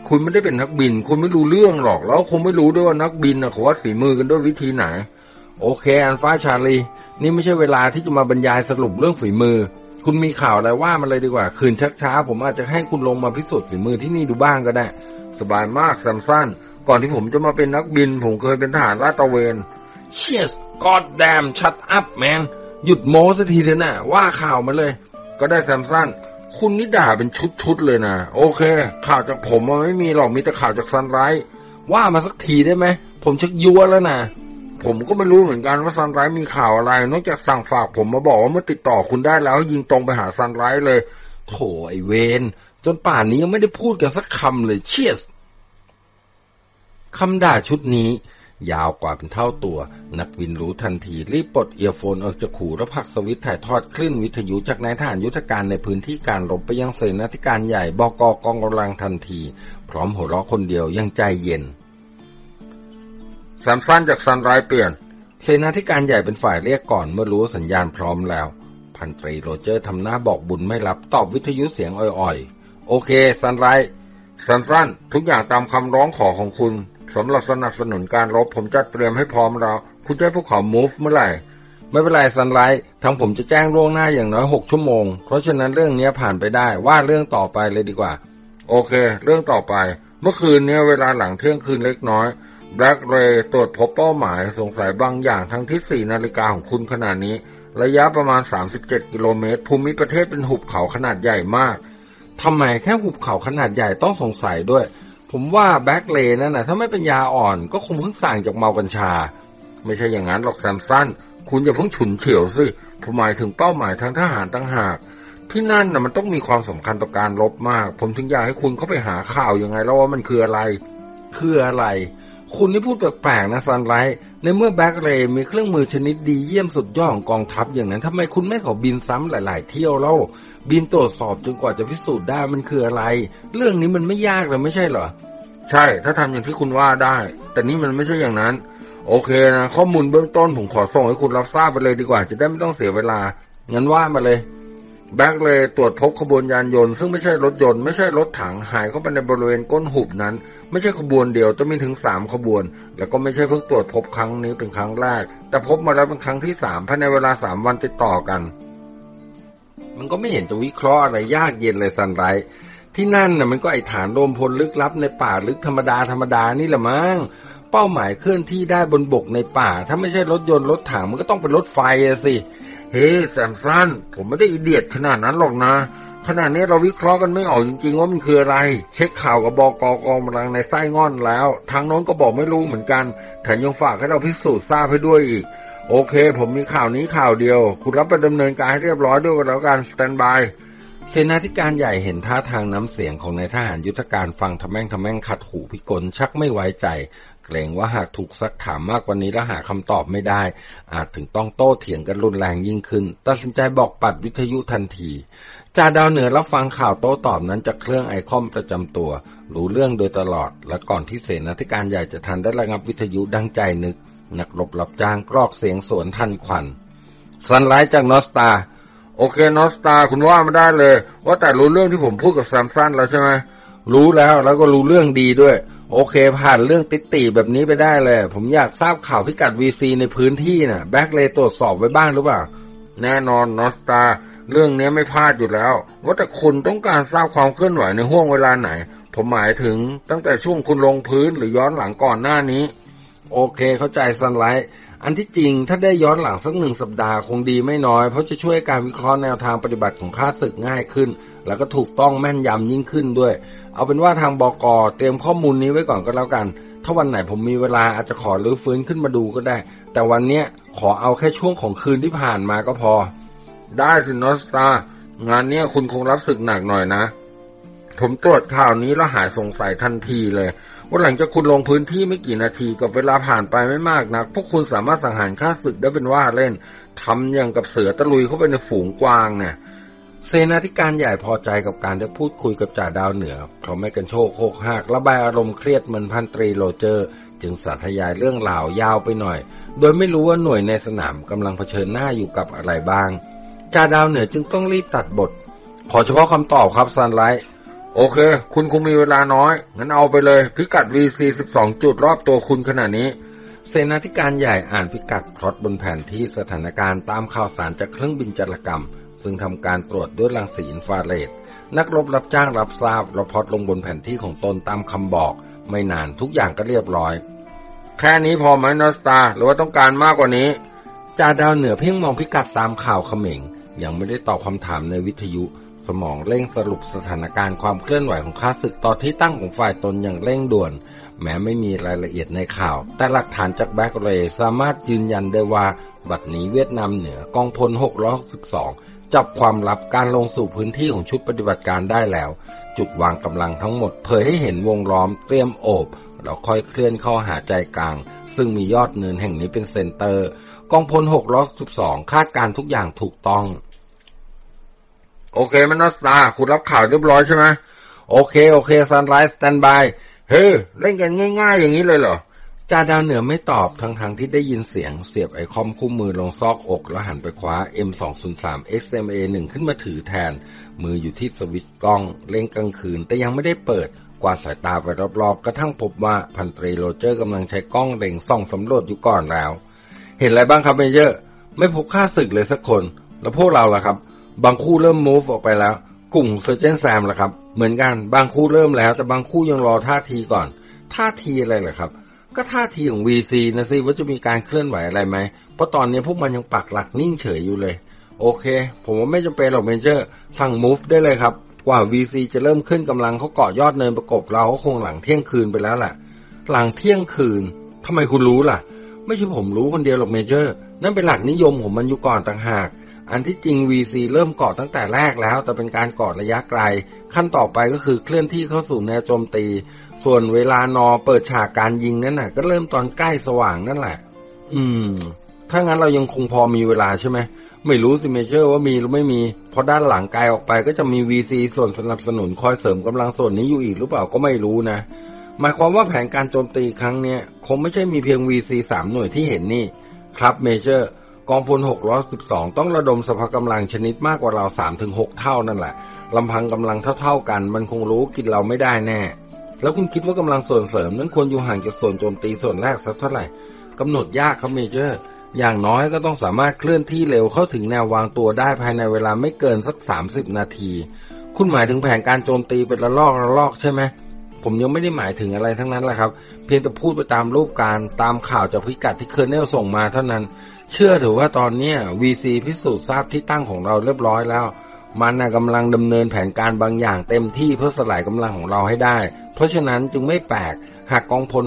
คุณไม่ได้เป็นนักบิน คุณไม่รู้เรื่องหรอก แล้วคงไม่รู้ด้วยว่านักบินนะเขาวัดฝีมือกันด้วยวิธีไหน โอเค อันฟ้าชาลี นี่ไม่ใช่เวลาที่จะมาบรรยายสรุปเรื่องฝีมือ คุณมีข่าวอะไรว่ามันเลยดีกว่า คืนชักช้า ผมอาจจะให้คุณลงมาพิสูจน์ฝีมือที่นี่ดูบ้างก็ได้ สบายมากแซมสันก่อนที่ผมจะมาเป็นนักบิน ผมเคยเป็นทหารลาดตระเวน Cheers God damn shut up man หยุดโม้สักทีเถอะนะว่าข่าวมาเลย ก็ได้แซมสันคุณนี่ด่าเป็นชุดๆเลยนะโอเค ข่าวจากผมมันไม่มีหรอกมีแต่ข่าวจากซันไรส์ว่ามาสักทีได้ไหมผมชักยัวะแล้วนะ ผมก็ไม่รู้เหมือนกันว่าซันไรส์มีข่าวอะไร นอกจากสั่งฝากผมมาบอกว่าเมื่อติดต่อคุณได้แล้ว ยิงตรงไปหาซันไรส์เลยโถไอ้เวรจนป่านนี้ยังไม่ได้พูดกันสักคำเลยเชียสคำด่าชุดนี้ ยาวกว่าเป็นเท่าตัว นักบินรู้ทันที รีบปลด earphone ออกจากหูแล้วผลักสวิตช์ถ่ายทอดคลื่นวิทยุจากนายทหารยุทธการในพื้นที่การรบไปยังเสนาธิการใหญ่บก.กองกำลังทันที พร้อมหัวเราะคนเดียวยังใจเย็น แซมสันจากซันไรส์เปลี่ยน เสนาธิการใหญ่เป็นฝ่ายเรียกก่อนเมื่อรู้สัญญาณพร้อมแล้ว พันตรีโรเจอร์ทำหน้าบอกบุญไม่รับตอบวิทยุเสียงอ่อยๆ โอเคซันไรส์แซมสันทุกอย่างตามคำร้องขอของคุณสำหรับสนับสนุนการรบผมจะเตรียมให้พร้อมแล้วคุณจะให้พวกเขา move เมื่อไหร่ ไม่เป็นไรซันไรส์ทางผมจะแจ้งล่วงหน้าอย่างน้อยหกชั่วโมง เพราะฉะนั้นเรื่องนี้ผ่านไปได้ว่าเรื่องต่อไปเลยดีกว่า โอเค เรื่องต่อไป เมื่อคืนเนี้ยเวลาหลังเที่ยงคืนเล็กน้อย แบล็กเรย์ตรวจพบเป้าหมายสงสัยบางอย่างทั้งที่ 4 นาฬิกาของคุณขนาดนี้ ระยะประมาณ 37 กิโลเมตร ภูมิประเทศเป็นหุบเขาขนาดใหญ่มากทำไมแค่หุบเขาขนาดใหญ่ต้องสงสัยด้วย ผมว่าแบล็กเรย์นั่นนะถ้าไม่เป็นยาอ่อนก็คงเพิ่งสั่งจากเมากัญชา ไม่ใช่อย่างนั้นหรอกแซมสันคุณอย่าเพิ่งฉุนเฉียวสิผมหมายถึงเป้าหมายทางทหารตั้งหากที่นั่นนะมันต้องมีความสำคัญต่อการลบมาก ผมถึงอยากให้คุณเข้าไปหาข่าวยังไง แล้วว่ามันคืออะไร คืออะไร คุณนี่พูดแปลกๆนะซันไลท์ในเมื่อแบ็กเรย์มีเครื่องมือชนิดดีเยี่ยมสุดยอดของกองทัพอย่างนั้นทำไมคุณไม่ขอบินซ้ำหลาย ๆ เที่ยวเล่าบินตรวจสอบจนกว่าจะพิสูจน์ได้มันคืออะไร เรื่องนี้มันไม่ยากเลยไม่ใช่เหรอ ใช่ ถ้าทำอย่างที่คุณว่าได้ แต่นี่มันไม่ใช่อย่างนั้น โอเคนะ ข้อมูลเบื้องต้นผมขอส่งให้คุณรับทราบไปเลยดีกว่า จะได้ไม่ต้องเสียเวลางั้นว่ามาเลย แบ็กเลยตรวจพบขบวนยานยนต์ซึ่งไม่ใช่รถยนต์ไม่ใช่รถถังหายเข้าไปในบริเวณก้นหุบนั้น ไม่ใช่ขบวนเดียวจะมีถึงสามขบวน แล้วก็ไม่ใช่เพิ่งตรวจพบครั้งนี้เป็นครั้งแรก แต่พบมาแล้วเป็นครั้งที่สามภายในเวลาสามวันติดต่อกัน มันก็ไม่เห็นจะวิเคราะห์อะไรยากเย็นเลยสันไรที่นั่นน่ะมันก็ไอฐานโดมพลลึกลับในป่าลึกธรรมดาธรรมดานี่แหละมั้งเป้าหมายเคลื่อนที่ได้บนบกในป่า ถ้าไม่ใช่รถยนต์รถถังมันก็ต้องเป็นรถไฟสิ เฮ้แซมสันผมไม่ได้อีเดียดขนาดนั้นหรอกนะ ขนาดนี้เราวิเคราะห์กันไม่ออกจริงๆว่ามันคืออะไร เช็คข่าวกับบอกกองกำลังในไส้งอนแล้ว ทางน้นก็บอกไม่รู้เหมือนกันแถมยังฝากให้เราพิสูจน์ทราบให้ด้วยอีก โอเค ผมมีข่าวนี้ข่าวเดียว คุณรับไปดำเนินการให้เรียบร้อยด้วยกันแล้วกันสแตนบายเสนาธิการใหญ่เห็นท่าทางน้ำเสียงของนายทหารยุทธการฟังทำแม่งทำแม่งขัดหูพิกลชักไม่ไว้ใจ เกรงว่าหากถูกซักถามมากกว่านี้และหาคำตอบไม่ได้ อาจถึงต้องโต้เถียงกันรุนแรงยิ่งขึ้น ตัดสินใจบอกปัดวิทยุทันทีจ่าดาวเหนือรับฟังข่าวโต้ตอบนั้นจากเครื่องไอคอมประจำตัว รู้เรื่องโดยตลอด และก่อนที่เสนาธิการใหญ่จะทันได้ระงับวิทยุดังใจนึก นักรบรับจ้างกรอกเสียงสวนทันควันสันไลจากนอสตา โอเคนอสตาคุณว่าไมาได้เลย ว่าแต่รู้เรื่องที่ผมพูดกับแซมสันแล้วใช่ไหมรู้แล้วแล้วก็รู้เรื่องดีด้วย โอเค ผ่านเรื่องตีดตีแบบนี้ไปได้เลย ผมอยากทราบข่าวพิกัด VC ในพื้นที่น่ะ แบ็กเลยตรวจสอบไว้บ้างหรือเปล่า แน่นอนนอร์ทสตาร์เรื่องนี้ไม่พลาดอยู่แล้ว ว่าแต่คุณต้องการทราบความเคลื่อนไหวในห้วงเวลาไหน ผมหมายถึงตั้งแต่ช่วงคุณลงพื้นหรือย้อนหลังก่อนหน้านี้ โอเคเข้าใจซันไรส์อันที่จริงถ้าได้ย้อนหลังสักหนึ่งสัปดาห์คงดีไม่น้อย เพราะจะช่วยการวิเคราะห์แนวทางปฏิบัติของข้าศึกง่ายขึ้น แล้วก็ถูกต้องแม่นยำยิ่งขึ้นด้วย เอาเป็นว่าทางบอกอเตรียมข้อมูลนี้ไว้ก่อนก็แล้วกัน ถ้าวันไหนผมมีเวลาอาจจะขอรื้อฟื้นขึ้นมาดูก็ได้ แต่วันเนี้ยขอเอาแค่ช่วงของคืนที่ผ่านมาก็พอ ได้สินอสตางานเนี้ยคุณคงรับศึกหนักหน่อยนะ ผมตรวจข่าวนี้แล้วหายสงสัยทันทีเลยว่าหลังจากคุณลงพื้นที่ไม่กี่นาทีกับเวลาผ่านไปไม่มากนัก พวกคุณสามารถสังหารข้าศึกได้เป็นว่าเล่นทำอย่างกับเสือตะลุยเข้าไปในฝูงกวางเนี่ย เซนาธิการใหญ่พอใจกับการได้พูดคุยกับจ่าดาวเหนือเพราะไม่กันโชคโคกหักระบายอารมณ์เครียดเหมือนพันตรีโรเจอร์ จึงสาธยายเรื่องราวยาวไปหน่อย โดยไม่รู้ว่าหน่วยในสนามกำลังเผชิญหน้าอยู่กับอะไรบ้างจ่าดาวเหนือจึงต้องรีบตัดบท ขอเฉพาะคำตอบครับซันไลท์โอเค คุณคงมีเวลาน้อย งั้นเอาไปเลย พิกัด VC 12 จุดรอบตัวคุณขนาดนี้ เสนาธิการใหญ่อ่านพิกัดพลอตบนแผนที่สถานการณ์ตามข่าวสารจากเครื่องบินจรกรรม ซึ่งทำการตรวจด้วยรังสีอินฟราเรด นักรบรับจ้างรับทราบรพอตลงบนแผนที่ของตนตามคำบอก ไม่นานทุกอย่างก็เรียบร้อย แค่นี้พอไหมนอสตาหรือว่าต้องการมากกว่านี้จ่าดาวเหนือเพ่งมองพิกัดตามข่าวเขม่ง ยังไม่ได้ตอบคำถามในวิทยุ สมองเร่งสรุปสถานการณ์ความเคลื่อนไหวของข้าศึกต่อที่ตั้งของฝ่ายตนอย่างเร่งด่วน แม้ไม่มีรายละเอียดในข่าว แต่หลักฐานจากแบ็กเรย์สามารถยืนยันได้ว่า บัดนี้เวียดนามเหนือกองพล 662 จับความลับการลงสู่พื้นที่ของชุดปฏิบัติการได้แล้ว จุดวางกำลังทั้งหมดเผยให้เห็นวงล้อมเตรียมโอบแล้วค่อยเคลื่อนเข้าหาใจกลาง ซึ่งมียอดเนินแห่งนี้เป็นเซนเตอร์ กองพล612คาดการทุกอย่างถูกต้อง โอเคมันนัสตาคุณรับข่าวเรียบร้อยใช่ไหมโอเค โอเคซันไรส์ stand by เฮ้เล่นกันง่าย ๆ อย่างนี้เลยเหรอ จ่าดาวเหนือไม่ตอบทั้งๆที่ได้ยินเสียงเสียบ Icom คู่มือลงซองอกแล้วหันไปคว้า M203 XMA 1ขึ้นมาถือแทน มืออยู่ที่สวิตช์กล้องเล็งกลางคืน แต่ยังไม่ได้เปิด กวาดสายตาไปรอบๆ กระทั่งพบว่าพันตรีโรเจอร์กำลังใช้กล้องเล็งส่องสำรวจอยู่ก่อนแล้ว เห็นอะไรบ้างครับ Major ไม่พบข้าศึกเลยสักคน แล้วพวกเราล่ะครับ บางคู่เริ่ม move ออกไปแล้ว กลุ่มเซอร์เจนแซมล่ะครับ เหมือนกันบางคู่เริ่มแล้ว แต่บางคู่ยังรอท่าทีก่อน ท่าทีอะไรล่ะครับ ก็ท่าทีของ VC นะสิว่าจะมีการเคลื่อนไหวอะไรไหม เพราะตอนนี้พวกมันยังปักหลักนิ่งเฉยอยู่เลย โอเค ผมว่าไม่จำเป็นหรอกเมเจอร์ สั่ง move ได้เลยครับ กว่า VC จะเริ่มขึ้นกำลังเขาเกาะยอดเนินประกบเราก็คงหลังเที่ยงคืนไปแล้วแหละหลังเที่ยงคืนทำไมคุณรู้ล่ะ ไม่ใช่ผมรู้คนเดียวหรอก Major นั่นเป็นหลักนิยมของมันอยู่ก่อนต่างหาก อันที่จริง VC เริ่มเกาะตั้งแต่แรกแล้ว แต่เป็นการเกาะระยะไกล ขั้นต่อไปก็คือเคลื่อนที่เข้าสู่แนวโจมตี ส่วนเวลา น.เปิดฉากการยิงนั่นน่ะ ก็เริ่มตอนใกล้สว่างนั่นแหละ อืม ถ้างั้นเรายังคงพอมีเวลาใช่ไหม ไม่รู้สิ Major ว่ามีหรือไม่มี เพราะด้านหลังไกลออกไปก็จะมี VC ส่วนสนับสนุนคอยเสริมกำลังส่วนนี้อยู่อีกหรือเปล่าก็ไม่รู้นะ หมายความว่าแผนการโจมตีครั้งเนี้ยคงไม่ใช่มีเพียง VC สามหน่วยที่เห็นนี่ ครับเมเจอร์กองพล 612 ต้องระดมสภากำลังชนิดมากกว่าเรา3ถึง6เท่านั่นแหละลำพังกำลังเท่าๆกัน มันคงรู้กินเราไม่ได้แน่ แล้วคุณคิดว่ากำลังส่วนเสริมนั้นควรอยู่ห่างจากส่วนโจมตีส่วนแรกสักเท่าไหร่กำหนดยากครับเมเจอร์ อย่างน้อยก็ต้องสามารถเคลื่อนที่เร็วเข้าถึงแนววางตัวได้ภายในเวลาไม่เกินสัก 30 นาที คุณหมายถึงแผนการโจมตีเป็นระลอกระลอกใช่ไหมผมยังไม่ได้หมายถึงอะไรทั้งนั้นแหละครับ เพียงแต่พูดไปตามรูปการตามข่าวจากพิกัดที่ Colonel ส่งมาเท่านั้น เชื่อถือว่าตอนนี้ VC พิสูจน์ทราบที่ตั้งของเราเรียบร้อยแล้ว มันน่ะกำลังดำเนินแผนการบางอย่างเต็มที่เพื่อสลายกำลังของเราให้ได้ เพราะฉะนั้นจึงไม่แปลก หากกองพล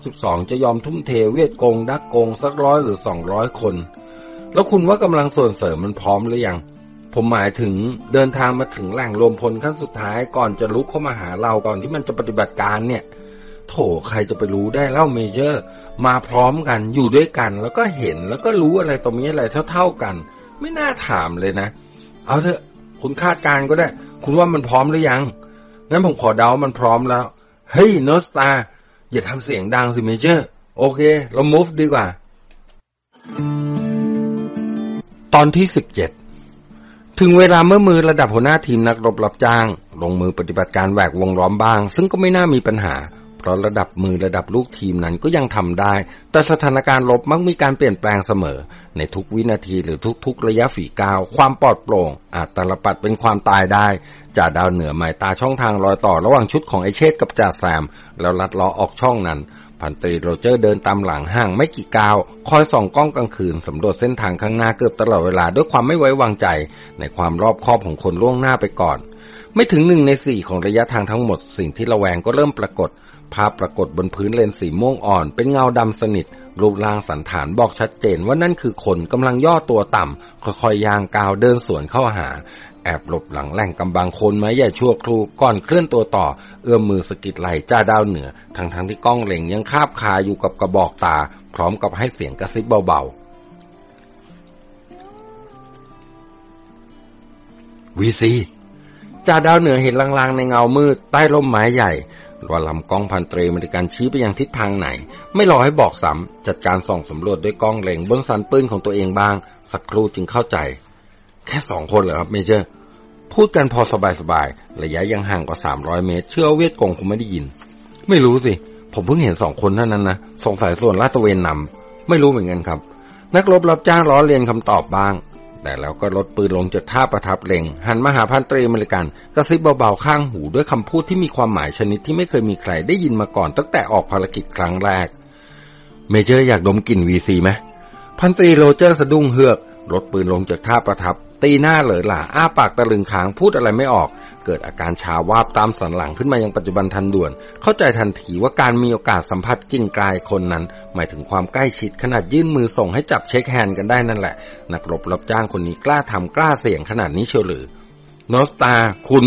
612 จะยอมทุ่มเทเวียดกง ดั๊กกง สักร้อยหรือ 200 คน แล้วคุณว่ากำลังส่วนเสริมมันพร้อมหรือยัง ผมหมายถึงเดินทางมาถึงแหล่งรวมพลขั้นสุดท้ายก่อนจะลุกเข้ามาหาเราก่อนที่มันจะปฏิบัติการเนี่ยโถใครจะไปรู้ได้เล่าเมเจอร์ มาพร้อมกันอยู่ด้วยกันแล้วก็เห็นแล้วก็รู้อะไรตรงนี้อะไรเท่าๆกัน ไม่น่าถามเลยนะ เอาเถอะคุณคาดการก็ได้ คุณว่ามันพร้อมหรือยัง งั้นผมขอเดามันพร้อมแล้ว เฮ้ยโนสตาอย่าทำเสียงดังสิเมเจอร์ โอเค เรา move ดีกว่า ตอนที่สิบเจ็ดถึงเวลาเมื่อมือระดับหัวหน้าทีมนักรบรับจ้าง ลงมือปฏิบัติการแหวกวงล้อมบ้าง ซึ่งก็ไม่น่ามีปัญหา เพราะระดับมือระดับลูกทีมนั้นก็ยังทำได้ แต่สถานการณ์รบมักมีการเปลี่ยนแปลงเสมอ ในทุกวินาทีหรือทุกๆ ระยะฝีก้าว ความปลอดโปร่ง อาจตลปัดเป็นความตายได้จ่าดาวเหนือหมายตาช่องทางรอยต่อระหว่างชุดของไอเชษกับจ่าแซม แล้วลัดล้อออกช่องนั้นพันตรีโรเจอร์เดินตามหลังห่างไม่กี่ก้าว คอยส่องกล้องกลางคืนสำรวจเส้นทางข้างหน้าเกือบตลอดเวลาด้วยความไม่ไว้วางใจ ในความรอบคอบของคนล่วงหน้าไปก่อน ไม่ถึงหนึ่งในสี่ของระยะทางทั้งหมด สิ่งที่ระแวงก็เริ่มปรากฏ ภาพปรากฏบนพื้นเลนสีม่วงอ่อน เป็นเงาดำสนิท รูปร่างสันฐานบอกชัดเจนว่านั่นคือคนกำลังย่อตัวต่ำค่อยๆยางกาวเดินสวนเข้าหา แอบหลบหลังแหล่งกำบังคนไม้ใหญ่ชั่วครูก่อนเคลื่อนตัวต่อ เอื้อมมือสกิดไหล่จ้าดาวเหนือ ทั้งทั้งที่กล้องเล็งยังคาบคาอยู่กับกระบอกตา พร้อมกับให้เสียงกระซิบเบาๆวีซีจ่าดาวเหนือเห็นลางๆในเงามืดใต้ร่มไม้ใหญ่ ว่าลำกล้องพันเตรมริการชี้ไปยังทิศทางไหน ไม่รอให้บอกซ้ำจัดการส่องสำรวจด้วยกล้องเล็งบนสันปืนของตัวเองบ้าง สักครู่จึงเข้าใจ แค่สองคนเหรอครับเมเจอร์ พูดกันพอสบายๆ ระยะยังห่างกว่าสามร้อยเมตร เชื่อเวียดกงคงไม่ได้ยิน ไม่รู้สิ ผมเพิ่งเห็นสองคนเท่านั้นนะสงสัยส่วนลาดตะเวนนำไม่รู้เหมือนกันครับ นักรบรับจ้างล้อเลียนคำตอบบ้าง แต่แล้วก็ลดปืนลงจากท่าประทับเล็ง หันมาหาพันตรีอเมริกันกระซิบเบาๆข้างหูด้วยคำพูดที่มีความหมายชนิดที่ไม่เคยมีใครได้ยินมาก่อนตั้งแต่ออกภารกิจครั้งแรก Major อยากดมกลิ่น VC ไหมพันตรีโรเจอร์สะดุ้งเฮือก ลดปืนลงจากท่าประทับ ตีหน้าเหลอหล่าอ้าปากตะลึงค้างพูดอะไรไม่ออก เกิดอาการชาวาบตามสันหลังขึ้นมายังปัจจุบันทันด่วน เข้าใจทันทีว่าการมีโอกาสสัมผัสกลิ่นกายคนนั้น หมายถึงความใกล้ชิดขนาดยื่นมือส่งให้จับเช็คแฮนด์กันได้นั่นแหละ นักรบรับจ้างคนนี้กล้าทำกล้าเสี่ยงขนาดนี้เชียวหรือโนสตาคุณ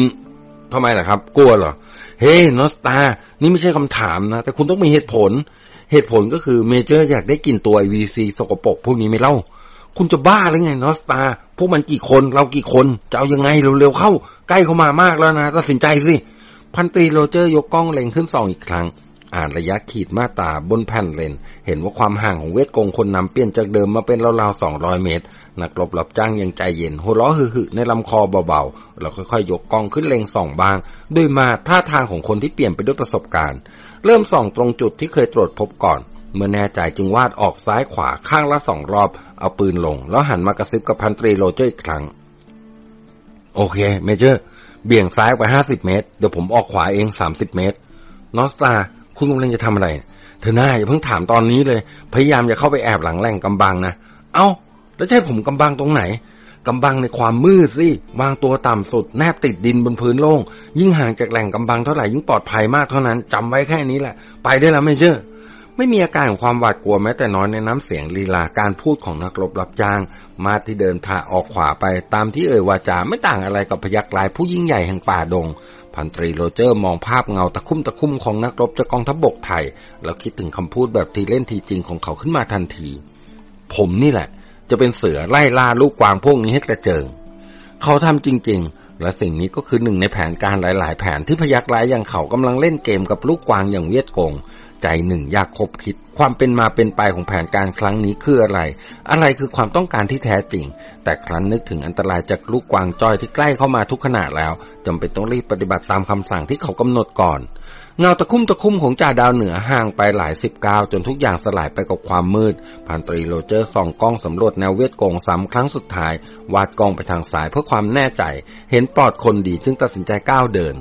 ทำไมล่ะครับ กลัวเหรอ เฮ้โนสตา นี่ไม่ใช่คำถามนะ แต่คุณต้องมีเหตุผล เหตุผลก็คือ Major อยากได้กลิ่นตัวไอ้ VC สกปรกพวกนี้ไหมเล่า คุณจะบ้าหรือไงนอสตาพวกมันกี่คนเรากี่คนจะเอายังไงเร็วๆเข้า ใกล้เข้ามามากแล้วนะตัดสินใจสิพันตรีโรเจอร์ยกกล้องเล็งขึ้นส่องอีกครั้ง อ่านระยะขีดมาตราบนแผ่นเลนส์ เห็นว่าความห่างของเวียดกงคนนำเปลี่ยนจากเดิมมาเป็นราวๆสองร้อยเมตร นักรบรับจ้างยังใจเย็นหัวเราะหึ่ๆในลำคอเบาๆ แล้วค่อยๆยกกล้องขึ้นเล็งส่องบ้างโดยมาดท่าทางของคนที่เปลี่ยนไปด้วยประสบการณ์ เริ่มส่องตรงจุดที่เคยตรวจพบก่อน เมื่อแน่ใจจึงวาดออกซ้ายขวาข้างละสองรอบ เอาปืนลง แล้วหันมากระซิบกับพันตรีโรเจอร์อีกครั้ง โอเค Major เบี่ยงซ้ายไปห้าสิบเมตร เดี๋ยวผมออกขวาเองสามสิบเมตร นอสตา คุณกำลังจะทำอะไร เถอะน่าอย่าเพิ่งถามตอนนี้เลย พยายามอย่าเข้าไปแอบหลังแหล่งกำบังนะ อ้าว แล้วจะให้ผมกำบังตรงไหนกำบังในความมืดสิ วางตัวต่ำสุด แนบติดดินบนพื้นโล่ง ยิ่งห่างจากแหล่งกำบังเท่าไหร่ยิ่งปลอดภัยมากเท่านั้นจำไว้แค่นี้แหละ ไปได้แล้วไม่เชื่อ ไม่มีอาการของความหวาดกลัวแม้แต่น้อยในน้ำเสียงลีลาการพูดของนักรบรับจ้าง มาที่เดินผ่าออกขวาไปตามที่เอ่ยวาจาไม่ต่างอะไรกับพยักลายผู้ยิ่งใหญ่แห่งป่าดง พันตรีโรเจอร์มองภาพเงาตะคุ่มตะคุ่มของนักรบจากกองทัพบบกไทย แล้วคิดถึงคำพูดแบบทีเล่นทีจริงของเขาขึ้นมาทันที ผมนี่แหละ จะเป็นเสือไล่ล่าลูกกวางพวกนี้ให้กระเจิง เขาทำจริง ๆและสิ่งนี้ก็คือหนึ่งในแผนการหลาย ๆ แผนที่พยักร้ายอย่างเขากำลังเล่นเกมกับลูกกวางอย่างเวียดกง ใจหนึ่งอยากคบคิด ความเป็นมาเป็นไปของแผนการครั้งนี้คืออะไร อะไรคือความต้องการที่แท้จริง แต่ครั้นนึกถึงอันตรายจากลูกกวางจอยที่ใกล้เข้ามาทุกขณะแล้วจำเป็นต้องรีบปฏิบัติตามคำสั่งที่เขากำหนดก่อนเงาตะคุ่มตะคุ่มของจ่าดาวเหนือห่างไปหลายสิบก้าวจนทุกอย่างสลายไปกับความมืด พันตรีโรเจอร์ส่องกล้องสำรวจแนวเวียดกงซ้ำครั้งสุดท้าย วาดกล้องไปทางซ้ายเพื่อความแน่ใจ เห็นปลอดคนดีจึงตัดสินใจก้าวเดิน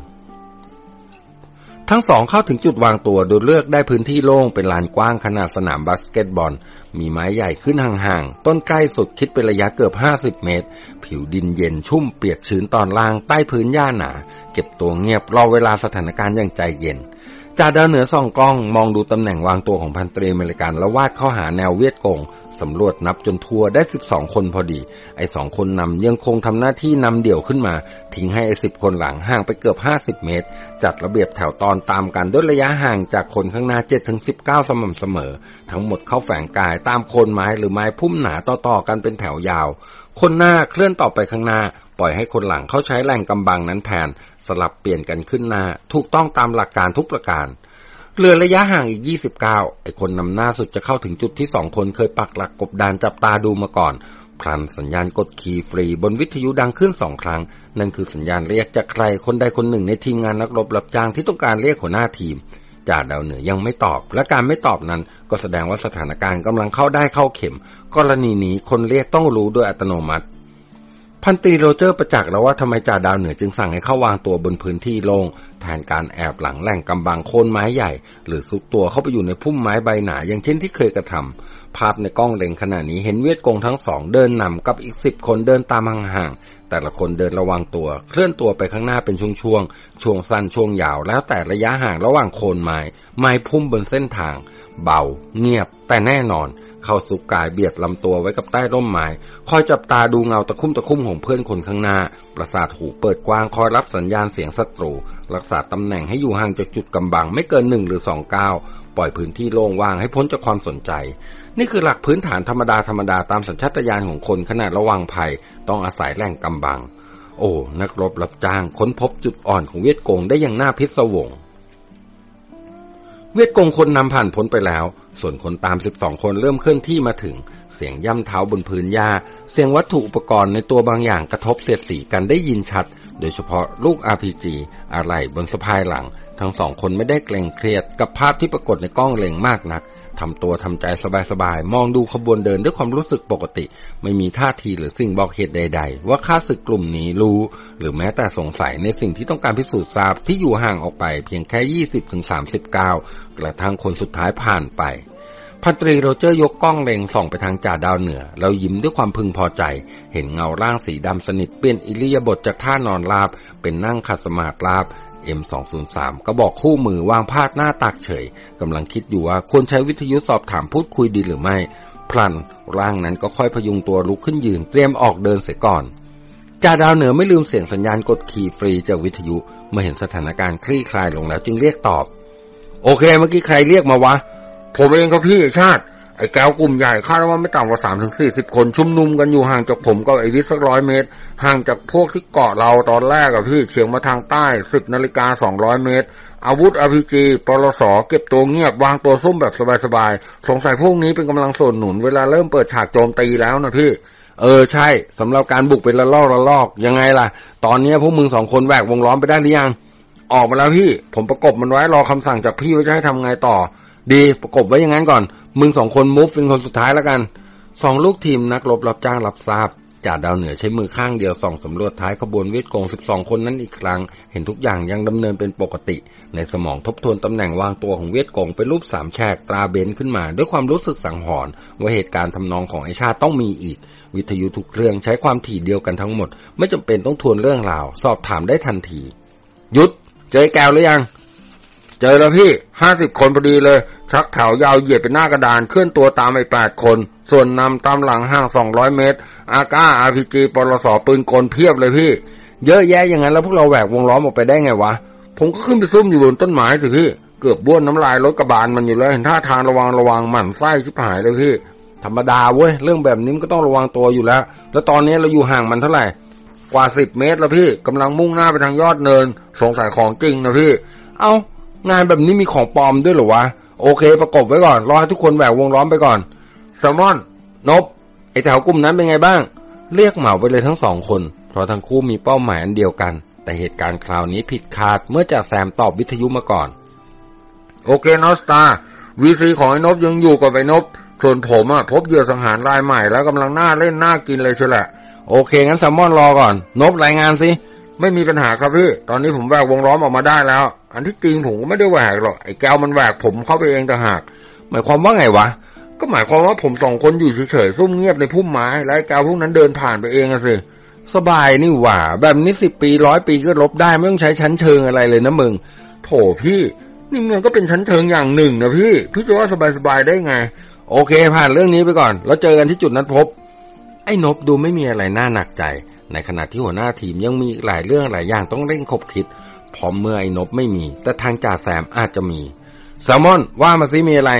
ทั้งสองเข้าถึงจุดวางตัวโดยเลือกได้พื้นที่โล่งเป็นลานกว้างขนาดสนามบาสเกตบอล มีไม้ใหญ่ขึ้นห่างๆ ต้นใกล้สุดคิดเป็นระยะเกือบ 50 เมตร ผิวดินเย็นชุ่มเปียกชื้นตอนล่างใต้พื้นหญ้าหนา เก็บตัวเงียบรอเวลาสถานการณ์อย่างใจเย็น จ่าดาวเหนือส่องกล้องมองดูตำแหน่งวางตัวของพันตรีอเมริกัน แล้ววาดเข้าหาแนวเวียดกงสำรวจนับจนทัวร์ได้12คนพอดี ไอ้สองคนนำยังคงทำหน้าที่นำเดี่ยวขึ้นมา ทิ้งให้ไอ้สิบคนหลังห่างไปเกือบ50เมตร จัดระเบียบแถวตอนตามกันด้วยระยะห่างจากคนข้างหน้า7ถึง19สม่ำเสมอ ทั้งหมดเข้าแฝงกายตามโคนไม้หรือไม้พุ่มหนาต่อๆกันเป็นแถวยาว คนหน้าเคลื่อนต่อไปข้างหน้า ปล่อยให้คนหลังเข้าใช้แรงกำบังนั้นแทน สลับเปลี่ยนกันขึ้นหน้า ถูกต้องตามหลักการทุกประการเรือระยะห่างอีก 29 ไอคนนำหน้าสุดจะเข้าถึงจุดที่สองคนเคยปักหลักกบดานจับตาดูมาก่อน พลันสัญญาณกดคีย์ฟรีบนวิทยุดังขึ้นสองครั้ง นั่นคือสัญญาณเรียกจากใครคนใดคนหนึ่งในทีมงานนักรบรับจ้างที่ต้องการเรียกหัวหน้าทีมจ่าดาวเหนือยังไม่ตอบ และการไม่ตอบนั้น ก็แสดงว่าสถานการณ์กำลังเข้าได้เข้าเข็ม กรณีนี้คนเรียกต้องรู้โดยอัตโนมัติ พันตรีโรเจอร์ประจักษ์แล้วว่าทำไมจ่าดาวเหนือจึงสั่งให้เข้าวางตัวบนพื้นที่โล่งแทนการแอบหลังแหล่งกำบังโคนไม้ใหญ่ หรือซุกตัวเข้าไปอยู่ในพุ่มไม้ใบหนาอย่างเช่นที่เคยกระทำภาพในกล้องเล็งขณะนี้เห็นเวียดกงทั้งสองเดินนำกับอีกสิบคนเดินตามห่างๆแต่ละคนเดินระวังตัว เคลื่อนตัวไปข้างหน้าเป็นช่วงๆช่วงสั้นช่วงยาว แล้วแต่ระยะห่างระหว่างโคนไม้ไม้พุ่มบนเส้นทาง เบา เงียบ แต่แน่นอน เข้าสุกกายเบียดลำตัวไว้กับใต้ร่มไม้คอยจับตาดูเงาตะคุ่มตะคุ่มของเพื่อนคนข้างหน้า ประสาทหูเปิดกว้างคอยรับสัญญาณเสียงศัตรู รักษาตำแหน่งให้อยู่ห่างจากจุดกำบังไม่เกินหนึ่งหรือสองก้าวปล่อยพื้นที่โล่งว่างให้พ้นจากความสนใจ นี่คือหลักพื้นฐานธรรมดาธรรมดาตามสัญชาตญาณของคนขนาดระวังภัย ต้องอาศัยแหล่งกำบัง โอ้ นักรบรับจ้างค้นพบจุดอ่อนของเวียดกงได้อย่างน่าพิศวง เวียดกงคนนำผ่านพ้นไปแล้ว ส่วนคนตามสิบสองคนเริ่มเคลื่อนที่มาถึง เสียงย่ำเท้าบนพื้นหญ้า เสียงวัตถุอุปกรณ์ในตัวบางอย่างกระทบเสียดสีกันได้ยินชัด โดยเฉพาะลูก RPG อะไรบนสะพายหลัง ทั้งสองคนไม่ได้เกรงเครียดกับภาพที่ปรากฏในกล้องเล็งมากนักทำตัวทำใจสบายๆ มองดูขบวนเดินด้วยความรู้สึกปกติ ไม่มีท่าทีหรือสิ่งบอกเหตุใด ๆ ว่าข้าศึกกลุ่มนี้รู้ หรือแม้แต่สงสัยในสิ่งที่ต้องการพิสูจน์ทราบที่อยู่ห่างออกไปเพียงแค่ 20-30ก้าว กระทั่งคนสุดท้ายผ่านไป พันตรีโรเจอร์ยกกล้องเล็งส่องไปทางจ่าดาวเหนือแล้วยิ้มด้วยความพึงพอใจ เห็นเงาร่างสีดำสนิทเปลี่ยนอิริยาบถจากท่านอนราบ เป็นนั่งขัดสมาธิราบ M203 ก็บอกคู่มือวางพาดหน้าตักเฉยกำลังคิดอยู่ว่าควรใช้วิทยุสอบถามพูดคุยดีหรือไม่ พลัน ร่างนั้นก็ค่อยพยุงตัวลุกขึ้นยืนเตรียมออกเดินเสียก่อนจ่าดาวเหนือไม่ลืมเสียงสัญญาณกดขี่ฟรีจากวิทยุเมื่อเห็นสถานการณ์คลี่คลายลงแล้วจึงเรียกตอบ โอเคเมื่อกี้ใครเรียกมาวะ ผมเองครับพี่ชาติ ไอ้แก้วกลุ่มใหญ่คาดว่าไม่ต่ำกว่าสามถึงสี่สิบคนชุมนุมกันอยู่ห่างจากผมกับไอ้วิสักร้อยเมตร ห่างจากพวกที่เกาะเราตอนแรกกับพี่เฉียงมาทางใต้สิบนาฬิกาสองร้อยเมตร อาวุธอ p พีจีปลสเก็บตัวเงียบวางตัวซุ่มแบบสบายๆ สงสัยพวกนี้เป็นกำลังส่วนหนุนเวลาเริ่มเปิดฉากโจมตีแล้วนะพี่เออใช่สำหรับการบุกเป็นละลอกละลอกยังไงล่ะ ตอนนี้พวกมึงสองคนแหวกวงล้อมไปได้หรือยัง ออกมาแล้วพี่ ผมประกบมันไว้รอคำสั่งจากพี่ว่าจะให้ทำไงต่อ ดีประกบไว้อย่างนั้นก่อน มึงสองคนมูฟเป็นคนสุดท้ายแล้วกันสองลูกทีมนักรบรับจ้างรับทราบจ่าดาวเหนือใช้มือข้างเดียวส่องสำรวจท้ายขบวนเวทกง 12 คนนั้นอีกครั้ง เห็นทุกอย่างยังดำเนินเป็นปกติ ในสมองทบทวนตำแหน่งวางตัวของเวทกงเป็นรูปสามแฉกตราเบนขึ้นมา ด้วยความรู้สึกสังหรณ์ว่าเหตุการณ์ทำนองของไอชาต้องมีอีก วิทยุทุกเครื่องใช้ความถี่เดียวกันทั้งหมด ไม่จำเป็นต้องทวนเรื่องราว สอบถามได้ทันที ยุด เจอแก้วหรือยัง เจอแล้วพี่ห้าสิบคนพอดีเลย ชักแถวยาวเหยียดเป็นหน้ากระดานเคลื่อนตัวตามไปแปดคน ส่วนนำตามหลังห่างสองร้อยเมตร อาก้าอาพีจีปลสปืนกลเพียบเลยพี่ เยอะแยะอย่างนั้นแล้วพวกเราแหวกวงล้อมออกไปได้ไงวะ ผมก็ขึ้นไปซุ่มอยู่บนต้นไม้สิพี่ เกือบบ้วนน้ำลายรถกระบาลมันอยู่แล้วเห็นท่าทางระวังระวังหมั่นไส้ชิบหายเลยพี่ธรรมดาเว้ยเรื่องแบบนี้มันก็ต้องระวังตัวอยู่แล้ว แล้วตอนนี้เราอยู่ห่างมันเท่าไหร่ กว่าสิบเมตรแล้วพี่กำลังมุ่งหน้าไปทางยอดเนิน สงสัยของจริงนะพี่ เอา้างานแบบนี้มีของปลอมด้วยเหรอวะ โอเค ประกบไว้ก่อน รอให้ทุกคนแหวกวงล้อมไปก่อนแซลมอน นบ ไอแถวกลุ่มนั้นเป็นไงบ้าง เรียกเหมาไปเลยทั้งสองคน เพราะทั้งคู่มีเป้าหมายอันเดียวกัน แต่เหตุการณ์คราวนี้ผิดคาดเมื่อจ่าแซมตอบวิทยุมาก่อน โอเคนอสตาวีซีของไอ้นบยังอยู่กับไอ้นบ ส่วนผมอะพบเหยื่อสังหารรายใหม่แล้วกำลังหน่าเล่นหน่ากินเลยเชียวแหละ โอเค งั้นแซลมอนรอก่อน นบรายงานสิ ไม่มีปัญหาครับพี่ ตอนนี้ผมแหวกวงล้อมออกมาได้แล้ว อันที่จริงผมก็ไม่ได้แหวกหรอก ไอ้แก้วมันแหวกผมเข้าไปเองแต่หาก หมายความว่าไงวะ ก็หมายความว่าผมสองคนอยู่เฉยๆซุ่มเงียบในพุ่มไม้ แล้วไอ้แก้วพวกนั้นเดินผ่านไปเองอะสิ สบายนี่หว่า แบบนี้สิบปีร้อยปีก็ลบได้ไม่ต้องใช้ชั้นเชิงอะไรเลยนะมึง โถพี่ นี่มันก็เป็นชั้นเชิงอย่างหนึ่งนะพี่ พี่จะว่าสบายๆได้ไง โอเค ผ่านเรื่องนี้ไปก่อน แล้วเจอกันที่จุดนัดพบ ไอ้นบดูไม่มีอะไรน่าหนักใจ ในขณะที่หัวหน้าทีมยังมีหลายเรื่องหลายอย่างต้องเร่งคบคิดพร้อมเมื่อไอ้นบไม่มี แต่ทางจ่าแซมอาจจะมีแซลมอนว่ามาซิมีอะไร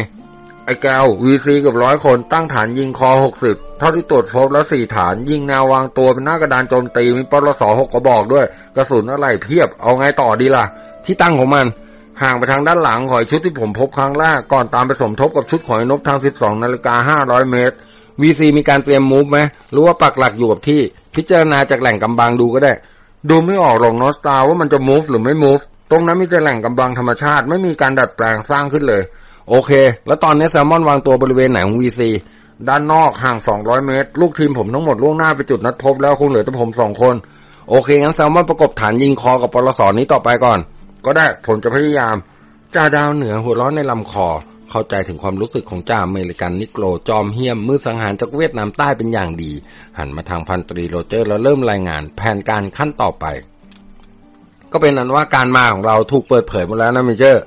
ไอ้แก้ววีซีกับร้อยคนตั้งฐานยิงคอหกสิบเท่าที่ตรวจพบแล้วสี่ฐานยิงแนววางตัวเป็นหน้ากระดานโจมตีมีปลสหกกระบอกด้วย กระสุนอะไรเพียบเอาไงต่อดีล่ะ ที่ตั้งของมันห่างไปทางด้านหลังของชุดที่ผมพบครั้งแรกก่อนตามไปสมทบกับชุดของไอ้นบทาง 12 นาฬิกา 500 เมตร VC มีการเตรียมมูฟไหมหรือว่าปักหลักอยู่กับที่ พิจารณาจากแหล่งกำบังดูก็ได้ ดูไม่ออกหรอกนอสตาว่ามันจะมูฟหรือไม่มูฟตรงนั้นมีแต่แหล่งกำบังธรรมชาติ ไม่มีการดัดแปลงสร้างขึ้นเลย โอเค แล้วตอนนี้แซลมอนวางตัวบริเวณไหนของ VC ด้านนอกห่าง 200 เมตร ลูกทีมผมทั้งหมดล่วงหน้าไปจุดนัดพบแล้วคงเหลือแต่ผมสองคน โอเค งั้นแซลมอนประกบฐานยิงคอกับปลสอนี้ต่อไปก่อน ก็ได้ผมจะพยายามจ่าดาวเหนือหัวเราะในลำคอ เข้าใจถึงความรู้สึกของจ่าอเมริกันนิโกรจอมเหี้ยมมือสังหารจากเวียดนามใต้เป็นอย่างดี หันมาทางพันตรีโรเจอร์แล้วเริ่มรายงานแผนการขั้นต่อไป ก็เป็นอันว่าการมาของเราถูกเปิดเผยหมดแล้วนะ Major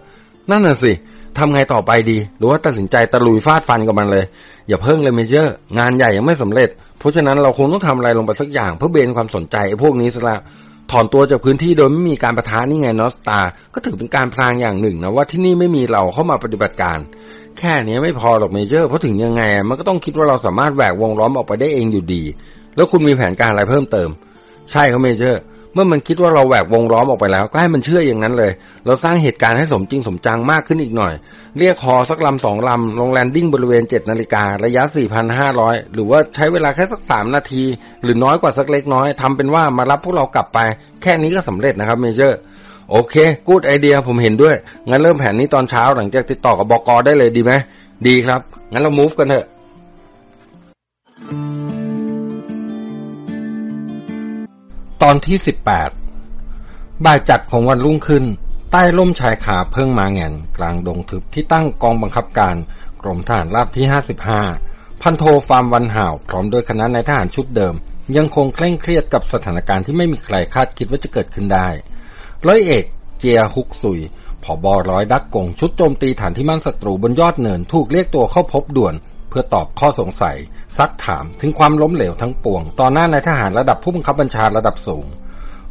นั่นน่ะสิทำไงต่อไปดี หรือว่าตัดสินใจตะลุยฟาดฟันกับมันเลย อย่าเพิ่งเลย Major งานใหญ่ยังไม่สำเร็จ เพราะฉะนั้นเราคงต้องทำอะไรลงไปสักอย่างเพื่อเบนความสนใจไอ้พวกนี้ซะละ ถอนตัวจากพื้นที่โดยไม่มีการปะทะนี่ไงนอสตา ก็ถือเป็นการพรางอย่างหนึ่งนะว่าที่นี่ไม่มีเราเข้ามาปฏิบัติการ แค่นี้ไม่พอหรอก Major เพราะถึงยังไง มันก็ต้องคิดว่าเราสามารถแหวกวงล้อมออกไปได้เองอยู่ดี แล้วคุณมีแผนการอะไรเพิ่มเติม ใช่ครับ Major เมื่อมันคิดว่าเราแหวกวงล้อมออกไปแล้ว ก็ให้มันเชื่ออย่างนั้นเลย เราสร้างเหตุการณ์ให้สมจริงสมจังมากขึ้นอีกหน่อย เรียก ฮ.สักลำสองลำลง landing บริเวณเจ็ดนาฬิการะยะ 4,500 หรือว่าใช้เวลาแค่สักสามนาที หรือน้อยกว่าสักเล็กน้อยทำเป็นว่ามารับพวกเรากลับไป แค่นี้ก็สำเร็จนะครับ Major โอเค good idea ผมเห็นด้วย งั้นเริ่มแผนนี้ตอนเช้าหลังจากติดต่อกับบอกได้เลยดีไหม ดีครับ งั้นเรา move กันเถอะ ตอนที่สิบแปดบ่ายจัดของวันรุ่งขึ้น ใต้ร่มชายคาเพิ่งมาแงนกลางดงทึบที่ตั้งกองบังคับการ กรมทหารราบที่55พันโทฟาร์มวันห่าว พร้อมด้วยคณะนายทหารชุดเดิม ยังคงเคร่งเครียดกับสถานการณ์ที่ไม่มีใครคาดคิดว่าจะเกิดขึ้นได้ ร้อยเอกเจียฮุกซุยผอบอร้อยดักกงชุดโจมตีฐานที่มั่นศัตรูบนยอดเนินถูกเรียกตัวเข้าพบด่วน เพื่อตอบข้อสงสัย ซักถามถึงความล้มเหลวทั้งปวง ต่อหน้านายทหารระดับผู้บังคับบัญชาระดับสูง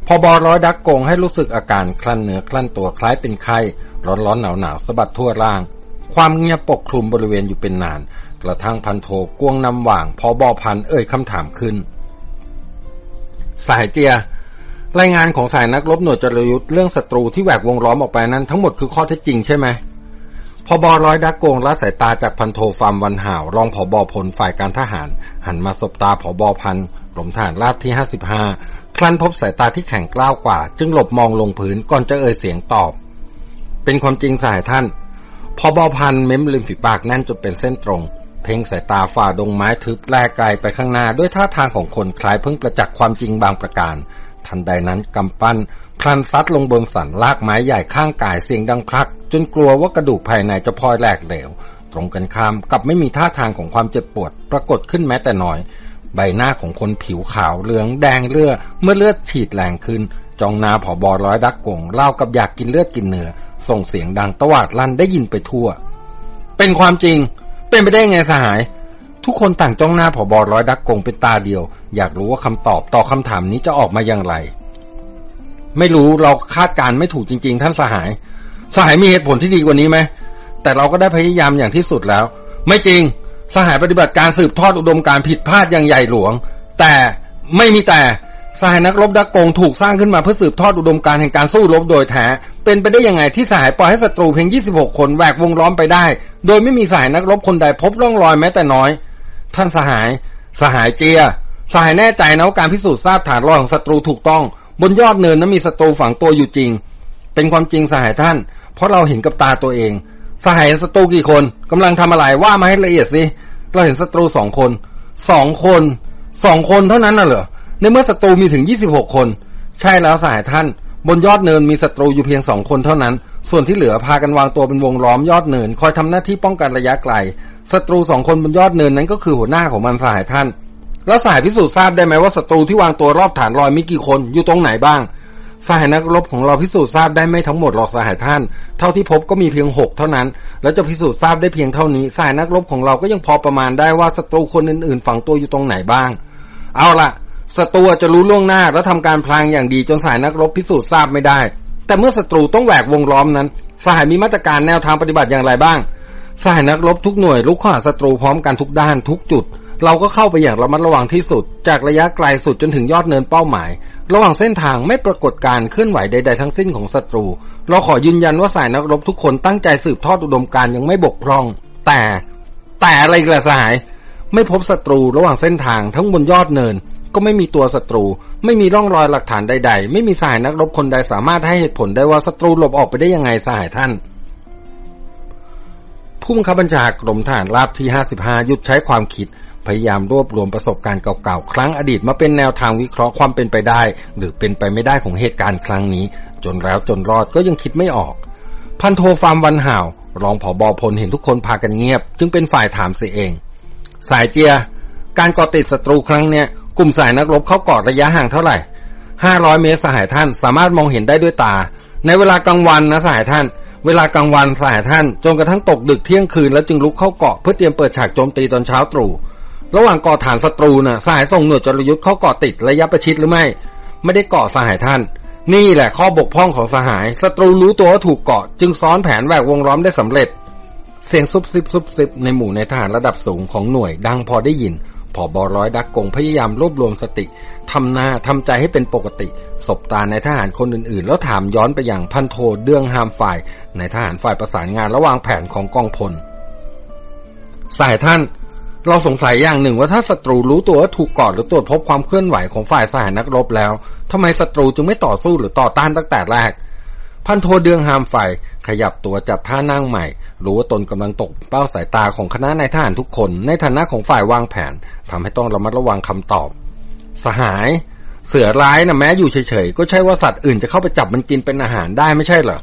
พอบอร้อยดักโกงให้รู้สึกอาการคลั่นเนื้อคลั่นตัวคล้ายเป็นไข้ร้อนร้อนหนาวหนาวสะบัดทั่วร่าง ความเงียบปกคลุมบริเวณอยู่เป็นนาน กระทั่งพันโทกวงนำหว่างพอบอพันเอ่ยคำถามขึ้น สายเจีย รายงานของสายนักรบหน่วยจรยุทธ์เรื่องศัตรูที่แหวกวงล้อมออกไปนั้นทั้งหมดคือข้อเท็จจริงใช่ไหม พอบอร้อยดักโกงละสายตาจากพันโทฟาร์มวันหาว รองผอบอพลฝ่ายการทหาร หันมาสบตาผอบอพันกรมทหารราบที่55ครั้นพบสายตาที่แข็งกล้าวกว่า จึงหลบมองลงพื้นก่อนจะเอ่ยเสียงตอบ เป็นความจริงสายท่านพอบอพันเม้มริมฝีปากแน่นจนเป็นเส้นตรง เพ่งสายตาฝ่าดงไม้ทึบแลกไกลไปข้างหน้าด้วยท่าทางของคนคล้ายเพิ่งประจักษ์ความจริงบางประการ ทันใดนั้นกำปั้นพลันซัดลงบนสันลากไม้ใหญ่ข้างกายเสียงดังคลัก จนกลัวว่ากระดูกภายในจะพลอยแหลกเหลว ตรงกันข้ามกับไม่มีท่าทางของความเจ็บปวด ปรากฏขึ้นแม้แต่น้อย ใบหน้าของคนผิวขาวเหลืองแดงเลือดเมื่อเลือดฉีดแรงขึ้น จองนาผอบอร้อยดักกงเล่ากับอยากกินเลือดกินเนื้อส่งเสียงดังตวาดลั่นได้ยินไปทั่ว เป็นความจริง เป็นไปได้ไงสหาย ทุกคนต่างจ้องหน้าผอบอร้อยดักกงเป็นตาเดียว อยากรู้ว่าคำตอบต่อคำถามนี้จะออกมาอย่างไร ไม่รู้เราคาดการไม่ถูกจริง ๆ ท่านสหาย สหายมีเหตุผลที่ดีกว่านี้ไหมแต่เราก็ได้พยายามอย่างที่สุดแล้ว ไม่จริงสหายปฏิบัติการสืบทอดอุดมการผิดพลาดอย่างใหญ่หลวง แต่ไม่มีแต่สหายนักรบดักกงถูกสร้างขึ้นมาเพื่อสืบทอดอุดมการแห่งการสู้รบโดยแท้ เป็นไปได้ยังไงที่สหายปล่อยให้ศัตรูเพียง 26 คนแหวกวงล้อมไปได้ โดยไม่มีสหายนักรบคนใดพบร่องรอยแม้แต่น้อย ท่านสหาย สหายเจีย สหายแน่ใจนะว่าการพิสูจน์ทราบฐานรอยของศัตรูถูกต้อง บนยอดเนินนั้นมีศัตรูฝังตัวอยู่จริง เป็นความจริงสหายท่าน เพราะเราเห็นกับตาตัวเอง สหายศัตรูกี่คนกำลังทำอะไรว่ามาให้ละเอียดสิเราเห็นศัตรูสองคนสองคนสองคนเท่านั้นน่ะเหรอในเมื่อศัตรูมีถึง26คน ใช่แล้วสหายท่าน บนยอดเนินมีศัตรูอยู่เพียงสองคนเท่านั้น ส่วนที่เหลือพากันวางตัวเป็นวงล้อมยอดเนิน คอยทำหน้าที่ป้องกันระยะไกลศัตรูสองคนบนยอดเนินนั้นก็คือหัวหน้าของมันสหายท่าน แล้วสหายพิสูจน์ทราบได้ไหมว่าศัตรูที่วางตัวรอบฐานลอยมีกี่คนอยู่ตรงไหนบ้างสหายนักรบของเราพิสูจน์ทราบได้ไม่ทั้งหมดหรอกสหายท่าน เท่าที่พบก็มีเพียงหกเท่านั้น แล้วจะพิสูจน์ทราบได้เพียงเท่านี้สหายนักรบของเราก็ยังพอประมาณได้ว่าศัตรูคนอื่นๆ ฝังตัวอยู่ตรงไหนบ้าง เอาละศัตรูจะรู้ล่วงหน้าแล้วทำการพลางอย่างดีจนสายนักรบพิสูจน์ทราบไม่ได้ แต่เมื่อศัตรูต้องแหวกวงล้อมนั้น สหายมีมาตรการแนวทางปฏิบัติอย่างไรบ้าง สหายนักรบทุกหน่วยลุกข้าศัตรูพร้อมกันทุกด้านทุกจุด เราก็เข้าไปอย่างระมัดระวังที่สุด จากระยะไกลสุดจนถึงยอดเนินเป้าหมาย ระหว่างเส้นทางไม่ปรากฏการเคลื่อนไหวใด ๆ ทั้งสิ้นของศัตรู เราขอยืนยันว่าสายนักรบทุกคนตั้งใจสืบทอดอุดมการยังไม่บกพร่อง แต่แต่อะไรกระสหาย ไม่พบศัตรูระหว่างเส้นทางทั้งบนยอดเนิน ก็ไม่มีตัวศัตรู ไม่มีร่องรอยหลักฐานใด ๆ ไม่มีสายนักรบคนใดสามารถให้เหตุผลได้ว่าศัตรูหลบออกไปได้ยังไงสหายท่านผู้บังคับบัญชากรมทหารราบที่ 55 หยุดใช้ความคิด พยายามรวบรวมประสบการณ์เก่าๆ ครั้งอดีตมาเป็นแนวทางวิเคราะห์ความเป็นไปได้ หรือเป็นไปไม่ได้ของเหตุการณ์ครั้งนี้ จนแล้วจนรอดก็ยังคิดไม่ออก พันโทฟาร์มวันห่าว รองผอบอพลเห็นทุกคนพากันเงียบ จึงเป็นฝ่ายถามเสียเอง สายเจีย การก่อติดศัตรูครั้งเนี้ย กลุ่มสายนักรบเข้ากอดระยะห่างเท่าไหร่ห้าร้อยเมตรสหายท่านสามารถมองเห็นได้ด้วยตา ในเวลากลางวันนะสหายท่าน เวลากลางวันสหายท่าน จนกระทั่งตกดึกเที่ยงคืนแล้วจึงลุกเข้าเกาะเพื่อเตรียมเปิดฉากโจมตีตอนเช้าตรู่ระหว่างก่อฐานศัตรูนะ่ะสหายส่งหน่วยจรยุทธ์เข้าเกาะติดระยะประชิดหรือไม่ ไม่ได้เกาะสหายท่าน นี่แหละข้อบกพร่องของสหายศัตรูรู้ตัวว่าถูกเกาะ จึงซ้อนแผนแหวกวงล้อมได้สำเร็จ เสียงซุบซิบซุบซิบในหมู่ในทหารระดับสูงของหน่วยดังพอได้ยิน ผอบอร้อยดักกงพยายามรวบรวมสติทำหน้าทำใจให้เป็นปกติ สบตาในทหารคนอื่นๆ แล้วถามย้อนไปอย่างพันโทเดืองหามฝ่าย ในทหารฝ่ายประสานงานระหว่างแผนของกองพล สายท่าน เราสงสัยอย่างหนึ่งว่าถ้าศัตรูรู้ตัวว่าถูกกอดหรือตรวจพบความเคลื่อนไหวของฝ่ายสหายนักรบแล้วทำไมศัตรูจึงไม่ต่อสู้หรือต่อต้านตั้งแต่แรก พันโทเดืองหามฝ่ายขยับตัวจัดท่านั่งใหม่ รู้ว่าตนกำลังตกเป้าสายตาของคณะนายทหารทุกคน ในฐานะของฝ่ายวางแผนทำให้ต้องระมัดระวังคำตอบ สหาย เสือร้ายนะแม้อยู่เฉยๆ ก็ใช่ว่าสัตว์อื่นจะเข้าไปจับมันกินเป็นอาหารได้ไม่ใช่เหรอ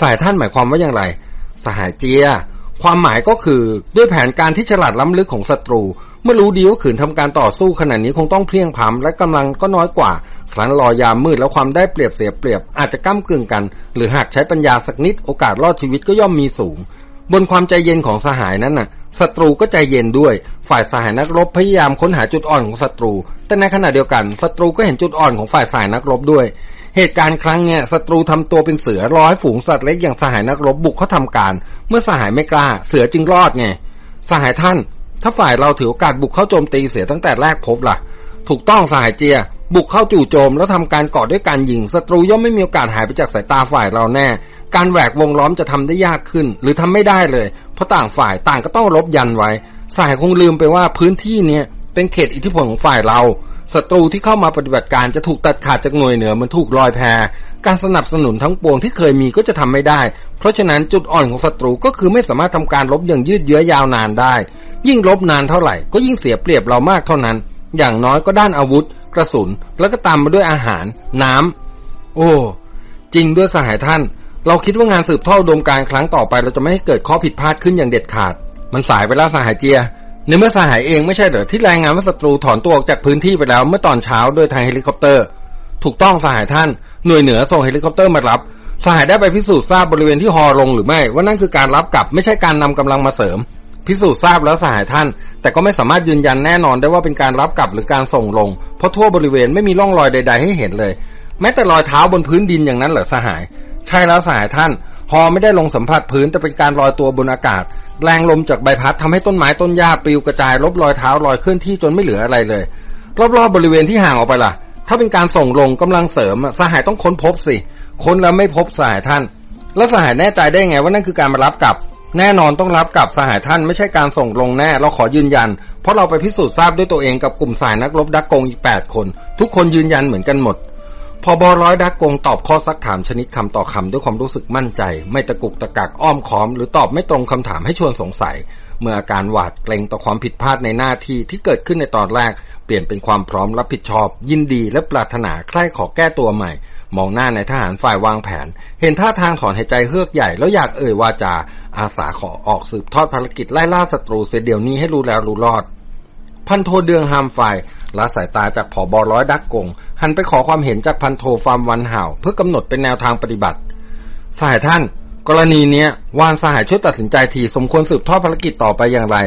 สายท่านหมายความว่าอย่างไร สหายเจีย ความหมายก็คือด้วยแผนการที่ฉลาดล้ำลึกของศัตรู เมื่อรู้ดีว่าขืนทำการต่อสู้ขนาดนี้คงต้องเพียงพำและกำลังก็น้อยกว่าครั้นรอยามมืดแล้วความได้เปรียบเสียเปรียบ อาจจะก้ากึ่งกัน หรือหากใช้ปัญญาสักนิดโอกาสรอดชีวิตก็ย่อมมีสูง บนความใจเย็นของสหายนั้นน่ะศัตรูก็ใจเย็นด้วย ฝ่ายสหายนักรบพยายามค้นหาจุดอ่อนของศัตรู แต่ในขณะเดียวกันศัตรูก็เห็นจุดอ่อนของฝ่ายสหายนักรบด้วย เหตุการณ์ครั้งเนี้ยศัตรูทำตัวเป็นเสือร้อยฝูงสัตว์เล็กอย่างสหายนักรบบุกเขาทาการ เมื่อสหายไม่กล้า เสือจึงรอดไงสหายท่าน ถ้าฝ่ายเราถือโอกาสบุกเข้าโจมตีเสียตั้งแต่แรกพบล่ะ ถูกต้องสหายเจีย บุกเข้าจู่โจมแล้วทำการก่อด้วยการยิงศัตรูย่อมไม่มีโอกาสหายไปจากสายตาฝ่ายเราแน่ การแหวกวงล้อมจะทำได้ยากขึ้น หรือทำไม่ได้เลย เพราะต่างฝ่ายต่างก็ต้องลบยันไว้ฝ่ายคงลืมไปว่าพื้นที่เนี้ยเป็นเขตอิทธิพลของฝ่ายเราศัตรูที่เข้ามาปฏิบัติการจะถูกตัดขาดจากหน่วยเหนือมันถูกลอยแพการสนับสนุนทั้งปวงที่เคยมีก็จะทำไม่ได้ เพราะฉะนั้นจุดอ่อนของศัตรูก็คือไม่สามารถทำการลบอย่างยืดเยื้อยาวนานได้ ยิ่งลบนานเท่าไหร่ก็ยิ่งเสียเปรียบเรามากเท่านั้น อย่างน้อยก็ด้านอาวุธ กระสุน แล้วก็ตามมาด้วยอาหาร น้ำ โอ้ จริงด้วยสหายท่าน เราคิดว่างานสืบทอดอุดมการณ์ครั้งต่อไป เราจะไม่ให้เกิดข้อผิดพลาดขึ้นอย่างเด็ดขาด มันสายไปแล้วสหายเจียในเมื่อสหายเองไม่ใช่เหรอที่รายงานว่าศัตรูถอนตัวออกจากพื้นที่ไปแล้วเมื่อตอนเช้าโดยทางเฮลิคอปเตอร์ ถูกต้องสหายท่าน หน่วยเหนือส่งเฮลิคอปเตอร์มารับสหายได้ไปพิสูจน์ทราบบริเวณที่ ฮ. ลงหรือไม่ว่านั่นคือการรับกลับไม่ใช่การนำกำลังมาเสริม พิสูจน์ทราบแล้วสหายท่าน แต่ก็ไม่สามารถยืนยันแน่นอนได้ว่าเป็นการรับกลับหรือการส่งลง เพราะทั่วบริเวณไม่มีร่องรอยใด ๆ ให้เห็นเลย แม้แต่รอยเท้าบนพื้นดินอย่างนั้นเหรอสหาย ใช่แล้วสหายท่านฮอไม่ได้ลงสัมผัสพื้นแต่เป็นการลอยตัวบนอากาศ แรงลมจากใบพัดทำให้ต้นไม้ต้นหญ้าปลิวกระจายลบรอยเท้าลอยเคลื่อนที่จนไม่เหลืออะไรเลย รอบๆบริเวณที่ห่างออกไปล่ะ ถ้าเป็นการส่งลงกำลังเสริมสหายต้องค้นพบสิ ค้นแล้วไม่พบสหายท่าน แล้วสหายแน่ใจได้ไงว่านั่นคือการมารับกลับ แน่นอนต้องรับกับสหายท่านไม่ใช่การส่งลงแน่เราขอยืนยัน เพราะเราไปพิสูจน์ทราบด้วยตัวเองกับกลุ่มสายนักรบดักกงอีกแปดคน ทุกคนยืนยันเหมือนกันหมดพอบอร้อยดักกงตอบข้อซักถามชนิดคำต่อคำด้วยความรู้สึกมั่นใจ ไม่ตะกุกตะกักอ้อมค้อม หรือตอบไม่ตรงคำถามให้ชวนสงสัย เมื่ออาการหวาดเกรงต่อความผิดพลาดในหน้าที่ที่เกิดขึ้นในตอนแรก เปลี่ยนเป็นความพร้อมรับผิดชอบ ยินดีและปรารถนาใคร่ขอแก้ตัวใหม่ มองหน้าในทหารฝ่ายวางแผน เห็นท่าทางถอนหายใจเฮือกใหญ่แล้วอยากเอ่ยวาจา อาสาขอออกสืบทอดภารกิจไล่ล่าศัตรูเสียเดี๋ยวนี้ให้รู้แล้วรู้รอด พันโทเดืองฮามไฟละสายตาจากผอบอร้อยดักกง หันไปขอความเห็นจากพันโทฟาร์มวันห่าว เพื่อกำหนดเป็นแนวทางปฏิบัติสายท่าน กรณีเนี้ยวานสหายช่วยตัดสินใจทีสมควรสืบทอดภารกิจต่อไปอย่างไร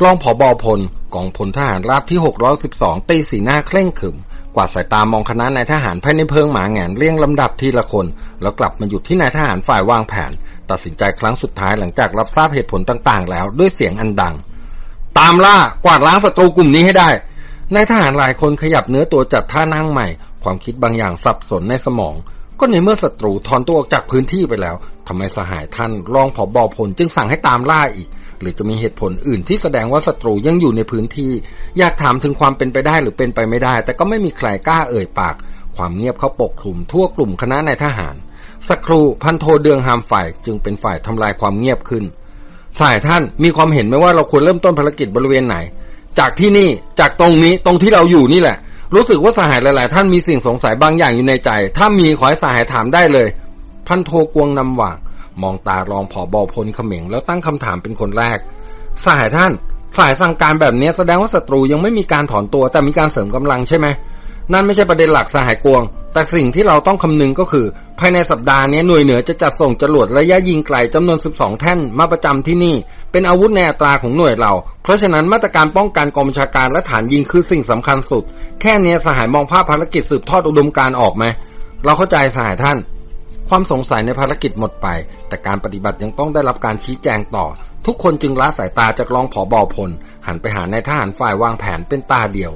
กล้องผอบอพลกองพลทหารราบที่ 612 ตีสีหน้าเคร่งขรึม กวาดสายตามองคณะนายทหารภายในเพิงหมาแงนเรียงลำดับทีละคน แล้วกลับมาหยุดที่นายทหารฝ่ายวางแผน ตัดสินใจครั้งสุดท้ายหลังจากรับทราบเหตุผลต่างๆ แล้วด้วยเสียงอันดัง ตามล่ากวาดล้างศัตรูกลุ่มนี้ให้ได้นายทหารหลายคนขยับเนื้อตัวจัดท่านั่งใหม่ ความคิดบางอย่างสับสนในสมอง ก็ในเมื่อศัตรูถอนตัวออกจากพื้นที่ไปแล้วทำไมสหายท่านรองผอบอพลจึงสั่งให้ตามล่าอีก หรือจะมีเหตุผลอื่นที่แสดงว่าศัตรูยังอยู่ในพื้นที่ อยากถามถึงความเป็นไปได้หรือเป็นไปไม่ได้ แต่ก็ไม่มีใครกล้าเอ่ยปาก ความเงียบเขาปกคลุมทั่วกลุ่มคณะนายทหาร สักครู่พันโทเดืองหามฝ่ายจึงเป็นฝ่ายทำลายความเงียบขึ้นฝ่ายท่านมีความเห็นไหมว่าเราควรเริ่มต้นภารกิจบริเวณไหน จากที่นี่จากตรงนี้ตรงที่เราอยู่นี่แหละ รู้สึกว่าสหายหลาย ๆ ท่านมีสิ่งสงสัยบางอย่างอยู่ในใจ ถ้ามีขอให้สหายถามได้เลย พันโทกวงนำหว่าง มองตารองผอบอพลเขม็งแล้วตั้งคำถามเป็นคนแรก สายท่านฝ่ายสั่งการแบบนี้แสดงว่าศัตรูยังไม่มีการถอนตัวแต่มีการเสริมกำลังใช่ไหมนั่นไม่ใช่ประเด็นหลักสหายกวง แต่สิ่งที่เราต้องคำนึงก็คือ ภายในสัปดาห์นี้หน่วยเหนือจะจัดส่งจรวดระยะยิงไกลจำนวน 12 แท่นมาประจำที่นี่ เป็นอาวุธในอัตราของหน่วยเรา เพราะฉะนั้นมาตรการป้องกันกองบัญชาการและฐานยิงคือสิ่งสำคัญสุด แค่นี้สหายมองภาพภารกิจสืบทอดอุดมการออกไหมเราเข้าใจสหายท่าน ความสงสัยในภารกิจหมดไป แต่การปฏิบัติยังต้องได้รับการชี้แจงต่อ ทุกคนจึงละสายตาจากรองผอบอพล หันไปหานายทหารฝ่ายวางแผนเป็นตาเดียว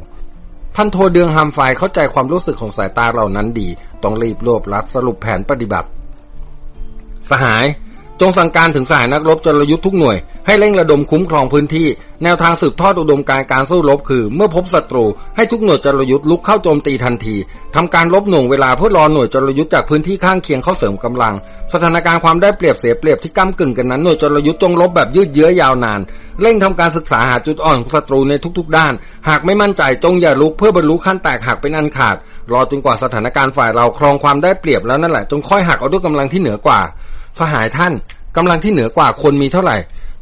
พันโทเดืองฮามไฟเข้าใจความรู้สึกของสายตาเหล่านั้นดี ต้องรีบรวบรัดสรุปแผนปฏิบัติ สหาย จงสั่งการถึงสายนักรบจรยุทธ์ทุกหน่วย ให้เร่งระดมคุ้มครองพื้นที่ แนวทางสืบทอดอุดมการการสู้รบคือ เมื่อพบศัตรู ให้ทุกหน่วยจรยุทธ์ลุกเข้าโจมตีทันทีทำการลบหน่วงเวลาเพื่อรอหน่วยจรยุทธ์จากพื้นที่ข้างเคียงเข้าเสริมกำลัง สถานการณ์ความได้เปรียบเสียเปรียบที่ก้ากึ่งกันนั้นหน่วยจรยุทธ์จงลบแบบยืดเยื้อยาวนาน เร่งทำการศึกษาหาจุดอ่อนของศัตรูในทุก ๆ ด้าน หากไม่มั่นใจจงอย่าลุกเพื่อบรรลุขั้นแตกหักเป็นอันขาด รอจนกว่าสถานการณ์ฝ่ายเราครองความได้เปรียบแล้วนั่นแหละจงค่อยหักเอาด้วยกำลังที่เหนือกว่า สหายท่านกำลังที่เหนือกว่าคนมีเท่าไหร่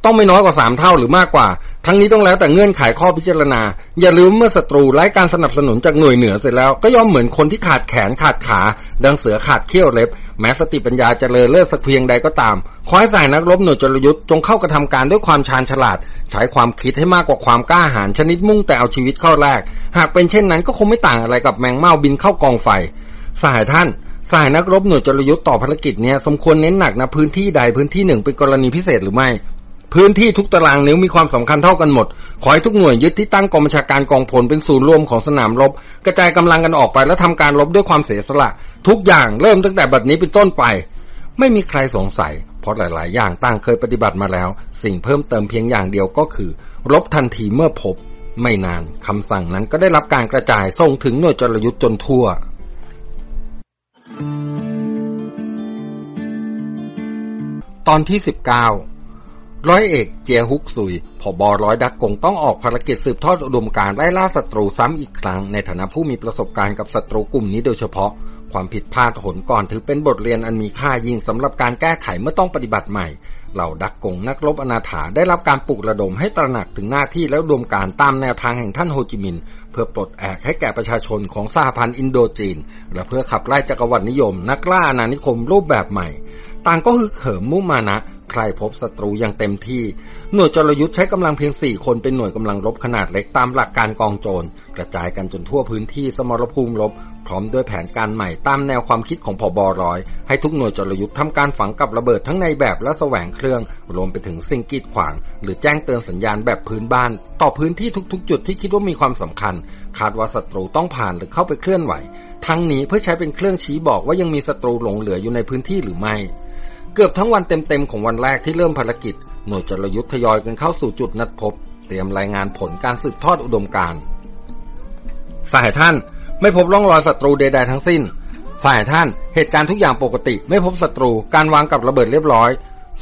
ต้องไม่น้อยกว่าสามเท่าหรือมากกว่า ทั้งนี้ต้องแล้วแต่เงื่อนไขข้อพิจารณา อย่าลืมเมื่อศัตรูไร้การสนับสนุนจากหน่วยเหนือเสร็จแล้วก็ย่อมเหมือนคนที่ขาดแขนขาดขา ดังเสือขาดเขี้ยวเล็บ แม้สติปัญญาจะเลอเลิศสักเพียงใดก็ตาม ขอให้สายนักรบหน่วยจรยุทธ์จงเข้ากระทำการด้วยความชาญฉลาด ใช้ความคิดให้มากกว่าความกล้าหาญชนิดมุ่งแต่เอาชีวิตเข้าแรก หากเป็นเช่นนั้นก็คงไม่ต่างอะไรกับแมงเม่าบินเข้ากองไฟสหายท่าน สายนักรบหน่วยจรยุทธ์ต่อภารกิจเนี้ยสมควรเน้นหนักนะพื้นที่ใดพื้นที่หนึ่งเป็นกรณีพิเศษหรือไม่ พื้นที่ทุกตารางนิ้วมีความสำคัญเท่ากันหมด ขอให้ทุกหน่วยยึดที่ตั้งกองบัญชาการกองพลเป็นศูนย์รวมของสนามรบ กระจายกำลังกันออกไปแล้วทำการรบด้วยความเสียสละ ทุกอย่างเริ่มตั้งแต่บัดนี้เป็นต้นไป ไม่มีใครสงสัย เพราะหลาย ๆ อย่างต่างเคยปฏิบัติมาแล้ว สิ่งเพิ่มเติมเพียงอย่างเดียวก็คือ รบทันทีเมื่อพบ ไม่นานคำสั่งนั้นก็ได้รับการกระจายส่งถึงหน่วยจรยุทธ์จนทั่ว ตอนที่สิบเก้าร้อยเอกเจียฮุกซุยผบร้อยดักกงต้องออกภารกิจสืบทอดอุดมการไล่ล่าศัตรูซ้ำอีกครั้ง ในฐานะผู้มีประสบการณ์กับศัตรูกลุ่มนี้โดยเฉพาะ ความผิดพลาดหนก่อนถือเป็นบทเรียนอันมีค่ายิ่งสำหรับการแก้ไขเมื่อต้องปฏิบัติใหม่ เหล่าดักกงนักรบอนาถาได้รับการปลุกระดมให้ตระหนักถึงหน้าที่และอุดมการตามแนวทางแห่งท่านโฮจิมินห์เพื่อปลดแอกให้แก่ประชาชนของสหพันธ์อินโดจีน และเพื่อขับไล่จักรวรรดินิยม นักล่าอาณานิคมรูปแบบใหม่ ต่างก็คือเขิมมุมานะใครพบศัตรูอย่างเต็มที่ หน่วยจรยุทธ์ใช้กำลังเพียงสี่คนเป็นหน่วยกำลังรบขนาดเล็กตามหลักการกองโจร กระจายกันจนทั่วพื้นที่สมรภูมิรบ พร้อมด้วยแผนการใหม่ตามแนวความคิดของผบร้อย ให้ทุกหน่วยจรยุทธ์ทำการฝังกับระเบิดทั้งในแบบและแสวงเครื่อง รวมไปถึงสิ่งกีดขวาง หรือแจ้งเตือนสัญญาณแบบพื้นบ้าน ต่อพื้นที่ทุกๆ จุดที่คิดว่ามีความสำคัญ คาดว่าศัตรูต้องผ่านหรือเข้าไปเคลื่อนไหว ทั้งนี้เพื่อใช้เป็นเครื่องชี้บอกว่ายังมีศัตรูหลงเหลืออยู่ในพื้นที่หรือไม่ เกือบทั้งวันเต็มๆของวันแรกที่เริ่มภารกิจ หน่วยจรยุทธ์ทยอยกันเข้าสู่จุดนัดพบ เตรียมรายงานผลการสืบทอดอุดมการณ์สายท่าน ไม่พบร่องรอยศัตรูใดๆทั้งสิ้นสหายท่าน เหตุการณ์ทุกอย่างปกติ ไม่พบศัตรู การวางกับระเบิดเรียบร้อย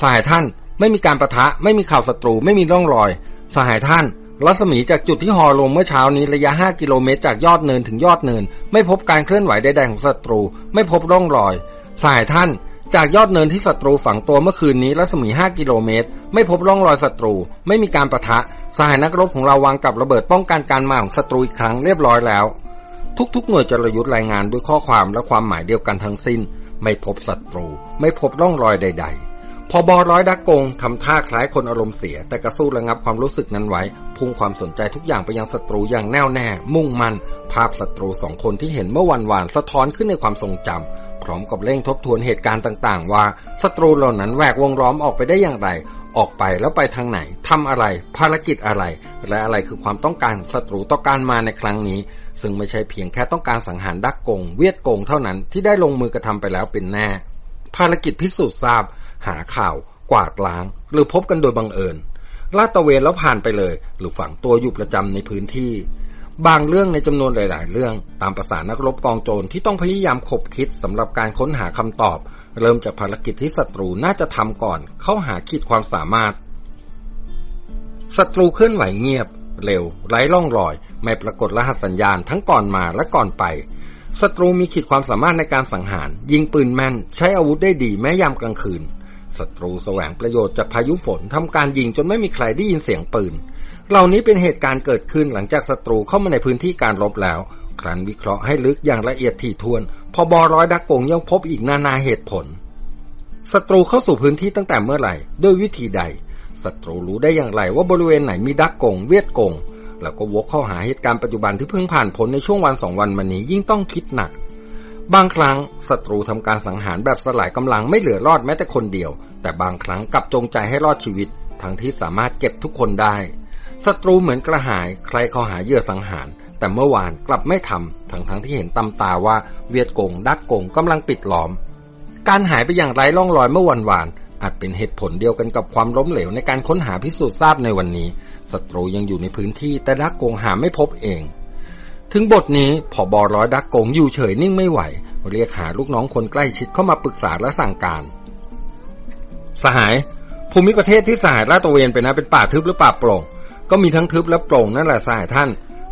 สหายท่าน ไม่มีการประทะ ไม่มีข่าวศัตรู ไม่มีร่องรอยสหายท่าน รัศมีจากจุดที่ฮอลงเมื่อเช้านี้ระยะ 5 กิโลเมตรจากยอดเนินถึงยอดเนิน ไม่พบการเคลื่อนไหวใดๆของศัตรู ไม่พบร่องรอยสหายท่าน จากยอดเนินที่ศัตรูฝังตัวเมื่อคืนนี้รัศมี 5 กิโลเมตร ไม่พบร่องรอยศัตรู ไม่มีการประทะ สหายนักรบของเราวางกับระเบิดป้องกันการมาของศัตรูอีกครั้งเรียบร้อยแล้ว ทุกๆ หน่วยจรยุทธ์รายงานด้วยข้อความและความหมายเดียวกันทั้งสิ้น ไม่พบศัตรู ไม่พบร่องรอยใด ๆ พอบอร้อยดักกงทำท่าคล้ายคนอารมณ์เสีย แต่กระสู้ระงับความรู้สึกนั้นไว้ พุ่งความสนใจทุกอย่างไปยังศัตรูอย่างแน่วแน่ มุ่งมั่น ภาพศัตรูสองคนที่เห็นเมื่อวันวานสะท้อนขึ้นในความทรงจำพร้อมกับเร่งทบทวนเหตุการณ์ต่าง ๆ ว่าศัตรูเหล่านั้นแหวกวงล้อมออกไปได้อย่างไรออกไปแล้วไปทางไหนทำอะไร ภารกิจอะไร และอะไรคือความต้องการของศัตรูต่อการมาในครั้งนี้ ซึ่งไม่ใช่เพียงแค่ต้องการสังหารดักกง เวียดกงเท่านั้นที่ได้ลงมือกระทำไปแล้วเป็นแน่ ภารกิจพิสูจน์ทราบ หาข่าว กวาดล้าง หรือพบกันโดยบังเอิญลาดตะเวนแล้วผ่านไปเลย หรือฝังตัวอยู่ประจำในพื้นที่ บางเรื่องในจำนวนหลาย ๆ เรื่อง ตามภาษานักรบกองโจรที่ต้องพยายามขบคิดสำหรับการค้นหาคำตอบ เริ่มจากภารกิจที่ศัตรูน่าจะทำก่อน เข้าหาขีดความสามารถศัตรูเคลื่อนไหวเงียบ เร็ว ไร้ร่องรอย ไม่ปรากฏรหัสสัญญาณทั้งก่อนมาและก่อนไปศัตรูมีขีดความสามารถในการสังหาร ยิงปืนแม่น ใช้อาวุธได้ดีแม้ยามกลางคืนศัตรูแสวงประโยชน์จากพายุฝนทำการยิงจนไม่มีใครได้ยินเสียงปืน เหล่านี้เป็นเหตุการณ์เกิดขึ้นหลังจากศัตรูเข้ามาในพื้นที่การรบแล้ว ครั้นวิเคราะห์ให้ลึกอย่างละเอียดถี่ถ้วน พอบอร้อยดักกงยังพบอีกนานาเหตุผลศัตรูเข้าสู่พื้นที่ตั้งแต่เมื่อไหร่ ด้วยวิธีใด ศัตรูรู้ได้อย่างไรว่าบริเวณไหนมีดักกงเวียดกง แล้วก็วกเข้าหาเหตุการณ์ปัจจุบันที่เพิ่งผ่านพ้นในช่วงวันสองวันมานี้ยิ่งต้องคิดหนัก บางครั้งศัตรูทำการสังหารแบบสลายกำลังไม่เหลือรอดแม้แต่คนเดียว แต่บางครั้งกลับจงใจให้รอดชีวิต ทั้งที่สามารถเก็บทุกคนได้ศัตรูเหมือนกระหายใครเข้าหาเหยื่อสังหาร แต่เมื่อวานกลับไม่ทำทั้งทั้งที่เห็นตำตาว่าเวียดกงดักกงกำลังปิดล้อม การหายไปอย่างไร้ร่องรอยเมื่อวันวาน อาจเป็นเหตุผลเดียวกันกับความล้มเหลวในการค้นหาพิสูจน์ทราบในวันนี้ศัตรูยังอยู่ในพื้นที่แต่ดักกงหาไม่พบเอง ถึงบทนี้ผอบอร้อยดักกงอยู่เฉยนิ่งไม่ไหว เรียกหาลูกน้องคนใกล้ชิดเข้ามาปรึกษาและสั่งการ สหายภูมิประเทศที่สหายลาดตระเวนไปนะเป็นป่าทึบหรือป่าโปร่ง ก็มีทั้งทึบและโปร่งนั่นแหละสหายท่าน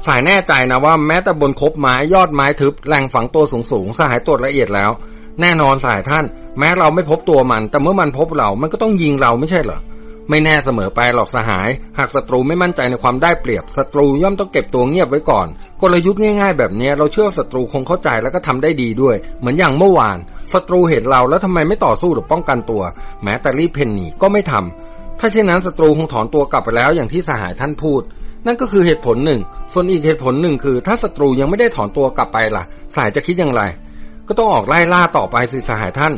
สายแน่ใจนะว่าแม้แต่บนคบไม้ยอดไม้ทึบแหล่งฝังตัวสูงสูงสหายตรวจละเอียดแล้ว แน่นอนสายท่าน แม้เราไม่พบตัวมัน แต่เมื่อมันพบเรา มันก็ต้องยิงเราไม่ใช่เหรอ ไม่แน่เสมอไปหรอกสหาย หากศัตรูไม่มั่นใจในความได้เปรียบ ศัตรูย่อมต้องเก็บตัวเงียบไว้ก่อน กลยุทธ์ง่าย ๆ แบบนี้เราเชื่อศัตรูคงเข้าใจแล้วก็ทำได้ดีด้วย เหมือนอย่างเมื่อวาน ศัตรูเห็นเราแล้วทำไมไม่ต่อสู้หรือป้องกันตัว แม้แต่รีบเพนนีก็ไม่ทำถ้าเช่นนั้นศัตรูคงถอนตัวกลับไปแล้วอย่างที่สหายท่านพูดนั่นก็คือเหตุผลหนึ่ง ส่วนอีกเหตุผลหนึ่งคือ ถ้าศัตรูยังไม่ได้ถอนตัวกลับไปล่ะ สายจะคิดอย่างไร ก็ต้องออกไล่ล่าต่อไปสิสหายท่าน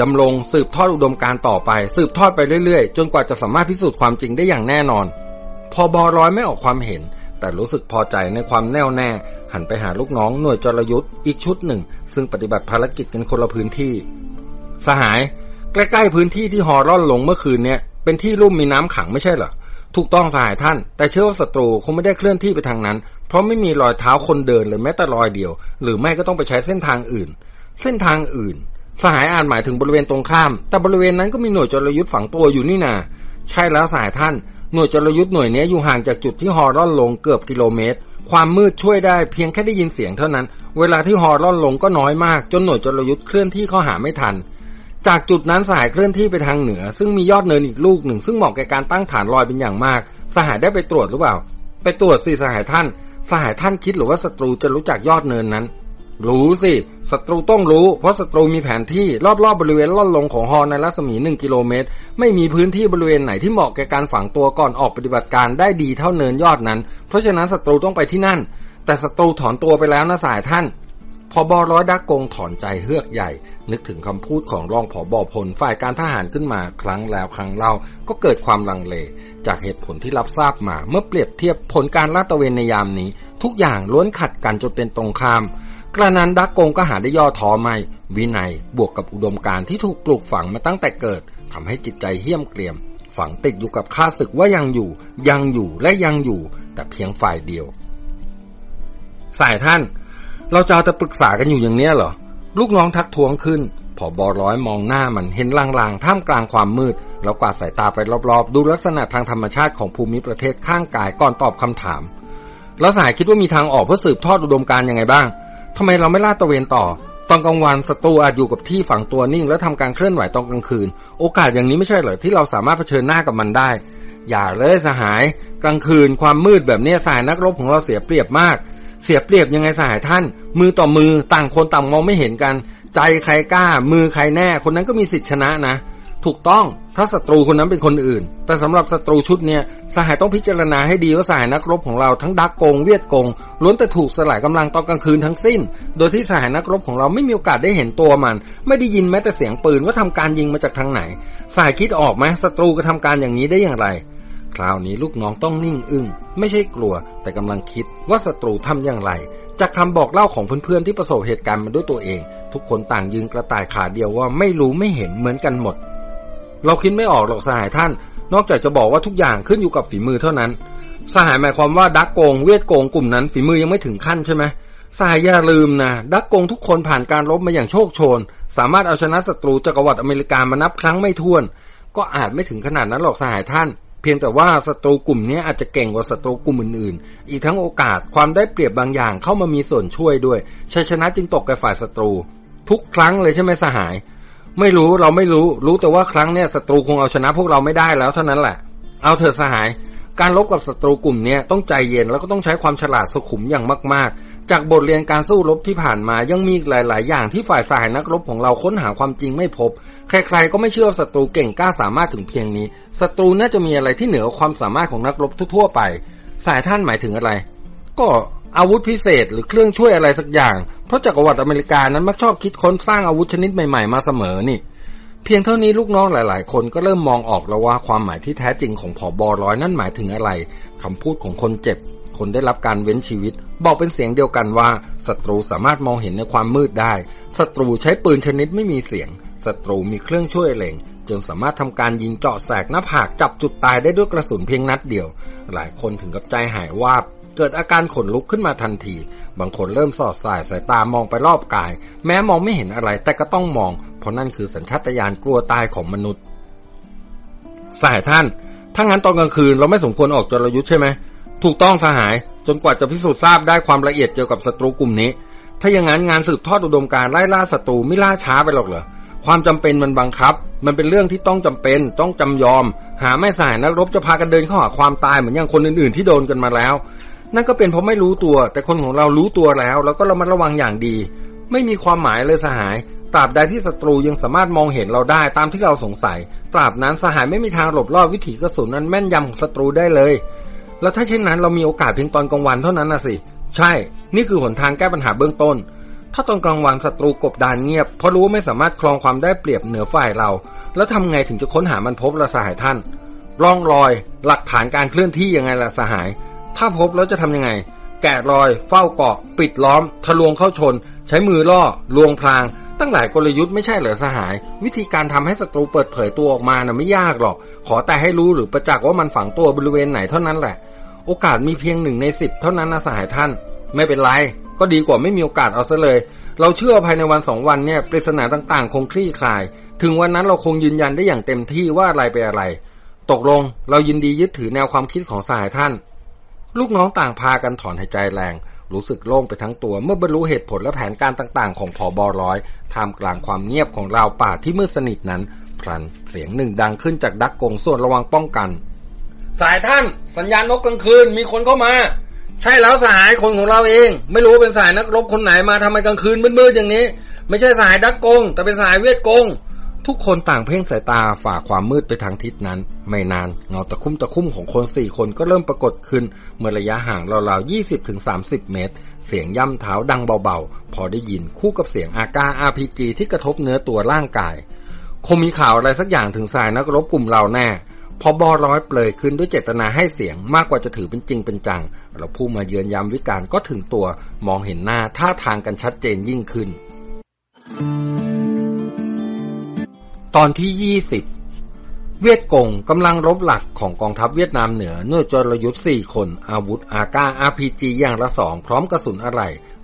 ดำรงสืบทอดอุดมการต่อไป สืบทอดไปเรื่อยๆ จนกว่าจะสามารถพิสูจน์ความจริงได้อย่างแน่นอน พอบอร้อยไม่ออกความเห็น แต่รู้สึกพอใจในความแน่วแน่ หันไปหาลูกน้องหน่วยจรยุทธ์อีกชุดหนึ่ง ซึ่งปฏิบัติภารกิจกันคนละพื้นที่ สหาย ใกล้ๆพื้นที่ที่ฮอร่อนลงเมื่อคืนเนี่ยเป็นที่ลุ่มมีน้ำขังไม่ใช่เหรอถูกต้องสหายท่าน แต่เชื่อว่าศัตรูคงไม่ได้เคลื่อนที่ไปทางนั้น เพราะไม่มีรอยเท้าคนเดินเลยแม้แต่รอยเดียว หรือไม่ก็ต้องไปใช้เส้นทางอื่น เส้นทางอื่น สหายอ่านหมายถึงบริเวณตรงข้าม แต่บริเวณนั้นก็มีหน่วยจรยุทธ์ฝังตัวอยู่นี่นาใช่แล้วสายท่าน หน่วยจรยุทธ์หน่วยนี้อยู่ห่างจากจุดที่ฮอร่อนลงเกือบกิโลเมตร ความมืดช่วยได้เพียงแค่ได้ยินเสียงเท่านั้น เวลาที่ฮอร่อนลงก็น้อยมาก จนหน่วยจรยุทธ์เคลื่อนที่เข้าหาไม่ทัน จากจุดนั้นสหายเคลื่อนที่ไปทางเหนือ ซึ่งมียอดเนินอีกลูกหนึ่ง ซึ่งเหมาะแก่การตั้งฐานลอยเป็นอย่างมาก สหายได้ไปตรวจหรือเปล่า ไปตรวจสิสหายท่าน สหายท่านคิดหรือว่าศัตรูจะรู้จักยอดเนินนั้น รู้สิศัตรูต้องรู้ เพราะศัตรูมีแผนที่รอบๆบบริเวณล่อนลงของฮอในรัศมีหนึ่งกิโลเมตร ไม่มีพื้นที่บริเวณไหนที่เหมาะแก่การฝังตัวก่อนออกปฏิบัติการได้ดีเท่าเนินยอดนั้น เพราะฉะนั้นศัตรูต้องไปที่นั่น แต่ศัตรูถอนตัวไปแล้วนะสายท่านพอบอร้อยดักกงถอนใจเฮือกใหญ่ นึกถึงคำพูดของรองผอบอพลฝ่ายการทหารขึ้นมาครั้งแล้วครั้งเล่าก็เกิดความลังเล จากเหตุผลที่รับทราบมา เมื่อเปรียบเทียบผลการลาดตระเวนในยามนี้ ทุกอย่างล้วนขัดกันจนเป็นตรงข้าม กระนั้นดักกงก็หาได้ย่อท้อไม่ วินัยบวกกับอุดมการณ์ที่ถูกปลูกฝังมาตั้งแต่เกิดทำให้จิตใจเหี้ยมเกรียม ฝังติดอยู่กับข้าศึกว่ายังอยู่ ยังอยู่และยังอยู่ แต่เพียงฝ่ายเดียว สายท่าน เราจะเอาแต่ปรึกษากันอยู่อย่างเนี้ยเหรอ ลูกน้องทักท้วงขึ้นผอบอร้อยมองหน้ามันเห็นลางๆ ท่ามกลางความมืด แล้วกวาดสายตาไปรอบๆ ดูลักษณะทางธรรมชาติของภูมิประเทศข้างกายก่อนตอบคำถาม แล้วสายคิดว่ามีทางออกเพื่อสืบทอดอุดมการณ์ยังไงบ้าง ทำไมเราไม่ลาดตระเวนต่อ ตอนกลางวันศัตรูอาจอยู่กับที่ฝังตัวนิ่ง แล้วทำการเคลื่อนไหวตอนกลางคืน โอกาสอย่างนี้ไม่ใช่เหรอที่เราสามารถเผชิญหน้ากับมันได้ อย่าเลยสหาย กลางคืนความมืดแบบนี้สายนักรบของเราเสียเปรียบมาก เสียเปรียบยังไงสหายท่าน มือต่อมือต่างคนต่างมองไม่เห็นกัน ใจใครกล้า มือใครแน่ คนนั้นก็มีสิทธิชนะนะ ถูกต้องถ้าศัตรูคนนั้นเป็นคนอื่น แต่สำหรับศัตรูชุดเนี้ยสหายต้องพิจารณาให้ดีว่าสหายนักรบของเราทั้งดักกงเวียดกงล้วนแต่ถูกสลายกำลังตอนกลางคืนทั้งสิ้น โดยที่สหายนักรบของเราไม่มีโอกาสได้เห็นตัวมัน ไม่ได้ยินแม้แต่เสียงปืนว่าทำการยิงมาจากทางไหน สหายคิดออกไหมศัตรูกระทำการอย่างนี้ได้อย่างไร คราวนี้ลูกน้องต้องนิ่งอึง้งไม่ใช่กลัว แต่กำลังคิดว่าศัตรูทำอย่างไรจากคำบอกเล่าของเพื่อนๆที่ประสบเหตุการณ์มาด้วยตัวเอง ทุกคนต่างยืนกระต่ายขาเดียวว่าไม่รู้ไม่เห็นเหมือนกันหมด เราคิดไม่ออกหรอกสหายท่าน นอกจากจะบอกว่าทุกอย่างขึ้นอยู่กับฝีมือเท่านั้น สหายหมายความว่าดักโกงเวทโกงกลุ่มนั้นฝีมือยังไม่ถึงขั้นใช่ไหมสหายอย่าลืมนะดักโกงทุกคนผ่านการรบมาอย่างโชคโชน สามารถเอาชนะศัตรูจักรวรรดิอเมริกามานับครั้งไม่ถ้วน ก็อาจไม่ถึงขนาดนั้นหรอกสหายท่าน เพียงแต่ว่าศัตรูกลุ่มนี้อาจจะเก่งกว่าศัตรูกลุ่มอื่นๆ อีกทั้งโอกาสความได้เปรียบบางอย่างเข้ามามีส่วนช่วยด้วยชัยชนะจึงตกแก่ฝ่ายศัตรู ทุกครั้งเลยใช่ไหมสหาย ไม่รู้เราไม่รู้ รู้แต่ว่าครั้งเนี้ยศัตรูคงเอาชนะพวกเราไม่ได้แล้วเท่านั้นแหละ เอาเถอะสหาย การลบกับศัตรูกลุ่มเนี้ยต้องใจเย็นแล้วก็ต้องใช้ความฉลาดสุขุมอย่างมาก ๆ จากบทเรียนการสู้รบที่ผ่านมายังมีหลาย ๆ อย่างที่ฝ่ายสหายนักรบของเราค้นหาความจริงไม่พบ ใคร ๆ ก็ไม่เชื่อศัตรูเก่งกล้าสามารถถึงเพียงนี้ศัตรูน่าจะมีอะไรที่เหนือความสามารถของนักรบทั่ว ๆ ไป สายท่านหมายถึงอะไร ก็ อาวุธพิเศษหรือเครื่องช่วยอะไรสักอย่าง เพราะจักรวรรดิอเมริกานั้นมักชอบคิดค้นสร้างอาวุธชนิดใหม่ๆมาเสมอนี่ เพียงเท่านี้ลูกน้องหลาย ๆ คนก็เริ่มมองออกแล้วว่าความหมายที่แท้จริงของผอบอร้อยนั่นหมายถึงอะไรคำพูดของคนเจ็บ คนได้รับการเว้นชีวิต บอกเป็นเสียงเดียวกันว่าศัตรูสามารถมองเห็นในความมืดได้ศัตรูใช้ปืนชนิดไม่มีเสียงศัตรูมีเครื่องช่วยเล็งจนสามารถทำการยิงเจาะแสกหน้าผากจับจุดตายได้ด้วยกระสุนเพียงนัดเดียว หลายคนถึงกับใจหายวาบ เกิดอาการขนลุกขึ้นมาทันที บางคนเริ่มสอดสายสายตามองไปรอบกาย แม้มองไม่เห็นอะไรแต่ก็ต้องมอง เพราะนั่นคือสัญชาตญาณกลัวตายของมนุษย์ สายท่าน ถ้างั้นตอนกลางคืนเราไม่สมควรออกจรยุทธ์ใช่ไหม ถูกต้องสหาย จนกว่าจะพิสูจน์ทราบได้ความละเอียดเกี่ยวกับศัตรูกลุ่มนี้ ถ้าอย่างนั้นงานสืบทอดอุดมการไล่ล่าศัตรูไม่ล่าช้าไปหรอกเหรอความจำเป็นมันบังคับ มันเป็นเรื่องที่ต้องจำเป็น ต้องจำยอม หาไม่สายนักรบจะพากันเดินเข้าหาความตายเหมือนอย่างคนอื่นๆที่โดนกันมาแล้ว นั่นก็เป็นเพราะไม่รู้ตัว แต่คนของเรารู้ตัวแล้ว แล้วก็ระมัดระวังอย่างดี ไม่มีความหมายเลยสหาย ตราบใดที่ศัตรูยังสามารถมองเห็นเราได้ตามที่เราสงสัย ตราบนั้นสหายไม่มีทางหลบรอดวิถีกระสุนนั้นแม่นยำของศัตรูได้เลย แล้วถ้าเช่นนั้นเรามีโอกาสเพียงตอนกลางวันเท่านั้นนะสิ ใช่ นี่คือหนทางแก้ปัญหาเบื้องต้น ถ้าตอนกลางวันศัตรูกบดานเงียบ เพราะรู้ว่าไม่สามารถครองความได้เปรียบเหนือฝ่ายเรา แล้วทำไงถึงจะค้นหามันพบละสหายท่านร่องรอย หลักฐานการเคลื่อนที่ยังไงล่ะสหาย ถ้าพบแล้วจะทำยังไง แกะรอย เฝ้าเกาะ ปิดล้อม ทะลวงเข้าชน ใช้มือล่อ ลวงพราง ตั้งหลายกลยุทธ์ไม่ใช่เหรอสหาย วิธีการทำให้ศัตรูเปิดเผยตัวออกมาน่ะไม่ยากหรอก ขอแต่ให้รู้หรือประจักษ์ว่ามันฝังตัวบริเวณไหนเท่านั้นแหละ โอกาสมีเพียงหนึ่งในสิบเท่านั้นนะสหายท่าน ไม่เป็นไร ก็ดีกว่าไม่มีโอกาสเอาซะเลย เราเชื่อภายในวันสองวันเนี่ยปริศนาต่างๆ คงคลี่คลาย ถึงวันนั้นเราคงยืนยันได้อย่างเต็มที่ว่าอะไรเป็นอะไร ตกลง เรายินดียึดถือแนวความคิดของสหายท่าน ลูกน้องต่างพากันถอนหายใจแรง รู้สึกโล่งไปทั้งตัวเมื่อบรรลุเหตุผลและแผนการต่างๆ ของผอบอร้อยท่ามกลางความเงียบของราวป่าที่มืดสนิทนั้น พลันเสียงหนึ่งดังขึ้นจากดักกงส่วนระวังป้องกัน สายท่าน สัญญาณนกกลางคืนมีคนเข้ามา ใช่แล้วสหายคนของเราเอง ไม่รู้เป็นสายนักรบคนไหนมาทำไมกลางคืนมืดๆอย่างนี้ ไม่ใช่สายดักกง แต่เป็นสายเวทกง ทุกคนต่างเพ่งสายตาฝ่าความมืดไปทางทิศนั้น ไม่นานเงาตะคุ่มตะคุ่มของคนสี่คนก็เริ่มปรากฏขึ้น เมื่อระยะห่างราวๆยี่สิบถึงสามสิบเมตร เสียงย่ำเท้าดังเบาๆ พอได้ยินคู่กับเสียงอากาอาพีจีที่กระทบเนื้อตัวร่างกาย คงมีข่าวอะไรสักอย่างถึงสายนักรบกลุ่มเราแน่พอบอร้อยเปลยขึ้นด้วยเจตนาให้เสียงมากกว่าจะถือเป็นจริงเป็นจัง เราผู้มาเยือนยามวิการก็ถึงตัว มองเห็นหน้าท่าทางกันชัดเจนยิ่งขึ้น ตอนที่ยี่สิบเวียดกงกำลังรบหลักของกองทัพเวียดนามเหนือหน่วยจรยุทธ์สี่คน อาวุธอากาอาพีจีอย่างละสองพร้อมกระสุนอะไร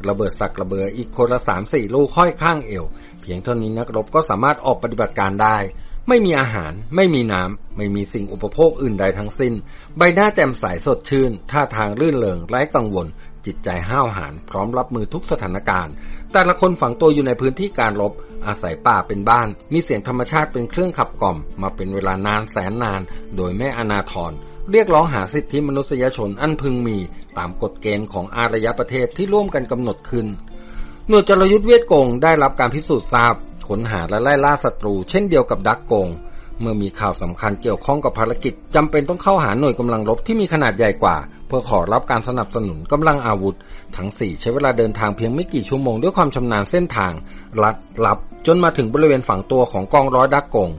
ระเบิดสักระเบืออีกคนละสามสี่ลูกห้อยข้างเอว เพียงเท่านี้นักรบก็สามารถออกปฏิบัติการได้ ไม่มีอาหาร ไม่มีน้ำ ไม่มีสิ่งอุปโภคอื่นใดทั้งสิ้น ใบหน้าแจ่มใสสดชื่น ท่าทางลื่นเลงไร้กังวล จิตใจห้าวหาญพร้อมรับมือทุกสถานการณ์ แต่ละคนฝังตัวอยู่ในพื้นที่การรบ อาศัยป่าเป็นบ้าน มีเสียงธรรมชาติเป็นเครื่องขับกล่อม มาเป็นเวลานานแสนนาน โดยไม่อนาทรเรียกร้องหาสิทธิมนุษยชนอันพึงมี ตามกฎเกณฑ์ของอารยประเทศที่ร่วมกันกำหนดขึ้น หน่วยจรยุทธเวียดกงได้รับการพิสูจน์ทราบค้นหาและไล่ล่าศัตรู เช่นเดียวกับดักกงเมื่อมีข่าวสำคัญเกี่ยวข้องกับภารกิจจำเป็นต้องเข้าหาหน่วยกำลังรบที่มีขนาดใหญ่กว่า พื่อขอรับการสนับสนุนกำลังอาวุธ ทั้งสี่ใช้เวลาเดินทางเพียงไม่กี่ชั่วโมงด้วยความชำนาญเส้นทางลัดลับ จนมาถึงบริเวณฝั่งตัวของกองร้อยดักกง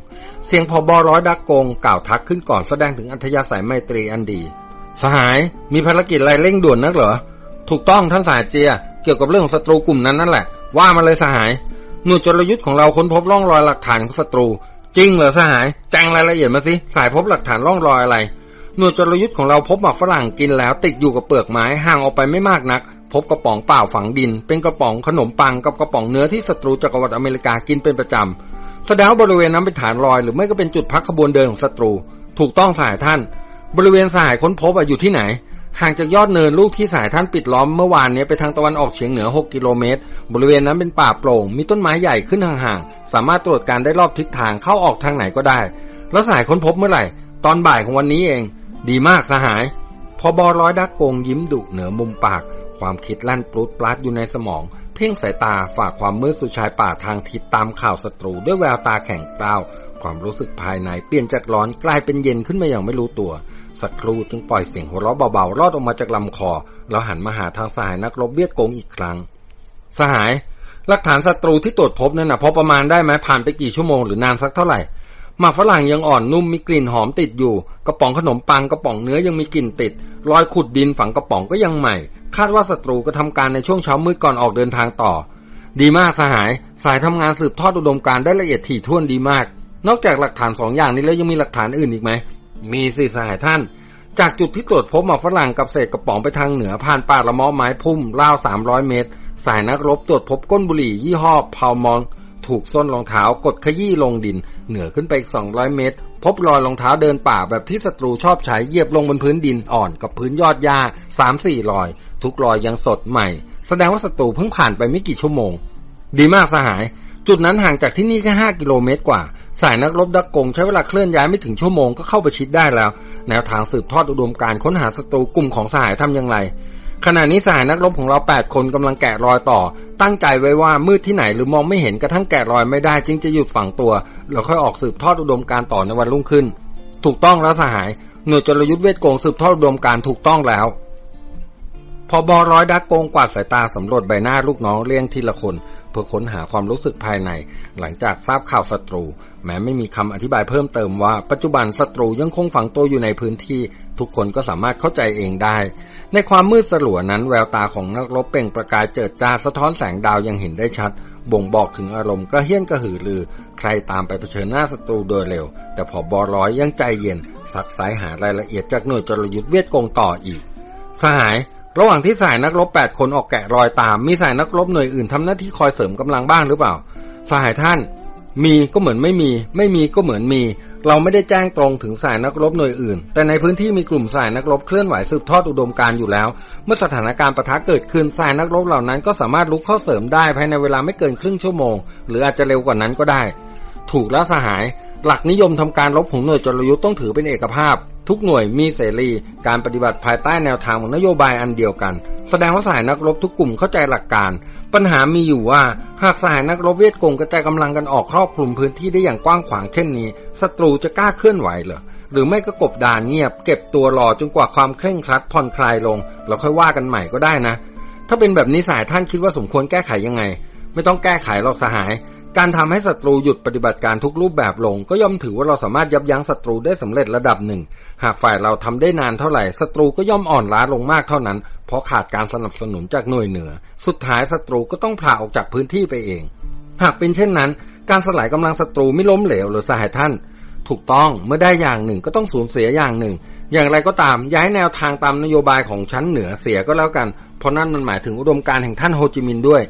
เสียงพอบอร้อยดักกงกล่าวทักขึ้นก่อนแสดงถึงอัธยาศัยไมตรีอันดี สหายมีภารกิจอะไรเร่งด่วนนักเหรอถูกต้องท่านสายเจีย เกี่ยวกับเรื่องของศัตรูกลุ่มนั้นนั่นแหละ ว่ามาเลยสหายหน่วยจรยุทธ์ของเราค้นพบร่องรอยหลักฐานของศัตรูจริงเหรอสหายแจ้งรายละเอียดมาสิสายพบหลักฐานร่องรอยอะไร หน่วยจรยุทธ์ของเราพบหมากฝรั่งกินแล้วติดอยู่กับเปลือกไม้ห่างออกไปไม่มากนัก พบกระป๋องเปล่าฝังดิน เป็นกระป๋องขนมปังกับกระป๋องเนื้อที่ศัตรูจักรวรรดิอเมริกากินเป็นประจำแสดงว่าบริเวณนั้นเป็นฐานรอยหรือไม่ก็เป็นจุดพักขบวนเดินของศัตรู ถูกต้องสายท่าน บริเวณสายค้นพบอยู่ที่ไหนห่างจากยอดเนินลูกที่สายท่านปิดล้อมเมื่อวานนี้ไปทางตะวันออกเฉียงเหนือ 6 กิโลเมตร บริเวณนั้นเป็นป่าโปร่ง มีต้นไม้ใหญ่ขึ้นห่างๆ สามารถตรวจการได้รอบทิศทางเข้าออกทางไหนก็ได้ แล้วสายค้นพบเมื่อไหร่ ตอนบ่ายของวันนี้เอง ดีมากสหาย พอบอร้อยดักโกงยิ้มดุเหนือมุมปาก ความคิดลั่นปลุดปลัดอยู่ในสมอง เพ่งสายตาฝากความมืดสู่ชายป่าทางทิศตามข่าวศัตรูด้วยแววตาแข็งกร้าว ความรู้สึกภายในเปลี่ยนจากร้อนกลายเป็นเย็นขึ้นมาอย่างไม่รู้ตัวสักครู่จึงปล่อยเสียงหัวเราะเบาๆรอดออกมาจากลำคอ แล้วหันมาหาทางสหายนักรบเวียดกงอีกครั้ง สหาย หลักฐานศัตรูที่ตรวจพบนั่นนะพอประมาณได้ไหมผ่านไปกี่ชั่วโมงหรือนานสักเท่าไหร่ หมากฝรั่งยังอ่อนนุ่มมีกลิ่นหอมติดอยู่ กระป๋องขนมปังกระป๋องเนื้อยังมีกลิ่นติด รอยขุดดินฝังกระป๋องก็ยังใหม่ คาดว่าศัตรูก็ทำการในช่วงเช้ามืดก่อนออกเดินทางต่อ ดีมากสหาย สายทำงานสืบทอดอุดมการได้ละเอียดถี่ถ้วนดีมาก นอกจากหลักฐานสองอย่างนี้แล้วยังมีหลักฐานอื่นอีกไหม มีสิสหายท่าน จากจุดที่ตรวจพบหมากฝรั่งกับเศษกระป๋องไปทางเหนือผ่านป่าละมอไม้พุ่มราวสามร้อยเมตร สายนักรบตรวจพบก้นบุหรี่ยี่ห้อพาวมอน ถูกส้นรองเท้ากดขยี้ลงดิน เหนือขึ้นไปอีก200 เมตร พบรอยรองเท้าเดินป่าแบบที่ศัตรูชอบใช้เหยียบลงบนพื้นดินอ่อนกับพื้นยอดหญ้า3-4รอย ทุกรอยยังสดใหม่ แสดงว่าศัตรูเพิ่งผ่านไปไม่กี่ชั่วโมง ดีมากสหาย จุดนั้นห่างจากที่นี่แค่5กิโลเมตรกว่า สายนักรบดักกงใช้เวลาเคลื่อนย้ายไม่ถึงชั่วโมงก็เข้าไปชิดได้แล้ว แนวทางสืบทอดอุดมการค้นหาศัตรูกลุ่มของสหายทำอย่างไร ขณะนี้สหายนักรบของเรา 8 คนกำลังแกะรอยต่อ ตั้งใจไว้ว่ามืดที่ไหนหรือมองไม่เห็นกระทั่งแกะรอยไม่ได้จึงจะหยุดฝังตัวแล้วค่อยออกสืบทอดอุดมการต่อในวันรุ่งขึ้น ถูกต้องแล้วสหาย หน่วยจรยุทธเวทโกงสืบทอดอุดมการถูกต้องแล้วพอบอร้อยดักโกงกวาดสายตาสำรวจใบหน้าลูกน้องเลี้ยงทีละคน พื่อค้นหาความรู้สึกภายใน หลังจากทราบข่าวศัตรู แม้ไม่มีคำอธิบายเพิ่มเติมว่าปัจจุบันศัตรูยังคงฝังตัวอยู่ในพื้นที่ ทุกคนก็สามารถเข้าใจเองได้ ในความมืดสลัวนั้นแววตาของนักรบเปล่งประกายเจิดจ้าสะท้อนแสงดาวยังเห็นได้ชัด บ่งบอกถึงอารมณ์กระเฮี้ยนกระหือรือ ใครตามไปเผชิญหน้าศัตรูโดยเร็ว แต่พอบอร้อยยังใจเย็น สักสายหารายละเอียดจากหน่วยจรยุทธเวียดกงต่ออีก สหาย ระหว่างที่สายนักรบแปดคนออกแกะรอยตาม มีสายนักรบหน่วยอื่นทำหน้าที่คอยเสริมกำลังบ้างหรือเปล่า สหายท่าน มีก็เหมือนไม่มี ไม่มีก็เหมือนมี เราไม่ได้แจ้งตรงถึงสายนักรบหน่วยอื่น แต่ในพื้นที่มีกลุ่มสายนักรบเคลื่อนไหวสืบทอดอุดมการอยู่แล้ว เมื่อสถานการณ์ปะทะเกิดขึ้นสายนักรบเหล่านั้นก็สามารถลุกเข้าเสริมได้ภายในเวลาไม่เกินครึ่งชั่วโมง หรืออาจจะเร็วกว่านั้นก็ได้ ถูกแล้วสหาย หลักนิยมทำการรบของหน่วยจรยุทธ์ต้องถือเป็นเอกภาพ ทุกหน่วยมีเสรี การปฏิบัติภายใต้แนวทางของนโยบายอันเดียวกัน แสดงว่าสายนักรบทุกกลุ่มเข้าใจหลักการ ปัญหามีอยู่ว่าหากสายนักรบเวียดกงกระจายกำลังกันออกครอบคลุมพื้นที่ได้อย่างกว้างขวางเช่นนี้ศัตรูจะกล้าเคลื่อนไหวเหรอหรือไม่ก็กบดานเงียบ เก็บตัวรอจนกว่าความเคร่งครัดผ่อนคลายลงแล้วค่อยว่ากันใหม่ก็ได้นะ ถ้าเป็นแบบนี้สายท่านคิดว่าสมควรแก้ไขยังไง ไม่ต้องแก้ไขหรอกสหาย การทำให้ศัตรูหยุดปฏิบัติการทุกรูปแบบลง ก็ย่อมถือว่าเราสามารถยับยั้งศัตรูได้สำเร็จระดับหนึ่ง หากฝ่ายเราทำได้นานเท่าไหร่ศัตรูก็ย่อมอ่อนล้าลงมากเท่านั้น เพราะขาดการสนับสนุนจากหน่วยเหนือ สุดท้ายศัตรูก็ต้องพลาออกจากพื้นที่ไปเอง หากเป็นเช่นนั้น การสลายกำลังศัตรูไม่ล้มเหลวหรือสหายท่าน ถูกต้องเมื่อได้อย่างหนึ่งก็ต้องสูญเสียอย่างหนึ่ง อย่างไรก็ตามย้ายแนวทางตามนโยบายของชั้นเหนือเสียก็แล้วกัน เพราะนั่นมันหมายถึงอุดมการแห่งท่านโฮจิมินห์ด้วย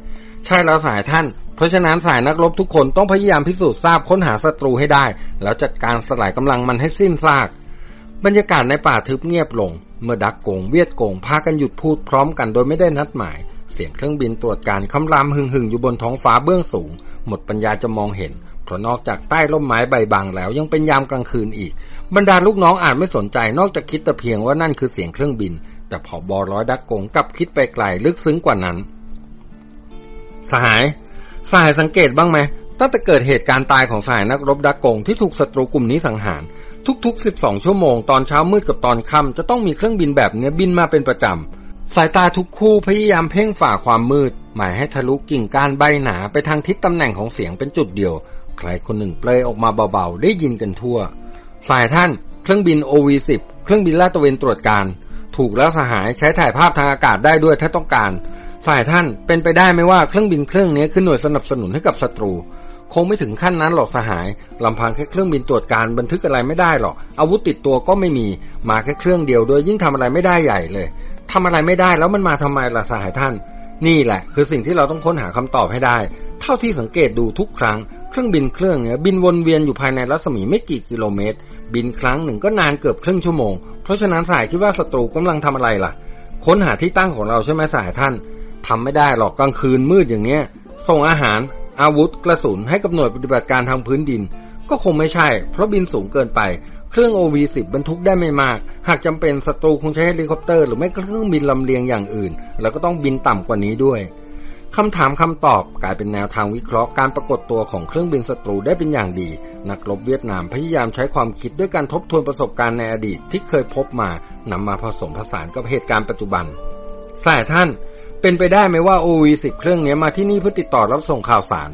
ใช่แล้วสายท่าน เพราะฉะนั้นสายนักรบทุกคนต้องพยายามพิสูจน์ทราบค้นหาศัตรูให้ได้ แล้วจัดการสลายกำลังมันให้สิ้นซาก บรรยากาศในป่าทึบเงียบลง เมื่อดักโกงเวียดโกงพากันหยุดพูดพร้อมกันโดยไม่ได้นัดหมาย เสียงเครื่องบินตรวจการคำรามหึ่งหึงอยู่บนท้องฟ้าเบื้องสูง หมดปัญญาจะมองเห็น เพราะนอกจากใต้ร่มไม้ใบบางแล้วยังเป็นยามกลางคืนอีก บรรดาลูกน้องอาจไม่สนใจนอกจากคิดแต่เพียงว่านั่นคือเสียงเครื่องบิน แต่ผอบอร้อยดักโกงกลับคิดไปไกลลึกซึ้งกว่านั้น สหาย สหายสังเกตบ้างไหมตั้งแต่เกิดเหตุการณ์ตายของสหายนักรบดักโกงที่ถูกศัตรูกลุ่มนี้สังหาร ทุก ๆ 12 ชั่วโมงตอนเช้ามืดกับตอนค่ำจะต้องมีเครื่องบินแบบนี้บินมาเป็นประจำสายตาทุกคู่พยายามเพ่งฝ่าความมืด หมายให้ทะลุกิ่งก้านใบหนาไปทางทิศตำแหน่งของเสียงเป็นจุดเดียว ใครคนหนึ่งเปลยออกมาเบาๆ ได้ยินกันทั่ว สายท่าน เครื่องบิน OV10 เครื่องบินลาดตระเวนตรวจการ ถูกแล้วสหายใช้ถ่ายภาพทางอากาศได้ด้วยถ้าต้องการฝ่ายท่านเป็นไปได้ไหมว่าเครื่องบินเครื่องนี้คือหน่วยสนับสนุนให้กับศัตรู คงไม่ถึงขั้นนั้นหรอกสหายลำพังแค่เครื่องบินตรวจการบันทึกอะไรไม่ได้หรอกอาวุธติดตัวก็ไม่มีมาแค่เครื่องเดียวโดยยิ่งทำอะไรไม่ได้ใหญ่เลยทำอะไรไม่ได้แล้วมันมาทำไมล่ะสหายท่าน นี่แหละ คือสิ่งที่เราต้องค้นหาคำตอบให้ได้ เท่าที่สังเกตดูทุกครั้ง เครื่องบินเครื่องเนี้ยบินวนเวียนอยู่ภายในรัศมีไม่กี่กิโลเมตร บินครั้งหนึ่งก็นานเกือบครึ่งชั่วโมง เพราะฉะนั้นสหายคิดว่าศัตรูกำลังทำอะไรล่ะ ค้นหาที่ตั้งของเราใช่ไหมสหายท่านทำไม่ได้หรอกกลางคืนมืดอย่างเนี้ย ส่งอาหาร อาวุธ กระสุนให้กับหน่วยปฏิบัติการทางพื้นดิน ก็คงไม่ใช่ เพราะบินสูงเกินไป เครื่อง OV10 บรรทุกได้ไม่มาก หากจำเป็นศัตรูคงใช้เฮลิคอปเตอร์หรือไม่ก็เครื่องบินลำเลียงอย่างอื่น แล้วก็ต้องบินต่ำกว่านี้ด้วย คำถามคำตอบกลายเป็นแนวทางวิเคราะห์การปรากฏตัวของเครื่องบินศัตรูได้เป็นอย่างดี นักรบเวียดนามพยายามใช้ความคิดด้วยการทบทวนประสบการณ์ในอดีตที่เคยพบมานำมาผสมผสานกับเหตุการณ์ปัจจุบันสายท่าน เป็นไปได้ไหมว่า OV10 เครื่องนี้มาที่นี่เพื่อติดต่อรับส่งข่าวสาร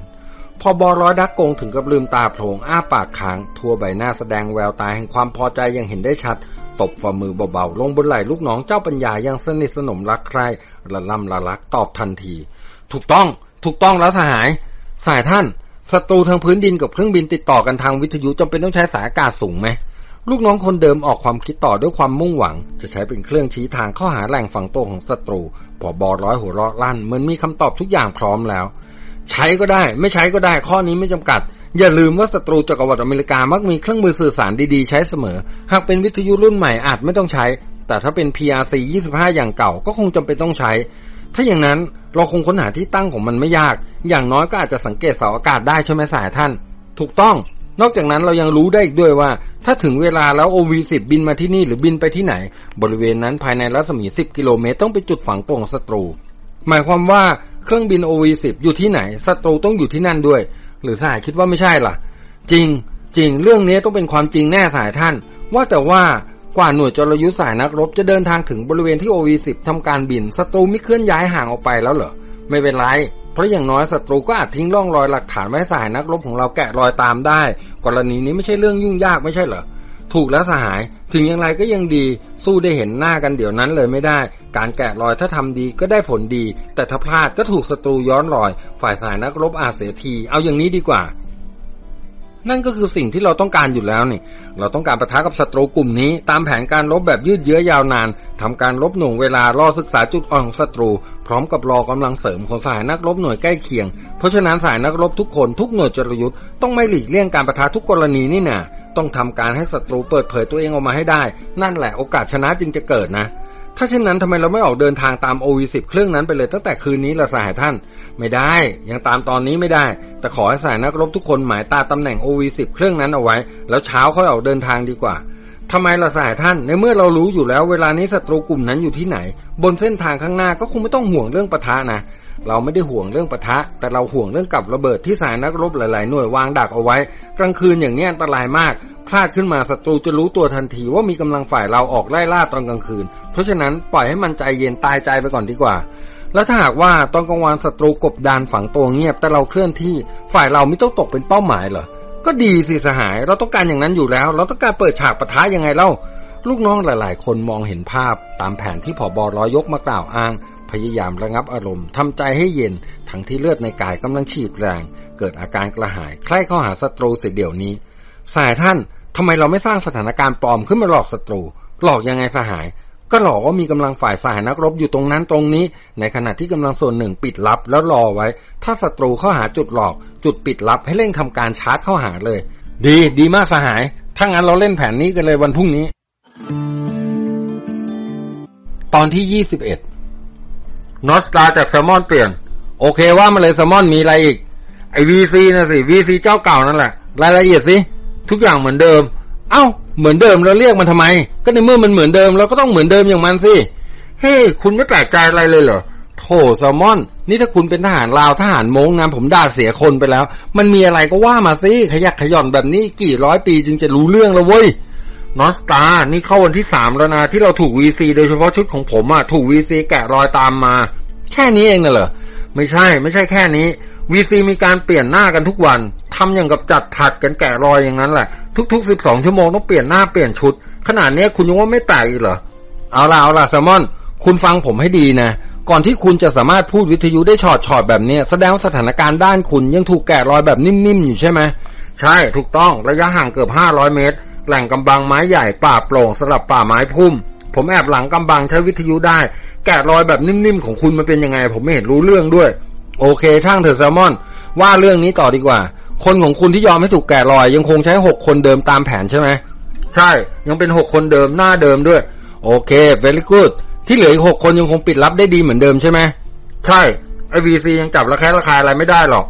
พอบอร้อยดักกงถึงกับลืมตาโพลงอ้าปากค้าง ทั่วใบหน้าแสดงแววตาแห่งความพอใจอย่างเห็นได้ชัดตบฝ่ามือเบาๆ ลงบนไหล่ลูกน้องเจ้าปัญญาอย่างสนิทสนมรักใคร่ละล่ำละลักตอบทันที ถูกต้อง ถูกต้องแล้วสหาย สายท่านศัตรูทางพื้นดินกับเครื่องบินติดต่อกันทางวิทยุจำเป็นต้องใช้สายอากาศสูงไหมลูกน้องคนเดิมออกความคิดต่อด้วยความมุ่งหวัง จะใช้เป็นเครื่องชี้ทางเข้าหาแหล่งฝังตัวของศัตรูพอบอร้อยหัวเราะลั่นเหมือนมีคำตอบทุกอย่างพร้อมแล้ว ใช้ก็ได้ ไม่ใช้ก็ได้ ข้อนี้ไม่จำกัด อย่าลืมว่าศัตรูจักรวรรดิอเมริกามักมีเครื่องมือสื่อสารดีๆ ใช้เสมอ หากเป็นวิทยุรุ่นใหม่อาจไม่ต้องใช้ แต่ถ้าเป็น PRC 25 อย่างเก่าก็คงจำเป็นต้องใช้ ถ้าอย่างนั้นเราคงค้นหาที่ตั้งของมันไม่ยาก อย่างน้อยก็อาจจะสังเกตเสาอากาศได้ใช่ไหมสายท่าน ถูกต้อง นอกจากนั้นเรายังรู้ได้อีกด้วยว่า ถ้าถึงเวลาแล้ว OV10 บินมาที่นี่หรือบินไปที่ไหน บริเวณนั้นภายในรัศมี 10 กิโลเมตรต้องเป็นจุดฝังตัวของศัตรู หมายความว่าเครื่องบิน OV10 อยู่ที่ไหนศัตรูต้องอยู่ที่นั่นด้วย หรือสายคิดว่าไม่ใช่ล่ะ จริงจริงเรื่องนี้ต้องเป็นความจริงแน่สายท่าน ว่าแต่ว่า กว่าหน่วยจรยุทธสายนักรบจะเดินทางถึงบริเวณที่ OV10 ทำการบินศัตรูไม่เคลื่อนย้ายห่างออกไปแล้วเหรอ ไม่เป็นไร เพราะอย่างน้อยศัตรูก็อาจทิ้งร่องรอยหลักฐานไว้สายนักรบของเราแกะรอยตามได้ กรณีนี้ไม่ใช่เรื่องยุ่งยากไม่ใช่เหรอ ถูกแล้วสหาย ถึงอย่างไรก็ยังดี สู้ได้เห็นหน้ากันเดี๋ยวนั้นเลยไม่ได้ การแกะรอยถ้าทำดีก็ได้ผลดี แต่ถ้าพลาดก็ถูกศัตรูย้อนรอย ฝ่ายสายนักรบอาจเสียที เอาอย่างนี้ดีกว่า นั่นก็คือสิ่งที่เราต้องการอยู่แล้วนี่ เราต้องการประทะกับศัตรูกลุ่มนี้ ตามแผนการรบแบบยืดเยื้อยาวนานทำการรบหน่วงเวลารอศึกษาจุดอ่อนของศัตรู พร้อมกับรอกำลังเสริมของสายนักรบหน่วยใกล้เคียง เพราะฉะนั้นสายนักรบทุกคนทุกหน่วยจรยุทธ์ต้องไม่หลีกเลี่ยงการประทะทุกกรณีนี่นะต้องทำการให้ศัตรูเปิดเผยตัวเองออกมาให้ได้ นั่นแหละโอกาสชนะจึงจะเกิดนะ ถ้าเช่นนั้นทำไมเราไม่ออกเดินทางตาม OV10 เครื่องนั้นไปเลยตั้งแต่คืนนี้ละสหายท่าน ไม่ได้ ยังตามตอนนี้ไม่ได้ แต่ขอให้สายนักรบทุกคนหมายตาตำแหน่ง OV10 เครื่องนั้นเอาไว้ แล้วเช้าค่อยออกเดินทางดีกว่าทำไมละสายท่าน ในเมื่อเรารู้อยู่แล้วเวลานี้ศัตรูกลุ่มนั้นอยู่ที่ไหน บนเส้นทางข้างหน้าก็คงไม่ต้องห่วงเรื่องปะทะนะ เราไม่ได้ห่วงเรื่องปะทะ แต่เราห่วงเรื่องกับระเบิดที่สายนักรบหลาย ๆ หน่วยวางดักเอาไว้ กลางคืนอย่างนี้อันตรายมาก พลาดขึ้นมาศัตรูจะรู้ตัวทันทีว่ามีกำลังฝ่ายเราออกไล่ล่าตอนกลางคืน เพราะฉะนั้นปล่อยให้มันใจเย็นตายใจไปก่อนดีกว่า แล้วถ้าหากว่าตอนกลางวันศัตรูกบดานฝังตัวเงียบ แต่เราเคลื่อนที่ฝ่ายเราไม่ต้องตกเป็นเป้าหมายเหรอ ก็ดีสิสหาย เราต้องการอย่างนั้นอยู่แล้ว เราต้องการเปิดฉากปะทะยังไงเล่า ลูกน้องหลาย ๆ คนมองเห็นภาพตามแผนที่ผอบอร้อยยกมากล่าวอ้างพยายามระงับอารมณ์ทำใจให้เย็น ทั้งที่เลือดในกายกำลังฉีดแรง เกิดอาการกระหาย ใคร่เข้าหาศัตรูเสียเดี๋ยวนี้ สายท่านทำไมเราไม่สร้างสถานการณ์ปลอมขึ้นมาหลอกศัตรู หลอกยังไงสหาย ก็หลอกว่ามีกำลังฝ่ายสายนักรบอยู่ตรงนั้นตรงนี้ ในขณะที่กำลังส่วนหนึ่งปิดลับแล้วรอไว้ ถ้าศัตรูเข้าหาจุดหลอก จุดปิดลับให้เร่งทำการชาร์จเข้าหาเลย ดีดีมากสหาย ถ้างั้นเราเล่นแผนนี้กันเลยวันพรุ่งนี้ ตอนที่ยี่สิบเอ็ดนอสตาจากแซลมอนเปลี่ยน โอเคว่ามาเลยแซลมอนมีอะไรอีกไอ้ VC น่ะสิ VC เจ้าเก่านั่นแหละรายละเอียดสิทุกอย่างเหมือนเดิม อ้าวเหมือนเดิมเราเรียกมันทำไม ก็ในเมื่อมันเหมือนเดิมเราก็ต้องเหมือนเดิมอย่างมันสิเฮ้คุณไม่แปลกใจอะไรเลยเหรอโถแซลมอน นี่ถ้าคุณเป็นทหารลาวทหารม้งนะผมด่าเสียคนไปแล้ว มันมีอะไรก็ว่ามาสิขยักขย่อนแบบนี้กี่ร้อยปีจึงจะรู้เรื่องแล้วเว้ยนอสตา นี่เข้าวันที่สามแล้วนะ ที่เราถูกวีซีโดยเฉพาะชุดของผมอะถูกวีซีแกะรอยตามมา แค่นี้เองน่ะเหรอ ไม่ใช่ ไม่ใช่แค่นี้ วีซีมีการเปลี่ยนหน้ากันทุกวันทำอย่างกับจัดผัดกันแกะรอยอย่างนั้นแหละ ทุกๆสิบสองชั่วโมงต้องเปลี่ยนหน้าเปลี่ยนชุด ขนาดนี้คุณยังว่าไม่แปลกอีกเหรอ เอาล่ะเอาล่ะแซมมอน คุณฟังผมให้ดีนะ ก่อนที่คุณจะสามารถพูดวิทยุได้ชอดชอดแบบนี้ แสดงสถานการณ์ด้านคุณยังถูกแกะรอยแบบนิ่มๆอยู่ใช่ไหมใช่ถูกต้องระยะห่างเกือบห้าร้อยเมตร แหล่งกำบังไม้ใหญ่ป่าโปร่งสลับป่าไม้พุ่ม ผมแอบหลังกำบังใช้วิทยุได้ แกะรอยแบบนิ่มๆของคุณมันเป็นยังไง ผมไม่เห็นรู้เรื่องด้วย โอเค ช่างเถอะแซมมอน ว่าเรื่องนี้ต่อดีกว่า คนของคุณที่ยอมให้ถูกแกะรอย ยังคงใช้หกคนเดิมตามแผนใช่ไหมใช่ยังเป็นหกคนเดิมหน้าเดิมด้วย โอเค very good ที่เหลืออีกหกคนยังคงปิดลับได้ดีเหมือนเดิมใช่ไหมใช่ไอวีซียังจับระแคะระคายอะไรไม่ได้หรอก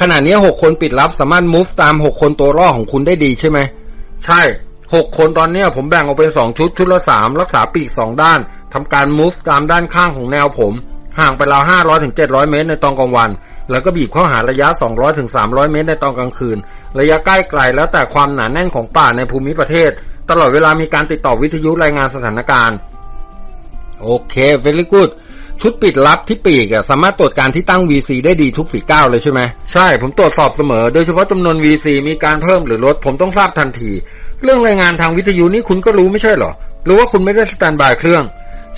ขณะนี้หกคนปิดลับสามารถ move ตามหกคนตัวรอดของคุณได้ดีใช่ไหมใช่หกคนตอนนี้ผมแบ่งออกเป็นสองชุดชุดละสามรักษาปีกสองด้านทำการ move ตามด้านข้างของแนวผม ห่างไปราวห้าร้อยถึงเจ็ดร้อยเมตรในตอนกลางวัน แล้วก็บีบเข้าหาระยะสองร้อยถึงสามร้อยเมตรในตอนกลางคืน ระยะใกล้ไกลแล้วแต่ความหนาแน่นของป่าในภูมิประเทศ ตลอดเวลามีการติดต่อวิทยุรายงานสถานการณ์ โอเคเวลี่กูดชุดปิดลับที่ปีกอะสามารถตรวจการที่ตั้ง VC ได้ดีทุกฝีก้าวเลยใช่ไหมใช่ผมตรวจสอบเสมอ โดยเฉพาะจำนวน VC มีการเพิ่มหรือลดผมต้องทราบทันที เรื่องรายงานทางวิทยุนี่คุณก็รู้ไม่ใช่หรอหรือว่าคุณไม่ได้สแตนบายเครื่อง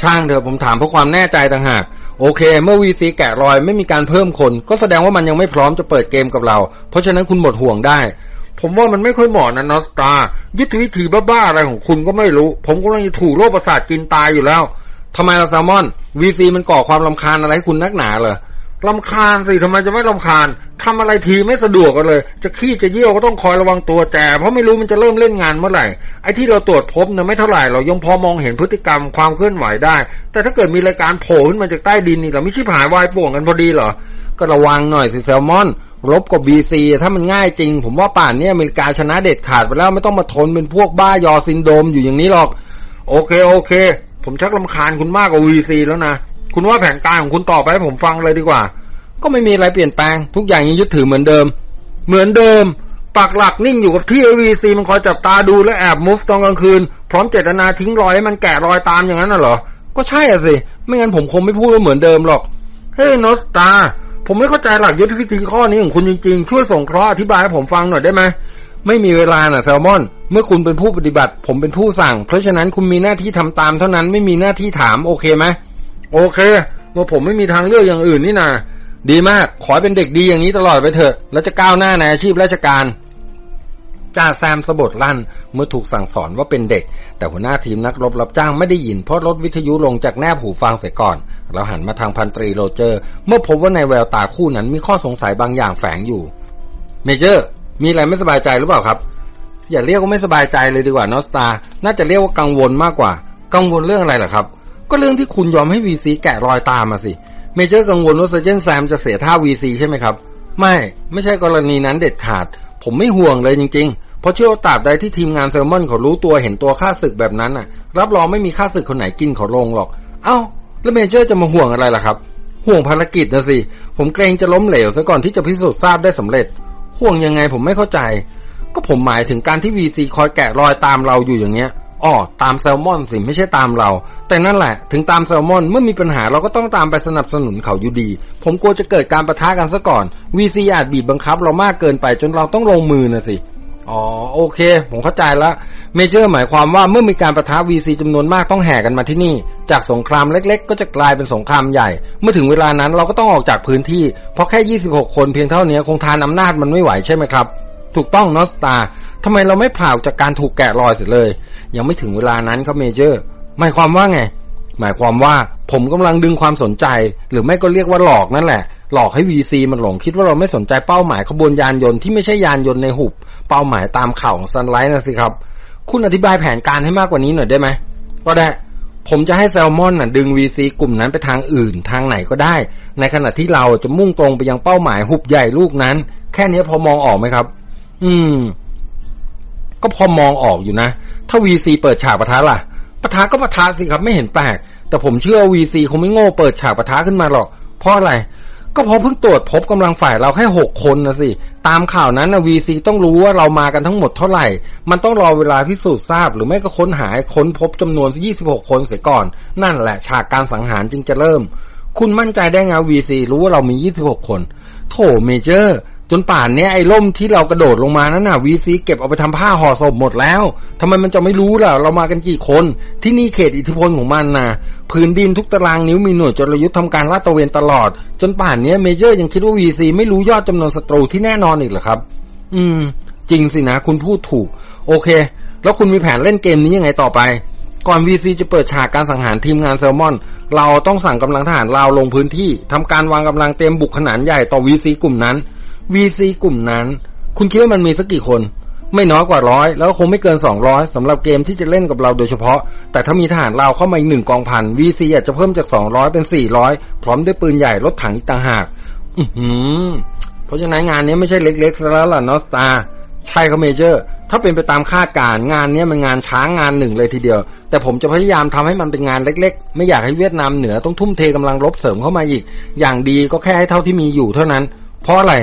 ช่างเถอะผมถามเพื่อความแน่ใจต่างหาก โอเค เมื่อ VC แกะรอยไม่มีการเพิ่มคน ก็แสดงว่ามันยังไม่พร้อมจะเปิดเกมกับเรา เพราะฉะนั้นคุณหมดห่วงได้ ผมว่ามันไม่ค่อยเหมาะนะนอสตายุทธวิธีบ้าๆอะไรของคุณก็ไม่รู้ ผมกำลังจะถูกโรคประสาทกินตายอยู่แล้วทำไมล่ะแซมมอน VC มันก่อความลำคาญอะไรให้คุณนักหนาเหรอ ลำคาญสิทำไมจะไม่ลำคาญทำอะไรทีไม่สะดวกกันเลย จะขี้จะเยี่ยวก็ต้องคอยระวังตัวแจเพราะไม่รู้มันจะเริ่มเล่นงานเมื่อไหร่ไอ้ที่เราตรวจพบเนี่ยไม่เท่าไหร่เรายังพอมองเห็นพฤติกรรมความเคลื่อนไหวได้ แต่ถ้าเกิดมีรายการโผล่ขึ้นมาจากใต้ดินนี่เราไม่ใช่ผายวายป่วงกันพอดีเหรอก็ระวังหน่อยสิแซลมอนรบกับ VC ถ้ามันง่ายจริง ผมว่าป่านนี้อเมริกาชนะเด็ดขาดไปแล้วไม่ต้องมาทนเป็นพวกบ้ายอซินโดมอยู่อย่างนี้หรอก โอเคโอเค ผมชักรำคาญคุณมากกว่า VC แล้วนะ คุณว่าแผนการของคุณต่อไปให้ผมฟังเลยดีกว่า ก็ไม่มีอะไรเปลี่ยนแปลง ทุกอย่างยังยึดถือเหมือนเดิม เหมือนเดิมปักหลักนิ่งอยู่กับที่ VC มันคอยจับตาดูและแอบ move ตอนกลางคืน พร้อมเจตนาทิ้งรอยให้มันแกะรอยตามอย่างนั้นน่ะเหรอ ก็ใช่อะสิ ไม่งั้นผมคงไม่พูดว่าเหมือนเดิมหรอก เฮ้ยนอสตา ผมไม่เข้าใจหลักยุทธวิธีข้อนี้ของคุณจริงๆ ช่วยส่งเคราะห์อธิบายให้ผมฟังหน่อยได้ไหมไม่มีเวลาน่ะแซลมอน เมื่อคุณเป็นผู้ปฏิบัติ ผมเป็นผู้สั่ง เพราะฉะนั้นคุณมีหน้าที่ทำตามเท่านั้นไม่มีหน้าที่ถามโอเคไหม โอเคเมื่อผมไม่มีทางเลือกอย่างอื่นนี่นาดีมาก ขอเป็นเด็กดีอย่างนี้ตลอดไปเถอะ แล้วจะก้าวหน้าในอาชีพราชการจ่าแซมสะบดลั่นเมื่อถูกสั่งสอนว่าเป็นเด็ก แต่หัวหน้าทีมนักรบรับจ้างไม่ได้ยินเพราะรถวิทยุลงจากแนบหูฟังเสียก่อน แล้วหันมาทางพันตรีโรเจอร์ เมื่อพบว่าในแววตาคู่นั้นมีข้อสงสัยบางอย่างแฝงอยู่ Major มีอะไรไม่สบายใจหรือเปล่าครับ อย่าเรียกว่าไม่สบายใจเลยดีกว่านอสตาน่าจะเรียกว่ากังวลมากกว่า กังวลเรื่องอะไรล่ะครับ ก็เรื่องที่คุณยอมให้ VC แกะรอยตามมาสิ Major กังวลว่า Sergeant แซมจะเสียท่า VC ใช่ไหมครับ ไม่ ไม่ใช่กรณีนั้นเด็ดขาด ผมไม่ห่วงเลยจริง ๆ เพราะเชื่อว่าตราบใดที่ทีมงานเซอร์มอนเขารู้ตัวเห็นตัวข้าศึกแบบนั้นน่ะ รับรองไม่มีข้าศึกคนไหนกินเขาลงหรอก เอ้า แล้ว Major จะมาห่วงอะไรล่ะครับ ห่วงภารกิจนะสิ ผมเกรงจะล้มเหลวซะก่อนที่จะพิสูจน์ทราบได้สำเร็จ ห่วงยังไงผมไม่เข้าใจ ก็ผมหมายถึงการที่ VC คอยแกะรอยตามเราอยู่อย่างเนี้ย อ๋อตามแซลมอนสิไม่ใช่ตามเรา แต่นั่นแหละ ถึงตามแซลมอนเมื่อมีปัญหาเราก็ต้องตามไปสนับสนุนเขาอยู่ดี ผมกลัวจะเกิดการปะทะกันซะก่อน VC อาจบีบบังคับเรามากเกินไปจนเราต้องลงมือนะสิอ๋อโอเค ผมเข้าใจแล้วเมเจอร์หมายความว่าเมื่อมีการประทะวีซีจำนวนมากต้องแห่กันมาที่นี่ จากสงครามเล็กๆ ก็จะกลายเป็นสงครามใหญ่ เมื่อถึงเวลานั้นเราก็ต้องออกจากพื้นที่ เพราะแค่ 26 คนเพียงเท่านี้คงทานอำนาจมันไม่ไหวใช่ไหมครับ ถูกต้องนอสตา ทำไมเราไม่ผ่าจากการถูกแกะรอยเสียเลย ยังไม่ถึงเวลานั้นครับเมเจอร์ หมายความว่าไง หมายความว่าผมกำลังดึงความสนใจ หรือไม่ก็เรียกว่าหลอกนั่นแหละ หลอกให้ VC มันหลงคิดว่าเราไม่สนใจเป้าหมายขบวนยานยนต์ที่ไม่ใช่ยานยนต์ในหุบ เป้าหมายตามข่าวของซันไลท์นะสิครับ คุณอธิบายแผนการให้มากกว่านี้หน่อยได้ไหมก็ได้ผมจะให้แซลมอนน่ะดึง VC กลุ่มนั้นไปทางอื่น ทางไหนก็ได้ ในขณะที่เราจะมุ่งตรงไปยังเป้าหมายหุบใหญ่ลูกนั้น แค่นี้พอมองออกไหมครับ อืม ก็พอมองออกอยู่นะ ถ้า VC เปิดฉากปะทะล่ะปะทะก็ปะทะสิครับไม่เห็นแปลก แต่ผมเชื่อ VC คงไม่โง่เปิดฉากปะทะขึ้นมาหรอก เพราะอะไร ก็เพราะเพิ่งตรวจพบกำลังฝ่ายเราแค่หกคนนะสิ ตามข่าวนั้นนะ VC ต้องรู้ว่าเรามากันทั้งหมดเท่าไหร่ มันต้องรอเวลาพิสูจน์ทราบ หรือไม่ก็ค้นหาค้นพบจำนวน 26 คนเสียก่อน นั่นแหละฉากการสังหารจึงจะเริ่ม คุณมั่นใจได้ไง VC รู้ว่าเรามี 26 คน โถเมเจอร์ จนป่านเนี้ยไอ้ล่มที่เรากระโดดลงมานั้นน่ะ VC เก็บเอาไปทำผ้าห่อศพหมดแล้วทำไมมันจะไม่รู้ล่ะ เรามากันกี่คน ที่นี่เขตอิทธิพลของมันนะพื้นดินทุกตารางนิ้วมีหน่วยจรยุทธ์ทำการลาดตระเวนตลอด จนป่านเนี้ยเมเจอร์ยังคิดว่า VC ไม่รู้ยอดจำนวนศัตรูที่แน่นอนอีกเหรอครับ อืม จริงสินะคุณพูดถูก โอเค แล้วคุณมีแผนเล่นเกมนี้ยังไงต่อไปก่อน VC จะเปิดฉากการสังหารทีมงานแซลมอน เราต้องสั่งกำลังทหารลาวลงพื้นที่ทำการวางกำลังเตรียมบุกขนาดใหญ่ต่อ VC กลุ่มนั้น VC กลุ่มนั้น คุณคิดว่ามันมีสักกี่คน ไม่น้อยกว่าร้อยแล้วคงไม่เกินสองร้อยสำหรับเกมที่จะเล่นกับเราโดยเฉพาะ แต่ถ้ามีทหารเราเข้ามาอีกหนึ่งกองพัน VC อาจจะเพิ่มจากสองร้อยเป็นสี่ร้อยพร้อมด้วยปืนใหญ่รถถังอีกต่างหาก อือหือเพราะฉะนั้นงานนี้ไม่ใช่เล็กๆแล้วล่ะนอสตาใช่ครับเมเจอร์ถ้าเป็นไปตามคาดการงานนี้มันงานช้างงานหนึ่งเลยทีเดียว แต่ผมจะพยายามทำให้มันเป็นงานเล็ก ๆ ไม่อยากให้เวียดนามเหนือต้องทุ่มเทกำลังรบเสริมเข้ามาอีก อย่างดีก็แค่ให้เท่าที่มีอยู่เท่านั้น เพราะอะไร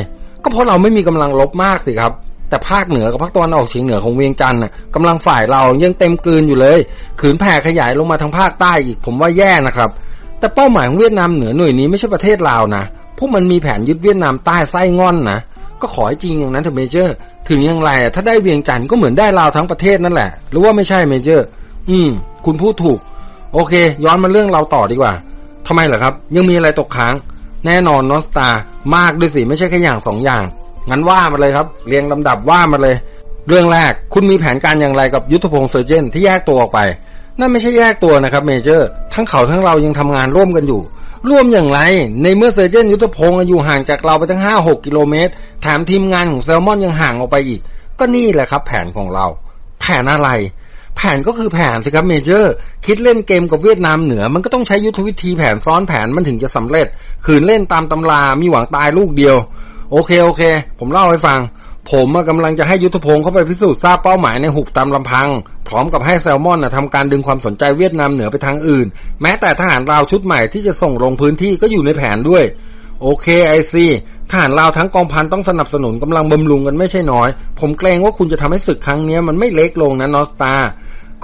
ก็เพราะเราไม่มีกำลังรบมากสิครับ แต่ภาคเหนือกับภาคตะวันออกเฉียงเหนือของเวียงจันทร์น่ะกำลังฝ่ายเรายังเต็มกลืนอยู่เลย ขืนแผ่ขยายลงมาทางภาคใต้อีก ผมว่าแย่นะครับ แต่เป้าหมายของเวียดนามเหนือหน่วยนี้ไม่ใช่ประเทศลาวนะพวกมันมีแผนยึดเวียดนามใต้ไส้งอนนะก็ขอให้จริงอย่างนั้นเถอะเมเจอร์ ถึงอย่างไรถ้าได้เวียงจันทร์ก็เหมือนได้ลาวทั้งประเทศนั่นแหละ หรือว่าไม่ใช่เมเจอร์ อืม คุณพูดถูก โอเค ย้อนมาเรื่องเราต่อดีกว่าทำไมเหรอครับ ยังมีอะไรตกค้าง แน่นอน North Star มากด้วยสิไม่ใช่แค่อย่างสองอย่าง งั้นว่ามาเลยครับ เรียงลำดับว่ามาเลย เรื่องแรกคุณมีแผนการอย่างไรกับยุทธพงศ์ Sergeant ที่แยกตัวออกไป นั่นไม่ใช่แยกตัวนะครับ Major ทั้งเขาทั้งเรายังทำงานร่วมกันอยู่ ร่วมอย่างไร ในเมื่อ Sergeant ยุทธพงศ์อยู่ห่างจากเราไปตั้งห้าหกกิโลเมตรแถมทีมงานของแซลมอนยังห่างออกไปอีก ก็นี่แหละครับ แผนของเรา แผนอะไร แผนก็คือแผนสิครับเมเจอร์ คิดเล่นเกมกับเวียดนามเหนือ มันก็ต้องใช้ยุทธวิธีแผนซ้อนแผนมันถึงจะสำเร็จขืนเล่นตามตำรามีหวังตายลูกเดียว โอเคโอเค ผมเล่าให้ฟัง ผมกำลังจะให้ยุทธพงศ์เข้าไปพิสูจน์ทราบเป้าหมายในหุบตามลำพัง พร้อมกับให้แซลมอนนะทำการดึงความสนใจเวียดนามเหนือไปทางอื่น แม้แต่ทหารลาวชุดใหม่ที่จะส่งลงพื้นที่ก็อยู่ในแผนด้วยโอเค I see ทหารลาวทั้งกองพันต้องสนับสนุนกำลังบำรุงกันไม่ใช่น้อย ผมเกรงว่าคุณจะทำให้ศึกครั้งนี้มันไม่เล็กลงนะ North Star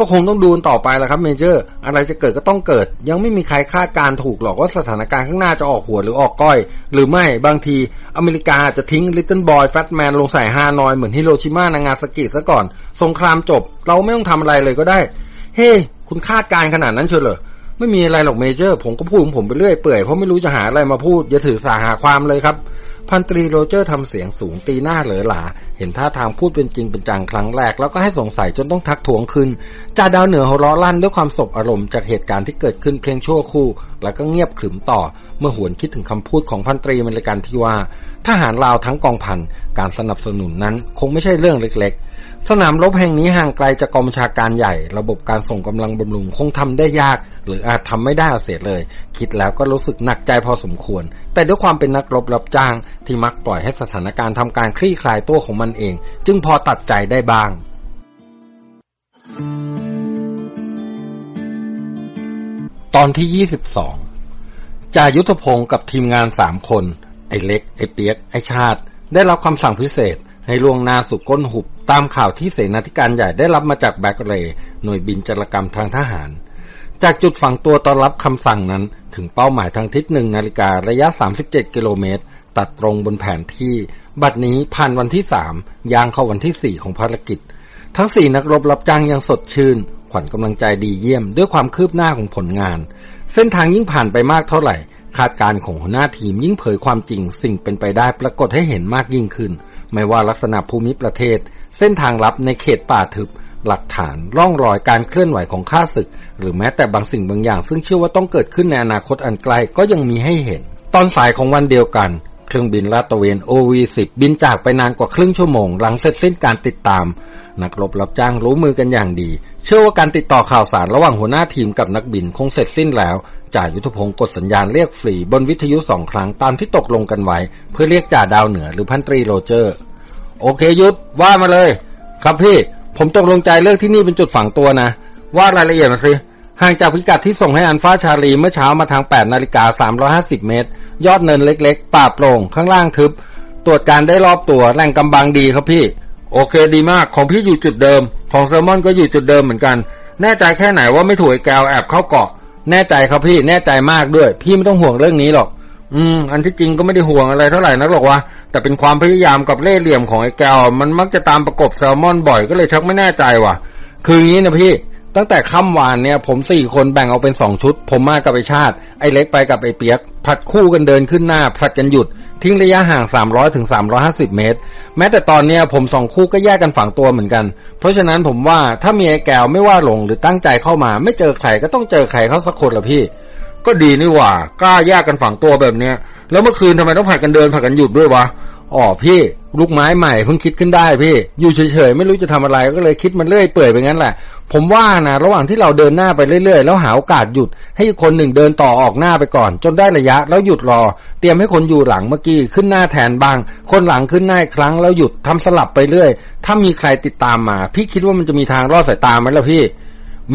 ก็คงต้องดูต่อไปแหละครับ Major อะไรจะเกิดก็ต้องเกิด ยังไม่มีใครคาดการณ์ถูกหรอกว่าสถานการณ์ข้างหน้าจะออกหัวหรือออกก้อย หรือไม่บางทีอเมริกาจะทิ้ง Little Boy Fat Man ลงใส่ฮานอยเหมือนฮิโรชิมานางาซากิซะก่อน สงครามจบ เราไม่ต้องทำอะไรเลยก็ได้ เฮ้ hey, คุณคาดการณ์ขนาดนั้นเชียวเหรอไม่มีอะไรหรอก Major ผมก็พูดของผมไปเรื่อยเปื่อยเพราะไม่รู้จะหาอะไรมาพูดอย่าถือสาหาความเลยครับ พันตรีโรเจอร์ทำเสียงสูงตีหน้าเหลอหลา เห็นท่าทางพูดเป็นจริงเป็นจังครั้งแรก แล้วก็ให้สงสัยจนต้องทักทวงขึ้นจ่าดาวเหนือหัวเราะลั่นด้วยความสบอารมณ์จากเหตุการณ์ที่เกิดขึ้นเพียงชั่วครู่ แล้วก็เงียบขรึมต่อ เมื่อหวนคิดถึงคำพูดของพันตรีมริกันที่ว่าทหารลาวทั้งกองพันการสนับสนุนนั้นคงไม่ใช่เรื่องเล็กๆ สนามรบแห่งนี้ห่างไกลจากกองบัญชาการใหญ่ ระบบการส่งกำลังบำรุงคงทำได้ยาก หรืออาจทำไม่ได้เสียเลย คิดแล้วก็รู้สึกหนักใจพอสมควร แต่ด้วยความเป็นนักรบรับจ้าง ที่มักปล่อยให้สถานการณ์ทำการคลี่คลายตัวของมันเอง จึงพอตัดใจได้บ้างตอนที่ 22จ่ายุทธพงศ์กับทีมงานสามคน ไอ้เล็ก ไอ้เปียก ไอ้ชาติ ได้รับคำสั่งพิเศษ ให้ลวงนาสู่ก้นหุบ ตามข่าวที่เสนาธิการใหญ่ได้รับมาจากแบ็กเรย์หน่วยบินจรกรรมทางทหาร จากจุดฝังตัวตอนรับคำสั่งนั้นถึงเป้าหมายทางทิศหนึ่งนาฬิการะยะ 37 กิโลเมตร ตัดตรงบนแผนที่ บัดนี้ผ่านวันที่สามย่างเข้าวันที่สี่ของภารกิจ ทั้งสี่นักรบรับจ้างยังสดชื่น ขวัญกำลังใจดีเยี่ยมด้วยความคืบหน้าของผลงาน เส้นทางยิ่งผ่านไปมากเท่าไหร่ คาดการของหัวหน้าทีมยิ่งเผยความจริง สิ่งเป็นไปได้ปรากฏให้เห็นมากยิ่งขึ้น ไม่ว่าลักษณะภูมิประเทศ เส้นทางลับในเขตป่าทึบหลักฐานร่องรอยการเคลื่อนไหวของข้าศึก หรือแม้แต่บางสิ่งบางอย่าง ซึ่งเชื่อว่าต้องเกิดขึ้นในอนาคตอันไกลก็ยังมีให้เห็น ตอนสายของวันเดียวกัน เครื่องบินลาดตระเวน OV-10 บินจากไปนานกว่าครึ่งชั่วโมง หลังเสร็จสิ้นการติดตาม นักรบรับจ้างรู้มือกันอย่างดี เชื่อว่าการติดต่อข่าวสารระหว่างหัวหน้าทีมกับนักบินคงเสร็จสิ้นแล้วจ่ายุทธพงศ์กดสัญญาณเรียกฟรีบนวิทยุสองครั้งตามที่ตกลงกันไว้ เพื่อเรียกจ่าดาวเหนือหรือพันตรีโรเจอร์ โอเคยุทธว่ามาเลย ครับพี่ ผมตกลงใจเลือกที่นี่เป็นจุดฝังตัวนะ ว่ารายละเอียดมาสิ ห่างจากพิกัดที่ส่งให้ Alpha Charlie เมื่อเช้ามาทาง 8 นาฬิกา 350 เมตร ยอดเนินเล็กๆ ป่าโปร่ง ข้างล่างทึบ ตรวจการได้รอบตัว แหล่งกำบังดีครับพี่ โอเคดีมาก ของพี่อยู่จุดเดิม ของเซอร์มอนก็อยู่จุดเดิมเหมือนกัน แน่ใจแค่ไหนว่าไม่ถูกไอ้แกวแอบเข้าเกาะ แน่ใจครับพี่ แน่ใจมากด้วย พี่ไม่ต้องห่วงเรื่องนี้หรอก อืม อันที่จริงก็ไม่ได้ห่วงอะไรเท่าไหร่นักหรอกวะ แต่เป็นความพยายามกับเล่ห์เหลี่ยมของไอ้แก้วมันมักจะตามประกบแซลมอนบ่อยก็เลยชักไม่แน่ใจว่ะ คืองี้นะพี่ ตั้งแต่ค่ำวานเนี่ย ผมสี่คนแบ่งเอาเป็นสองชุด ผมมากับไอชาติ ไอเล็กไปกับไอเปียกผัดคู่กันเดินขึ้นหน้าผัดกันหยุด ทิ้งระยะห่าง 300ถึง350 เมตร แม้แต่ตอนเนี้ยผมสองคู่ก็แยกกันฝังตัวเหมือนกัน เพราะฉะนั้นผมว่าถ้ามีไอแก้วไม่ว่าหลงหรือตั้งใจเข้ามา ไม่เจอใครก็ต้องเจอใครเขาสักคนละพี่ ก็ดีนี่หว่ากล้าแยกกันฝังตัวแบบเนี้ยแล้วเมื่อคืนทำไมต้องผัดกันเดินผัดกันหยุดด้วยวะ อ๋อพี่ลูกไม้ใหม่เพิ่งคิดขึ้นได้พี่ อยู่เฉยๆไม่รู้จะทำอะไรก็เลยคิดมันเรื่อยเปื่อยไปงั้นแหละ ผมว่านะระหว่างที่เราเดินหน้าไปเรื่อยๆ แล้วหาโอกาสหยุด ให้คนหนึ่งเดินต่อออกหน้าไปก่อน จนได้ระยะแล้วหยุดรอ เตรียมให้คนอยู่หลังเมื่อกี้ขึ้นหน้าแทนบาง คนหลังขึ้นหน้าครั้งแล้วหยุดทำสลับไปเรื่อย ถ้ามีใครติดตามมา พี่คิดว่ามันจะมีทางรอดสายตาไหมล่ะพี่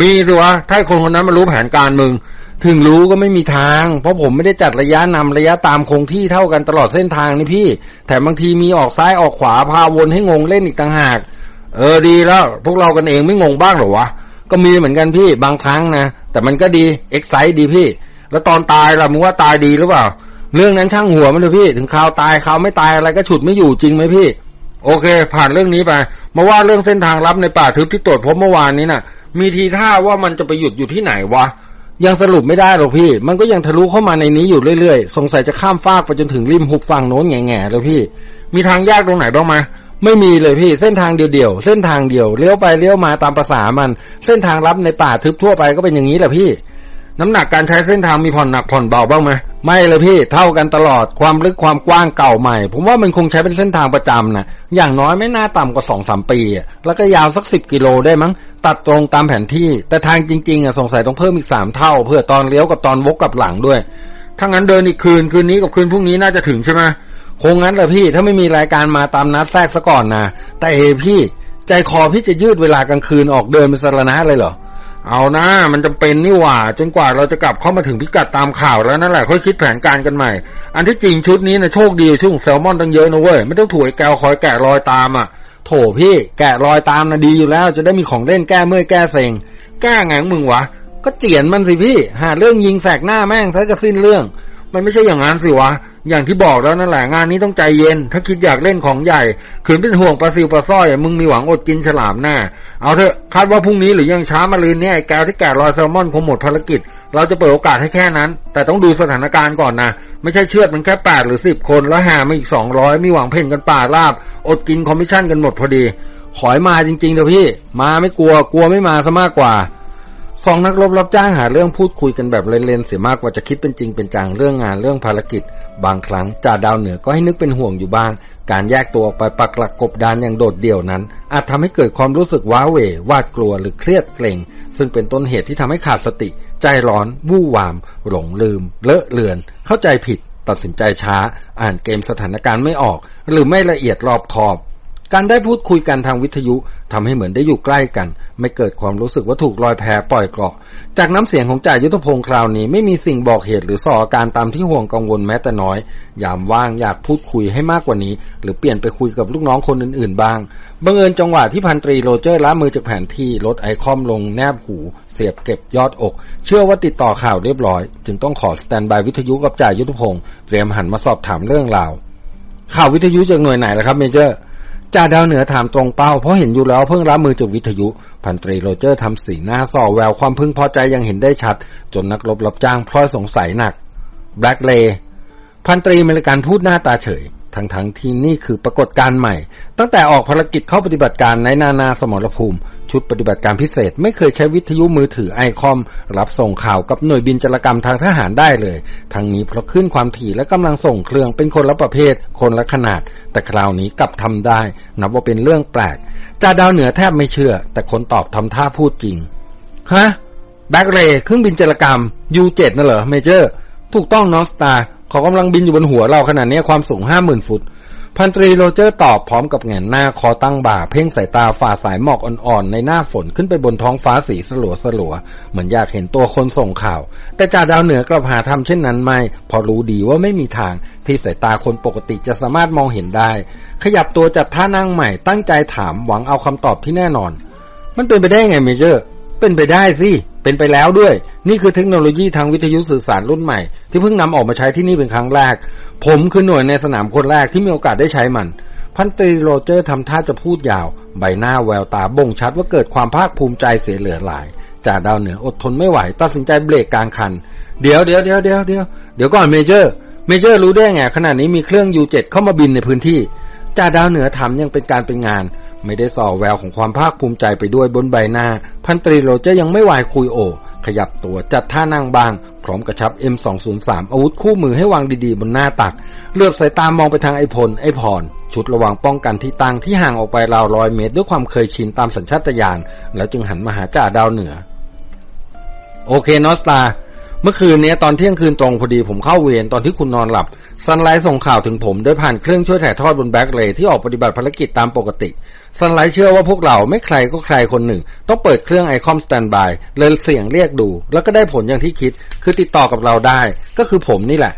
มีหรือวะถ้าคนคนนั้นมารู้แผนการมึง ถึงรู้ก็ไม่มีทาง เพราะผมไม่ได้จัดระยะนำระยะตามคงที่เท่ากันตลอดเส้นทางนี่พี่แต่บางทีมีออกซ้ายออกขวาพาวนให้งงเล่นอีกต่างหาก เออดีแล้ว พวกเรากันเองไม่งงบ้างหรอวะ ก็มีเหมือนกันพี่บางครั้งนะ แต่มันก็ดีเอ็กไซต์ดีพี่ แล้วตอนตายล่ะมึงว่าตายดีหรือเปล่า เรื่องนั้นช่างหัวมันเลยพี่ ถึงข่าวตายข่าวไม่ตายอะไรก็ฉุดไม่อยู่จริงไหมพี่ โอเค ผ่านเรื่องนี้ไป มาว่าเรื่องเส้นทางลับในป่าทึบที่ตรวจพบเมื่อวานนี้นะ่ะ มีทีท่าว่ามันจะไปหยุดอยู่ที่ไหนวะ ยังสรุปไม่ได้หรอกพี่ มันก็ยังทะลุเข้ามาในนี้อยู่เรื่อยๆ สงสัยจะข้ามฟากไปจนถึงริมหุบฝั่งโน้นแง่ๆเลยพี่ มีทางยากตรงไหนบ้างไหมไม่มีเลยพี่ เส้นทางเดียวๆ เส้นทางเดียว เลี้ยวไปเลี้ยวมาตามภาษามัน เส้นทางลับในป่าทึบทั่วไปก็เป็นอย่างนี้แหละพี่ น้ำหนักการใช้เส้นทางมีผ่อนหนักผ่อนเบาบ้างไหมไม่เลยพี่เท่ากันตลอดความลึกความกว้างเก่าใหม่ ผมว่ามันคงใช้เป็นเส้นทางประจำนะอย่างน้อยไม่น่าต่ำกว่าสองสามปี แล้วก็ยาวสักสิบกิโลได้มั้ง ตัดตรงตามแผนที่ แต่ทางจริงๆอะสงสัยต้องเพิ่มอีกสามเท่า เพื่อตอนเลี้ยวกับตอนวกกับหลังด้วยถ้างั้นเดินอีกคืนคืนนี้กับคืนพรุ่งนี้น่าจะถึงใช่ไหมคงงั้นแหละพี่ถ้าไม่มีรายการมาตามนัดแทรกซะก่อนนะแต่เอพี่ ใจคอพี่จะยืดเวลากลางคืนออกเดินเป็นสารณะเลยเหรอ เอานะมันจำเป็นนี่หว่า จนกว่าเราจะกลับเข้ามาถึงพิกัดตามข่าวแล้วนั่นแหละค่อยคิดแผนการกันใหม่ อันที่จริงชุดนี้นะโชคดีช่วงแซลมอนตั้งเยอะนะเว้ยไม่ต้องถ่วยแกวคอยแกะรอยตามอะ โถพี่แกะรอยตามนะดีอยู่แล้ว จะได้มีของเล่นแก้เมื่อยแก้เซ็งแก้ไงมึงวะก็เจียนมันสิพี่ หาเรื่องยิงแสกหน้าแม่งซะจะสิ้นเรื่อง มันไม่ใช่อย่างนั้นสิวะ อย่างที่บอกแล้วนั่นแหละงานนี้ต้องใจเย็น ถ้าคิดอยากเล่นของใหญ่ขืนเป็นห่วงปลาซิวปลาสร้อย มึงมีหวังอดกินฉลามแน่เอาเถอะคาดว่าพรุ่งนี้หรือยังช้ามาลืนเนี่ยแกวที่แกะรอยแซลมอนคงหมดภารกิจ เราจะเปิดโอกาสให้แค่นั้น แต่ต้องดูสถานการณ์ก่อนนะ ไม่ใช่เชือดมันแค่แปดหรือสิบคนแล้วหามาอีกสองร้อยมีหวังเผ่นกันป่าราบ อดกินคอมมิชชั่นกันหมดพอดี ขอให้มาจริงๆเถอะพี่ มาไม่กลัวกลัวไม่มาซะมากกว่า สองนักรบรับจ้างหาเรื่องพูดคุยกันแบบเล่นๆเสียมากกว่าจะคิดเป็นจริงเป็นจังเรื่องงานเรื่องภารกิจ บางครั้งจ่าดาวเหนือก็ให้นึกเป็นห่วงอยู่บ้าง การแยกตัวออกไปปักหลักกบดานอย่างโดดเดี่ยวนั้น อาจทำให้เกิดความรู้สึกว้าเหววาดกลัวหรือเครียดเกรงซึ่งเป็นต้นเหตุที่ทำให้ขาดสติ ใจร้อนวู่วาม หลงลืม เลอะเลือน เข้าใจผิด ตัดสินใจช้า อ่านเกมสถานการณ์ไม่ออก หรือไม่ละเอียดรอบคอบการได้พูดคุยกันทางวิทยุ ทำให้เหมือนได้อยู่ใกล้กัน ไม่เกิดความรู้สึกว่าถูกลอยแพปล่อยเกราะ จากน้ำเสียงของจ่ายุทธพงศ์คราวนี้ไม่มีสิ่งบอกเหตุหรือส่ออาการตามที่ห่วงกังวลแม้แต่น้อย ยามว่างอยากพูดคุยให้มากกว่านี้ หรือเปลี่ยนไปคุยกับลูกน้องคนอื่นๆบ้าง บังเอิญจังหวะที่พันตรีโรเจอร์ละมือจากแผนที่ลดไอคอมลงแนบหู เสียบเหน็บยอดอก เชื่อว่าติดต่อข่าวเรียบร้อย จึงต้องขอ standby วิทยุกับจ่ายุทธพงศ์เตรียมหันมาสอบถามเรื่องราวข่าววิทยุจากหน่วยไหนล่ะครับ Major จ่าดาวเหนือถามตรงเป้า เพราะเห็นอยู่แล้วเพิ่งละมือจากวิทยุ พันตรีโรเจอร์ทำสีหน้าส่อแววความพึงพอใจอย่างเห็นได้ชัด จนนักรบรับจ้างพลอยสงสัยหนัก แบล็กเลพันตรีเมริกันพูดหน้าตาเฉย ทั้งทั้งที่นี่คือปรากฏการณ์ใหม่ ตั้งแต่ออกภารกิจเข้าปฏิบัติการในนานาสมรภูมิ ชุดปฏิบัติการพิเศษ ไม่เคยใช้วิทยุมือถือไอคอม รับส่งข่าวกับหน่วยบินจรกรรมทางทหารได้เลย ทั้งนี้เพราะขึ้นความถี่และกำลังส่งเครื่องเป็นคนละประเภท คนละขนาด แต่คราวนี้กลับทำได้ นับว่าเป็นเรื่องแปลกจ่าดาวเหนือแทบไม่เชื่อ แต่คนตอบทำท่าพูดจริงฮะแบ็กเรย์เครื่องบินจารกรรม U7 น่ะเหรอ Major ถูกต้อง North Star เขากำลังบินอยู่บนหัวเราขนาดนี้ความสูงห้าหมื่นฟุต พันตรีโรเจอร์ตอบพร้อมกับแหงนหน้าคอตั้งบ่า เพ่งสายตาฝ่าสายหมอกอ่อนๆ ในหน้าฝนขึ้นไปบนท้องฟ้าสีสลัวสลัวๆเหมือนอยากเห็นตัวคนส่งข่าว แต่จ่าดาวเหนือกลับหาทำเช่นนั้นไม่เพราะรู้ดีว่าไม่มีทางที่สายตาคนปกติจะสามารถมองเห็นได้ ขยับตัวจัดท่านั่งใหม่ตั้งใจถามหวังเอาคำตอบที่แน่นอน มันเป็นไปได้ไง Major เป็นไปได้สิ เป็นไปแล้วด้วย นี่คือเทคโนโลยีทางวิทยุสื่อสารรุ่นใหม่ ที่เพิ่งนำออกมาใช้ที่นี่เป็นครั้งแรก ผมคือหน่วยในสนามคนแรกที่มีโอกาสได้ใช้มัน พันตรีโรเจอร์ทำท่าจะพูดยาว ใบหน้าแววตาบ่งชัดว่าเกิดความภาคภูมิใจเสียเหลือหลายจ่าดาวเหนืออดทนไม่ไหว ตัดสินใจเบรกกลางคัน เดี๋ยวเดี๋ยวเดี๋ยวเดี๋ยวเดี๋ยวเดี๋ยวก่อน Major Major รู้ได้ไงขณะนี้มีเครื่อง U7 เข้ามาบินในพื้นที่จ่าดาวเหนือทำอย่างเป็นการเป็นงาน ไม่ได้ส่อแววของความภาคภูมิใจไปด้วยบนใบหน้า พันตรีโรเจอร์ยังไม่วายคุยโอ ขยับตัวจัดท่านั่งบ้าง พร้อมกระชับ M203 อาวุธคู่มือให้วางดีๆบนหน้าตัก เหลือบสายตามองไปทางไอพล ไอพร ชุดระวังป้องกันที่ตั้งที่ห่างออกไปราวร้อยเมตร ด้วยความเคยชินตามสัญชาตญาณแล้วจึงหันมาหาจ่าดาวเหนือ โอเค North Star เมื่อคืนนี้ตอนเที่ยงคืนตรงพอดีผมเข้าเวรตอนที่คุณนอนหลับซันไลท์ส่งข่าวถึงผมโดยผ่านเครื่องช่วยถ่ายทอดบนแบ็กเรย์ที่ออกปฏิบัติภารกิจตามปกติซันไลท์เชื่อว่าพวกเราไม่ใครก็ใครคนหนึ่ง ต้องเปิดเครื่องไอคอม standby ลองเสียงเรียกดู แล้วก็ได้ผลอย่างที่คิด คือติดต่อกับเราได้ ก็คือผมนี่แหละ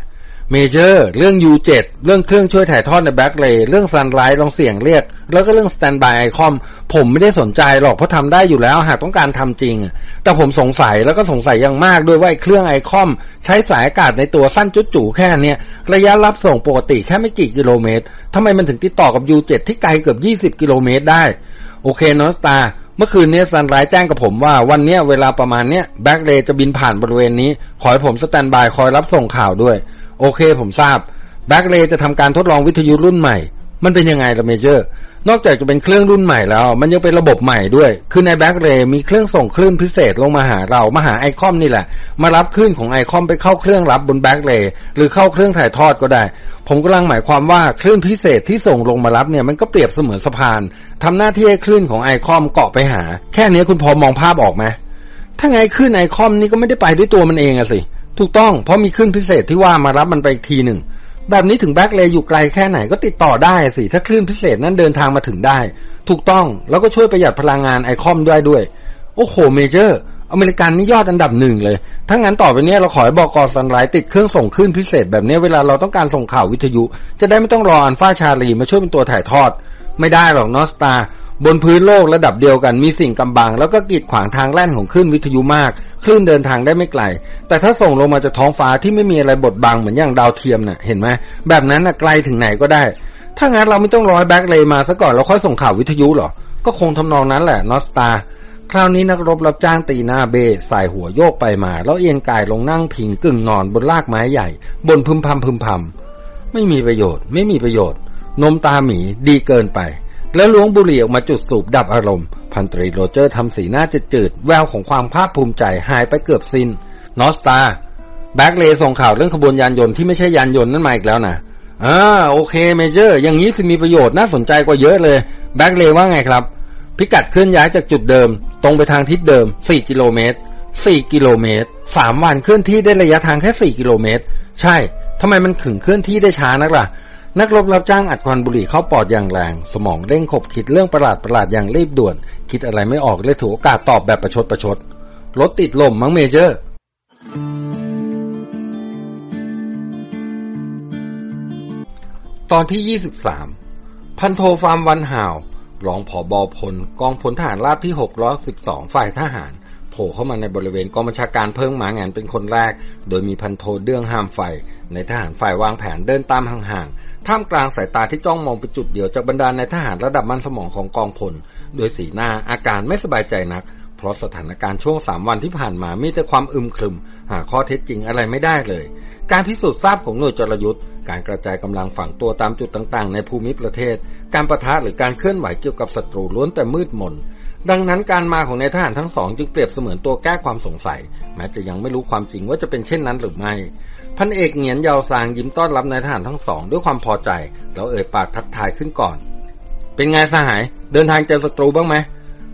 Major เรื่อง U7 เรื่องเครื่องช่วยถ่ายทอดในแบ็กเรย์เรื่องซันไลท์ลองเสียงเรียก แล้วก็เรื่อง standby ไอคอมผมไม่ได้สนใจหรอกเพราะทำได้อยู่แล้ว หากต้องการทำจริง แต่ผมสงสัยแล้วก็สงสัยอย่างมากด้วยว่าเครื่องไอคอมใช้สายอากาศในตัวสั้นจุ๊ดจู๋แค่นี้ระยะรับส่งปกติแค่ไม่กี่กิโลเมตรทำไมมันถึงติดต่อกับ U7 ที่ไกลเกือบ20 กิโลเมตรได้ โอเค North Star เมื่อคืนนี้ซันไลท์แจ้งกับผมว่าวันเนี้ยเวลาประมาณเนี้ยแบ็กเรย์จะบินผ่านบริเวณนี้ ขอให้ผม standby คอยรับส่งข่าวด้วย โอเคผมทราบแบ็กเรย์จะทำการทดลองวิทยุรุ่นใหม่ มันเป็นยังไงล่ะ Major นอกจากจะเป็นเครื่องรุ่นใหม่แล้ว มันยังเป็นระบบใหม่ด้วย คือในแบ็กเรย์มีเครื่องส่งคลื่นพิเศษลงมาหาเรา มาหาไอคอมนี่แหละ มารับคลื่นของ Icom ไปเข้าเครื่องรับบนแบ็กเรย์หรือเข้าเครื่องถ่ายทอดก็ได้ ผมกำลังหมายความว่าคลื่นพิเศษที่ส่งลงมารับเนี่ยมันก็เปรียบเสมือนสะพานทำหน้าที่ให้คลื่นของ Icom เกาะไปหา แค่นี้คุณพอมองภาพออกไหมถ้างั้นคลื่น Icom นี่ก็ไม่ได้ไปด้วยตัวมันเองอะสิ ถูกต้อง เพราะมีคลื่นพิเศษที่ว่ามารับมันไปอีกทีหนึ่ง แบบนี้ถึงแบ็กเลย์อยู่ไกลแค่ไหนก็ติดต่อได้สิ ถ้าคลื่นพิเศษนั้นเดินทางมาถึงได้ ถูกต้อง แล้วก็ช่วยประหยัดพลังงาน Icom ด้วยด้วย โอ้โห Major อเมริกันนี่ยอดอันดับหนึ่งเลย ถ้างั้นต่อไปเนี้ยเราขอให้บอกกอสันไลท์ติดเครื่องส่งคลื่นพิเศษแบบนี้เวลาเราต้องการส่งข่าววิทยุ จะได้ไม่ต้องรอ Alpha Charlie มาช่วยเป็นตัวถ่ายทอด ไม่ได้หรอก North Star บนพื้นโลกระดับเดียวกันมีสิ่งกำบัง แล้วก็กีดขวางทางแล่นของคลื่นวิทยุมาก คลื่นเดินทางได้ไม่ไกล แต่ถ้าส่งลงมาจากท้องฟ้าที่ไม่มีอะไรบดบังเหมือนอย่างดาวเทียมเนี่ยะ เห็นไหมแบบนั้นน่ะไกลถึงไหนก็ได้ ถ้างั้นเราไม่ต้องรอแบ็กเลย์มาซะก่อนแล้วค่อยส่งข่าววิทยุหรอ ก็คงทำนองนั้นแหละ North Star คราวนี้นักรบรับจ้างตีหน้าเบ้ส่ายหัวโยกไปมา แล้วเอียงกายลงนั่งพิงกึ่งนอนบนรากไม้ใหญ่ บ่นพึมพำพึมพำไม่มีประโยชน์ ไม่มีประโยชน์ นมตราหมีดีเกินไป แล้วล้วงบุหรี่ออกมาจุดสูบดับอารมณ์ พันตรีโรเจอร์ทำสีหน้าจืดๆ แววของความภาคภูมิใจหายไปเกือบสิ้น North Star แบ็กเลย์ส่งข่าวเรื่องขบวนยานยนต์ที่ไม่ใช่ยานยนต์นั่นมาอีกแล้วนะอ่า OK Major อย่างนี้สิมีประโยชน์น่าสนใจกว่าเยอะเลย แบ็กเลย์ว่าไงครับ พิกัดเคลื่อนย้ายจากจุดเดิม ตรงไปทางทิศเดิม 4 กิโลเมตร 4 กิโลเมตร 3 วันเคลื่อนที่ได้ระยะทางแค่ 4 กิโลเมตร ใช่ทำไมมันถึงเคลื่อนที่ได้ช้านักล่ะ นักรบรับจ้างอัดควันบุหรี่เข้าปอดอย่างแรง สมองเร่งขบคิดเรื่องประหลาดประหลาดอย่างรีบด่วน คิดอะไรไม่ออกเลยถือโอกาสตอบแบบประชดประชดรถติดหล่มมั้ง Major ตอนที่ 23 พันโทฟาร์มวันห่าวรองผอบอพล กองพลทหารราบที่ 612 ฝ่ายทหาร โผล่เข้ามาในบริเวณกองบัญชาการเพิ่งหมางานเป็นคนแรก โดยมีพันโทเดืองห้ามไฟ ในทหารฝ่ายวางแผนเดินตามห่าง ท่ามกลางสายตาที่จ้องมองไปจุดเดียวจากบรรดาในทหารระดับมันสมองของกองพล โดยสีหน้าอาการไม่สบายใจนัก เพราะสถานการณ์ช่วงสามวันที่ผ่านมามีแต่ความอึมครึม หาข้อเท็จจริงอะไรไม่ได้เลย การพิสูจน์ทราบของหน่วยจรยุทธ์ การกระจายกำลังฝังตัวตามจุดต่างๆ ในภูมิประเทศ การประทะหรือการเคลื่อนไหวเกี่ยวกับศัตรูล้วนแต่มืดมน ดังนั้นการมาของในทหารทั้งสองจึงเปรียบเสมือนตัวแก้ความสงสัย แม้จะยังไม่รู้ความจริงว่าจะเป็นเช่นนั้นหรือไม่ พันเอกเหงียนยาวซางยิ้มต้อนรับนายทหารทั้งสองด้วยความพอใจ แล้วเอ่ยปากทักทายขึ้นก่อน เป็นไงสหาย เดินทางเจอศัตรูบ้างไหม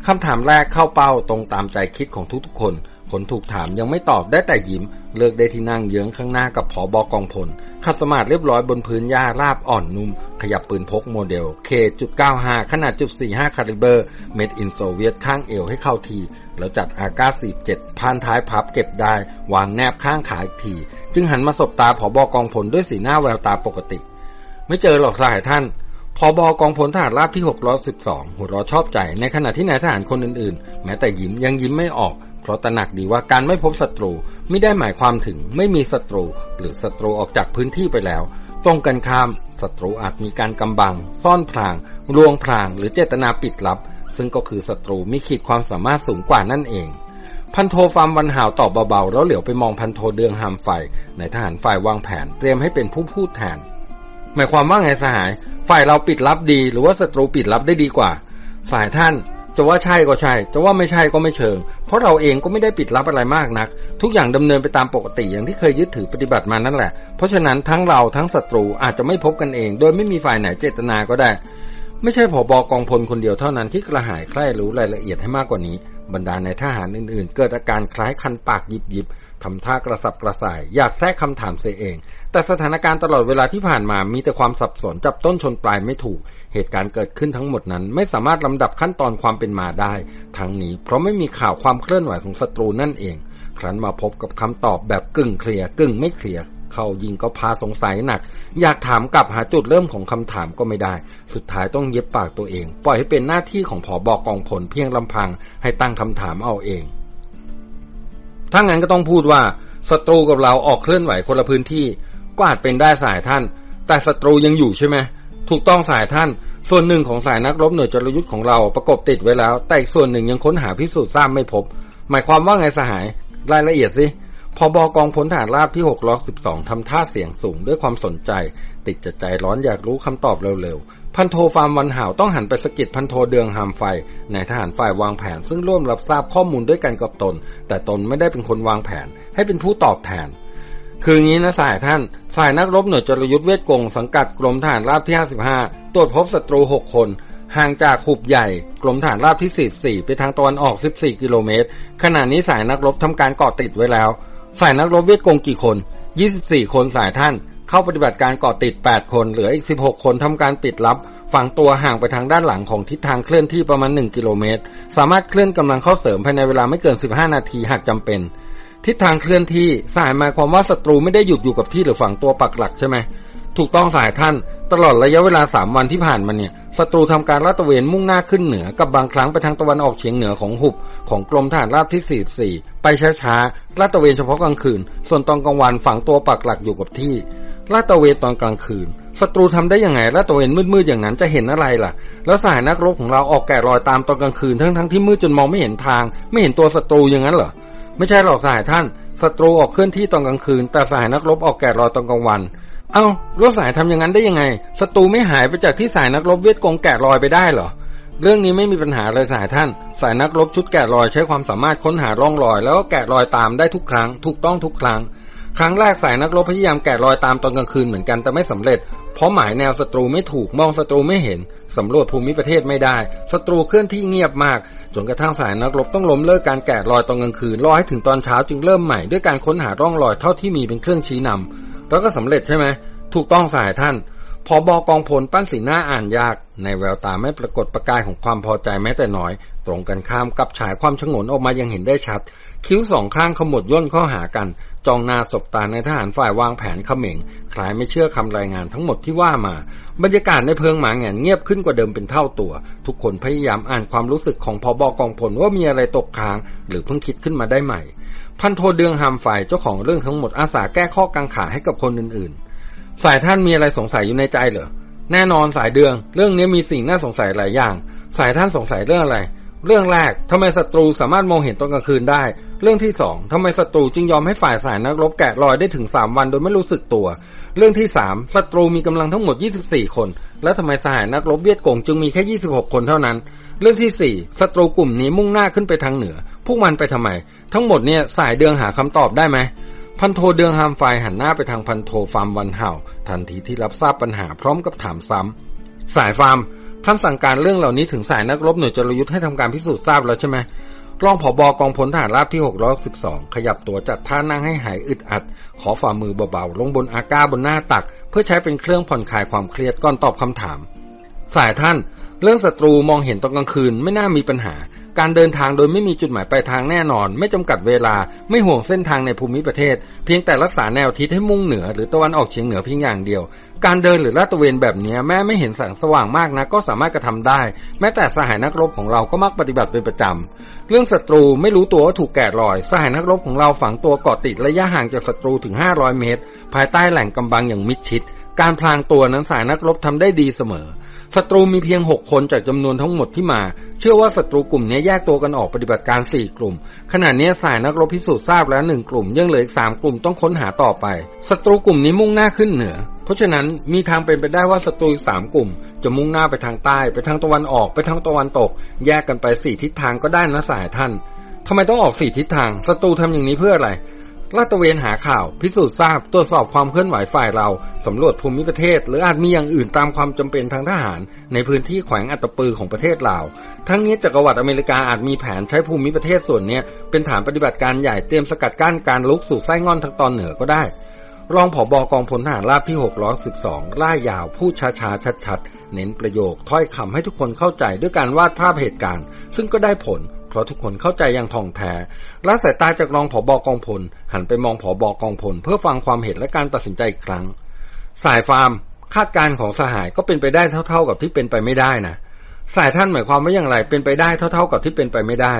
คำถามแรกเข้าเป้าตรงตามใจคิดของทุกๆคน คนถูกถามยังไม่ตอบได้แต่ยิ้ม เลิกได้ที่นั่งเยื้องข้างหน้ากับผอบอกองพล ขัดสมาธิเรียบร้อยบนพื้นหญ้าราบอ่อนนุ่ม ขยับปืนพกโมเดล K.95 ขนาดจุด45 caliber made in โซเวียตข้างเอวให้เข้าที แล้วจัดอาก้า47พานท้ายพับเก็บได้ วางแนบข้างขาอีกที จึงหันมาสบตาผอบอกองพลด้วยสีหน้าแววตาปกติ ไม่เจอหรอกสหายท่านพอบอกองพลทหารราบที่612หัวเราะชอบใจ ในขณะที่นายทหารคนอื่นๆ แม้แต่ยิ้มยังยิ้มไม่ออก เพราะตระหนักดีว่าการไม่พบศัตรูไม่ได้หมายความถึงไม่มีศัตรู หรือศัตรูออกจากพื้นที่ไปแล้ว ตรงกันข้ามศัตรูอาจมีการกำบัง ซ่อนพรางลวงพรางหรือเจตนาปิดลับ ซึ่งก็คือศัตรูมีขีดความสามารถสูงกว่านั่นเอง พันโทฟาร์มวันหาวตอบเบาๆ แล้วเหลียวไปมองพันโทเดืองหามไฟในทหารฝ่ายวางแผนเตรียมให้เป็นผู้พูดแทนหมายความว่าไงสหาย ฝ่ายเราปิดลับดี หรือว่าศัตรูปิดลับได้ดีกว่า ฝ่ายท่าน จะว่าใช่ก็ใช่ จะว่าไม่ใช่ก็ไม่เชิง ราะเราเองก็ไม่ได้ปิดลับอะไรมากนัก ทุกอย่างดำเนินไปตามปกติอย่างที่เคยยึดถือปฏิบัติมานั่นแหละ เพราะฉะนั้นทั้งเราทั้งศัตรูอาจจะไม่พบกันเอง โดยไม่มีฝ่ายไหนเจตนาก็ได้ ไม่ใช่ผอบอกองพลคนเดียวเท่านั้นที่กระหายใคร่รู้รายละเอียดให้มากกว่านี้ บรรดาในทหารอื่นๆ เกิดอาการคล้ายคันปากยิบยิบทำท่ากระสับกระส่าย อยากแทรกคำถามเสียเอง แต่สถานการณ์ตลอดเวลาที่ผ่านมามีแต่ความสับสนจับต้นชนปลายไม่ถูก เหตุการณ์เกิดขึ้นทั้งหมดนั้น ไม่สามารถลำดับขั้นตอนความเป็นมาได้ ทั้งนี้เพราะไม่มีข่าวความเคลื่อนไหวของศัตรูนั่นเอง ครั้นมาพบกับคำตอบแบบกึ่งเคลียร์กึ่งไม่เคลียร์เขายิงก็พาสงสัยหนัก อยากถามกลับหาจุดเริ่มของคำถามก็ไม่ได้ สุดท้ายต้องเย็บปากตัวเอง ปล่อยให้เป็นหน้าที่ของผอบอกกองพลเพียงลำพัง ให้ตั้งคำถามเอาเองถ้างั้นก็ต้องพูดว่าศัตรูกับเราออกเคลื่อนไหวคนละพื้นที่ ก็อาจเป็นได้สายท่าน แต่ศัตรูยังอยู่ใช่ไหมถูกต้องสายท่าน ส่วนหนึ่งของสายนักรบหน่วยจรยุทธ์ของเราประกบติดไว้แล้ว แต่อีกส่วนหนึ่งยังค้นหาพิสูจน์ทราบไม่พบ หมายความว่าไงสหาย รายละเอียดสิพอบอกองพลฐานราบที่6ล็อก12ทำท่าเสียงสูงด้วยความสนใจ ติดจใจร้อนอยากรู้คำตอบเร็วๆ พันโทฟาร์มวันหาวต้องหันไปสกิดพันโทเดืองหามไฟในทหารฝ่ายวางแผน ซึ่งร่วมรับทราบข้อมูลด้วยกันกับตน แต่ตนไม่ได้เป็นคนวางแผน ให้เป็นผู้ตอบแทน คืองี้นะสายท่าน ฝ่ายนักรบหน่วยจรยุทธเวทกงสังกัดกรมทหารราบที่ 55 ตรวจพบศัตรู 6 คน ห่างจากขุบใหญ่ กรมฐานราบที่ 44 ไปทางตะวันออก 14 กิโลเมตร ขณะนี้สายนักรบทำการเกาะติดไว้แล้ว ฝ่ายนักรบเวียดกงกี่คน 24 คนสายท่าน เข้าปฏิบัติการก่อติด 8 คน เหลืออีก 16 คนทำการปิดลับฝังตัวห่างไปทางด้านหลังของทิศทางเคลื่อนที่ประมาณ 1 กิโลเมตร สามารถเคลื่อนกำลังเข้าเสริมภายในเวลาไม่เกิน 15 นาทีหากจำเป็น ทิศทางเคลื่อนที่สายหมายความว่าศัตรูไม่ได้หยุดอยู่กับที่หรือฝังตัวปักหลักใช่ไหมถูกต้องสายท่านตลอดระยะเวลาสามวันที่ผ่านมาเนี่ยศัตรูทำการลาดตระเวนมุ่งหน้าขึ้นเหนือกับบางครั้งไปทางตะวันออกเฉียงเหนือของหุบ ของกรมทหารราบที่ 44 ไปช้าๆลาดตระเวนเฉพาะกลางคืน ส่วนตอนกลางวันฝังตัวปักหลักอยู่กับที่ลาดตระเวนตอนกลางคืนศัตรูทำได้ยังไงลาดตระเวนมืดๆอย่างนั้นจะเห็นอะไรล่ะ แล้วสายนักรบของเราออกแกะรอยตามตอนกลางคืนทั้งๆที่มืดจนมองไม่เห็นทาง ไม่เห็นตัวศัตรูอย่างนั้นเหรอ ไม่ใช่หรอกสายท่านศัตรูออกเคลื่อนที่ตอนกลางคืน แต่สายนักรบออกแกะรอยตอนกลางวัน เอา้าแล้วสายทำอย่างนั้นได้ยังไงศัตรูไม่หายไปจากที่สายนักรบเวียดกงแกะรอยไปได้เหรอเรื่องนี้ไม่มีปัญหาเลยสายท่าน สายนักรบชุดแกะรอยใช้ความสามารถค้นหาร่องรอย แล้วก็แกะรอยตามได้ทุกครั้ง ถูกต้องทุกครั้ง ครั้งแรกสายนักรบพยายามแกะรอยตามตอนกลางคืนเหมือนกันแต่ไม่สำเร็จ เพราะหมายแนวศัตรูไม่ถูกมองศัตรูไม่เห็นสำรวจภูมิประเทศไม่ได้ศัตรูเคลื่อนที่เงียบมาก จนกระทั่งสายนักรบต้องล้มเลิกการแกะรอยตอนกลางคืนรอให้ถึงตอนเช้าจึงเริ่มใหม่ด้วยการค้นหาร่องรอยเท่าที่มีเป็นเครื่องชี้นำแล้วก็สำเร็จใช่ไหมถูกต้องสายท่านพอบอกองพลปั้นสีหน้าอ่านยาก ในแววตาไม่ปรากฏประกายของความพอใจแม้แต่น้อย ตรงกันข้ามกับฉายความชงนออกมายังเห็นได้ชัด คิ้วสองข้างขมวดย่นเข้าหากันจองนาศบตาในทหารฝ่ายวางแผนเขม่ง คล้ายไม่เชื่อคำรายงานทั้งหมดที่ว่ามา บรรยากาศในเพิงหมาแงนเงียบขึ้นกว่าเดิมเป็นเท่าตัว ทุกคนพยายามอ่านความรู้สึกของพอบอกองพลว่ามีอะไรตกค้าง หรือเพิ่งคิดขึ้นมาได้ใหม่ พันโทเดืองหามฝ่ายเจ้าของเรื่องทั้งหมดอาสาแก้ข้อกังขาให้กับคนอื่นๆฝ่ายท่านมีอะไรสงสัยอยู่ในใจเหรอแน่นอนสายเดือง เรื่องนี้มีสิ่งน่าสงสัยหลายอย่าง สายท่านสงสัยเรื่องอะไรเรื่องแรก ทำไมศัตรูสามารถมองเห็นตอนกลางคืนได้ เรื่องที่สองทำไมศัตรูจึงยอมให้ฝ่ายสายนักรบแกะรอยได้ถึงสามวันโดยไม่รู้สึกตัว เรื่องที่สามศัตรูมีกำลังทั้งหมด 24 คน แล้วทำไมสหายนักรบเวียดกงจึงมีแค่ 26 คนเท่านั้น เรื่องที่สี่ศัตรูกลุ่มนี้มุ่งหน้าขึ้นไปทางเหนือ พวกมันไปทำไม ทั้งหมดเนี่ยสายเดืองหาคำตอบได้ไหม พันโทเดืองฮามไฟหันหน้าไปทางพันโทฟาร์มวันเห่า ทันทีที่รับทราบปัญหาพร้อมกับถามซ้ำสายฟาร์มท่านสั่งการเรื่องเหล่านี้ถึงสายนักรบหน่วยจรยุทธ์ให้ทำการพิสูจน์ทราบแล้วใช่ไหม รองผอบอกองพลทหารราบที่ 612 ขยับตัวจัดท่านั่งให้หายอึดอัด ขอฝ่ามือเบาๆ ลงบนอาก้าบนหน้าตัก เพื่อใช้เป็นเครื่องผ่อนคลายความเครียดก่อนตอบคำถาม สายท่าน เรื่องศัตรูมองเห็นตอนกลางคืนไม่น่ามีปัญหา การเดินทางโดยไม่มีจุดหมายปลายทางแน่นอน ไม่จำกัดเวลา ไม่ห่วงเส้นทางในภูมิประเทศ เพียงแต่รักษาแนวทิศให้มุ่งเหนือ หรือตะวันออกเฉียงเหนือเพียงอย่างเดียว การเดินหรือลาดตระเวนแบบนี้แม้ไม่เห็นแสงสว่างมากนะก็สามารถกระทำได้ แม้แต่สหายนักรบของเราก็มักปฏิบัติเป็นประจำเรื่องศัตรูไม่รู้ตัวว่าถูกแกะรอย สหายนักรบของเราฝังตัวเกาะติดระยะห่างจากศัตรูถึง 500 เมตร ภายใต้แหล่งกำบังอย่างมิดชิด การพลางตัวนั้นสายนักรบทำได้ดีเสมอศัตรูมีเพียงหกคนจากจำนวนทั้งหมดที่มา เชื่อว่าศัตรูกลุ่มนี้แยกตัวกันออกปฏิบัติการสี่กลุ่ม ขณะนี้สายนักรบพิสูจน์ทราบแล้วหนึ่งกลุ่ม ยังเหลืออีกสามกลุ่มต้องค้นหาต่อไป ศัตรูกลุ่มนี้มุ่งหน้าขึ้นเหนือ เพราะฉะนั้นมีทางเป็นไปได้ว่าศัตรูสามกลุ่ม จะมุ่งหน้าไปทางใต้ ไปทางตะวันออก ไปทางตะวันตก แยกกันไปสี่ทิศทางก็ได้นะสายท่านทำไมต้องออกสี่ทิศทางศัตรูทำอย่างนี้เพื่ออะไรลาดตระเวนหาข่าว พิสูจน์ทราบตรวจสอบความเคลื่อนไหวฝ่ายเราสำรวจภูมิประเทศ หรืออาจมีอย่างอื่นตามความจำเป็นทางทหาร ในพื้นที่แขวงอัตปือของประเทศลาวทั้งนี้จักรวรรดิอเมริกาอาจมีแผนใช้ภูมิประเทศส่วนนี้เป็นฐานปฏิบัติการใหญ่เตรียมสกัดกั้นการลุกสู่ไส้งอนทางตอนเหนือก็ได้ รองผอบอกองพลทหารราบที่ 612ล่ายาวพูดช้าๆชัดๆ เน้นประโยคถ้อยคำให้ทุกคนเข้าใจด้วยการวาดภาพเหตุการณ์ ซึ่งก็ได้ผล เพราะทุกคนเข้าใจอย่างท่องแท้ละสายตาจากรองผอบอกองพล หันไปมองผอบอกองพล เพื่อฟังความเห็นและการตัดสินใจอีกครั้ง สายฟาร์ม คาดการณ์ของสหายก็เป็นไปได้เท่า ๆกับที่เป็นไปไม่ได้นะสายท่านหมายความว่าอย่างไรเป็นไปได้เท่า ๆกับที่เป็นไปไม่ได้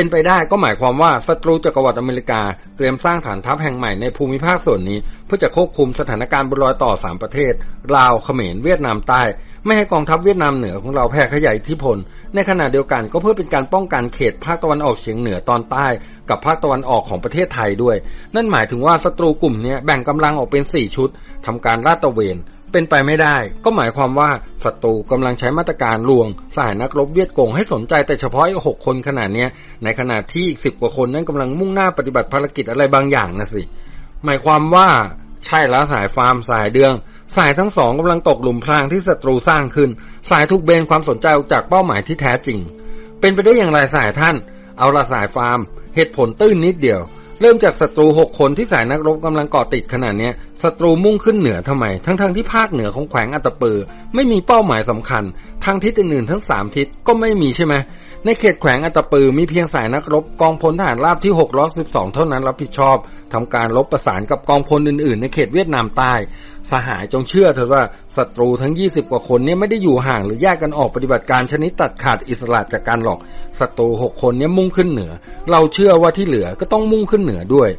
เป็นไปได้ก็หมายความว่าศัตรูจักรวรรดิอเมริกาเตรียมสร้างฐานทัพแห่งใหม่ในภูมิภาคส่วนนี้ เพื่อจะควบคุมสถานการณ์บนรอยต่อสามประเทศลาวเขมรเวียดนามใต้ ไม่ให้กองทัพเวียดนามเหนือของเราแผ่ขยายอิทธิพล ในขณะเดียวกันก็เพื่อเป็นการป้องกันเขตภาคตะวันออกเฉียงเหนือตอนใต้ กับภาคตะวันออกของประเทศไทยด้วย นั่นหมายถึงว่าศัตรูกลุ่มนี้แบ่งกำลังออกเป็นสี่ชุดทำการลาดตระเวน เป็นไปไม่ได้ ก็หมายความว่าศัตรูกำลังใช้มาตรการลวงสายนักรบเวียดกงให้สนใจแต่เฉพาะหกคนขนาดนี้ในขณะที่อีกสิบกว่าคนนั้นกำลังมุ่งหน้าปฏิบัติภารกิจอะไรบางอย่างนะสิ หมายความว่าใช่แล้วสายฟาร์มสายเดือง สายทั้งสองกำลังตกหลุมพรางที่ศัตรูสร้างขึ้น สายถูกเบนความสนใจออกจากเป้าหมายที่แท้จริง เป็นไปได้อย่างไรสายท่าน เอาละสายฟาร์ม เหตุผลตื้นนิดเดียว เริ่มจากศัตรูหกคนที่สายนักรบกำลังก่อติดขนาดนี้ศัตรูมุ่งขึ้นเหนือทำไม ทั้งๆทที่ภาคเหนือของแขวงอัตเปือไม่มีเป้าหมายสำคัญ ทางทิศอื่นๆทั้งสามทิศก็ไม่มีใช่ไหม ในเขตแขวงอัตปือมีเพียงสายนักรบกองพลทหารราบที่ 612 เท่านั้นรับผิดชอบทำการรบประสานกับกองพลอื่นๆ ในเขตเวียดนามใต้ สหายจงเชื่อเถอะว่าศัตรูทั้ง 20 กว่าคนนี้ไม่ได้อยู่ห่างหรือแยกกันออกปฏิบัติการชนิดตัดขาดอิสระจากการหลอกศัตรู 6 คนนี้มุ่งขึ้นเหนือ เราเชื่อว่าที่เหลือก็ต้องมุ่งขึ้นเหนือด้วย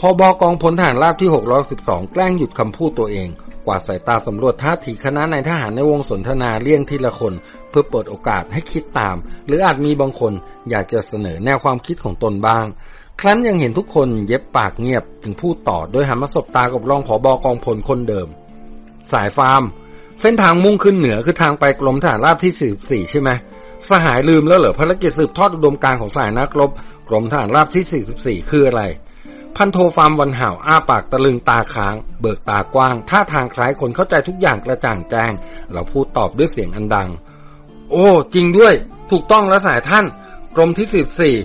พอบอกองพลทหารราบที่ 612 แกล้งหยุดคำพูดตัวเอง กวาดสายตาสำรวจท่าทีคณะนายทหารในวงสนทนาเลี่ยงทีละคน เพื่อเปิดโอกาสให้คิดตาม หรืออาจมีบางคนอยากจะเสนอแนวความคิดของตนบ้าง ครั้นยังเห็นทุกคนเย็บปากเงียบถึงพูดต่อโดยหันมาสบตากับรองผอบอกองพลคนเดิม สายฟาร์ม เส้นทางมุ่งขึ้นเหนือคือทางไปกรมทหารราบที่ 44 ใช่ไหมสหายลืมแล้วเหรอภารกิจสืบทอดอุดมการของสายนักรบกรมทหารราบที่ 44 คืออะไร พันโทฟาร์มวันห่าวอ้าปากตะลึงตาค้าง เบิกตากว้าง ท่าทางคล้ายคนเข้าใจทุกอย่างกระจ่างแจ้ง เราพูดตอบด้วยเสียงอันดัง โอ้ จริงด้วย ถูกต้องแล้วสายท่าน กรมที่สิบสี่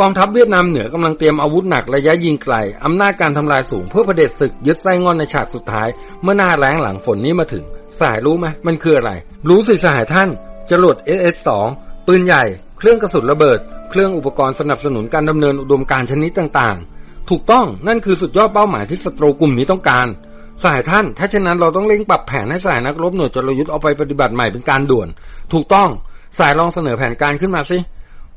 กองทัพเวียดนามเหนือกำลังเตรียมอาวุธหนักระยะยิงไกลอำนาจการทำลายสูงเพื่อประเด็จศึกยึดไส้งอนในฉากสุดท้าย เมื่อหน้าแรงหลังฝนนี้มาถึง สายรู้ไหมมันคืออะไร รู้สิสหายท่านจรวด SS2 ปืนใหญ่ เครื่องกระสุนระเบิด เครื่องอุปกรณ์สนับสนุนการดำเนินอุดมการชนิดต่างๆ ถูกต้องนั่นคือสุดยอดเป้าหมายที่ศัตรูกลุ่มนี้ต้องการสายท่าน ถ้าเช่นนั้นเราต้องเร่งปรับแผนให้สายนักรบหน่วยจรยุทธ์เอาไปปฏิบัติใหม่เป็นการด่วน ถูกต้องสายลองเสนอแผนการขึ้นมาสิ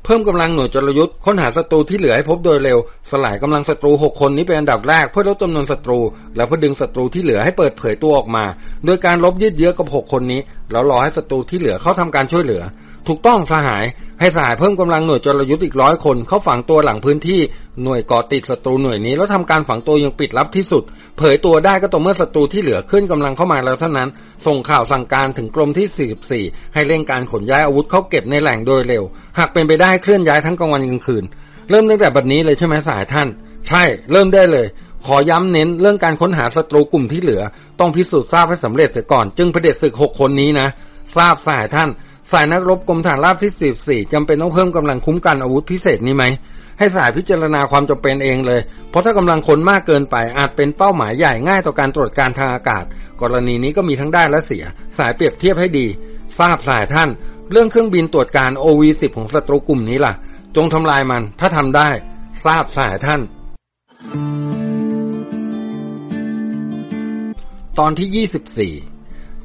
เพิ่มกำลังหน่วยจรยุทธ์ค้นหาศัตรูที่เหลือให้พบโดยเร็ว สลายกำลังศัตรูหกคนนี้เป็นอันดับแรกเพื่อลดจำนวนศัตรู และเพื่อดึงศัตรูที่เหลือให้เปิดเผยตัวออกมา โดยการลบยืดเยื้อกับหกคนนี้ แล้วรอให้ศัตรูที่เหลือเข้าทำการช่วยเหลือ ถูกต้องสหาย ให้สหายเพิ่มกำลังหน่วยจรยุทธ์อีกร้อยคนเข้าฝังตัวหลังพื้นที่หน่วยก่อติดศัตรูหน่วยนี้แล้วทำการฝังตัวยังปิดลับที่สุด เผยตัวได้ก็ต่อเมื่อศัตรูที่เหลือขึ้นกำลังเข้ามาแล้วเท่านั้น ส่งข่าวสั่งการถึงกรมที่ 44 ให้เร่งการขนย้ายอาวุธเข้าเก็บในแหล่งโดยเร็ว หากเป็นไปได้เคลื่อนย้ายทั้งกลางวันกลางคืน เริ่มตั้งแต่บัดนี้เลยใช่ไหมสายท่าน ใช่เริ่มได้เลย ขอย้ำเน้นเรื่องการค้นหาศัตรูกลุ่มที่เหลือ ต้องพิสูจน์ทราบให้สำเร็จเสียก่อน จึงเผด็จศึกหกคนนี้นะทราบสายท่าน สายนักรบกรมฐานราบที่44จำเป็นต้องเพิ่มกำลังคุ้มกันอาวุธพิเศษนี้ไหม ให้สายพิจารณาความจำเป็นเองเลย เพราะถ้ากำลังคนมากเกินไปอาจเป็นเป้าหมายใหญ่ง่ายต่อการตรวจการทางอากาศ กรณีนี้ก็มีทั้งได้และเสีย สายเปรียบเทียบให้ดี ทราบสายท่าน เรื่องเครื่องบินตรวจการ OV10 ของศัตรูกลุ่มนี้ล่ะ จงทำลายมัน ถ้าทำได้ ทราบสายท่าน ตอนที่ 24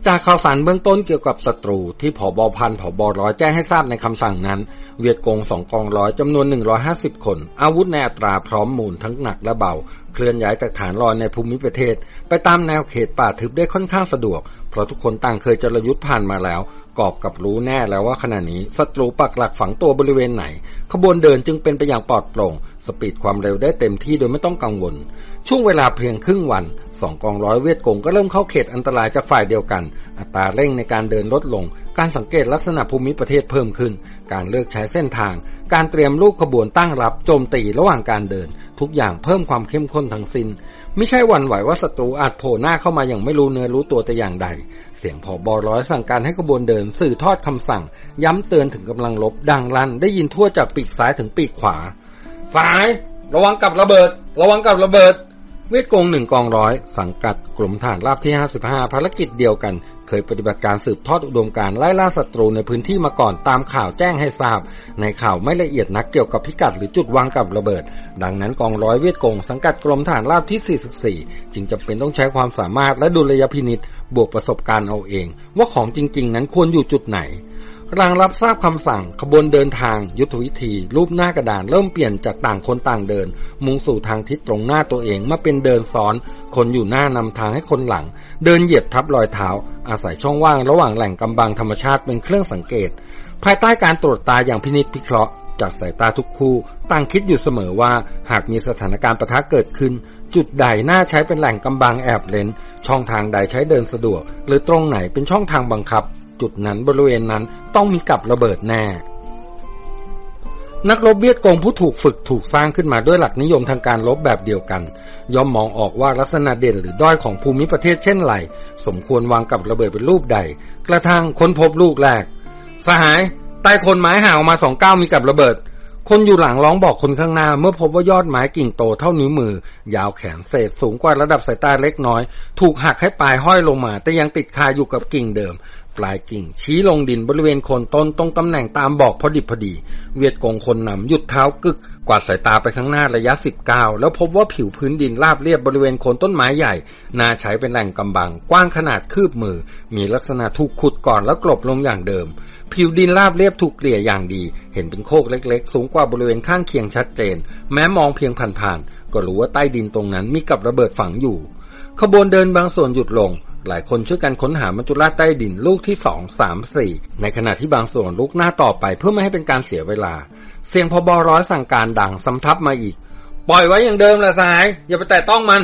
จากข่าวสารเบื้องต้นเกี่ยวกับศัตรูที่ผอบอพันผอบอร้อยแจ้งให้ทราบในคำสั่งนั้น เวียดกงสองกองร้อยจำนวน 150 คน อาวุธในอัตราพร้อมมูลทั้งหนักและเบา เคลื่อนย้ายจากฐานลอยในภูมิประเทศ ไปตามแนวเขตป่าทึบได้ค่อนข้างสะดวก เพราะทุกคนต่างเคยจรยุทธ์ผ่านมาแล้วกอบกับรู้แน่แล้วว่าขณะนี้ศัตรูปักหลักฝังตัวบริเวณไหน ขบวนเดินจึงเป็นไปอย่างปลอดโปร่ง สปีดความเร็วได้เต็มที่โดยไม่ต้องกังวล ช่วงเวลาเพียงครึ่งวัน สองกองร้อยเวทกงก็เริ่มเข้าเขตอันตรายจากฝ่ายเดียวกัน อัตราเร่งในการเดินลดลง การสังเกตลักษณะภูมิประเทศเพิ่มขึ้น การเลือกใช้เส้นทาง การเตรียมลูกขบวนตั้งรับโจมตีระหว่างการเดิน ทุกอย่างเพิ่มความเข้มข้นทั้งสิน้น ไม่ใช่วันไหวว่าศัตรูอาจโผล่หน้าเข้ามาอย่างไม่รู้เนื้อรู้ตัวแต่อย่างใด เสียงผอบอร้อยสั่งการให้ขบวนเดินสื่อทอดคำสั่ง ย้ำเตือนถึงกำลังลบดังลั่นได้ยินทั่วจากปีกซ้ายถึงปีกขวาสาย ระวังกับระเบิด ระวังกับระเบิด เวทกองหนึ่งกองร้อยสังกัดกลุ่มฐานราบที่ 55 ภารกิจเดียวกัน เคยปฏิบัติการสืบทอดอุดมการไล่ล่าศัตรูในพื้นที่มาก่อนตามข่าวแจ้งให้ทราบ ในข่าวไม่ละเอียดนักเกี่ยวกับพิกัดหรือจุดวางกับระเบิด ดังนั้นกองร้อยเวทกองสังกัดกรมฐานราบที่ 44 จึงจำเป็นต้องใช้ความสามารถและดุลยพินิษบวกประสบการณ์เอาเอง ว่าของจริง ๆ นั้นควรอยู่จุดไหน หลังรับทราบคำสั่งขบวนเดินทาง ยุทธวิธี รูปหน้ากระดานเริ่มเปลี่ยนจากต่างคนต่างเดิน มุ่งสู่ทางทิศตรงหน้าตัวเองมาเป็นเดินซ้อน คนอยู่หน้านำทางให้คนหลัง เดินเหยียบทับรอยเท้า อาศัยช่องว่างระหว่างแหล่งกำบังธรรมชาติเป็นเครื่องสังเกต ภายใต้การตรวจตาอย่างพินิจพิเคราะห์จากสายตาทุกคู่ ต่างคิดอยู่เสมอว่า หากมีสถานการณ์ประทะเกิดขึ้น จุดใดน่าใช้เป็นแหล่งกำบังแอบเลนช่องทางใดใช้เดินสะดวก หรือตรงไหนเป็นช่องทางบังคับ จุดนั้นบริเวณนั้นต้องมีกับระเบิดแน่ นักรบเวียดกงผู้ถูกฝึกถูกสร้างขึ้นมาด้วยหลักนิยมทางการรบแบบเดียวกัน ย่อมมองออกว่าลักษณะเด่นหรือด้อยของภูมิประเทศเช่นไรสมควรวางกับระเบิดเป็นรูปใด กระทั่งค้นพบลูกแรก สหายใต้คนไม้ห่างออกมาสองก้าวมีกับระเบิดคนอยู่หลังร้องบอกคนข้างหน้า เมื่อพบว่ายอดไม้กิ่งโตเท่านิ้วมือ ยาวแขนเศษสูงกว่าระดับสายตาเล็กน้อย ถูกหักให้ปลายห้อยลงมา แต่ยังติดคาอยู่กับกิ่งเดิม ปลายกิ่ง ชี้ลงดินบริเวณโคนต้นตรงตำแหน่งตามบอกพอดิบพอดี เวียดกงคนนำหยุดเท้ากึก กวาดสายตาไปข้างหน้าระยะสิบเก้าแล้วพบว่าผิวพื้นดินราบเรียบบริเวณโคนต้นไม้ใหญ่น่าใช้เป็นแหล่งกำบัง กว้างขนาดคืบมือ มีลักษณะถูกขุดก่อนแล้วกลบลงอย่างเดิม ผิวดินราบเรียบถูกเกลี่ยอย่างดี เห็นเป็นโคกเล็ก ๆ สูงกว่าบริเวณข้างเคียงชัดเจน แม้มองเพียงผ่านๆก็รู้ว่าใต้ดินตรงนั้นมีกับระเบิดฝังอยู่ขบวนเดินบางส่วนหยุดลง หลายคนช่วยกันค้นหามัจจุราชใต้ดินลูกที่สองสามสี่ในขณะที่บางส่วนลุกหน้าต่อไปเพื่อไม่ให้เป็นการเสียเวลา เสียงพอบอร้อยสั่งการดังสำทับมาอีก ปล่อยไว้อย่างเดิมละสหาย อย่าไปแตะต้องมัน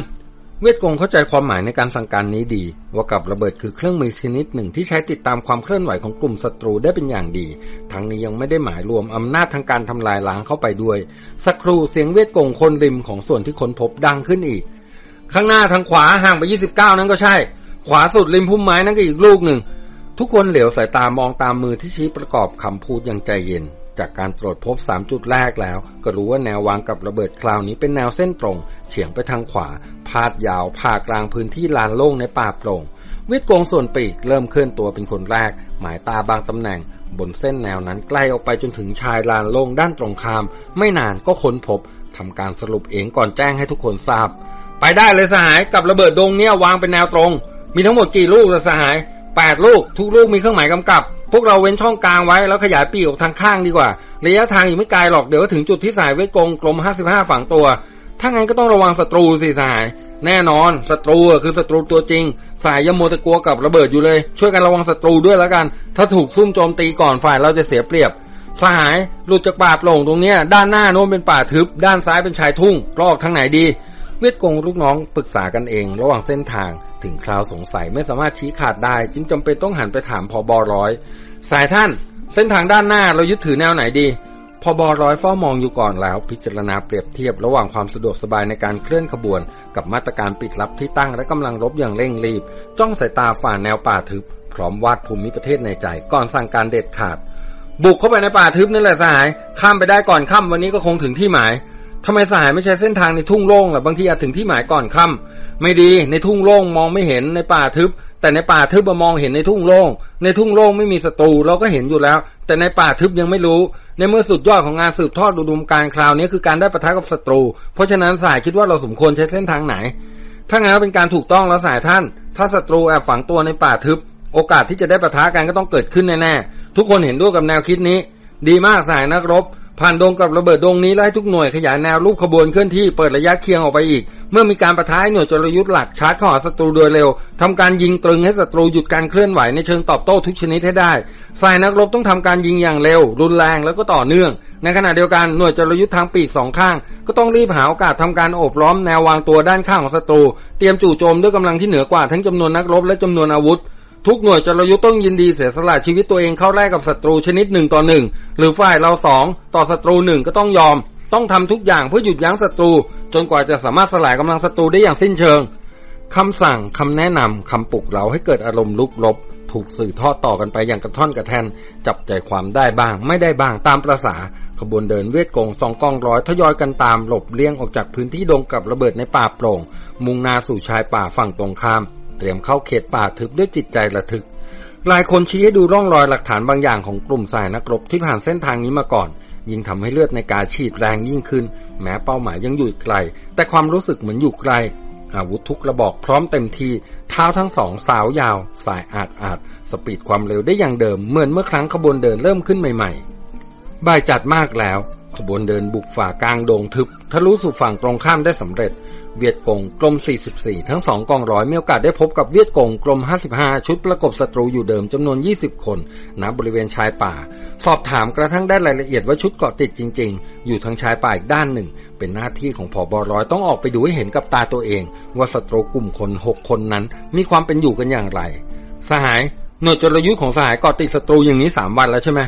เวทกงเข้าใจความหมายในการสั่งการนี้ดี ว่ากับระเบิดคือเครื่องมือชนิดหนึ่งที่ใช้ติดตามความเคลื่อนไหวของกลุ่มศัตรูได้เป็นอย่างดี ทั้งนี้ยังไม่ได้หมายรวมอำนาจทางการทำลายล้างเข้าไปด้วย สักครู่เสียงเวทกงคนริมของส่วนที่ค้นพบดังขึ้นอีก ข้างหน้าทางขวาห่างไป 29 นั้นก็ใช่ ขวาสุดริมพุ่มไม้นั่นก็อีกลูกหนึ่ง ทุกคนเหลียวสายตามองตามมือที่ชี้ประกอบคำพูดอย่างใจเย็น จากการตรวจพบ3จุดแรกแล้ว ก็รู้ว่าแนววางกับระเบิดคราวนี้เป็นแนวเส้นตรง เฉียงไปทางขวา พาดยาวผ่ากลางพื้นที่ลานโล่งในป่าโปร่งวิทย์โกงส่วนปีกเริ่มเคลื่อนตัวเป็นคนแรก หมายตาบางตำแหน่ง บนเส้นแนวนั้นใกล้ออกไปจนถึงชายลานโล่งด้านตรงข้าม ไม่นานก็ค้นพบทำการสรุปเองก่อนแจ้งให้ทุกคนทราบ ไปได้เลยสหายกับระเบิดดงเนี่ยวางเป็นแนวตรง มีทั้งหมดกี่ลูกละสหายแปดลูก ทุกลูกมีเครื่องหมายกำกับ พวกเราเว้นช่องกลางไว้แล้วขยายปีกออกทางข้างดีกว่า ระยะทางอีกไม่ไกลหรอก เดี๋ยวถึงจุดที่สายเวทกงกลม 55 ฝั่งตัว ถ้างั้นก็ต้องระวังศัตรูสิสหาย แน่นอนศัตรูคือศัตรูตัวจริง สายยาโมต่กลัวกับระเบิดอยู่เลย ช่วยกันระวังศัตรูด้วยแล้วกัน ถ้าถูกซุ่มโจมตีก่อนฝ่ายเราจะเสียเปรียบสหายหลุดจากป่าโปร่งตรงเนี้ยด้านหน้าโน้นเป็นป่าทึบ ด้านซ้ายเป็นชายทุ่งเราออกทางไหนดี เวทกงลูกน้องปรึกษากันเอง ระหว่างเส้นทาง ถึงคราวสงสัยไม่สามารถชี้ขาดได้ จึงจำเป็นต้องหันไปถามพอบอร้อย สายท่าน เส้นทางด้านหน้าเรายึดถือแนวไหนดีพอบอร้อยเฝ้ามองอยู่ก่อนแล้วพิจารณาเปรียบเทียบระหว่างความสะดวกสบายในการเคลื่อนขบวน กับมาตรการปิดลับที่ตั้งและกำลังรบอย่างเร่งรีบ จ้องสายตาฝ่าแนวป่าทึบ พร้อมวาดภูมิประเทศในใจก่อนสั่งการเด็ดขาด บุกเข้าไปในป่าทึบนั่นแหละสหาย ข้ามไปได้ก่อนค่ำวันนี้ก็คงถึงที่หมาย ทำไมสหายไม่ใช้เส้นทางในทุ่งโล่งล่ะบางทีอาจถึงที่หมายก่อนค่ำไม่ดีในทุ่งโล่งมองไม่เห็นในป่าทึบ แต่ในป่าทึบมองเห็นในทุ่งโล่งในทุ่งโล่งไม่มีศัตรูเราก็เห็นอยู่แล้ว แต่ในป่าทึบยังไม่รู้ ในเมื่อสุดยอดของงานสืบทอดอุดมการคราวนี้คือการได้ประทะกับศัตรู เพราะฉะนั้นสายคิดว่าเราสมควรใช้เส้นทางไหน ถ้างั้นเป็นการถูกต้องแล้วสายท่าน ถ้าศัตรูแอบฝังตัวในป่าทึบ โอกาสที่จะได้ประทะกันก็ต้องเกิดขึ้นแน่ๆทุกคนเห็นด้วยกับแนวคิดนี้ ดีมากสายนักรบ ผ่านดงกับระเบิดดงนี้ไล่ทุกหน่วยขยายแนวรูปขบวนเคลื่อนที่เปิดระยะเคียงออกไปอีก เมื่อมีการประทะหน่วยจรยุทธ์หลักชาร์จเข้าหาศัตรูโดยเร็วทำการยิงตรึงให้ศัตรูหยุดการเคลื่อนไหวในเชิงตอบโต้ทุกชนิดให้ได้ฝ่ายนักรบต้องทำการยิงอย่างเร็ว รุนแรงแล้วก็ต่อเนื่อง ในขณะเดียวกันหน่วยจรยุทธ์ทางปีกสองข้าง ก็ต้องรีบหาโอกาสทำการโอบล้อมแนววางตัวด้านข้างของศัตรู เตรียมจู่โจมด้วยกำลังที่เหนือกว่าทั้งจำนวนนักรบและจำนวนอาวุธ ทุกหน่วยจรยุทธ์ต้องยินดีเสียสละชีวิตตัวเองเข้าแลกกับศัตรูชนิดหนึ่งต่อหนึ่งหรือฝ่ายเราสองต่อศัตรูหนึ่งก็ต้องยอม ต้องทำทุกอย่างเพื่อหยุดยั้งศัตรู จนกว่าจะสามารถสลายกำลังศัตรูได้อย่างสิ้นเชิงคำสั่งคำแนะนำคำปลุกเราให้เกิดอารมณ์ลุกลบ ถูกสื่อทอดต่อกันไปอย่างกระท่อนกระแทน จับใจความได้บ้าง ไม่ได้บ้างตามประษาขบวนเดินเวทกงสองกองร้อยทยอยกันตามหลบเลี่ยงออกจากพื้นที่ดงกับระเบิดในป่าโปร่ง มุ่งหน้าสู่ชายป่าฝั่งตรงข้าม เตรียมเข้าเขตป่าทึบด้วยจิตใจระทึก หลายคนชี้ให้ดูร่องรอยหลักฐานบางอย่างของกลุ่มสายนักรบที่ผ่านเส้นทางนี้มาก่อน ยิ่งทำให้เลือดในกายฉีดแรงยิ่งขึ้น แม้เป้าหมายยังอยู่ไกล แต่ความรู้สึกเหมือนอยู่ไกล อาวุธทุกระบอกพร้อมเต็มทีเท้าทั้งสองสาวยาว สายอาดอาดสปีดความเร็วได้อย่างเดิมเหมือนเมื่อครั้งขบวนเดินเริ่มขึ้นใหม่ๆบ่ายจัดมากแล้วขบวนเดินบุกฝ่ากลางโดงทึบทะลุสู่ฝั่งตรงข้ามได้สำเร็จ เวียดกงกรม44 ทั้งสองกองร้อยมีโอกาสได้พบกับเวียดกงกรม55 ชุดประกบศัตรูอยู่เดิมจำนวน 20 คนณบริเวณชายป่า สอบถามกระทั่งได้รายละเอียดว่าชุดเกาะติดจริง ๆ อยู่ทางชายป่าอีกด้านหนึ่ง เป็นหน้าที่ของผอบอร้อยต้องออกไปดูให้เห็นกับตาตัวเอง ว่าศัตรูกลุ่มคน 6 คนนั้น มีความเป็นอยู่กันอย่างไร สหายหน่วยจรยุทธ์ของสหายเกาะติดศัตรูอย่างนี้ 3 วันแล้วใช่ไหม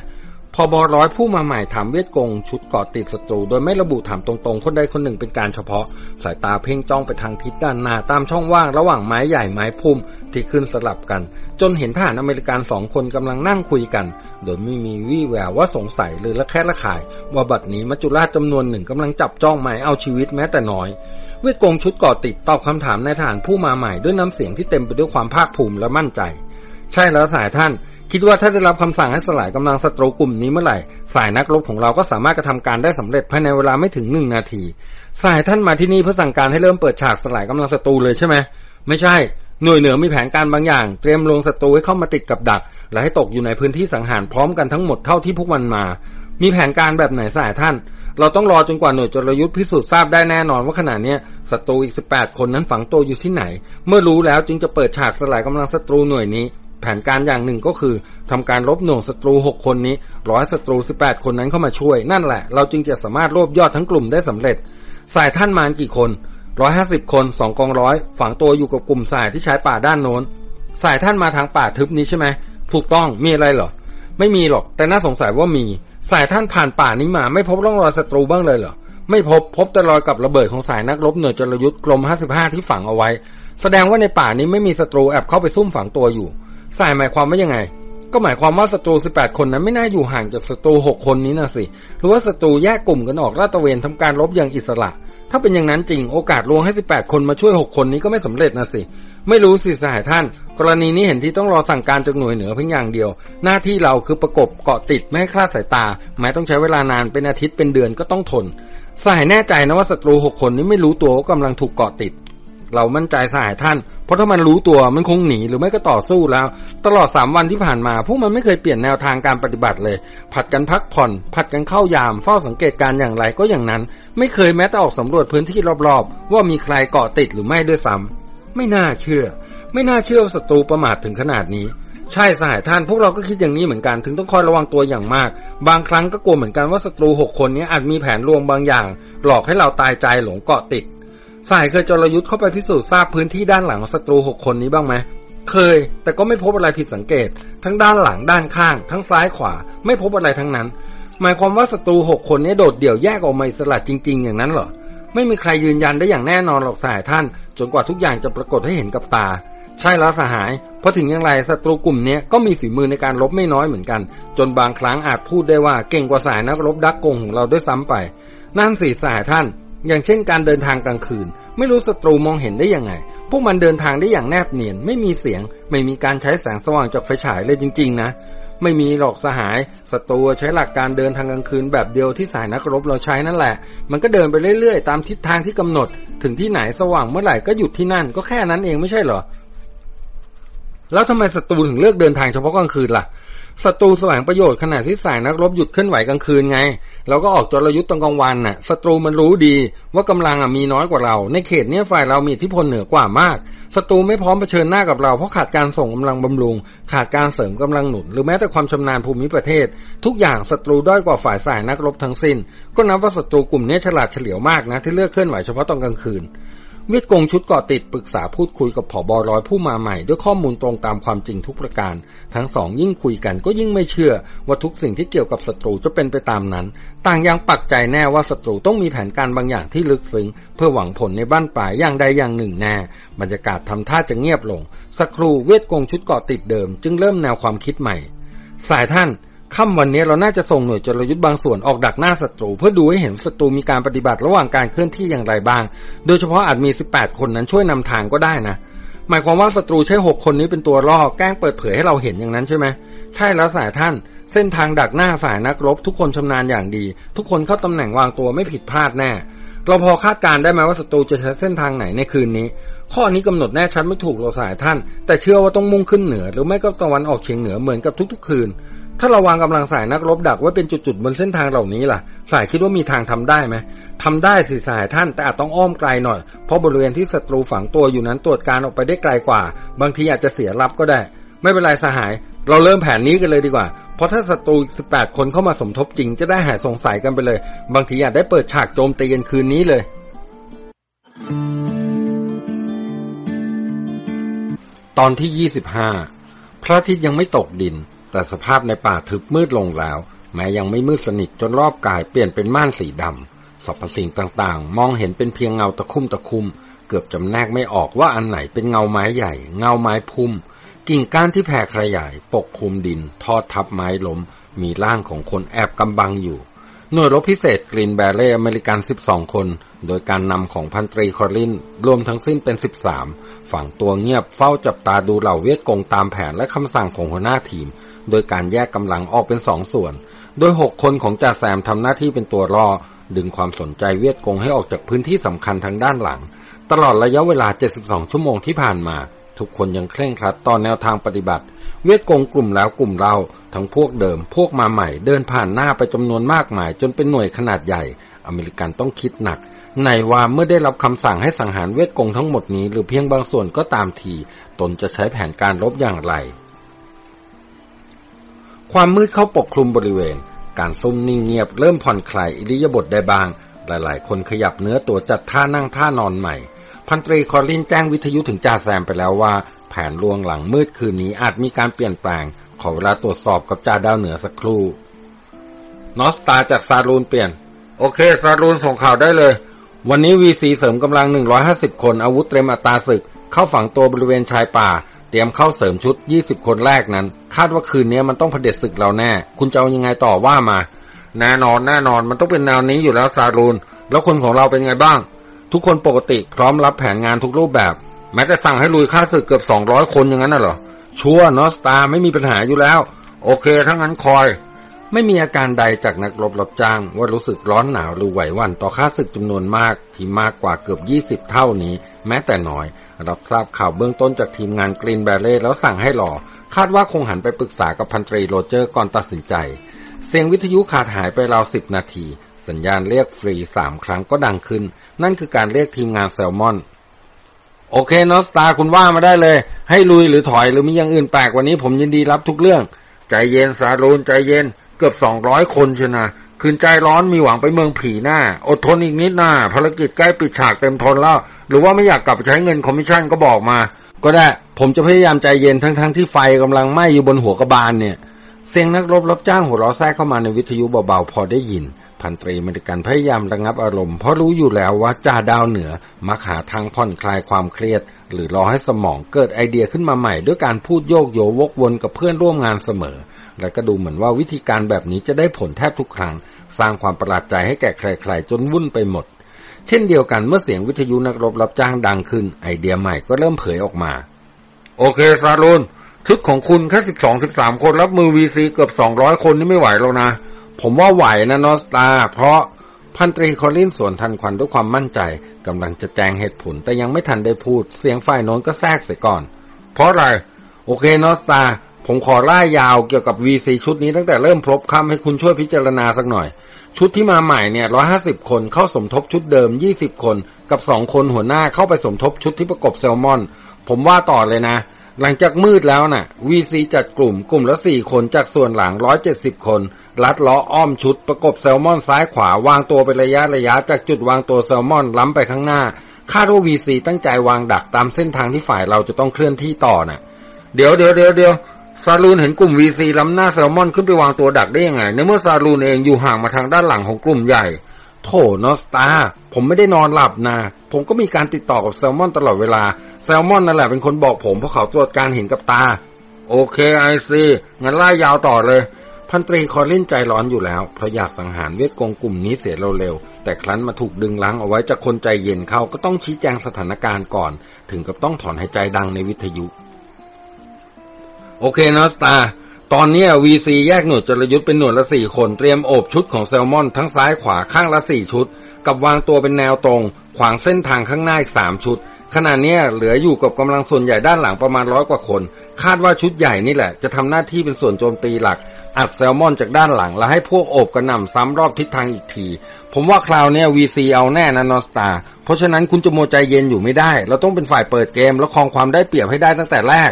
พอบอร้อยผู้มาใหม่ถามเวทกง ชุดเกาะติดศัตรู โดยไม่ระบุถามตรงๆ คนใดคนหนึ่งเป็นการเฉพาะ สายตาเพ่งจ้องไปทางทิศด้านหน้าตามช่องว่างระหว่างไม้ใหญ่ไม้พุ่มที่ขึ้นสลับกัน จนเห็นทหารอเมริกันสองคนกำลังนั่งคุยกัน โดยไม่มีวี่แววว่าสงสัยหรือละแคะละขาย ว่าบัดนี้มัจจุราชจำนวนหนึ่งกำลังจับจ้องหมายเอาชีวิตแม้แต่น้อย เวทกงชุดเกาะติดตอบคำถามในทหารผู้มาใหม่ด้วยน้ำเสียงที่เต็มไปด้วยความภาคภูมิและมั่นใจ ใช่แล้วสายท่าน คิดว่าถ้าได้รับคำสั่งให้สลายกำลังศัตรูกลุ่มนี้เมื่อไหร่ฝ่ายนักรบของเราก็สามารถกระทำการได้สำเร็จภายในเวลาไม่ถึงหนึ่งนาที สายท่านมาที่นี่เพื่อสั่งการให้เริ่มเปิดฉากสลายกำลังศัตรูเลยใช่ไหมไม่ใช่หน่วยเหนือมีแผนการบางอย่าง เตรียมลงศัตรูให้เข้ามาติดกับดัก และให้ตกอยู่ในพื้นที่สังหารพร้อมกันทั้งหมดเท่าที่พวกมันมา มีแผนการแบบไหนสายท่าน เราต้องรอจนกว่าหน่วยจรยุทธ์พิสูจน์ทราบได้แน่นอนว่าขณะนี้ศัตรูอีก 18 คนนั้นฝังตัวอยู่ที่ไหน เมื่อรู้แล้วจึงจะเปิดฉากสลายกำลังศัตรูหน่วยนี้ แผนการอย่างหนึ่งก็คือทำการลบหน่วงศัตรู 6 คนนี้ร้อยศัตรู 18 คนนั้นเข้ามาช่วย นั่นแหละ เราจึงจะสามารถรวบยอดทั้งกลุ่มได้สำเร็จ สายท่านมากี่คนร้อยห้าสิบคนสองกองร้อยฝังตัวอยู่กับกลุ่มสายที่ใช้ป่าด้านโน้น สายท่านมาทางป่าทึบนี้ใช่ไหมถูกต้องมีอะไรเหรอ ไม่มีหรอก แต่น่าสงสัยว่ามี สายท่านผ่านป่านี้มา ไม่พบร่องรอยศัตรูบ้างเลยเหรอ ไม่พบพบแต่รอยกับระเบิดของสายนักรบหน่วยจรยุทธ์กรม55ที่ฝังเอาไว้ แสดงว่าในป่านี้ไม่มีศัตรูแอบเข้าไปซุ่มฝังตัวอยู่ สายหมายความว่ายังไง ก็หมายความว่าศัตรู 18 คนนั้นไม่น่าอยู่ห่างจากศัตรู 6 คนนี้นะสิ หรือว่าศัตรูแยกกลุ่มกันออกลาดตระเวนทำการรบอย่างอิสระ ถ้าเป็นอย่างนั้นจริง โอกาสลวงให้ 18 คนมาช่วย 6 คนนี้ก็ไม่สำเร็จนะสิ ไม่รู้สิสหายท่าน กรณีนี้เห็นที่ต้องรอสั่งการจากหน่วยเหนือเพียงอย่างเดียว หน้าที่เราคือประกบเกาะติดไม่ให้คลาดสายตา แม้ต้องใช้เวลานานเป็นอาทิตย์เป็นเดือนก็ต้องทนสายแน่ใจนะว่าศัตรู6คนนี้ไม่รู้ตัวว่ากำลังถูกเกาะติด เรามั่นใจสหายท่าน เพราะถ้ามันรู้ตัวมันคงหนีหรือไม่ก็ต่อสู้แล้ว ตลอดสามวันที่ผ่านมา พวกมันไม่เคยเปลี่ยนแนวทางการปฏิบัติเลย ผัดกันพักผ่อน ผัดกันเข้ายาม เฝ้าสังเกตการอย่างไรก็อย่างนั้น ไม่เคยแม้แต่ออกสำรวจพื้นที่รอบๆ ว่ามีใครเกาะติดหรือไม่ด้วยซ้ำไม่น่าเชื่อ ไม่น่าเชื่อว่าศัตรูประมาทถึงขนาดนี้ใช่สหายท่านพวกเราก็คิดอย่างนี้เหมือนกันถึงต้องคอยระวังตัวอย่างมาก บางครั้งก็กลัวเหมือนกันว่าศัตรูหกคนนี้อาจมีแผนลวงบางอย่าง หลอกให้เราตายใจหลงเกาะติด สายเคยจรยุทธ์เข้าไปพิสูจน์ทราบพื้นที่ด้านหลังของศัตรูหกคนนี้บ้างไหมเคย แต่ก็ไม่พบอะไรผิดสังเกต ทั้งด้านหลังด้านข้าง ทั้งซ้ายขวา ไม่พบอะไรทั้งนั้น หมายความว่าศัตรูหกคนนี้โดดเดี่ยวแยกออกมาสลัดจริง ๆ อย่างนั้นเหรอไม่มีใครยืนยันได้อย่างแน่นอนหรอกสายท่าน จนกว่าทุกอย่างจะปรากฏให้เห็นกับตา ใช่แล้วสหาย เพราะถึงอย่างไรศัตรูกลุ่มนี้ก็มีฝีมือในการลบไม่น้อยเหมือนกัน จนบางครั้งอาจพูดได้ว่าเก่งกว่าสายนักรบดักกงของเราด้วยซ้ำไป นั่นสิสหายท่าน อย่างเช่นการเดินทางกลางคืน ไม่รู้ศัตรูมองเห็นได้ยังไง พวกมันเดินทางได้อย่างแนบเนียน ไม่มีเสียง ไม่มีการใช้แสงสว่างจากไฟฉายเลยจริง ๆ นะ ไม่มีหรอกสหายศัตรูใช้หลักการเดินทางกลางคืนแบบเดียวที่สายนักรบเราใช้นั่นแหละ มันก็เดินไปเรื่อยๆ ตามทิศทางที่กำหนด ถึงที่ไหนสว่างเมื่อไหร่ก็หยุดที่นั่นก็แค่นั้นเองไม่ใช่เหรอแล้วทำไมศัตรูถึงเลือกเดินทางเฉพาะกลางคืนล่ะ ศัตรูแสวงประโยชน์ขณะที่สายนักรบหยุดเคลื่อนไหวกลางคืนไงเราก็ออกจรยุทธ์ตอนกลางวันน่ะศัตรูมันรู้ดีว่ากำลังมีน้อยกว่าเรา ในเขตเนี้ฝ่ายเรามีอิทธิพลเหนือกว่ามากศัตรูไม่พร้อมเผชิญหน้ากับเราเพราะขาดการส่งกำลังบำรุง ขาดการเสริมกำลังหนุน หรือแม้แต่ความชำนาญภูมิประเทศ ทุกอย่างศัตรูด้อยกว่าฝ่ายสายนักรบทั้งสิ้น ก็นับว่าศัตรูกลุ่มนี้ฉลาดเฉลียวมากนะที่เลือกเคลื่อนไหวเฉพาะตอนกลางคืน เวียดกงชุดเกาะติดปรึกษาพูดคุยกับผอบอร้อยผู้มาใหม่ด้วยข้อมูลตรงตามความจริงทุกประการ ทั้งสองยิ่งคุยกันก็ยิ่งไม่เชื่อ ว่าทุกสิ่งที่เกี่ยวกับศัตรูจะเป็นไปตามนั้น ต่างยังปักใจแน่ว่าศัตรูต้องมีแผนการบางอย่างที่ลึกซึ้ง เพื่อหวังผลในบ้านปลายอย่างใดอย่างหนึ่งแน่บรรยากาศทำท่าจะเงียบลงสักครู่เวียดกงชุดเกาะติดเดิม จึงเริ่มแนวความคิดใหม่ สายท่าน ค่ำวันนี้เราน่าจะส่งหน่วยจรยุทธ์บางส่วนออกดักหน้าศัตรู เพื่อดูให้เห็นศัตรูมีการปฏิบัติระหว่างการเคลื่อนที่อย่างไรบ้าง โดยเฉพาะอาจมี 18 คนนั้นช่วยนำทางก็ได้นะ หมายความว่าศัตรูใช้ 6 คนนี้เป็นตัวล่อแกล้งเปิดเผยให้เราเห็นอย่างนั้นใช่ไหม ใช่แล้วสายท่าน เส้นทางดักหน้าสายนักรบ ทุกคนชำนาญอย่างดี ทุกคนเข้าตำแหน่งวางตัวไม่ผิดพลาดแน่ เราพอคาดการได้ไหมว่าศัตรูจะใช้เส้นทางไหนในคืนนี้ข้อนี้กำหนดแน่ชัดไม่ถูกเราสายท่าน แต่เชื่อว่าต้องมุ่งขึ้นเหนือ หรือไม่ก็ตะวันออกเฉียงเหนือเหมือนกับทุกๆคืน ถ้าเราวางกำลังสายนักรบดักไว้เป็นจุดๆบนเส้นทางเหล่านี้ล่ะ สายคิดว่ามีทางทำได้ไหมทำได้สิสายท่านแต่อาจต้องอ้อมไกลหน่อย เพราะบริเวณที่ศัตรูฝังตัวอยู่นั้นตรวจการออกไปได้ไกลกว่า บางทีอาจจะเสียรับก็ได้ ไม่เป็นไรสหาย เราเริ่มแผนนี้กันเลยดีกว่า เพราะถ้าศัตรู 18 คนเข้ามาสมทบจริงจะได้หายสงสัยกันไปเลย บางทีอาจได้เปิดฉากโจมตีกันคืนนี้เลยตอนที่ 25 พระอาทิตย์ยังไม่ตกดิน แต่สภาพในป่าทึบมืดลงแล้ว แม้ยังไม่มืดสนิทจนรอบกายเปลี่ยนเป็นม่านสีดำสรรพสิ่งต่างๆ มองเห็นเป็นเพียงเงาตะคุ่มตะคุ่มเกือบจำแนกไม่ออกว่าอันไหนเป็นเงาไม้ใหญ่ เงาไม้พุ่ม กิ่งก้านที่แผ่ขยาย ปกคลุมดิน ทอดทับไม้ล้ม มีร่างของคนแอบกำบังอยู่หน่วยรบพิเศษกรีนแบเล่อเมริกัน 12 คน โดยการนำของพันตรีคอริน รวมทั้งสิ้นเป็น 13 ฝั่งตัวเงียบเฝ้าจับตาดูเหล่าเวียดกงตามแผนและคำสั่งของหัวหน้าทีม โดยการแยกกำลังออกเป็นสองส่วน โดยหกคนของจ่าแซมทำหน้าที่เป็นตัวรอ ดึงความสนใจเวียดกงให้ออกจากพื้นที่สำคัญทางด้านหลัง ตลอดระยะเวลา 72 ชั่วโมงที่ผ่านมา ทุกคนยังเคร่งครัดต่อแนวทางปฏิบัติ เวียดกงกลุ่มแล้วกลุ่มเราทั้งพวกเดิม พวกมาใหม่ เดินผ่านหน้าไปจำนวนมากมาย จนเป็นหน่วยขนาดใหญ่ อเมริกันต้องคิดหนักในว่าเมื่อได้รับคำสั่งให้สังหารเวทกงทั้งหมดนี้หรือเพียงบางส่วนก็ตามที ตนจะใช้แผนการรบอย่างไร ความมืดเข้าปกคลุมบริเวณ การซุ่มนิ่งเงียบเริ่มผ่อนคลายอิริยาบถได้บาง หลายๆ คนขยับเนื้อตัวจัดท่านั่งท่านอนใหม่ พันตรีคอลินแจ้งวิทยุถึงจ่าแซมไปแล้วว่า แผนลวงหลังมืดคืนนี้อาจมีการเปลี่ยนแปลง ขอเวลาตรวจสอบกับจ่าดาวเหนือสักครู่ นอสตาจากซาลูนเปลี่ยน โอเค ซาลูนส่งข่าวได้เลย วันนี้วีซีเสริมกำลัง 150 คนอาวุธเตรียมอัตราศึก เข้าฝังตัวบริเวณชายป่า เตรียมเข้าเสริมชุด 20 คนแรกนั้น คาดว่าคืนนี้มันต้องเผด็จศึกเราแน่ คุณจะเอายังไงต่อว่ามาแน่นอนแน่นอนมันต้องเป็นแนวนี้อยู่แล้วซารูน แล้วคนของเราเป็นไงบ้าง ทุกคนปกติพร้อมรับแผนงานทุกรูปแบบ แม้แต่สั่งให้ลุยค่าศึกเกือบ 200 คนอย่างนั้นน่ะเหรอ ชัวร์นอสตาไม่มีปัญหาอยู่แล้ว โอเคทั้งนั้นคอย ไม่มีอาการใดจากนักรบรับจ้าง ว่ารู้สึกร้อนหนาวหรือไหววันต่อค่าศึกจำนวนมากที่มากกว่าเกือบ 20 เท่านี้ แม้แต่น้อย รับทราบข่าวเบื้องต้นจากทีมงานกรีนแบเล่แล้วสั่งให้หล่อ คาดว่าคงหันไปปรึกษากับพันตรีโรเจอร์ก่อนตัดสินใจ เสียงวิทยุขาดหายไปราวสิบนาที สัญญาณเรียกฟรีสามครั้งก็ดังขึ้น นั่นคือการเรียกทีมงานแซลมอน OK North Star คุณว่ามาได้เลย ให้ลุยหรือถอยหรือมีอย่างอื่นแปลกกว่านี้ผมยินดีรับทุกเรื่อง ใจเย็น Saloon ใจเย็น เกือบสองร้อยคนเชียวนะ ขืนใจร้อนมีหวังไปเมืองผีหน้า อดทนอีกนิดน่าภารกิจใกล้ปิดฉากเต็มทนแล้ว หรือว่าไม่อยากกลับไปใช้เงินคอมมิชชั่นก็บอกมา ก็ได้ ผมจะพยายามใจเย็นทั้งๆทที่ไฟกำลังไหม้อยู่บนหัวกระบาลเนี่ย เสียงนักรบรับจ้างหัวเราะแทรกเข้ามาในวิทยุเบาๆพอได้ยิน พันตรีมริกันพยายามระงับอารมณ์ เพราะรู้อยู่แล้วว่าจ่าดาวเหนือมักหาทางผ่อนคลายความเครียด หรือรอให้สมองเกิดไอเดียขึ้นมาใหม่ ด้วยการพูดโยกโยวกวนกับเพื่อนร่วมงานเสมอ และก็ดูเหมือนว่าวิธีการแบบนี้จะได้ผลแทบทุกครั้ง สร้างความประหลาดใจให้แก่ใครๆ จนวุ่นไปหมด เช่นเดียวกันเมื่อเสียงวิทยุนักรบรับจ้างดังขึ้น ไอเดียใหม่ก็เริ่มเผยออกมา OK Saloon ชุดของคุณแค่สิบสองสิบสามคนรับมือ VC เกือบสองร้อยคนนี่ไม่ไหวแล้วนะ ผมว่าไหวนะ North Star เพราะพันตรีคอลินสวนทันควันด้วยความมั่นใจกำลังจะแจงเหตุผล แต่ยังไม่ทันได้พูด เสียงฝ่ายโน้นก็แทรกเสียก่อน เพราะอะไร OK North Star ผมขอล่ายาวเกี่ยวกับ VC ชุดนี้ตั้งแต่เริ่มพบค่ำให้คุณช่วยพิจารณาสักหน่อย ชุดที่มาใหม่เนี่ยร้อยห้าสิบคนเข้าสมทบชุดเดิมยี่สิบคนกับสองคนหัวหน้าเข้าไปสมทบชุดที่ประกบแซลมอน ผมว่าต่อเลยนะ หลังจากมืดแล้วนะ่ะ VC จัดกลุ่มกลุ่มละสี่คนจากส่วนหลังร้อยเจ็ดสิบคน ลัดล้ออ้อมชุดประกบแซลมอนซ้ายขวาวางตัวเป็นระยะระยะจากจุดวางตัวแซลมอนล้ำไปข้างหน้าคาดว่า VC ตั้งใจวางดักตามเส้นทางที่ฝ่ายเราจะต้องเคลื่อนที่ต่อนะ่ะ เดี๋ยวเดี๋ยวเดี๋ยวเดี๋ยว ซาลูนเห็นกลุ่ม VC ล้ำหน้าแซลมอนขึ้นไปวางตัวดักได้ยังไง ในเมื่อซาลูนเองอยู่ห่างมาทางด้านหลังของกลุ่มใหญ่ โถนอสตา ผมไม่ได้นอนหลับนะ ผมก็มีการติดต่อกับแซลมอนตลอดเวลา แซลมอนนั่นแหละเป็นคนบอกผมเพราะเขาตรวจการเห็นกับตา โอเคไอซีงั้นล่ายาวต่อเลย พันตรีคอลินใจร้อนอยู่แล้ว เพราะอยากสังหารเวทกองกลุ่มนี้เสียเร็วๆ แต่ครั้นมาถูกดึงล้างเอาไว้จากคนใจเย็นเขาก็ต้องชี้แจงสถานการณ์ก่อน ถึงกับต้องถอนหายใจดังในวิทยุ โอเคนอสตาตอนนี้วีซีแยกหน่วยจรยุทธ์เป็นหน่วยละสี่คนเตรียมโอบชุดของแซลมอนทั้งซ้ายขวาข้างละสี่ชุด กับวางตัวเป็นแนวตรง ขวางเส้นทางข้างหน้าอีกสามชุดขณะนี้เหลืออยู่กับกำลังส่วนใหญ่ด้านหลังประมาณร้อยกว่าคน คาดว่าชุดใหญ่นี่แหละ จะทำหน้าที่เป็นส่วนโจมตีหลัก อัดแซลมอนจากด้านหลัง แล้วให้พวกโอบกระหน่ำซ้ำรอบทิศทางอีกที ผมว่าคราวนี้ VC เอาแน่นะ North Star เพราะฉะนั้นคุณจะมัวใจเย็นอยู่ไม่ได้ เราต้องเป็นฝ่ายเปิดเกม แล้วครองความได้เปรียบให้ได้ตั้งแต่แรก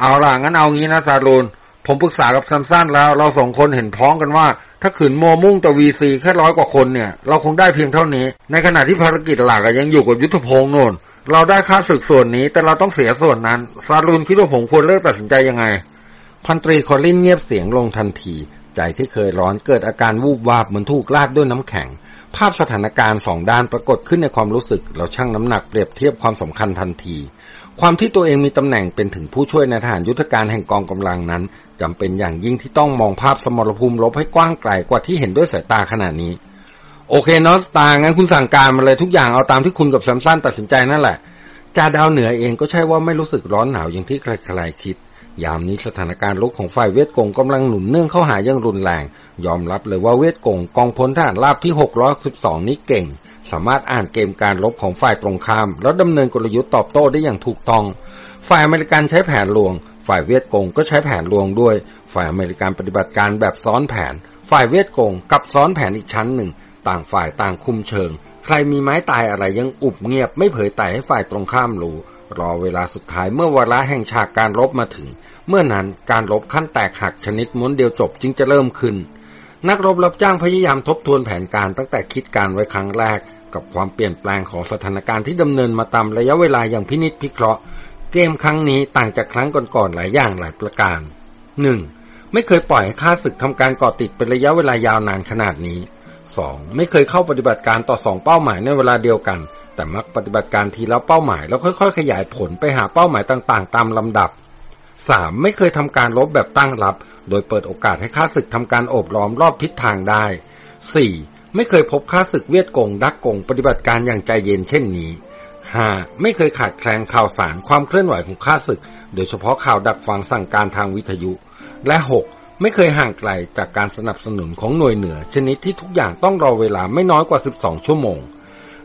เอาล่ะงั้นเอางี้นะ Saloon ผมปรึกษากับซัมซันแล้ว เราสองคนเห็นพ้องกันว่า ถ้าขืนมัวมุ่งต่อ VC แค่ร้อยกว่าคนเนี่ย เราคงได้เพียงเท่านี้ ในขณะที่ภารกิจหลักยังอยู่กับยุทธพงศ์โน่นเราได้ข้าศึกส่วนนี้ แต่เราต้องเสียส่วนนั้น Saloon คิดว่าผมควรเลือกตัดสินใจยังไง พันตรีคอลินเงียบเสียงลงทันที ใจที่เคยร้อนเกิดอาการวูบวาบเหมือนถูกลาดด้วยน้ำแข็ง ภาพสถานการณ์สองด้านปรากฏขึ้นในความรู้สึก เราชั่งน้ำหนักเปรียบเทียบความสำคัญทันที ความที่ตัวเองมีตำแหน่งเป็นถึงผู้ช่วยในทหารยุทธการแห่งกองกำลังนั้นจำเป็นอย่างยิ่งที่ต้องมองภาพสมรภูมิลบให้กว้างไกลกว่าที่เห็นด้วยสายตาขนาดนี้ โอเคนอสตางั้นคุณสั่งการมาเลยทุกอย่างเอาตามที่คุณกับแซมสันตัดสินใจนั่นแหละจ่าดาวเหนือเองก็ใช่ว่าไม่รู้สึกร้อนหนาวอย่างที่ใครๆคิด ยามนี้สถานการณ์ลุกของฝ่ายเวียดกงกำลังหนุนเนื่องเข้าหาอย่างรุนแรง ยอมรับเลยว่าเวียดกงกองพลทหารราบที่612นี้เก่ง สามารถอ่านเกมการรบของฝ่ายตรงข้าม แล้วดำเนินกลยุทธ์ตอบโต้ได้อย่างถูกต้อง ฝ่ายอเมริกันใช้แผนลวง ฝ่ายเวียดกงก็ใช้แผนลวงด้วย ฝ่ายอเมริกันปฏิบัติการแบบซ้อนแผน ฝ่ายเวียดกงกับซ้อนแผนอีกชั้นหนึ่ง ต่างฝ่ายต่างคุมเชิง ใครมีไม้ตายอะไรยังอุบเงียบไม่เผยไต่ให้ฝ่ายตรงข้ามรู้รอเวลาสุดท้ายเมื่อวาระแห่งฉากการรบมาถึง เมื่อนั้นการรบขั้นแตกหักชนิดม้วนเดียวจบจึงจะเริ่มขึ้น นักรบรับจ้างพยายามทบทวนแผนการตั้งแต่คิดการไว้ครั้งแรก กับความเปลี่ยนแปลงของสถานการณ์ที่ดำเนินมาตามระยะเวลาอย่างพินิจพิเคราะห์ เกมครั้งนี้ต่างจากครั้งก่อนๆหลายอย่างหลายประการ 1. ไม่เคยปล่อยให้ข้าศึกทำการก่อติดเป็นระยะเวลายาวนานขนาดนี้ 2. ไม่เคยเข้าปฏิบัติการต่อสองเป้าหมายในเวลาเดียวกัน แต่มักปฏิบัติการทีละเป้าหมายแล้วค่อย ๆ ขยายผลไปหาเป้าหมายต่างๆ ตามลำดับ 3. ไม่เคยทำการลบแบบตั้งรับ โดยเปิดโอกาสให้ข้าศึกทำการโอบล้อมรอบทิศทางได้ 4. ไม่เคยพบข้าศึกเวียดกงดักกงปฏิบัติการอย่างใจเย็นเช่นนี้ 5. ไม่เคยขาดแคลนข่าวสารความเคลื่อนไหวของข้าศึก โดยเฉพาะข่าวดักฟังสั่งการทางวิทยุ และ 6. ไม่เคยห่างไกลจากการสนับสนุนของหน่วยเหนือ ชนิดที่ทุกอย่างต้องรอเวลาไม่น้อยกว่า 12 ชั่วโมง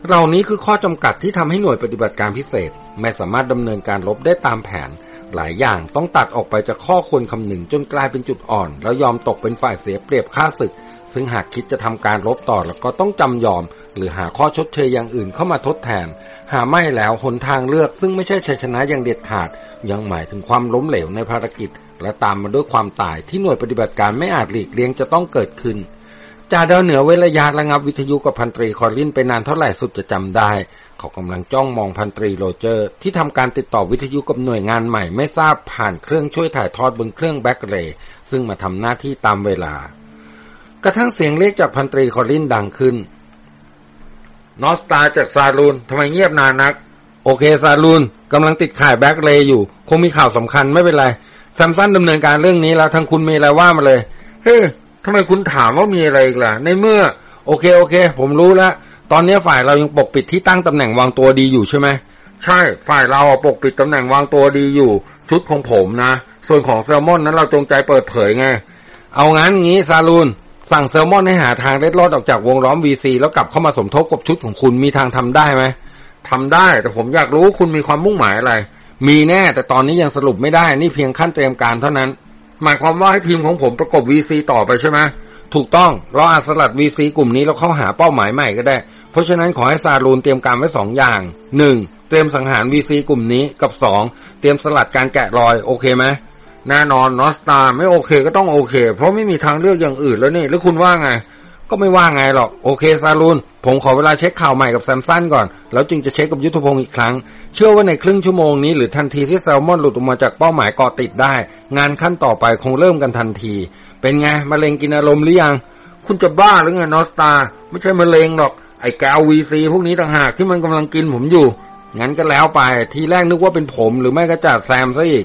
เหล่านี้คือข้อจำกัดที่ทำให้หน่วยปฏิบัติการพิเศษ ไม่สามารถดำเนินการรบได้ตามแผน หลายอย่างต้องตัดออกไปจากข้อควรคำนึงจนกลายเป็นจุดอ่อน แล้วยอมตกเป็นฝ่ายเสียเปรียบข้าศึก ซึ่งหากคิดจะทำการรบต่อแล้วก็ต้องจำยอม หรือหาข้อชดเชยอย่างอื่นเข้ามาทดแทน หาไม่แล้วหนทางเลือกซึ่งไม่ใช่ชัยชนะอย่างเด็ดขาด ยังหมายถึงความล้มเหลวในภารกิจ และตามมาด้วยความตายที่หน่วยปฏิบัติการไม่อาจหลีกเลี่ยงจะต้องเกิดขึ้นจ่าดาวเหนือเวลายาระงับวิทยุกับพันตรีคอรินไปนานเท่าไหร่สุดจะจำได้เขากำลังจ้องมองพันตรีโรเจอร์ ที่ทำการติดต่อวิทยุกับหน่วยงานใหม่ไม่ทราบผ่านเครื่องช่วยถ่ายทอดบนเครื่องแบ็กเรย์ซึ่งมาทำหน้าที่ตามเวลา กระทั่งเสียงเรียกจากพันตรีคอรินดังขึ้น North Star จาก Saloon ทำไมเงียบนานนัก OK Saloon กำลังติดข่ายแบ็กเรย์อยู่ คงมีข่าวสำคัญไม่เป็นไรแซมสันดำเนินการเรื่องนี้แล้วทางคุณมีอะไรว่ามาเลย เฮ้ยทำไมคุณถามว่ามีอะไรอีกล่ะ ในเมื่อ โอเคโอเค ผมรู้แล้ว ตอนนี้ฝ่ายเรายังปกปิดที่ตั้งตำแหน่งวางตัวดีอยู่ใช่ไหมใช่ฝ่ายเราปกปิดตำแหน่งวางตัวดีอยู่ ชุดของผมนะ ส่วนของแซลมอนนั้นเราจงใจเปิดเผยไง เอางั้นงี้ซาลูน สั่งแซลมอนให้หาทางเล็ดลอดออกจากวงล้อมวีซีแล้วกลับเข้ามาสมทบกับชุดของคุณมีทางทำได้ไหมทำได้ แต่ผมอยากรู้คุณมีความมุ่งหมายอะไร มีแน่ แต่ตอนนี้ยังสรุปไม่ได้นี่เพียงขั้นเตรียมการเท่านั้น หมายความว่าให้ทีมของผมประกบวีซีต่อไปใช่ไหมถูกต้องเราอาจสลัดวีซีกลุ่มนี้แล้วเข้าหาเป้าหมายใหม่ก็ได้ เพราะฉะนั้นขอให้ซาลูนเตรียมการไว้สองอย่างหนึ่งเตรียมสังหารวีซีกลุ่มนี้กับสองเตรียมสลัดการแกะรอยโอเคไหม แน่นอนนอสตาไม่โอเคก็ต้องโอเค เพราะไม่มีทางเลือกอย่างอื่นแล้วนี่ แล้วคุณว่าไง ก็ไม่ว่าไงหรอก โอเคซาลูน ผมขอเวลาเช็คข่าวใหม่กับแซมสันก่อน แล้วจึงจะเช็คกับยุทธพงศ์อีกครั้ง เชื่อว่าในครึ่งชั่วโมงนี้หรือทันทีที่แซลมอนหลุดออกมาจากเป้าหมายเกาะติดได้ งานขั้นต่อไปคงเริ่มกันทันที เป็นไงมะเร็งกินอารมณ์หรือยัง คุณจะบ้าหรือไงนอสตา ไม่ใช่มะเร็งหรอก ไอ้แกววีซีพวกนี้ต่างหากที่มันกำลังกินผมอยู่ งั้นก็แล้วไป ทีแรกนึกว่าเป็นผมหรือไม่ก็จ่าแซมซะอีก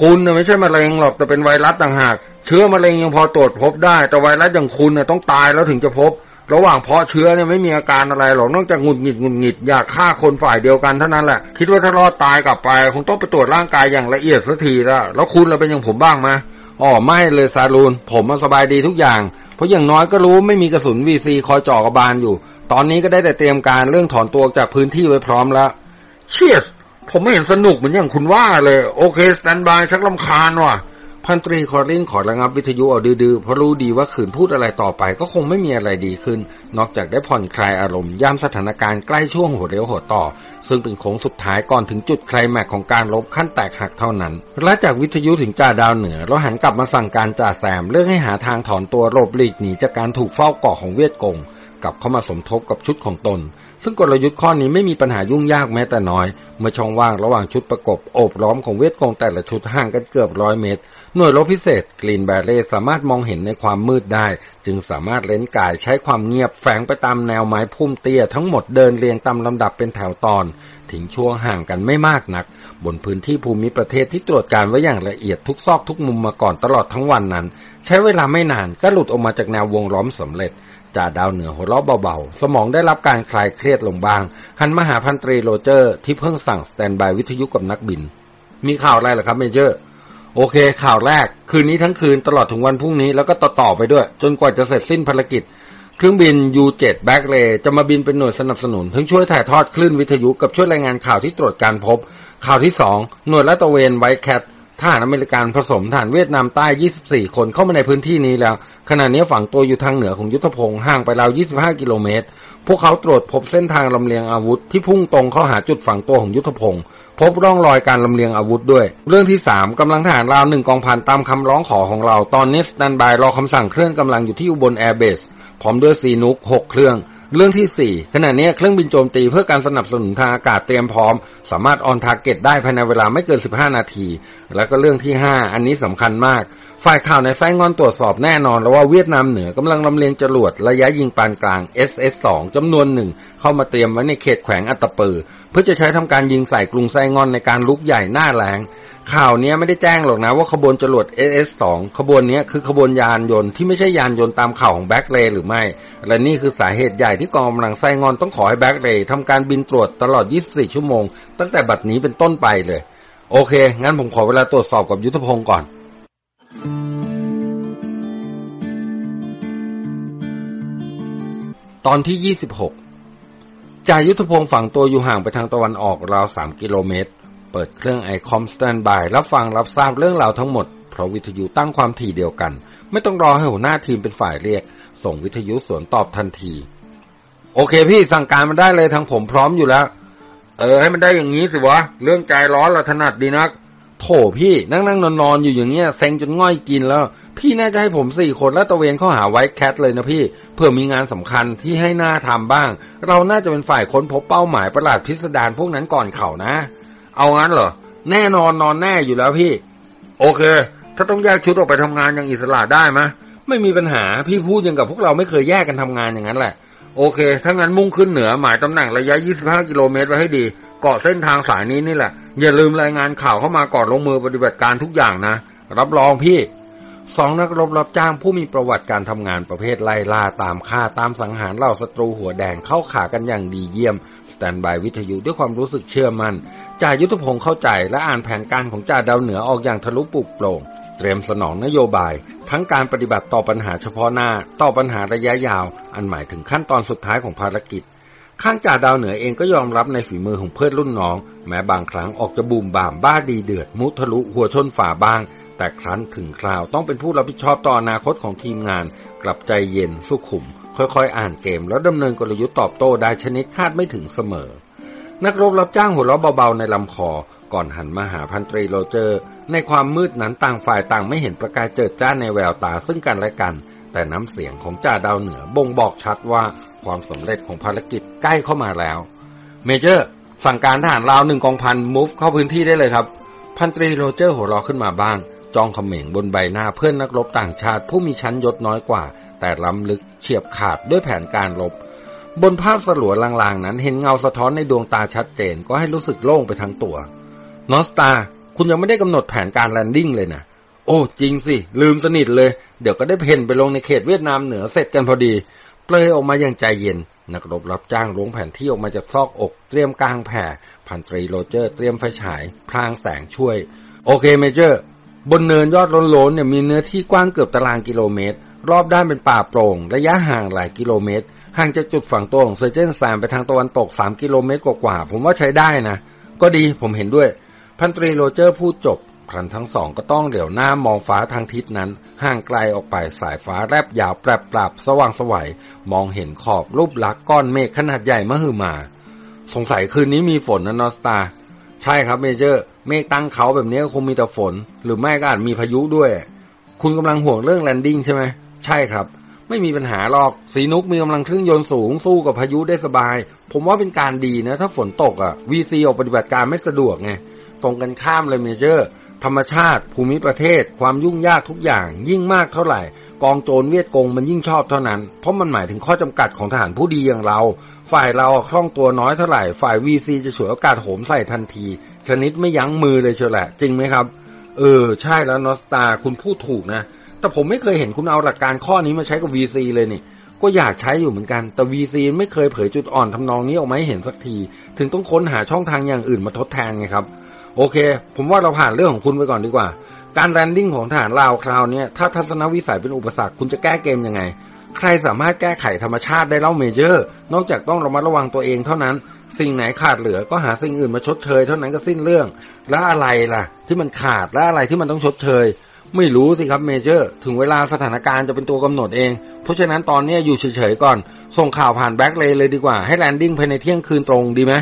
คุณน่ะไม่ใช่มะเร็งหรอกแต่เป็นไวรัสต่างหาก เชื้อมะเร็งยังพอตรวจพบได้ แต่ไวรัสอย่างคุณน่ะต้องตายแล้วถึงจะพบ ระหว่างเพาะเชื้อเนี่ยไม่มีอาการอะไรหรอกนอกจากหงุดหงิดหงุดหงิดอยากฆ่าคนฝ่ายเดียวกันเท่านั้นแหละ คิดว่าถ้ารอดตายกลับไปคงต้องไปตรวจร่างกายอย่างละเอียดสักทีแล้วแล้วคุณล่ะเป็นอย่างผมบ้างไหมอ๋อไม่เลย Saloon ผมมันสบายดีทุกอย่าง เพราะอย่างน้อยก็รู้ไม่มีกระสุน VC คอยจ่อกระบาลอยู่ ตอนนี้ก็ได้แต่เตรียมการเรื่องถอนตัวจากพื้นที่ไว้พร้อมแล้วเชียว ผมไม่เห็นสนุกเหมือนอย่างคุณว่าเลย OK standby ชักรำคาญว่ะ พันตรีคอรินขอระงับวิทยุเอาดื้อๆเพราะรู้ดีว่าขืนพูดอะไรต่อไป ก็คงไม่มีอะไรดีขึ้น นอกจากได้ผ่อนคลายอารมณ์ย่ำสถานการณ์ใกล้ช่วงหัวเรียวหัวต่อ ซึ่งเป็นโค้งสุดท้ายก่อนถึงจุดไคลแม็กของการลบขั้นแตกหักเท่านั้นและจากวิทยุถึงจ่าดาวเหนือเราหันกลับมาสั่งการจ่าแซมเรื่องให้หาทางถอนตัวหลบหลีกหนีจากการถูกเฝ้าเกาะของเวียดกงกลับเข้ามาสมทบกับชุดของตน ซึ่งกลยุทธ์ข้อนี้ไม่มีปัญหายุ่งยากแม้แต่น้อย เมื่อช่องว่างระหว่างชุดประกบโอบล้อมของเวียดกงแต่ละชุดห่างกันเกือบร้อยเมตร หน่วยรบพิเศษกรีนแบเร่สามารถมองเห็นในความมืดได้ จึงสามารถเร้นกายใช้ความเงียบแฝงไปตามแนวไม้พุ่มเตี้ยทั้งหมดเดินเรียงตามลำดับเป็นแถวตอนทิ้งช่วงห่างกันไม่มากนัก บนพื้นที่ภูมิประเทศที่ตรวจการไว้อย่างละเอียดทุกซอกทุกมุมมาก่อนตลอดทั้งวันนั้น ใช้เวลาไม่นานก็หลุดออกมาจากแนววงล้อมสำเร็จ จ่าดาวเหนือหัวเราะเบาๆ สมองได้รับการคลายเครียดลงบ้าง หันมาหาพันตรีโรเจอร์ที่เพิ่งสั่ง standby วิทยุกับนักบิน มีข่าวอะไรเหรอครับ Major โอเค ข่าวแรก คืนนี้ทั้งคืนตลอดถึงวันพรุ่งนี้แล้วก็ต่อต่อไปด้วย จนกว่าจะเสร็จสิ้นภารกิจ เครื่องบิน U7 b a c k l a y จะมาบินเป็นหน่วยสนับสนุนทั้งช่วยถ่ายทอดคลื่นวิทยุกับช่วยรายงานข่าวที่ตรวจการพบ ข่าวที่2หน่วยลาดตระเวนไวท์แคท ทหารอเมริกันผสมทหารเวียดนามใต้ 24 คนเข้ามาในพื้นที่นี้แล้ว ขณะนี้ฝังตัวอยู่ทางเหนือของยุทธพงศ์ห่างไปราว 25 กิโลเมตร พวกเขาตรวจพบเส้นทางลำเลียงอาวุธที่พุ่งตรงเข้าหาจุดฝังตัวของยุทธพงศ์พบร่องรอยการลำเลียงอาวุธด้วย เรื่องที่ 3กำลังทหารราวหนึ่งกองพันตามคำร้องขอของเรา ตอนนี้ standby รอคำสั่งเครื่องกำลังอยู่ที่อุบล airbase พร้อมด้วยซีนุก6เครื่อง เรื่องที่ 4 ขณะนี้เครื่องบินโจมตีเพื่อการสนับสนุนทางอากาศเตรียมพร้อม สามารถ on target ได้ภายในเวลาไม่เกิน 15 นาที แล้วก็เรื่องที่ 5 อันนี้สำคัญมาก ฝ่ายข่าวในไซงอนตรวจสอบแน่นอนแล้วว่าเวียดนามเหนือกำลังลำเลียงจรวดระยะยิงปานกลาง SS-2 จำนวนหนึ่ง เข้ามาเตรียมไว้ในเขตแขวงอัตตปือ เพื่อจะใช้ทำการยิงใส่กรุงไซงอนในการลุกใหญ่หน้าแล้ง ข่าวนี้ไม่ได้แจ้งหรอกนะว่าขบวนจรวด SS2 ขบวนนี้คือขบวนยานยนต์ที่ไม่ใช่ยานยนต์ตามข่าวของแบ็กเลย์หรือไม่ และนี่คือสาเหตุใหญ่ที่กองกำลังไซงอนต้องขอให้แบ็กเลย์ทำการบินตรวจตลอด 24 ชั่วโมง ตั้งแต่บัดนี้เป็นต้นไปเลย โอเค งั้นผมขอเวลาตรวจสอบกับยุทธพงศ์ก่อนตอนที่ 26จ่ายุทธพงศ์ฝังตัวอยู่ห่างไปทางตะวันออกราว 3 กิโลเมตร เปิดเครื่องไอคอมสแตนบายรับฟังรับทราบเรื่องราวทั้งหมด เพราะวิทยุตั้งความถี่เดียวกัน ไม่ต้องรอให้หัวหน้าทีมเป็นฝ่ายเรียก ส่งวิทยุสวนตอบทันที โอเคพี่สั่งการมาได้เลยทางผมพร้อมอยู่แล้ว เออ ให้มันได้อย่างนี้สิวะ เรื่องใจร้อนเราถนัดดีนัก โถพี่นั่งนั่งนอนนอนอยู่อย่างเงี้ยเซ็งจนง่อยกินแล้ว พี่น่าจะให้ผมสี่คนแล้วตะเวนเข้าหาไวท์แคทเลยนะพี่เพื่อมีงานสำคัญที่ให้หน้าทำบ้าง เราน่าจะเป็นฝ่ายค้นพบเป้าหมายประหลาดพิสดารพวกนั้นก่อนเขานะ เอางั้นเหรอ แน่นอนนอนแน่อยู่แล้วพี่ โอเค ถ้าต้องแยกชุดออกไปทำงานอย่างอิสระได้ไหมไม่มีปัญหาพี่พูดยังกับพวกเราไม่เคยแยกกันทำงานอย่างนั้นแหละ โอเค ถ้างั้นมุ่งขึ้นเหนือหมายตำแหน่งระยะ 25 กิโลเมตรไว้ให้ดี เกาะเส้นทางสายนี้นี่แหละ อย่าลืมรายงานข่าวเข้ามาก่อนลงมือปฏิบัติการทุกอย่างนะ รับรองพี่ สองนักรบรับจ้างผู้มีประวัติการทำงานประเภทไล่ล่าตามฆ่าตามสังหารเหล่าศัตรูหัวแดงเข้าขากันอย่างดีเยี่ยม สแตนบายวิทยุด้วยความรู้สึกเชื่อมัน่นจ่ายุทธพงศ์เข้าใจและอ่านแผนการของจ่าดาวเหนือออกอย่างทะลุปุกโปร่ง เตรียมสนองนโยบาย ทั้งการปฏิบัติต่อปัญหาเฉพาะหน้า ต่อปัญหาระยะยาว อันหมายถึงขั้นตอนสุดท้ายของภารกิจ ข้างจ่าดาวเหนือเองก็ยอมรับในฝีมือของเพื่อนรุ่นน้อง แม้บางครั้งออกจะบุ่มบ่ามบ้าดีเดือด มุทะลุหัวชนฝาบ้าง แต่ครั้นถึงคราวต้องเป็นผู้รับผิดชอบต่ออนาคตของทีมงาน กลับใจเย็นสุขุม ค่อยๆ อ่านเกม แล้วดำเนินกลยุทธ์ตอบโต้ได้ชนิดคาดไม่ถึงเสมอ นักรบรับจ้างหัวเราะเบาๆในลำคอ ก่อนหันมาหาพันตรีโรเจอร์ ในความมืดนั้นต่างฝ่ายต่างไม่เห็นประกายเจิดจ้าในแววตาซึ่งกันและกัน แต่น้ำเสียงของจ่าดาวเหนือบ่งบอกชัดว่าความสำเร็จของภารกิจใกล้เข้ามาแล้ว Major สั่งการทหารราวหนึ่งกองพัน move เข้าพื้นที่ได้เลยครับ พันตรีโรเจอร์หัวเราะขึ้นมาบ้าง จ้องเขม่งบนใบหน้าเพื่อนนักรบต่างชาติผู้มีชั้นยศน้อยกว่า แต่ล้ำลึกเฉียบขาดด้วยแผนการรบบนภาพสลัวลางๆ นั้นเห็นเงาสะท้อนในดวงตาชัดเจน ก็ให้รู้สึกโล่งไปทั้งตัวนอสตา คุณยังไม่ได้กำหนดแผนการ landing เลยนะ โอ้ จริงสิ ลืมสนิทเลย เดี๋ยวก็ได้เพ่นไปลงในเขตเวียดนามเหนือเสร็จกันพอดี เปรยออกมาอย่างใจเย็น นักรบรับจ้างล้วงแผนที่ออกมาจากซอกอก เตรียมกางแผ่ พันตรีโรเจอร์เตรียมไฟฉาย พรางแสงช่วย โอเค Major บนเนินยอดโล้นๆเนี่ยมีเนื้อที่กว้างเกือบตารางกิโลเมตร รอบด้านเป็นป่าโปร่ง ระยะห่างหลายกิโลเมตร ห่างจากจุดฝังตัวของ Sergeant แซมไปทางตะวันตก 3 กิโลเมตรกว่าๆผมว่าใช้ได้นะ ก็ดีผมเห็นด้วย พันตรีโรเจอร์พูดจบครั้นทั้งสองก็ต้องเหลียวหน้ามองฟ้าทางทิศนั้น ห่างไกลออกไปสายฟ้าแลบยาวแปลบปลาบสว่างไสว มองเห็นขอบรูปลักษณ์ก้อนเมฆขนาดใหญ่มหึมา สงสัยคืนนี้มีฝนนะนอสตา ใช่ครับ Major เมฆตั้งเค้าแบบนี้คงมีแต่ฝน หรือไม่ก็อาจมีพายุด้วย คุณกำลังห่วงเรื่อง landing ใช่ไหมใช่ครับ ไม่มีปัญหาหรอกชีนุกมีกำลังเครื่องยนต์สูงสู้กับพายุได้สบาย ผมว่าเป็นการดีนะ ถ้าฝนตกอ่ะ VC ออกปฏิบัติการไม่สะดวกไงตรงกันข้ามเลย Major ธรรมชาติ ภูมิประเทศ ความยุ่งยากทุกอย่าง ยิ่งมากเท่าไหร่ กองโจรเวียดกงมันยิ่งชอบเท่านั้น เพราะมันหมายถึงข้อจำกัดของทหารผู้ดีอย่างเรา ฝ่ายเราคล่องตัวน้อยเท่าไหร่ ฝ่าย VC จะฉวยโอกาสโหมใส่ทันที ชนิดไม่ยั้งมือเลยเชียวแหละ จริงไหมครับ เออ ใช่แล้วนอสตาคุณพูดถูกนะ แต่ผมไม่เคยเห็นคุณเอาหลักการข้อนี้มาใช้กับ VC เลยนี่ ก็อยากใช้อยู่เหมือนกัน แต่วีซีไม่เคยเผยจุดอ่อนทำนองนี้ออกมาให้เห็นสักที ถึงต้องค้นหาช่องทางอย่างอื่นมาทดแทนไงครับ โอเค ผมว่าเราผ่านเรื่องของคุณไปก่อนดีกว่า การแลนดิ้งของฐานลาวคราวนี้ถ้าทัศนวิสัยเป็นอุปสรรคคุณจะแก้เกมยังไง ใครสามารถแก้ไขธรรมชาติได้เล่าเมเจอร์ นอกจากต้องระมัดระวังตัวเองเท่านั้น สิ่งไหนขาดเหลือก็หาสิ่งอื่นมาชดเชยเท่านั้นก็สิ้นเรื่อง แล้วอะไรล่ะ ที่มันขาดและอะไรที่มันต้องชดเชย ไม่รู้สิครับ Major ถึงเวลาสถานการณ์จะเป็นตัวกำหนดเอง เพราะฉะนั้นตอนนี้อยู่เฉยๆก่อน ส่งข่าวผ่านแบ็กเลย์เลยดีกว่าให้ landing ภายในเที่ยงคืนตรงดีไหม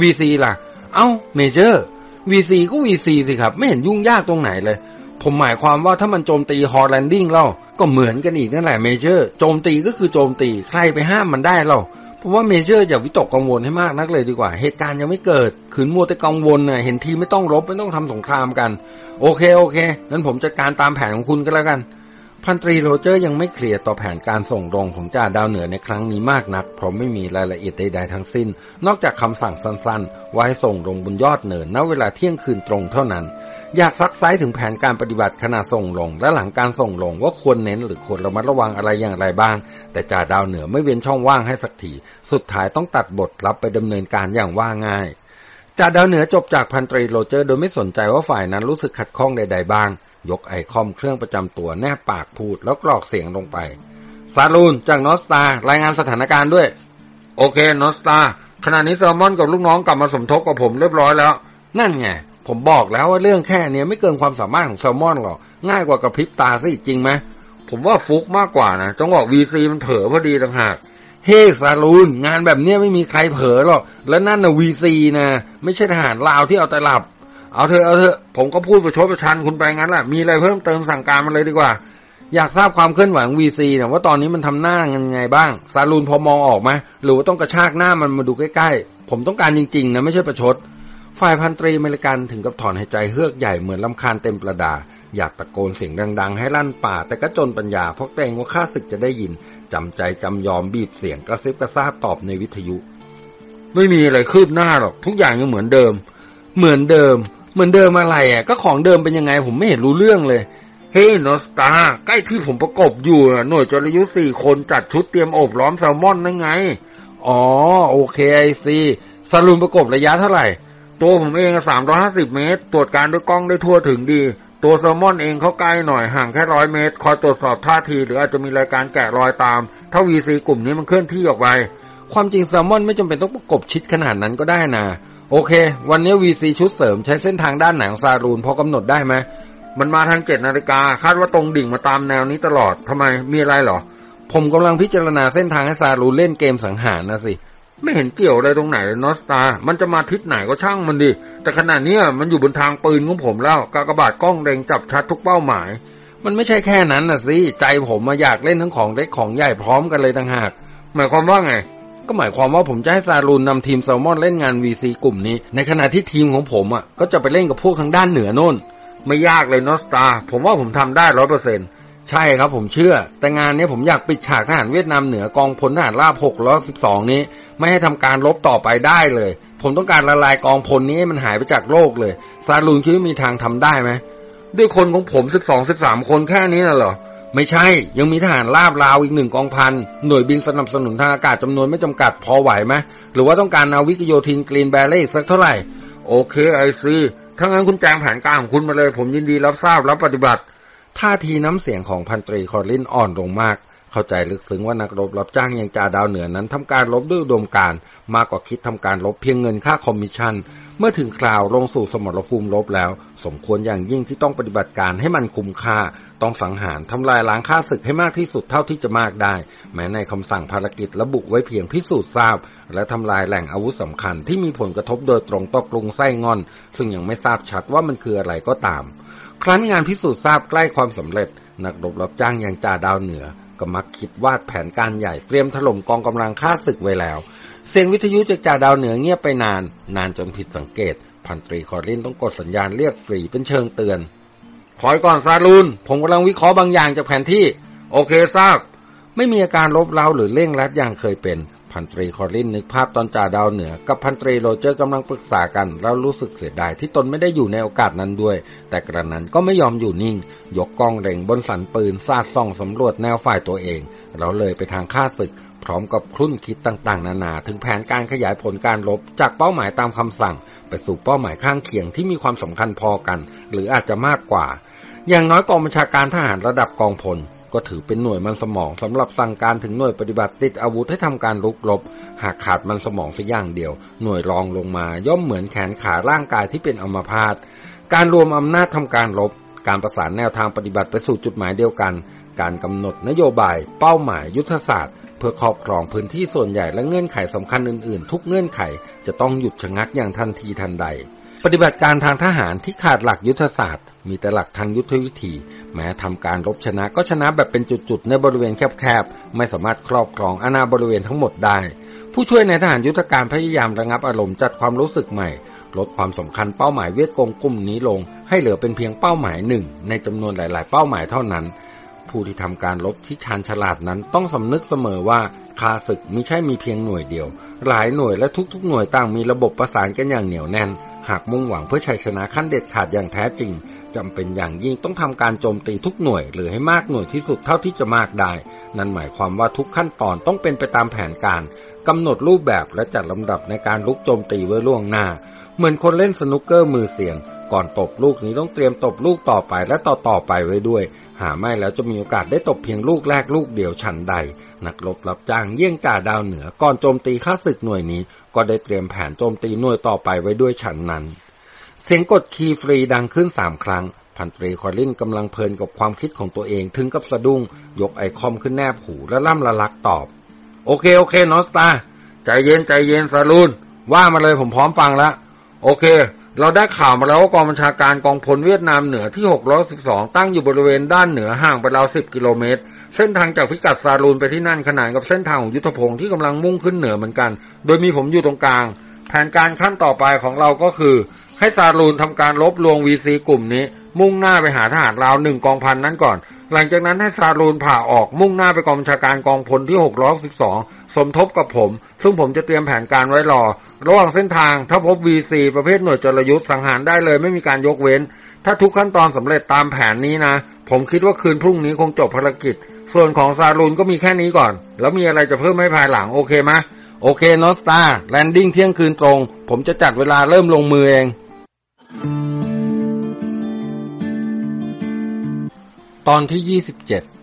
VC ล่ะ เอ้า Major VC ก็ VC สิครับ ไม่เห็นยุ่งยากตรงไหนเลย ผมหมายความว่าถ้ามันโจมตีฮอ landing เล่าก็เหมือนกันอีกนั่นแหละ Major โจมตีก็คือโจมตีใครไปห้ามมันได้เล่าผมว่า Major อย่าวิตกกังวลให้มากนักเลยดีกว่า เหตุการณ์ยังไม่เกิด ขืนมัวแต่กังวลน่ะเห็นทีไม่ต้องรบไม่ต้องทำสงครามกัน โอเคโอเคงั้นผมจัดการตามแผนของคุณก็แล้วกัน พันตรีโรเจอร์ยังไม่เคลียร์ต่อแผนการส่งลงของจ่าดาวเหนือในครั้งนี้มากนัก เพราะไม่มีรายละเอียดใดๆทั้งสิ้น นอกจากคำสั่งสั้นๆว่าให้ส่งลงบนยอดเนินณเวลาเที่ยงคืนตรงเท่านั้น อยากซักไซถึงแผนการปฏิบัติขณะส่งลง และหลังการส่งลงว่าควรเน้นหรือควรระมัดระวังอะไรอย่างไรบ้าง แต่จ่าดาวเหนือไม่เว้นช่องว่างให้สักทีสุดท้ายต้องตัดบทรับไปดำเนินการอย่างว่าง่ายจ่าดาวเหนือจบจากพันตรีโรเจอร์ โดยไม่สนใจว่าฝ่ายนั้นรู้สึกขัดข้องใด ๆ บ้าง ยกไอคอมเครื่องประจำตัวแนบปากพูดแล้วกรอกเสียงลงไปซาลูนจากนอสตารายงานสถานการณ์ด้วย โอเคนอสตาขณะนี้แซลมอนกับลูกน้องกลับมาสมทบกับผมเรียบร้อยแล้ว นั่นไง ผมบอกแล้วว่าเรื่องแค่เนี้ยไม่เกินความสามารถของแซลมอนหรอก ง่ายกว่ากระพริบตาซะอีกจริงไหมผมว่าฟุกมากกว่านะจังหวะ VC มันเผลอพอดีต่างหาก เฮ้ซาลูน งานแบบเนี้ยไม่มีใครเผลอหรอก แล้วนั่นนะ VC นะไม่ใช่ทหารลาวที่เอาแต่หลับ เอาเถอะเอาเถอะผมก็พูดประชดประชันคุณไปงั้นแหละมีอะไรเพิ่มเติมสั่งการมาเลยดีกว่า อยากทราบความเคลื่อนไหวของ VC นะว่าตอนนี้มันทำหน้ายังไงบ้างซาลูนพอมองออกไหมหรือว่าต้องกระชากหน้ามันมาดูใกล้ๆผมต้องการจริงๆนะไม่ใช่ประชด ฝ่ายพันตรีเมริกันถึงกับถอนหายใจเฮือกใหญ่เหมือนรำคาญเต็มประดา อยากตะโกนเสียงดัง ๆ ให้ลั่นป่า แต่ก็จนปัญญาเพราะเกรงว่าข้าศึกจะได้ยินจำใจจำยอมบีบเสียงกระซิบกระซาบตอบในวิทยุ ไม่มีอะไรคืบหน้าหรอก ทุกอย่างยังเหมือนเดิม เหมือนเดิม เหมือนเดิมอะไรอะ ก็ของเดิมเป็นยังไงผมไม่เห็นรู้เรื่องเลย เฮ้ยนอสตาใกล้ที่ผมประกบอยู่หน่วยจรยุทธ์สี่คนจัดชุดเตรียมโอบล้อมแซลมอนนั่นไง อ๋อโอเคไอซีซาลูนประกบระยะเท่าไหร่ ตัวผมเองสามร้อยห้าสิบเมตร ตรวจการด้วยกล้องได้ทั่วถึงดี ตัวแซลมอนเองเขาใกล้หน่อยห่างแค่ร้อยเมตร คอยตรวจสอบท่าที หรืออาจจะมีรายการแกะรอยตาม ถ้าวีซีกลุ่มนี้มันเคลื่อนที่ออกไป ความจริงแซลมอนไม่จำเป็นต้องประกบชิดขนาดนั้นก็ได้นะโอเค วันนี้วีซีชุดเสริมใช้เส้นทางด้านไหนของซาลูนพอกำหนดได้ไหมมันมาทางเจ็ดนาฬิกาคาดว่าตรงดิ่งมาตามแนวนี้ตลอดทำไมมีอะไรเหรอ ผมกำลังพิจารณาเส้นทางให้ซาลูนเล่นเกมสังหารนะสิ ไม่เห็นเกี่ยวอะไรตรงไหนนอสตา มันจะมาทิศไหนก็ช่างมันดิ แต่ขนาดนี้ยมันอยู่บนทางปืนของผมแล้ว กากบาดกล้องเร็งจับชัดทุกเป้าหมาย มันไม่ใช่แค่นั้นนะสิ ใจผมมาอยากเล่นทั้งของเล็กของใหญ่พร้อมกันเลยต่างหาก หมายความว่าไง ก็หมายความว่าผมจะให้ซาลูนนำทีมแซลมอนเล่นงาน VC กลุ่มนี้ ในขณะที่ทีมของผมอะ ก็จะไปเล่นกับพวกทางด้านเหนือโน่น ไม่ยากเลยนอสตา ผมว่าผมทำได้ร้อยเปอร์เซ็น ใช่ครับผมเชื่อ แต่งานนี้ผมอยากปิดฉากทหารเวียดนามเหนือกองพลทหารราบ6ล้อ12 นี้ ไม่ให้ทำการลบต่อไปได้เลย ผมต้องการละลายกองพลนี้ให้มันหายไปจากโลกเลยซาลูนคิดว่ามีทางทำได้ไหมด้วยคนของผม 12 13 คนแค่นี้น่ะเหรอไม่ใช่ ยังมีทหารราบลาวอีกหนึ่งกองพัน หน่วยบินสนับสนุนทางอากาศจำนวนไม่จำกัดพอไหวไหมหรือว่าต้องการนาวิกโยธิน Green Beret สักเท่าไหร่ โอเค I see ถ้างั้นคุณแจงแผนการของคุณมาเลย ผมยินดีรับทราบรับปฏิบัติ ท่าทีน้ำเสียงของพันตรีคอร์ลินอ่อนลงมาก เข้าใจลึกซึ้งว่านักรบรับจ้างอย่างจ่าดาวเหนือนั้นทำการรบด้วยอุดมการณ์มากกว่าคิดทำการรบเพียงเงินค่าคอมมิชชั่น เมื่อถึงคราวลงสู่สมรภูมิรบแล้ว สมควรอย่างยิ่งที่ต้องปฏิบัติการให้มันคุ้มค่า ต้องสังหารทำลายล้างข้าศึกให้มากที่สุดเท่าที่จะมากได้ แม้ในคำสั่งภารกิจระบุไว้เพียงพิสูจน์ทราบ และทำลายแหล่งอาวุธสำคัญที่มีผลกระทบโดยตรงต่อกรุงไซงอน ซึ่งยังไม่ทราบชัดว่ามันคืออะไรก็ตาม ครั้นงานพิสูจน์ทราบใกล้ความสำเร็จ นักรบรับจ้างอย่างจ่าดาวเหนือ ก็มักคิดวาดแผนการใหญ่เตรียมถล่มกองกำลังฆ่าศึกไว้แล้ว เสียงวิทยุจากจ่าดาวเหนือเงียบไปนาน นานจนผิดสังเกต พันตรีคอรินต้องกดสัญญาณเรียกฟรีเป็นเชิงเตือนคอยก่อนซาลูน ผมกำลังวิเคราะห์บางอย่างจากแผนที่ โอเคทราบ ไม่มีอาการรบเร้าหรือเร่งรัดอย่างเคยเป็น พันตรีคอรินนึกภาพตอนจ่าดาวเหนือ กับพันตรีโรเจอร์กำลังปรึกษากัน แล้วรู้สึกเสียดายที่ตนไม่ได้อยู่ในโอกาสนั้นด้วย แต่กระนั้นก็ไม่ยอมอยู่นิ่ง ยกกล้องเร่งบนสันปืนซาดส่องสำรวจแนวฝ่ายตัวเอง เราเลยไปทางข้าศึก พร้อมกับครุ่นคิดต่างๆ นานา ถึงแผนการขยายผลการรบจากเป้าหมายตามคำสั่ง ไปสู่เป้าหมายข้างเคียงที่มีความสำคัญพอกัน หรืออาจจะมากกว่า อย่างน้อยกองบัญชาการทหารระดับกองพล ก็ถือเป็นหน่วยมันสมองสำหรับสั่งการถึงหน่วยปฏิบัติติดอาวุธให้ทำการลุกรบ หากขาดมันสมองสักอย่างเดียว หน่วยรองลงมา ย่อมเหมือนแขนขาร่างกายที่เป็นอมพาตการรวมอำนาจทำการรบ การประสานแนวทางปฏิบัติไปสู่จุดหมายเดียวกัน การกำหนดนโยบาย เป้าหมายยุทธศาสตร์เพื่อครอบครองพื้นที่ส่วนใหญ่และเงื่อนไขสำคัญอื่นๆ ทุกเงื่อนไขจะต้องหยุดชะงักอย่างทันทีทันใด ปฏิบัติการทางทหารที่ขาดหลักยุทธศาสตร์ มีแต่หลักทางยุทธวิธี แม้ทำการรบชนะก็ชนะแบบเป็นจุดๆ ในบริเวณแคบๆ ไม่สามารถครอบครองอาณาบริเวณทั้งหมดได้ ผู้ช่วยในทหารยุทธการพยายามระงับอารมณ์จัดความรู้สึกใหม่ ลดความสำคัญเป้าหมายเวียดกงกลุ่มนี้ลง ให้เหลือเป็นเพียงเป้าหมายหนึ่งในจำนวนหลาย ๆ เป้าหมายเท่านั้น ผู้ที่ทำการรบที่ชาญฉลาดนั้นต้องสำนึกเสมอว่าคาศึกม่ใช่มีเพียงหน่วยเดียว หลายหน่วยและทุกๆ หน่วยต่างมีระบบประสานกันอย่างเหนียวแน่น หากมุ่งหวังเพื่อชัยชนะขั้นเด็ดขาดอย่างแท้จริงจำเป็นอย่างยิ่งต้องทำการโจมตีทุกหน่วย หรือให้มากหน่วยที่สุดเท่าที่จะมากได้ นั่นหมายความว่าทุกขั้นตอนต้องเป็นไปตามแผนการกำหนดรูปแบบและจัดลำดับในการลุกโจมตีไว้ล่วงหน้า เหมือนคนเล่นสนุกเกอร์มือเสียง ก่อนตบลูกนี้ต้องเตรียมตบลูกต่อไปและต่อต่อไปไว้ด้วย หาไม่แล้วจะมีโอกาสได้ตบเพียงลูกแรกลูกเดียวฉันใด นักรบรับจ้างเยี่ยงจ่าดาวเหนือก่อนโจมตีข้าศึกหน่วยนี้ ก็ได้เตรียมแผนโจมตีหน่วยต่อไปไว้ด้วยฉันนั้น เสียงกดคีย์ฟรีดังขึ้นสามครั้ง พันตรีคอลินกำลังเพลินกับความคิดของตัวเองถึงกับสะดุ้ง ยกไอคอมขึ้นแนบหูละล่ำละลักตอบ โอเค โอเคนอสตาใจเย็นใจเย็นซาลูนว่ามาเลยผมพร้อมฟังแล้วโอเค เราได้ข่าวมาแล้วว่ากองบัญชาการกองพลเวียดนามเหนือที่ 612 ตั้งอยู่บริเวณด้านเหนือห่างไปราว 10 กิโลเมตร เส้นทางจากพิกัดซาลูนไปที่นั่นขนานกับเส้นทางของยุทธพงศ์ที่กำลังมุ่งขึ้นเหนือเหมือนกัน โดยมีผมอยู่ตรงกลาง แผนการขั้นต่อไปของเราก็คือ ให้ซาลูนทำการลบลวงวีซีกลุ่มนี้ มุ่งหน้าไปหาทหารราวหนึ่งกองพันนั้นก่อน หลังจากนั้นให้ซาลูนผ่าออกมุ่งหน้าไปกองบัญชาการกองพลที่ 612 สมทบกับผม ซึ่งผมจะเตรียมแผนการไว้รอ ระหว่างเส้นทางถ้าพบ VC ประเภทหน่วยจรยุทธ์สังหารได้เลยไม่มีการยกเว้น ถ้าทุกขั้นตอนสำเร็จตามแผนนี้นะ ผมคิดว่าคืนพรุ่งนี้คงจบภารกิจ ส่วนของซาลูนก็มีแค่นี้ก่อน แล้วมีอะไรจะเพิ่มให้ภายหลังโอเคไหมโอเคนอสตา landing เที่ยงคืนตรง ผมจะจัดเวลาเริ่มลงมือเองตอนที่ 27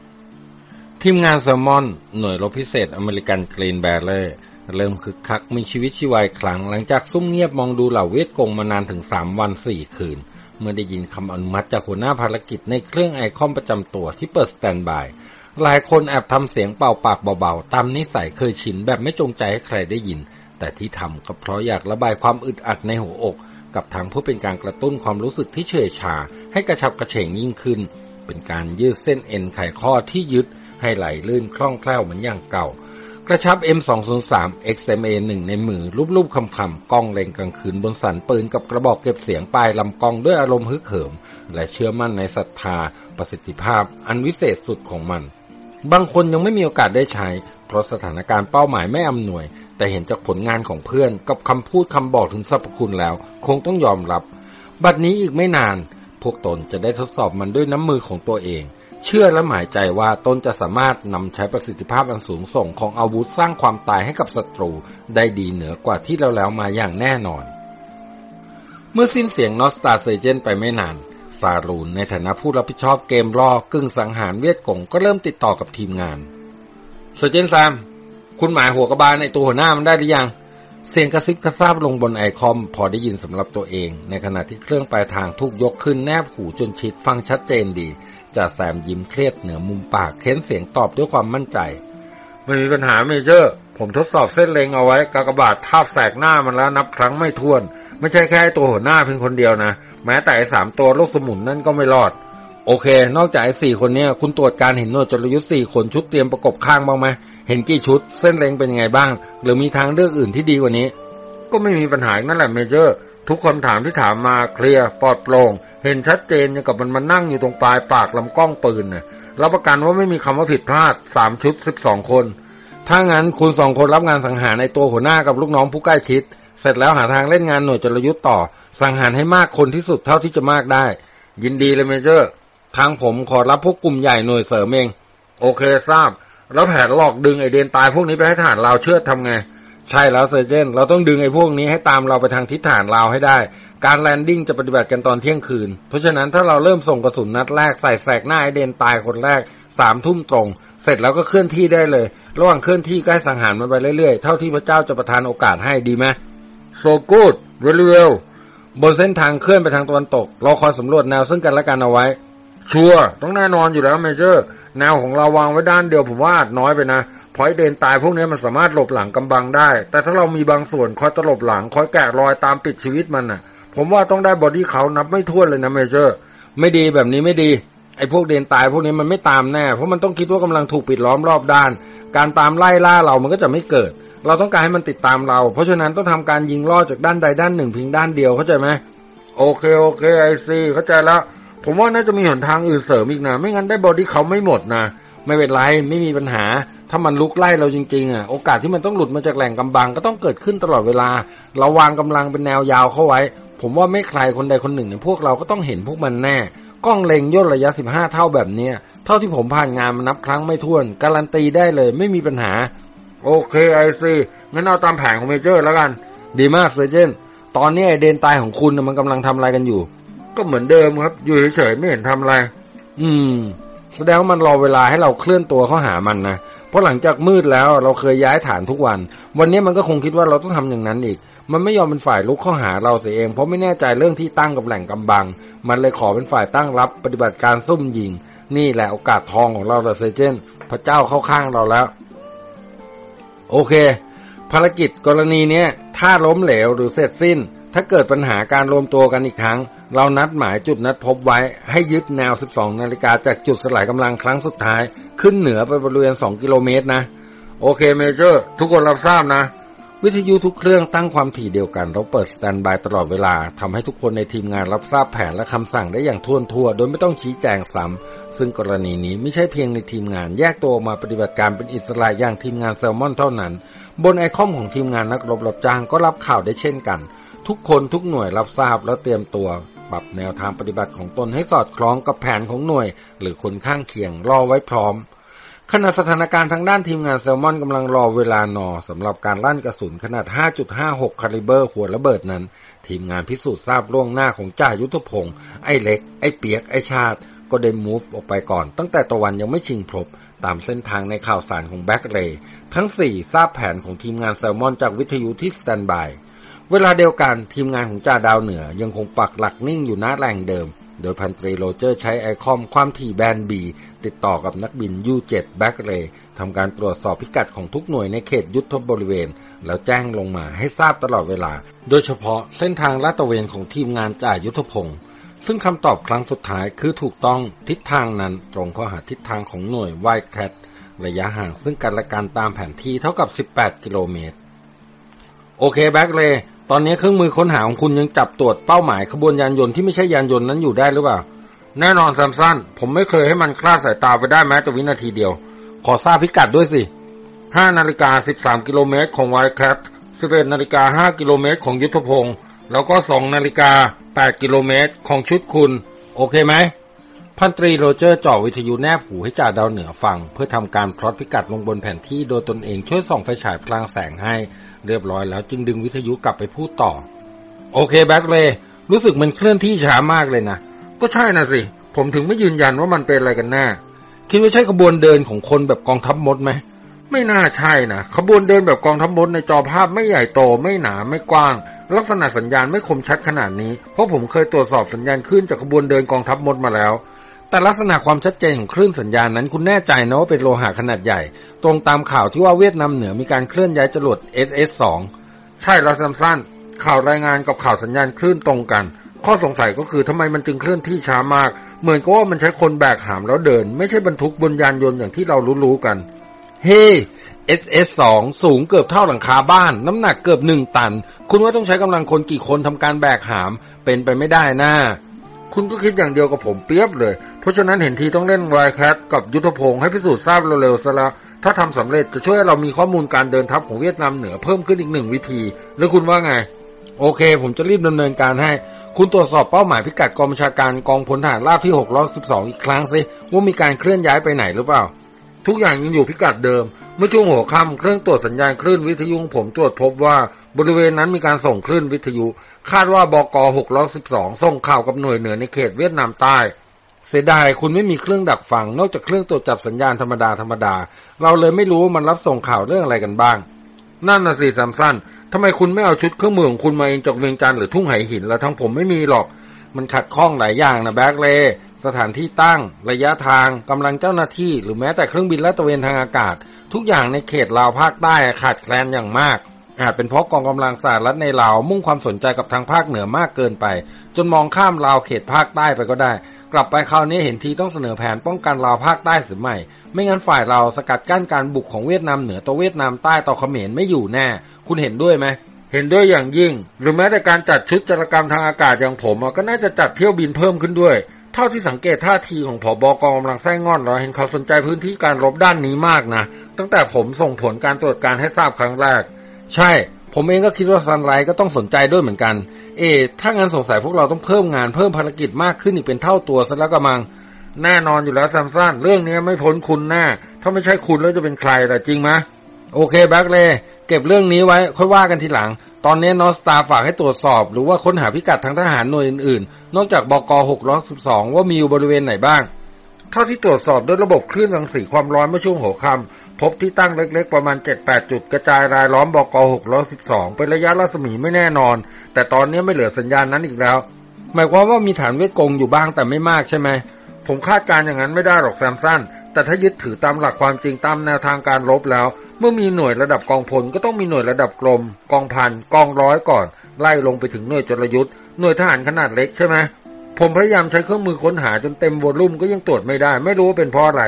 ทีมงานเซอร์มอน หน่วยรบพิเศษอเมริกัน Green Beret เริ่มคึกคักมีชีวิตชีวาอีกครั้ง หลังจากซุ่มเงียบมองดูเหล่าเวียดกงมานานถึงสามวันสี่คืน เมื่อได้ยินคำอนุมัติจากหัวหน้าภารกิจในเครื่องไอคอมประจำตัวที่เปิด standby หลายคนแอบทำเสียงเป่าปากเบาๆ ตามนิสัยเคยชินแบบไม่จงใจให้ใครได้ยิน แต่ที่ทำก็เพราะอยากระบายความอึดอัดในหัวอก กับทางผู้เป็นการกระตุ้นความรู้สึกที่เฉยชา ให้กระชับกระเฉงยิ่งขึ้น เป็นการยืดเส้นเอ็นไขข้อที่ยึด ให้ไหลลื่นคล่องแคล่วเหมือนอย่างเก่า กระชับ M203 XMA1 ในมือรูปๆคำๆกล้องเล็งกลางคืนบนสันปืนกับกระบอกเก็บเสียงปลายลำกล้องด้วยอารมณ์ฮึกเหิม และเชื่อมั่นในศรัทธา ประสิทธิภาพ อันวิเศษสุดของมัน บางคนยังไม่มีโอกาสได้ใช้ เพราะสถานการณ์เป้าหมายไม่อำนวย แต่เห็นจากผลงานของเพื่อนกับคำพูดคำบอกถึงสรรพคุณแล้ว คงต้องยอมรับ บัดนี้อีกไม่นานพวกตนจะได้ทดสอบมันด้วยน้ำมือของตัวเอง เชื่อและหมายใจว่าตนจะสามารถนำใช้ประสิทธิภาพอันสูงส่งของอาวุธสร้างความตายให้กับศัตรูได้ดีเหนือกว่าที่เราแล้วมาอย่างแน่นอน เมื่อสิ้นเสียงนอสตา Sergeant ไปไม่นานซารูนในฐานะผู้รับผิดชอบเกมล่อกึ่งสังหารเวียดกงก็เริ่มติดต่อกับทีมงาน Sergeant แซมคุณหมายหัวกระบาลไอ้ตัวหัวหน้ามันได้หรือยัง เสียงกระซิบกระซาบลงบนไอคอมพอได้ยินสำหรับตัวเอง ในขณะที่เครื่องปลายทางถูกยกขึ้นแนบหูจนชิดฟังชัดเจนดี จ่าแซมยิ้มเครียดเหนือมุมปากเค้นเสียงตอบด้วยความมั่นใจ ไม่มีปัญหา Major ผมทดสอบเส้นเล็งเอาไว้ กากบาททาบแสกหน้ามันแล้วนับครั้งไม่ถ้วน ไม่ใช่แค่ตัวหัวหน้าเพียงคนเดียวนะ แม้แต่สามตัวลูกสมุนนั่นก็ไม่รอด โอเค นอกจากไอ้สี่คนเนี้ยคุณตรวจการเห็นหนวยจรยุทธ์สี่คนชุดเตรียมประกบข้างบ้างไหมเห็นกี่ชุด เส้นเลงเป็นยังไงบ้าง หรือมีทางเลือกอื่นที่ดีกว่านี้ ก็ไม่มีปัญหานั่นแหละเมเจอร์ ทุกคำถามที่ถามมาเคลียร์ปลอดโปร่งเห็นชัดเจนอย่างกับมันมานั่งอยู่ตรงปลายปากลำกล้องปืนน่ะรับประกันว่าไม่มีคำว่าผิดพลาดสามชุดสิบสองคน ถ้างั้นคุณสองคนรับงานสังหารในตัวหัวหน้ากับลูกน้องผู้ใกล้ชิด เสร็จแล้วหาทางเล่นงานหน่วยจรยุทธ์ต่อ สังหารให้มากคนที่สุดเท่าที่จะมากได้ ยินดีเลย Major ทางผมขอรับพวกกลุ่มใหญ่หน่วยเสริมเอง โอเคทราบ แล้วแผนหลอกดึงไอ้เดนตายพวกนี้ไปให้ฐานเราเชื่อทำไง ใช่แล้ว Sergeant เราต้องดึงไอ้พวกนี้ให้ตามเราไปทางทิศฐานเราให้ได้ การ landing จะปฏิบัติกันตอนเที่ยงคืน เพราะฉะนั้นถ้าเราเริ่มส่งกระสุนนัดแรกใส่แสกหน้าไอ้เดนตายคนแรกสามทุ่มตรง เสร็จแล้วก็เคลื่อนที่ได้เลย ระหว่างเคลื่อนที่ก็ให้สังหารมันไปเรื่อยๆ เท่าที่พระเจ้าจะประทานโอกาสให้ดีไหม so good very well บนเส้นทางเคลื่อนไปทางตะวันตก เราคอยสำรวจแนวซึ่งกันและกันเอาไว้ sure ต้องแน่นอนอยู่แล้ว Major แนวของเราวางไว้ด้านเดียวผมว่าน้อยไปนะ พอไอ้เดนตายพวกนี้มันสามารถหลบหลังกำบังได้ แต่ถ้าเรามีบางส่วนคอยตลบหลังคอยแกะรอยตามปิดชีวิตมันน่ะ ผมว่าต้องได้ body count นับไม่ถ้วนเลยนะ Major ไม่ดีแบบนี้ไม่ดี ไอ้พวกเดินตายพวกนี้มันไม่ตามแน่ เพราะมันต้องคิดว่ากำลังถูกปิดล้อมรอบด้าน การตามไล่ล่าเรามันก็จะไม่เกิด เราต้องการให้มันติดตามเรา เพราะฉะนั้นต้องทำการยิงล่อจากด้านใดด้านหนึ่งเพียงด้านเดียวเข้าใจไหมโอเคโอเคไอซีเข้าใจแล้วผมว่าน่าจะมีหนทางอื่นเสริมอีกนะ ไม่งั้นได้บอดี้เขาไม่หมดนะ ไม่เป็นไรไม่มีปัญหา ถ้ามันลุกไล่เราจริงๆอะโอกาสที่มันต้องหลุดมาจากแหล่งกำบังก็ต้องเกิดขึ้นตลอดเวลา เราวางกำลังเป็นแนวยาวเข้าไว้ ผมว่าไม่ใครคนใดคนหนึ่งในพวกเราก็ต้องเห็นพวกมันแน่ กล้องเล็งย่นระยะ 15 เท่าแบบเนี้ยเท่าที่ผมผ่านงานมานับครั้งไม่ถ้วน การันตีได้เลยไม่มีปัญหา โอเค I see งั้นเอาตามแผนของ Major แล้วกัน ดีมาก Sergeant ตอนนี้ไอ้เดนตายของคุณมันกำลังทำอะไรกันอยู่ ก็เหมือนเดิมครับ อยู่เฉยๆไม่เห็นทำอะไร อืม แสดงว่ามันรอเวลาให้เราเคลื่อนตัวเข้าหามันนะเพราะหลังจากมืดแล้วเราเคยย้ายฐานทุกวัน วันนี้มันก็คงคิดว่าเราต้องทำอย่างนั้นอีก มันไม่ยอมเป็นฝ่ายลุกเข้าหาเราเสียเอง เพราะไม่แน่ใจเรื่องที่ตั้งกับแหล่งกำบัง มันเลยขอเป็นฝ่ายตั้งรับปฏิบัติการซุ่มยิง นี่แหละโอกาสทองของเราละเซเจนพระเจ้าเข้าข้างเราแล้ว โอเค ภารกิจกรณีเนี้ยถ้าล้มเหลวหรือเสร็จสิ้น ถ้าเกิดปัญหาการรวมตัวกันอีกครั้ง เรานัดหมายจุดนัดพบไว้ให้ยึดแนว 12 นาฬิกาจากจุดสลายกำลังครั้งสุดท้าย ขึ้นเหนือไปบริเวณ 2 กิโลเมตรนะ โอเค Major ทุกคนรับทราบนะ วิทยุทุกเครื่องตั้งความถี่เดียวกัน เราเปิด standby ตลอดเวลาทำให้ทุกคนในทีมงานรับทราบแผนและคำสั่งได้อย่างถ้วนทั่ว โดยไม่ต้องชี้แจงซ้ำซึ่งกรณีนี้ไม่ใช่เพียงในทีมงานแยกตัวออกมาปฏิบัติการเป็นอิสระอย่างทีมงานแซลมอนเท่านั้น บนไอคอมของทีมงานนักรบรับจ้างก็รับข่าวได้เช่นกัน ทุกคนทุกหน่วยรับทราบแล้วเตรียมตัว ปรับแนวทางปฏิบัติของตนให้สอดคล้องกับแผนของหน่วย หรือคนข้างเคียงรอไว้พร้อมขณะสถานการณ์ทางด้านทีมงานแซลมอนกำลังรอเวลานอสำหรับการลั่นกระสุนขนาด 5.56 caliber หัวระเบิดนั้น ทีมงานพิสูจน์ทราบล่วงหน้าของจ่ายุทธพงศ์ไอ้เล็ก ไอ้เปียก ไอ้ชาติ ก็ได้ move ออกไปก่อน ตั้งแต่ตะวันยังไม่ชิงพลบตามเส้นทางในข่าวสารของแบ็กเรย์ทั้ง 4 ทราบแผนของทีมงานแซลมอนจากวิทยุที่ standby เวลาเดียวกันทีมงานของจ่าดาวเหนือยังคงปักหลักนิ่งอยู่หน้าแหล่งเดิม โดยพันตรีโรเจอร์ใช้ไอคอมความถี่ band B ติดต่อกับนักบิน U7 แบ็กเรย์ทำการตรวจสอบพิกัดของทุกหน่วยในเขตยุทธบริเวณ แล้วแจ้งลงมาให้ทราบตลอดเวลา โดยเฉพาะเส้นทางลาดตระเวนของทีมงานจ่ายุทธพงศ์ซึ่งคำตอบครั้งสุดท้ายคือถูกต้องทิศทางนั้นตรงเข้าหาทิศทางของหน่วยไวท์แคทระยะห่างซึ่งกันและกันตามแผนที่เท่ากับ 18 กิโลเมตร โอเคแบ็กเรย์ ตอนนี้เครื่องมือค้นหาของคุณยังจับตรวจเป้าหมายขบวนยานยนต์ที่ไม่ใช่ยานยนต์นั้นอยู่ได้หรือเปล่า แน่นอนซัมซันผมไม่เคยให้มันคลาดสายตาไปได้แม้แต่วินาทีเดียว ขอทราบพิกัดด้วยสิ5นาฬิกา13กิโลเมตรของไวท์แคท11นาฬิกา5กิโลเมตรของยุทธพงศ์แล้วก็2นาฬิกา8กิโลเมตรของชุดคุณ โอเคไหม พันตรีโรเจอร์จ่อวิทยุแนบหูให้จ่าดาวเหนือฟัง เพื่อทำการพลอตพิกัดลงบนแผนที่โดยตนเองช่วยส่องไฟฉายพลางแสงให้ เรียบร้อยแล้วจึงดึงวิทยุกลับไปพูดต่อ โอเคแบ็กเลย์รู้สึกมันเคลื่อนที่ช้ามากเลยนะ ก็ใช่นะสิ ผมถึงไม่ยืนยันว่ามันเป็นอะไรกันแน่คิดว่าใช่ขบวนเดินของคนแบบกองทัพมดไหมไม่น่าใช่นะขบวนเดินแบบกองทัพมดในจอภาพไม่ใหญ่โตไม่หนาไม่กว้าง ลักษณะสัญญาณไม่คมชัดขนาดนี้ เพราะผมเคยตรวจสอบสัญญาณคลื่นจากขบวนเดินกองทัพมดมาแล้ว แต่ลักษณะความชัดเจนของคลื่นสัญญาณนั้นคุณแน่ใจนะว่าเป็นโลหะขนาดใหญ่ ตรงตามข่าวที่ว่าเวียดนามเหนือมีการเคลื่อนย้ายจรวด SS-2 ใช่แล้วซัมซันข่าวรายงานกับข่าวสัญญาณคลื่นตรงกัน ข้อสงสัยก็คือทำไมมันจึงเคลื่อนที่ช้ามาก เหมือนกับว่ามันใช้คนแบกหามแล้วเดิน ไม่ใช่บรรทุกบนยานยนต์อย่างที่เรารู้ๆกัน เฮ้ SS2 สูงเกือบเท่าหลังคาบ้าน น้ำหนักเกือบหนึ่งตัน คุณว่าต้องใช้กำลังคนกี่คนทำการแบกหาม เป็นไปไม่ได้นะ คุณก็คิดอย่างเดียวกับผมเปียบเลย เพราะฉะนั้นเห็นทีต้องเล่นไวแคทกับยุทธพงศ์ให้พิสูจน์ทราบเร็วๆซะล้วถ้าทำสำเร็จจะช่วยเรามีข้อมูลการเดินทัพของเวียดนามเหนือเพิ่มขึ้นอีกหนึ่งวิธี แล้วคุณว่าไง โอเค ผมจะรีบดำเนินการให้ คุณตรวจสอบเป้าหมายพิกัดกองบัญชาการกองพลทหารราบที่612อีกครั้งสิว่ามีการเคลื่อนย้ายไปไหนหรือเปล่า ทุกอย่างยังอยู่พิกัดเดิม เมื่อช่วงหัวค่ำเครื่องตรวจสัญญาณคลื่นวิทยุของผมตรวจพบว่า บริเวณนั้นมีการส่งคลื่นวิทยุ คาดว่าบก612ส่งข่าวกับหน่วยเหนือในเขตเวียดนามใต้ เสียดายคุณไม่มีเครื่องดักฟัง นอกจากเครื่องตรวจจับสัญญาณธรรมดาธรรมดา เราเลยไม่รู้ว่ามันรับส่งข่าวเรื่องอะไรกันบ้าง นั่นนะสิซัมซันทำไมคุณไม่เอาชุดเครื่องมือของคุณมาเองจากเวียงจันทน์หรือทุ่งไหหินแล้วทั้งผมไม่มีหรอก มันขัดข้องหลายอย่างนะแบ็กเลสถานที่ตั้ง ระยะทางกำลังเจ้าหน้าที่ หรือแม้แต่เครื่องบินลาดตระเวนทางอากาศ ทุกอย่างในเขตลาวภาคใต้ขาดแคลนอย่างมาก อาจเป็นเพราะกองกำลังสหรัฐในลาวมุ่งความสนใจกับทางภาคเหนือมากเกินไป จนมองข้ามลาวเขตภาคใต้ไปก็ได้ กลับไปคราวนี้เห็นทีต้องเสนอแผนป้องกันลาวภาคใต้หรือไม่ ไม่งั้นฝ่ายเราสกัดกั้นการบุกของเวียดนามเหนือต่อเวียดนามใต้ต่อเขมรไม่อยู่แน่ คุณเห็นด้วยไหมเห็นด้วยอย่างยิ่ง หรือแม้แต่การจัดชุดจรกรรมทางอากาศอย่างผมก็น่าจะจัดเที่ยวบินเพิ่มขึ้นด้วย เท่าที่สังเกตท่าทีของผอบอกองกำลังไส้งอนเราเห็นเขาสนใจพื้นที่การรบด้านนี้มากนะ ตั้งแต่ผมส่งผลการตรวจการให้ทราบครั้งแรก ใช่ ผมเองก็คิดว่าซันไรก็ต้องสนใจด้วยเหมือนกัน เอ ถ้างั้นสงสัยพวกเราต้องเพิ่มงานเพิ่มภารกิจมากขึ้นอีกเป็นเท่าตัวซะแล้วก็มัง แน่นอนอยู่แล้วซัมซันเรื่องนี้ไม่พ้นคุณแน่ถ้าไม่ใช่คุณแล้วจะเป็นใครล่ะจริงไหมโอเคแบ็กเลเก็บเรื่องนี้ไว้ค่อยว่ากันทีหลัง ตอนนี้นอสตาฝากให้ตรวจสอบ หรือว่าค้นหาพิกัดทางทหารหน่วยอื่นๆ นอกจากบก612 ว่ามีอยู่บริเวณไหนบ้าง เท่าที่ตรวจสอบด้วยระบบคลื่นรังสีความร้อนเมื่อช่วงหัวค่ำ พบที่ตั้งเล็กๆ ประมาณ 7-8 จุดกระจายรายล้อมบกอ612 เป็นระยะรัศมีไม่แน่นอน แต่ตอนนี้ไม่เหลือสัญญาณนั้นอีกแล้ว หมายความว่ามีฐานเวทกงอยู่บ้างแต่ไม่มากใช่ไหม ผมคาดการอย่างนั้นไม่ได้หรอกแซมสั้น แต่ถ้ายึดถือตามหลักความจริงตามแนวทางการรบแล้ว เมื่อมีหน่วยระดับกองพลก็ต้องมีหน่วยระดับกรม กองพัน กองร้อยก่อน ไล่ลงไปถึงหน่วยจรยุทธ์หน่วยทหารขนาดเล็กใช่ไหมผมพยายามใช้เครื่องมือค้นหาจนเต็มวอลลุ่มก็ยังตรวจไม่ได้ ไม่รู้ว่าเป็นเพราะอะไร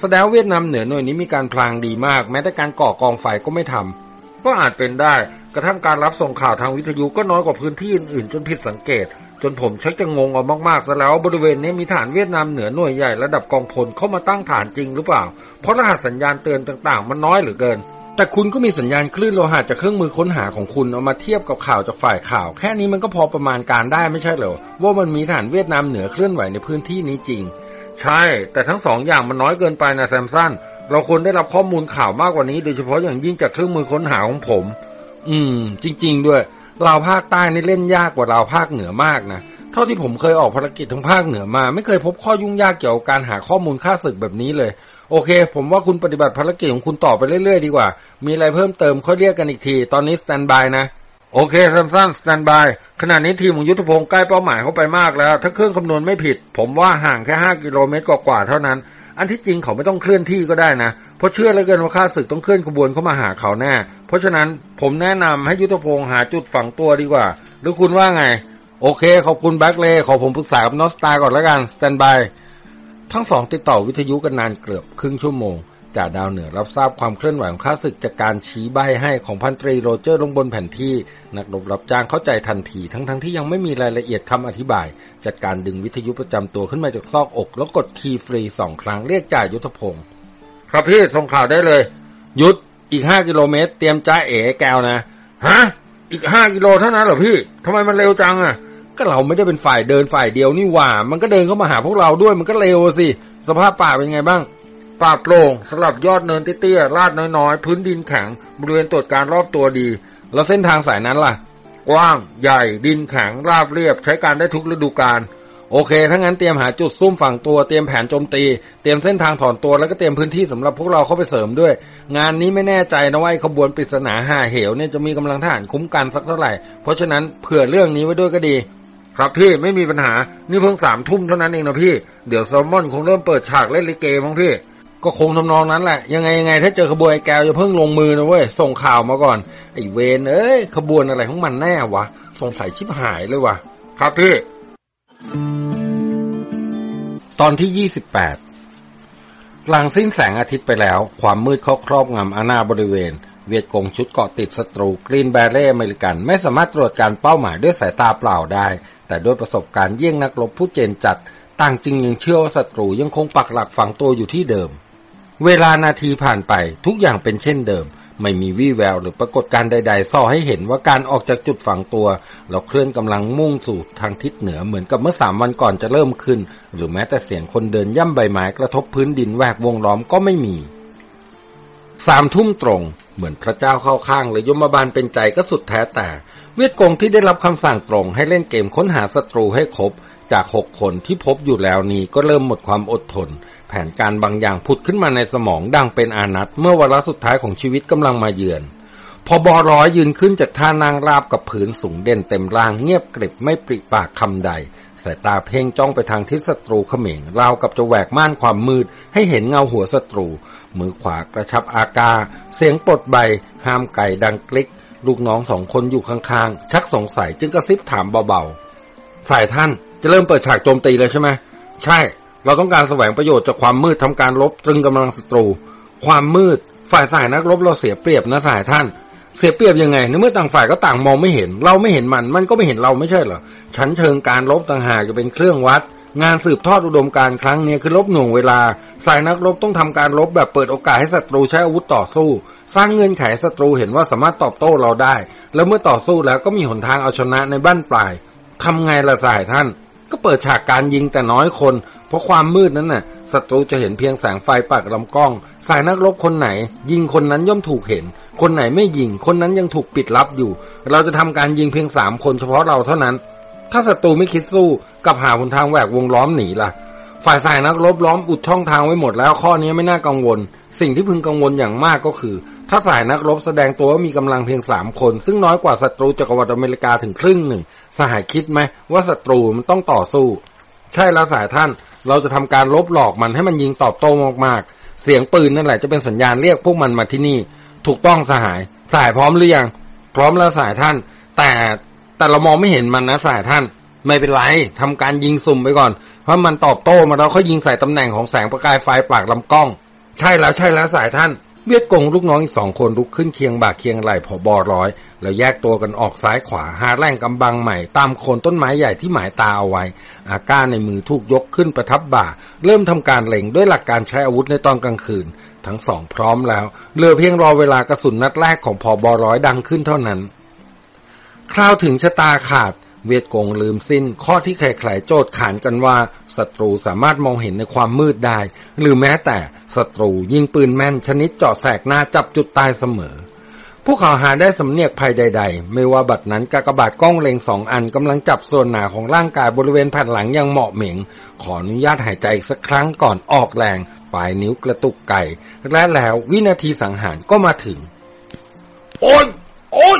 แสดงเวียดนามเหนือหน่วยนี้มีการพลางดีมาก แม้แต่การก่อกองไฟก็ไม่ทำก็อาจเป็นได้ กระทั่งการรับส่งข่าวทางวิทยุก็น้อยกว่าพื้นที่อื่นๆจนผิดสังเกต จนผมชักจะงงเอามากๆซะแล้วบริเวณนี้มีฐานเวียดนามเหนือหน่วยใหญ่ระดับกองพลเข้ามาตั้งฐานจริงหรือเปล่า เพราะรหัสสัญญาณเตือนต่าง ๆ มันน้อยเหลือเกินแต่คุณก็มีสัญญาณคลื่นโลหะจากเครื่องมือค้นหาของคุณเอามาเทียบกับข่าวจากฝ่ายข่าว แค่นี้มันก็พอประมาณการได้ไม่ใช่เหรอว่ามันมีฐานเวียดนามเหนือเคลื่อนไหวในพื้นที่นี้จริง ใช่ แต่ทั้งสองอย่างมันน้อยเกินไปนะแซมสันเราควรได้รับข้อมูลข่าวมากกว่านี้ โดยเฉพาะอย่างยิ่งจากเครื่องมือค้นหาของผม อืม จริง ๆ ด้วยเราภาคใต้นี่เล่นยากกว่าเราภาคเหนือมากนะเท่าที่ผมเคยออกภารกิจทางภาคเหนือมา ไม่เคยพบข้อยุ่งยากเกี่ยวกับการหาข้อมูลค่าศึกแบบนี้เลย โอเค ผมว่าคุณปฏิบัติภารกิจของคุณต่อไปเรื่อยๆดีกว่า มีอะไรเพิ่มเติมค่อยเรียกกันอีกที ตอนนี้สแตนบายนะ โอเคซัมซัน standby ขณะนี้ทีมของยุทธพงศ์ใกล้เป้าหมายเข้าไปมากแล้ว ถ้าเครื่องคำนวณไม่ผิด ผมว่าห่างแค่ห้ากิโลเมตรกว่าๆเท่านั้น อันที่จริงเขาไม่ต้องเคลื่อนที่ก็ได้นะ เพราะเชื่อเหลือเกินว่าข้าศึกต้องเคลื่อนขบวนเข้ามาหาเขาแน่ เพราะฉะนั้นผมแนะนำให้ยุทธพงศ์หาจุดฝังตัวดีกว่า หรือคุณว่าไง โอเค ขอบคุณแบ็กเลย์ขอผมปรึกษากับนอสตาก่อนแล้วกัน standby ทั้งสองติดต่อวิทยุกันนานเกือบครึ่งชั่วโมง จ่าดาวเหนือรับทราบความเคลื่อนไหวของข้าศึกจากการชี้ใบ้ให้ของพันตรีโรเจอร์ลงบนแผนที่ นักรบรับจ้างเข้าใจทันทีทั้งๆทที่ยังไม่มีรายละเอียดคำอธิบาย จัดการดึงวิทยุประจำตัวขึ้นมาจากซอกอก แล้วกดคีย์ฟรีสองครั้งเรียกจ่ายุทธพงศ์ครับพี่ส่งข่าวได้เลย ยุดอีกห้ากิโลเมตร เตรียมจ้าเอ๋แก้วนะฮะอีกห้ากิโลเท่านั้นเหรอพี่ทำไมมันเร็วจังอะก็เราไม่ได้เป็นฝ่ายเดินฝ่ายเดียวนี่หว่า มันก็เดินเข้ามาหาพวกเราด้วยมันก็เร็วสิสภาพป่าเป็นไงบ้าง ป่าโปร่งสลับยอดเนินเตี้ยๆลาดน้อยๆ พื้นดินแข็ง บริเวณตรวจการรอบตัวดี แล้วเส้นทางสายนั้นล่ะ กว้าง ใหญ่ ดินแข็ง ราบเรียบ ใช้การได้ทุกฤดูกาลโอเค ถ้างั้นเตรียมหาจุดซุ่มฝังตัว เตรียมแผนโจมตี เตรียมเส้นทางถอนตัวแล้วก็เตรียมพื้นที่สำหรับพวกเราเข้าไปเสริมด้วย งานนี้ไม่แน่ใจนะว่าขบวนปริศนาหาเหวเนี่ยจะมีกำลังทหารคุ้มกันสักเท่าไหร่ เพราะฉะนั้นเผื่อเรื่องนี้ไว้ด้วยก็ดี ครับพี่ไม่มีปัญหา นี่เพิ่งสามทุ่มเท่านั้นเองนะพี่ เดี๋ยวแซลมอนคงเริ่มเปิดฉากเล่นลิเกมั้งพี่ ก็คงทำนองนั้นแหละ ยังไงยังไง ถ้าเจอขบวนไอ้แก้วอย่าเพิ่งลงมือนะเว้ยส่งข่าวมาก่อน ไอ้เวนเอ้ยขบวนอะไรของมันแน่วะสงสัยชิบหายเลยวะครับพี่ตอนที่ยี่สิบแปดหลังสิ้นแสงอาทิตย์ไปแล้ว ความมืดเขาครอบงำอาณาบริเวณ เวียดกงชุดเกาะติดศัตรูกรีนแบเร่อเมริกันไม่สามารถตรวจการเป้าหมายด้วยสายตาเปล่าได้ แต่ด้วยประสบการณ์เยี่ยงนักรบผู้เจนจัด ต่างจึงยังเชื่อว่าศัตรูยังคงปักหลักฝังตัวอยู่ที่เดิม เวลานาทีผ่านไปทุกอย่างเป็นเช่นเดิม ไม่มีวี่แววหรือปรากฏการใดๆส่อให้เห็นว่าการออกจากจุดฝังตัว เราเคลื่อนกำลังมุ่งสู่ทางทิศเหนือเหมือนกับเมื่อสามวันก่อนจะเริ่มขึ้น หรือแม้แต่เสียงคนเดินย่ำใบไม้กระทบพื้นดินแวกวงล้อมก็ไม่มีสามทุ่มตรง เหมือนพระเจ้าเข้าข้างหรือยมบาลเป็นใจก็สุดแท้แต่ เวียดกงที่ได้รับคำสั่งตรงให้เล่นเกมค้นหาศัตรูให้ครบ จากหกคนที่พบอยู่แล้วนี้ก็เริ่มหมดความอดทน แผนการบางอย่างผุดขึ้นมาในสมองดังเป็นอานัตเมื่อวาระสุดท้ายของชีวิตกำลังมาเยือนพอบอร้อยยืนขึ้นจากท่านางราบกับผืนสูงเด่นเต็มร่างเงียบกริบไม่ปริปากคำใดสายตาเพ่งจ้องไปทางทิศศัตรูเขม่งราวกับจะแหวกม่านความมืด ให้เห็นเงาหัวศัตรู มือขวากระชับอากา เสียงปลดใบ ห้ามไก่ดังกลิก ลูกน้องสองคนอยู่ข้างๆ ชักสงสัยจึงกระซิบถามเบาๆ สายท่าน จะเริ่มเปิดฉากโจมตีเลยใช่ไหมใช่ เราต้องการแสวงประโยชน์จากความมืดทำการลบตรึงกำลังศัตรู ความมืด ฝ่ายสายนักรบเราเสียเปรียบนะสายท่าน เสียเปรียบยังไงในเมื่อต่างฝ่ายก็ต่างมองไม่เห็น เราไม่เห็นมัน มันก็ไม่เห็นเราไม่ใช่เหรอฉันเชิงการลบต่างหากจะเป็นเครื่องวัด งานสืบทอดอุดมการครั้งนี้คือลบหน่วงเวลา สายนักรบต้องทำการลบแบบเปิดโอกาสให้ศัตรูใช้อาวุธต่อสู้ สร้างเงื่อนไขศัตรูเห็นว่าสามารถตอบโต้เราได้ แล้วเมื่อต่อสู้แล้วก็มีหนทางเอาชนะในบ้านปลายทำไงล่ะสายท่าน ก็เปิดฉากการยิงแต่น้อยคน เพราะความมืดนั้นน่ะศัตรูจะเห็นเพียงแสงไฟปากลำกล้อง สายนักรบคนไหน ยิงคนนั้นย่อมถูกเห็น คนไหนไม่ยิง คนนั้นยังถูกปิดลับอยู่ เราจะทำการยิงเพียงสามคนเฉพาะเราเท่านั้น ถ้าศัตรูไม่คิดสู้กับหาหนทางแหวกวงล้อมหนีล่ะ ฝ่ายสายนักรบล้อมอุดช่องทางไว้หมดแล้วข้อนี้ไม่น่ากังวล สิ่งที่พึงกังวลอย่างมากก็คือ ถ้าสายนักรบแสดงตัวว่ามีกำลังเพียงสามคน ซึ่งน้อยกว่าศัตรูจักรวรรดิอเมริกาถึงครึ่งหนึ่ง สหายคิดไหมว่าศัตรูมันต้องต่อสู้ ใช่แล้วสายท่าน เราจะทำการลบหลอกมันให้มันยิงตอบโต้มากๆ เสียงปืนนั่นแหละจะเป็นสัญญาณเรียกพวกมันมาที่นี่ ถูกต้องสหาย สายพร้อมหรือยัง พร้อมแล้วสายท่าน แต่แต่เรามองไม่เห็นมันนะสายท่าน ไม่เป็นไรทำการยิงสุ่มไปก่อน เพราะมันตอบโต้มาแล้วเขายิงใส่ตำแหน่งของแสงประกายไฟปากลำกล้อง ใช่แล้วใช่แล้วสายท่าน เวียดกงลูกน้องอีกสองคนลุกขึ้นเคียงบ่าเคียงไหล่ผอบอร้อย แล้วแยกตัวกันออกซ้ายขวาหาแร่งกำบังใหม่ ตามโคนต้นไม้ใหญ่ที่หมายตาเอาไว้ อาการในมือถูกยกขึ้นประทับบ่า เริ่มทำการเล็งด้วยหลักการใช้อาวุธในตอนกลางคืน ทั้งสองพร้อมแล้วเหลือเพียงรอเวลากระสุนนัดแรกของพอบอร้อยดังขึ้นเท่านั้น คราวถึงชะตาขาดเวียดกงลืมสิ้น ข้อที่ใครๆโจทย์ขานกันว่าศัตรูสามารถมองเห็นในความมืดได้ หรือแม้แต่ ศัตรูยิงปืนแม่นชนิดเจาะแสกหน้าจับจุดตายเสมอ พวกเขาหาได้สำเนียกภัยใด ๆ ไม่ว่าบัดนั้นกากบาดกล้องเล็งสองอันกำลังจับส่วนหนาของร่างกายบริเวณแผ่นหลังอยังเหมาะเหม่ง ขออนุญาตหายใจอีกสักครั้งก่อนออกแรง ปลายนิ้วกระตุกไก่และแล้ววินาทีสังหารก็มาถึง โอ้ยโอ้ย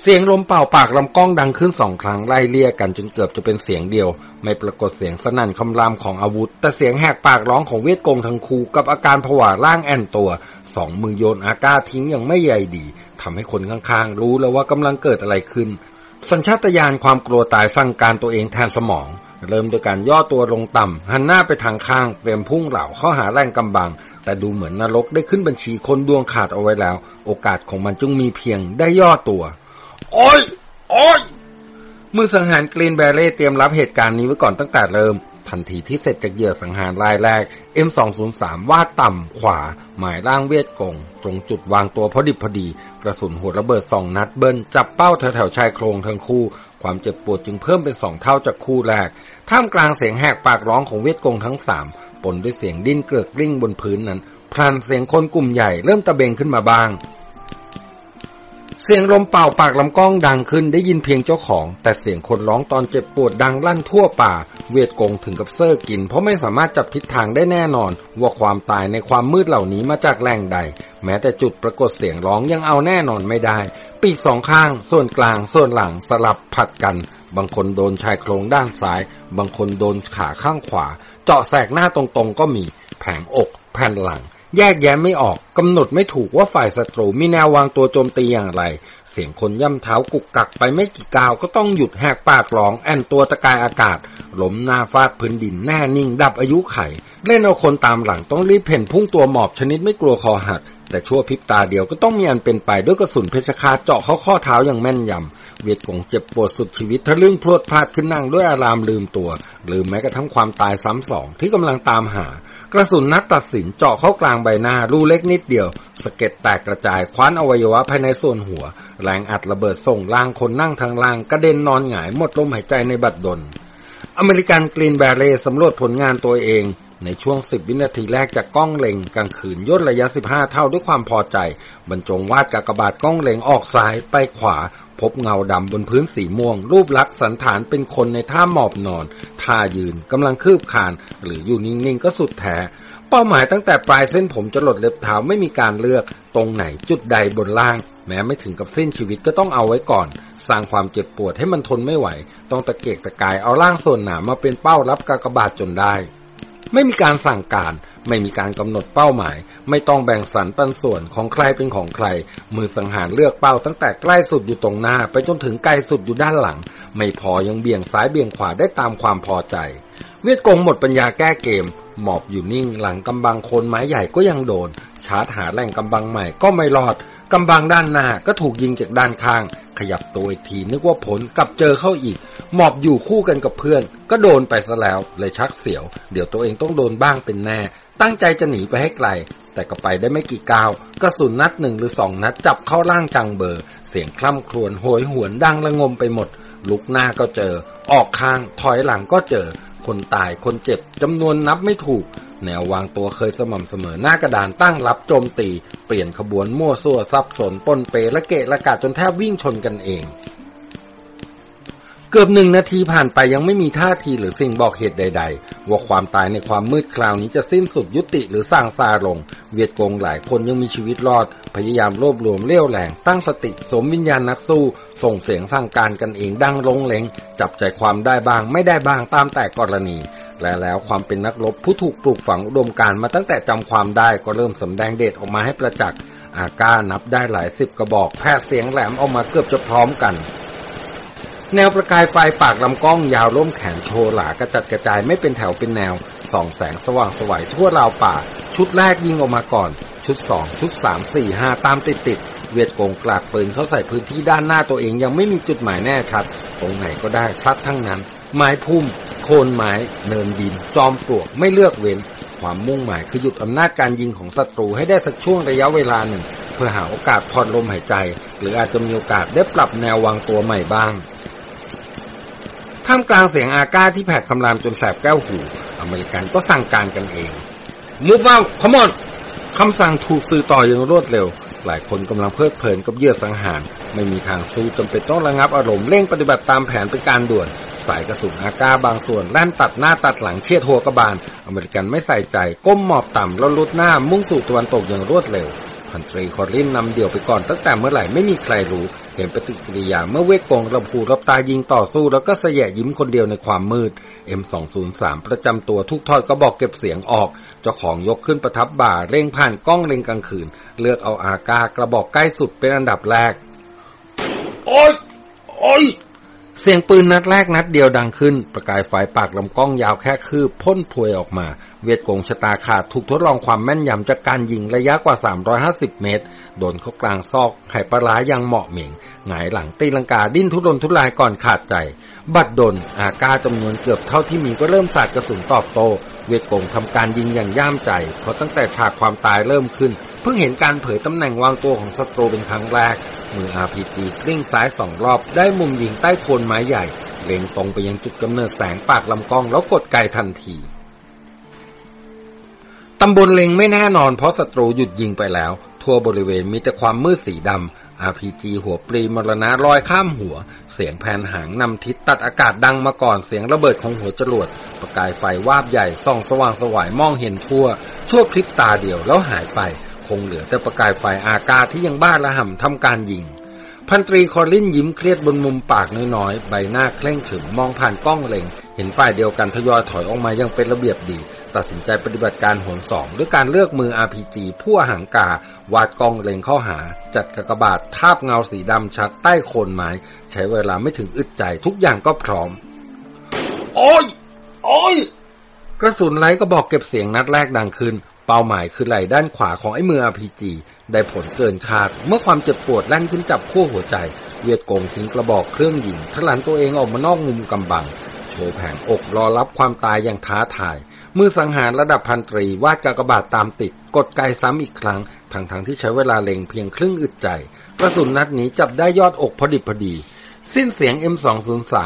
เสียงลมเป่าปากลำกล้องดังขึ้นสองครั้งไล่เลี่ยกันจนเกือบจะเป็นเสียงเดียว ไม่ปรากฏเสียงสนั่นคำรามของอาวุธ แต่เสียงแหกปากร้องของเวทกงทั้งคู่กับอาการผวาร่างแอนตัว สองมือโยนอากาทิ้งอย่างไม่ใยดีทำให้คนข้างๆ รู้แล้วว่ากำลังเกิดอะไรขึ้น สัญชาตญาณความกลัวตายสั่งการตัวเองแทนสมอง เริ่มโดยการย่อตัวลงต่ำหันหน้าไปทางข้างเตรียมพุ่งเหล่าเข้าหาแรงกำบังแต่ดูเหมือนนรกได้ขึ้นบัญชีคนดวงขาดเอาไว้แล้ว โอกาสของมันจึงมีเพียงได้ย่อตัว โอ้ย โอ้ย มือสังหารกรีนแบเร่เตรียมรับเหตุการณ์นี้ไว้ก่อนตั้งแต่เริ่ม ทันทีที่เสร็จจากเหยื่อสังหารรายแรก M203 วาดต่ำขวา หมายร่างเวทกง ตรงจุดวางตัวพอดิบพอดี กระสุนหัวระเบิดสองนัดเบิ้ลจับเป้าแถวๆชายโครงทั้งคู่ ความเจ็บปวดจึงเพิ่มเป็นสองเท่าจากคู่แรก ท่ามกลางเสียงแหกปากร้องของเวียดกงทั้งสามปนด้วยเสียงดิ้นเกลือกกลิ้งบนพื้นนั้นพลันเสียงคนกลุ่มใหญ่เริ่มตะเบงขึ้นมาบ้าง เสียงลมเป่าปากลำกล้องดังขึ้นได้ยินเพียงเจ้าของ แต่เสียงคนร้องตอนเจ็บปวดดังลั่นทั่วป่า เวียดกงถึงกับเซ่อกิน เพราะไม่สามารถจับทิศทางได้แน่นอน ว่าความตายในความมืดเหล่านี้มาจากแหล่งใด แม้แต่จุดปรากฏเสียงร้องยังเอาแน่นอนไม่ได้ ปีกสองข้าง ส่วนกลาง ส่วนหลังสลับผลัดกัน บางคนโดนชายโครงด้านซ้าย บางคนโดนขาข้างขวา เจาะแสกหน้าตรงๆก็มี แผงอก แผ่นหลัง แยกแยะไม่ออกกำหนดไม่ถูกว่าฝ่ายศัตรูมีแนววางตัวโจมตีอย่างไร เสียงคนย่ำเท้ากุกกักไปไม่กี่ก้าวก็ต้องหยุดแหกปากร้อง แอนตัวตะกายอากาศล้มหน้าฟาดพื้นดินแน่นิ่ง ดับอายุไข เล่นเอาคนตามหลังต้องรีบเพ่นพุ่งตัวหมอบชนิดไม่กลัวคอหักแต่ชั่วพริบตาเดียวก็ต้องมีอันเป็นไปด้วยกระสุนเพชรคาเจาะเข้าข้อเท้าอย่างแม่นยำ เวียดกงเจ็บปวดสุดชีวิตทะลึ่งพรวดพลาดขึ้นนั่งด้วยอารามลืมตัว ลืมแม้กระทั่งความตายซ้ำสองที่กำลังตามหา กระสุนนัดตัดสินเจาะเข้ากลางใบหน้ารูเล็กนิดเดียว สะเก็ดแตกกระจายคว้านอวัยวะภายในส่วนหัว แรงอัดระเบิดส่งล่างคนนั่งทางล่างกระเด็นนอนหงายหมดลมหายใจในบัดดล อเมริกันกรีนแบเร่สำรวจผลงานตัวเอง ในช่วง 10 วินาทีแรกจากกล้องเล็งกลางคืนย่นระยะ 15 เท่าด้วยความพอใจ บรรจงวาดกากบาทกล้องเล็งออกซ้ายไปขวา พบเงาดำบนพื้นสีม่วง รูปลักษณ์สันฐานเป็นคนในท่าหมอบนอน ท่ายืนกำลังคืบคาน หรืออยู่นิ่งๆก็สุดแท้เป้าหมายตั้งแต่ปลายเส้นผมจะหลดเล็บเท้าไม่มีการเลือก ตรงไหนจุดใดบนล่าง แม้ไม่ถึงกับสิ้นชีวิตก็ต้องเอาไว้ก่อน สร้างความเจ็บปวดให้มันทนไม่ไหว ต้องตะเกียกตะกายเอาล่างส่วนหนามาเป็นเป้ารับกากบาทจนได้ ไม่มีการสั่งการ ไม่มีการกำหนดเป้าหมาย ไม่ต้องแบ่งสรรปันส่วนของใครเป็นของใคร มือสังหารเลือกเป้าตั้งแต่ใกล้สุดอยู่ตรงหน้า ไปจนถึงไกลสุดอยู่ด้านหลัง ไม่พอยังเบี่ยงซ้ายเบี่ยงขวาได้ตามความพอใจ เวียดกงหมดปัญญาแก้เกม หมอบอยู่นิ่งหลังกำบังคนไม้ใหญ่ก็ยังโดน ชาร์จหาแหล่งกำบังใหม่ก็ไม่รอด กำบังด้านหน้าก็ถูกยิงจากด้านข้าง ขยับตัวอีกทีนึกว่าผลกลับเจอเข้าอีก หมอบอยู่คู่กันกับเพื่อน ก็โดนไปซะแล้วเลยชักเสียว เดี๋ยวตัวเองต้องโดนบ้างเป็นแน่ ตั้งใจจะหนีไปให้ไกล แต่ก็ไปได้ไม่กี่ก้าวกระสุนนัดหนึ่งหรือสองนัดจับเข้าล่างจังเบอร์ เสียงคล่ำครวญโหยหวนดังระงมไปหมด ลุกหน้าก็เจอ ออกข้างถอยหลังก็เจอ คนตายคนเจ็บจำนวนนับไม่ถูก แนววางตัวเคยสม่ำเสมอหน้ากระดานตั้งรับโจมตี เปลี่ยนขบวนมั่วซั่วซับสนปนเปและเกะละกะจนแทบวิ่งชนกันเอง เกือบหนึ่งนาทีผ่านไปยังไม่มีท่าทีหรือสิ่งบอกเหตุใด ๆ ว่าความตายในความมืดคราวนี้จะสิ้นสุดยุติหรือสร้างซาลง เวียดกงหลายคนยังมีชีวิตรอด พยายามรวบรวมเลี้ยวแหลงตั้งสติสมวิญญาณนักสู้ ส่งเสียงสั่งการกันเองดังลงเลงจับใจความได้บ้างไม่ได้บ้างตามแต่กรณี และแล้วความเป็นนักรบผู้ถูกปลูกฝังอุดมการมาตั้งแต่จำความได้ก็เริ่มสำแดงเดชออกมาให้ประจักษ์อาก้านับได้หลายสิบกระบอกแพทย์เสียงแหลมออกมาเกือบจะพร้อมกัน แนวประกายไฟปากลำกล้องยาวล้มแขนโชว์หลากระจัดกระจายไม่เป็นแถวเป็นแนวส่องแสงสว่างสวัยทั่วราวป่า ชุดแรกยิงออกมาก่อน ชุดสองชุดสามสี่ห้าตามติดติดเวียดโกงกลากปืนเข้าใส่พื้นที่ด้านหน้าตัวเองยังไม่มีจุดหมายแน่ชัด ตรงไหนก็ได้ซัดทั้งนั้น ไม้พุ่ม โคนไม้เนินดิน จอมปลวกไม่เลือกเว้น ความมุ่งหมายคือหยุดอำนาจการยิงของศัตรูให้ได้สักช่วงระยะเวลาหนึ่ง เพื่อหาโอกาสผ่อนลมหายใจ หรืออาจจะมีโอกาสได้ปรับแนววางตัวใหม่บ้างท่ามกลางเสียงอาก้าที่แผดคำรามจนแสบแก้วหู อเมริกันก็สั่งการกันเอง Move out come on คำสั่งถูกสื่อต่ออย่างรวดเร็ว หลายคนกำลังเพลิดเพลินกับเยื่อสังหาร ไม่มีทางสู้จนเป็นต้องระงับอารมณ์เร่งปฏิบัติตามแผนเป็นการด่วน สายกระสุนอาก้าบางส่วนแล่นตัดหน้าตัดหลังเชียดหัวกระบาล อเมริกันไม่ใส่ใจ ก้มหมอบต่ำแล้วลุดหน้ามุ่งสู่ตะวันตกอย่างรวดเร็ว พันตรีคอรินนำเดี่ยวไปก่อนตั้งแต่เมื่อไหร่ไม่มีใครรู้ เห็นปฏิกิริยาเมื่อเวกกงรับผูรับตายิงต่อสู้ แล้วก็เสยะยิ้มคนเดียวในความมืด M203 ประจำตัวทุกทอดกระบอกเก็บเสียงออก เจ้าของยกขึ้นประทับบ่าเร่งผ่านกล้องเล็งกลางคืน เลือกเอาอากากระบอกใกล้สุดเป็นอันดับแรก โอ้ยโอ้ย เสียงปืนนัดแรกนัดเดียวดังขึ้น ประกายไฟปากลำกล้องยาวแค่คืบพ่นพวยออกมา เวียดกงชะตาขาดถูกทดลองความแม่นยำจากการยิงระยะกว่า 350 เมตร โดนเขากลางซอกไข่ปลาร้ายังเหมาะเหม่งหงายหลังตีลังกาดิ้นทุรนทุรายก่อนขาดใจ บัดดลอากาจำนวนเกือบเท่าที่มีก็เริ่มสาดกระสุนตอบโต เวียดกงทำการยิงอย่างย่ามใจ เพราะตั้งแต่ฉากความตายเริ่มขึ้น พิ่งเห็นการเผยตำแหน่งวางตัวของศัตรูเป็นครั้งแรก มือ RPG กลิ้งซ้ายสองรอบ ได้มุมยิงใต้โคนไม้ใหญ่ เล็งตรงไปยังจุดกำเนิดแสงปากลำกล้องแล้วกดไกทันทีตำบลเล็งไม่แน่นอนเพราะศัตรูหยุดยิงไปแล้ว ทั่วบริเวณมีแต่ความมืดสีดำ RPG หัวปรีมรณะลอยข้ามหัว เสียงแผ่นหางนำทิศตัดอากาศดังมาก่อนเสียงระเบิดของหัวจรวด ประกายไฟวาบใหญ่ส่องสว่างสวายมองเห็นทั่ว ทั่วพริบตาเดียวแล้วหายไป คงเหลือแต่ประกายไฟอากาศที่ยังบ้าระห่ำทำการยิง พันตรีคอลินยิ้มเครียดบนมุมปากน้อยๆ ใบหน้าเคร่งขรึมมองผ่านกล้องเล็ง เห็นฝ่ายเดียวกันทยอยถอยออกมายังเป็นระเบียบดี ตัดสินใจปฏิบัติการหนสองด้วยการเลือกมือ RPG ผู้หางกาวาดกล้องเล็งเข้าหา จัดกระบาดทาบเงาสีดำชัดใต้โคนไม้ ใช้เวลาไม่ถึงอึดใจทุกอย่างก็พร้อม โอ้ยโอ้ยกระสุนไร้ก็บอกเก็บเสียงนัดแรกดังขึ้น เป้าหมายคือไหล่ด้านขวาของไอ้มือ RPG ได้ผลเกินคาด เมื่อความเจ็บปวดแล่นขึ้นจับขั้วหัวใจ เวียดกงทิ้งกระบอกเครื่องยิงทะลันตัวเองออกมานอกมุมกำบังโชว์แผงอกรอรับความตายอย่างท้าทาย มือสังหารระดับพันตรีวาดกากบาทตามติด กดไกซ้ำอีกครั้งทั้งทั้งที่ใช้เวลาเล็งเพียงครึ่งอึดใจกระสุนนัดนี้จับได้ยอดอกพอดิบพอดี สิ้นเสียง M203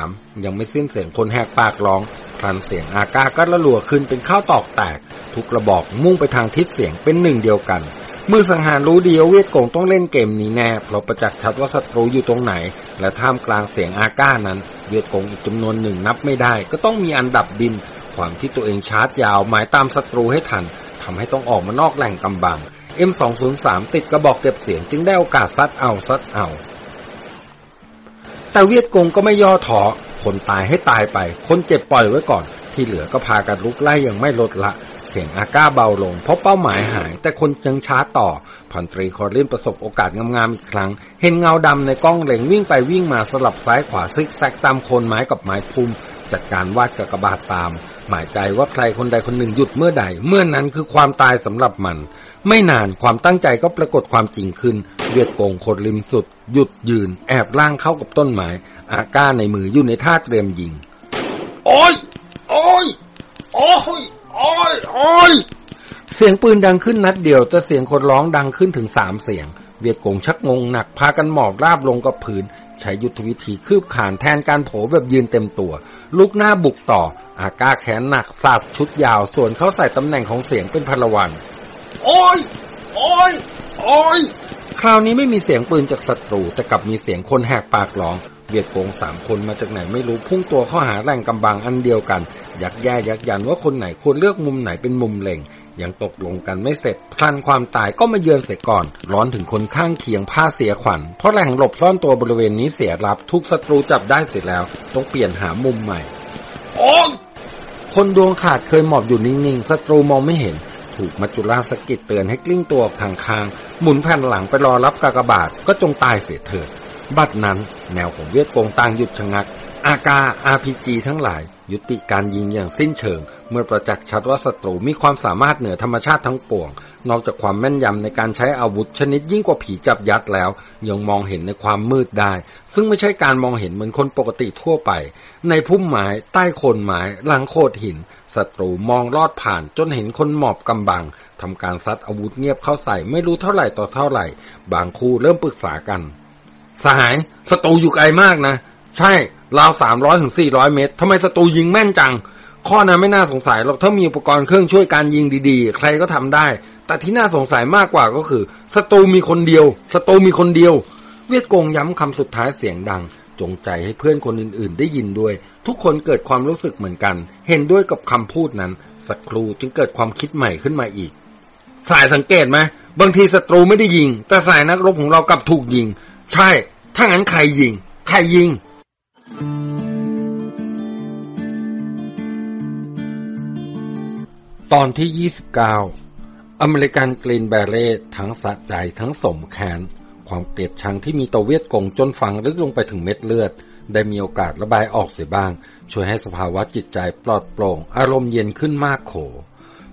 ยังไม่สิ้นเสียงคนแหกปากร้อง พลันเสียงอากาก็ระลัวขึ้นเป็นข้าวตอกแตก ทุกระบอกมุ่งไปทางทิศเสียงเป็นหนึ่งเดียวกันมือสังหารรู้ดีว่าเวียดกงต้องเล่นเกมนี้แน่ เพราะประจักษ์ชัดว่าศัตรูอยู่ตรงไหน และท่ามกลางเสียงอาก้านั้น เวียดกงอีกจำนวนหนึ่งนับไม่ได้ ก็ต้องมีอันดับบิน ความที่ตัวเองชาร์จยาวหมายตามศัตรูให้ทันทำให้ต้องออกมานอกแหล่งกำบัง M203 ติดกระบอกเก็บเสียงจึงได้โอกาสซัดเอาซัดเอา แต่เวียดกงก็ไม่ย่อถอคนตายให้ตายไป คนเจ็บปล่อยไว้ก่อน ที่เหลือก็พากันลุกไล่ย่างไม่ลดละ เสียงอาก้าเบาลง เพราะเป้าหมายหาย แต่คนยังช้าต่อพันตรีคอรลินประสบโอกาสงามๆอีกครั้ง เห็นเงาดำในกล้องเล็งวิ่งไปวิ่งมาสลับซ้ายขวาซิกแซกตามโคนไม้กับไม้พุ่มจัดการวาดกระบาดตาม หมายใจว่าใครคนใดคนหนึ่งหยุดเมื่อใด เมื่อนนั้นคือความตายสำหรับมัน ไม่นานความตั้งใจก็ปรากฏความจริงขึ้นเวียดโกงคนริมสุด หยุดยืน แอบล่างเข้ากับต้นไม้อาก้าในมืออยู่ในท่าเตรียมยิง โอ้ย โอ้ย โอ้ย โอ้ย โอ้ย เสียงปืนดังขึ้นนัดเดียวแต่เสียงคนร้องดังขึ้นถึงสามเสียง เวียดโกงชักงงหนักพากันหมอบราบลงกับผืนใช้ยุทธวิธีคืบขานแทนการโผแบบยืนเต็มตัว ลุกหน้าบุกต่อ อาก้าแขนหนักสาดชุดยาวส่วนเขาใส่ตำแหน่งของเสียงเป็นพลวัน โอ้ย โอ้ย โอ้ย คราวนี้ไม่มีเสียงปืนจากศัตรู แต่กลับมีเสียงคนแหกปากร้องเวียดโกงสามคนมาจากไหนไม่รู้พุ่งตัวเข้าหาแหล่งกำบังอันเดียวกัน ยักแย่ยักยันว่าคนไหนควรเลือกมุมไหนเป็นมุมเล็งยังตกลงกันไม่เสร็จพลันความตายก็มาเยือนเสียก่อน ร้อนถึงคนข้างเคียงผ้าเสียขวัญ เพราะแหล่งหลบซ่อนตัวบริเวณนี้เสียรับทุกศัตรูจับได้เสร็จแล้ว ต้องเปลี่ยนหามุมใหม่โอ้คนดวงขาดเคยหมอบอยู่นิ่งๆศัตรูมองไม่เห็น ถูกมัจจุราชสกิดเตือนให้กลิ้งตัวทางคาง หมุนแผ่นหลังไปรอรับกากบาทก็จงตายเสียเถิด บัดนั้นแนวของเวียดกงต่างหยุดชะงัก อากา RPG ทั้งหลาย ยุติการยิงอย่างสิ้นเชิง เมื่อประจักษ์ชัดว่าศัตรูมีความสามารถเหนือธรรมชาติทั้งปวง นอกจากความแม่นยำในการใช้อาวุธชนิดยิ่งกว่าผีจับยัดแล้ว ยังมองเห็นในความมืดได้ ซึ่งไม่ใช่การมองเห็นเหมือนคนปกติทั่วไป ในพุ่มไม้ใต้โคนไม้หลังโขดหิน ศัตรูมองลอดผ่านจนเห็นคนหมอบกำบังทำการซัดอาวุธเงียบเข้าใส่ไม่รู้เท่าไหร่ต่อเท่าไหร่ บางคู่เริ่มปรึกษากัน สหายศัตรูอยู่ไกลมากนะ ใช่ราวสามร้อยถึงสี่ร้อยเมตรทำไมศัตรูยิงแม่นจัง ข้อนั้นไม่น่าสงสัยหรอกถ้ามีอุปกรณ์เครื่องช่วยการยิงดีๆ ใครก็ทำได้ แต่ที่น่าสงสัยมากกว่าก็คือศัตรูมีคนเดียวศัตรูมีคนเดียว เวียดกงย้ำคำสุดท้ายเสียงดัง จงใจให้เพื่อนคนอื่นๆ ได้ยินด้วย ทุกคนเกิดความรู้สึกเหมือนกัน เห็นด้วยกับคำพูดนั้น สักครู่จึงเกิดความคิดใหม่ขึ้นมาอีก สายสังเกตไหมบางทีศัตรูไม่ได้ยิง แต่สายนักรบของเรากลับถูกยิง ใช่ ถ้างั้นใครยิง ใครยิงตอนที่ 29 อเมริกันกรีนแบเร่ทั้งสะใจทั้งสมแค้น ความเกลียดชังที่มีต่อเวียดกงจนฝังลึกลงไปถึงเม็ดเลือด ได้มีโอกาสระบายออกเสียบ้าง ช่วยให้สภาวะจิตใจปลอดโปร่ง อารมณ์เย็นขึ้นมากโข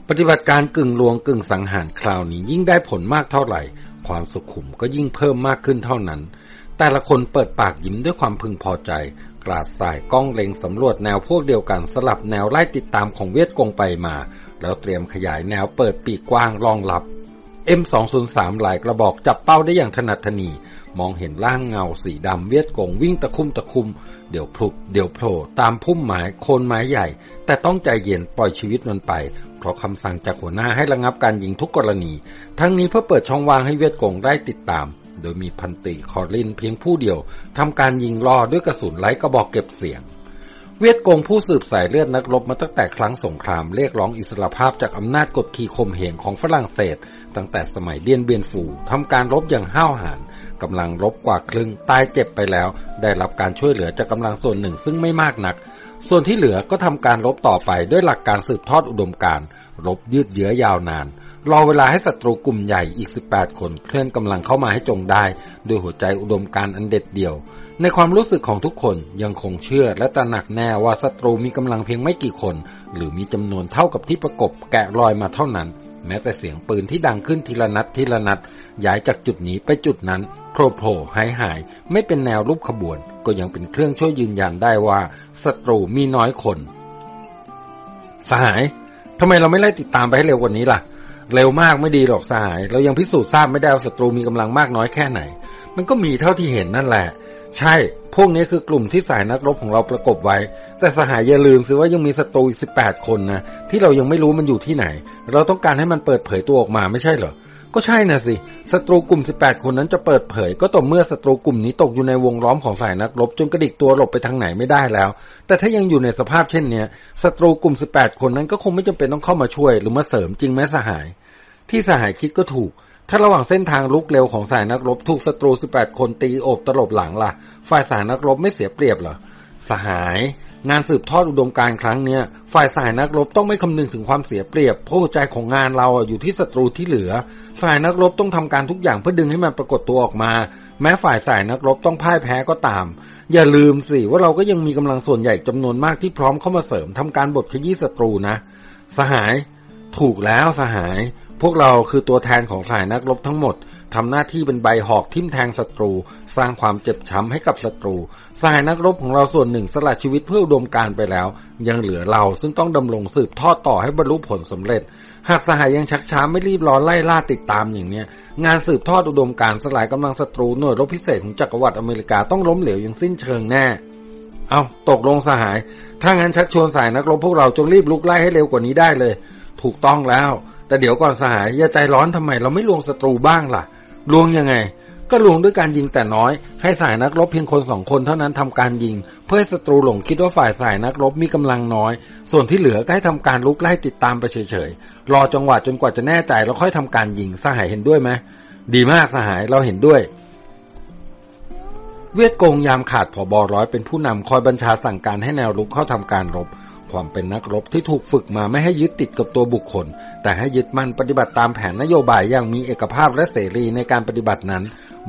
ปฏิบัติการกึ่งลวงกึ่งสังหารคราวนี้ยิ่งได้ผลมากเท่าไหร่ ความสุขุมก็ยิ่งเพิ่มมากขึ้นเท่านั้น แต่ละคนเปิดปากยิ้มด้วยความพึงพอใจกราดสายกล้องเล็งสำรวจแนวพวกเดียวกันสลับแนวไล่ติดตามของเวียดกงไปมา แล้วเตรียมขยายแนวเปิดปีกกว้างรองรับ M203 หลายกระบอกจับเป้าได้อย่างถนัดถนี มองเห็นร่างเงาสีดำเวียดกงวิ่งตะคุ่มตะคุ่มเดี๋ยวพลุบเดี๋ยวโผล่ตามพุ่มไม้โคนไม้ใหญ่ แต่ต้องใจเย็นปล่อยชีวิตมันไป เพราะคำสั่งจากหัวหน้าให้ระงับการยิงทุกกรณี ทั้งนี้เพื่อเปิดช่องว่างให้เวียดกงได้ติดตาม โดยมีพันติคอรินเพียงผู้เดียวทำการยิงล่อด้วยกระสุนไร้กระบอกเก็บเสียงเวียดกงผู้สืบสายเลือดนักรบมาตั้งแต่ครั้งสงครามเรียกร้องอิสรภาพจากอำนาจกดขี่ข่มเหงของฝรั่งเศสตั้งแต่สมัยเดียนเบียนฝูทำการรบอย่างห้าวหาญกำลังรบกว่าครึ่งตายเจ็บไปแล้ว ได้รับการช่วยเหลือจากกำลังส่วนหนึ่งซึ่งไม่มากนัก ส่วนที่เหลือก็ทำการรบต่อไปด้วยหลักการสืบทอดอุดมการรบยืดเยื้อยาวนาน รอเวลาให้ศัตรูกลุ่มใหญ่อีก 18 คนเคลื่อนกำลังเข้ามาให้จงได้ด้วยหัวใจอุดมการอันเด็ดเดี่ยว ในความรู้สึกของทุกคนยังคงเชื่อและตระหนักแน่ว่าศัตรูมีกำลังเพียงไม่กี่คน หรือมีจำนวนเท่ากับที่ประกบแกะรอยมาเท่านั้น แม้แต่เสียงปืนที่ดังขึ้นทีละนัดทีละนัดย้ายจากจุดนี้ไปจุดนั้นโผล่โผล่หายหายไม่เป็นแนวรูปขบวน ก็ยังเป็นเครื่องช่วยยืนยันได้ว่าศัตรูมีน้อยคน สหายทำไมเราไม่ไล่ติดตามไปให้เร็วกว่านี้ล่ะ เร็วมากไม่ดีหรอกสหาย เรายังพิสูจน์ทราบไม่ได้ว่าศัตรูมีกำลังมากน้อยแค่ไหน มันก็มีเท่าที่เห็นนั่นแหละ ใช่ พวกนี้คือกลุ่มที่สายนักรบของเราประกบไว้ แต่สหายอย่าลืมสิว่ายังมีศัตรูอีกสิบแปดคนนะที่เรายังไม่รู้มันอยู่ที่ไหน เราต้องการให้มันเปิดเผยตัวออกมาไม่ใช่เหรอก็ใช่นะสิศัตรูกลุ่ม 18 คนนั้นจะเปิดเผย ก็ต่อเมื่อศัตรูกลุ่มนี้ตกอยู่ในวงล้อมของฝ่ายนักรบ จนกระดิกตัวหลบไปทางไหนไม่ได้แล้ว แต่ถ้ายังอยู่ในสภาพเช่นเนี้ยศัตรูกลุ่ม 18 คนนั้นก็คงไม่จำเป็นต้องเข้ามาช่วย หรือมาเสริมจริงไหมสหาย ที่สหายคิดก็ถูก ถ้าระหว่างเส้นทางลุกเร็วของสายนักรบถูกศัตรู 18 คนตีโอบตลบหลังล่ะ ฝ่ายสายนักรบไม่เสียเปรียบเหรอ สหาย งานสืบทอดอุดมการครั้งเนี้ย ฝ่ายสายนักรบต้องไม่คำนึงถึงความเสียเปรียบ เพราะหัวใจของงานเราอยู่ที่ศัตรูที่เหลือ ฝ่ายนักรบต้องทำการทุกอย่างเพื่อดึงให้มันปรากฏตัวออกมา แม้ฝ่ายสายนักรบต้องพ่ายแพ้ก็ตาม อย่าลืมสิว่าเราก็ยังมีกำลังส่วนใหญ่จำนวนมากที่พร้อมเข้ามาเสริมทำการบทขยี้ศัตรูนะ สหาย ถูกแล้วสหาย พวกเราคือตัวแทนของสายนักรบทั้งหมดทำหน้าที่เป็นใบหอกทิ่มแทงศัตรู สร้างความเจ็บช้ำให้กับศัตรูสายนักรบของเราส่วนหนึ่งสละชีวิตเพื่ออุดมการไปแล้ว ยังเหลือเราซึ่งต้องดำรงสืบทอดต่อให้บรรลุผลสำเร็จ หากสหายยังชักช้าไม่รีบร้อนไล่ล่าติดตามอย่างเนี้ย งานสืบทอดอุดมการสลายกำลังศัตรูหน่วยรบพิเศษของจักรวรรดิอเมริกาต้องล้มเหลวอย่างสิ้นเชิงแน่เอาตกลงสหาย ถ้างั้นชักชวนสายนักรบพวกเราจงรีบลุกไล่ให้เร็วกว่านี้ได้เลย ถูกต้องแล้ว แต่เดี๋ยวก่อนสหายอย่าใจร้อนทำไม เราไม่ลวงศัตรูบ้างล่ะ ลวงยังไง ก็ลวงด้วยการยิงแต่น้อย ให้สายนักรบเพียงคนสองคนเท่านั้นทำการยิง เพื่อให้ศัตรูหลงคิดว่าฝ่ายสายนักรบมีกำลังน้อย ส่วนที่เหลือก็ให้ทำการลุกไล่ติดตามไปเฉยๆ รอจังหวะจนกว่าจะแน่ใจแล้วค่อยทำการยิงสหายเห็นด้วยไหมดีมากสหายเราเห็นด้วยเวียดกงยามขาดผอบอร้อยเป็นผู้นำคอยบัญชาสั่งการให้แนวรุกเข้าทำการรบ ความเป็นนักรบที่ถูกฝึกมาไม่ให้ยึดติดกับตัวบุคคล แต่ให้ยึดมั่นปฏิบัติตามแผนนโยบายอย่างมีเอกภาพและเสรีในการปฏิบัตินั้น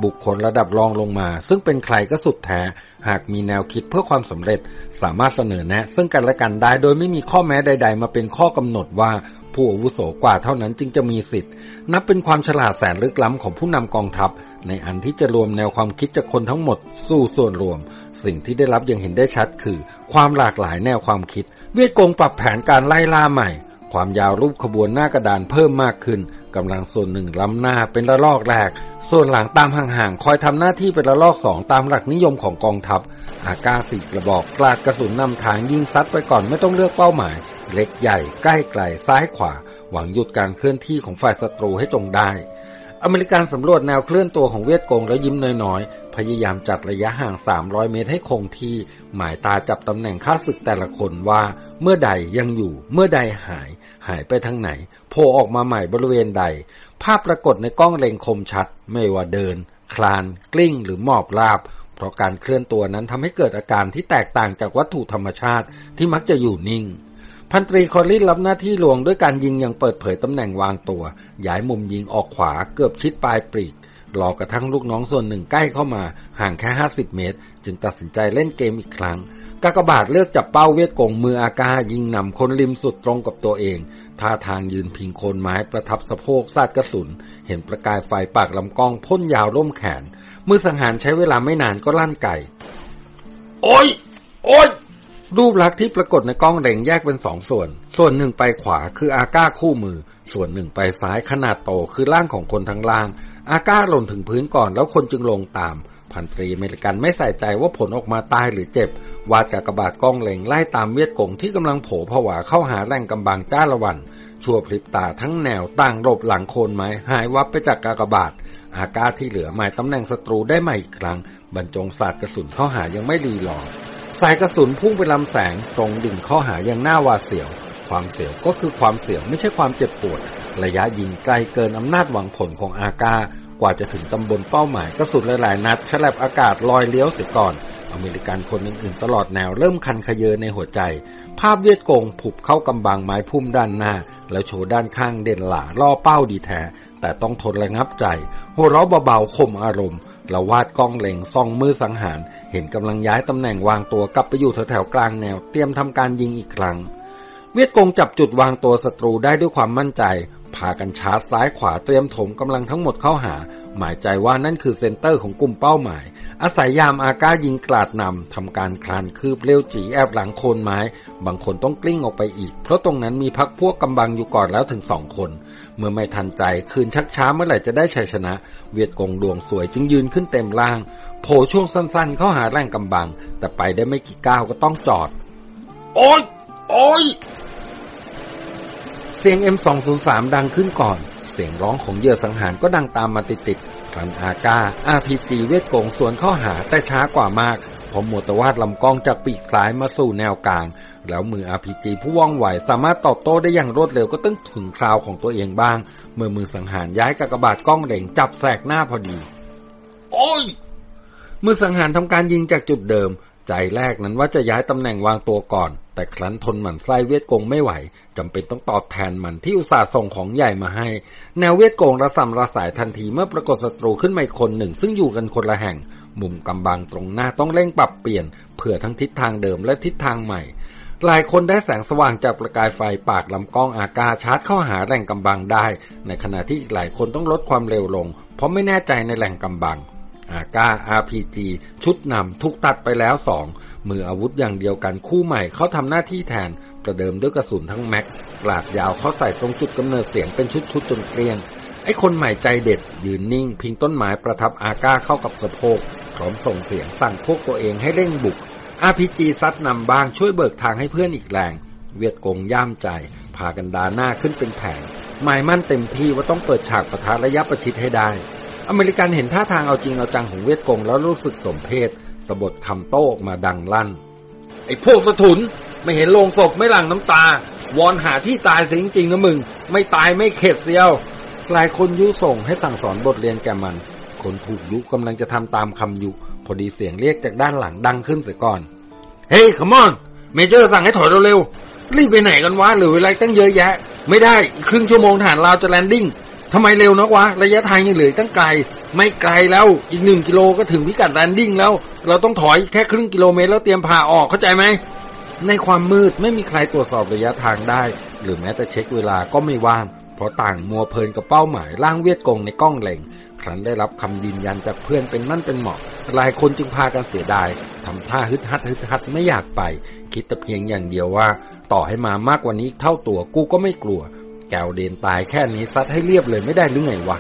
บุคคลระดับรองลงมา ซึ่งเป็นใครก็สุดแท้ หากมีแนวคิดเพื่อความสำเร็จ สามารถเสนอแนะ ซึ่งกันและกันได้โดยไม่มีข้อแม้ใด ๆ มาเป็นข้อกำหนดว่าผู้อาวุโสกว่าเท่านั้นจึงจะมีสิทธิ์ นับเป็นความฉลาดแสนลึกล้ำของผู้นำกองทัพ ในอันที่จะรวมแนวความคิดจากคนทั้งหมดสู่ส่วนรวม สิ่งที่ได้รับอย่างเห็นได้ชัดคือ ความหลากหลายแนวความคิด เวียดกงปรับแผนการไล่ล่าใหม่ ความยาวรูปขบวนหน้ากระดานเพิ่มมากขึ้นกำลังส่วนหนึ่งล้ำหน้าเป็นระลอกแรก ส่วนหลังตามห่างๆ คอยทำหน้าที่เป็นระลอกสองตามหลักนิยมของกองทัพ อากาศสีกระบอกกลาดกระสุนนำทางยิงซัดไปก่อนไม่ต้องเลือกเป้าหมาย เล็กใหญ่ใกล้ไกลซ้ายขวา หวังหยุดการเคลื่อนที่ของฝ่ายศัตรูให้จงได้ อเมริกันสำรวจแนวเคลื่อนตัวของเวียดกงแล้วยิ้มน้อยๆ พยายามจัดระยะห่าง 300 เมตรให้คงที่ หมายตาจับตำแหน่งค่าศึกแต่ละคนว่า เมื่อใดยังอยู่ เมื่อใดหาย หายไปทางไหน โผล่ออกมาใหม่บริเวณใด ภาพปรากฏในกล้องเล็งคมชัด ไม่ว่าเดิน คลาน กลิ้ง หรือหมอบราบ เพราะการเคลื่อนตัวนั้นทำให้เกิดอาการที่แตกต่างจากวัตถุธรรมชาติที่มักจะอยู่นิ่ง พันตรีคอลลินรับหน้าที่หลวงด้วยการยิงอย่างเปิดเผยตำแหน่งวางตัวย้ายมุมยิงออกขวาเกือบชิดปลายปลีกรอกระทั่งลูกน้องส่วนหนึ่งใกล้เข้ามา ห่างแค่50เมตร จึงตัดสินใจเล่นเกมอีกครั้งกากบาทเลือกจับเป้าเวียดกงมืออากายิงนำคนริมสุดตรงกับตัวเองท่าทางยืนพิงโคนไม้ประทับสะโพกซาดกระสุน เห็นประกายไฟปากลำกล้องพ่นยาวร่มแขน มือสังหารใช้เวลาไม่นานก็ลั่นไก่ โอ้ย โอ้ย รูปลักษณ์ที่ปรากฏในกล้องเร่งแยกเป็นสองส่วน ส่วนหนึ่งไปขวาคืออาก้าคู่มือ ส่วนหนึ่งไปซ้ายขนาดโตคือร่างของคนทั้งล่าง อาก้าหล่นถึงพื้นก่อนแล้วคนจึงลงตาม พันตรีเมริกันไม่ใส่ใจว่าผลออกมาตายหรือเจ็บ วาดจากกระบาดกล้องเล็งไล่ตามเวียดกงที่กำลังโผผวาเข้าหาแหล่งกำบังจ้าละวัน ชั่วพริบตาทั้งแนวต่างหลบหลังโคนไม้หายวับไปจากกากบาทอากาที่เหลือหมายตำแหน่งศัตรูได้ใหม่อีกครั้ง บรรจงสาดกระสุนเข้าหายังไม่รีรอ สายกระสุนพุ่งไปลำแสงตรงดิ่งเข้าหาอย่างหน้าวาเสียว ความเสียวก็คือความเสียวไม่ใช่ความเจ็บปวด ระยะยิงไกลเกินอำนาจหวังผลของอากากว่าจะถึงตำบลเป้าหมายกระสุนหลายๆ นัดฉลับอากาศลอยเลี้ยวเสียก่อน อเมริกันคนอื่นๆ ตลอดแนวเริ่มคันขยเยอในหัวใจ ภาพเวียดกงผุบเข้ากำบังไม้พุ่มด้านหน้า แล้วโชว์ด้านข้างเด่นหราล่อเป้าดีแท้ แต่ต้องทนระงับใจ หัวเราะเบาๆข่มอารมณ์แล้ววาดกล้องเล็งส่องมือสังหาร เห็นกำลังย้ายตำแหน่งวางตัวกลับไปอยู่แถวๆกลางแนว เตรียมทำการยิงอีกครั้ง เวียดกงจับจุดวางตัวศัตรูได้ด้วยความมั่นใจ พากันชาร์จซ้ายขวาเตรียมถมกำลังทั้งหมดเข้าหา หมายใจว่านั่นคือ center ของกลุ่มเป้าหมาย อาศัยยามอาก้ายิงกราดนำทำการคลานคืบเร็วจีแอบหลังโคนไม้ บางคนต้องกลิ้งออกไปอีก เพราะตรงนั้นมีพักพวกกำบังอยู่ก่อนแล้วถึงสองคน เมื่อไม่ทันใจคืนชักช้าเมื่อไหร่จะได้ชัยชนะ เวียดกงดวงสวยจึงยืนขึ้นเต็มล่าง โผล่ช่วงสั้นๆ เข้าหาแรงกำบัง แต่ไปได้ไม่กี่ก้าวก็ต้องจอด โอ้ยโอ้ยเสียง M203 ดังขึ้นก่อน เสียงร้องของเหยื่อสังหารก็ดังตามมาติดๆพันอากา RPG เวทกงสวนเข้าหาแต่ช้ากว่ามากพอมวตวาดลำกล้องจากปีกซ้ายมาสู่แนวกลางแล้วมือ RPG ผู้ว่องไวสามารถตอบโต้ได้อย่างรวดเร็วก็ต้องถึงคราวของตัวเองบ้าง เมื่อมือสังหารย้ายกากบาดกล้องเด่งจับแสกหน้าพอดี โอ้ยมือสังหารทำการยิงจากจุดเดิม ใจแรกนั้นว่าจะย้ายตำแหน่งวางตัวก่อน แต่ครั้นทนหมันไส้เวทกงไม่ไหวจำเป็นต้องตอบแทนมันที่อุตส่าห์ส่งของใหญ่มาให้ แนวเวทโกงระสำระสายทันทีเมื่อปรากฏศัตรูขึ้นมาอีกคนหนึ่ง ซึ่งอยู่กันคนละแห่ง มุมกำบังตรงหน้าต้องเร่งปรับเปลี่ยนเผื่อทั้งทิศทางเดิมและทิศทางใหม่ หลายคนได้แสงสว่างจากประกายไฟปากลำกล้องอากาชาร์จเข้าหาแหล่งกำบังได้ ในขณะที่หลายคนต้องลดความเร็วลง เพราะไม่แน่ใจในแหล่งกำบัง อากา RPG ชุดนำถูกตัดไปแล้วสองมืออาวุธอย่างเดียวกันคู่ใหม่เขาทำหน้าที่แทน ประเดิมด้วยกระสุนทั้งแม็กกลาดยาวเขาใส่ตรงจุดกำเนิดเสียงเป็นชุดๆจนเกลี้ยงไอ้คนใหม่ใจเด็ด ยืนนิ่ง พิงต้นไม้ประทับอาก้าเข้ากับสะโพกพร้อมส่งเสียงสั่งพวกตัวเองให้เร่งบุก RPG ซัดนำบ้างช่วยเบิกทางให้เพื่อนอีกแรง เวียดกงย่ามใจ พากันดาหน้าขึ้นเป็นแผงหมายมั่นเต็มที่ว่าต้องเปิดฉากประทะระยะประชิดให้ได้ อเมริกันเห็นท่าทางเอาจริงเอาจังของเวียดกงแล้วรู้สึกสมเพศสะบดคำโต้ออกมาดังลั่น ไอ้พวกสะทุนไม่เห็นโลงศพไม่หลั่งน้ำตา วอนหาที่ตายสิจริงๆนะมึง ไม่ตายไม่เข็ดเสียวหลายคนยุส่งให้สั่งสอนบทเรียนแก่มัน คนถูกยุกำลังจะทำตามคำยุ พอดีเสียงเรียกจากด้านหลังดังขึ้นเสียก่อน เฮ้ยขมอน Major สั่งให้ถอยเร็วๆ รีบไปไหนกันวะหรืออะไรตั้งเยอะแยะ ไม่ได้ครึ่งชั่วโมงฐานเราจะ landing ทำไมเร็วนักวะ ระยะทางยังเหลือตั้งไกล ไม่ไกลแล้วอีกหนึ่งกิโลก็ถึงพิกัด landing แล้ว เราต้องถอยแค่ครึ่งกิโลเมตรแล้วเตรียมพาออกเข้าใจไหมในความมืดไม่มีใครตรวจสอบระยะทางได้ หรือแม้แต่เช็คเวลาก็ไม่ว่าง เพราะต่างมัวเพลินกับเป้าหมายล่างเวียดกงในกล้องเล็ง ครั้นได้รับคำยืนยันจากเพื่อนเป็นมั่นเป็นเหมาะ หลายคนจึงพากันเสียดายทำท่าฮึดฮัดฮึดฮัดไม่อยากไป คิดแต่เพียงอย่างเดียวว่า ต่อให้มามากกว่านี้เท่าตัวกูก็ไม่กลัว แกวเดนตายแค่นี้ซัดให้เรียบเลยไม่ได้หรือไงวะ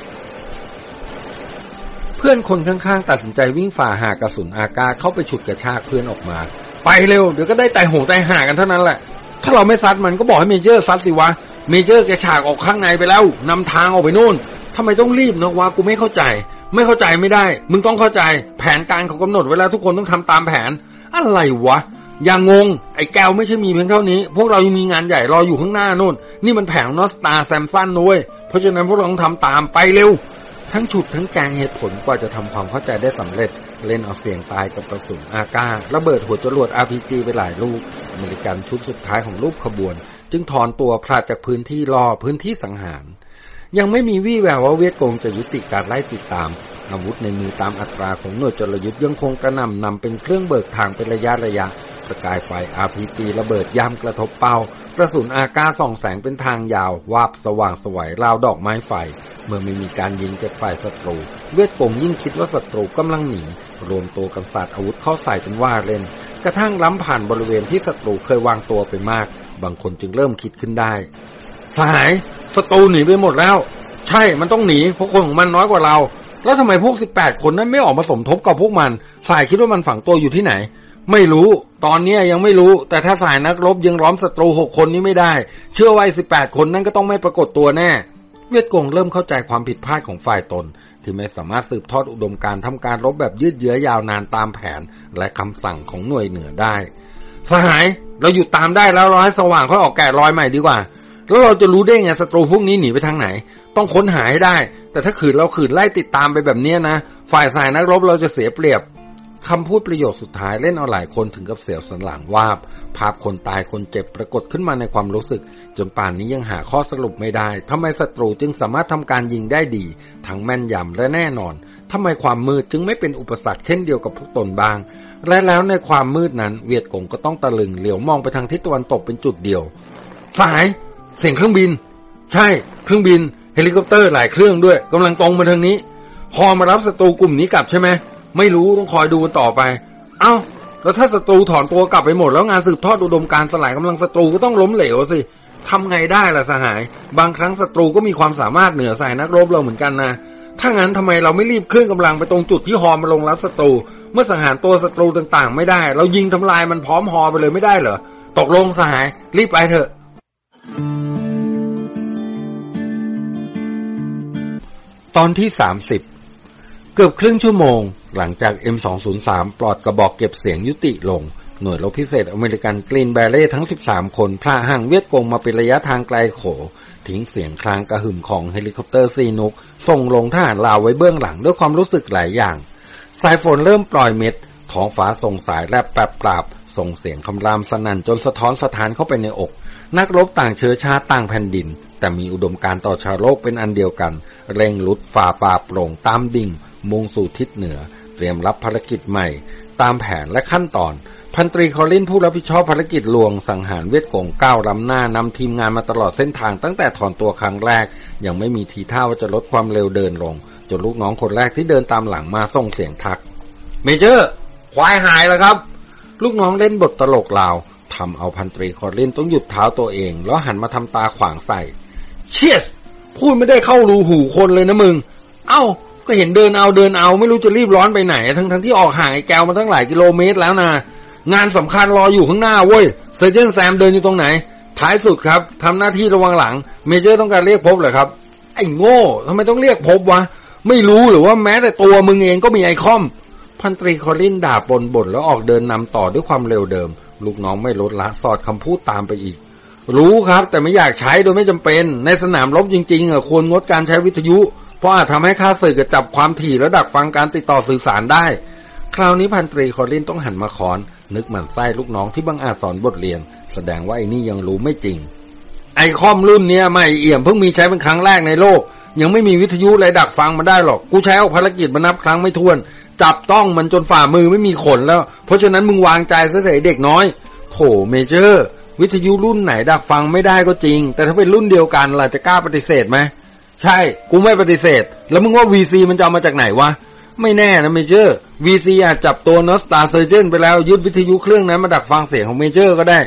เพื่อนคนข้างๆ ตัดสินใจวิ่งฝ่าหากระสุนอากาเข้าไปฉุดกระชากเพื่อนออกมา ไปเร็วเดี๋ยวก็ได้ตายหงตายห่ากันเท่านั้นแหละ ถ้าเราไม่ซัดมันก็บอกให้ Major ซัดสิวะ Major แกฉากออกข้างในไปแล้วนำทางออกไปนู่น ทำไมต้องรีบนะวะกูไม่เข้าใจ ไม่เข้าใจไม่ได้ มึงต้องเข้าใจ แผนการเขากำหนดไว้แล้วทุกคนต้องทำตามแผน อะไรวะ อย่างงง ไอ้แก้วไม่ใช่มีเพียงเท่านี้ พวกเรายังมีงานใหญ่รออยู่ข้างหน้านู่น นี่มันแผนนอสตาแซมฟันนุ้ยเพราะฉะนั้นพวกเราต้องทำตามไปเร็ว ทั้งฉุดทั้งแจงเหตุผลกว่าจะทำความเข้าใจได้สำเร็จ เล่นเอาเสียงตายกับกระสุนอาการะเบิดหัวจรวด RPG ไปหลายลูกอเมริกันชุดสุดท้ายของรูปขบวน จึงถอนตัวพลาดจากพื้นที่รอพื้นที่สังหาร ยังไม่มีวี่แววว่าเวียดกงจะยุติการไล่ติดตาม อาวุธในมือตามอัตราของหน่วยจรยุทธ์ยังคงกระนำนำเป็นเครื่องเบิกทางเป็นระยะระยะประกายไฟ RPG ระเบิดย่ำกระทบเป้ากระสุนอากาส่องแสงเป็นทางยาว วาบสว่างสวยราวดอกไม้ไฟ เมื่อไม่มีการยิงจากฝ่ายศัตรู เวทกงยิ่งคิดว่าศัตรูกำลังหนีรวมตัวกันสาดอาวุธเข้าใส่เป็นว่าเล่น กระทั่งล้ำผ่านบริเวณที่ศัตรูเคยวางตัวไปมาก บางคนจึงเริ่มคิดขึ้นได้ สหายศัตรูหนีไปหมดแล้ว ใช่มันต้องหนีเพราะคนของมันน้อยกว่าเรา แล้วทำไมพวกสิบแปดคนนั้นไม่ออกมาสมทบกับพวกมันฝ่ายคิดว่ามันฝังตัวอยู่ที่ไหน ไม่รู้ตอนนี้ยังไม่รู้ แต่ถ้าสายนักรบยังล้อมศัตรูหกคนนี้ไม่ได้ เชื่อว่าสิบแปดคนนั้นก็ต้องไม่ปรากฏตัวแน่ เวียดกงเริ่มเข้าใจความผิดพลาดของฝ่ายตน ที่ไม่สามารถสืบทอดอุดมการทำการรบแบบยืดเยื้อยาวนานตามแผน และคำสั่งของหน่วยเหนือได้สหาย เราหยุดตามได้แล้วรอให้สว่างค่อยออกแกะรอยใหม่ดีกว่า แล้วเราจะรู้ได้ไงศัตรูพวกนี้หนีไปทางไหน ต้องค้นหาให้ได้ แต่ถ้าขืนเราขืนไล่ติดตามไปแบบนี้นะ ฝ่ายสายนักรบเราจะเสียเปรียบคำพูดประโยคสุดท้ายเล่นเอาหลายคนถึงกับเสียวสันหลังวาบ ภาพคนตายคนเจ็บปรากฏขึ้นมาในความรู้สึก จนป่านนี้ยังหาข้อสรุปไม่ได้ทำไมศัตรูจึงสามารถทำการยิงได้ดี ทั้งแม่นยำและแน่นอนทำไมความมืดจึงไม่เป็นอุปสรรคเช่นเดียวกับพวกตนบ้าง และแล้วในความมืดนั้น เวียดกงก็ต้องตะลึงเหลียวมองไปทางทิศตะวันตกเป็นจุดเดียว สาย เสียงเครื่องบิน ใช่เครื่องบิน เฮลิคอปเตอร์หลายเครื่องด้วยกำลังตรงมาทางนี้พอมารับศัตรูกลุ่มนี้กลับใช่ไหมไม่รู้ต้องคอยดูต่อไป เอา้า แล้วถ้าศัตรูถอนตัวกลับไปหมดแล้วงานสืบทอดอุดมการสลายกำลังศัตรูก็ต้องล้มเหลวสิทำไงได้ล่ะสหาย บางครั้งศัตรูก็มีความสามารถเหนือสายนักรบเราเหมือนกันนะถ้างั้นทำไมเราไม่รีบเคลื่อนกำลังไปตรงจุดที่ฮอมาลงรับศัตรู เมื่อสังหารตัวศัตรูต่างๆ ไม่ได้ เรายิงทำลายมันพร้อมฮอไปเลยไม่ได้เหรอตกลงสหาย รีบไปเถอะ ตอนที่สามสิบเกือบครึ่งชั่วโมง หลังจาก M203 ปลอกกระบอกเก็บเสียงยุติลง หน่วยรบพิเศษอเมริกัน Green Beret ทั้ง 13 คนผละห่างเวียดกงมาเป็นระยะทางไกลโข ทิ้งเสียงคลางกระหึ่มของเฮลิคอปเตอร์ซีนุก ส่งลงทหารลาวไว้เบื้องหลังด้วยความรู้สึกหลายอย่าง สายฝนเริ่มปล่อยเม็ด ท้องฟ้าส่งสายแลบแปลบปลาบส่งเสียงคำรามสนั่นจนสะท้อนสะท้านเข้าไปในอก นักรบต่างเชื้อชาติต่างแผ่นดิน แต่มีอุดมการณ์ต่อชาวโลกเป็นอันเดียวกัน เร่งรุดฝ่าป่าโปร่งตามดิ่ง มุ่งสู่ทิศเหนือ เตรียมรับภารกิจใหม่ ตามแผนและขั้นตอน พันตรีคอลินผู้รับผิดชอบภารกิจลวงสังหารเวียดกงก้าวล้ำหน้านำทีมงานมาตลอดเส้นทางตั้งแต่ถอนตัวครั้งแรก ยังไม่มีทีท่าว่าจะลดความเร็วเดินลงจนลูกน้องคนแรกที่เดินตามหลังมาส่งเสียงทัก Major ควายหายแล้วครับ ลูกน้องเล่นบทตลกลาว ทำเอาพันตรีคอลินต้องหยุดเท้าตัวเอง แล้วหันมาทำตาขวางใส่ เชี่ยพูดไม่ได้เข้ารูหูคนเลยนะมึง เอ้า ก็เห็นเดินเอาเดินเอา ไม่รู้จะรีบร้อนไปไหน ทั้งทั้งที่ออกห่างไอ้แก้วมาตั้งหลายกิโลเมตรแล้วนะงานสำคัญรออยู่ข้างหน้าเว้ย Sergeant แซมเดินอยู่ตรงไหน ท้ายสุดครับทำหน้าที่ระวังหลัง Major ต้องการเรียกพบเหรอครับ ไอ้โง่ทำไมต้องเรียกพบวะ ไม่รู้หรือว่าแม้แต่ตัวมึงเองก็มี ICOMพันตรีคอลินด่าปนบ่นแล้วออกเดินนำต่อด้วยความเร็วเดิม ลูกน้องไม่ลดละสอดคำพูดตามไปอีก รู้ครับ แต่ไม่อยากใช้โดยไม่จำเป็น ในสนามรบจริงๆอะควรงดการใช้วิทยุ เพราะอาจทำให้ค่าสื่อจับความถี่และดักฟังการติดต่อสื่อสารได้ คราวนี้พันตรีคอลินต้องหันมาคอน นึกหมันไส้ลูกน้องที่บังอาจสอนบทเรียน แสดงว่าไอ้นี่ยังรู้ไม่จริง ไอคอมรุ่นเนี้ยไม่เอี่ยมเพิ่งมีใช้เป็นครั้งแรกในโลก ยังไม่มีวิทยุอะไรดักฟังมาได้หรอก กูใช้ออกภารกิจมานับครั้งไม่ถ้วน จับต้องมันจนฝ่ามือไม่มีขนแล้ว เพราะฉะนั้นมึงวางใจซะเถอะเด็กน้อย โถ Major วิทยุรุ่นไหนดักฟังไม่ได้ก็จริง แต่ถ้าเป็นรุ่นเดียวกันล่ะจะกล้าปฏิเสธไหมใช่ กูไม่ปฏิเสธ แล้วมึงว่า VC มันจะเอามาจากไหนวะ ไม่แน่นะ Major VC อาจจับตัวนอสตา Sergeant ไปแล้วยึดวิทยุเครื่องนั้นมาดักฟังเสียงของ Major ก็ได้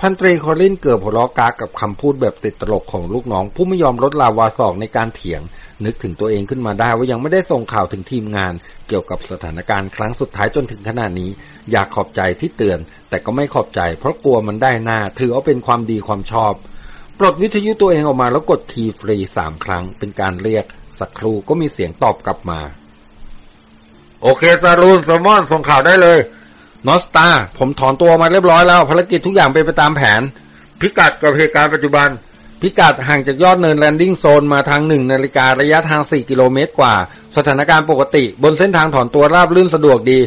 พันตรีคอลินเกิดหัวเราะก๊ากกับคำพูดแบบติดตลกของลูกน้อง ผู้ไม่ยอมลดลาวาสอกในการเถียง นึกถึงตัวเองขึ้นมาได้ว่ายังไม่ได้ส่งข่าวถึงทีมงาน เกี่ยวกับสถานการณ์ครั้งสุดท้ายจนถึงขนาดนี้ อยากขอบใจที่เตือน แต่ก็ไม่ขอบใจ เพราะกลัวมันได้หน้า ถือว่าเป็นความดีความชอบ ปลดวิทยุตัวเองออกมาแล้วกดทีฟรีสามครั้ง เป็นการเรียก สักครู่ก็มีเสียงตอบกลับมา โอเคซารูนสมอนส่งข่าวได้เลย นอสตา ผมถอนตัวมาเรียบร้อยแล้วภารกิจทุกอย่างเป็นไปตามแผน พิกัดกับเหตุการณ์ปัจจุบัน พิกัดห่างจากยอดเนิน landing zone มาทางหนึ่งนาฬิการะยะทางสี่กิโลเมตรกว่า สถานการณ์ปกติ บนเส้นทางถอนตัวราบลื่นสะดวกดี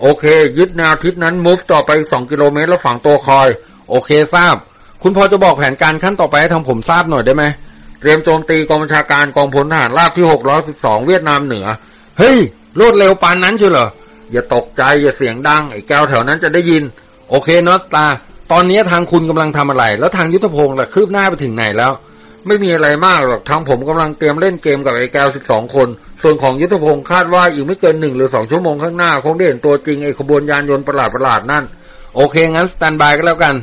โอเค ยึดแนวทิศนั้น move ต่อไปสองกิโลเมตรแล้วฝังตัวคอย โอเคทราบ คุณพอจะบอกแผนการขั้นต่อไปให้ทางผมทราบหน่อยได้ไหมเตรียมโจมตีกองบัญชาการกองพลทหารราบที่ 612 เวียดนามเหนือ เฮ้ยรวดเร็วปานนั้นเชียวเหรอ อย่าตกใจ อย่าเสียงดัง ไอ้แก้วแถวนั้นจะได้ยิน โอเคนอสตา ตอนนี้ทางคุณกำลังทำอะไร แล้วทางยุทธพงศ์ล่ะคืบหน้าไปถึงไหนแล้ว ไม่มีอะไรมากหรอกทางผมกำลังเตรียมเล่นเกมกับไอ้แก้ว12คน ส่วนของยุทธพงศ์คาดว่าอีกไม่เกินหนึ่งหรือสองชั่วโมงข้างหน้าคงได้เห็นตัวจริงไอ้ขบวนยานยนต์ประหลาดประหลาดนั่น โอเคงั้น standby ก็แล้วกัน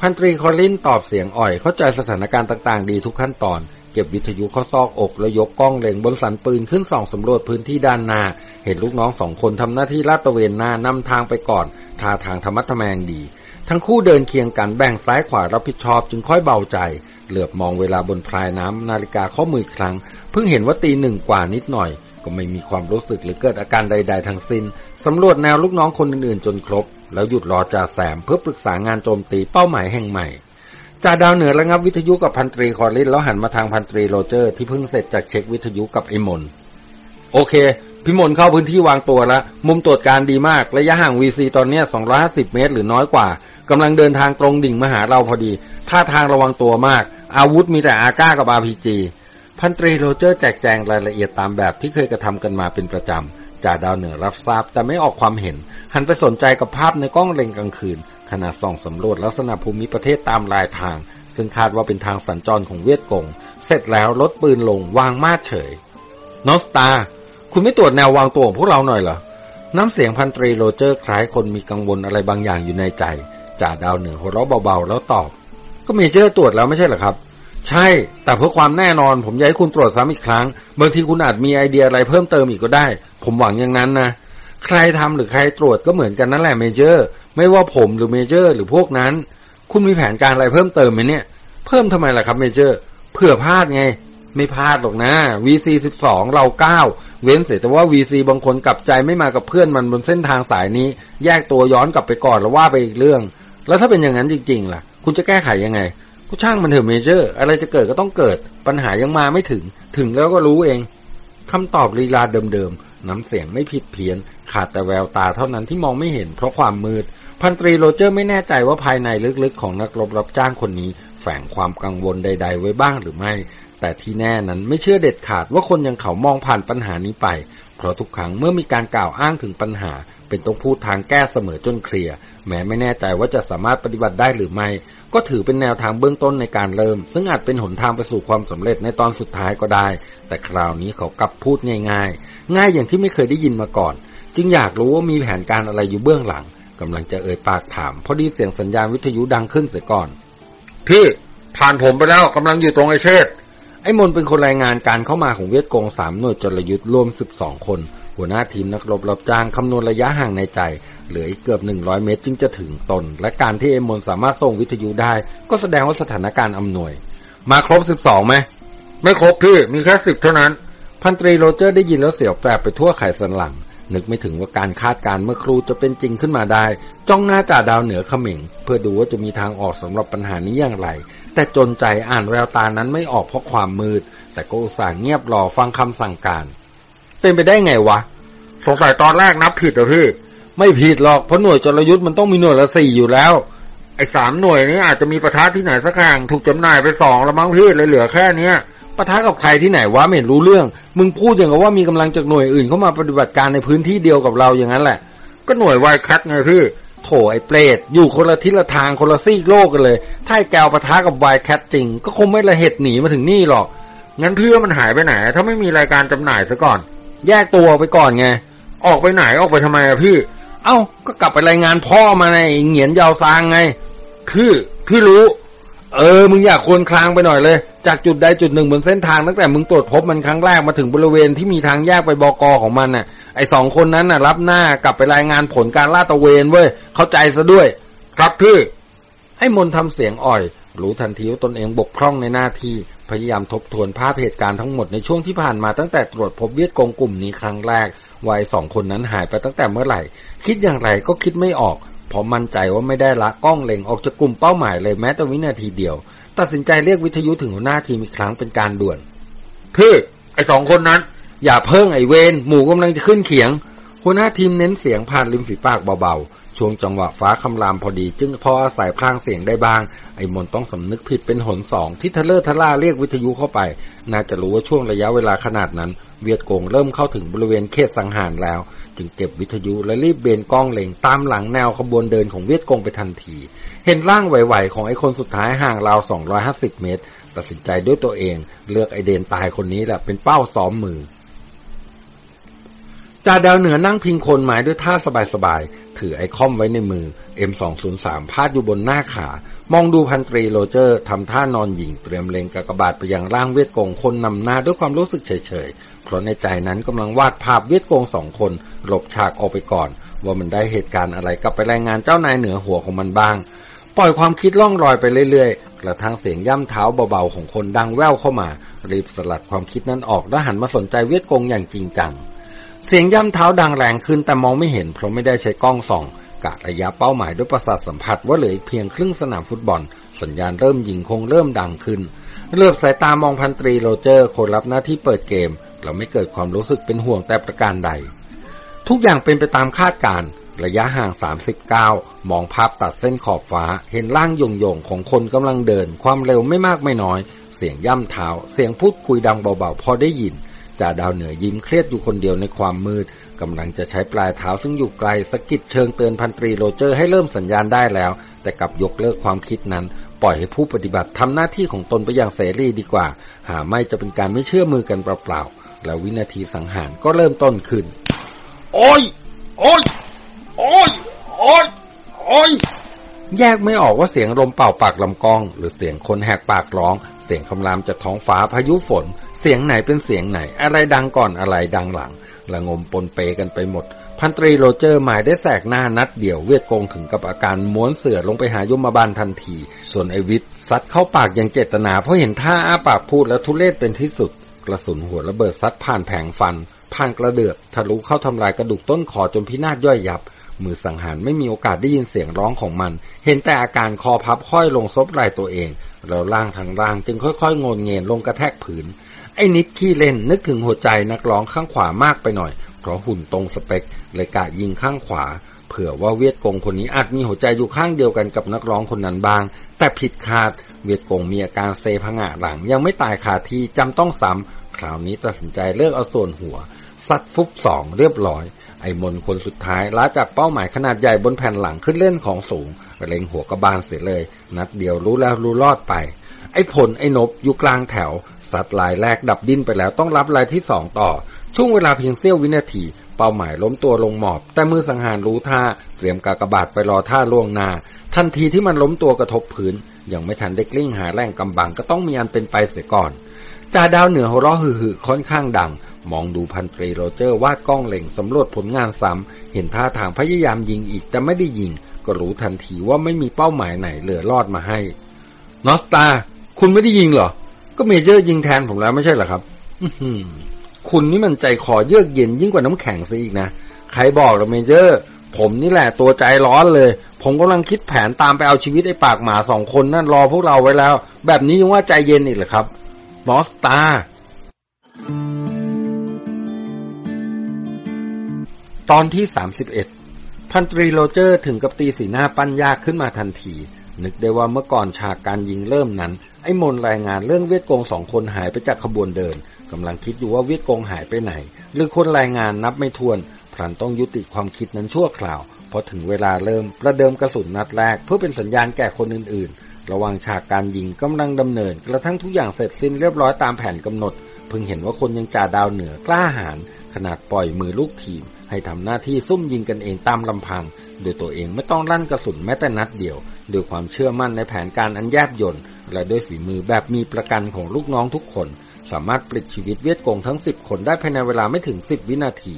พันตรีคอลินตอบเสียงอ่อย เข้าใจสถานการณ์ต่าง ๆ ดีทุกขั้นตอน เก็บวิทยุเข้าซอกอก แล้วยกกล้องเล็งบนสันปืนขึ้นส่องสำรวจพื้นที่ด้านหน้าเห็นลูกน้องสองคนทำหน้าที่ลาดตระเวนหน้านำทางไปก่อนท่าทางทะมัดทะแมงดี ทั้งคู่เดินเคียงกันแบ่งซ้ายขวารับผิดชอบจึงค่อยเบาใจ เหลือบมองเวลาบนพรายน้ำนาฬิกาข้อมือครั้ง เพิ่งเห็นว่าตีหนึ่งกว่านิดหน่อย ก็ไม่มีความรู้สึกหรือเกิดอาการใด ๆ ทั้งสิ้นสำรวจแนวลูกน้องคนอื่นๆจนครบ แล้วหยุดรอจ่าแซมเพื่อปรึกษางานโจมตีเป้าหมายแห่งใหม่ จ่าดาวเหนือระงับวิทยุกับพันตรีคอลินแล้วหันมาทางพันตรีโรเจอร์ที่เพิ่งเสร็จจากเช็ควิทยุกับไอ้มน โอเคพิมลเข้าพื้นที่วางตัวแล้ว มุมตรวจการดีมาก ระยะห่าง VC ตอนนี้250 เมตร หรือน้อยกว่ากำลังเดินทางตรงดิ่งมาหาเราพอดี ท่าทางระวังตัวมาก อาวุธมีแต่อาก้ากับ RPG พันตรีโรเจอร์แจกแจงรายละเอียดตามแบบที่เคยกระทำกันมาเป็นประจำจ่าดาวเหนือรับทราบแต่ไม่ออกความเห็น หันไปสนใจกับภาพในกล้องเล็งกลางคืน ขณะส่องสำรวจลักษณะภูมิประเทศตามรายทาง ซึ่งคาดว่าเป็นทางสัญจรของเวียดกง เสร็จแล้วลดปืนลงวางมาดเฉย North Star คุณไม่ตรวจแนววางตัวของพวกเราหน่อยเหรอ น้ำเสียงพันตรีโรเจอร์คล้ายคนมีกังวลอะไรบางอย่างอยู่ในใจ จ่าดาวเหนือหัวเราะเบาๆ แล้วตอบ ก็ Major ตรวจแล้วไม่ใช่เหรอครับ ใช่ แต่เพื่อความแน่นอน ผมอยากให้คุณตรวจซ้ำอีกครั้ง บางทีคุณอาจมีไอเดียอะไรเพิ่มเติมอีกก็ได้ ผมหวังอย่างนั้นนะ ใครทำหรือใครตรวจก็เหมือนกันนั่นแหละ Major ไม่ว่าผมหรือ Major หรือพวกนั้น คุณมีแผนการอะไรเพิ่มเติมไหมเนี่ย เพิ่มทำไมล่ะครับเมเจอร์เผื่อพลาดไง ไม่พลาดหรอกนะ VC สิบสองเราเก้าเว้นเสียแต่ว่า VC บางคนกลับใจไม่มากับเพื่อนมันบนเส้นทางสายนี้ แยกตัวย้อนกลับไปก่อนแล้วว่าไปอีกเรื่อง แล้วถ้าเป็นอย่างนั้นจริงๆล่ะ คุณจะแก้ไขยังไงก็ช่างมันเถอะเมเจอร์ อะไรจะเกิดก็ต้องเกิด ปัญหายังมาไม่ถึง ถึงแล้วก็รู้เองคำตอบลีลาเดิมๆน้ำเสียงไม่ผิดเพี้ยน ขาดแต่แววตาเท่านั้นที่มองไม่เห็นเพราะความมืด พันตรีโรเจอร์ไม่แน่ใจว่าภายในลึกๆ ของนักรบรับจ้างคนนี้ แฝงความกังวลใด ๆ ไว้บ้างหรือไม่ แต่ที่แน่นั้นไม่เชื่อเด็ดขาดว่าคนยังเขามองผ่านปัญหานี้ไป เพราะทุกครั้งเมื่อมีการกล่าวอ้างถึงปัญหา เป็นต้องพูดทางแก้เสมอจนเคลียร์แม้ไม่แน่ใจว่าจะสามารถปฏิบัติได้หรือไม่ ก็ถือเป็นแนวทางเบื้องต้นในการเริ่ม ซึ่งอาจเป็นหนทางไปสู่ความสำเร็จในตอนสุดท้ายก็ได้ แต่คราวนี้เขากลับพูดง่าย ๆ ง่ายอย่างที่ไม่เคยได้ยินมาก่อน จึงอยากรู้ว่ามีแผนการอะไรอยู่เบื้องหลังกำลังจะเอ่ยปากถามพอดีเสียงสัญญาณวิทยุดังขึ้นเสียก่อนพี่ผ่านผมไปแล้วกำลังอยู่ตรงไอเชษไอ้มนเป็นคนรายงานการเข้ามาของเวียดกงสามหน่วยจรยุทธ์รวม12คน หัวหน้าทีมนักรบรับจ้างคำนวณระยะห่างในใจ เหลืออีกเกือบ100เมตรจึงจะถึงตน และการที่เอมนสามารถส่งวิทยุได้ ก็แสดงว่าสถานการณ์อำนวย มาครบ12ไหมไม่ครบพี่มีแค่สิบเท่านั้น พันตรีโรเจอร์ได้ยินแล้วเสียวแปรไปทั่วไขสันหลัง นึกไม่ถึงว่าการคาดการเมื่อครูจะเป็นจริงขึ้นมาได้ จ้องหน้าจ่าดาวเหนือเขม่ง เพื่อดูว่าจะมีทางออกสำหรับปัญหานี้อย่างไร แต่จนใจอ่านแววตานั้นไม่ออกเพราะความมืด แต่ก็อุตส่าห์เงียบรอฟังคำสั่งการ เป็นไปได้ไงวะ สงสัยตอนแรกนับผิดเหรอพี่ ไม่ผิดหรอกเพราะหน่วยจรยุทธ์มันต้องมีหน่วยละสี่อยู่แล้ว ไอ้สามหน่วยนี้อาจจะมีประทัดที่ไหนสักแห่งถูกจำหน่ายไปสองแล้วมั้งพี่เลยเหลือแค่เนี้ย ปะทัดกับใครที่ไหนวะไม่เห็นรู้เรื่อง มึงพูดอย่างกับว่ามีกำลังจากหน่วยอื่นเข้ามาปฏิบัติการในพื้นที่เดียวกับเราอย่างนั้นแหละ ก็หน่วยวายคัดไงพี่โถไอ้เปรตอยู่คนละทิศละทางคนละซีกโลกกันเลย ถ้าไอ้แกวปะทะกับวายแคทจริง ก็คงไม่ละเหตุหนีมาถึงนี่หรอก งั้นเพื่อมันหายไปไหน ถ้าไม่มีรายการจำหน่ายซะก่อน แยกตัวไปก่อนไง ออกไปไหนออกไปทำไมอะพี่ เอ้าก็กลับไปรายงานพ่อมาในเหงียนยาวซางไงพี่พี่รู้ เออ มึงอยากควรคลางไปหน่อยเลย จากจุดใดจุดหนึ่งบนเส้นทางตั้งแต่มึงตรวจพบมันครั้งแรกมาถึงบริเวณที่มีทางแยกไปบกของมันน่ะ ไอสองคนนั้นน่ะ รับหน้ากลับไปรายงานผลการลาดตระเวนเว้ย เข้าใจซะด้วย ครับพี่ให้มนทำเสียงอ่อย รู้ทันทีว่าตนเองบกพร่องในหน้าที่ พยายามทบทวนภาพเหตุการณ์ทั้งหมดในช่วงที่ผ่านมาตั้งแต่ตรวจพบเวียดกงกลุ่มนี้ครั้งแรกวัยสองคนนั้นหายไปตั้งแต่เมื่อไหร่ คิดอย่างไรก็คิดไม่ออก เพราะมั่นใจว่าไม่ได้ละกล้องเล็งออกจากกลุ่มเป้าหมายเลยแม้แต่วินาทีเดียว ตัดสินใจเรียกวิทยุถึงหัวหน้าทีมอีกครั้งเป็นการด่วนพี่ไอสองคนนั้น อย่าเพิ่งไอเวนหมู่กำลังจะขึ้นเขียง หัวหน้าทีมเน้นเสียงผ่านริมฝีปากเบาๆ ช่วงจังหวะฟ้าคำรามพอดี จึงพออาศัยพลางเสียงได้บ้าง ไอ้มนต้องสำนึกผิดเป็นหนสองที่ทะเลอทะล่าเรียกวิทยุเข้าไป น่าจะรู้ว่าช่วงระยะเวลาขนาดนั้น เวียดกงเริ่มเข้าถึงบริเวณเขตสังหารแล้ว จึงเก็บวิทยุและรีบเบนกล้องเล็งตามหลังแนวขบวนเดินของเวียดกงไปทันที เห็นร่างไหวๆของไอ้คนสุดท้ายห่างราว250 เมตร ตัดสินใจด้วยตัวเอง เลือกไอ้เดนตายคนนี้แหละเป็นเป้าซ้อมมือจ่าดาวเหนือนั่งพิงโคนไม้ด้วยท่าสบายๆ ถือ Icom ไว้ในมือ M203 พาดอยู่บนหน้าขา มองดูพันตรีโรเจอร์ทำท่านอนยิงเตรียมเล็งกากบาทไปยังร่างเวียดกงคนนำหน้าด้วยความรู้สึกเฉย เพราะในใจนั้นกำลังวาดภาพเวทกงสองคนหลบฉากออกไปก่อน ว่ามันได้เหตุการณ์อะไรกลับไปรายงานเจ้านายเหนือหัวของมันบ้าง ปล่อยความคิดล่องลอยไปเรื่อยๆ กระทั่งเสียงย่ำเท้าเบาๆของคนดังแว่วเข้ามา รีบสลัดความคิดนั้นออกแล้วหันมาสนใจเวทกงอย่างจริงจัง เสียงย่ำเท้าดังแรงขึ้นแต่มองไม่เห็นเพราะไม่ได้ใช้กล้องส่องกะระยะเป้าหมายด้วยประสาทสัมผัสว่าเหลืออีกเพียงครึ่งสนามฟุตบอล สัญญาณเริ่มยิงคงเริ่มดังขึ้น เหลือบสายตามองพันตรีโรเจอร์คนรับหน้าที่เปิดเกม เราไม่เกิดความรู้สึกเป็นห่วงแต่ประการใด ทุกอย่างเป็นไปตามคาดการณ์ระยะห่าง 39 มองภาพตัดเส้นขอบฟ้า เห็นร่างโยงของคนกำลังเดิน ความเร็วไม่มากไม่น้อย เสียงย่ำเท้า เสียงพูดคุยดังเบาๆ พอได้ยินจ่าดาวเหนือยิ้มเครียดอยู่คนเดียวในความมืดกำลังจะใช้ปลายเท้าซึ่งอยู่ไกลสะกิดเชิงเตือนพันตรีโรเจอร์ให้เริ่มสัญญาณได้แล้ว แต่กลับยกเลิกความคิดนั้น ปล่อยให้ผู้ปฏิบัติทำหน้าที่ของตนไปอย่างเสรีดีกว่า หาไม่จะเป็นการไม่เชื่อมือกันเปล่าๆ แล้ววินาทีสังหารก็เริ่มต้นขึ้น โอ้ย โอ้ย โอ้ย โอ้ย โอ้ย แยกไม่ออกว่าเสียงลมเป่าปากลำกล้อง หรือเสียงคนแหกปากร้อง เสียงคำรามจากท้องฟ้าพายุฝน เสียงไหนเป็นเสียงไหน อะไรดังก่อนอะไรดังหลัง ละงมปนเปกันไปหมด พันตรีโรเจอร์หมายได้แสกหน้านัดเดี่ยวเวียดกงถึงกับอาการม้วนเสือลงไปหายมบาลทันที ส่วนไอวิทซัดเข้าปากอย่างเจตนาเพราะเห็นท่าอ้าปากพูดแล้วทุเรศเป็นที่สุด กระสุนหัวระเบิดซัดผ่านแผงฟัน ผ่านกระเดือกทะลุเข้าทำลายกระดูกต้นคอจนพินาศย่อยยับ มือสังหารไม่มีโอกาสได้ยินเสียงร้องของมัน เห็นแต่อาการคอพับค่อยลงซบไหล่ตัวเอง แล้วร่างทางร่างจึงค่อยๆ งนเงินลงกระแทกผืน ไอ้นิดขี้เล่นนึกถึงหัวใจนักร้องข้างขวามากไปหน่อย เพราะหุ่นตรงสเปคเลยกะยิงข้างขวาเผื่อว่าเวียดกงคนนี้อาจมีหัวใจอยู่ข้างเดียวกันกับนักร้องคนนั้นบ้าง แต่ผิดคาด เวียดกงมีอาการเซพงะหลัง ยังไม่ตายคาดที่จำต้องซ้ำคราวนี้ตัดสินใจเลิกเอาส่วนหัวซัดฟุบสองเรียบร้อย ไอ้มนคนสุดท้ายล้าจากเป้าหมายขนาดใหญ่บนแผ่นหลังขึ้นเล่นของสูงเล็งหัวกระบาลเสียเลย นัดเดียวรู้แล้วรู้รอดไป ไอ้ผลไอ้นบอยู่กลางแถว สัตว์ลายแรกดับดิ้นไปแล้วต้องรับลายที่สองต่อ ช่วงเวลาเพียงเสี้ยววินาที เป้าหมายล้มตัวลงหมอบ แต่มือสังหารรู้ท่า เตรียมกากบาดไปรอท่าล่วงหน้าทันทีที่มันล้มตัวกระทบพื้น ยังไม่ทันได้กลิ้งหาแรงกำบังก็ต้องมีอันเป็นไปเสียก่อนจ่าดาวเหนือหัวเราะหึ่ค่อนข้างดัง มองดูพันตรีโรเจอร์วาดกล้องเล็งสำรวจผลงานซ้ำเห็นท่าทางพยายามยิงอีกแต่ไม่ได้ยิง ก็รู้ทันทีว่าไม่มีเป้าหมายไหนเหลือรอดมาให้ North Star คุณไม่ได้ยิงเหรอ ก็ Major ยิงแทนผมแล้วไม่ใช่เหรอครับคุณนี่มันใจคอเยือกเย็นยิ่งกว่าน้ำแข็งซะอีกนะ ใครบอกเล่า Major ผมนี่แหละตัวใจร้อนเลย ผมกำลังคิดแผนตามไปเอาชีวิตไอ้ปากหมาสองคนนั่นรอพวกเราไว้แล้ว แบบนี้ยังว่าใจเย็นอีกเหรอครับมอสตา ตอนที่สามสิบเอ็ดพันตรีโรเจอร์ถึงกับตีสีหน้าปั้นยากขึ้นมาทันที นึกได้ว่าเมื่อก่อนฉากการยิงเริ่มนั้น ไอ้มนรายงานเรื่องเวียดกงสองคนหายไปจากขบวนเดินกำลังคิดอยู่ว่าเวียดกงหายไปไหน หรือคนรายงานนับไม่ถ้วน พลันต้องยุติความคิดนั้นชั่วคราวเพอถึงเวลาเริ่มประเดิมกระสุนนัดแรก เพื่อเป็นสัญญาณแก่คนอื่นๆ ระหว่างฉากการยิงกำลังดำเนิน กระทั่งทุกอย่างเสร็จสิ้นเรียบร้อยตามแผนกำหนด เพิ่งเห็นว่าคนยังจ่าดาวเหนือกล้าหาญขนาดปล่อยมือลูกทีม ให้ทำหน้าที่ซุ่มยิงกันเองตามลำพัง โดยตัวเองไม่ต้องลั่นกระสุนแม้แต่นัดเดียวด้วยความเชื่อมั่นในแผนการอันแยบยนต์และด้วยฝีมือแบบมีประกันของลูกน้องทุกคน สามารถปลิดชีวิตเวียดกงทั้งสิบคนได้ภายในเวลาไม่ถึงสิบวินาที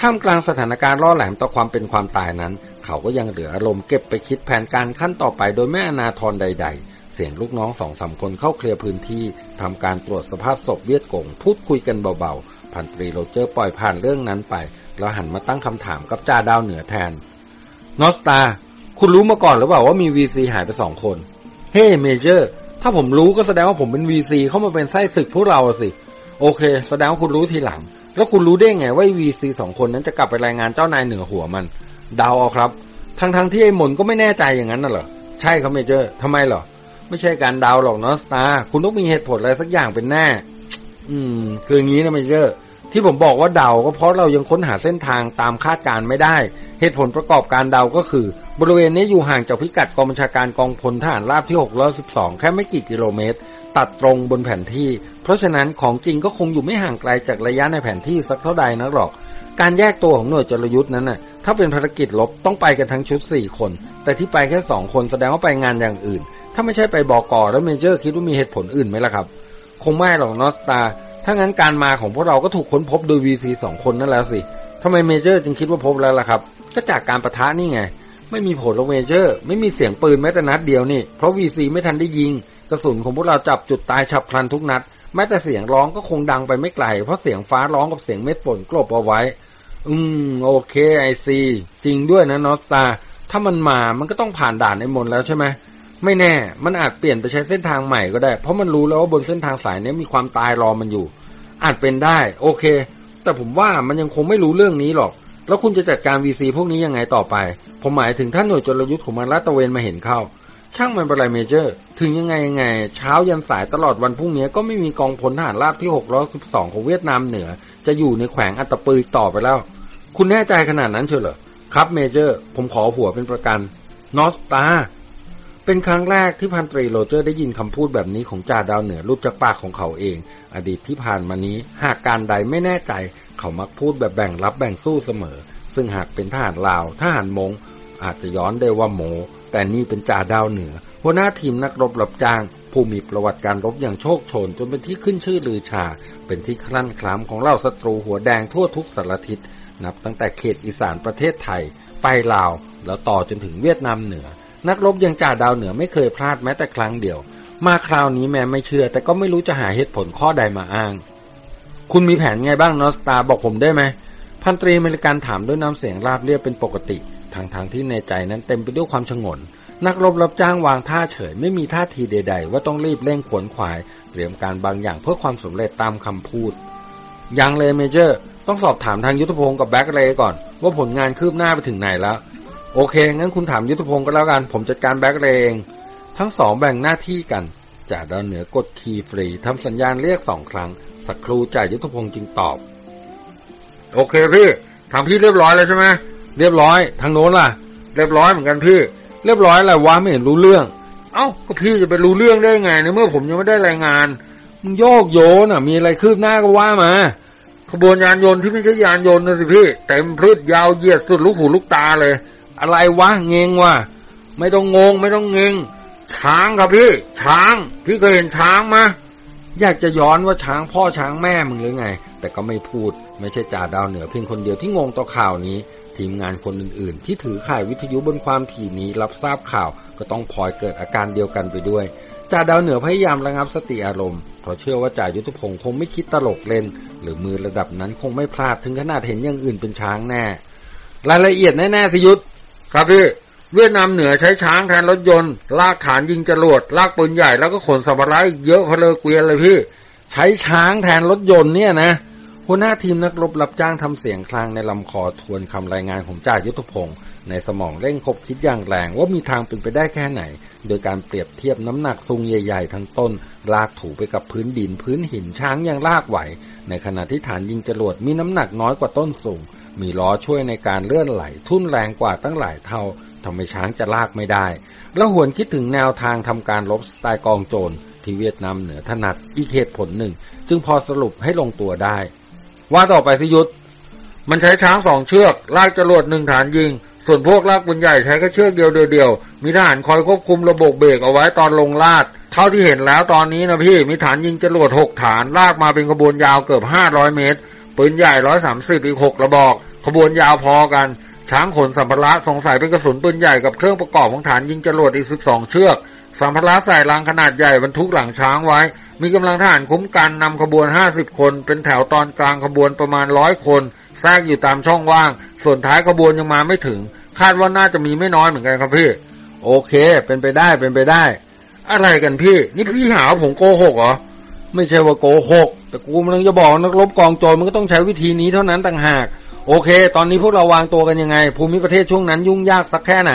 ท่ามกลางสถานการณ์ล่อแหลมต่อความเป็นความตายนั้น เขาก็ยังเหลืออารมณ์เก็บไปคิดแผนการขั้นต่อไปโดยไม่อนาทรใด ๆ เสียงลูกน้องสองสาคนเข้าเคลียร์พื้นที่ทำการตรวจสภาพศพเวียดกงพูดคุยกันเบาๆ พันตรีโรเจอร์ปล่อยผ่านเรื่องนั้นไป แล้วหันมาตั้งคำถามกับจ่าดาวเหนือแทน North Star คุณรู้มาก่อนหรือเปล่าว่ามี VC หายไปสองคน เฮ้ Major ถ้าผมรู้ก็แสดงว่าผมเป็น VC เข้ามาเป็นไส้ศึกพวกเราสิ โอเค แสดงว่าคุณรู้ทีหลังแล้วคุณรู้ได้ไงว่า VC สองคนนั้นจะกลับไปรายงานเจ้านายเหนือหัวมันเดาเอาครับ ทั้งๆที่ไอ้หมนก็ไม่แน่ใจอย่างนั้นน่ะเหรอ ใช่ครับ Major ทำไมเหรอ ไม่ใช่การเดาหรอก North Star คุณต้องมีเหตุผลอะไรสักอย่างเป็นแน่ อืม คืออย่างนี้นะ Major ที่ผมบอกว่าเดาก็เพราะเรายังค้นหาเส้นทางตามคาดการณ์ไม่ได้ เหตุผลประกอบการเดาก็คือ บริเวณนี้อยู่ห่างจากพิกัดกองบัญชาการกองพลทหารราบที่612แค่ไม่กี่กิโลเมตร ตัดตรงบนแผนที่ เพราะฉะนั้นของจริงก็คงอยู่ไม่ห่างไกลจากระยะในแผนที่สักเท่าใดนักหรอก การแยกตัวของหน่วยจรยุทธ์นั้นน่ะ ถ้าเป็นภารกิจรบต้องไปกันทั้งชุดสี่คน แต่ที่ไปแค่สองคนแสดงว่าไปงานอย่างอื่น ถ้าไม่ใช่ไปบอกอแล้ว Major คิดว่ามีเหตุผลอื่นไหมล่ะครับ คงไม่หรอก North Star ถ้างั้นการมาของพวกเราก็ถูกค้นพบโดย VC สองคนนั่นแล้วสิทำไม Major จึงคิดว่าพบแล้วล่ะครับ ก็จากการปะทะนี่ไง ไม่มีผลหรอก Major ไม่มีเสียงปืนแม้แต่นัดเดียวนี่ เพราะ VC ไม่ทันได้ยิง กระสุนของพวกเราจับจุดตายฉับพลันทุกนัด แม้แต่เสียงร้องก็คงดังไปไม่ไกล เพราะเสียงฟ้าร้องกับเสียงเม็ดฝนกลบเอาไว้ อืม โอเคไอซีจริงด้วยนะนอสตา ถ้ามันมามันก็ต้องผ่านด่านไอมนแล้วใช่ไหมไม่แน่ มันอาจเปลี่ยนไปใช้เส้นทางใหม่ก็ได้ เพราะมันรู้แล้วว่าบนเส้นทางสายนี้มีความตายรอมันอยู่ อาจเป็นได้ โอเค แต่ผมว่ามันยังคงไม่รู้เรื่องนี้หรอก แล้วคุณจะจัดการ VC พวกนี้ยังไงต่อไป ผมหมายถึงท่านหน่วยจรยุทธ์ของมันลาดตะเวนมาเห็นเข้า ช่างมันเป็นไรเมเจอร์ ถึงยังไงยังไง เช้ายันสายตลอดวันพรุ่งนี้ก็ไม่มีกองพลทหารราบที่ 612 ของเวียดนามเหนือ จะอยู่ในแขวงอัตตปือต่อไปแล้ว คุณแน่ใจขนาดนั้นเชียวเหรอครับ Major ผมขอหัวเป็นประกัน North Star เป็นครั้งแรกที่พันตรีโรเจอร์ได้ยินคำพูดแบบนี้ของจ่าดาวเหนือหลุดจากปากของเขาเอง อดีตที่ผ่านมานี้ หากการใดไม่แน่ใจ เขามักพูดแบบแบ่งรับแบ่งสู้เสมอ ซึ่งหากเป็นทหารลาวทหารม้งอาจจะย้อนได้ว่าโม้ แต่นี่เป็นจ่าดาวเหนือหัวหน้าทีมนักรบรับจ้าง ผู้มีประวัติการรบอย่างโชคโชน จนเป็นที่ขึ้นชื่อลือชา เป็นที่คลั่นคล้ำของเหล่าศัตรูหัวแดงทั่วทุกสารทิศนับตั้งแต่เขตอีสานประเทศไทย ไปลาว แล้วต่อจนถึงเวียดนามเหนือ นักรบยังจ่าดาวเหนือไม่เคยพลาดแม้แต่ครั้งเดียว มาคราวนี้แม้ไม่เชื่อ แต่ก็ไม่รู้จะหาเหตุผลข้อใดมาอ้าง คุณมีแผนไงบ้างนอสตาบอกผมได้ไหม พันตรีเมริกันถามด้วยน้ำเสียงราบเรียบเป็นปกติทางทางที่ในใจนั้นเต็มไปด้วยความชงน นักรบรับจ้างวางท่าเฉยไม่มีท่าทีใด ๆ ว่าต้องรีบเร่งขวนขวาย เตรียมการบางอย่างเพื่อความสำเร็จตามคำพูดยังเลย Major ต้องสอบถามทางยุทธพงศ์กับแบ็กเลย์ก่อน ว่าผลงานคืบหน้าไปถึงไหนแล้ว โอเค งั้นคุณถามยุทธพงศ์ก็แล้วกัน ผมจัดการแบ็กเลย์เองทั้งสองแบ่งหน้าที่กันจ่าดาวเหนือกดคีย์ฟรีทำสัญญาณเรียกสองครั้ง สักครู่จ่ายุทธพงศ์จึงตอบ โอเคพี่ทางพี่เรียบร้อยแล้วใช่ไหมเรียบร้อย ทางโน้นล่ะ เรียบร้อยเหมือนกันพี่ เรียบร้อยอะไรวะไม่เห็นรู้เรื่อง เอ้าก็พี่จะไปรู้เรื่องได้ไงในเมื่อผมยังไม่ได้รายงานมึงโยกโยนอะ มีอะไรคืบหน้าก็ว่ามาขบวนยานยนต์ที่ไม่ใช่ยานยนต์นะสิพี่เต็มพืชยาวเหยียดสุดลูกหูลูกตาเลย อะไรวะเงงวะไม่ต้องงง ไม่ต้องเงงช้างครับพี่ ช้าง พี่เคยเห็นช้างมะ อยากจะย้อนว่าช้างพ่อช้างแม่มึงหรือไง แต่ก็ไม่พูด ไม่ใช่จ่าดาวเหนือเพียงคนเดียวที่งงต่อข่าวนี้ ทีมงานคนอื่นๆ ที่ถือข่ายวิทยุบนความถี่นี้รับทราบข่าว ก็ต้องพลอยเกิดอาการเดียวกันไปด้วยจ่าดาวเหนือพยายามระงับสติอารมณ์เพราะเชื่อว่าจ่ายุทธพงศ์คงไม่คิดตลกเล่น หรือมือระดับนั้นคงไม่พลาดถึงขนาดเห็นอย่างอื่นเป็นช้างแน่ รายละเอียดแน่ๆสิยุทธครับพี่ เวียดนามเหนือใช้ช้างแทนรถยนต์ ลากฐานยิงจรวด ลากปืนใหญ่แล้วก็ขนสัมภาระเยอะพเลอเกวียนเลยพี่ ใช้ช้างแทนรถยนต์เนี่ยนะหัวหน้าทีมนักรบรับจ้างทำเสียงคลางในลำคอทวนคำรายงานของจ่ายุทธพงศ์ในสมองเร่งคบคิดอย่างแรงว่ามีทางเป็นไปได้แค่ไหน โดยการเปรียบเทียบน้ำหนักทรงใหญ่ ๆ ทั้งต้น ลากถูไปกับพื้นดินพื้นหินช้างยังลากไหว ในขณะที่ฐานยิงจรวดมีน้ำหนักน้อยกว่าต้นสูง มีล้อช่วยในการเลื่อนไหล ทุ่นแรงกว่าตั้งหลายเท่าทำไมช้างจะลากไม่ได้ แล้วหวนคิดถึงแนวทางทำการรบสไตล์กองโจรที่เวียดนามเหนือถนัดอีกเหตุผลหนึ่ง จึงพอสรุปให้ลงตัวได้ ว่าต่อไปสิยุทธมันใช้ช้างสองเชือก ลากจรวดหนึ่งฐานยิง ส่วนพวกลากปืนใหญ่ใช้แค่เชือกเดียวเดียวมีทหารคอยควบคุมระบบเบรกเอาไว้ตอนลงลาด เท่าที่เห็นแล้วตอนนี้นะพี่มีฐานยิงจรวดหกฐานลากมาเป็นขบวนยาวเกือบห้าร้อยเมตรปืนใหญ่ร้อยสามสิบอีกหกระบอก ขบวนยาวพอกัน ช้างขนสัมภาระสงสัยเป็นกระสุนปืนใหญ่กับเครื่องประกอบของฐานยิงจรวดอีกสิบสองเชือกสัมภาระใส่รางขนาดใหญ่บรรทุกหลังช้างไว้ มีกำลังทหารคุ้มกันนำขบวนห้าสิบคน เป็นแถวตอนกลางขบวนประมาณร้อยคนแทรกอยู่ตามช่องว่าง ส่วนท้ายขบวนยังมาไม่ถึง คาดว่าน่าจะมีไม่น้อยเหมือนกันครับพี่ โอเค เป็นไปได้เป็นไปได้ อะไรกันพี่ นี่พี่หาผมโกหกเหรอไม่ใช่ว่าโกหก แต่กูกำลังจะบอกนักรบกองโจรมันก็ต้องใช้วิธีนี้เท่านั้นต่างหาก โอเค ตอนนี้พวกเราวางตัวกันยังไง ภูมิประเทศช่วงนั้นยุ่งยากสักแค่ไหน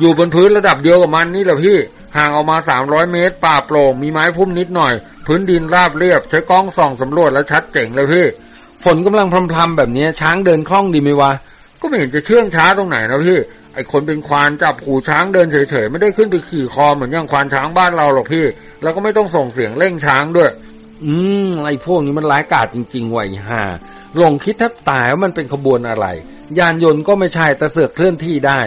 อยู่บนพื้นระดับเดียวกับมันนี่แหละพี่ห่างออกมาสามร้อยเมตร ป่าโปร่ง มีไม้พุ่มนิดหน่อย พื้นดินราบเรียบ ใช้กล้องส่องสำรวจแล้วชัดเจ๋งเลยพี่ ฝนกำลังพรำๆแบบนี้ช้างเดินคล่องดีไหมวะ ก็ไม่เห็นจะเชื่องช้าตรงไหนนะพี่ ไอคนเป็นควานจับขู่ช้างเดินเฉยๆ ไม่ได้ขึ้นไปขี่คอเหมือนอย่างควานช้างบ้านเราหรอกพี่ แล้วก็ไม่ต้องส่งเสียงเร่งช้างด้วย อืมไอพวกนี้มันร้ายกาจจริงๆว่ะไอ้ห่าหลงคิดแทบตายว่ามันเป็นขบวนอะไร ยานยนต์ก็ไม่ใช่แต่เสือกเคลื่อนที่ได้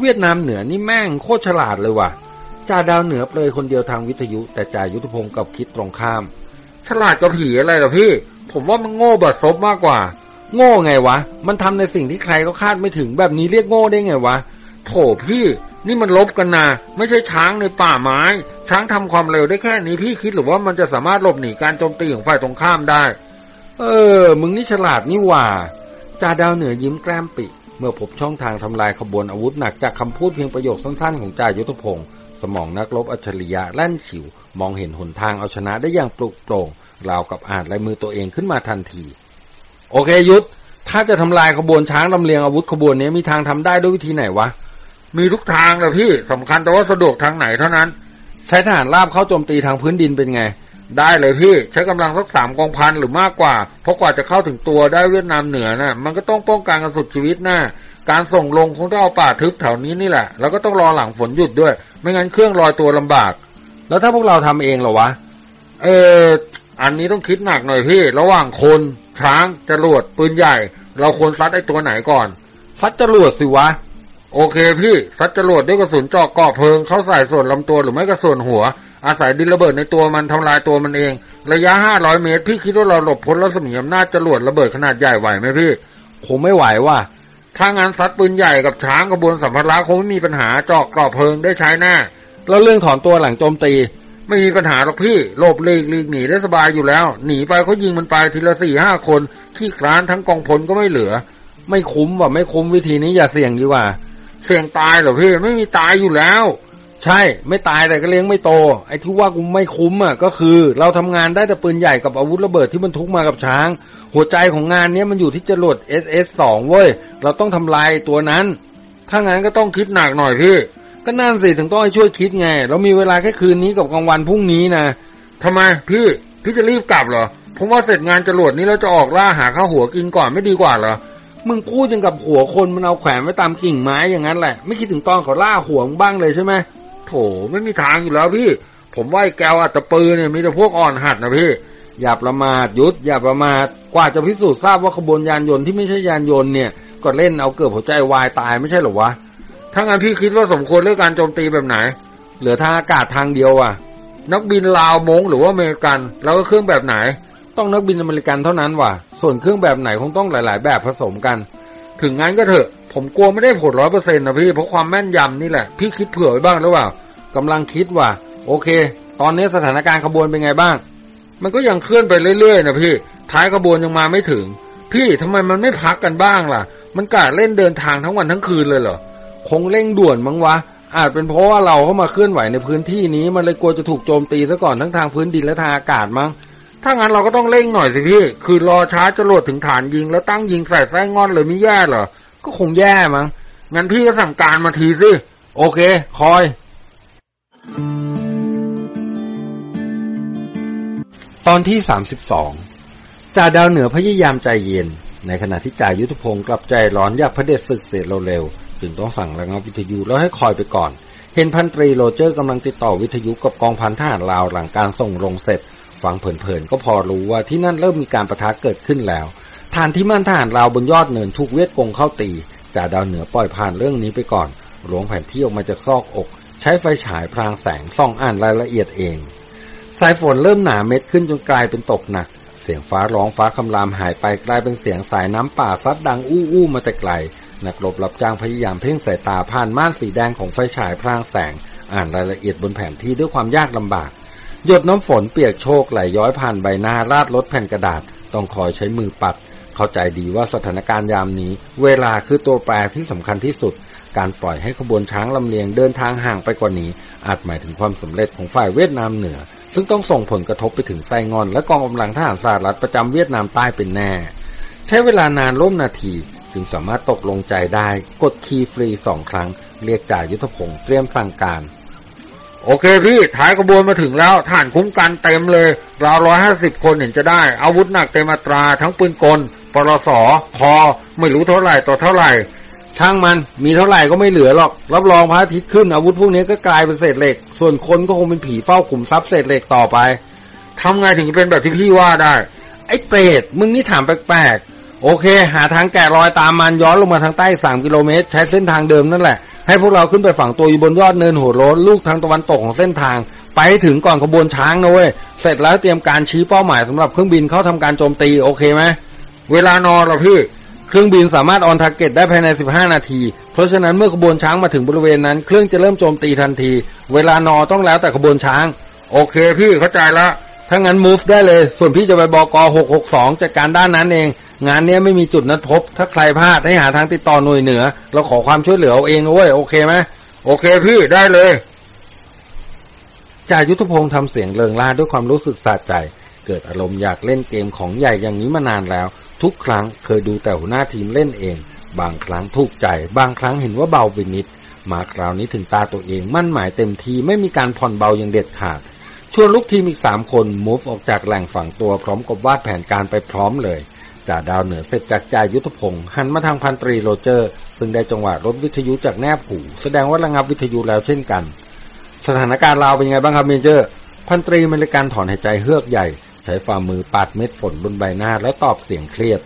เวียดนามเหนือนี่แม่งโคตรฉลาดเลยว่ะจ่าดาวเหนือเปลยคนเดียวทางวิทยุ แต่จ่ายุทธพงศ์กับคิดตรงข้าม ฉลาดกับผีอะไรล่ะพี่ ผมว่ามันโง่บัดซบมากกว่า โง่ไงวะ มันทำในสิ่งที่ใครก็คาดไม่ถึงแบบนี้เรียกโง่ได้ไงวะ โถพี่ นี่มันลบกันนะไม่ใช่ช้างในป่าไม้ ช้างทำความเร็วได้แค่นี้พี่คิดหรือว่ามันจะสามารถหลบหนีการโจมตีของฝ่ายตรงข้ามได้ เออ มึงนี่ฉลาดนี่หว่าจ่าดาวเหนือยิ้มแกล้มปิ เมื่อพบช่องทางทำลายขบวนอาวุธหนักจากคำพูดเพียงประโยคสั้นๆของจ่ายุทธพงศ์สมองนักรบอัจฉริยะแล่นฉิว มองเห็นหนทางเอาชนะได้อย่างปลุกโปร่งราวกับอ่านลายมือตัวเองขึ้นมาทันที โอเคยุทธถ้าจะทำลายขบวนช้างลำเลียงอาวุธขบวนนี้มีทางทำได้ด้วยวิธีไหนวะ มีทุกทางเลยพี่สำคัญแต่ว่าสะดวกทางไหนเท่านั้น ใช้ทหารราบเข้าโจมตีทางพื้นดินเป็นไง ได้เลยพี่ใช้กำลังสักสามกองพันหรือมากกว่า เพราะกว่าจะเข้าถึงตัวได้เวียดนามเหนือนะ่ะ มันก็ต้องป้องกันกันสุดชีวิตนะ่ะการส่งลงคงต้องเอาป่าทึบแถวนี้นี่แหละ แล้วก็ต้องรอหลังฝนหยุดด้วย ไม่งั้นเครื่องลอยตัวลำบาก แล้วถ้าพวกเราทำเองเหรอวะ เออ อันนี้ต้องคิดหนักหน่อยพี่ ระหว่างคนช้างจรวดปืนใหญ่ เราควรซัดไอ้ตัวไหนก่อนซัดจรวดสิวะ โอเคพี่ซัดจรวดด้วยกระสุนเจาะก่อเพลิงเข้าใส่ส่วนลำตัวหรือไม่ก็ส่วนหัว อาศัยดินระเบิดในตัวมันทำลายตัวมันเอง ระยะห้าร้อยเมตร พี่คิดว่าเราหลบพ้นรัศมีอำนาจจรวดระเบิดขนาดใหญ่ไหวไหมพี่คงไม่ไหวว่ะถ้างั้นซัดปืนใหญ่กับช้างกระบวนสัมภาระคงไม่มีปัญหาเจาะก่อเพลิงได้ใช้หน้า แล้วเรื่องถอนตัวหลังโจมตี ไม่มีปัญหาหรอกพี่หลบหลีกหลีกหนีได้สบายอยู่แล้ว หนีไปเขายิงมันไปทีละสี่ห้าคน ขี้คร้านทั้งกองพลก็ไม่เหลือ ไม่คุ้มว่ะไม่คุ้มวิธีนี้อย่าเสี่ยงดีกว่า เสี่ยงตายเหรอพี่ไม่มีตายอยู่แล้ว ใช่ ไม่ตายแต่ก็เลี้ยงไม่โต ไอ้ที่ว่ากูไม่คุ้มอะก็คือ เราทำงานได้แต่ปืนใหญ่กับอาวุธระเบิดที่บรรทุกมากับช้าง หัวใจของงานเนี้ยมันอยู่ที่จรวด SS2 เว้ยเราต้องทำลายตัวนั้นถ้างั้นก็ต้องคิดหนักหน่อยพี่ ก็นั่นสิถึงต้องให้ช่วยคิดไง เรามีเวลาแค่คืนนี้กับกลางวันพรุ่งนี้นะทำไมพี่พี่จะรีบกลับเหรอผมว่าเสร็จงานจรวดนี้แล้วจะออกล่าหาข้าวหัวกินก่อนไม่ดีกว่าเหรอมึงพูดยังกับหัวคนมันเอาแขวนไว้ตามกิ่งไม้อย่างนั้นแหละ ไม่คิดถึงตอนเขาล่าหัวมึงบ้างเลยใช่ไหมโถไม่มีทางอยู่แล้วพี่ ผมว่าไอ้แกวอัตตปือเนี่ยมีแต่พวกอ่อนหัดนะพี่อย่าประมาทยุทธอย่าประมาทกว่าจะพิสูจน์ทราบว่าขบวนยานยนต์ที่ไม่ใช่ยานยนต์เนี่ยก็เล่นเอาเกือบหัวใจวายตายไม่ใช่เหรอวะ ถ้างั้นพี่คิดว่าสมควรเรื่องการโจมตีแบบไหน เหลือทางอากาศทางเดียวอะ นักบินลาวม้งหรือว่าอเมริกัน แล้วก็เครื่องแบบไหน ต้องนักบินอเมริกันเท่านั้นว่ะ ส่วนเครื่องแบบไหนคงต้องหลาย ๆ แบบผสมกัน ถึงงั้นก็เถอะ ผมกลัวไม่ได้ผลร้อยเปอร์เซ็นต์นะพี่เพราะความแม่นยำนี่แหละ พี่คิดเผื่อไว้บ้างหรือเปล่ากำลังคิดว่าโอเค ตอนนี้สถานการณ์ขบวนเป็นไงบ้าง มันก็ยังเคลื่อนไปเรื่อย ๆ นะพี่ ท้ายขบวนยังมาไม่ถึง พี่ทำไมมันไม่พักกันบ้างล่ะ มันกะเล่นเดินทางทั้งวันทั้งคืนเลยเหรอ คงเร่งด่วนมั้งวะ อาจเป็นเพราะว่าเราเข้ามาเคลื่อนไหวในพื้นที่นี้ มันเลยกลัวจะถูกโจมตีซะก่อนทั้งทางพื้นดินและทางอากาศมั้ง ถ้างั้นเราก็ต้องเร่งหน่อยสิพี่ คือรอช้าจรวดถึงฐานยิง แล้วตั้งยิงใส่ไส้งอนเลยไม่แย่เหรอ ก็คงแย่มั้ง งั้นพี่ก็สั่งการมาทีสิ โอเค คอย ตอนที่สามสิบสองจ่าดาวเหนือพยายามใจเย็น ในขณะที่จ่ายุทธพงศ์กลับใจร้อนอยากพระเด็จศึกเสร็จเร็วๆ จึงต้องสั่งระงับวิทยุแล้วให้คอยไปก่อน เห็นพันตรีโรเจอร์กำลังติดต่อวิทยุกับกองพันทหารลาวหลังการส่งลงเสร็จ ฟังเผินๆก็พอรู้ว่าที่นั่นเริ่มมีการประทะเกิดขึ้นแล้วฐานที่มั่นทหารลาวบนยอดเนินถูกเวทกงเข้าตีจ่าดาวเหนือปล่อยผ่านเรื่องนี้ไปก่อนหลวงแผนที่ออกมาจากซอกอก ใช้ไฟฉายพรางแสงส่องอ่านรายละเอียดเอง สายฝนเริ่มหนาเม็ดขึ้นจนกลายเป็นตกหนักเสียงฟ้าร้องฟ้าคำรามหายไปกลายเป็นเสียงสายน้ำป่าซัดดังอู้อู้มาแต่ไกล นักรบรับจ้างพยายามเพ่งสายตาผ่านม่านสีแดงของไฟฉายพรางแสง อ่านรายละเอียดบนแผนที่ด้วยความยากลำบาก หยดน้ำฝนเปียกโชกไหลย้อยผ่านใบหน้าราดลดแผ่นกระดาษ ต้องคอยใช้มือปัด เข้าใจดีว่าสถานการณ์ยามนี้ เวลาคือตัวแปรที่สำคัญที่สุด การปล่อยให้ขบวนช้างลำเลียงเดินทางห่างไปกว่านี้ อาจหมายถึงความสำเร็จของฝ่ายเวียดนามเหนือ ซึ่งต้องส่งผลกระทบไปถึงไซงอน และกองกำลังทหารสหรัฐประจำเวียดนามใต้เป็นแน่ ใช้เวลานานร่วมนาที จึงสามารถตกลงใจได้กดคีย์ฟรีสองครั้ง เรียกจ่ายุทธพงศ์เตรียมสั่งการ โอเคพี่ท้ายขบวนมาถึงแล้วฐานคุ้มกันเต็มเลยราวร้อยห้าสิบคนเห็นจะได้ อาวุธหนักเต็มอัตราทั้งปืนกลปรสคอ ไม่รู้เท่าไหร่ต่อเท่าไหร่ ช่างมันมีเท่าไหร่ก็ไม่เหลือหรอก รับรองพระอาทิตย์ขึ้นอาวุธพวกนี้ก็กลายเป็นเศษเหล็ก ส่วนคนก็คงเป็นผีเฝ้าขุมทรัพย์เศษเหล็กต่อไปทำไงถึงจะเป็นแบบที่พี่ว่าได้ ไอ้เปรตมึงนี่ถามแปลกๆ โอเค หาทางแกะรอยตามมันย้อนลงมาทางใต้สามกิโลเมตร ใช้เส้นทางเดิมนั่นแหละ ให้พวกเราขึ้นไปฝังตัวอยู่บนยอดเนินหัวโล้นลูกทางตะวันตกของเส้นทาง ไปถึงก่อนขบวนช้างนะเว้ย เสร็จแล้วเตรียมการชี้เป้าหมายสำหรับเครื่องบินเข้าทำการโจมตีโอเคไหมเวลานอนเหรอพี่เครื่องบินสามารถ on target ได้ภายใน 15 นาที เพราะฉะนั้นเมื่อขบวนช้างมาถึงบริเวณนั้น เครื่องจะเริ่มโจมตีทันที เวลานอต้องแล้วแต่ขบวนช้าง โอเคพี่เข้าใจละ ถ้างั้น move ได้เลย ส่วนพี่จะไปบอก662จัดการด้านนั้นเอง งานเนี้ยไม่มีจุดนัดพบ ถ้าใครพลาดให้หาทางติดต่อหน่วยเหนือ เราขอความช่วยเหลือเอาเองนะเว้ย โอเคไหมโอเคพี่ได้เลยจ่ายุทธพงศ์ทำเสียงเริงร่าด้วยความรู้สึกสะใจ เกิดอารมณ์อยากเล่นเกมของใหญ่อย่างนี้มานานแล้ว ทุกครั้งเคยดูแต่หัวหน้าทีมเล่นเอง บางครั้งถูกใจ บางครั้งเห็นว่าเบาไปนิด มาคราวนี้ถึงตาตัวเองมั่นหมายเต็มทีไม่มีการผ่อนเบาอย่างเด็ดขาด ชวนลูกทีมอีกสามคน move ออกจากแหล่งฝังตัวพร้อมกับวาดแผนการไปพร้อมเลยจ่าดาวเหนือเสร็จจากจ่ายุทธพงศ์หันมาทางพันตรีโรเจอร์ ซึ่งได้จังหวะลดวิทยุจากแนบหูแสดงว่าระงับวิทยุแล้วเช่นกัน สถานการณ์เราเป็นไงบ้างครับ Major พันตรีอเมริกันถอนหายใจเฮือกใหญ่ ใช้ฝ่ามือปาดเม็ดฝนบนใบหน้าแล้วตอบเสียงเครียด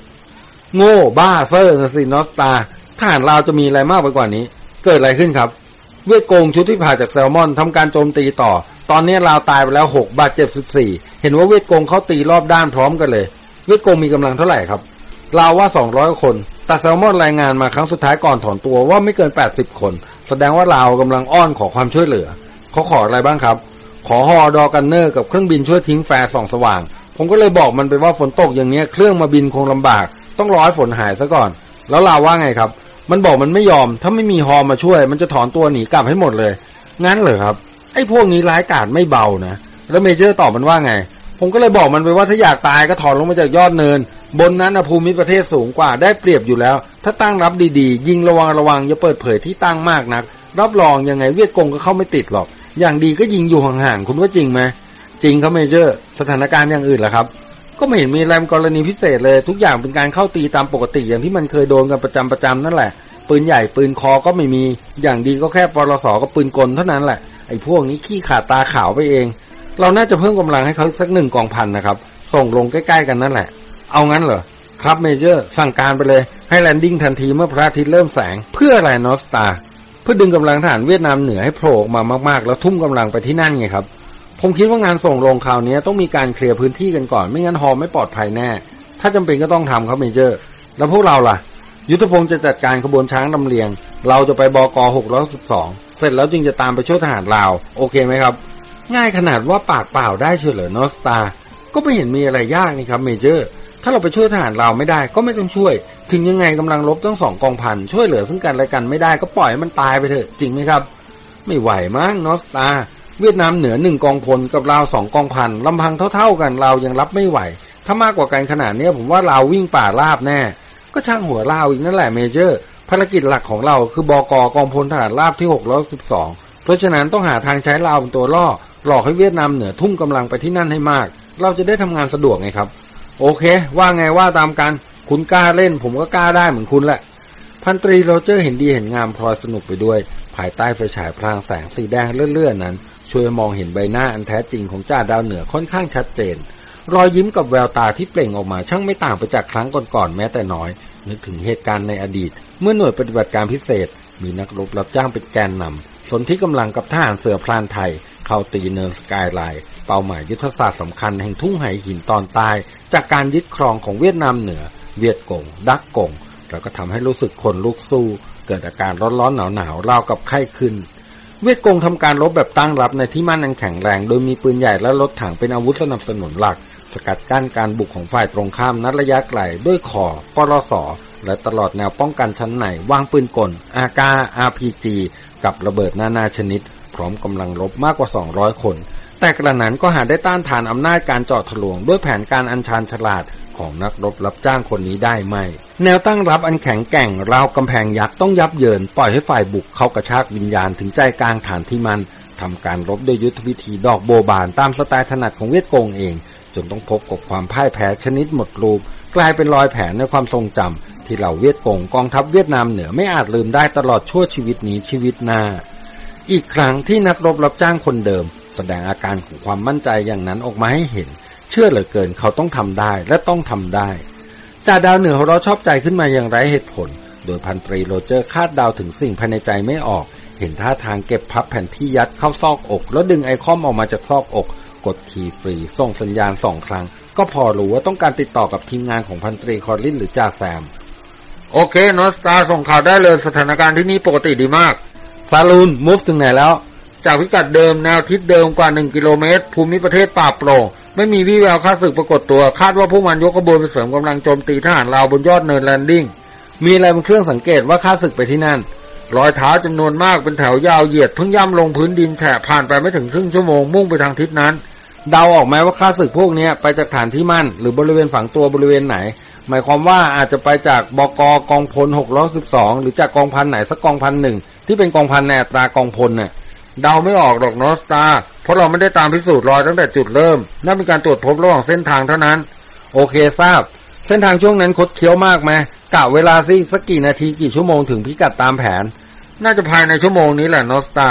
โง่บ้าเซอร์นะสินอสตาทหารเราจะมีอะไรมากไปกว่านี้ เกิดอะไรขึ้นครับ เวียดกงชุดที่ผละจากแซลมอนทำการโจมตีต่อ ตอนนี้ลาวตายไปแล้วหกบาดเจ็บสิบสี่เห็นว่าเวียดกงเข้าตีรอบด้านพร้อมกันเลย เวียดกงมีกำลังเท่าไหร่ครับ ลาวว่าสองร้อยคน แต่แซลมอนรายงานมาครั้งสุดท้ายก่อนถอนตัวว่าไม่เกินแปดสิบคน แสดงว่าลาวกำลังอ้อนขอความช่วยเหลือเขาขออะไรบ้างครับ ขอฮอดอ gunner กับเครื่องบินช่วยทิ้ง flare ส่องสว่าง ผมก็เลยบอกมันไปว่าฝนตกอย่างเนี้ยเครื่องมาบินคงลำบาก ต้องรอให้ฝนหายซะก่อน แล้วเราว่าไงครับ มันบอกมันไม่ยอม ถ้าไม่มีฮอมาช่วย มันจะถอนตัวหนีกลับให้หมดเลย งั้นเหรอครับ ไอ้พวกนี้ร้ายกาจไม่เบานะ แล้วเมเจอร์ตอบมันว่าไง ผมก็เลยบอกมันไปว่าถ้าอยากตายก็ถอนลงมาจากยอดเนิน บนนั้นภูมิประเทศสูงกว่าได้เปรียบอยู่แล้ว ถ้าตั้งรับดีๆ ยิงระวังระวังอย่าเปิดเผยที่ตั้งมากนัก รับรองยังไงเวียดกงก็เข้าไม่ติดหรอก อย่างดีก็ยิงอยู่ห่างๆ คุณว่าจริงไหม จริงครับ Major สถานการณ์อย่างอื่นล่ะครับ ก็ไม่เห็นมีอะไรกรณีพิเศษเลย ทุกอย่างเป็นการเข้าตีตามปกติอย่างที่มันเคยโดนกันประจำประจำนั่นแหละ ปืนใหญ่ปืนคอก็ไม่มีอย่างดีก็แค่ปรสก็ปืนกลเท่านั้นแหละไอ้พวกนี้ขี้ขลาดตาขาวไปเอง เราน่าจะเพิ่มกำลังให้เขาสักหนึ่งกองพันนะครับ ส่งลงใกล้ๆกันนั่นแหละ เอางั้นเหรอครับ Major สั่งการไปเลย ให้ landing ทันทีเมื่อพระอาทิตย์เริ่มแสงเพื่ออะไรนอสตาเพื่อดึงกำลังทหารเวียดนามเหนือให้โผล่ออกมามากๆ แล้วทุ่มกำลังไปที่นั่นไงครับ ผมคิดว่างานส่งลงคราวนี้ต้องมีการ clear พื้นที่กันก่อน ไม่งั้นฮอไม่ปลอดภัยแน่ ถ้าจำเป็นก็ต้องทำครับ Major แล้วพวกเราล่ะ ยุทธพงศ์จะจัดการขบวนช้างลำเลียง เราจะไปบก612 เสร็จแล้วจึงจะตามไปช่วยทหารลาว โอเคไหมครับ ง่ายขนาดว่าปากเปล่าได้เฉยเหรอนอสตา ก็ไม่เห็นมีอะไรยากนี่ครับ Major ถ้าเราไปช่วยทหารลาวไม่ได้ก็ไม่ต้องช่วย ถึงยังไงกำลังลบทั้งสองกองพันช่วยเหลือซึ่งกันและกันไม่ได้ก็ปล่อยให้มันตายไปเถอะ จริงไหมครับ ไม่ไหวมั้งนอสตา เวียดนามเหนือหนึ่งกองพลกับเราสองกองพันลำพังเท่าๆกันเรายังรับไม่ไหว ถ้ามากกว่ากันขนาดนี้ผมว่าเราวิ่งป่าราบแน่ ก็ช่างหัวเราอีกนั่นแหละเมเจอร์ ภารกิจหลักของเราคือบอกกองพลทหารราบที่612เพราะฉะนั้นต้องหาทางใช้เราเป็นตัวล่อหลอกให้เวียดนามเหนือทุ่มกำลังไปที่นั่นให้มาก เราจะได้ทำงานสะดวกไงครับ โอเค ว่าไงว่าตามกัน คุณกล้าเล่น ผมก็กล้าได้เหมือนคุณแหละ พันตรีโรเจอร์เห็นดีเห็นงามพลอยสนุกไปด้วย ภายใต้ไฟฉายพลางแสงสีแดงเลื่อนๆนั้น ช่วยมองเห็นใบหน้าอันแท้จริงของจ่าดาวเหนือค่อนข้างชัดเจน รอยยิ้มกับแววตาที่เปล่งออกมาช่างไม่ต่างไปจากครั้งก่อนๆแม้แต่น้อย นึกถึงเหตุการณ์ในอดีต เมื่อหน่วยปฏิบัติการพิเศษ มีนักรบรับจ้างเป็นแกนนำสนที่กำลังกับทหารเสือพลานไทย เข้าตีเนินสกายไลน์เป้าหมายยุทธศาสตร์สำคัญแห่งทุ่งไหหินตอนใต้จากการยึดครองของเวียดนามเหนือ เวียดกง ดักกง แล้วก็ทำให้รู้สึกคนลุกสู้ เกิดอาการร้อนๆหนาวๆราวกับไข้ขึ้น เวียดกงทำการรบแบบตั้งรับในที่มั่นอันแข็งแรง โดยมีปืนใหญ่และรถถังเป็นอาวุธสนับสนุนหลัก สกัดกั้นการบุกของฝ่ายตรงข้ามนัดระยะไกลด้วยขอปลสและตลอดแนวป้องกันชั้นในวางปืนกล อากาอาร์พีจีกับระเบิดนานาชนิด พร้อมกำลังรบมากกว่า 200 คน แต่กระนั้นก็หาได้ต้านทานอำนาจการเจาะทะลวงด้วยแผนการอัญชานฉลาด ของนักรบรับจ้างคนนี้ได้ไม่ แนวตั้งรับอันแข็งแกร่งราวกำแพงยักษ์ต้องยับเยิน ปล่อยให้ฝ่ายบุกเข้ากระชากวิญญาณถึงใจกลางฐานที่มันทำการรบด้วยยุทธวิธีดอกโบบานตามสไตล์ถนัดของเวียดกงเอง จนต้องพบกับความพ่ายแพ้ชนิดหมดรูป กลายเป็นรอยแผลในความทรงจำที่เหล่าเวียดกงกองทัพเวียดนามเหนือไม่อาจลืมได้ตลอดชั่วชีวิตนี้ชีวิตหน้า อีกครั้งที่นักรบรับจ้างคนเดิม แสดงอาการของความมั่นใจอย่างนั้นออกมาให้เห็น เชื่อเหลือเกินเขาต้องทำได้และต้องทำได้จ่าดาวเหนือของเราชอบใจขึ้นมาอย่างไรเหตุผล โดยพันตรีโรเจอร์คาดเดาถึงสิ่งภายในใจไม่ออก เห็นท่าทางเก็บพับแผนที่ยัดเข้าซอกอก แล้วดึง Icom ออกมาจากซอกอก กดทีฟรีส่งสัญญาณสองครั้ง ก็พอรู้ว่าต้องการติดต่อกับทีมงานของพันตรีคอร์ลินหรือจ่าแซม โอเคนอสตาส่งข่าวได้เลยสถานการณ์ที่นี่ปกติดีมากซาลูน move ถึงไหนแล้ว จากพิกัดเดิมแนวทิศเดิมกว่าหนึ่งกิโลเมตร ภูมิประเทศป่าโปร่ง ไม่มีวี่แววข้าศึกปรากฏตัว คาดว่าพวกมันยกกระบวนไปเสริมกำลังโจมตีทหารลาวบนยอดเนิน landing มีอะไรเป็นเครื่องสังเกตว่าข้าศึกไปที่นั่น รอยเท้าจำนวนมากเป็นแถวยาวเหยียดเพิ่งย่ำลงพื้นดินแฉะผ่านไปไม่ถึงครึ่งชั่วโมงมุ่งไปทางทิศนั้น เดาออกไหมว่าข้าศึกพวกนี้ไปจากฐานที่มั่น หรือบริเวณฝังตัวบริเวณไหน หมายความว่าอาจจะไปจากบกกองพล612หรือจากกองพันไหนสักกองพันหนึ่งที่เป็นกองพันในอัตรากองพลเนี่ย เดาไม่ออกหรอกนอสตา เพราะเราไม่ได้ตามพิสูจน์รอยตั้งแต่จุดเริ่ม นั่นเป็นการตรวจพบระหว่างเส้นทางเท่านั้น โอเคทราบ เส้นทางช่วงนั้นคดเคี้ยวมากไหมกะเวลาสิสักกี่นาทีกี่ชั่วโมงถึงพิกัดตามแผน น่าจะภายในชั่วโมงนี้แหละนอสตา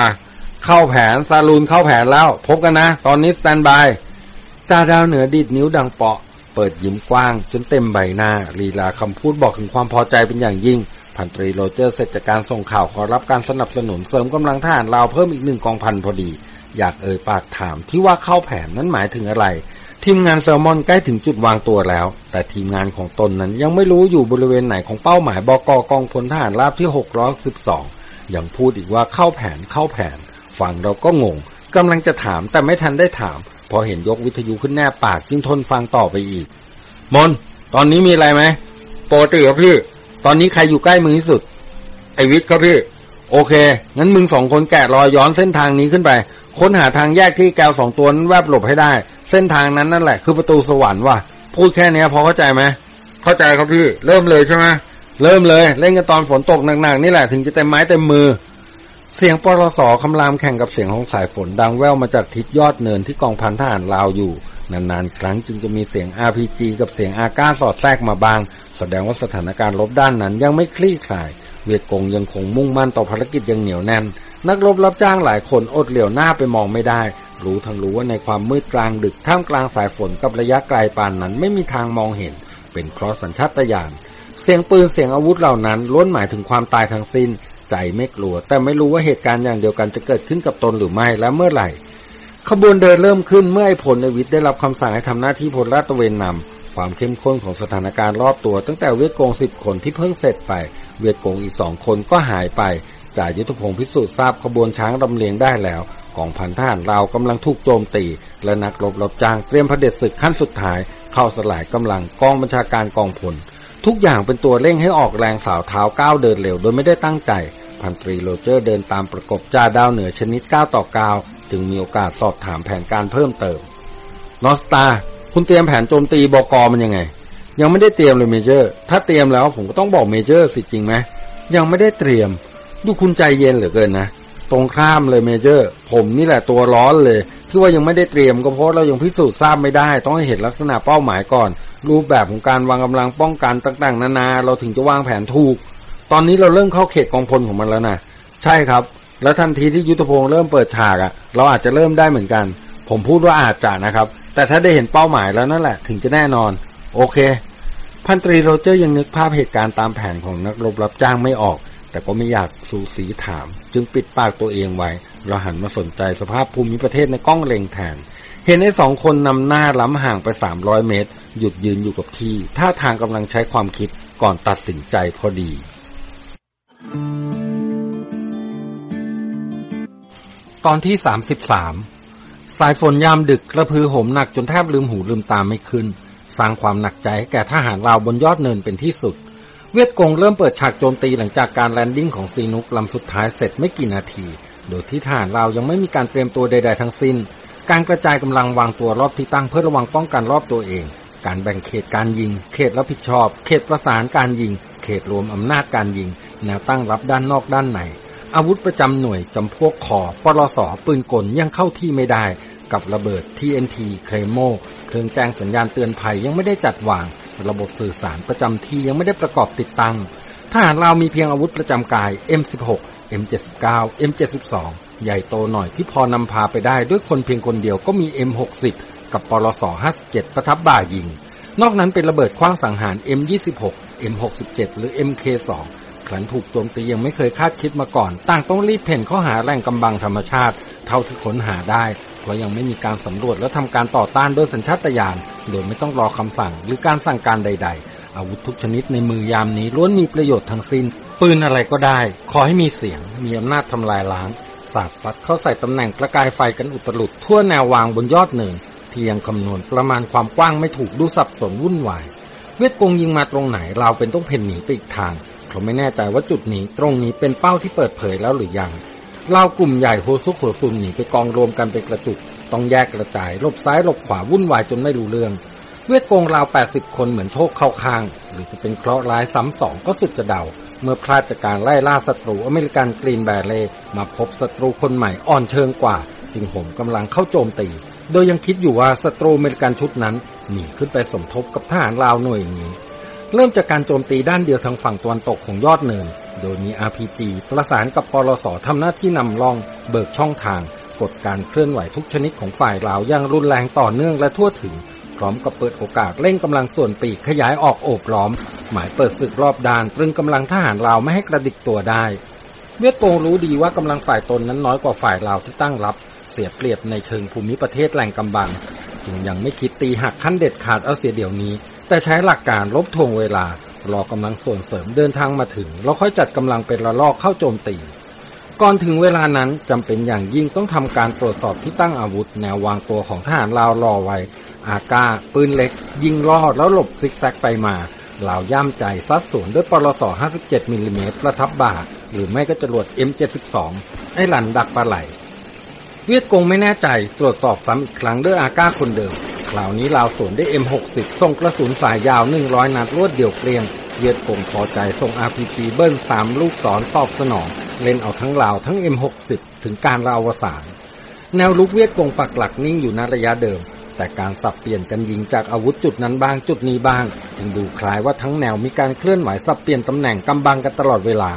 เข้าแผนซาลูนเข้าแผนแล้ว พบกันนะ ตอนนี้ standby จ่าดาวเหนือดีดนิ้วดังเปาะ เปิดยิ้มกว้าง จนเต็มใบหน้าลีลาคำพูดบอกถึงความพอใจเป็นอย่างยิ่ง พันตรีโรเจอร์เสร็จจากการส่งข่าวขอรับการสนับสนุนเสริมกำลังทหารลาวเพิ่มอีกหนึ่งกองพันพอดี อยากเอ่ยปากถามที่ว่าเข้าแผนนั้นหมายถึงอะไร ทีมงานแซลมอนใกล้ถึงจุดวางตัวแล้ว แต่ทีมงานของตนนั้นยังไม่รู้อยู่บริเวณไหนของเป้าหมายบกกองพลทหารราบที่ 612ยังพูดอีกว่าเข้าแผนเข้าแผนฟังเราก็งงกำลังจะถามแต่ไม่ทันได้ถาม พอเห็นยกวิทยุขึ้นแน่ปากจึงทนฟังต่อไปอีก มน ตอนนี้มีอะไรไหมปกติครับพี่ ตอนนี้ใครอยู่ใกล้มือที่สุด ไอวิทย์ครับพี่ โอเค งั้นมึงสองคนแกะรอยย้อนเส้นทางนี้ขึ้นไป ค้นหาทางแยกที่แกวสองตัวนั้นแวบหลบให้ได้ เส้นทางนั้นนั่นแหละ คือประตูสวรรค์ว่ะ พูดแค่นี้พอเข้าใจไหม เข้าใจครับพี่ เริ่มเลยใช่ไหมเริ่มเลย เล่นกันตอนฝนตกหนักๆนี่แหละถึงจะเต็มไม้เต็มมือ เสียงปรสคำรามแข่งกับเสียงของสายฝนดังแว่วมาจากทิศยอดเนินที่กองพันทหารลาวอยู่ นานๆ ครั้งจึงจะมีเสียง RPG กับเสียงอาก้าสอดแทรกมาบาง แสดงว่าสถานการณ์รบด้านนั้นยังไม่คลี่คลาย เวียดกงยังคงมุ่งมั่นต่อภารกิจยังเหนียวแน่น นักรบรับจ้างหลายคนอดเหลียวหน้าไปมองไม่ได้ รู้ทั้งรู้ว่าในความมืดกลางดึกท่ามกลางสายฝนกับระยะไกลปานนั้นไม่มีทางมองเห็น เป็นเพราะสัญชาตญาณเสียงปืนเสียงอาวุธเหล่านั้นล้วนหมายถึงความตายทั้งสิ้น ใจไม่กลัว แต่ไม่รู้ว่าเหตุการณ์อย่างเดียวกันจะเกิดขึ้นกับตนหรือไม่และเมื่อไหร่ ขบวนเดินเริ่มขึ้นเมื่อไอ้ผลในวิทย์ได้รับคำสั่งให้ทำหน้าที่พลราตเวนนำความเข้มข้นของสถานการณ์รอบตัว ตั้งแต่เวทโกงสิบคนที่เพิ่งเสร็จไป เวทโกงอีกสองคนก็หายไปจ่ายุทธพงศ์พิสูจน์ทราบขบวนช้างลำเลียงได้แล้วกองพันทหารเรากำลังถูกโจมตี และนักรบรับจ้างเตรียมเผด็จศึกขั้นสุดท้าย เข้าสลายกำลังกองบัญชาการกองพลทุกอย่างเป็นตัวเร่งให้ออกแรงสาวเท้าก้าวเดินเร็วโดยไม่ได้ตั้งใจพันตรีโรเจอร์เดินตามประกบจ่าดาวเหนือชนิดก้าวต่อก้าว จึงมีโอกาสสอบถามแผนการเพิ่มเติม นอสตา คุณเตรียมแผนโจมตีบกอมันยังไง ยังไม่ได้เตรียมเลย Major ถ้าเตรียมแล้วผมก็ต้องบอก Major สิจริงไหมยังไม่ได้เตรียม ดูคุณใจเย็นเหลือเกินนะ ตรงข้ามเลย Major ผมนี่แหละตัวร้อนเลย ที่ว่ายังไม่ได้เตรียมก็เพราะเรายังพิสูจน์ทราบไม่ได้ ต้องให้เห็นลักษณะเป้าหมายก่อน รูปแบบของการวางกำลังป้องกันต่าง ๆ นานา เราถึงจะวางแผนถูก ตอนนี้เราเริ่มเข้าเขตกองพลของมันแล้วนะ ใช่ครับ แล้วทันทีที่ยุทธพงศ์เริ่มเปิดฉากอะ่ะ เราอาจจะเริ่มได้เหมือนกัน ผมพูดว่าอาจจะนะครับ แต่ถ้าได้เห็นเป้าหมายแล้วนั่นแหละ ถึงจะแน่นอน โอเค พันตรีโรเจอร์ยังนึกภาพเหตุการณ์ตามแผนของนักรบรับจ้างไม่ออก แต่ก็ไม่อยากสูสีถาม จึงปิดปากตัวเองไว้ เราหันมาสนใจสภาพภูมิประเทศในกล้องเล็งแทน เห็นไอ้สองคนนำหน้าล้ำห่างไปสามร้อยเมตร หยุดยืนอยู่กับที่ท่าทางกำลังใช้ความคิดก่อนตัดสินใจพอดี ตอนที่สามสิบสามสายฝนยามดึกกระพือโหมหนักจนแทบลืมหูลืมตาไม่ขึ้น สร้างความหนักใจให้แก่ทหารลาวบนยอดเนินเป็นที่สุด เวียดกงเริ่มเปิดฉากโจมตีหลังจากการแลนดิ้งของซีนุกลำสุดท้ายเสร็จไม่กี่นาที โดยที่ทหารลาวยังไม่มีการเตรียมตัวใด ๆ ทั้งสิ้น การกระจายกำลังวางตัวรอบที่ตั้งเพื่อระวังป้องกันรอบตัวเอง การแบ่งเขตการยิง เขตรับผิดชอบ เขตประสานการยิง เขตรวมอำนาจการยิง แนวตั้งรับด้านนอกด้านใน อาวุธประจำหน่วยจำพวกขอปลสปืนกลยังเข้าที่ไม่ได้ กับระเบิด TNT เครโมเครื่องแจ้งสัญญาณเตือนภัยยังไม่ได้จัดวาง ระบบสื่อสารประจำที่ยังไม่ได้ประกอบติดตั้งทหารเรามีเพียงอาวุธประจำกาย M16 M79 M72 ใหญ่โตหน่อยที่พอนำพาไปได้ด้วยคนเพียงคนเดียวก็มี M60 กับปลส57ประทับบ่ายิง นอกนั้นเป็นระเบิดคว้างสังหาร M26 M67 หรือ MK2 ครั้นถูกโจมตียังไม่เคยคาดคิดมาก่อน ต่างต้องรีบเพ่นเข้าหาแหล่งกำบังธรรมชาติ เท่าที่ค้นหาได้ เพราะยังไม่มีการสำรวจและทำการต่อต้านโดยสัญชาตญาณโดยไม่ต้องรอคำสั่งหรือการสั่งการใด ๆ อาวุธทุกชนิดในมือยามนี้ล้วนมีประโยชน์ทั้งสิ้น ปืนอะไรก็ได้ ขอให้มีเสียง มีอำนาจทำลายล้างสาดซัดเข้าใส่ตำแหน่งประกายไฟกันอุตลุดทั่วแนววางบนยอดเนินที่ยังคำนวณประมาณความกว้างไม่ถูกดูสับสนวุ่นวาย เวทกงยิงมาตรงไหนเราเป็นต้องเพ่นหนีไปอีกทาง เขาไม่แน่ใจว่าจุดนี้ตรงนี้เป็นเป้าที่เปิดเผยแล้วหรือยังลาวกลุ่มใหญ่โฮซุกโฮซุนหนีไปกองรวมกันเป็นกระจุก ต้องแยกกระจายหลบซ้ายหลบขวาวุ่นวายจนไม่รู้เรื่อง เวียดกงราว80คนเหมือนโชคเข้าข้าง หรือจะเป็นเคราะห์ร้ายซ้ำสองก็สุดจะเดา เมื่อพลาดจากการไล่ล่าศัตรูอเมริกัน Green Beret มาพบศัตรูคนใหม่อ่อนเชิงกว่า จึงโหมกำลังเข้าโจมตี โดยยังคิดอยู่ว่าศัตรูอเมริกันชุดนั้นหนีขึ้นไปสมทบกับทหารลาวหน่วยนี้ เริ่มจากการโจมตีด้านเดียวทางฝั่งตะวันตกของยอดเนิน โดยมี RPG ประสานกับปลสทำหน้าที่นำล่อง เบิกช่องทาง กดการเคลื่อนไหวทุกชนิดของฝ่ายลาวอย่างรุนแรงต่อเนื่องและทั่วถึง พร้อมกับเปิดโอกาสเร่งกำลังส่วนปีกขยายออกโอบล้อม หมายเปิดศึกรอบดานตรึงกำลังทหารลาวไม่ให้กระดิกตัวได้ เวียดโกงรู้ดีว่ากำลังฝ่ายตนนั้นน้อยกว่าฝ่ายลาวที่ตั้งรับ เสียเปรียบในเชิงภูมิประเทศแหล่งกำบัง จึงยังไม่คิดตีหักขั้นเด็ดขาดเอาเสียเดี๋ยวนี้ แต่ใช้หลักการรบถ่วงเวลา รอกำลังส่วนเสริมเดินทางมาถึงแล้วค่อยจัดกำลังเป็นระลอกเข้าโจมตี ก่อนถึงเวลานั้นจำเป็นอย่างยิ่งต้องทำการตรวจสอบที่ตั้งอาวุธ แนววางตัวของทหารลาวรอไว้ อาก้าปืนเล็ก ยิงล่อแล้วหลบซิกแซกไปมาลาวย่ำใจซัดสวนด้วยปรส57มิลลิเมตรประทับบ่าหรือไม่ก็จรวด M72 ไอ้ลันดักปลาไหล เวียดกงไม่แน่ใจตรวจสอบซ้ำอีกครั้งด้วยอาก้าคนเดิม คราวนี้ลาวสวนได้ M60 ส่งกระสุนสายยาว 100 นัดรวดเดี่ยวเกลียง เวียดกงพอใจส่ง RPG เบิ้ล3 ลูกศรตอบสนอง เล่นเอาทั้งลาวทั้ง M60 ถึงการราวสานแนวลุกเวียดกงปักหลักนิ่งอยู่ในระยะเดิม แต่การสับเปลี่ยนกันยิงจากอาวุธจุดนั้นบ้างจุดนี้บ้างจึงดูคล้ายว่าทั้งแนวมีการเคลื่อนไหวสับเปลี่ยนตำแหน่งกำบังกันตลอดเวลา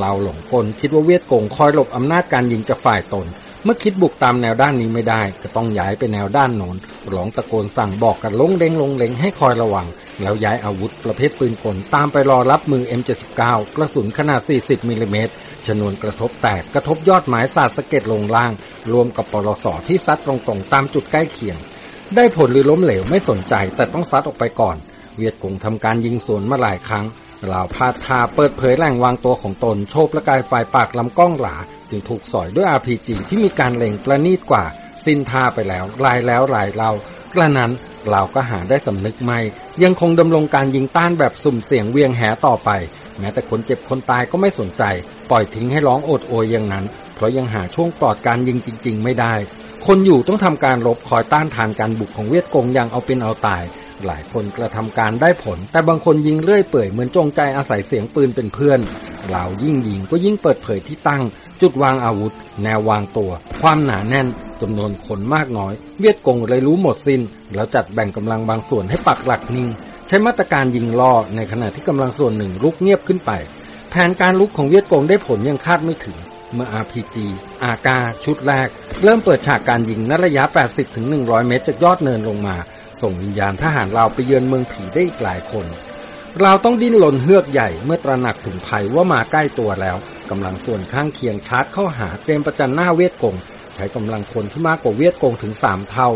เราหลงกลคิดว่าเวียดกงคอยหลบอำนาจการยิงจากฝ่ายตน เมื่อคิดบุกตามแนวด้านนี้ไม่ได้ ก็ต้องย้ายไปแนวด้านโน้นร้องตะโกนสั่งบอกกันลงเล้งลงเล้งให้คอยระวัง แล้วย้ายอาวุธประเภทปืนกลตามไปรอรับมือ M79 กระสุนขนาด 40มิลลิเมตรชนวนกระทบแตกกระทบยอดไม้สาดสะเก็ดลงล่าง รวมกับปลสที่ซัดตรงๆ ตามจุดใกล้เคียง ได้ผลหรือล้มเหลวไม่สนใจแต่ต้องซัดออกไปก่อน เวียดกงทำการยิงสวนมาหลายครั้ง ลาวพาดทาเปิดเผยแหล่งวางตัวของตนโชบประกายไฟปากลำกล้องหลา จึงถูกสอยด้วย RPG ที่มีการเล็งประณีตกว่า สิ้นท่าไปแล้วลายแล้วลายเรากระนั้นเราก็หาได้สำนึกไม่ ยังคงดำรงการยิงต้านแบบสุ่มเสียงเวียงแหต่อไป แม้แต่คนเจ็บคนตายก็ไม่สนใจ ปล่อยทิ้งให้ร้องโอดโอยอย่างนั้น เพราะยังหาช่วงปลอดการยิงจริง ๆ ไม่ได้ คนอยู่ต้องทำการรบคอยต้านทานการบุกของเวียดกงอย่างเอาเป็นเอาตาย หลายคนกระทำการได้ผล แต่บางคนยิงเลื่อยเปื่อยเหมือนจงใจอาศัยเสียงปืนเป็นเพื่อนเหล่ายิ่งยิงก็ยิ่งเปิดเผยที่ตั้ง จุดวางอาวุธ แนววางตัว ความหนาแน่นจำนวนคนมากน้อย เวียดกงเลยรู้หมดสิน้น แล้วจัดแบ่งกำลังบางส่วนให้ปักหลักนิ่ง ใช้มาตรการยิงล่อในขณะที่กำลังส่วนหนึ่งลุกเงียบขึ้นไป แผนการลุกของเวียดกงได้ผลยังคาดไม่ถึงเมื่อ RPG อากา ชุดแรก เริ่มเปิดฉากการยิงในระยะ 80-100 เมตรจากยอดเนินลงมา ส่งวิญญาณทหารเราไปเยือนเมืองผีได้อีกหลายคน เราต้องดิ้นหล่นเฮือกใหญ่เมื่อตระหนักถึงภัยว่ามาใกล้ตัวแล้วกำลังส่วนข้างเคียงชาร์จเข้าหาเตรียมประจันหน้าเวียดกงใช้กำลังคนที่มากกว่าเวียดกงถึง3เท่า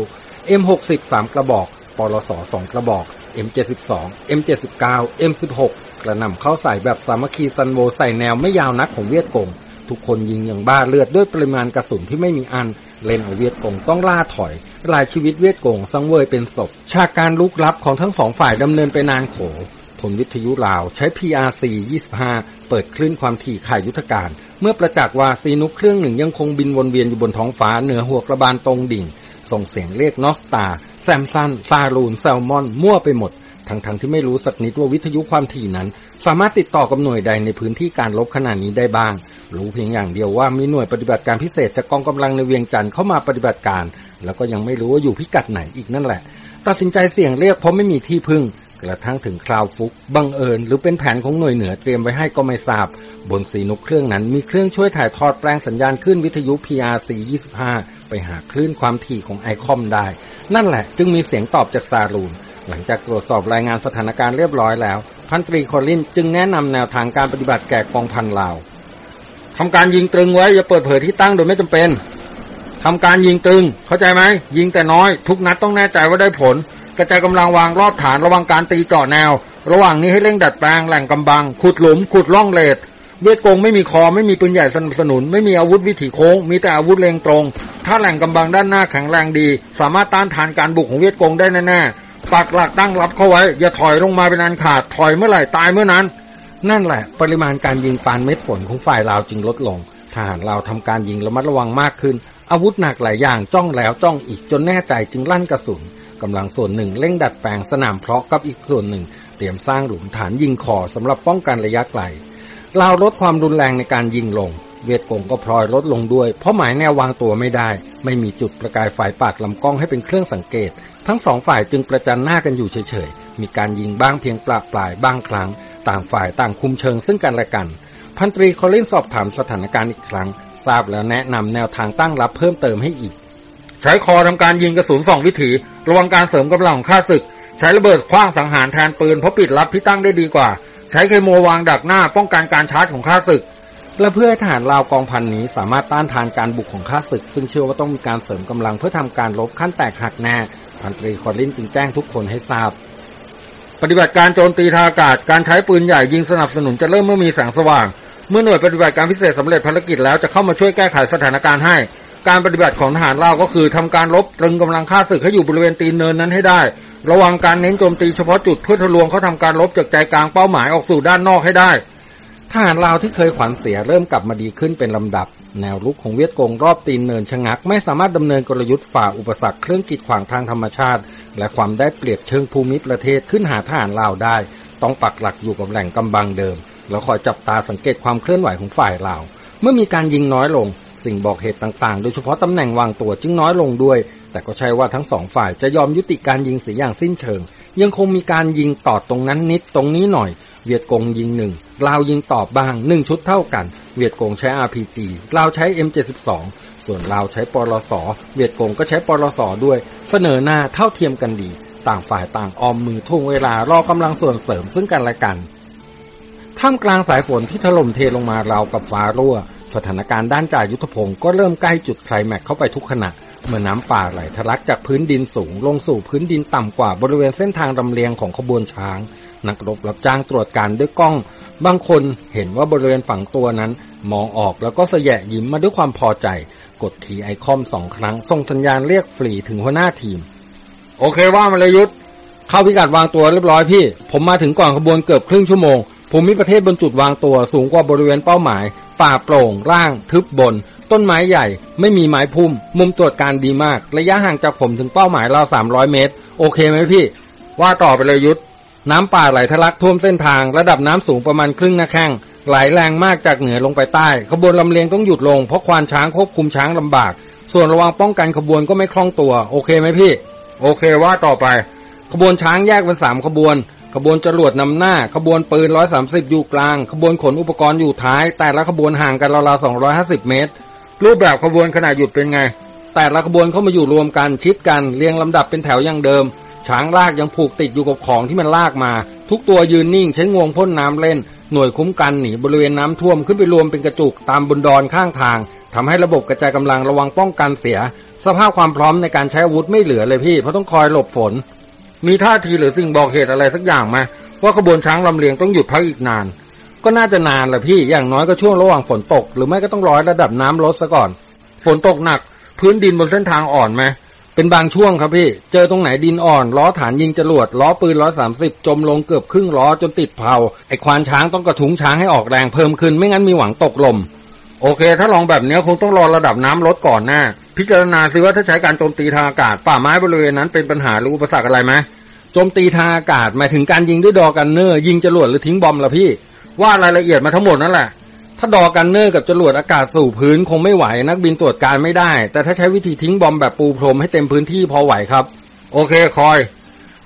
M60 3กระบอกปลส2กระบอก M72 M79 M16 กระหน่ำเข้าใส่แบบสามัคคีซันโวใส่แนวไม่ยาวนักของเวียดกง ทุกคนยิงอย่างบ้าเลือดด้วยปริมาณกระสุนที่ไม่มีอัน เลนเอาเวียดกงต้องล่าถอยรายชีวิตเวียดกงสังเวยเป็นศพ ฉากการลุกลับของทั้งสองฝ่ายดำเนินไปนานโขพลวิทยุลาวใช้ PRC 25 เปิดคลื่นความถี่ข่ายยุทธการ เมื่อประจักษ์ว่าซีนุกเครื่องหนึ่งยังคงบินวนเวียนอยู่บนท้องฟ้าเหนือหัวกระบาลตรงดิ่ง ส่งเสียงเรียกนอสตา แซมซันซาลูน แซลมอน มั่วไปหมด ทั้งๆที่ไม่รู้สักนิดว่าวิทยุความถี่นั้น สามารถติดต่อกับหน่วยใดในพื้นที่การรบขนาดนี้ได้บ้าง รู้เพียงอย่างเดียวว่ามีหน่วยปฏิบัติการพิเศษจากกองกำลังในเวียงจันทน์เข้ามาปฏิบัติการ แล้วก็ยังไม่รู้ว่าอยู่พิกัดไหนอีกนั่นแหละ ตัดสินใจเสี่ยงเรียกเพราะไม่มีที่พึ่ง กระทั่งถึงคราวฟุกบังเอิญ หรือเป็นแผนของหน่วยเหนือเตรียมไว้ให้ก็ไม่ทราบ บนสีนกเครื่องนั้นมีเครื่องช่วยถ่ายทอดแปลงสัญญาณขึ้นวิทยุ PRC 25 ไปหาคลื่นความถี่ของไอคอมได้ นั่นแหละจึงมีเสียงตอบจากซาลูน หลังจากตรวจสอบรายงานสถานการณ์เรียบร้อยแล้ว พันตรีคอลินจึงแนะนำแนวทางการปฏิบัติแก่กองพันลาวทำการยิงตรึงไว้อย่าเปิดเผยที่ตั้งโดยไม่จำเป็นทำการยิงตรึง เข้าใจไหมยิงแต่น้อย ทุกนัดต้องแน่ใจว่าได้ผลกระจายกำลังวางรอบฐานระวังการตีเจาะแนว ระหว่างนี้ให้เร่งดัดแปลงแหล่งกำบัง ขุดหลุม ขุดร่องเลด เวทกงไม่มีคอไม่มีปืนใหญ่สนับสนุน ไม่มีอาวุธวิถีโค้ง มีแต่อาวุธเลงตรง ถ้าแหล่งกำบังด้านหน้าแข็งแรงดี สามารถต้านทานการบุกของเวียดกงได้แน่ๆปักหลักตั้งรับเข้าไว้ อย่าถอยลงมาเป็นอันขาดถอยเมื่อไหร่ตายเมื่อนั้น นั่นแหละ ปริมาณการยิงปานเม็ดฝนของฝ่ายลาวจึงลดลงทหารลาวทำการยิงระมัดระวังมากขึ้น อาวุธหนักหลายอย่างจ้องแล้วจ้องอีกจนแน่ใจจึงลั่นกระสุนกำลังส่วนหนึ่งเร่งดัดแปลงสนามเพาะกับอีกส่วนหนึ่ง เตรียมสร้างหลุมฐานยิงคอสำหรับป้องกันระยะไกล ลาวลดความรุนแรงในการยิงลง เวียดกงก็พลอยลดลงด้วย เพราะหมายแนววางตัวไม่ได้ ไม่มีจุดประกายไฟปากลำกล้องให้เป็นเครื่องสังเกต ทั้งสองฝ่ายจึงประจันหน้ากันอยู่เฉยๆ มีการยิงบ้างเพียงปลาปลายบ้างครั้ง ต่างฝ่ายต่างคุมเชิงซึ่งกันและกัน พันตรีคอลินสอบถามสถานการณ์อีกครั้ง ทราบแล้วแนะนำแนวทางตั้งรับเพิ่มเติมให้อีก ใช้คอทำการยิงกระสุนสองวิถีระวังการเสริมกำลังของข้าศึก ใช้ระเบิดคว้างสังหารแทนปืนเพราะปิดรับที่ตั้งได้ดีกว่า ใช้เคโมวางดักหน้าป้องกันการชาร์จของข้าศึก และเพื่อให้ทหารลาวกองพันนี้สามารถต้านทานการบุกของข้าศึก ซึ่งเชื่อว่าต้องมีการเสริมกำลังเพื่อทำการลบขั้นแตกหักแน่พันตรีคอลินจึงแจ้งทุกคนให้ทราบ ปฏิบัติการโจมตีทางอากาศการใช้ปืนใหญ่ยิงสนับสนุนจะเริ่มเมื่อมีแสงสว่าง เมื่อหน่วยปฏิบัติการพิเศษสำเร็จภารกิจแล้วจะเข้ามาช่วยแก้ไขสถานการณ์ให้การปฏิบัติของทหารลาวก็คือทำการลบตรึงกำลังฆ่าศึกให้อยู่บริเวณตีนเนินนั้นให้ได้ ระวังการเน้นโจมตีเฉพาะจุดเพื่อทะลวงเขาทำการลบจากใจกลางเป้าหมายออกสู่ด้านนอกให้ได้ทหารลาวที่เคยขวัญเสียเริ่มกลับมาดีขึ้นเป็นลำดับ แนวลุกของเวียดกงรอบตีนเนินชะงัก ไม่สามารถดำเนินกลยุทธ์ฝ่าอุปสรรคเครื่องกีดขวางทางธรรมชาติ และความได้เปรียบเชิงภูมิประเทศขึ้นหาทหารลาวได้ ต้องปักหลักอยู่กับแหล่งกำบังเดิม แล้วคอยจับตาสังเกตความเคลื่อนไหวของฝ่ายลาวเมื่อมีการยิงน้อยลง สิ่งบอกเหตุต่างๆ โดยเฉพาะตำแหน่งวางตัวจึงน้อยลงด้วย แต่ก็ใช่ว่าทั้งสองฝ่ายจะยอมยุติการยิงเสียอย่างสิ้นเชิง ยังคงมีการยิงต่อตรงนั้นนิดตรงนี้หน่อย เวียดกงยิงหนึ่งลาวยิงตอบบ้างหนึ่งชุดเท่ากัน เวียดกงใช้ RPG ลาวใช้ M72 ส่วนลาวใช้ปลสเวียดกงก็ใช้ปลสด้วย เสนอหน้าเท่าเทียมกันดี ต่างฝ่ายต่างออมมือทุ่งเวลารอกำลังส่วนเสริมซึ่งกันและกันท่ามกลางสายฝนที่ถล่มเทลงมาราวกับฟ้ารั่ว สถานการณ์ด้านจ่ายุทธพงศ์ก็เริ่มใกล้จุดไคลแม็กเข้าไปทุกขณะ เมื่อน้ำป่าไหลทะลักจากพื้นดินสูง ลงสู่พื้นดินต่ำกว่าบริเวณเส้นทางลำเลียงของขบวนช้าง นักรบรับจ้างตรวจการด้วยกล้อง บางคนเห็นว่าบริเวณฝั่งตัวนั้น มองออกแล้วก็เสยะยิ้มมาด้วยความพอใจ กดทีไอคอมสองครั้งส่งสัญญาณเรียกฟรีถึงหัวหน้าทีม โอเคว่ามาเลยยุทธเข้าพิกัดวางตัวเรียบร้อยพี่ ผมมาถึงก่อนขบวนเกือบครึ่งชั่วโมง ผมมีประเทศบนจุดวางตัวสูงกว่าบริเวณเป้าหมาย ป่าโปร่ง ร่าง ทึบบน ต้นไม้ใหญ่ ไม่มีไม้พุ่ม มุมตรวจการดีมาก ระยะห่างจากผมถึงเป้าหมายราว300เมตร โอเคไหมพี่ ว่าต่อไปเลยยุทธ น้ำป่าไหลทะลักท่วมเส้นทาง ระดับน้ำสูงประมาณครึ่งหน้าแข้งไหลแรงมากจากเหนือลงไปใต้ ขบวนลำเลียงต้องหยุดลงเพราะควานช้างควบคุมช้างลำบาก ส่วนระวังป้องกันขบวนก็ไม่คล่องตัว โอเคไหมพี่ โอเคว่าต่อไป ขบวนช้างแยกเป็นสามขบวน ขบวนจรวดนำหน้า ขบวนปืน130อยู่กลาง ขบวนขนอุปกรณ์อยู่ท้าย แต่ละขบวนห่างกันราวๆ250เมตร รูปแบบขบวนขณะหยุดเป็นไง แต่ละขบวนเข้ามาอยู่รวมกันชิดกันเรียงลำดับเป็นแถวอย่างเดิม ช้างลากยังผูกติดอยู่กับของที่มันลากมา ทุกตัวยืนนิ่งใช้งวงพ่นน้ำเล่น หน่วยคุ้มกันหนีบริเวณน้ำท่วมขึ้นไปรวมเป็นกระจุกตามบนดอนข้างทางทำให้ระบบกระจายกำลังระวังป้องกันเสีย สภาพความพร้อมในการใช้อาวุธไม่เหลือเลยพี่เพราะต้องคอยหลบฝน มีท่าทีหรือสิ่งบอกเหตุอะไรสักอย่างไหมว่าขบวนช้างลำเลียงต้องหยุดพักอีกนาน ก็น่าจะนานแหละพี่อย่างน้อยก็ช่วงระหว่างฝนตก หรือไม่ก็ต้องร้อยระดับน้ำลดซะก่อน ฝนตกหนัก พื้นดินบนเส้นทางอ่อนไหมเป็นบางช่วงครับพี่ เจอตรงไหนดินอ่อนล้อฐานยิงจรวดล้อปืนร้อยสามสิบจมลงเกือบครึ่งล้อจนติดเผาไอ้ควานช้างต้องกระทุ้งช้างให้ออกแรงเพิ่มขึ้นไม่งั้นมีหวังตกลม โอเค ถ้าลองแบบนี้คงต้องรอระดับน้ำลดก่อนแน่ พิจารณาซิว่าถ้าใช้การโจมตีทางอากาศ ป่าไม้บริเวณนั้นเป็นปัญหาหรืออุปสรรคอะไรไหมโจมตีทางอากาศหมายถึงการยิงด้วยดอกันเนอร์ยิงจรวดหรือทิ้งบอมละพี่ ว่ารายละเอียดมาทั้งหมดนั่นแหละ ถ้าดอ gunner กับจรวดอากาศสู่พื้นคงไม่ไหว นักบินตรวจการไม่ได้ แต่ถ้าใช้วิธีทิ้ง bomb แบบปูพรมให้เต็มพื้นที่พอไหวครับ โอเคคอย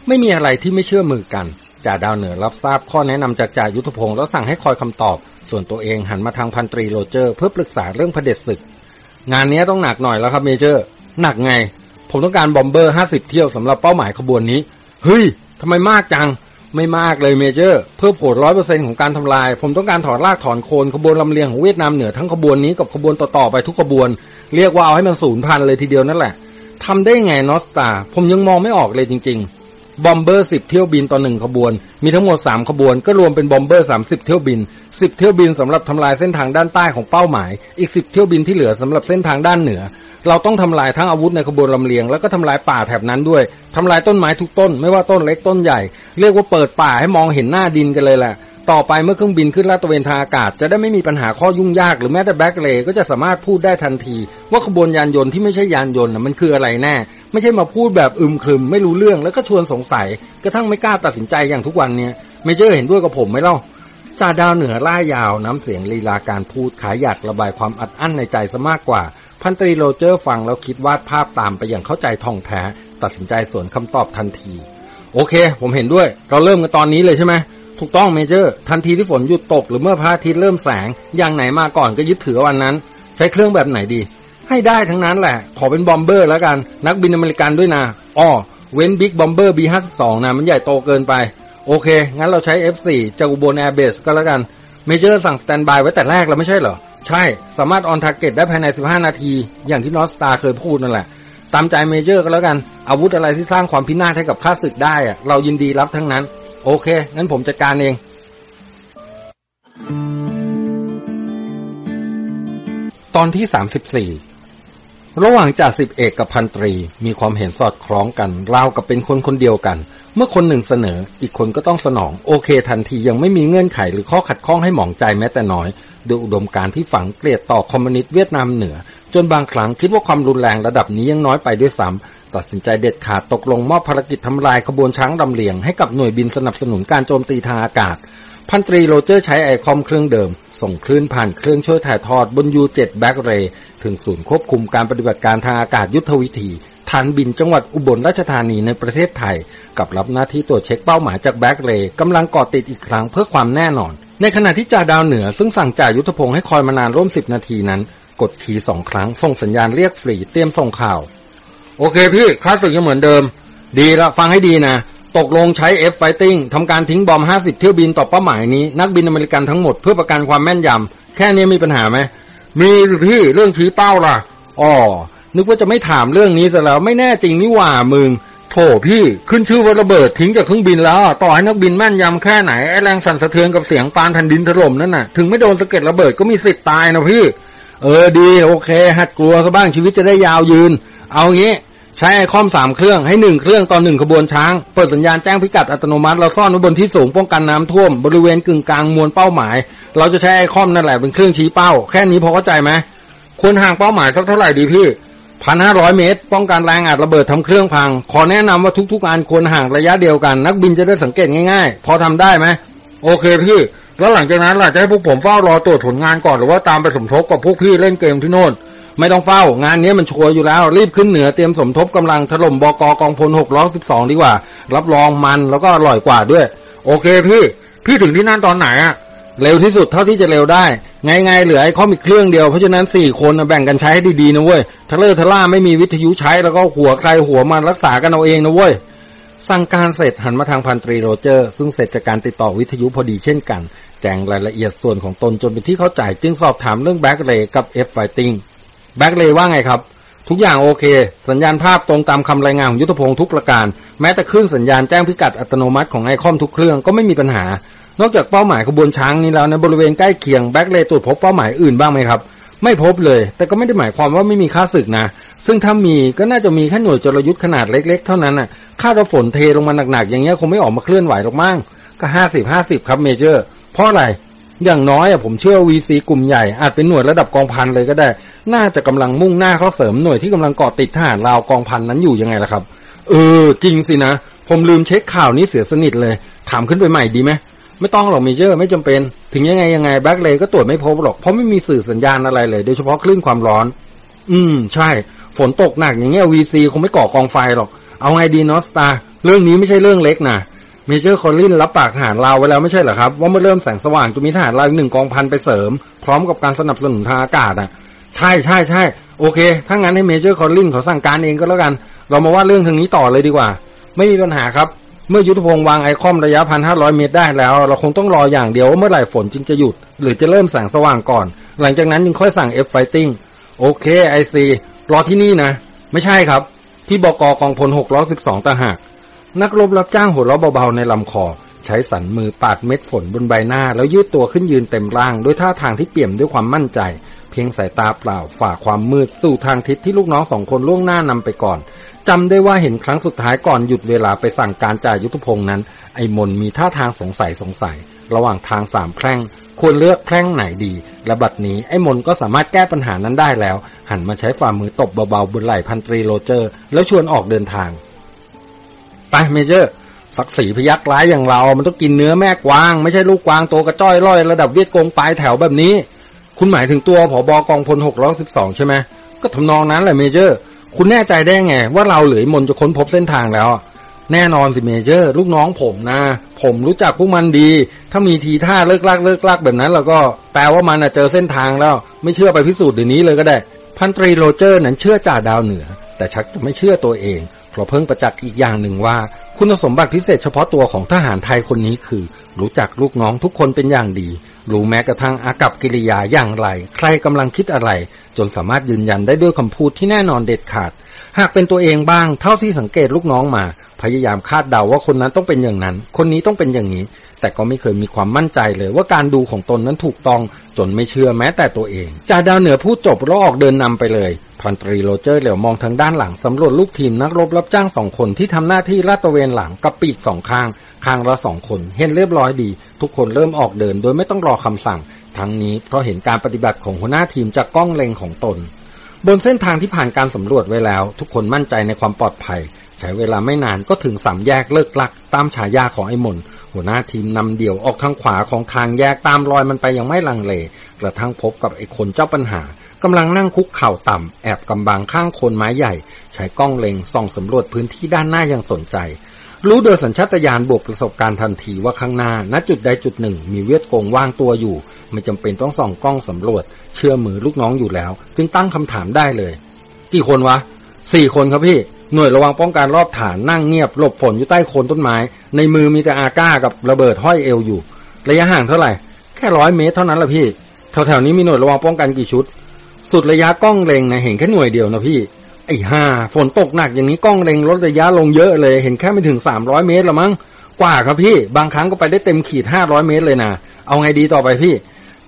ไม่มีอะไรที่ไม่เชื่อมือกันจ่าดาวเหนือรับทราบข้อแนะนำจากจ่ายุทธพงศ์แล้วสั่งให้คอยคำตอบ ส่วนตัวเองหันมาทางพันตรีโรเจอร์เพื่อปรึกษาเรื่องเผด็จศึก งานนี้ต้องหนักหน่อยแล้วครับ Major หนักไง ผมต้องการ bomber 50เที่ยวสำหรับเป้าหมายขบวนนี้ เฮ้ยทำไมมากจัง ไม่มากเลย Major เพื่อผลร้อยเปอร์เซ็นต์ของการทำลาย ผมต้องการถอนรากถอนโคนขบวนลำเลียงของเวียดนามเหนือทั้งขบวนนี้กับขบวนต่อๆไปทุกขบวน เรียกว่าเอาให้มันสูญพันธุ์เลยทีเดียวนั่นแหละทำได้ไง North Star ผมยังมองไม่ออกเลยจริง ๆ bomber สิบเที่ยวบินต่อหนึ่งขบวน มีทั้งหมดสามขบวน ก็รวมเป็น bomber สามสิบเที่ยวบินสิบเที่ยวบินสำหรับทำลายเส้นทางด้านใต้ของเป้าหมาย อีกสิบเที่ยวบินที่เหลือสำหรับเส้นทางด้านเหนือ เราต้องทำลายทั้งอาวุธในขบวนลำเลียง แล้วก็ทำลายป่าแถบนั้นด้วยทำลายต้นไม้ทุกต้น ไม่ว่าต้นเล็กต้นใหญ่ เรียกว่าเปิดป่าให้มองเห็นหน้าดินกันเลยแหละ ต่อไปเมื่อเครื่องบินขึ้นลาดตระเวนทางอากาศ จะได้ไม่มีปัญหาข้อยุ่งยาก หรือแม้แต่แบ็กเลก็จะสามารถพูดได้ทันที ว่าขบวนยานยนต์ที่ไม่ใช่ยานยนต์มันคืออะไรแน่ ไม่ใช่มาพูดแบบอึมครึม ไม่รู้เรื่องแล้วก็ชวนสงสัย กระทั่งไม่กล้าตัดสินใจอย่างทุกวันเนี้ยไม่เจอเห็นด้วยกับผมไหมเล่าจ่าดาวเหนือล่ายาวน้ำเสียงลีลาการพูดขายอยากระบายความอัดอั้นในใจซะมากกว่า พันตรีโรเจอร์ฟังแล้วคิดวาดภาพตามไปอย่างเข้าใจถ่องแท้ ตัดสินใจสวนคำตอบทันที โอเค ผมเห็นด้วย เราเริ่มกันตอนนี้เลยใช่ไหม ถูกต้อง Major ทันทีที่ฝนหยุดตกหรือเมื่อพระอาทิตย์เริ่มแสง อย่างไหนมาก่อนก็ยึดถือวันนั้น ใช้เครื่องแบบไหนดี ให้ได้ทั้งนั้นแหละ ขอเป็น bomber แล้วกัน นักบินอเมริกันด้วยนะอ้อเว้น big bomber B52 นะมันใหญ่โตเกินไป โอเค งั้นเราใช้ F4 จากอุบล airbase ก็แล้วกันMajor สั่ง standby ไว้แต่แรกแล้วไม่ใช่เหรอ ใช่ สามารถ on target ได้ภายใน 15 นาที อย่างที่ North Star เคยพูดนั่นแหละ ตามใจ Major ก็แล้วกัน อาวุธอะไรที่สร้างความพินาศให้กับข้าศึกได้อะเรายินดีรับทั้งนั้น โอเค งั้นผมจัดการเอง ตอนที่34ระหว่างจ่าสิบเอกกับพันตรีมีความเห็นสอดคล้องกันราวกับเป็นคนคนเดียวกัน เมื่อคนหนึ่งเสนอ อีกคนก็ต้องสนอง โอเคทันทียังไม่มีเงื่อนไขหรือข้อขัดข้องให้หมองใจแม้แต่น้อย โดยอุดมการณ์ที่ฝังเกลียดต่อคอมมิวนิสต์เวียดนามเหนือ จนบางครั้งคิดว่าความรุนแรงระดับนี้ยังน้อยไปด้วยซ้ำตัดสินใจเด็ดขาดตกลงมอบภารกิจทำลายขบวนช้างลำเลียงให้กับหน่วยบินสนับสนุนการโจมตีทางอากาศ พันตรีโรเจอร์ใช้ ICOM เครื่องเดิม ส่งคลื่นผ่านเครื่องช่วยถ่ายทอดบนยูเจ็ดแบ็กเรย์ถึงศูนย์ควบคุมการปฏิบัติการทางอากาศยุทธวิธีฐานบินจังหวัดอุบลราชธานีในประเทศไทย กับรับหน้าที่ตรวจเช็คเป้าหมายจากแบ็กเรย์กำลังก่อติดอีกครั้งเพื่อความแน่นอน ในขณะที่จ่าดาวเหนือซึ่งสั่งจ่ายุทธพงศ์ให้คอยมานานร่วมสิบนาทีนั้น กดขีสองครั้ง ส่งสัญญาณเรียกฟรีเตรียมส่งข่าว โอเคพี่คลาสสึกยังเหมือนเดิม ดีละฟังให้ดีนะ ตกลงใช้ F Fighting ทำการทิ้งบอม 50 เที่ยวบินต่อเป้าหมายนี้ นักบินอเมริกันทั้งหมดเพื่อประกันความแม่นยำแค่นี้มีปัญหาไหม มีสิพี่เรื่องชี้เป้าล่ะอ๋อนึกว่าจะไม่ถามเรื่องนี้ซะแล้วไม่แน่จริงนี่หว่ามึงโถพี่ขึ้นชื่อว่าระเบิดทิ้งจากเครื่องบินแล้ว ต่อให้นักบินแม่นยำแค่ไหนไอแรงสั่นสะเทือนกับเสียงปานแผ่นดินถล่มนั่นน่ะถึงไม่โดนสะเก็ดระเบิดก็มีสิทธิ์ตายนะพี่ เออดี โอเค หัดกลัวซะบ้างชีวิตจะได้ยาวยืน เอางี้ ใช้ไอคอมสามเครื่องให้หนึ่งเครื่องต่อหนึ่งขบวนช้าง เปิดสัญญาณแจ้งพิกัดอัตโนมัติ เราซ่อนไว้บนที่สูงป้องกันน้ำท่วม บริเวณกึ่งกลางมวลเป้าหมาย เราจะใช้ไอคอมนั่นแหละเป็นเครื่องชี้เป้า แค่นี้พอเข้าใจไหมควรห่างเป้าหมายสักเท่าไหร่ดีพี่พันห้าร้อยเมตร ป้องกันแรงอัดระเบิดทำเครื่องพัง ขอแนะนำว่าทุกๆอันควรห่างระยะเดียวกัน นักบินจะได้สังเกตง่ายๆ พอทำได้ไหมโอเคพี่ แล้วหลังจากนั้นล่ะจะให้พวกผมเฝ้ารอตรวจผลงานก่อนหรือว่าตามไปสมทบกับพวกพี่เล่นเกมที่โน่น ไม่ต้องเฝ้า งานนี้มันชัวร์อยู่แล้ว รีบขึ้นเหนือเตรียมสมทบกำลังถล่มบกกองพลหกร้อยสิบสองดีกว่า รับรองมันแล้วก็อร่อยกว่าด้วย โอเคพี่ พี่ถึงที่นั่นตอนไหนอะเร็วที่สุดเท่าที่จะเร็วได้ ไงไงเหลือ ICOM เครื่องเดียว เพราะฉะนั้นสี่คนแบ่งกันใช้ให้ดีๆนะเว้ยทะเล่อทะล่าไม่มีวิทยุใช้แล้วก็หัวใครหัวมันรักษากันเอาเองนะเว้ยสั่งการเสร็จหันมาทางพันตรีโรเจอร์ ซึ่งเสร็จจากการติดต่อวิทยุพอดีเช่นกัน แจ้งรายละเอียดส่วนของตนจนเป็นที่เข้าใจ จึงสอบถามเรื่องแบ็กเรย์ับ F Fighting แบ็กเรย์ว่าไงครับ ทุกอย่างโอเค สัญญาณภาพตรงตามคำรายงานของยุทธพงศ์ทุกประการ แม้แต่คลื่นสัญญาณแจ้งพิกัดอัตโนมัติของ ICOM ทุกเครื่องก็ไม่มีปัญหา นอกจากเป้าหมายขบวนช้างนี้แล้วในบริเวณใกล้เคียงแบ็กเรย์ตรวจพบเป้าหมายอื่นบ้างไหมครับไม่พบเลย แต่ก็ไม่ได้หมายความว่าไม่มีข้าศึกนะ ซึ่งถ้ามีก็น่าจะมีแค่หน่วยจรยุทธ์ขนาดเล็ก ๆ เท่านั้นน่ะคาดว่าฝนเทลงมาหนักๆ อย่างเงี้ยคงไม่ออกมาเคลื่อนไหวหรอกมั้ง ก็ห้าสิบห้าสิบครับ Major เพราะอะไร อย่างน้อยอะผมเชื่อ VC กลุ่มใหญ่อาจเป็นหน่วยระดับกองพันเลยก็ได้ น่าจะกำลังมุ่งหน้าเข้าเสริมหน่วยที่กำลังเกาะติดทหารลาวกองพันนั้นอยู่ยังไงล่ะครับ เออ จริงสินะ ผมลืมเช็คข่าวนี้เสียสนิทเลย ถามขึ้นไปใหม่ดีไหมไม่ต้องหรอก Major ไม่จำเป็น ถึงยังไงยังไงแบ็กเรย์ก็ตรวจไม่พบหรอกเพราะไม่มีสื่อสัญญาณอะไรเลยโดยเฉพาะคลื่นความร้อน อืม ใช่ ฝนตกหนักอย่างเงี้ย VC คงไม่ก่อกองไฟหรอก เอาไงดี North Star เรื่องนี้ไม่ใช่เรื่องเล็กนะ Major คอลลินรับปากทหารลาวไว้แล้วไม่ใช่เหรอครับ ว่าเมื่อเริ่มแสงสว่างจะมีทหารลาวหนึ่งกองพันไปเสริม พร้อมกับการสนับสนุนทางอากาศอะ ใช่ใช่ใช่โอเค ถ้างั้นให้ Major คอลลินเขาสั่งการเองก็แล้วกัน เรามาว่าเรื่องทางนี้ต่อเลยดีกว่า ไม่มีปัญหาครับ เมื่อยุทธพงศ์วาง ICOM ระยะพันห้าร้อยเมตรได้แล้ว เราคงต้องรออย่างเดียวว่าเมื่อไหร่ฝนจึงจะหยุด หรือจะเริ่มแสงสว่างก่อน หลังจากนั้นจึงค่อยสั่ง F Fighting โอเค I see รอที่นี่นะ ไม่ใช่ครับ ที่บกกองพล612ต่างหาก นักรบรับจ้างหัวเราะเบาๆในลำคอ ใช้สันมือปาดเม็ดฝนบนใบหน้า แล้วยืดตัวขึ้นยืนเต็มร่างด้วยท่าทางที่เปี่ยมด้วยความมั่นใจ เพียงสายตาเปล่าฝ่าความมืดสู่ทางทิศที่ลูกน้องสองคนล่วงหน้านำไปก่อนจำได้ว่าเห็นครั้งสุดท้ายก่อนหยุดเวลาไปสั่งการจ่ายุทธพงษ์นั้น ไอ้มนมีท่าทางสงสัยสงสัย ระหว่างทางสามแพร่ง ควรเลือกแพร่งไหนดี และบัดนี้ไอ้มนก็สามารถแก้ปัญหานั้นได้แล้ว หันมาใช้ฝ่ามือตบเบาๆบนไหล่พันตรีโรเจอร์ แล้วชวนออกเดินทาง Major ศักดิ์ศรีพยัคฆ์ร้ายอย่างเรา มันต้องกินเนื้อแม่กวาง ไม่ใช่ลูกกวางตัวกระจ้อยร่อยระดับเวียดกงปลายแถวแบบนี้ คุณหมายถึงตัวผอบอกองพลหกร้อยสิบสองใช่ไหมก็ทำนองนั้นแหละ Major คุณแน่ใจได้ไง ว่าเราหรือมนจะค้นพบเส้นทางแล้ว แน่นอนสิ Major ลูกน้องผมนะ ผมรู้จักพวกมันดี ถ้ามีทีท่าเลิ่กลั่กเลิ่กลั่กแบบนั้น เราก็แปลว่ามันเจอเส้นทางแล้ว ไม่เชื่อไปพิสูจน์เดี๋ยวนี้เลยก็ได้ พันตรีโรเจอร์นั้นเชื่อจ่าดาวเหนือ แต่ชักจะไม่เชื่อตัวเอง เราเพิ่งประจักษ์อีกอย่างหนึ่งว่า คุณสมบัติพิเศษเฉพาะตัวของทหารไทยคนนี้คือ รู้จักลูกน้องทุกคนเป็นอย่างดี รู้แม้กระทั่งอากัปกิริยาอย่างไร ใครกำลังคิดอะไร จนสามารถยืนยันได้ด้วยคำพูดที่แน่นอนเด็ดขาด หากเป็นตัวเองบ้างเท่าที่สังเกตลูกน้องมา พยายามคาดเดาว่าคนนั้นต้องเป็นอย่างนั้น คนนี้ต้องเป็นอย่างนี้ แต่ก็ไม่เคยมีความมั่นใจเลยว่าการดูของตนนั้นถูกต้องจนไม่เชื่อแม้แต่ตัวเองจ่าดาวเหนือพูดจบแล้วออกเดินนำไปเลย พันตรีโรเจอร์เหลียวมองทางด้านหลังสำรวจลูกทีมนักรบรับจ้างสองคนที่ทำหน้าที่ลาดตระเวนหลังกับปีกสองข้าง ข้างละสองคน เห็นเรียบร้อยดี ทุกคนเริ่มออกเดินโดยไม่ต้องรอคำสั่ง ทั้งนี้เพราะเห็นการปฏิบัติของหัวหน้าทีมจากกล้องเล็งของตน บนเส้นทางที่ผ่านการสำรวจไว้แล้ว ทุกคนมั่นใจในความปลอดภัย ใช้เวลาไม่นานก็ถึงสามแยกเลิกลัก ตามฉายาของไอ้มนหัวหน้าทีมนำเดี่ยวออกทางขวาของทางแยกตามรอยมันไปอยังไม่ลังเลกระทั่งพบกับไอ้คนเจ้าปัญหา กำลังนั่งคุกเข่าต่ำแอบกำบังข้างโคนไม้ใหญ่ ใช้กล้องเล็งส่องสำรวจพื้นที่ด้านหน้าอย่างสนใจ รู้โดยสัญชาตญาณบวกประสบการณ์ทันทีว่าข้างหน้า ณจุดใดจุดหนึ่ง มีเวียดกงว่างตัวอยู่ ไม่จำเป็นต้องส่องกล้องสำรวจ เชื่อมือลูกน้องอยู่แล้ว จึงตั้งคำถามได้เลย กี่คนวะสี่คนครับพี่หน่วยระวังป้องกันรอบฐานนั่งเงียบหลบฝนอยู่ใต้โคนต้นไม้ ในมือมีแต่อาก้ากับระเบิดห้อยเอวอยู่ ระยะห่างเท่าไหร่ แค่ร้อยเมตรเท่านั้นละพี่แถวๆนี้มีหน่วยระวังป้องกันกี่ชุด สุดระยะกล้องเล็งนะเห็นแค่หน่วยเดียวนะพี่ ไอ้ห่าฝนตกหนักอย่างนี้กล้องเล็งลดระยะลงเยอะเลย เห็นแค่ไม่ถึงสามร้อยเมตรละมั้งกว่าครับพี่ บางครั้งก็ไปได้เต็มขีดห้าร้อยเมตรเลยนะเอาไงดีต่อไปพี่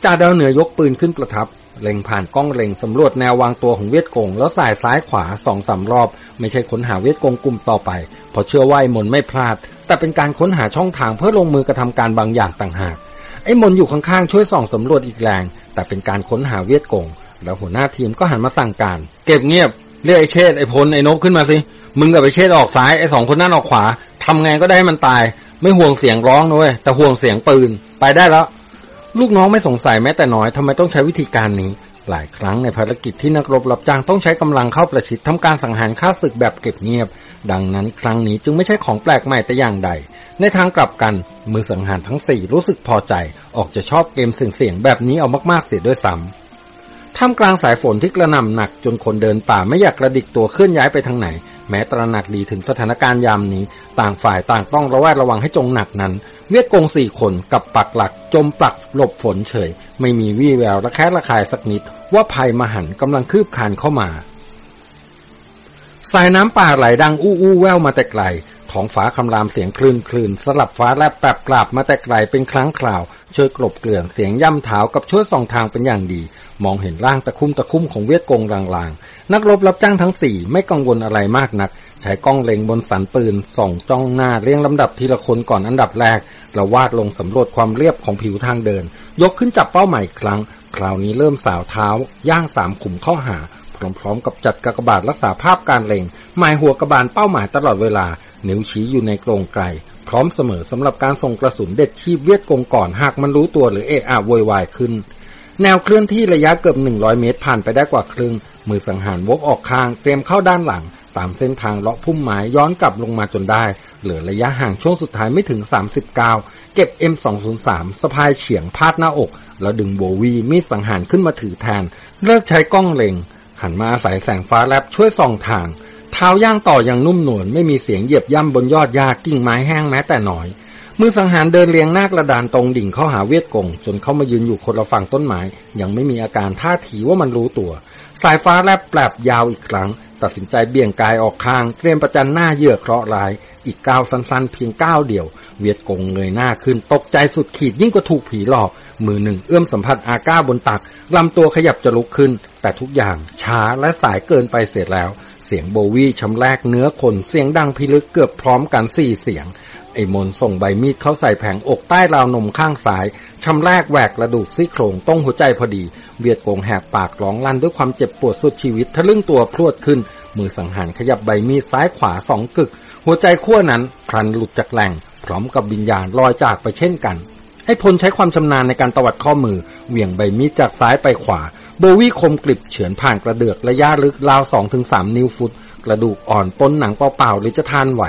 จ่าดาวเหนือยกปืนขึ้นประทับ เล็งผ่านกล้องเล็งสำรวจแนววางตัวของเวียดกง แล้วสายซ้ายขวาสองสามรอบ ไม่ใช่ค้นหาเวียดกงกลุ่มต่อไปเพราะเชื่อว่าไอ้มนไม่พลาด แต่เป็นการค้นหาช่องทางเพื่อลงมือกระทำการบางอย่างต่างหากไอ้มนอยู่ข้างๆช่วยส่องสำรวจอีกแรง แต่เป็นการค้นหาเวียดกง แล้วหัวหน้าทีมก็หันมาสั่งการ เก็บเงียบเรียกไอ้เชษไอ้พลไอ้นกขึ้นมาสิ มึงกับไอ้เชษออกซ้ายไอ้สองคนนั่นออกขวาทำไงก็ได้ให้มันตาย ไม่ห่วงเสียงร้องนะเว้ยแต่ห่วงเสียงปืน ไปได้แล้ว ลูกน้องไม่สงสัยแม้แต่น้อยทำไมต้องใช้วิธีการนี้ หลายครั้งในภารกิจที่นักรบรับจ้างต้องใช้กำลังเข้าประชิดทำการสังหารฆ่าศึกแบบเก็บเงียบ ดังนั้นครั้งนี้จึงไม่ใช่ของแปลกใหม่แต่อย่างใด ในทางกลับกัน มือสังหารทั้งสี่รู้สึกพอใจ ออกจะชอบเกมเสี่ยงๆแบบนี้เอามากๆเสียด้วยซ้ำ ท่ามกลางสายฝนที่กระหน่ำหนักจนคนเดินป่าไม่อยากกระดิกตัวเคลื่อนย้ายไปทางไหน แม้ตระหนักดีถึงสถานการณ์ยามนี้ ต่างฝ่ายต่างต้องระแวดระวังให้จงหนักนั้น เวียดกงสี่คนกับปักหลัก จมปลักหลบฝนเฉย ไม่มีวี่แววระแคะระคายสักนิด ว่าภัยมหันต์กำลังคืบคานเข้ามาสายน้ำป่าไหลดังอู้อู้แววมาแต่ไกล ท้องฟ้าคำรามเสียงคลื่นคลื่นสลับฟ้าแลบแปบกราบมาแต่ไกลเป็นครั้งคราว ช่วยกลบเกลื่อนเสียงย่ำเท้ากับช่วยส่องทางเป็นอย่างดี มองเห็นร่างตะคุ่มตะคุ่มของเวียดกงลางๆ นักรบรับจ้างทั้งสี่ไม่กังวลอะไรมากนัก ใช้กล้องเล็งบนสันปืน ส่องจ้องหน้าเรียงลำดับทีละคนก่อนอันดับแรกแล้ววาดลงสำรวจความเรียบของผิวทางเดิน ยกขึ้นจับเป้าใหม่ครั้ง คราวนี้เริ่มสาวเท้า ย่างสามขุมเข้าหา พร้อมๆกับจัดกากบาทรักษาภาพการเล็งหมายหัวกระบาลเป้าหมายตลอดเวลา นิ้วชี้อยู่ในกรงไกล พร้อมเสมอสำหรับการส่งกระสุนเด็ดชีพเวียดกงก่อนหากมันรู้ตัวหรือเอะอะโวยวายขึ้น แนวเคลื่อนที่ระยะเกือบ100เมตรผ่านไปได้กว่าครึ่ง มือสังหารวกออกข้าง เตรียมเข้าด้านหลัง ตามเส้นทางเลาะพุ่มไม้ย้อนกลับลงมาจนได้ เหลือระยะห่างช่วงสุดท้ายไม่ถึง39เก็บ M203 สะพายเฉียงพาดหน้าอก แล้วดึงโบวีมีดสังหารขึ้นมาถือแทน เลิกใช้กล้องเล็ง หันมาอาศัยแสงฟ้าแลบช่วยส่องทาง เท้าย่างต่ออย่างนุ่มนวลไม่มีเสียงเหยียบย่ำบนยอดหญ้ากิ่งไม้แห้งแม้แต่น้อย มือสังหารเดินเรียงหน้ากระดานตรงดิ่งเข้าหาเวียดกง จนเข้ามายืนอยู่คนละฝั่งต้นไม้ ยังไม่มีอาการท่าทีว่ามันรู้ตัว สายฟ้าแลบแปลบยาวอีกครั้ง ตัดสินใจเบี่ยงกายออกข้างเตรียมประจันหน้าเหยื่อเคราะห์ร้ายอีกก้าวสั้นๆ เพียงก้าวเดียว เวียดกงเงยหน้าขึ้น ตกใจสุดขีดยิ่งกว่าถูกผีหลอก มือหนึ่งเอื้อมสัมผัสอาก้าบนตัก ลำตัวขยับจะลุกขึ้น แต่ทุกอย่างช้าและสายเกินไปเสียแล้ว เสียงโบวี่ชำแรกเนื้อคนเสียงดังพิลึกเกือบพร้อมกันสี่เสียง ไอ้มนส่งใบมีดเข้าใส่แผงอกใต้ราวนมข้างซ้ายชำแรกแหวกกระดูกซี่โครงต้องหัวใจพอดี เวียดโกงแหกปากร้องลั่นด้วยความเจ็บปวดสุดชีวิตทะลึ่งตัวพรวดขึ้น มือสังหารขยับใบมีดซ้ายขวาสองกึก หัวใจขั้วนั้นพลันหลุดจากแหล่ง พร้อมกับวิญญาณลอยจากไปเช่นกัน ให้พลใช้ความชำนาญในการตวัดข้อมือ เหวี่ยงใบมีดจากซ้ายไปขวา โบวี่คมกริบเฉือนผ่านกระเดือกระยะลึกราวสองถึงสามนิ้วฟุต กระดูกอ่อนปนหนังเปล่าๆหรือจะทานไหว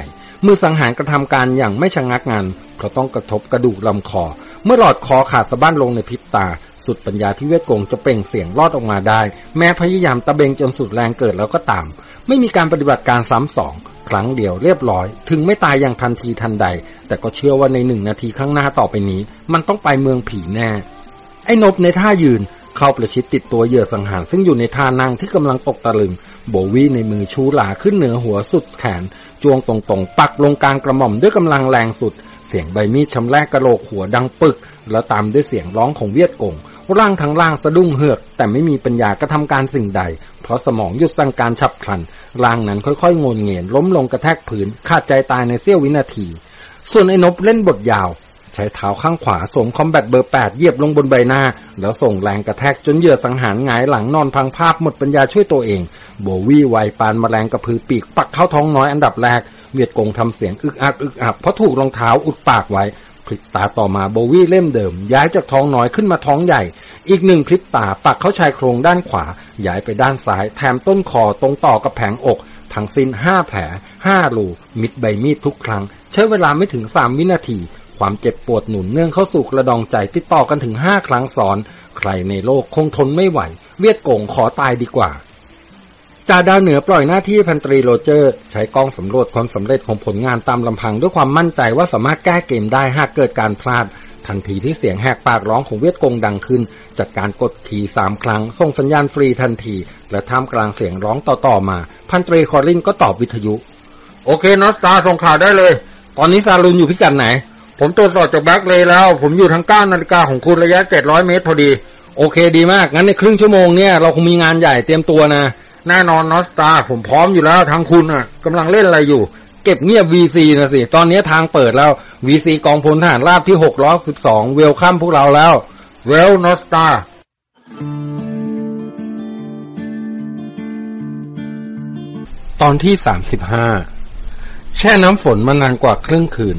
มือสังหารกระทำการอย่างไม่ชะงักงานเพราะต้องกระทบกระดูกลำคอ เมื่อหลอดคอขาดสะบั้นลงในพริบตา สุดปัญญาที่เวทกงจะเปล่งเสียงรอดออกมาได้ แม้พยายามตะเบงจนสุดแรงเกิดแล้วก็ตาม ไม่มีการปฏิบัติการซ้ำสองครั้งเดียวเรียบร้อย ถึงไม่ตายอย่างทันทีทันใด แต่ก็เชื่อว่าในหนึ่งนาทีข้างหน้าต่อไปนี้ มันต้องไปเมืองผีแน่ ไอ้นบในท่ายืนเข้าประชิดติดตัวเหยื่อสังหารซึ่งอยู่ในท่านั่งที่กำลังตกตะลึง โบวี่ในมือชูหลาขึ้นเหนือหัวสุดแขน จวงตรงๆ ปักลงกลางกระหม่อมด้วยกำลังแรงสุด เสียงใบมีดชำแรกกระโหลกหัวดังปึก แล้วตามด้วยเสียงร้องของเวียดกงร่างทั้งร่างสะดุ้งเหือก แต่ไม่มีปัญญากระทำการสิ่งใด เพราะสมองหยุดสั่งการฉับพลัน ร่างนั้นค่อยๆงนเงียนล้มลงกระแทกผืนขาดใจตายในเสี้ยววินาที ส่วนไอ้นบเล่นบทยาว ใช้เท้าข้างขวาสวมคอมแบทเบอร์แปดเหยียบลงบนใบหน้า แล้วส่งแรงกระแทกจนเหยื่อสังหารหงายหลังนอนพังภาพหมดปัญญาช่วยตัวเอง โบวี่ไวปานมแมลงกระพือปีกปักเข้าท้องน้อยอันดับแรก เวียดกงทำเสียงอึกอักอึกอักเพราะถูกรองเท้าอุดปากไว้พริบตาต่อมาโบวี่เล่มเดิม ย้ายจากท้องน้อยขึ้นมาท้องใหญ่ อีกหนึ่งพริบตาปักเข้าชายโครงด้านขวา ย้ายไปด้านซ้าย แถมต้นคอตรงต่อกับแผงอกทั้งสิ้นห้าแผลห้ารูมิดใบมีดทุกครั้ง ใช้เวลาไม่ถึงสามวินาที ความเจ็บปวดหนุนเนื่องเข้าสู่กระดองใจติดต่อกันถึงห้าครั้งซ้อน ใครในโลกคงทนไม่ไหว เวียดกงขอตายดีกว่าจ่าดาวเหนือปล่อยหน้าที่พันตรีโรเจอร์ ใช้กล้องสำรวจความสำเร็จของผลงานตามลำพังด้วยความมั่นใจว่าสามารถแก้เกมได้หากเกิดการพลาด ทันทีที่เสียงแหกปากร้องของเวียดกงดังขึ้น จัดการกด key สามครั้ง ส่งสัญญาณฟรีทันที และท่ามกลางเสียงร้องต่อๆมา พันตรีคอรินก็ตอบวิทยุ โอเค North Star ส่งข่าวได้เลย ตอนนี้ซาลูนอยู่พิกัดไหน ผมตรวจสอบจากแบ็กเลยแล้ว ผมอยู่ทางก้านาฬิกาของคุณระยะเจ็ดร้อยเมตรพอดี โอเคดีมาก งั้นในครึ่งชั่วโมงเนี่ยเราคงมีงานใหญ่เตรียมตัวนะแน่นอน North Star ผมพร้อมอยู่แล้วทางคุณอะกำลังเล่นอะไรอยู่ เก็บเงียบ VC นะสิ ตอนนี้ทางเปิดแล้ว VC กองพลทหารราบที่612 welcome พวกเราแล้ว well North Star ตอนที่35แช่น้ำฝนมานานกว่าครึ่งคืน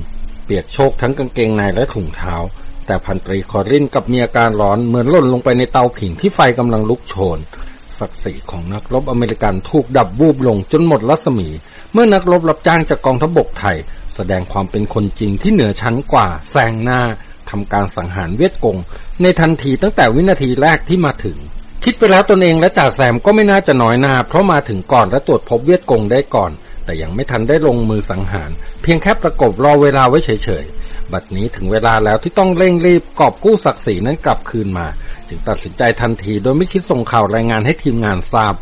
เปียกโชกทั้งกางเกงในและถุงเท้า แต่พันตรีคอรินกลับมีอาการร้อนเหมือนหล่นลงไปในเตาผิงที่ไฟกำลังลุกโชนศักดิ์ศรีของนักรบอเมริกันถูกดับวูบลงจนหมดรัศมี เมื่อนักรบรับจ้างจากกองทัพบกไทย แสดงความเป็นคนจริงที่เหนือชั้นกว่าแซงหน้าทำการสังหารเวียดกง ในทันทีตั้งแต่วินาทีแรกที่มาถึง คิดไปแล้วตนเองและจ่าแซมก็ไม่น่าจะน้อยหน้าเพราะมาถึงก่อนและตรวจพบเวียดกงได้ก่อน แต่ยังไม่ทันได้ลงมือสังหาร เพียงแค่ประกบรอเวลาไว้เฉยๆ บัดนี้ถึงเวลาแล้วที่ต้องเร่งรีบกอบกู้ศักดิ์ศรีนั้นกลับคืนมา จึงตัดสินใจทันทีโดยไม่คิดส่งข่าวรายงานให้ทีมงานทราบ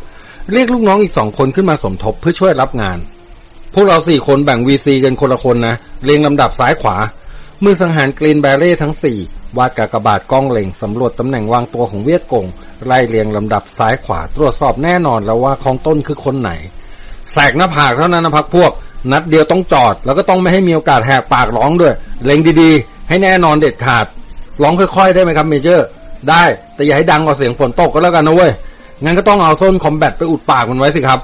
เรียกลูกน้องอีกสองคนขึ้นมาสมทบเพื่อช่วยรับงาน พวกเราสี่คนแบ่งวีซีกันคนละคนนะเรียงลำดับซ้ายขวามือสังหารกรีนแบเร่ทั้งสี่วาดกากบาทกล้องเล็งสำรวจตำแหน่งวางตัวของเวียดกงไล่เรียงลำดับซ้ายขวาตรวจสอบแน่นอนแล้วว่าของต้นคือคนไหน แสกหน้าผากเท่านั้นนะพักพวก นัดเดียวต้องจอด แล้วก็ต้องไม่ให้มีโอกาสแหกปากร้องด้วย เล็งดีๆ ให้แน่นอนเด็ดขาด ร้องค่อยๆได้ไหมครับเมเจอร์ ได้แต่อย่าให้ดังกว่าเสียงฝนตกก็แล้วกันนะเว้ยงั้นก็ต้องเอาส้นคอมแบทไปอุดปากมันไว้สิครับ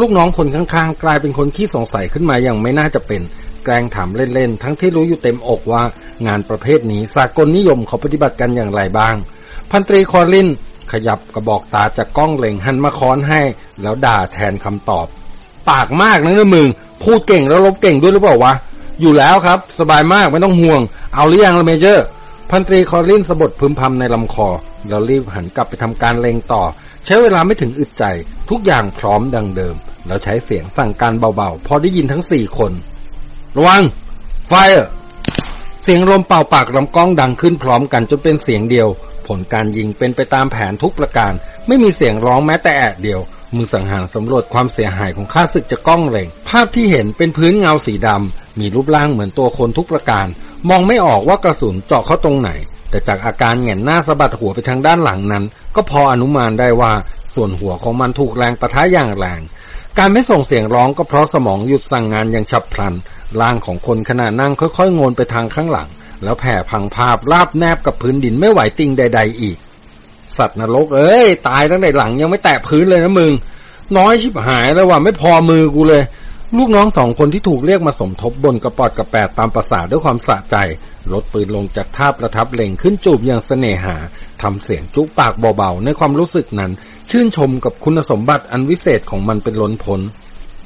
ลูกน้องคนข้างๆ กลายเป็นคนขี้สงสัยขึ้นมาอย่างไม่น่าจะเป็น แกล้งถามเล่นๆ ทั้งที่รู้อยู่เต็มอกว่างานประเภทนี้สากลนิยมเขาปฏิบัติกันอย่างไรบ้าง พันตรีคอรลินขยับกระบอกตาจากกล้องเล็งหันมาค้อนให้ แล้วด่าแทนคำตอบ ปากมากนะเนี่ยมึง พูดเก่งแล้วลบเก่งด้วยหรือเปล่าวะ อยู่แล้วครับ สบายมากไม่ต้องห่วง เอาหรือยังละ Major พันตรีคอรลินสบถพึมพำในลำคอ แล้วรีบหันกลับไปทำการเล็งต่อ ใช้เวลาไม่ถึงอึดใจ ทุกอย่างพร้อมดังเดิม แล้วใช้เสียงสั่งการเบาๆ พอได้ยินทั้งสี่คน ระวัง ไฟเสียงลมเป่าปากลำกล้องดังขึ้นพร้อมกันจนเป็นเสียงเดียว ผลการยิงเป็นไปตามแผนทุกประการ ไม่มีเสียงร้องแม้แต่แอะเดียว มือสังหารสำรวจความเสียหายของข้าศึกจากกล้องเล็งภาพที่เห็นเป็นพื้นเงาสีดำ มีรูปร่างเหมือนตัวคนทุกประการ มองไม่ออกว่ากระสุนเจาะเข้าตรงไหน แต่จากอาการแหงนหน้าสะบัดหัวไปทางด้านหลังนั้น ก็พออนุมานได้ว่าส่วนหัวของมันถูกแรงประทะอย่างแรง การไม่ส่งเสียงร้องก็เพราะสมองหยุดสั่งงานอย่างฉับพลัน ร่างของคนขณะนั่งค่อยๆ โงนไปทางข้างหลัง แล้วแผ่พังภาพราบแนบกับพื้นดินไม่ไหวติงใด ๆ อีก สัตว์นรกเอ้ย ตายตั้งแต่หลังยังไม่แตะพื้นเลยนะมึง น้อยชิบหายแล้วว่าไม่พอมือกูเลย ลูกน้องสองคนที่ถูกเรียกมาสมทบบนกระปอดกระแปดตามประสาด้วยความสะใจลดปืนลงจากท่าประทับเล็งขึ้นจูบอย่างเสน่หาทำเสียงจุกปากเบาๆในความรู้สึกนั้น ชื่นชมกับคุณสมบัติอันวิเศษของมันเป็นล้นพ้น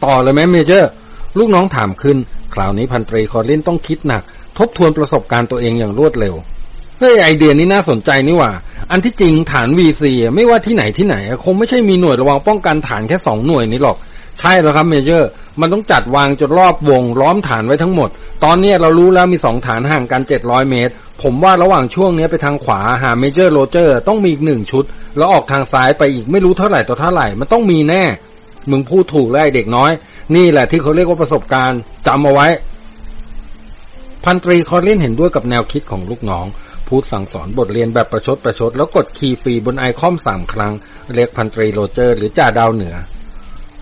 ต่อเลยไหมเมเจอร์ ลูกน้องถามขึ้น คราวนี้พันตรีคอรินต้องคิดหนัก ทบทวนประสบการณ์ตัวเองอย่างรวดเร็ว เฮ้ยไอเดียนี้น่าสนใจนี่ว่า อันที่จริงฐาน VC ไม่ว่าที่ไหนที่ไหน คงไม่ใช่มีหน่วยระวังป้องกันฐานแค่สองหน่วยนี้หรอก ใช่แล้วครับ Major มันต้องจัดวางจนรอบวงล้อมฐานไว้ทั้งหมด ตอนนี้เรารู้แล้วมีสองฐานห่างกันเจ็ดร้อยเมตร ผมว่าระหว่างช่วงนี้ไปทางขวาหา Major โรเจอร์ต้องมีอีกหนึ่งชุด แล้วออกทางซ้ายไปอีกไม่รู้เท่าไหร่ต่อเท่าไหร่มันต้องมีแน่มึงพูดถูกแล้วไอเด็กน้อย นี่แหละที่เขาเรียกว่าประสบการณ์จำเอาไว้พันตรีคอรลินเห็นด้วยกับแนวคิดของลูกน้อง พูดสั่งสอนบทเรียนแบบประชดประชด แล้วกด key free บนไอคอมสามครั้ง เรียกพันตรีโรเจอร์หรือจ่าดาวเหนือ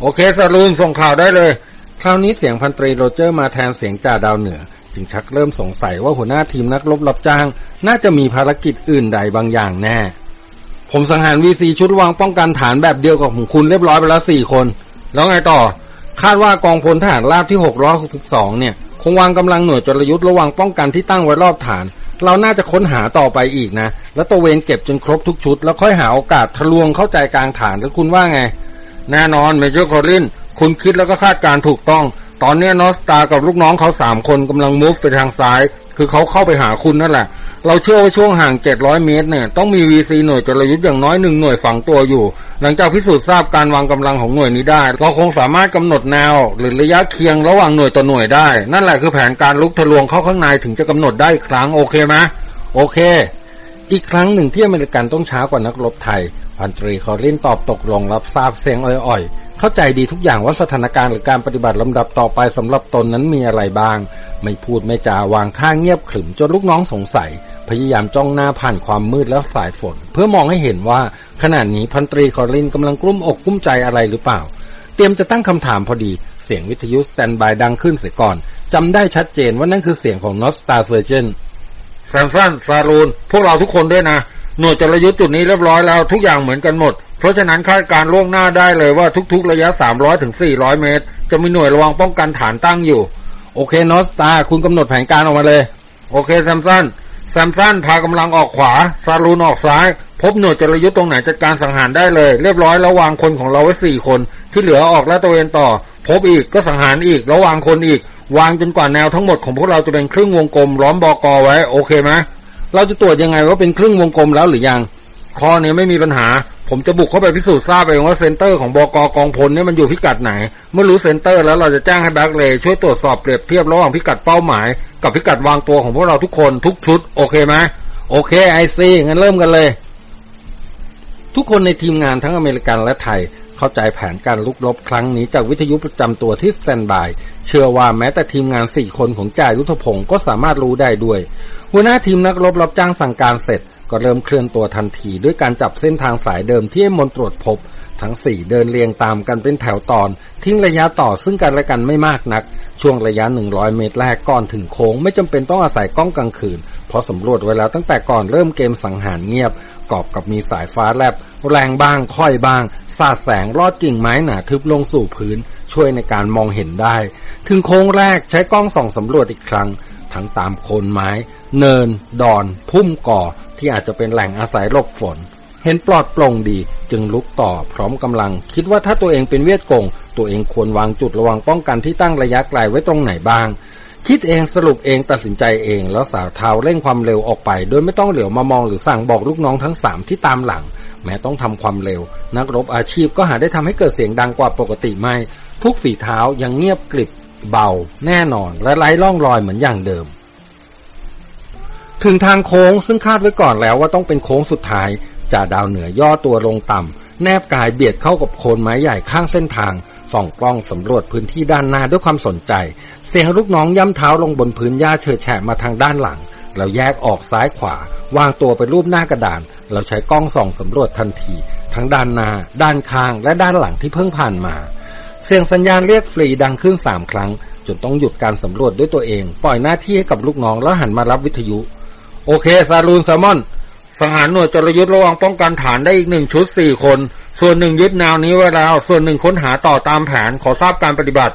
โอเคซาลูนส่งข่าวได้เลย คราวนี้เสียงพันตรีโรเจอร์มาแทนเสียงจ่าดาวเหนือ จึงชักเริ่มสงสัยว่าหัวหน้าทีมนักรบรับจ้าง น่าจะมีภารกิจอื่นใดบางอย่างแน่ ผมสังหาร VC ชุดวางป้องกันฐานแบบเดียวกับของคุณเรียบร้อยไปแล้วสี่คน แล้วไงต่อคาดว่ากองพลทหารราบที่662เนี่ย คงวางกำลังหน่วยจรยุทธ์ระวังป้องกันที่ตั้งไว้รอบฐาน เราน่าจะค้นหาต่อไปอีกนะ แล้วตระเวนเก็บจนครบทุกชุด แล้วค่อยหาโอกาสทะลวงเข้าใจกลางฐานแล้วคุณว่าไง แน่นอน Major คอรินคุณคิดแล้วก็คาดการณ์ถูกต้อง ตอนนี้ North Star กับลูกน้องเขาสามคนกำลัง move ไปทางซ้าย คือเขาเข้าไปหาคุณนั่นแหละ เราเชื่อว่าช่วงห่าง 700 เมตรเนี่ยต้องมี VC หน่วยจรยุทธ์อย่างน้อยหนึ่งหน่วยฝังตัวอยู่ หลังจากพิสูจน์ทราบการวางกำลังของหน่วยนี้ได้ เราคงสามารถกำหนดแนว หรือระยะเคียงระหว่างหน่วยต่อหน่วยได้ นั่นแหละคือแผนการลุกทะลวงเข้าข้างในถึงจะกำหนดได้อีกครั้งโอเคไหมโอเค อีกครั้งหนึ่งที่อเมริกันต้องช้ากว่านักรบไทยพันตรีคอรินตอบตกลงรับทราบเสียงอ่อยๆ เข้าใจดีทุกอย่างว่าสถานการณ์หรือการปฏิบัติลำดับต่อไปสำหรับตนนั้นมีอะไรบ้าง ไม่พูดไม่จาวางท่าเงียบขรึมจนลูกน้องสงสัย พยายามจ้องหน้าผ่านความมืดและสายฝน เพื่อมองให้เห็นว่าขณะนี้พันตรีคอรินกำลังกลุ้มอกกลุ้มใจอะไรหรือเปล่า เตรียมจะตั้งคำถามพอดี เสียงวิทยุสแตนบายดังขึ้นเสียก่อนจำได้ชัดเจนว่านั่นคือเสียงของนอสตาเฟอร์เจนแซมสันซารูนพวกเราทุกคนด้วยนะหน่วยจรยุทธ์จุดนี้เรียบร้อยแล้วทุกอย่างเหมือนกันหมด เพราะฉะนั้นคาดการล่วงหน้าได้เลยว่าทุกๆระยะ 300ถึง400 เมตร จะมีหน่วยระวังป้องกันฐานตั้งอยู่ โอเค North Star คุณกำหนดแผนการออกมาเลย โอเคแซมสันแซมสันพากำลังออกขวา ซาลูนออกซ้าย พบหน่วยจรยุทธ์ตรงไหนจัดการสังหารได้เลย เรียบร้อยแล้ววางคนของเราไว้สี่คน ที่เหลือออกและตระเวนต่อ พบอีกก็สังหารอีกระววางคนอีก วางจนกว่าแนวทั้งหมดของพวกเราจะเป็นครึ่งวงกลมล้อมบอกอไว้ โอเคไหมเราจะตรวจยังไงว่าเป็นครึ่งวงกลมแล้วหรือยัง ข้อนี้ไม่มีปัญหา ผมจะบุกเข้าไปพิสูจน์ทราบเองว่า center ของบกกองพลเนี่ยมันอยู่พิกัดไหน เมื่อรู้ center แล้วเราจะแจ้งให้แบ็กเลยช่วยตรวจสอบเปรียบเทียบระหว่างพิกัดเป้าหมาย กับพิกัดวางตัวของพวกเราทุกคนทุกชุด โอเคไหมโอเค I see งั้นเริ่มกันเลย ทุกคนในทีมงานทั้งอเมริกันและไทยเข้าใจแผนการรุกรบครั้งนี้จากวิทยุประจำตัวที่ standby เชื่อว่าแม้แต่ทีมงานสี่คนของจ่ายุทธพงศ์ก็สามารถรู้ได้ด้วย หัวหน้าทีมนักรบรับจ้างสั่งการเสร็จ ก็เริ่มเคลื่อนตัวทันทีด้วยการจับเส้นทางสายเดิมที่มนตรวจพบ ทั้งสี่เดินเรียงตามกันเป็นแถวตอน ทิ้งระยะต่อซึ่งกันและกันไม่มากนัก ช่วงระยะ100เมตรแรกก่อนถึงโค้งไม่จำเป็นต้องอาศัยกล้องกลางคืน เพราะสำรวจไว้แล้วตั้งแต่ก่อนเริ่มเกมสังหารเงียบ กอบกับมีสายฟ้าแลบแรงบ้างค่อยบ้าง สาดแสงลอดกิ่งไม้หนาทึบลงสู่พื้น ช่วยในการมองเห็นได้ ถึงโค้งแรกใช้กล้องส่องสำรวจอีกครั้ง ทั้งตามโคนไม้ เนิน ดอน พุ่มก่อที่อาจจะเป็นแหล่งอาศัยหลบฝน เห็นปลอดโปร่งดีจึงลุกต่อพร้อมกำลัง คิดว่าถ้าตัวเองเป็นเวียดกง ตัวเองควรวางจุดระวังป้องกันที่ตั้งระยะไกลไว้ตรงไหนบ้าง คิดเองสรุปเองตัดสินใจเองแล้วสาวเท้าเร่งความเร็วออกไป โดยไม่ต้องเหลียวมามองหรือสั่งบอกลูกน้องทั้งสามที่ตามหลังแม้ต้องทำความเร็ว นักรบอาชีพก็หาได้ทำให้เกิดเสียงดังกว่าปกติไม่ ทุกฝีเท้ายังเงียบกริบ เบาแน่นอนและไร้ร่องรอยเหมือนอย่างเดิม ถึงทางโค้งซึ่งคาดไว้ก่อนแล้วว่าต้องเป็นโค้งสุดท้ายจ่าดาวเหนือย่อตัวลงต่ำแนบกายเบียดเข้ากับโคนไม้ใหญ่ข้างเส้นทางส่องกล้องสำรวจพื้นที่ด้านหน้าด้วยความสนใจ เสียงลูกน้องย่ำเท้าลงบนพื้นหญ้าเฉยแฉะมาทางด้านหลังเราแยกออกซ้ายขวา วางตัวเป็นรูปหน้ากระดาน เราใช้กล้องส่องสำรวจทันที ทั้งด้านหน้า ด้านข้าง และด้านหลังที่เพิ่งผ่านมา เสียงสัญญาณเรียกฟรีดังขึ้นสามครั้ง จนต้องหยุดการสำรวจด้วยตัวเอง ปล่อยหน้าที่ให้กับลูกน้องแล้วหันมารับวิทยุ โอเค ซาลูนแซมสัน สังหารหน่วยจรยุทธ์ระวังป้องกันฐานได้อีกหนึ่งชุดสี่คน ส่วนหนึ่งยึดแนวนี้ไว้แล้ว ส่วนหนึ่งค้นหาต่อตามแผนขอทราบการปฏิบัติ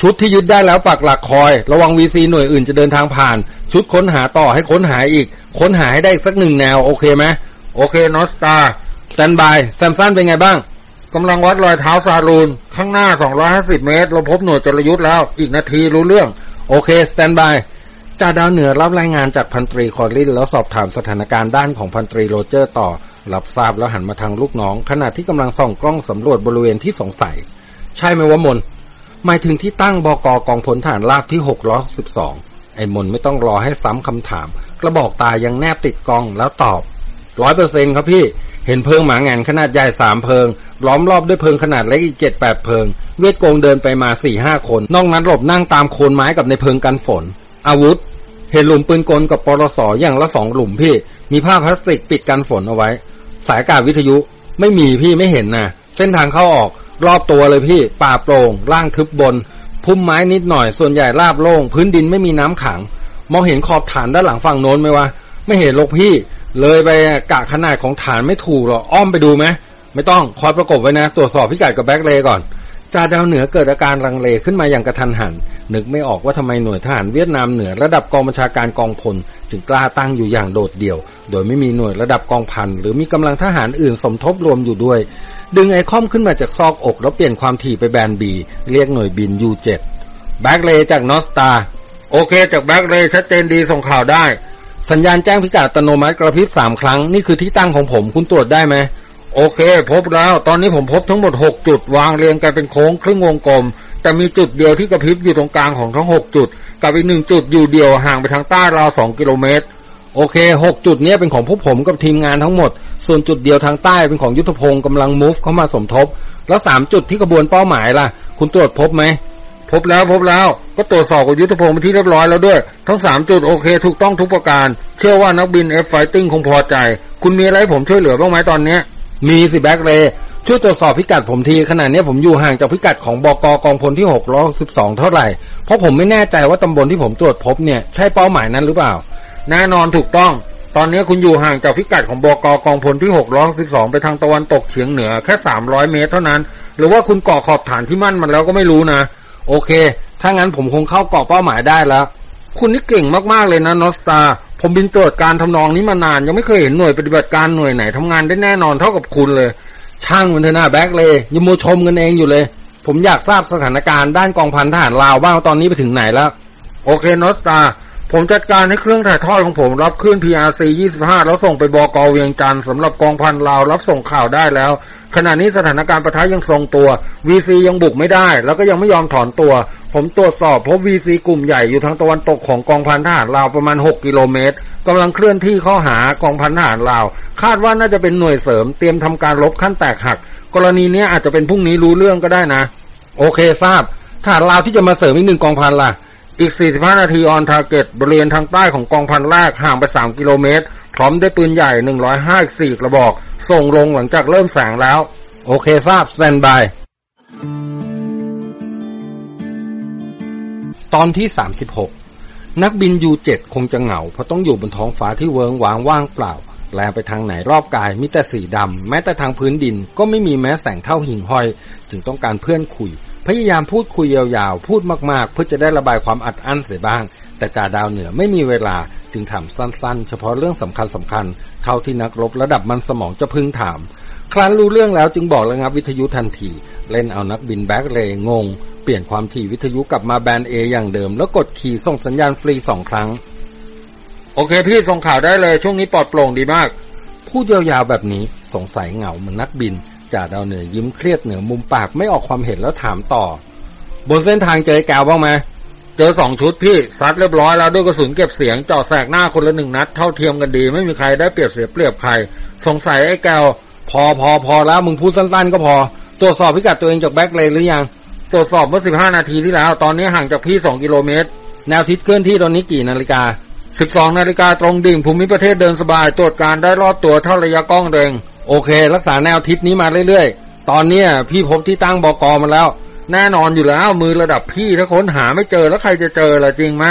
ชุดที่ยึดได้แล้วปักหลักคอย ระวัง VC หน่วยอื่นจะเดินทางผ่าน ชุดค้นหาต่อให้ค้นหาอีก ค้นหาให้ได้สักหนึ่งแนว โอเคไหมโอเค North Star standby แซมสันเป็นไงบ้าง กำลังวัดรอยเท้าซาลูน ข้างหน้า 250 เมตร เราพบหน่วยจรยุทธ์แล้ว อีกนาทีรู้เรื่อง โอเค standby จ่าดาวเหนือรับรายงานจากพันตรีคอร์ลินแล้วสอบถามสถานการณ์ด้านของพันตรีโรเจอร์ต่อ รับทราบแล้วหันมาทางลูกน้อง ขณะที่กำลังส่องกล้องสำรวจบริเวณที่สงสัย ใช่ไหมว่ามนหมายถึงที่ตั้งบกกองพลทหารราบที่612ไอ้มนไม่ต้องรอให้ซ้ำคำถาม กระบอกตายังแนบติดกล้องแล้วตอบร้อยเปอร์เซ็นครับพี่ เห็นเพิงหมาแงนขนาดใหญ่สามเพิง ล้อมรอบด้วยเพิงขนาดเล็กอีกเจ็ดแปดเพิง เวทโกงเดินไปมาสี่ห้าคน นอกนั้นหลบนั่งตามโคนไม้กับในเพิงกันฝน อาวุธ เห็นหลุมปืนกลกับปลสออย่างละสองหลุมพี่ มีผ้าพลาสติกปิดกันฝนเอาไว้ สายการวิทยุไม่มีพี่ไม่เห็นนะเส้นทางเข้าออก รอบตัวเลยพี่ ป่าโปร่งล่างทึบบน พุ่มไม้นิดหน่อยส่วนใหญ่ราบโล่งพื้นดินไม่มีน้ำขัง มองเห็นขอบฐานด้านหลังฝั่งโน้นไหมวะไม่เห็นลกพี่ เลยไปกะขนาดของฐานไม่ถูกหรออ้อมไปดูไหมไม่ต้องคอยประกบไว้นะ ตรวจสอบพิกัดกับแบ็กเลยก่อนจ่าดาวเหนือเกิดอาการลังเลขึ้นมาอย่างกระทันหัน นึกไม่ออกว่าทำไมหน่วยทหารเวียดนามเหนือระดับกองบัญชาการกองพล ถึงกล้าตั้งอยู่อย่างโดดเดี่ยว โดยไม่มีหน่วยระดับกองพัน หรือมีกำลังทหารอื่นสมทบรวมอยู่ด้วย ดึงไอคอมขึ้นมาจากซอกอกแล้วเปลี่ยนความถี่ไปแบนบี เรียกหน่วยบิน U เจ็ดแบ็กเลจาก North Star โอเค จากแบ็กเลชัดเจนดีส่งข่าวได้ สัญญาณแจ้งพิกัดอัตโนมัติกระพริบสามครั้ง นี่คือที่ตั้งของผมคุณตรวจได้ไหมโอเค พบแล้ว ตอนนี้ผมพบทั้งหมดหกจุดวางเรียงกันเป็นโค้งครึ่งวงกลม แต่มีจุดเดียวที่กระพริบอยู่ตรงกลางของทั้งหกจุด กับอีกหนึ่งจุดอยู่เดียวห่างไปทางใต้ราวสองกิโลเมตร โอเคหกจุดนี้เป็นของพวกผมกับทีมงานทั้งหมด ส่วนจุดเดียวทางใต้เป็นของยุทธพงศ์กำลัง move เข้ามาสมทบ แล้วสามจุดที่กระบวนเป้าหมายล่ะ คุณตรวจพบไหม พบแล้วพบแล้วก็ตรวจสอบกับยุทธพงศ์ไปที่เรียบร้อยแล้วด้วย ทั้งสามจุดโอเค ถูกต้องทุกประการ เชื่อว่านักบิน F fighting คงพอใจ คุณมีอะไรผมช่วยเหลือบ้างไหมตอนเนี้ย มีสิแบ็กเลยช่วยตรวจสอบพิกัดผมทีขณะนี้ผมอยู่ห่างจากพิกัดของบกกองพลที่หกร้อยสิบสองเท่าไหร่ เพราะผมไม่แน่ใจว่าตำบลที่ผมตรวจพบเนี่ยใช่เป้าหมายนั้นหรือเปล่า แน่นอนถูกต้อง ตอนนี้คุณอยู่ห่างจากพิกัดของบกกองพลที่หกร้อยสิบสองไปทางตะวันตกเฉียงเหนือแค่สามร้อยเมตรเท่านั้น หรือว่าคุณเกาะขอบฐานที่มั่นมันแล้วก็ไม่รู้นะ โอเค ถ้างั้นผมคงเข้าเกาะเป้าหมายได้แล้ว คุณนี่เก่งมากๆเลยนะนอสตา ผมบินตรวจการทำนองนี้มานาน ยังไม่เคยเห็นหน่วยปฏิบัติการหน่วยไหนทำงานได้แน่นอนเท่ากับคุณเลย ช่างมันเถอะนะแบ็กเลยยังโมชมกันเองอยู่เลย ผมอยากทราบสถานการณ์ด้านกองพันทหารลาวบ้างตอนนี้ไปถึงไหนแล้ว โอเคนอสตา ผมจัดการให้เครื่องถ่ายทอดของผมรับขึ้น PRC 25 แล้วส่งไปบอกอเวียงจันทร์สำหรับกองพันลาวรับส่งข่าวได้แล้ว ขณะนี้สถานการณ์ปะทะยังทรงตัว VC ยังบุกไม่ได้ แล้วก็ยังไม่ยอมถอนตัว ผมตรวจสอบพบ VC กลุ่มใหญ่อยู่ทางตะวันตกของกองพันทหารลาวประมาณ 6 กิโลเมตรกำลังเคลื่อนที่เข้าหากองพันทหารลาว คาดว่าน่าจะเป็นหน่วยเสริมเตรียมทำการรบขั้นแตกหัก กรณีนี้อาจจะเป็นพรุ่งนี้รู้เรื่องก็ได้นะ โอเคทราบทหารลาวที่จะมาเสริมอีกหนึ่งกองพันล่ะ อีก 45 นาที on target บริเวณทางใต้ของกองพันแรกห่างไป 3 กิโลเมตร พร้อมด้วยปืนใหญ่ 154 กระบอก ส่งลงหลังจากเริ่มแสงแล้ว โอเคทราบสแตนบายตอนที่ 36 นักบินยูเจ็ดคงจะเหงา เพราะต้องอยู่บนท้องฟ้าที่เวิงว้างว่างเปล่า แลไปทางไหนรอบกายมีแต่สีดำ แม้แต่ทางพื้นดินก็ไม่มีแม้แสงเท่าหิ่งห้อย จึงต้องการเพื่อนคุย พยายามพูดคุยยาวๆ พูดมากๆ เพื่อจะได้ระบายความอัดอั้นเสียบ้าง แต่จ่าดาวเหนือไม่มีเวลาจึงถามสั้นๆ เฉพาะเรื่องสำคัญสำคัญเท่าที่นักรบระดับมันสมองจะพึงถาม ครั้นรู้เรื่องแล้วจึงบอกระงับวิทยุทันที เล่นเอานักบินแบ็กเลยงง เปลี่ยนความถี่วิทยุกลับมาแบนเออย่างเดิม แล้วกดขี่ส่งสัญญาณฟรีสองครั้ง โอเคพี่ส่งข่าวได้เลย ช่วงนี้ปลอดโปร่งดีมากพูดยาวๆแบบนี้สงสัยเหงาเหมือนนักบิน จ่าดาวเหนือยิ้มเครียดเหนือมุมปากไม่ออกความเห็นแล้วถามต่อ บนเส้นทางเจอแกวบ้างไหมเจอสองชุดพี่ซัดเรียบร้อยแล้วด้วยกระสุนเก็บเสียงเจาะแสกหน้าคนละหนึ่งนัด เท่าเทียมกันดี ไม่มีใครได้เปรียบเสียเปรียบใคร สงสัยไอ้แกวพอพอพอแล้วมึงพูดสั้นๆ ก็พอ ตรวจสอบพิกัดตัวเองจากแบ็กเลยหรือยัง ตรวจสอบเมื่อสิบห้านาทีที่แล้ว ตอนนี้ห่างจากพี่สองกิโลเมตร แนวทิศเคลื่อนที่ตอนนี้กี่นาฬิกาสิบสองนาฬิกาตรงดิ่งภูมิประเทศเดินสบาย ตรวจการได้รอบตัวเท่าระยะกล้องเรง โอเค รักษาแนวทิศนี้มาเรื่อยๆ ตอนนี้พี่พบที่ตั้งบกอมาแล้ว แน่นอนอยู่แล้วมือระดับพี่ถ้าค้นหาไม่เจอแล้วใครจะเจอล่ะจริงไหม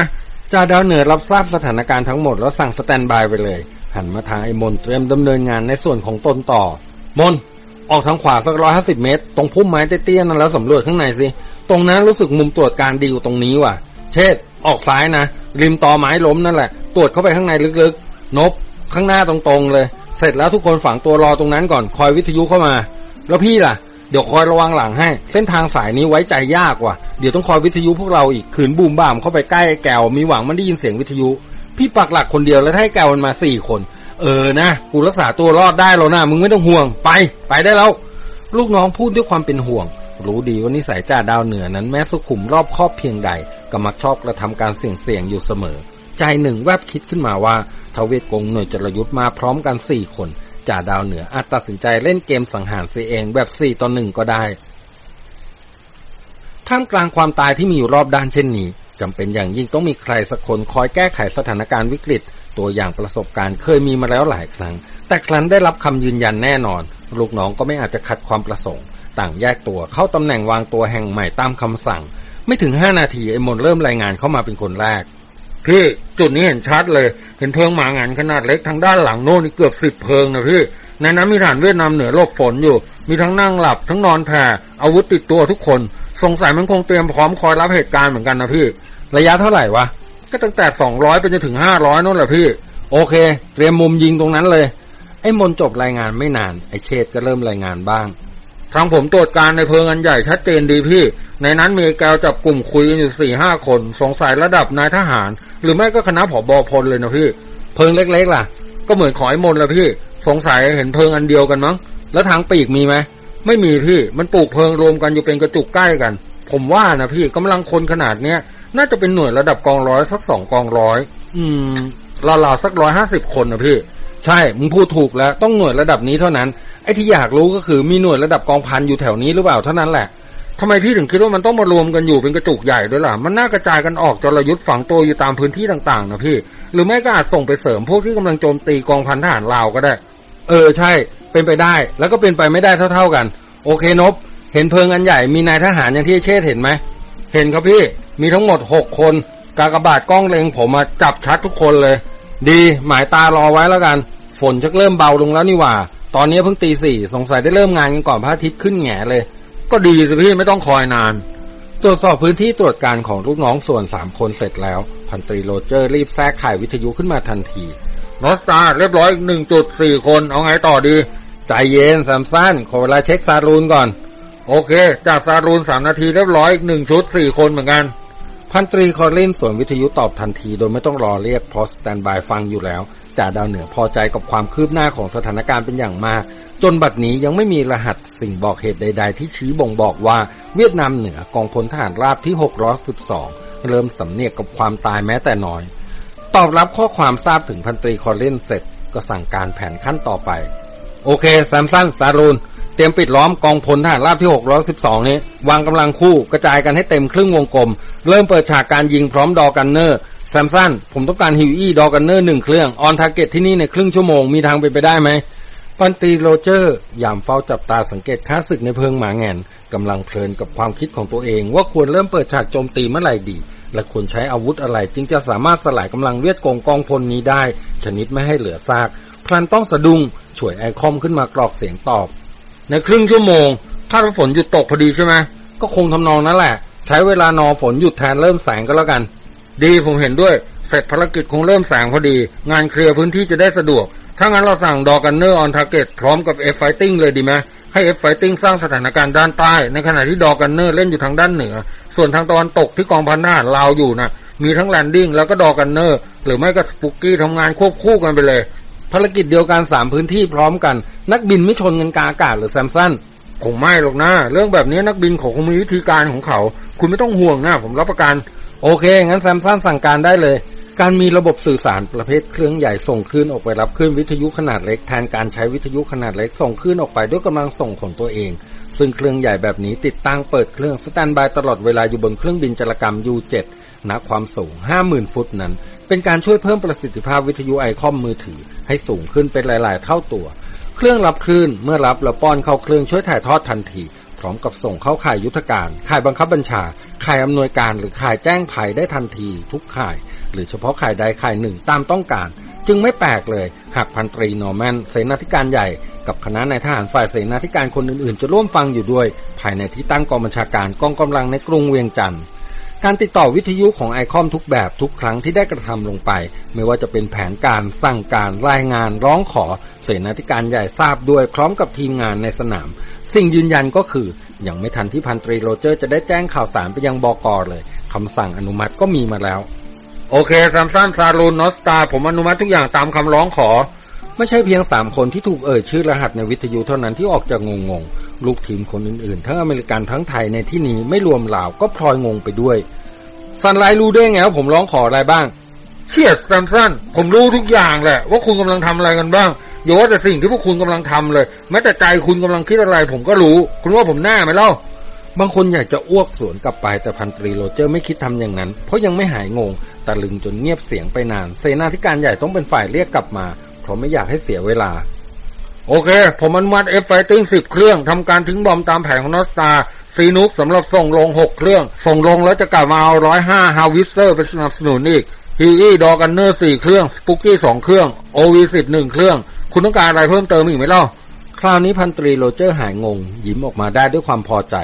จ่าดาวเหนือรับทราบสถานการณ์ทั้งหมดแล้วสั่งสแตนบายไปเลย หันมาทางไอ้มนเตรียมดำเนินงานในส่วนของตนต่อ มนออกทางขวาสักร้อยห้าสิบเมตร ตรงพุ่มไม้เตี้ยๆนั่นแล้วสำรวจข้างในสิ ตรงนั้นรู้สึกมุมตรวจการดีอยู่ตรงนี้ว่ะ เชษออกซ้ายนะ ริมตอไม้ล้มนั่นแหละ ตรวจเข้าไปข้างในลึกๆ นบข้างหน้าตรงๆเลย เสร็จแล้วทุกคนฝังตัวรอตรงนั้นก่อนคอยวิทยุเข้ามา แล้วพี่ล่ะ เดี๋ยวคอยระวังหลังให้ เส้นทางสายนี้ไว้ใจยากว่ะเดี๋ยวต้องคอยวิทยุพวกเราอีกขืนบูมบ่ามเข้าไปใกล้แก้วมีหวังมันได้ยินเสียงวิทยุ พี่ปักหลักคนเดียวแล้วให้แก้วมันมาสี่คน เออนะกูรักษาตัวรอดได้แล้วนะมึงไม่ต้องห่วงไป ไปได้แล้วลูกน้องพูดด้วยความเป็นห่วง รู้ดีว่านิสัยจ่าดาวเหนือนั้นแม้สุขุมรอบครอบเพียงใดก็มักชอบกระทำการเสี่ยงๆอยู่เสมอ ใจหนึ่งแวบคิดขึ้นมาว่า ทเวทกงหน่วยจรยุทธ์มาพร้อมกันสี่คนจ่าดาวเหนืออาจตัดสินใจเล่นเกมสังหารเสียเองแบบสี่ต่อหนึ่งก็ได้ท่ามกลางความตายที่มีอยู่รอบด้านเช่นนี้จำเป็นอย่างยิ่งต้องมีใครสักคนคอยแก้ไขสถานการณ์วิกฤต ตัวอย่างประสบการณ์เคยมีมาแล้วหลายครั้ง แต่ครั้นได้รับคำยืนยันแน่นอน ลูกน้องก็ไม่อาจจะขัดความประสงค์ ต่างแยกตัวเข้าตำแหน่งวางตัวแห่งใหม่ตามคำสั่ง ไม่ถึงห้านาทีไอ้มนเริ่มรายงานเข้ามาเป็นคนแรก พี่จุดนี้เห็นชัดเลย เห็นเพิงหมางานขนาดเล็กทางด้านหลังโน่นนี่เกือบสิบเพิงนะพี่ในนั้นมีฐานเวียดนามเหนือหลบฝนอยู่ มีทั้งนั่งหลับทั้งนอนแผ่อาวุธติดตัวทุกคน สงสัยมันคงเตรียมพร้อมคอยรับเหตุการณ์เหมือนกันนะพี่ ระยะเท่าไหร่วะ ก็ตั้งแต่สองร้อยไปจนถึงห้าร้อยนู่นแหละพี่ โอเค เตรียมมุมยิงตรงนั้นเลย ไอ้มนจบรายงานไม่นาน ไอ้เชษก็เริ่มรายงานบ้าง ทางผมตรวจการในเพิงอันใหญ่ชัดเจนดีพี่ ในนั้นมีแกวจับกลุ่มคุยอยู่สี่ห้าคน สงสัยระดับนายทหาร หรือไม่ก็คณะผอบอพลเลยนะพี่ เพิงเล็ก ๆ ล่ะ ก็เหมือนขอไอ้มนละพี่ สงสัยเห็นเพิงอันเดียวกันมั้ง แล้วทางปีกมีไหมไม่มีพี่ มันปลูกเพิงรวมกันอยู่เป็นกระจุกใกล้กัน ผมว่านะพี่กำลังคนขนาดเนี้ยน่าจะเป็นหน่วยระดับกองร้อยสักสองกองร้อย อืมราวๆสักร้อยห้าสิบคนนะพี่ ใช่ มึงพูดถูกแล้ว ต้องหน่วยระดับนี้เท่านั้น อ้ที่อยากรู้ก็คือมีหน่วยระดับกองพันอยู่แถวนี้หรือเปล่าเท่านั้นแหละทำไมพี่ถึงคิดว่ามันต้องมารวมกันอยู่เป็นกระจุกใหญ่ด้วยล่ะ มันน่ากระจายกันออกจรยุทธ์ฝังตัวอยู่ตามพื้นที่ต่างๆนะพี่ หรือไม่ก็อาจส่งไปเสริมพวกที่กำลังโจมตีกองพันทหารลาวก็ได้ เออใช่ เป็นไปได้ แล้วก็เป็นไปไม่ได้เท่า ๆกัน โอเคนบ เห็นเพิงอันใหญ่มีนายทหารอย่างที่เชษเห็นไหม เห็นครับพี่ มีทั้งหมดหกคน กากบาทกล้องเล็งผมมาจับชัดทุกคนเลย ดี หมายตารอไว้แล้วกัน ฝนชักเริ่มเบาลงแล้วนี่หว่า ตอนนี้เพิ่งตีสี่สงสัยได้เริ่มงานกันก่อนพระอาทิตย์ขึ้นแง่เลย ก็ดีสิพี่ไม่ต้องคอยนาน ตรวจสอบพื้นที่ตรวจการของลูกน้องส่วนสามคนเสร็จแล้ว พันตรีโรเจอร์รีบแทรกข่ายวิทยุขึ้นมาทันทีนอสตาเรียบร้อยหนึ่งจุดสี่คนเอาไงต่อดี ใจเย็นแซมสันขอเวลาเช็คซารูนก่อน โอเค จากซาลูนสามนาทีเรียบร้อยอีกหนึ่งชุดสี่คนเหมือนกัน พันตรีคอรลินส่วนวิทยุตอบทันทีโดยไม่ต้องรอเรียกเพราะ standby ฟังอยู่แล้ว จ่าดาวเหนือพอใจกับความคืบหน้าของสถานการณ์เป็นอย่างมาก จนบัดนี้ยังไม่มีรหัสสิ่งบอกเหตุใด ๆ ที่ชี้บ่งบอกว่าเวียดนามเหนือกองพลทหารราบที่ 612 เริ่มสำเหนียกกับความตายแม้แต่น้อย ตอบรับข้อความทราบถึงพันตรีคอรลินเสร็จ ก็สั่งการแผนขั้นต่อไป โอเคแซมสันซาลูนเตรียมปิดล้อมกองพลทหารราบที่ 612 นี้ วางกำลังคู่กระจายกันให้เต็มครึ่งวงกลม เริ่มเปิดฉากการยิงพร้อม door gunner แซมสันผมต้องการฮิวอี้ door gunner หนึ่งเครื่อง on target ที่นี่ในครึ่งชั่วโมง มีทางเป็นไปได้ไหม พันตรีโรเจอร์ยามเฝ้าจับตาสังเกตข้าศึกในเพิงหมาแงนกำลังเพลินกับความคิดของตัวเอง ว่าควรเริ่มเปิดฉากโจมตีเมื่อไหร่ดี และควรใช้อาวุธอะไร จึงจะสามารถสลายกำลังเวียดกงกองพลนี้ได้ ชนิดไม่ให้เหลือซาก พลันต้องสะดุ้งฉวยไอคอมขึ้นมากรอกเสียงตอบ ในครึ่งชั่วโมงคาดว่าฝนหยุดตกพอดีใช่ไหมก็คงทำนองนั้นแหละ ใช้เวลานอฝนหยุดแทนเริ่มแสงก็แล้วกัน ดีผมเห็นด้วย เสร็จภารกิจคงเริ่มแสงพอดี งานเคลียร์พื้นที่จะได้สะดวก ถ้างั้นเราสั่ง door gunner on target พร้อมกับ F fighting เลยดีไหมให้ F fighting สร้างสถานการณ์ด้านใต้ ในขณะที่ door gunner เล่นอยู่ทางด้านเหนือ ส่วนทางตะวันตกที่กองพันทหารลาวอยู่นะมีทั้ง landing แล้วก็ door gunner หรือไม่ก็สปุกกี้ทำงานควบคู่กันไปเลย ภารกิจเดียวกันสามพื้นที่พร้อมกัน นักบินไม่ชนกันกลางอากาศหรือแซมสันคงไม่หรอกนะ เรื่องแบบนี้นักบินเขาคงมีวิธีการของเขา คุณไม่ต้องห่วงนะ ผมรับประกัน โอเค งั้นแซมสันสั่งการได้เลย การมีระบบสื่อสารประเภทเครื่องใหญ่ส่งคลื่นออกไปรับคลื่นวิทยุขนาดเล็กแทนการใช้วิทยุขนาดเล็กส่งคลื่นออกไปด้วยกำลังส่งของตัวเอง ซึ่งเครื่องใหญ่แบบนี้ติดตั้งเปิดเครื่อง standby ตลอดเวลาอยู่บนเครื่องบินจารกรรม U7 ณความสูง 50,000 ฟุตนั้น เป็นการช่วยเพิ่มประสิทธิภาพวิทยุไอคอมมือถือ ให้สูงขึ้นเป็นหลาย ๆ เท่าตัว เครื่องรับคลื่นเมื่อรับแล้วป้อนเข้าเครื่องช่วยถ่ายทอดทันที พร้อมกับส่งเข้าข่ายยุทธการ ข่ายบังคับบัญชา ข่ายอำนวยการหรือข่ายแจ้งภัยได้ทันทีทุกข่าย หรือเฉพาะข่ายใดข่ายหนึ่งตามต้องการ จึงไม่แปลกเลยหากพันตรีนอร์แมนเสนาธิการใหญ่ กับคณะนายทหารฝ่ายเสนาธิการคนอื่นๆ จะร่วมฟังอยู่ด้วย ภายในที่ตั้งกองบัญชาการกองกำลังในกรุงเวียงจันทน์การติดต่อวิทยุของไอคอมทุกแบบทุกครั้งที่ได้กระทำลงไป ไม่ว่าจะเป็นแผนการสั่งการรายงานร้องขอ เสนาธิการใหญ่ทราบด้วยพร้อมกับทีมงานในสนาม สิ่งยืนยันก็คือยังไม่ทันที่พันตรีโรเจอร์จะได้แจ้งข่าวสารไปยังบอกอเลยคำสั่งอนุมัติก็มีมาแล้ว โอเคแซมสันซาลูน North Star ผมอนุมัติทุกอย่างตามคำร้องขอ ไม่ใช่เพียงสามคนที่ถูกเอ่ยชื่อรหัสในวิทยุเท่านั้นที่ออกอาการงงๆลูกทีมคนอื่นๆ ทั้งอเมริกันทั้งไทยในที่นี้ไม่รวมลาวก็พลอยงงไปด้วยซันไรท์รู้ได้ไงว่าผมร้องขออะไรบ้าง sure แซมสันผมรู้ทุกอย่างแหละ ว่าคุณกำลังทำอะไรกันบ้างอย่าว่าแต่สิ่งที่พวกคุณกำลังทำเลย แม้แต่ใจคุณกำลังคิดอะไร ผมก็รู้ คุณว่าผมแน่ไหมเล่าบางคนอยากจะอ้วกสวนกลับไปแต่พันตรีโรเจอร์ไม่คิดทำอย่างนั้น เพราะยังไม่หายงงตะลึงจนเงียบเสียงไปนาน เสนาธิการใหญ่ต้องเป็นฝ่ายเรียกกลับมา เพราะไม่อยากให้เสียเวลา โอเค ผมอนุมัติ F fighting สิบเครื่องทำการทิ้ง bomb ตามแผนของ North Starชีนุกสำหรับส่งลงหกเครื่อง ส่งลงแล้วจะกลับมาเอาร้อยห้าฮาวิสเตอร์ไปสนับสนุนอีก ฮิวอี้ door gunner สี่เครื่อง สปุกกี้สองเครื่อง OV สิบหนึ่งเครื่อง คุณต้องการอะไรเพิ่มเติมอีกไหมเล่า คราวนี้พันตรีโรเจอร์หายงง ยิ้มออกมาได้ด้วยความพอใจ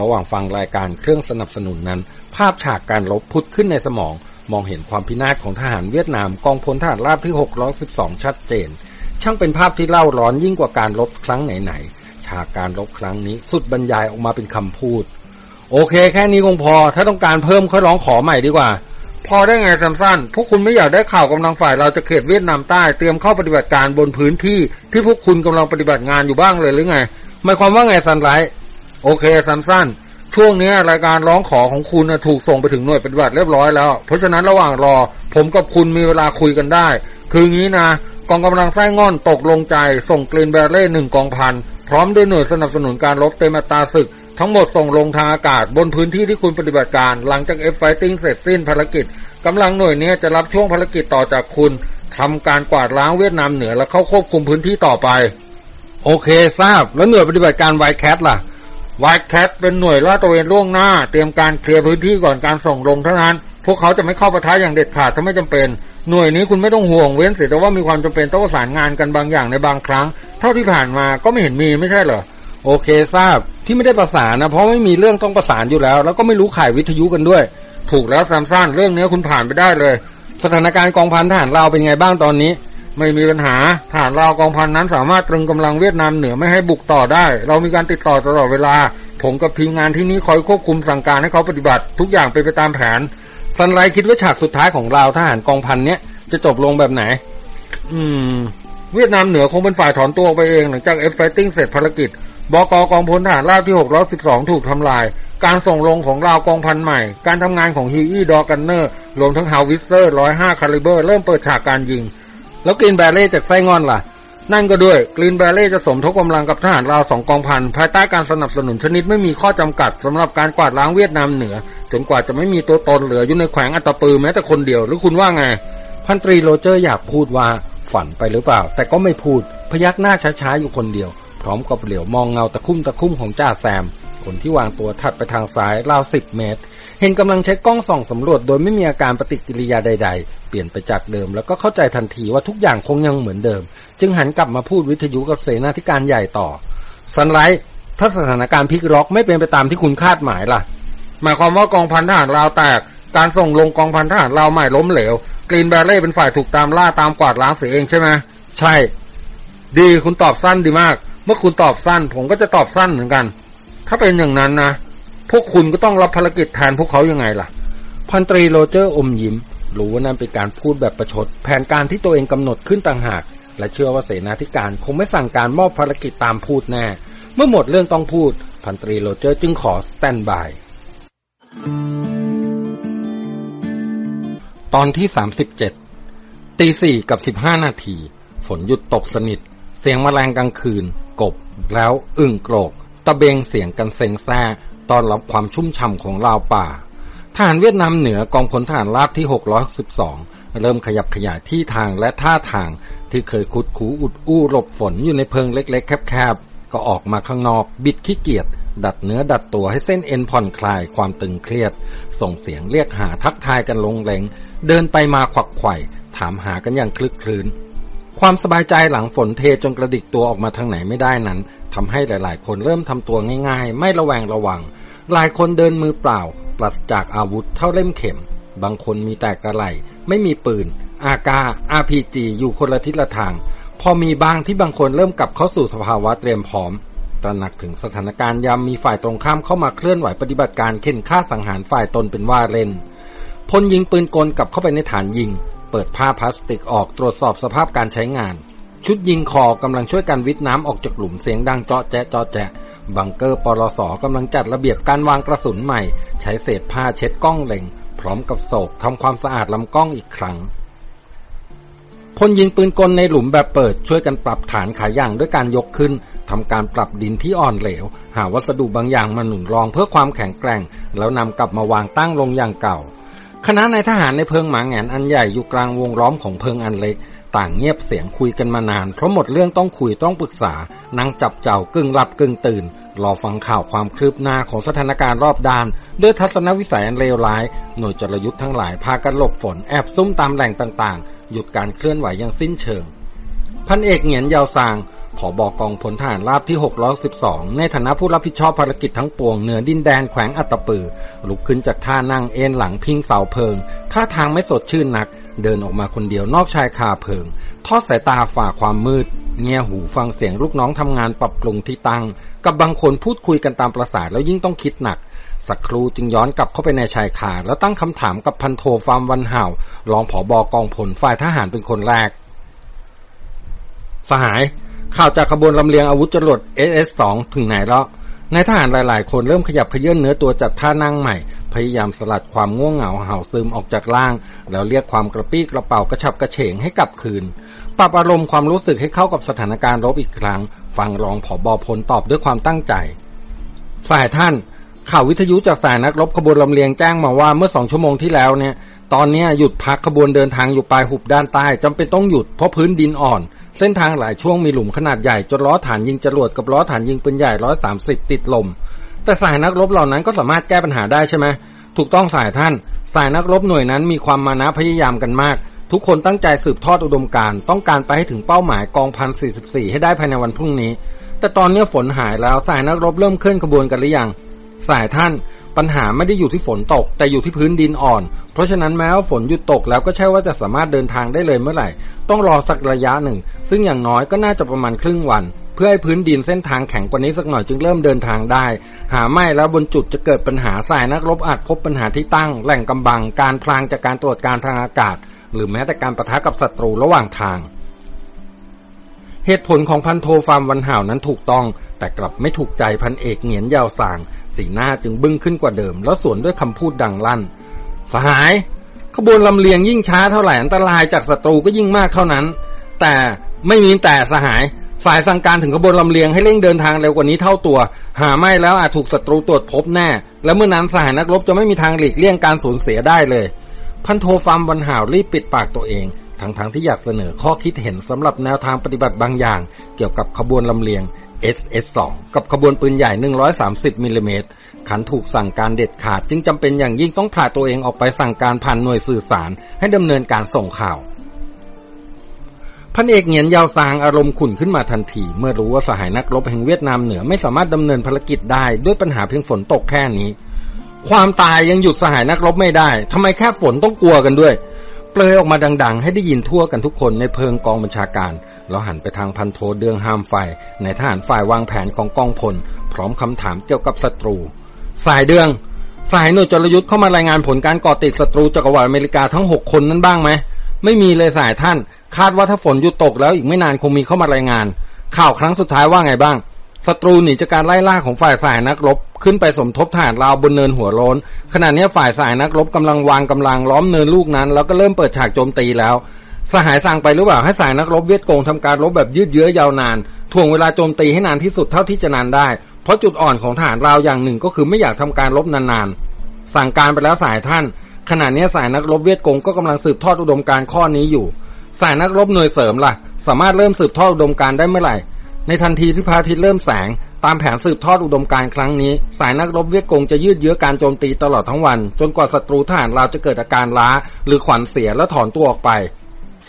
ระหว่างฟังรายการเครื่องสนับสนุนนั้น ภาพฉากการรบผุดขึ้นในสมอง มองเห็นความพินาศของทหารเวียดนามกองพลทหารราบที่612ชัดเจน ช่างเป็นภาพที่เร่าร้อนยิ่งกว่าการรบครั้งไหนๆฉากการรบครั้งนี้สุดบรรยายออกมาเป็นคำพูด โอเค แค่นี้คงพอ ถ้าต้องการเพิ่มค่อยร้องขอใหม่ดีกว่า พอได้ไงแซมสันพวกคุณไม่อยากได้ข่าวกำลังฝ่ายเราจากเขตเวียดนามใต้เตรียมเข้าปฏิบัติการบนพื้นที่ที่พวกคุณกำลังปฏิบัติงานอยู่บ้างเลยหรือไงหมายความว่าไงซันไรท์โอเคแซมสันช่วงนี้รายการร้องขอของคุณถูกส่งไปถึงหน่วยปฏิบัติเรียบร้อยแล้ว เพราะฉะนั้นระหว่างรอ ผมกับคุณมีเวลาคุยกันได้ คืองี้นะกองกำลังไซ่ง่อนตกลงใจ ส่ง Green Beret หนึ่งกองพัน พร้อมด้วยหน่วยสนับสนุนการรบเต็มอัตราศึก ทั้งหมดส่งลงทางอากาศบนพื้นที่ที่คุณปฏิบัติการ หลังจาก F fighting เสร็จสิ้นภารกิจกำลังหน่วยนี้จะรับช่วงภารกิจต่อจากคุณทำการกวาดล้างเวียดนามเหนือและเข้าควบคุมพื้นที่ต่อไป โอเคทราบ แล้วหน่วยปฏิบัติการไวท์แคทล่ะไวท์แคทเป็นหน่วยลาดตระเวนล่วงหน้า เตรียมการเคลียร์พื้นที่ก่อนการส่งลงเท่านั้น พวกเขาจะไม่เข้าประทะอย่างเด็ดขาดถ้าไม่จำเป็น หน่วยนี้คุณไม่ต้องห่วงเว้นเสียแต่ว่ามีความจำเป็นต้องประสานงานกันบางอย่างในบางครั้ง เท่าที่ผ่านมาก็ไม่เห็นมีไม่ใช่เหรอ โอเคทราบที่ไม่ได้ประสานนะเพราะไม่มีเรื่องต้องประสานอยู่แล้ว แล้วก็ไม่รู้ข่ายวิทยุกันด้วย ถูกแล้วซัมซันเรื่องนี้คุณผ่านไปได้เลย สถานการณ์กองพันทหารเราเป็นไงบ้างตอนนี้ ไม่มีปัญหาฐานเรากองพันนั้นสามารถตรึงกำลังเวียดนามเหนือไม่ให้บุกต่อได้ เรามีการติดต่อตลอดเวลา ผมกับทีมงานที่นี่คอยควบคุมสั่งการให้เขาปฏิบัติ ทุกอย่างเป็นไปตามแผนซันไรท์คิดว่าฉากสุดท้ายของเราทหารกองพันเนี้ยจะจบลงแบบไหน อืม เวียดนามเหนือคงเป็นฝ่ายถอนตัวไปเองหลังจาก F fighting เสร็จภารกิจ บกกองพลทหารราบที่ 612 ถูกทำลาย การส่งลงของลาวกองพันใหม่ การทำงานของฮิวอี้ door gunner รวมทั้ง howitzer 105 caliber เริ่มเปิดฉากการยิง แล้ว Green Beret จากไซ่ง่อนล่ะ นั่นก็ด้วย Green Beret จะสมทบกำลังกับทหารลาวสองกองพัน ภายใต้การสนับสนุนชนิดไม่มีข้อจำกัดสำหรับการกวาดล้างเวียดนามเหนือ จนกว่าจะไม่มีตัวตนเหลืออยู่ในแขวงอัตตปือแม้แต่คนเดียว หรือคุณว่าไง พันตรีโรเจอร์อยากพูดว่าฝันไปหรือเปล่า แต่ก็ไม่พูดพยักหน้าช้าๆอยู่คนเดียว พร้อมกับเหลียวมองเงาตะคุ่มตะคุ่มของจ่าแซม คนที่วางตัวถัดไปทางซ้ายราวสิบเมตร เห็นกำลังใช้กล้องส่องสำรวจโดยไม่มีอาการปฏิกิริยาใด ๆ เปลี่ยนไปจากเดิมแล้วก็เข้าใจทันทีว่าทุกอย่างคงยังเหมือนเดิม จึงหันกลับมาพูดวิทยุกับเสนาธิการใหญ่ต่อซันไลท์ถ้าสถานการณ์พลิกล็อกไม่เป็นไปตามที่คุณคาดหมายล่ะ หมายความว่ากองพันทหารลาวแตก การส่งลงกองพันทหารลาวใหม่ล้มเหลว Green Beret เป็นฝ่ายถูกตามล่าตามกวาดล้างเสียเองใช่ไหมใช่ ดีคุณตอบสั้นดีมาก เมื่อคุณตอบสั้น ผมก็จะตอบสั้นเหมือนกัน ถ้าเป็นอย่างนั้นนะพวกคุณก็ต้องรับภารกิจแทนพวกเขายังไงล่ะ พันตรีโรเจอร์อมยิ้มรู้ว่านั่นเป็นการพูดแบบประชด แผนการที่ตัวเองกำหนดขึ้นต่างหาก และเชื่อว่าเสนาธิการคงไม่สั่งการมอบภารกิจตามพูดแน่ เมื่อหมดเรื่องต้องพูด พันตรีโรเจอร์จึงขอ standby ตอนที่ 37 ตีสี่กับ 15 นาที ฝนหยุดตกสนิท เสียงแมลงกลางคืน กบและอึ่งโกรก ตะเบ็งเสียงกันเซ็งแซ่ตอนรับความชุ่มฉ่ำของราวป่าทหารเวียดนามเหนือกองพลทหารราบที่612เริ่มขยับขยายที่ทางและท่าทางที่เคยคุดคูอุดอู้หลบฝนอยู่ในเพิงเล็ก ๆ แคบๆ ก็ออกมาข้างนอกบิดขี้เกียจดัดเนื้อดัดตัวให้เส้นเอ็นผ่อนคลายความตึงเครียด ส่งเสียงเรียกหาทักทายกันลงเลงเดินไปมาขวักไขว่ถามหากันอย่างคลึกคลืน ความสบายใจหลังฝนเทจนกระดิกตัวออกมาทางไหนไม่ได้นั้นทำให้หลาย ๆ คนเริ่มทำตัวง่าย ๆ ไม่ระแวงระวัง หลายคนเดินมือเปล่า ปราศจากอาวุธเท่าเล่มเข็ม บางคนมีแต่กระไหลไม่มีปืน อากาอาพีจีอยู่คนละทิศละทาง พอมีบางที่บางคนเริ่มกลับเข้าสู่สภาวะเตรียมพร้อมตระหนักถึงสถานการณ์ยามมีฝ่ายตรงข้ามเข้ามาเคลื่อนไหวปฏิบัติการเข็นฆ่าสังหารฝ่ายตนเป็นว่าเล่นพลยิงปืนกลกลับเข้าไปในฐานยิง เปิดผ้าพลาสติกออกตรวจสอบสภาพการใช้งาน ชุดยิงคอกำลังช่วยกันวิทน้ำออกจากหลุมเสียงดังเจาะแจ๊ะเจาะแจ๊ะบังเกอร์ปลสกำลังจัดระเบียบการวางกระสุนใหม่ ใช้เศษผ้าเช็ดกล้องเล็ง พร้อมกับโศกทำความสะอาดลำกล้องอีกครั้งพลยิงปืนกลในหลุมแบบเปิดช่วยกันปรับฐานขาย่างด้วยการยกขึ้นทำการปรับดินที่อ่อนเหลว หาวัสดุบางอย่างมาหนุนรองเพื่อความแข็งแกร่ง แล้วนำกลับมาวางตั้งลงอย่างเก่า คณะนายทหารในเพิงหมาแงนอันใหญ่อยู่กลางวงล้อมของเพิงอันเล็ก ต่างเงียบเสียงคุยกันมานาน เพราะหมดเรื่องต้องคุยต้องปรึกษานั่งจับเจ้ากึ่งหลับกึ่งตื่น รอฟังข่าวความคืบหน้าของสถานการณ์รอบด้าน ด้วยทัศนวิสัยอันเลวร้าย หน่วยจรยุทธ์ทั้งหลายพากันหลบฝนแอบซุ่มตามแหล่งต่างๆ หยุดการเคลื่อนไหวอย่างสิ้นเชิง พันเอกเหงียนยาวซาง ผอบอกองพลทหารราบที่ 612 ในฐานะผู้รับผิดชอบภารกิจทั้งปวงเหนือดินแดนแขวงอัตตปือ ลุกขึ้นจากท่านั่งเอ็นหลังพิงเสาเพิง ท่าทางไม่สดชื่นนัก เดินออกมาคนเดียวนอกชายคาเพิง ทอดสายตาฝ่าความมืด เงียหูฟังเสียงลูกน้องทำงานปรับปรุงที่ตั้ง กับบางคนพูดคุยกันตามประสาแล้วยิ่งต้องคิดหนักสักครู่จึงย้อนกลับเข้าไปในชายคาแล้วตั้งคำถามกับพันโทฟาร์มวันห่าวรองผอบอกองพลฝ่ายทหารเป็นคนแรก สหาย ข่าวจากขบวนลำเลียงอาวุธจรวด SS-2 ถึงไหนแล้วนายทหารหลาย ๆ คนเริ่มขยับขยื่นเนื้อตัวจัดท่านั่งใหม่ พยายามสลัดความง่วงเหงาเห่าซึมออกจากล่าง แล้วเรียกความกระปี้กระเป๋ากระฉับกระเฉงให้กลับคืน ปรับอารมณ์ความรู้สึกให้เข้ากับสถานการณ์รบอีกครั้ง ฟังรองผอบอพลตอบด้วยความตั้งใจ ฝ่ายท่าน ข่าววิทยุจากฝ่ายนักรบขบวนลำเลียงแจ้งมาว่าเมื่อสองชั่วโมงที่แล้วเนี่ย ตอนนี้หยุดพักขบวนเดินทางอยู่ปลายหุบด้านใต้จำเป็นต้องหยุดเพราะพื้นดินอ่อน เส้นทางหลายช่วงมีหลุมขนาดใหญ่จนล้อฐานยิงจรวดกับล้อฐานยิงปืนใหญ่ร้อยสามสิบติดลม แต่สายนักรบเหล่านั้นก็สามารถแก้ปัญหาได้ใช่ไหมถูกต้องสายท่าน สายนักรบหน่วยนั้นมีความมานะพยายามกันมาก ทุกคนตั้งใจสืบทอดอุดมการต้องการไปให้ถึงเป้าหมายกองพันสี่สิบสี่ให้ได้ภายในวันพรุ่งนี้ แต่ตอนนี้ฝนหายแล้วสายนักรบเริ่มเคลื่อนขบวนกันหรือยังสายท่าน ปัญหาไม่ได้อยู่ที่ฝนตก แต่อยู่ที่พื้นดินอ่อน เพราะฉะนั้นแม้ว่าฝนหยุดตกแล้วก็ใช่ว่าจะสามารถเดินทางได้เลยเมื่อไหร่ ต้องรอสักระยะหนึ่ง ซึ่งอย่างน้อยก็น่าจะประมาณครึ่งวัน เพื่อให้พื้นดินเส้นทางแข็งกว่านี้สักหน่อยจึงเริ่มเดินทางได้ หาไม่แล้วบนจุดจะเกิดปัญหาสายนักรบอาจพบปัญหาที่ตั้ง แหล่งกำบัง การพลางจากการตรวจการทางอากาศ หรือแม้แต่การประทะกับศัตรูระหว่างทาง เหตุผลของพันโทฟาร์มวันห่าวนั้นถูกต้อง แต่กลับไม่ถูกใจพันเอกเหงียนยาวสาง สีหน้าจึงบึ้งขึ้นกว่าเดิม แล้วสวนด้วยคำพูดดังลั่นสหาย ขบวนลำเลียงยิ่งช้าเท่าไหร่อันตรายจากศัตรูก็ยิ่งมากเท่านั้น แต่ไม่มีแต่สหาย ฝ่ายสั่งการถึงขบวนลำเลียงให้เร่งเดินทางเร็วกว่านี้เท่าตัว หาไม่แล้วอาจถูกศัตรูตรวจพบแน่ และเมื่อนั้นสหายนักรบจะไม่มีทางหลีกเลี่ยงการสูญเสียได้เลย พันโทฟาร์มวันห่าวรีบปิดปากตัวเองทั้งๆทที่อยากเสนอข้อคิดเห็นสำหรับแนวทางปฏิบัติบางอย่าง เกี่ยวกับขบวนลำเลียง SS2 กับขบวนปืนใหญ่ 130มิลลิเมตรขันถูกสั่งการเด็ดขาด จึงจำเป็นอย่างยิ่งต้องพาตัวเองออกไปสั่งการผ่านหน่วยสื่อสาร ให้ดำเนินการส่งข่าวพันเอกเหงียนยาวซางอารมณ์ขุ่นขึ้นมาทันที เมื่อรู้ว่าสหายนักรบแห่งเวียดนามเหนือไม่สามารถดำเนินภารกิจได้ด้วยปัญหาเพียงฝนตกแค่นี้ ความตายยังหยุดสหายนักรบไม่ได้ทำไมแค่ฝนต้องกลัวกันด้วย เปลยออกมาดัง ๆ ให้ได้ยินทั่วกันทุกคนในเพิงกองบัญชาการ แล้วหันไปทางพันโทเดืองห้ามไฟในทหารฝ่ายวางแผนของกองพล พร้อมคำถามเกี่ยวกับศัตรู สายเดือง สายหน่วยจรยุทธ์เข้ามารายงานผลการก่อติดศัตรูจักรวรรดิอเมริกาทั้งหกคนนั้นบ้างไหมไม่มีเลยสายท่าน คาดว่าถ้าฝนหยุดตกแล้วอีกไม่นานคงมีเข้ามารายงาน ข่าวครั้งสุดท้ายว่าไงบ้างศัตรูหนีจากการไล่ล่าของฝ่ายสายนักรบ ขึ้นไปสมทบฐานราวบนเนินหัวโล้นขณะนี้ฝ่ายสายนักรบกำลังวางกำลังล้อมเนินลูกนั้น แล้วก็เริ่มเปิดฉากโจมตีแล้ว สหายสั่งไปหรือเปล่าให้สายนักรบเวียดกงทำการรบแบบยืดเยื้อยาวนานถ่วงเวลาโจมตีให้นานที่สุดเท่าที่จะนานได้ เพราะจุดอ่อนของฐานเราอย่างหนึ่งก็คือไม่อยากทำการรบนานๆ สั่งการไปแล้วสายท่าน ขณะนี้สายนักรบเวียดกงก็กำลังสืบทอดอุดมการข้อนี้อยู่ สายนักรบหน่วยเสริมล่ะ สามารถเริ่มสืบทอดอุดมการได้เมื่อไหร่ ในทันทีที่พระอาทิตย์เริ่มแสง ตามแผนสืบทอดอุดมการครั้งนี้ สายนักรบเวียดกงจะยืดเยื้อการโจมตีตลอดทั้งวัน จนกว่าศัตรูทหารเราจะเกิดอาการล้า หรือขวัญเสียแล้วถอนตัวออกไป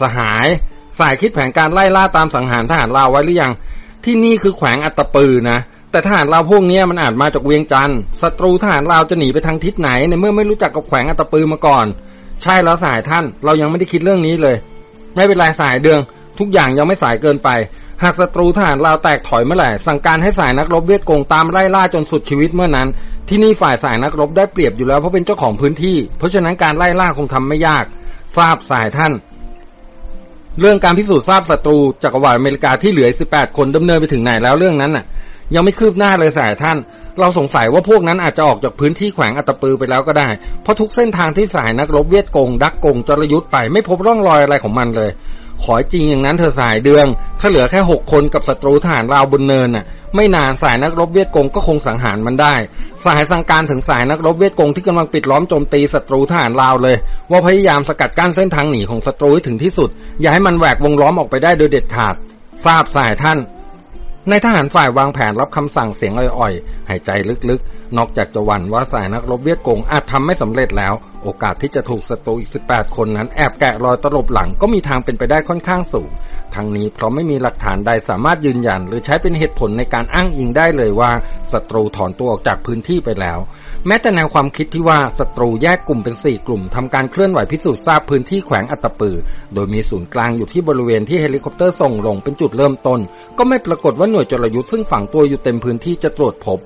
สหาย สายคิดแผนการไล่ล่าตามสังหารทหารลาวไว้หรือยัง ที่นี่คือแขวงอัตปือนะ แต่ทหารลาวพวกนี้มันอาจมาจากเวียงจันทร์ศัตรูทหารลาวจะหนีไปทางทิศไหน ในเมื่อไม่รู้จักกับแขวงอัตปือมาก่อน ใช่แล้วสายท่าน เรายังไม่ได้คิดเรื่องนี้เลย ไม่เป็นไรสายเดือง ทุกอย่างยังไม่สายเกินไป หากศัตรูทหารลาวแตกถอยเมื่อไหร่ สั่งการให้สายนักรบเวียดกงตามไล่ล่าจนสุดชีวิตเมื่อนั้น ที่นี่ฝ่ายสายนักรบได้เปรียบอยู่แล้วเพราะเป็นเจ้าของพื้นที่ เพราะฉะนั้นการไล่ล่าคงทำไม่ยาก ทราบสายท่าน เรื่องการพิสูจน์ทราบศัตรูจักรวรรดิอเมริกาที่เหลือ 18 คนดำเนินไปถึงไหนแล้วเรื่องนั้นน่ะ ยังไม่คืบหน้าเลยสายท่าน เราสงสัยว่าพวกนั้นอาจจะออกจากพื้นที่แขวงอัตตปือไปแล้วก็ได้ เพราะทุกเส้นทางที่สายนักรบเวียดกง ดักกงจรยุทธ์ไปไม่พบร่องรอยอะไรของมันเลย ขอจริงอย่างนั้นเธอสายเดือง ถ้าเหลือแค่หกคนกับศัตรูทหารราวบนเนินน่ะ ไม่นานสายนักรบเวียดกงก็คงสังหารมันได้ สายสั่งการถึงสายนักรบเวียดกงที่กำลังปิดล้อมโจมตีศัตรูทหารลาวเลย ว่าพยายามสกัดกั้นเส้นทางหนีของศัตรูให้ถึงที่สุด อย่าให้มันแหวกวงล้อมออกไปได้โดยเด็ดขาด ทราบสายท่านในทหารฝ่ายวางแผนรับคำสั่งเสียงอ่อยๆ หายใจลึกๆ นอกจากจะหวั่นว่าสายนักรบเวียดกงอาจทำไม่สำเร็จแล้ว โอกาสที่จะถูกศัตรูอีก 18 คนนั้นแอบแกะรอยตลบหลังก็มีทางเป็นไปได้ค่อนข้างสูง ทั้งนี้เพราะไม่มีหลักฐานใดสามารถยืนยัน หรือใช้เป็นเหตุผลในการอ้างอิงได้เลยว่าศัตรูถอนตัวออกจากพื้นที่ไปแล้ว แม้แต่แนวความคิดที่ว่าศัตรูแยกกลุ่มเป็น 4 กลุ่มทำการเคลื่อนไหวพิสูจน์ทราบพื้นที่แขวงอัตตปือ โดยมีศูนย์กลางอยู่ที่บริเวณที่เฮลิคอปเตอร์ส่งลงเป็นจุดเริ่มต้น ก็ไม่ปรากฏว่าหน่วยจรยุทธ์ซึ่งฝังตัวอยู่เต็มพื้นที่จะตรวจพบ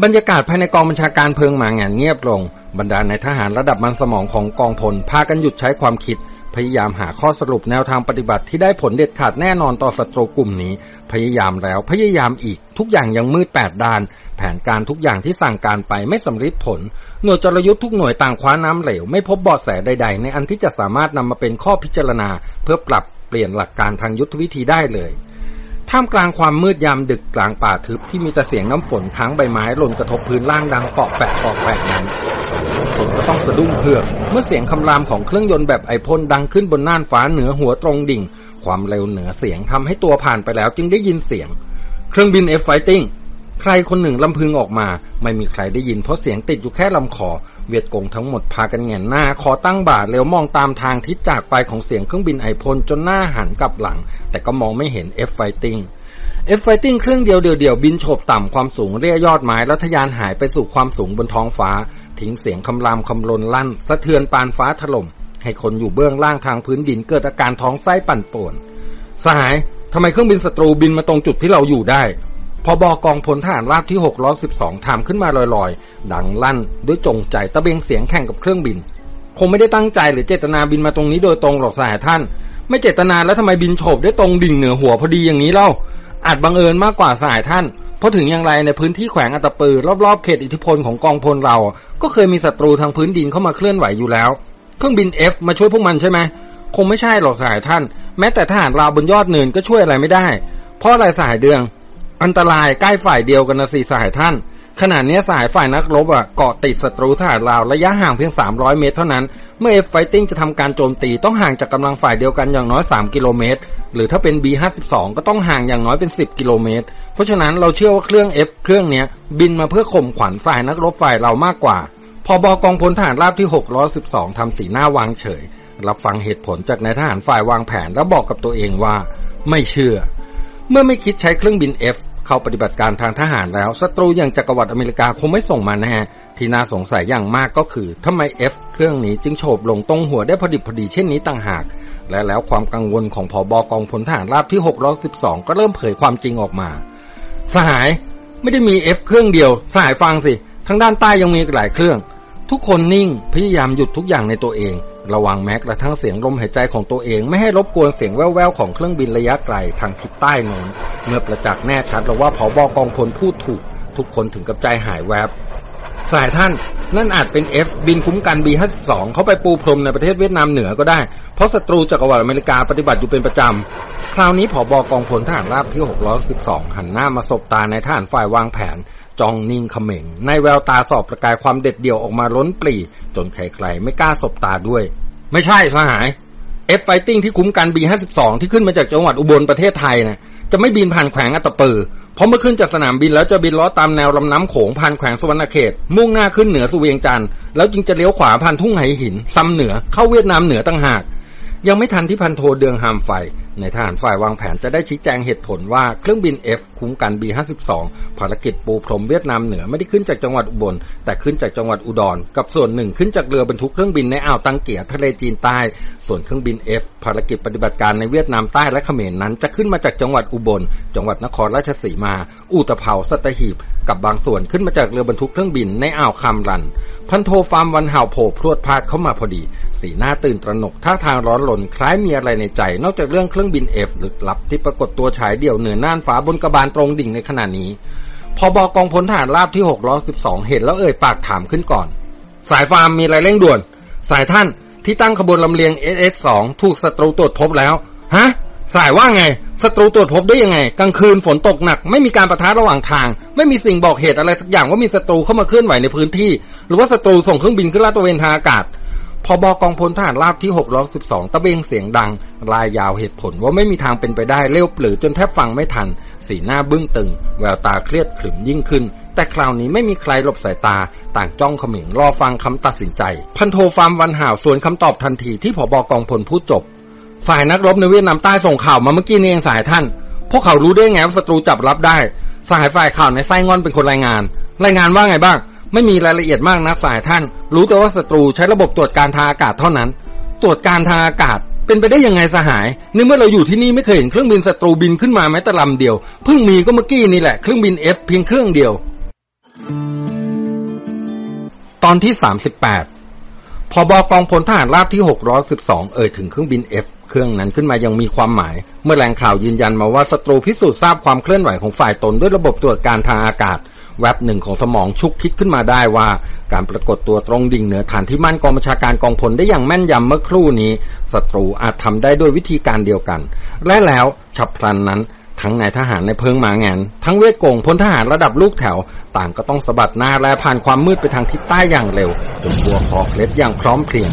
บรรยากาศภายในกองบัญชาการเพิงหมาแงนเงียบลง บรรดาในทหารระดับมันสมองของกองพลพากันหยุดใช้ความคิด พยายามหาข้อสรุปแนวทางปฏิบัติที่ได้ผลเด็ดขาดแน่นอนต่อศัตรูกลุ่มนี้ พยายามแล้วพยายามอีก ทุกอย่างยังมืดแปดด้าน แผนการทุกอย่างที่สั่งการไปไม่สำเร็จผล หน่วยจรยุทธ์ทุกหน่วยต่างคว้าน้ำเหลว ไม่พบเบาะแสใด ๆ ในอันที่จะสามารถนำมาเป็นข้อพิจารณา เพื่อปรับเปลี่ยนหลักการทางยุทธวิธีได้เลย ท่ามกลางความมืดยามดึกกลางป่าทึบที่มีแต่เสียงน้ำฝนค้างใบไม้หล่นกระทบพื้นล่างดังเปาะแปะเปาะแปะนั้นฝนก็ต้องสะดุ้งเพือกเมื่อเสียงคำรามของเครื่องยนต์แบบไอพ่นดังขึ้นบนน่านฟ้าเหนือหัวตรงดิ่ง ความเร็วเหนือเสียงทำให้ตัวผ่านไปแล้วจึงได้ยินเสียง เครื่องบิน F fighting ใครคนหนึ่งลำพึงออกมา ไม่มีใครได้ยินเพราะเสียงติดอยู่แค่ลำคอ เวียดกงทั้งหมดพากันแหงนหน้าคอตั้งบ่าเหลียวมองตามทางทิศจากไปของเสียงเครื่องบินไอพ่นจนหน้าหันกลับหลัง แต่ก็มองไม่เห็น F fighting F fighting เครื่องเดียวเดียวบินโฉบต่ำความสูงเรี่ยยอดไม้แล้วทะยานหายไปสู่ความสูงบนท้องฟ้า ทิ้งเสียงคำรามคำรนลั่น สะเทือนปานฟ้าถล่ม ให้คนอยู่เบื้องล่างทางพื้นดินเกิดอาการท้องไส้ปั่นป่วน สหายทำไมเครื่องบินศัตรูบินมาตรงจุดที่เราอยู่ได้ พอบอกองพลทหารราบที่ 612ถามขึ้นมาลอยๆ ดังลั่นด้วยจงใจตะเบงเสียงแข่งกับเครื่องบิน คงไม่ได้ตั้งใจหรือเจตนาบินมาตรงนี้โดยตรงหรอกสหายท่าน ไม่เจตนาแล้วทำไมบินโฉบได้ตรงดิ่งเหนือหัวพอดีอย่างนี้เล่า อาจบังเอิญมากกว่าสหายท่าน เพราะถึงอย่างไรในพื้นที่แขวงอัตปือ รอบๆเขตอิทธิพลของกองพลเรา ก็เคยมีศัตรูทางพื้นดินเข้ามาเคลื่อนไหวอยู่แล้ว เครื่องบิน F มาช่วยพวกมันใช่ไหมคงไม่ใช่หรอกสหายท่าน แม้แต่ทหารราบนยอดเนินก็ช่วยอะไรไม่ได้ เพราะอะไรสหายเดือง อันตรายใกล้ฝ่ายเดียวกันนะสิสหายท่าน ขณะนี้สหายฝ่ายนักรบอะเกาะติดศัตรูทหารลาวระยะห่างเพียง 300 เมตรเท่านั้น เมื่อ F Fighting จะทำการโจมตีต้องห่างจากกำลังฝ่ายเดียวกันอย่างน้อย 3 กิโลเมตร หรือถ้าเป็น B52 ก็ต้องห่างอย่างน้อยเป็น 10 กิโลเมตร เพราะฉะนั้นเราเชื่อว่าเครื่อง F เครื่องเนี้ยบินมาเพื่อข่มขวัญฝ่ายนักรบฝ่ายเรามากกว่าพอบอกองพลทหารราบที่ 612ทำสีหน้าวางเฉย รับฟังเหตุผลจากนายทหารฝ่ายวางแผนแล้วบอกกับตัวเองว่า ไม่เชื่อ เมื่อไม่คิดใช้เครื่องบิน F เข้าปฏิบัติการทางทหารแล้วศัตรูอย่างจักรวรรดิอเมริกาคงไม่ส่งมาแน่ที่น่าสงสัยอย่างมากก็คือทำไม F เครื่องนี้จึงโฉบลงตรงหัวได้พอดิบพอดีเช่นนี้ต่างหาก และแล้วความกังวลของผอบอกองพลทหารราบที่ 612 ก็เริ่มเผยความจริงออกมา สหายไม่ได้มี F เครื่องเดียว สหายฟังสิ ทางด้านใต้ยังมีหลายเครื่อง ทุกคนนิ่งพยายามหยุดทุกอย่างในตัวเอง ระวังแม้กระทั่งเสียงลมหายใจของตัวเอง ไม่ให้รบกวนเสียงแว่วๆของเครื่องบินระยะไกลทางทิศใต้นนเมื่อประจักษ์แน่ชัดแล้วว่าผอบอกองพลพูดถูก ทุกคนถึงกับใจหายแวบสายท่าน นั่นอาจเป็น F บินคุ้มกัน B52 เขาไปปูพรมในประเทศเวียดนามเหนือก็ได้ เพราะศัตรูจักรวรรดิอเมริกาปฏิบัติอยู่เป็นประจำ คราวนี้ผอบอกองพลทหารราบที่ 612 หันหน้ามาสบตาในทหารฝ่ายวางแผน จ้องนิ่งเขม็งในแววตาสอบประกายความเด็ดเดี่ยวออกมาล้นปลีจนใครๆไม่กล้าสบตาด้วย ไม่ใช่สหาย F Fighting ที่คุ้มกัน B52 ที่ขึ้นมาจากจังหวัดอุบลประเทศไทยนะจะไม่บินผ่านแขวงอัตตปือ เพราะเมื่อขึ้นจากสนามบินแล้วจะบินล้อตามแนวลำน้ำโขงผ่านแขวงสวรรณเขต มุ่งหน้าขึ้นเหนือสุเวียงจันทร์แล้วจึงจะเลี้ยวขวาผ่านทุ่งไหหินซ้ำเหนือเข้าเวียดนามเหนือตั้งหาก ยังไม่ทันที่พันโทเดืองหามไฟ ในทหารฝ่ายวางแผนจะได้ชี้แจงเหตุผลว่าเครื่องบิน F คุ้มกัน B52 ภารกิจปูพรมเวียดนามเหนือไม่ได้ขึ้นจากจังหวัดอุบล แต่ขึ้นจากจังหวัดอุดร กับส่วนหนึ่งขึ้นจากเรือบรรทุกเครื่องบินในอ่าวตังเกียทะเลจีนใต้ ส่วนเครื่องบิน F ภารกิจปฏิบัติการในเวียดนามใต้และเขมรนั้นจะขึ้นมาจากจังหวัดอุบล จังหวัดนครราชสีมา อุตภเปาสัตหีบ กับบางส่วนขึ้นมาจากเรือบรรทุกเครื่องบินในอ่าวคำรัน พันโทฟาร์มวันห่าวโผล่พรวดพาดเข้ามาพอดี สีหน้าตื่นตระหนกท่าทางร้อนรนคล้ายมีอะไรในใจ นอกจากเรื่องเครื่องื่องบินเอฟลึกลับที่ปรากฏตัวฉายเดี่ยวเหนือน่านฟ้าบนกระบาลตรงดิ่งในขณะนี้พอบอกองพลทหารราบที่612 เห็นแล้วเอ่ยปากถามขึ้นก่อน สายฟาร์มมีอะไรเร่งด่วน สายท่านที่ตั้งขบวนลำเลียง SS2 ถูกศัตรูตรวจพบแล้ว ฮะ สายว่าไง ศัตรูตรวจพบได้ยังไง กลางคืนฝนตกหนัก ไม่มีการประทะระหว่างทาง ไม่มีสิ่งบอกเหตุอะไรสักอย่างว่ามีศัตรูเข้ามาเคลื่อนไหวในพื้นที่ หรือว่าศัตรูส่งเครื่องบินขึ้นลาดตระเวนทางอากาศพอบอกองพลทหารราบที่612ตะเบงเสียงดัง รายยาวเหตุผลว่าไม่มีทางเป็นไปได้เร็วปลือจนแทบฟังไม่ทัน สีหน้าบึ้งตึง แววตาเครียดขรึมยิ่งขึ้น แต่คราวนี้ไม่มีใครหลบสายตา ต่างจ้องเขมิงรอฟังคำตัดสินใจ พันโทฟาร์มวันห่าวสวนคำตอบทันทีที่ผบกองพลพูดจบ ฝ่ายนักรบในเวียดนามใต้ส่งข่าวมาเมื่อกี้นี้เองสายท่าน พวกเขารู้ได้ไงว่าศัตรูจับรับได้ สายฝ่ายข่าวในไส้งอนเป็นคนรายงาน รายงานว่าไงบ้าง ไม่มีรายละเอียดมากนะสายท่าน รู้แต่ว่าศัตรูใช้ระบบตรวจการทางอากาศเท่านั้น ตรวจการทางอากาศ เป็นไปได้ยังไงสหายในเมื่อเราอยู่ที่นี่ไม่เคยเห็นเครื่องบินศัตรูบินขึ้นมาแม้แต่ลำเดียว เพิ่งมีก็เมื่อกี้นี่แหละเครื่องบิน F เพียงเครื่องเดียว ตอนที่38พอบอกองพลทหารราบที่612เอ่ยถึงเครื่องบิน F เครื่องนั้นขึ้นมายังมีความหมาย เมื่อแหล่งข่าวยืนยันมาว่าศัตรูพิสูจน์ทราบความเคลื่อนไหวของฝ่ายตนด้วยระบบตรวจการทางอากาศ แว็บหนึ่งของสมองชุกคิดขึ้นมาได้ว่า การปรากฏตัวตรงดิ่งเหนือฐานที่มั่นกองบัญชาการกองพลได้อย่างแม่นยำเมื่อครู่นี้ ศัตรูอาจทำได้ด้วยวิธีการเดียวกัน และแล้วฉับพลันนั้นทั้งนายทหารในเพิงหมาแงนทั้งเวทโกงพลทหารระดับลูกแถว ต่างก็ต้องสะบัดหน้าและผ่านความมืดไปทางทิศใต้อย่างเร็วจนบัวคอเคล็ดอย่างพร้อมเพรียง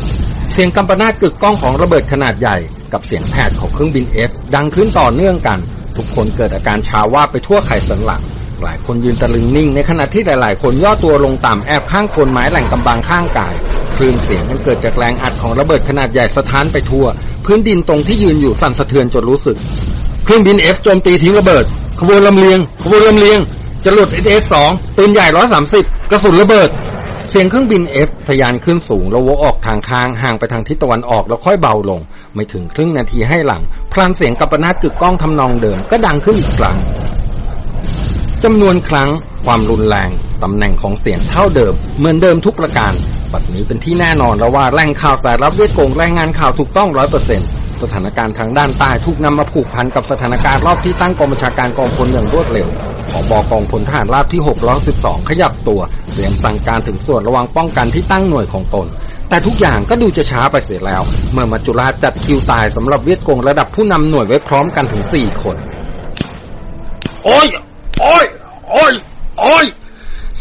เสียงกัมปนาทกึกก้องของระเบิดขนาดใหญ่ กับเสียงแผดของเครื่องบิน F ดังขึ้นต่อเนื่องกัน ทุกคนเกิดอาการชาวาบไปทั่วไขสันหลัง หลายคนยืนตะลึงนิ่ง ในขณะที่หลาย ๆ คนย่อตัวลงต่ำแอบข้างโคนไม้แหล่งกำบังข้างกายคลื่นเสียงมันเกิดจากแรงอัดของระเบิดขนาดใหญ่สะท้านไปทั่ว พื้นดินตรงที่ยืนอยู่สั่นสะเทือนจนรู้สึก เครื่องบิน F โจมตีทิ้งระเบิด ขบวนลำเลียง ขบวนลำเลียงจรวดเอสสองปืนใหญ่ร้อยสามสิบกระสุนระเบิด เสียงเครื่องบินเอฟทะยานขึ้นสูงแล้ววกออกทางค้างห่างไปทางทิศตะวันออกแล้วค่อยเบาลง ไม่ถึงครึ่งนาทีให้หลัง พลันเสียงกัปนาตกึกก้องทำนองเดิมก็ดังขึ้นอีกครั้ง จำนวนครั้ง ความรุนแรง ตำแหน่งของเสียงเท่าเดิม เหมือนเดิมทุกประการปัจจุบันเป็นที่แน่นอนแล้วว่าแหล่งข่าวสายรับเวียดโกงรายงานข่าวถูกต้องร้อยเปอร์เซ็นต์สถานการณ์ทางด้านใต้ถูกนำมาผูกพันกับสถานการณ์รอบที่ตั้งกองบัญชาการกองพลอย่างรวดเร็วผบกองพลทหารราบที่612 ขยับตัวเตรียมสั่งการถึงส่วนระวังป้องกันที่ตั้งหน่วยของตน แต่ทุกอย่างก็ดูจะช้าไปเสียแล้ว เมื่อมัจจุราจัดคิวตายสำหรับเวียดกงระดับผู้นำหน่วยไว้พร้อมกันถึงสี่คน โอ้ย โอ้ยโอ้ยโอ้ย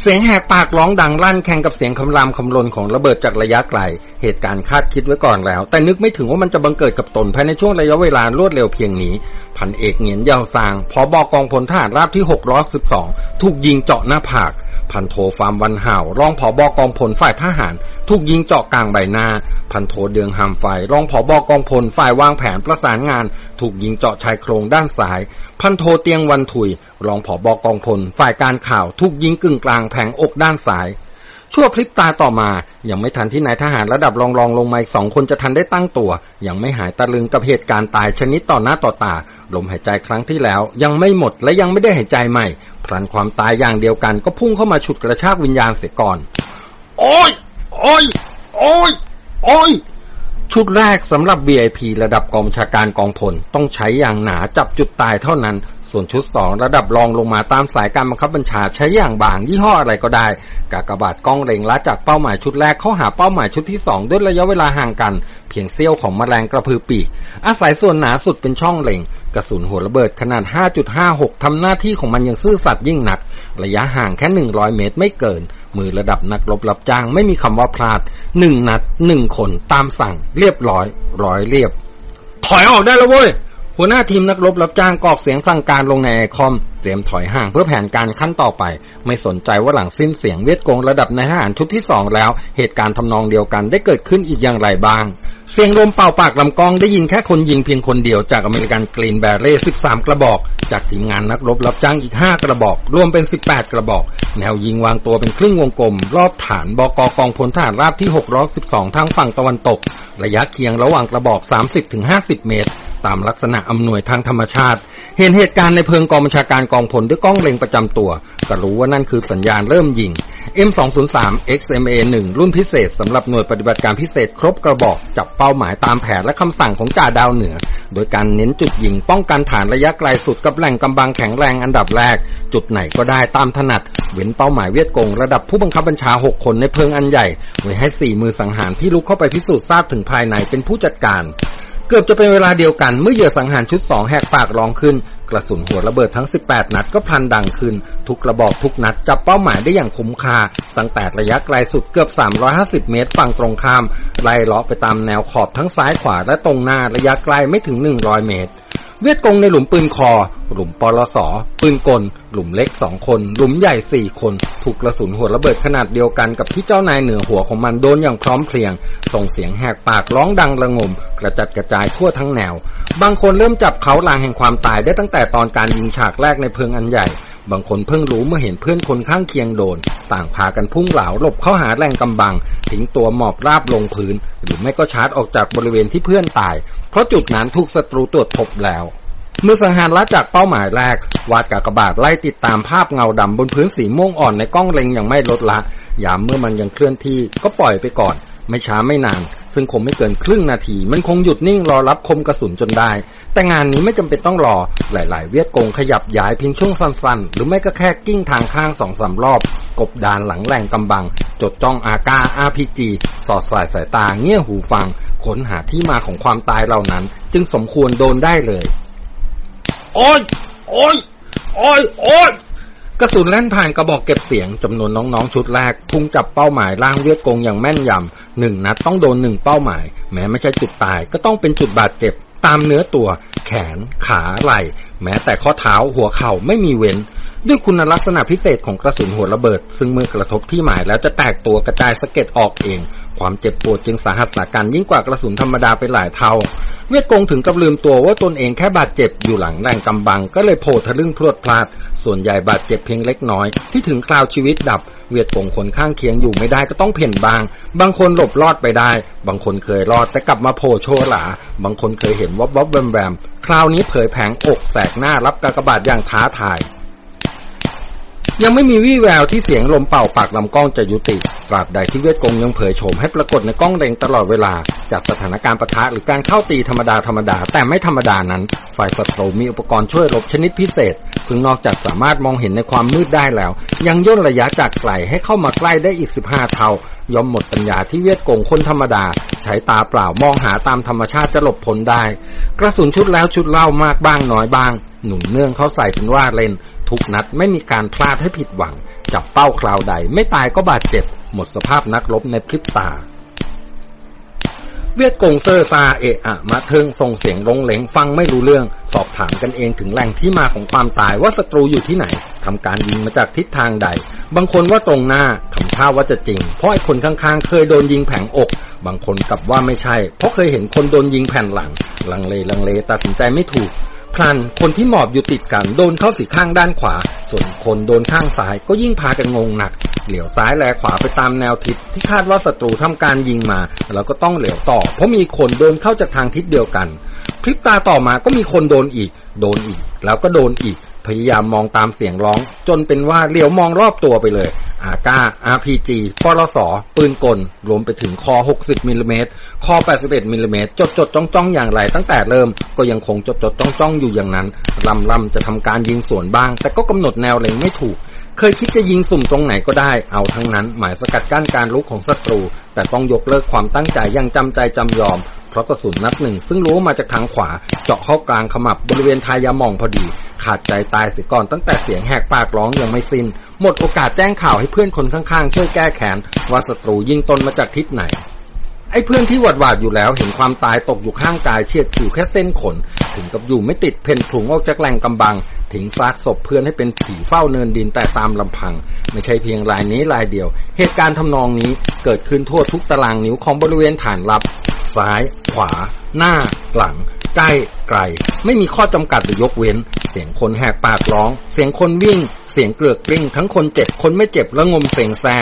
เสียงแหกปากร้องดังลั่นแข่งกับเสียงคำรามคำรนของระเบิดจากระยะไกล เหตุการณ์คาดคิดไว้ก่อนแล้ว แต่นึกไม่ถึงว่ามันจะบังเกิดกับตนภายในช่วงระยะเวลารวดเร็วเพียงนี้ พันเอกเหงียนยาวซางพอบอกองพลทหารราบที่ 612 ถูกยิงเจาะหน้าผาก พันโทฟาร์มวันห่าวรองผอบอกองพลฝ่ายทหาร ถูกยิงเจาะกลางใบหน้า พันโทเดืองหามไฟรองผอบอกองพลฝ่ายวางแผนประสานงาน ถูกยิงเจาะชายโครงด้านซ้าย พันโทเตียงวันถุย รองผอบอกองพลฝ่ายการข่าว ถูกยิงกึ่งกลางแผงอกด้านซ้าย ชั่วพลิบตาต่อมา ยังไม่ทันที่นายทหารระดับรองรองลงมาอีกสองคนจะทันได้ตั้งตัว ยังไม่หายตะลึงกับเหตุการณ์ตายชนิดต่อหน้าต่อตา ลมหายใจครั้งที่แล้ว ยังไม่หมดและยังไม่ได้หายใจใหม่ พลันความตายอย่างเดียวกันก็พุ่งเข้ามาฉุดกระชากวิญญาณเสียก่อน โอ้ย โอ้ย โอ้ย โอ้ย ชุดแรกสำหรับ VIP ระดับกองบัญชาการกองพล ต้องใช้อย่างหนาจับจุดตายเท่านั้น ส่วนชุดสองระดับรองลงมาตามสายการบังคับบัญชาใช้อย่างบางยี่ห้ออะไรก็ได้ กากบาทกล้องเล็งละจากเป้าหมายชุดแรกเข้าหาเป้าหมายชุดที่สองด้วยระยะเวลาห่างกัน เพียงเสี้ยวของแมลงกระพือปีก อาศัยส่วนหนาสุดเป็นช่องเล็ง กระสุนหัวระเบิดขนาด 5.56 ทำหน้าที่ของมันอย่างซื่อสัตย์ยิ่งหนัก ระยะห่างแค่ 100 เมตรไม่เกิน มือระดับนักรบรับจ้างไม่มีคำว่าพลาด หนึ่งนัดหนึ่งคนตามสั่งเรียบร้อย ร้อยเรียบ ถอยออกได้แล้วเว้ย หัวหน้าทีมนักรบรับจ้างกอกเสียงสั่งการลงในไอคอม เตรียมถอยห่างเพื่อแผนการขั้นต่อไป ไม่สนใจว่าหลังสิ้นเสียงเวียดกงระดับนายทหารชุดที่สองแล้ว เหตุการณ์ทำนองเดียวกันได้เกิดขึ้นอีกอย่างไรบ้าง เสียงลมเป่าปากลำกองได้ยินแค่คนยิงเพียงคนเดียวจากอเมริกันกรีนแบเร่13 กระบอก จากทีมงานนักรบรับจ้างอีก 5 กระบอก รวมเป็น 18 กระบอก แนวยิงวางตัวเป็นครึ่งวงกลม รอบฐานบกกองพลทหารราบที่612ทางฝั่งตะวันตก ระยะเคียงระหว่างกระบอก 30-50 เมตรตามลักษณะอำนวยทางธรรมชาติ เห็นเหตุการณ์ในเพิงกองบัญชาการกองพลด้วยกล้องเล็งประจำตัว ก็รู้ว่านั่นคือสัญญาณเริ่มยิง M203 XMA 1 รุ่นพิเศษสำหรับหน่วยปฏิบัติการพิเศษครบกระบอก จับเป้าหมายตามแผนและคำสั่งของจ่าดาวเหนือ โดยการเน้นจุดยิงป้องกันฐานระยะไกลสุดกับแหล่งกำบังแข็งแรงอันดับแรก จุดไหนก็ได้ตามถนัด เว้นเป้าหมายเวียดกงระดับผู้บังคับบัญชา 6 คนในเพิงอันใหญ่ไว้ให้สี่มือสังหารที่ลุกเข้าไปพิสูจน์ทราบถึงภายในเป็นผู้จัดการ เกือบจะเป็นเวลาเดียวกันเมื่อเหยื่อสังหารชุดสองแหกปากร้องขึ้น กระสุนหัวระเบิดทั้ง 18 นัดก็พลันดังขึ้น ทุกระบอกทุกนัดจับเป้าหมายได้อย่างคุ้มค่า ตั้งแต่ระยะไกลสุดเกือบ 350 เมตรฝั่งตรงข้ามไล่เลาะไปตามแนวขอบทั้งซ้ายขวาและตรงหน้าระยะไกลไม่ถึง 100 เมตร เวียดกงในหลุมปืนคอ หลุมปลสปืนกล หลุมเล็กสองคน หลุมใหญ่สี่คน ถูกกระสุนหัวระเบิดขนาดเดียวกันกับที่เจ้านายเหนือหัวของมันโดนอย่างพร้อมเพรียง ส่งเสียงแหกปากร้องดังระงม กระจัดกระจายทั่วทั้งแนว บางคนเริ่มจับเขาลางแห่งความตายได้ตั้งแต่ตอนการยิงฉากแรกในเพิงอันใหญ่ บางคนเพิ่งรู้เมื่อเห็นเพื่อนคนข้างเคียงโดน ต่างพากันพุ่งเหลาหลบเข้าหาแรงกำบังทิ้งตัวหมอบราบลงพื้น หรือไม่ก็ชาร์จออกจากบริเวณที่เพื่อนตาย เพราะจุดนั้นถูกศัตรูตรวจพบแล้วเมื่อสังหารละจากเป้าหมายแรก วาดกากบาทไล่ติดตามภาพเงาดำบนพื้นสีม่วงอ่อนในกล้องเล็งอย่างไม่ลดละ ยามเมื่อมันยังเคลื่อนที่ก็ปล่อยไปก่อน ไม่ช้าไม่นาน ซึ่งคงไม่เกินครึ่งนาที มันคงหยุดนิ่งรอรับคมกระสุนจนได้ แต่งานนี้ไม่จำเป็นต้องรอหลาย ๆ เวียดกงขยับย้ายเพียงช่วงสั้น ๆ หรือไม่ก็แค่กิ้งทางข้างสองสารอบ กบดานหลังแหล่งกำบัง จดจ้องอากาอาพีจีสอดสายสายตาเงี่ยหูฟังค้นหาที่มาของความตายเหล่านั้น จึงสมควรโดนได้เลย โอ้ยโอ้ยโอ้ยโอ้ย กระสุนแล่นผ่านกระบอกเก็บเสียงจำนวนน้องๆชุดแรกพุ่งจับเป้าหมายล่างเวียดกงอย่างแม่นยำหนึ่งนัดต้องโดนหนึ่งเป้าหมาย แม้ไม่ใช่จุดตายก็ต้องเป็นจุดบาดเจ็บตามเนื้อตัว แขน ขาไหล่ แม้แต่ข้อเท้าหัวเข่าไม่มีเว้น ด้วยคุณลักษณะพิเศษของกระสุนหัวระเบิด ซึ่งเมื่อกระทบที่หมายแล้วจะแตกตัวกระจายสะเก็ดออกเอง ความเจ็บปวดจึงสาหัสสากันยิ่งกว่ากระสุนธรรมดาไปหลายเท่า เวียดกงถึงกับลืมตัวว่าตนเองแค่บาดเจ็บอยู่หลังแรงกำบัง ก็เลยโผล่ทะลึ่งพรวดพลาด ส่วนใหญ่บาดเจ็บเพียงเล็กน้อย ที่ถึงคราวชีวิตดับ เวียดกงคนข้างเคียงอยู่ไม่ได้ก็ต้องเพ่นบาง บางคนหลบรอดไปได้ บางคนเคยรอดแต่กลับมาโผล่โชว์หลา บางคนเคยเห็นวับวับแวมแวมคราวนี้เผยแผงอกแสกหน้ารับกากบาดอย่างท้าทาย ยังไม่มีวี่แววที่เสียงลมเป่าปากลำกล้องจะยุติ ตราบใดที่เวทกงยังเผยโฉมให้ปรากฏในกล้องเร็งตลอดเวลา จากสถานการณ์ปะทะหรือการเข้าตีธรรมดาธรรมดา แต่ไม่ธรรมดานั้น ฝ่ายศัตรูมีอุปกรณ์ช่วยรบชนิดพิเศษ ซึ่งนอกจากสามารถมองเห็นในความมืดได้แล้ว ยังย่นระยะจากไกลให้เข้ามาใกล้ได้อีก 15 เท่ายอมหมดปัญญาที่เวียดกงคนธรรมดา ใช้ตาเปล่ามองหาตามธรรมชาติจะหลบพ้นได้ กระสุนชุดแล้วชุดเล่ามากบ้างน้อยบ้างหนุนเนื่องเข้าใส่เป็นว่าเล่น ทุกนัดไม่มีการพลาดให้ผิดหวัง จับเป้าคราวใด ไม่ตายก็บาดเจ็บ หมดสภาพนักรบในพริบตา เวียดกงเซอร์ซาเอะอะมาเทิงส่งเสียงรงเหลงฟังไม่รู้เรื่อง สอบถามกันเองถึงแหล่งที่มาของความตายว่าศัตรูอยู่ที่ไหนทำการยิงมาจากทิศทางใด บางคนว่าตรงหน้าทำท่าว่าจะจริง เพราะไอ้คนข้างๆ เคยโดนยิงแผงอก บางคนกลับว่าไม่ใช่ เพราะเคยเห็นคนโดนยิงแผ่นหลัง ลังเลลังเลตัดสินใจไม่ถูก พลัน คนที่หมอบอยู่ติดกันโดนเข้าสีข้างด้านขวา ส่วนคนโดนข้างซ้ายก็ยิ่งพากันงงหนัก เหลียวซ้ายแลขวาไปตามแนวทิศที่คาดว่าศัตรูทำการยิงมา แล้วก็ต้องเหลียวต่อ เพราะมีคนโดนเข้าจากทางทิศเดียวกัน พริบตาต่อมาก็มีคนโดนอีก โดนอีก แล้วก็โดนอีก พยายามมองตามเสียงร้อง จนเป็นว่าเหลียวมองรอบตัวไปเลย อากา RPG ปลสปืนกล รวมไปถึงคอ 60มิลลิเมตรคอ 81มิลลิเมตรจดจดจ้องจ้องอย่างไร ตั้งแต่เริ่มก็ยังคงจดจดจ้องจ้องอยู่อย่างนั้นลำลำจะทำการยิงสวนบ้าง แต่ก็กำหนดแนวเล็งไม่ถูก เคยคิดจะยิงสุ่มตรงไหนก็ได้ เอาทั้งนั้น หมายสกัดกั้นการลุกของศัตรู แต่ต้องยกเลิกความตั้งใจยังจำใจจำยอม เพราะกระสุนนัดหนึ่ง ซึ่งรู้มาจากทางขวา เจาะเข้ากลางขมับบริเวณทายามองพอดี ขาดใจตายเสียก่อนตั้งแต่เสียงแหกปากร้องยังไม่สิน้น หมดโอกาสแจ้งข่าวให้เพื่อนคนข้างๆ ช่วยแก้แค้นว่าศัตรูยิงตนมาจากทิศไหน ไอ้เพื่อนที่หวาดหวาดอยู่แล้ว เห็นความตายตกอยู่ข้างกายเฉียดฉิวแค่เส้นขน ถึงกับอยู่ไม่ติดเพนถุงออกจากแหล่งกำบังทิ้งซากศพเพื่อนให้เป็นผีเฝ้าเนินดินแต่ตามลำพัง ไม่ใช่เพียงรายนี้รายเดียว เหตุการณ์ทำนองนี้เกิดขึ้นทั่วทุกตารางนิ้วของบริเวณฐานลับ ซ้าย ขวา หน้า หลัง ใกล้ไกล ไม่มีข้อจำกัดหรือยกเว้น เสียงคนแหกปากร้อง เสียงคนวิ่ง เสียงเกลือกกลิ้งทั้งคนเจ็บคนไม่เจ็บและงมเสียงแซ่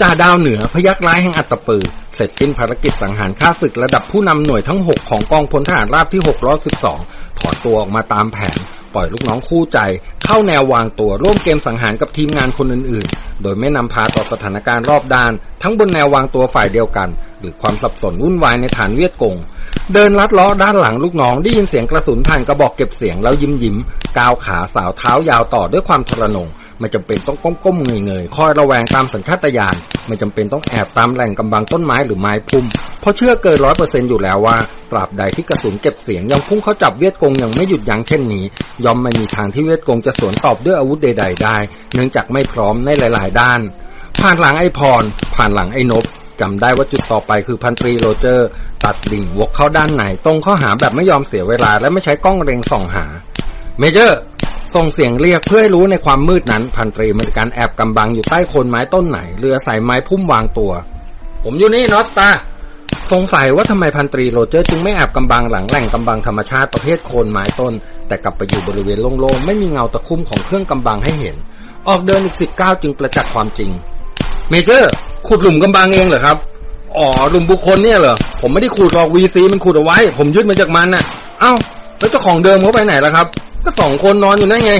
จ่าดาวเหนือพยักร้ายแห่งอัตตปือ เสร็จสิ้นภารกิจสังหารฆ่าศึกระดับผู้นำหน่วยทั้ง 6 ของกองพลทหารราบที่ 612 ถอนตัวออกมาตามแผน ปล่อยลูกน้องคู่ใจ เข้าแนววางตัวร่วมเกมสังหารกับทีมงานคนอื่นๆ โดยไม่นำพาต่อสถานการณ์รอบด้าน ทั้งบนแนววางตัวฝ่ายเดียวกัน หรือความสับสนวุ่นวายในฐานเวียดกงเดินลัดล้อด้านหลังลูกน้องได้ยินเสียงกระสุนผ่านกระบอกเก็บเสียงแล้วยิ้มยิ้มก้าวขาสาวเท้ายาวต่อด้วยความทรนง ไม่จำเป็นต้องก้มๆเงยๆคอยระแวงตามสัญชาตญาณไม่จำเป็นต้องแอบตามแหล่งกำบังต้นไม้หรือไม้พุ่ม เพราะเชื่อเกินร้อยเปอร์เซ็นอยู่แล้วว่า ตราบใดที่กระสุนเก็บเสียงยังพุ่งเข้าจับเวียดกงยังไม่หยุดยั้งเช่นนี้ ยอมไม่มีทางที่เวียดกงจะสวนตอบด้วยอาวุธใด ๆ ได้ เนื่องจากไม่พร้อมในหลาย ๆ ด้าน ผ่านหลังไอพร ผ่านหลังไอนบจำได้ว่าจุดต่อไปคือพันตรีโรเจอร์ ตัดดิ่งวกเข้าด้านไหนตรงเข้าหาแบบไม่ยอมเสียเวลาและไม่ใช้กล้องเร็งส่องหา เมเจอร์ ส่งเสียงเรียกเพื่อให้รู้ในความมืดนั้น พันตรีมีการแอบกำบังอยู่ใต้โคนไม้ต้นไหน เรือใส่ไม้พุ่มวางตัว ผมอยู่นี่ North Star สงสัยว่าทำไมพันตรีโรเจอร์จึงไม่แอบกำบังหลังแหล่งกำบังธรรมชาติประเภทโคนไม้ต้น แต่กลับไปอยู่บริเวณโล่งๆไม่มีเงาตะคุ่มของเครื่องกำบังให้เห็น ออกเดินอีกสิบก้าวจึงประจักษ์ความจริง Major ขุดหลุมกำบังเองเหรอครับอ๋อหลุมบุคคลเนี่ยเหรอผมไม่ได้ขุดหรอก VC มันขุดเอาไว้ ผมยึดมาจากมันน่ะ เอ้า แล้วเจ้าของเดิมเขาไปไหนล่ะครับ ก็สองคนนอนอยู่นั่นไง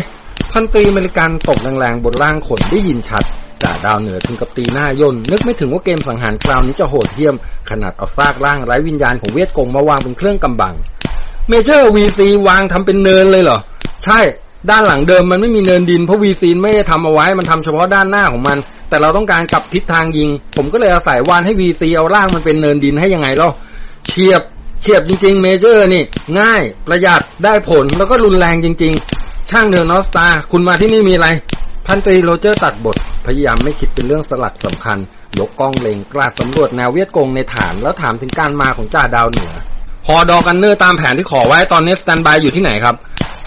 พันตรีอเมริกันตบแรงๆบนร่างจนได้ยินชัดจ่าดาวเหนือถึงกับตีหน้าย่น นึกไม่ถึงว่าเกมสังหารคราวนี้จะโหดเหี้ยม ขนาดเอาซากร่างไร้วิญญาณของเวียดกงมาวางเป็นเครื่องกำบัง Major VC วางทำเป็นเนินเลยเหรอ ใช่ ด้านหลังเดิมมันไม่มีเนินดินเพราะ VC ไม่ได้ทำเอาไว้ มันทำเฉพาะด้านหน้าของมัน แต่เราต้องการกลับทิศทางยิง ผมก็เลยอาศัยวานให้ VC เอาร่างมันเป็นเนินดินให้ยังไงเล่าเฉียบ เฉียบจริง ๆ Major นี่ ง่ายประหยัดได้ผลแล้วก็รุนแรงจริง ๆ ช่างเถอะ North Star คุณมาที่นี่มีอะไร พันตรีโรเจอร์ตัดบท พยายามไม่คิดเป็นเรื่องสลักสำคัญ ยกกล้องเล็งกราดสำรวจแนวเวียดกงในฐาน แล้วถามถึงการมาของจ่าดาวเหนือ ฮอ door gunner ตามแผนที่ขอไว้ตอนนี้ standby อยู่ที่ไหนครับ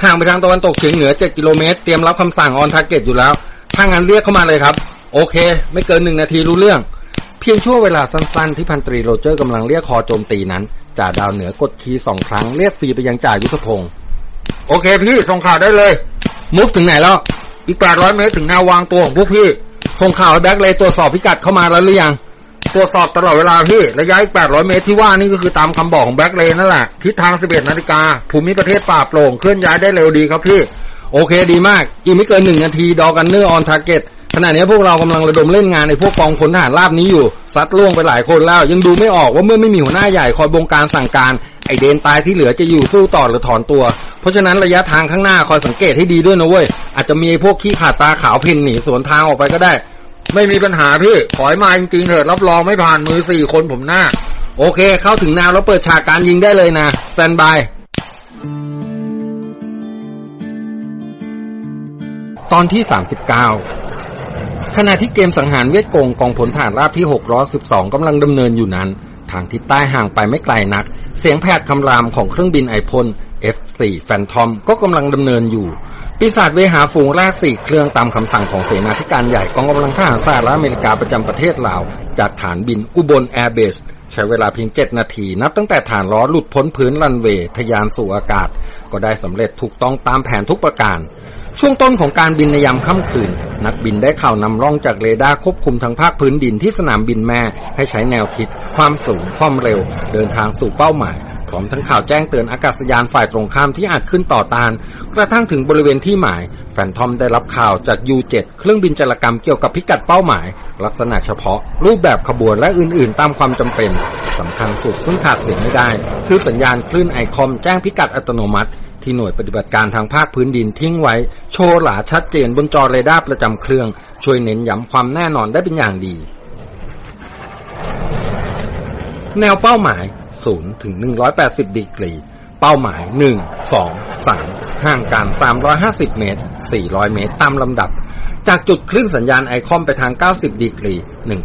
ห่างไปทางตะวันตกเฉียงเหนือ7กิโลเมตรเตรียมรับคำสั่ง on target อยู่แล้วถ้างั้นเรียกเข้ามาเลยครับ โอเค ไม่เกินหนึ่งนาทีรู้เรื่อง เพียงช่วงเวลาสั้นๆ ที่พันตรีโรเจอร์กำลังเรียกฮอโจมตีนั้น จ่าดาวเหนือกด key สองครั้งเรียกฟรีไปยังจ่ายุทธพงศ์โอเคพี่ส่งข่าวได้เลย มุกถึงไหนแล้ว อีก800เมตรถึงแนววางตัวของพวกพี่ส่งข่าวให้แบ็คเลยตรวจสอบพิกัดเข้ามาแล้วหรือยังตรวจสอบตลอดเวลาพี่ระยะอีก800 เมตรที่ว่านี่ก็คือตามคำบอกของแบ็คเลยนั่นแหละทิศทาง 11 นาฬิกาภูมิประเทศป่าโปร่งเคลื่อนย้ายได้เร็วดีครับพี่ โอเคดีมาก อีกไม่เกินหนึ่งนาที door gunner on target ขณะนี้พวกเรากำลังระดมเล่นงานไอ้พวกกองพลทหารราบนี้อยู่ซัดล่วงไปหลายคนแล้ว ยังดูไม่ออกว่าเมื่อไม่มีหัวหน้าใหญ่คอยบงการสั่งการไอเดนตายที่เหลือจะอยู่สู้ต่อหรือถอนตัว เพราะฉะนั้นระยะทางข้างหน้าคอยสังเกตให้ดีด้วยนะเว้ยอาจจะมีไอพวกขี้ขาดตาขาวเพ่นหนีสวนทางออกไปก็ได้ ไม่มีปัญหาพี่ขอให้มาจริงๆเถอะรับรองไม่ผ่านมือสี่คนผมหน้า โอเค เข้าถึงแนวแล้วเปิดฉากการยิงได้เลยนะแตนบายตอนที่39 ขณะที่เกมสังหารเวียดกงกองพลฐานราบที่ 612 กำลังดำเนินอยู่นั้น ทางทิศใต้ห่างไปไม่ไกลนัก เสียงแผดคำรามของเครื่องบินไอพ่น F4 แฟนทอมก็กำลังดำเนินอยู่ ปีศาจเวหาฝูงแรกสี่เครื่องตามคำสั่งของเสนาธิการใหญ่กองกำลังทหารสหรัฐอเมริกาประจำประเทศลาว จากฐานบินอุบลแอร์เบสใช้เวลาเพียง7นาที นับตั้งแต่ฐานล้อหลุดพ้นพื้นรันเวย์ทยานสู่อากาศ ก็ได้สำเร็จถูกต้องตามแผนทุกประการ ช่วงต้นของการบินในยามค่ำคืน นักบินได้ข่าวนำร่องจากเรดาร์ควบคุมทางภาคพื้นดินที่สนามบินแม่ ให้ใช้แนวทิศ ความสูง ความเร็ว เดินทางสู่เป้าหมาย พร้อมทั้งข่าวแจ้งเตือนอากาศยานฝ่ายตรงข้ามที่อาจขึ้นต่อต้าน กระทั่งถึงบริเวณที่หมาย แฟนทอมได้รับข่าวจาก U7 เครื่องบินจารกรรมเกี่ยวกับพิกัดเป้าหมาย ลักษณะเฉพาะ รูปแบบขบวนและอื่นๆ ตามความจำเป็นสำคัญสุดซึ่งขาดเสียไม่ได้ คือสัญญาณคลื่นไอคอมแจ้งพิกัดอัตโนมัติ ที่หน่วยปฏิบัติการทางภาคพื้นดินทิ้งไว้ โชว์หราชัดเจนบนจอเรดาร์ประจำเครื่อง ช่วยเน้นย้ำความแน่นอนได้เป็นอย่างดี แนวเป้าหมาย 0ถึง180 ดีกรี เป้าหมาย 1 2 3 ห่างกัน 350 เมตร 400 เมตร ตามลำดับ จากจุดคลื่นสัญญาณไอคอมไปทาง 90 ดีกรี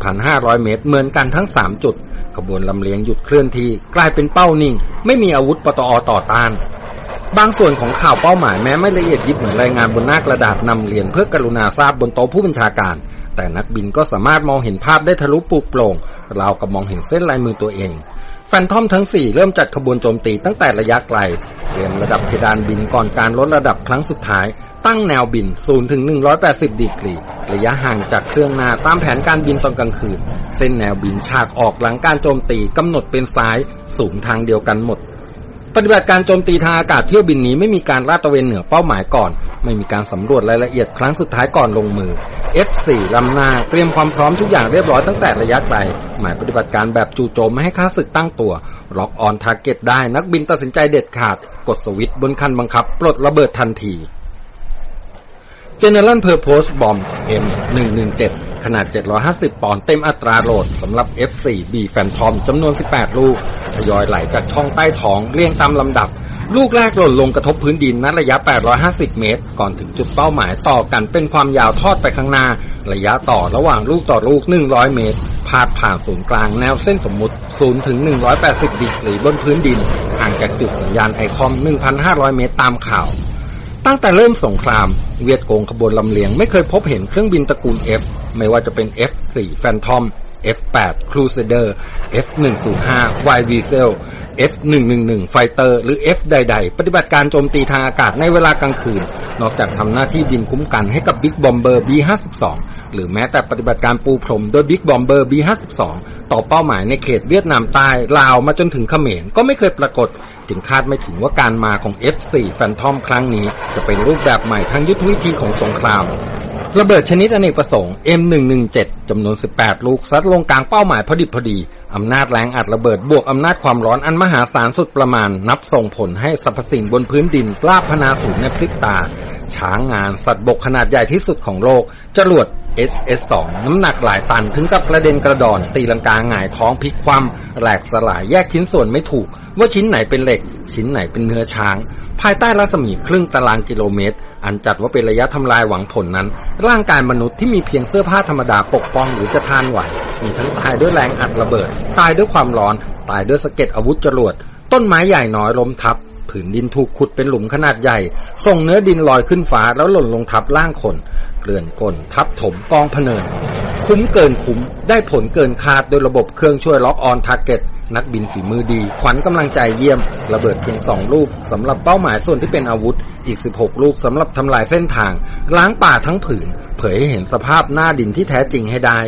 1,500 เมตร เหมือนกันทั้ง 3 จุด ขบวนลำเลียงหยุดเคลื่อนที่ กลายเป็นเป้านิ่ง ไม่มีอาวุธปตอต่อต้าน บางส่วนของข่าวเป้าหมายแม้ไม่ละเอียดยิบเหมือนรายงานบนหน้ากระดาษนำเรียนเพื่อกรุณาทราบบนโต๊ะผู้บัญชาการ แต่นักบินก็สามารถมองเห็นภาพได้ทะลุปุโปร่งรากับมองเห็นเส้นลายมือตัวเอง แฟนทอมทั้ง 4 เริ่มจัดขบวนโจมตีตั้งแต่ระยะไกล เตรียมระดับเพดานบินก่อนการลดระดับครั้งสุดท้าย ตั้งแนวบิน 0 ถึง 180 ดีกรี ระยะห่างจากเครื่องนาตามแผนการบินตอนกลางคืน เส้นแนวบินฉากออกหลังการโจมตีกำหนดเป็นซ้าย สูงทางเดียวกันหมด ปฏิบัติการโจมตีทางอากาศเที่ยวบินนี้ไม่มีการลาดตระเวนเหนือเป้าหมายก่อน ไม่มีการสำรวจรายละเอียดครั้งสุดท้ายก่อนลงมือ F4 ลำหน้าเตรียมความพร้อมทุกอย่างเรียบร้อยตั้งแต่ระยะไกล หมายปฏิบัติการแบบจู่โจมไม่ให้ค่าศึกตั้งตัวล็อกออนทาร์เก็ตได้นักบินตัดสินใจเด็ดขาด กดสวิตช์บนคันบังคับ ปลดระเบิดทันที General Purpose Bomb M117 ขนาด 750 ปอนด์เต็มอัตราโหลดสำหรับ F4B Phantom จำนวน 18 ลูกทยอยไหลจากช่องใต้ท้องเรียงตามลำดับ ลูกแรกหล่นลงกระทบพื้นดินณระยะ 850 เมตร ก่อนถึงจุดเป้าหมายต่อกันเป็นความยาวทอดไปข้างหน้า ระยะต่อระหว่างลูกต่อลูก 100 เมตร พาดผ่านศูนย์กลางแนวเส้นสมมุติ0ถึง 180 ดีกรีบนพื้นดิน ห่างจากจุดสัญญาณไอคอม 1,500 เมตรตามข่าว ตั้งแต่เริ่มสงคราม เวียดโกงขบวนลำเลียงไม่เคยพบเห็นเครื่องบินตระกูล F ไม่ว่าจะเป็น F4 Phantom F8 Crusader F105 Y v s e l F111 Fighter หรือ F ใด ๆ ปฏิบัติการโจมตีทางอากาศในเวลากลางคืน นอกจากทำหน้าที่บินคุ้มกันให้กับ Big Bomber B52 หรือแม้แต่ปฏิบัติการปูพรมโดย Big Bomber B52 ต่อเป้าหมายในเขตเวียดนามใต้ลาวมาจนถึงเขมรก็ไม่เคยปรากฏจึงคาดไม่ถึงว่าการมาของ F4 Phantom ครั้งนี้ จะเป็นรูปแบบใหม่ทางยุทธวิธีของสงคราม ระเบิดชนิดอเนกประสงค์ M117 จำนวน 18 ลูกซัดลงกลางเป้าหมายพอดิบพอดี อำนาจแรงอัดระเบิดบวกอำนาจความร้อนอันมหาศาลสุดประมาณ นับส่งผลให้สรรพสิ่งบนพื้นดินล้าพนาสูงในพริบตา ช้างงานสัตว์บกขนาดใหญ่ที่สุดของโลก จรวด SS2 น้ำหนักหลายตันถึงกับกระเด็นกระดอน ตีลังกาหงายท้องพลิกคว่ำแหลกสลายแยกชิ้นส่วนไม่ถูก ว่าชิ้นไหนเป็นเหล็ก ชิ้นไหนเป็นเนื้อช้าง ภายใต้รัศมีครึ่งตารางกิโลเมตร อันจัดว่าเป็นระยะทำลายหวังผลนั้น ร่างกายมนุษย์ที่มีเพียงเสื้อผ้าธรรมดาปกป้องหรือจะทานไหวมีทั้งตายด้วยแรงอัดระเบิด ตายด้วยความร้อน ตายด้วยสะเก็ดอาวุธจรวด ต้นไม้ใหญ่น้อยล้มทับผืนดินถูกขุดเป็นหลุมขนาดใหญ่ ส่งเนื้อดินลอยขึ้นฟ้าแล้วหล่นลงทับร่างคน เกลื่อนกล่นทับถมกองพะเนิน คุ้มเกินคุ้ม ได้ผลเกินคาดโดยระบบเครื่องช่วย lock on target นักบินฝีมือดี ขวัญกำลังใจเยี่ยม ระเบิดเพียงสองลูกสำหรับเป้าหมายส่วนที่เป็นอาวุธ อีก 16 ลูกสำหรับทำลายเส้นทาง ล้างป่าทั้งผืน เผยให้เห็นสภาพหน้าดินที่แท้จริงให้ได้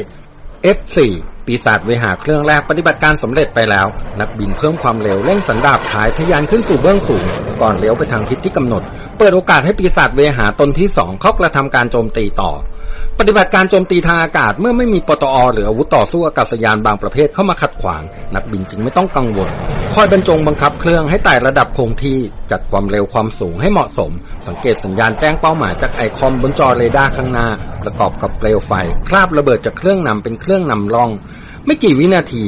F4 ปีศาจเวหาเครื่องแรกปฏิบัติการสำเร็จไปแล้ว นักบินเพิ่มความเร็วเร่งสันดาปท้ายทะยานขึ้นสู่เบื้องสูง ก่อนเลี้ยวไปทางทิศที่กำหนด เปิดโอกาสให้ปีศาจเวหาตนที่สองเข้ากระทำการโจมตีต่อ ปฏิบัติการโจมตีทางอากาศเมื่อไม่มีปตอหรืออาวุธต่อสู้อากาศยานบางประเภทเข้ามาขัดขวาง นักบินจึงไม่ต้องกังวลคอยบรรจงบังคับเครื่องให้ไต่ระดับคงที่จัดความเร็วความสูงให้เหมาะสม สังเกตสัญญาณแจ้งเป้าหมายจากไอคอมบนจอเรดาร์ข้างหน้า ประกอบกับเปลวไฟคราบระเบิดจากเครื่องนำเป็นเครื่องนำร่อง ไม่กี่วินาที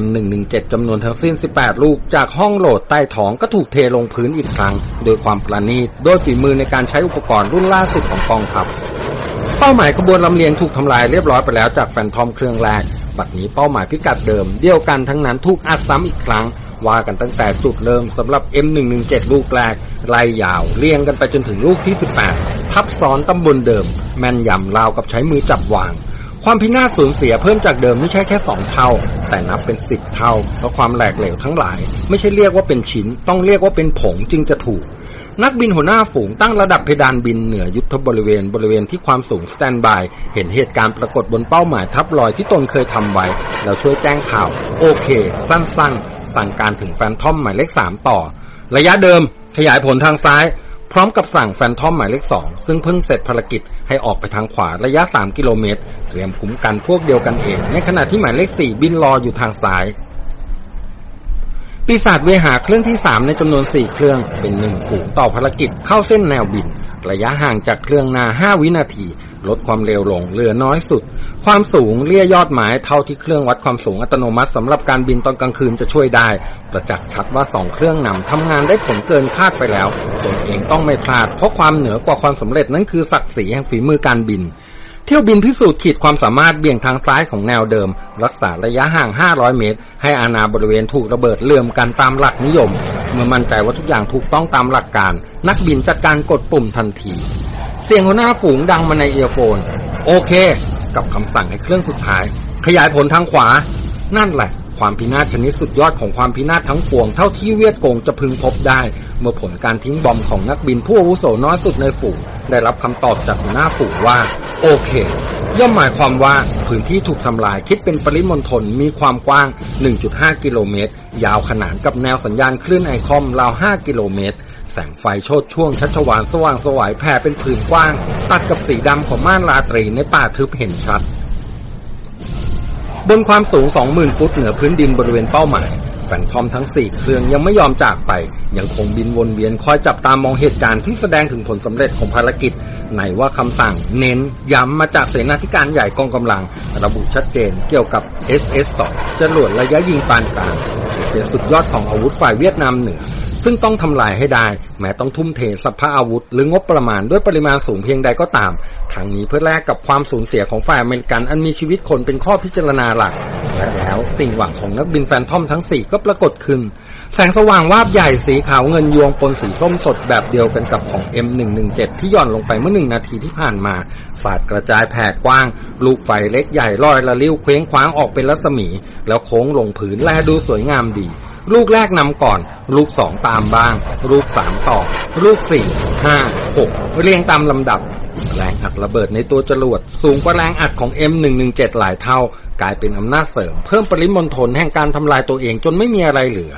M117 จำนวนทั้งสิ้น 18 ลูก จากห้องโหลดใต้ท้องก็ถูกเทลงพื้นอีกครั้ง โดยความประณีตโดยฝีมือในการใช้อุปกรณ์รุ่นล่าสุดของกองทัพเป้าหมายขบวนลำเลียงถูกทำลายเรียบร้อยไปแล้วจากแฟนทอมเครื่องแรกบัดนี้เป้าหมายพิกัดเดิมเดียวกันทั้งนั้นถูกอัดซ้ำอีกครั้ง ว่ากันตั้งแต่จุดเริ่มสำหรับ M117 ลูกแรกไล่ยาวเรียงกันไปจนถึงลูกที่ 18 ทับซ้อนตำบลเดิม แม่นยำราวกับใช้มือจับวาง ความพินาศสูญเสียเพิ่มจากเดิมไม่ใช่แค่สองเท่า แต่นับเป็นสิบเท่าเพราะความแหลกเหลวทั้งหลาย ไม่ใช่เรียกว่าเป็นชิ้น ต้องเรียกว่าเป็นผงจึงจะถูก นักบินหัวหน้าฝูงตั้งระดับเพดานบินเหนือยุทธบริเวณบริเวณที่ความสูงสแตนบาย เห็นเหตุการณ์ปรากฏบนเป้าหมายทับลอยที่ตนเคยทำไว้ แล้วช่วยแจ้งข่าว โอเค สั้นๆ สั่งการถึงแฟนทอมหมายเลขสามต่อ ระยะเดิม ขยายผลทางซ้าย พร้อมกับสั่งแฟนทอมหมายเลขสองซึ่งเพิ่งเสร็จภารกิจให้ออกไปทางขวาระยะ 3 กิโลเมตร เตรียมคุ้มกันพวกเดียวกันเอง ในขณะที่หมายเลข4บินรออยู่ทางซ้าย ปีศาจเวหาเครื่องที่ 3 ในจำนวน 4 เครื่องเป็นหนึ่งฝูงต่อภารกิจเข้าเส้นแนวบิน ระยะห่างจากเครื่องนา5 วินาที ลดความเร็วลงเหลือน้อยสุด ความสูงเลี่ยยอดหมายเท่าที่เครื่องวัดความสูงอัตโนมัติสำหรับการบินตอนกลางคืนจะช่วยได้ ประจักษ์ชัดว่าสองเครื่องนำทำงานได้ผลเกินคาดไปแล้วตนเองต้องไม่พลาด เพราะความเหนือกว่าความสำเร็จนั้นคือศักดิ์ศรีแห่งฝีมือการบินเที่ยวบินพิสูจน์ขีดความสามารถเบี่ยงทางซ้ายของแนวเดิม รักษาระยะห่าง 500 เมตร ให้อาณาบริเวณถูกระเบิดเลื่อมกันตามหลักนิยม เมื่อมั่นใจว่าทุกอย่างถูกต้องตามหลักการ นักบินจัดการกดปุ่มทันที เสียงหัวหน้าฝูงดังมาในเอียร์โฟน โอเค กับคำสั่งในเครื่องสุดท้าย ขยายผลทางขวา นั่นแหละ ความพินาศชนิดสุดยอดของความพินาศทั้งปวงเท่าที่เวียดกงจะพึงพบได้ เมื่อผลการทิ้งบอมของนักบินผู้อาวุโสน้อยสุดในฝูงได้รับคำตอบจากหัวหน้าฝูงว่า โอเค ย่อมหมายความว่าพื้นที่ถูกทำลายคิดเป็นปริมณฑลมีความกว้าง 1.5 กิโลเมตร ยาวขนานกับแนวสัญญาณคลื่นไอคอมราว 5 กิโลเมตร แสงไฟโชดช่วงชัชวานสว่างสวายแผ่เป็นผืนกว้าง ตัดกับสีดำของม่านราตรีในป่าทึบเห็นชัด บนความสูง 20,000 ฟุตเหนือพื้นดินบริเวณเป้าหมาย ฟนทอมทั้ง4เครื่องยังไม่ยอมจากไป ยังคงบินวนเวียนคอยจับตามองเหตุการณ์ที่แสดงถึงผลสำเร็จของภารกิจไหนว่าคำสั่งเน้นย้ำมาจากเสนาธิการใหญ่กองกำลัง ระบุชัดเจนเกี่ยวกับ SS-2 จรวดระยะยิงปานกลางเป็นสุดยอดของอาวุธฝ่ายเวียดนามเหนือ ซึ่งต้องทำลายให้ได้ แม้ต้องทุ่มเทสัพพะอาวุธ หรืองบประมาณด้วยปริมาณสูงเพียงใดก็ตาม ทั้งนี้เพื่อแลกกับความสูญเสียของฝ่ายอเมริกันอันมีชีวิตคนเป็นข้อพิจารณาหลัก และแล้วสิ่งหวังของนักบินแฟนทอมทั้ง4ก็ปรากฏขึ้น แสงสว่างวาบใหญ่สีขาวเงินยวงปนสีส้มสดแบบเดียวกันกับของ M117 ที่ย่อนลงไปเมื่อหนึ่งนาทีที่ผ่านมาสาดกระจายแผ่กว้าง ลูกไฟเล็กใหญ่ลอยละลิ้วเคว้งคว้างออกเป็นรัศมี แล้วโค้งลงผืนแลดูสวยงามดีลูกแรกนำก่อน ลูกสองตามบ้าง ลูกสามต่อ ลูกสี่ห้าหกเรียงตามลำดับ แรงอัดระเบิดในตัวจรวด สูงกว่าแรงอัดของ M117 หลายเท่า กลายเป็นอำนาจเสริม เพิ่มปริมณฑลแห่งการทำลายตัวเองจนไม่มีอะไรเหลือ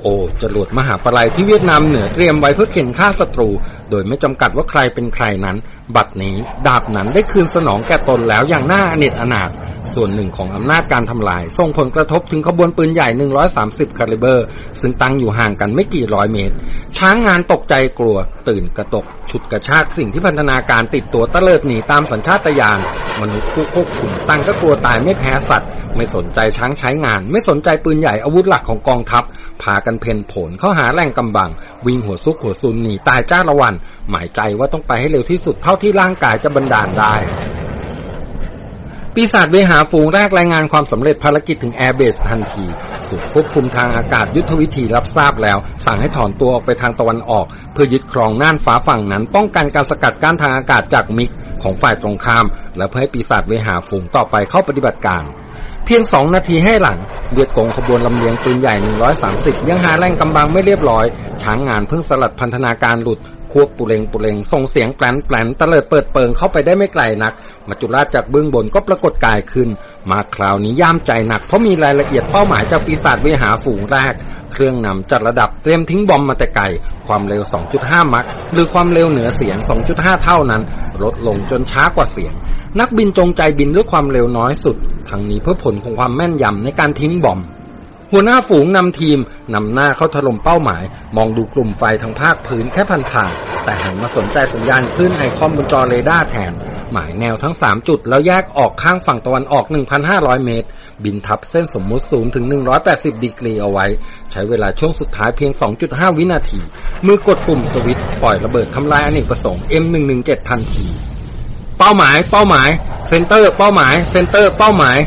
โอ้จรวดมหาปลายที่เวียดนามเหนือเตรียมไว้เพื่อเข็นฆ่าศัตรู โดยไม่จำกัดว่าใครเป็นใครนั้น บัดนี้ดาบนั้นได้คืนสนองแก่ตนแล้วอย่างน่าอเนจอนาถส่วนหนึ่งของอำนาจการทำลายส่งผลกระทบถึงขบวนปืนใหญ่ 130 คาลิเบอร์ ซึ่งตั้งอยู่ห่างกันไม่กี่ร้อยเมตร ช้างงานตกใจกลัว ตื่นกระตก ฉุดกระชากสิ่งที่พันธนาการติดตัวตะเลิดหนีตามสัญชาตญาณมนุษย์ผู้ควบคุมตั้งก็กลัวตายไม่แพ้สัตว์ ไม่สนใจช้างใช้งาน ไม่สนใจปืนใหญ่อาวุธหลักของกองทัพพากันเพนผลเข้าหาแหล่งกำบัง วิ่งหัวซุกหัวซุนหนีตายจ้าละวันหมายใจว่าต้องไปให้เร็วที่สุดเท่าที่ร่างกายจะบันดาลได้ ปีศาจเวหาฝูงแรกรายงานความสำเร็จภารกิจถึงแอร์เบสทันทีสุดควบคุมทางอากาศยุทธวิธีรับทราบแล้ว สั่งให้ถอนตัวออกไปทางตะวันออก เพื่อยึดครองน่านฟ้าฝั่งนั้น ป้องกันการสกัดกั้นทางอากาศจากมิกของฝ่ายตรงข้าม และเพื่อให้ปีศาจเวหาฝูงต่อไปเข้าปฏิบัติการ เพียงสองนาทีให้หลังเวียดกงขบวนลำเลียงปืนใหญ่ 130 ยังหาแรงกำบังไม่เรียบร้อย ช้างงานเพิ่งสลัดพันธนาการหลุด ควบปุเรงปุเรงส่งเสียงแปลนแปลนตะเลิดเปิดเปิงเข้าไปได้ไม่ไกลนักมัจุราชจากเบื้องบนก็ปรากฏกายขึ้น มาคราวนี้ย่ามใจหนัก เพราะมีรายละเอียดเป้าหมายจากปีศาจเวหาฝูงแรก เครื่องนำจัดระดับเตรียมทิ้งบอมมาแต่ไกล ความเร็ว 2.5 มัคหรือความเร็วเหนือเสียง 2.5 เท่านั้น ลดลงจนช้ากว่าเสียง นักบินจงใจบินด้วยความเร็วน้อยสุด ทั้งนี้เพื่อผลของความแม่นยำในการทิ้งบอม หัวหน้าฝูงนำทีมนำหน้าเข้าถล่มเป้าหมาย มองดูกลุ่มไฟทางภาคพื้นแค่พันทางแต่หันมาสนใจสัญญาณคลื่นไอคอมบนจอเรดาร์แทน หมายแนวทั้ง 3 จุดแล้วแยกออกข้างฝั่งตะวันออก 1,500 เมตร บินทับเส้นสมมุติสูงถึง 180 ดีกรีเอาไว้ ใช้เวลาช่วงสุดท้ายเพียง 2.5 วินาที มือกดปุ่มสวิตช์ปล่อยระเบิดทำลายอเนกประสงค์ M117 ทันที เป้าหมาย เป้าหมาย center เป้าหมาย center เป้าหมาย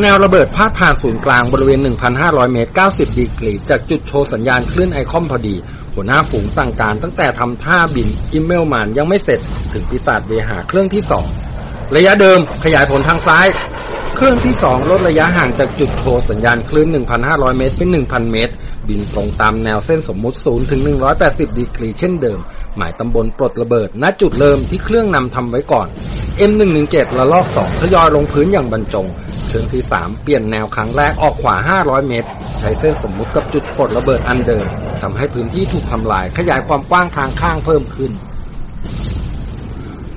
แนวระเบิดพาดผ่านศูนย์กลางบริเวณ 1,500 เมตร 90 ดีกรี จากจุดโชว์สัญญาณคลื่นไอคอมพอดี หัวหน้าฝูงสั่งการตั้งแต่ทำท่าบิน Immelmann ยังไม่เสร็จ ถึงปีศาจเวหาเครื่องที่สองระยะเดิมขยายผลทางซ้าย เครื่องที่สองลดระยะห่างจากจุดโชว์สัญญาณคลื่น 1,500 เมตรเป็น 1,000 เมตร บินตรงตามแนวเส้นสมมุติ 0 ถึง 180 ดีกรีเช่นเดิม หมายตำบลปลดระเบิด ณจุดเริ่มที่เครื่องนำทำไว้ก่อน M117 ละลอก 2 ทยอยลงพื้นอย่างบรรจง เครื่องที่ 3 เปลี่ยนแนวครั้งแรกออกขวา 500 เมตร ใช้เส้นสมมุติกับจุดปลดระเบิดอันเดิมทำให้พื้นที่ถูกทำลายขยายความกว้างทางข้างเพิ่มขึ้น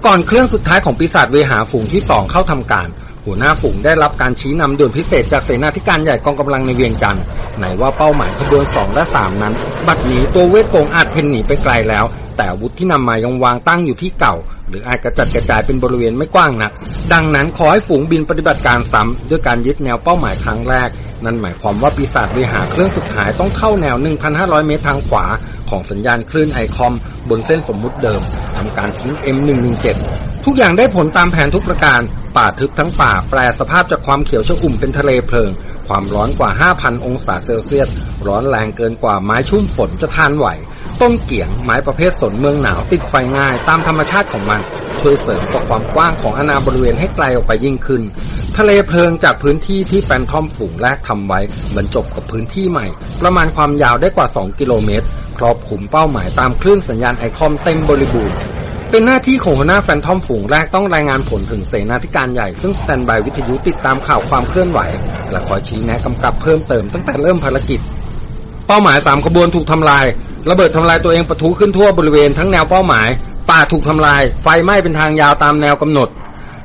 ก่อนเครื่องสุดท้ายของปีศาจเวหาฝูงที่ 2 เข้าทำการ หัวหน้าฝูงได้รับการชี้นำด่วนพิเศษจากเสนาธิการใหญ่กองกำลังในเวียงจันทร์ไหนว่าเป้าหมายขบวน2และ3นั้น บัดนี้ตัวเวทโกงอาจเพ่นหนีไปไกลแล้ว แต่วุธที่นำมายังวางตั้งอยู่ที่เก่า หรืออาจกระจัดกระจายเป็นบริเวณไม่กว้างนัก ดังนั้นขอให้ฝูงบินปฏิบัติการซ้ำด้วยการยึดแนวเป้าหมายครั้งแรก นั่นหมายความว่าปีศาจเวหาเครื่องสุดท้ายต้องเข้าแนว 1,500 เมตรทางขวา ของสัญญาณคลื่นไอคอม บนเส้นสมมุติเดิมทำการทิ้ง M117 ทุกอย่างได้ผลตามแผนทุกประการ ป่าทึบทั้งป่าแปลสภาพจากความเขียวชอุ่มเป็นทะเลเพลิง ความร้อนกว่า 5,000 องศาเซลเซียส ร้อนแรงเกินกว่าไม้ชุ่มฝนจะทานไหว ต้นเกี่ยงไม้ประเภทสนเมืองหนาวติดไฟง่ายตามธรรมชาติของมัน ช่วยเสริมต่อความกว้างของอาณาบริเวณให้ไกลออกไปยิ่งขึ้น ทะเลเพลิงจากพื้นที่ที่แฟนทอมฝูงแรกทำไว้บรรจบกับพื้นที่ใหม่ ประมาณความยาวได้กว่า 2 กิโลเมตร ครอบคลุมเป้าหมายตามคลื่นสัญญาณ ICOM เต็มบริบูรณ์เป็นหน้าที่ของหัวหน้า Phantom ฝูงแรกต้องรายงานผลถึงเสนาธิการใหญ่ซึ่ง standby วิทยุติดตามข่าวความเคลื่อนไหว และคอยชี้แนะกำกับเพิ่มเติมตั้งแต่เริ่มภารกิจ เป้าหมายสามขบวนถูกทำลาย ระเบิดทำลายตัวเองปะทุขึ้นทั่วบริเวณทั้งแนวเป้าหมาย ป่าถูกทำลาย ไฟไหม้เป็นทางยาวตามแนวกำหนด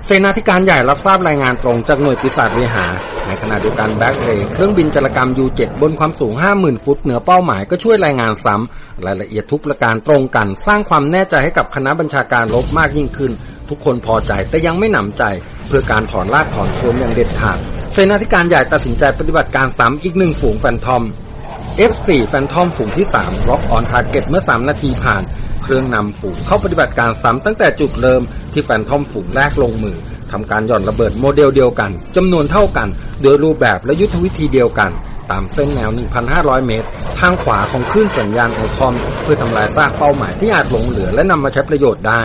เสนาธิการใหญ่รับทราบรายงานตรงจากหน่วยปีศาจเวหา ในขณะเดียวกัน Black Ray เครื่องบินจารกรรม U7 บนความสูง 50,000 ฟุตเหนือเป้าหมายก็ช่วยรายงานซ้ำรายละเอียดทุกประการตรงกัน สร้างความแน่ใจให้กับคณะบัญชาการรบมากยิ่งขึ้น ทุกคนพอใจแต่ยังไม่หนำใจ เพื่อการถอนรากถอนโคนอย่างเด็ดขาดเสนาธิการใหญ่ตัดสินใจปฏิบัติการซ้ำอีกหนึ่งฝูงแฟนทอม F4 Phantom ฝูงที่3 lock on target เมื่อ 3 นาทีผ่าน เครื่องนำฝูงเข้าปฏิบัติการซ้ำตั้งแต่จุดเริ่มที่ Phantom ฝูงแรกลงมือทำการหย่อนระเบิดโมเดลเดียวกันจำนวนเท่ากัน โดยรูปแบบและยุทธวิธีเดียวกัน ตามเส้นแนว 1,500 เมตร ทางขวาของคลื่นสัญญาณ ICOM เพื่อทำลายซากเป้าหมายที่อาจหลงเหลือและนำมาใช้ประโยชน์ได้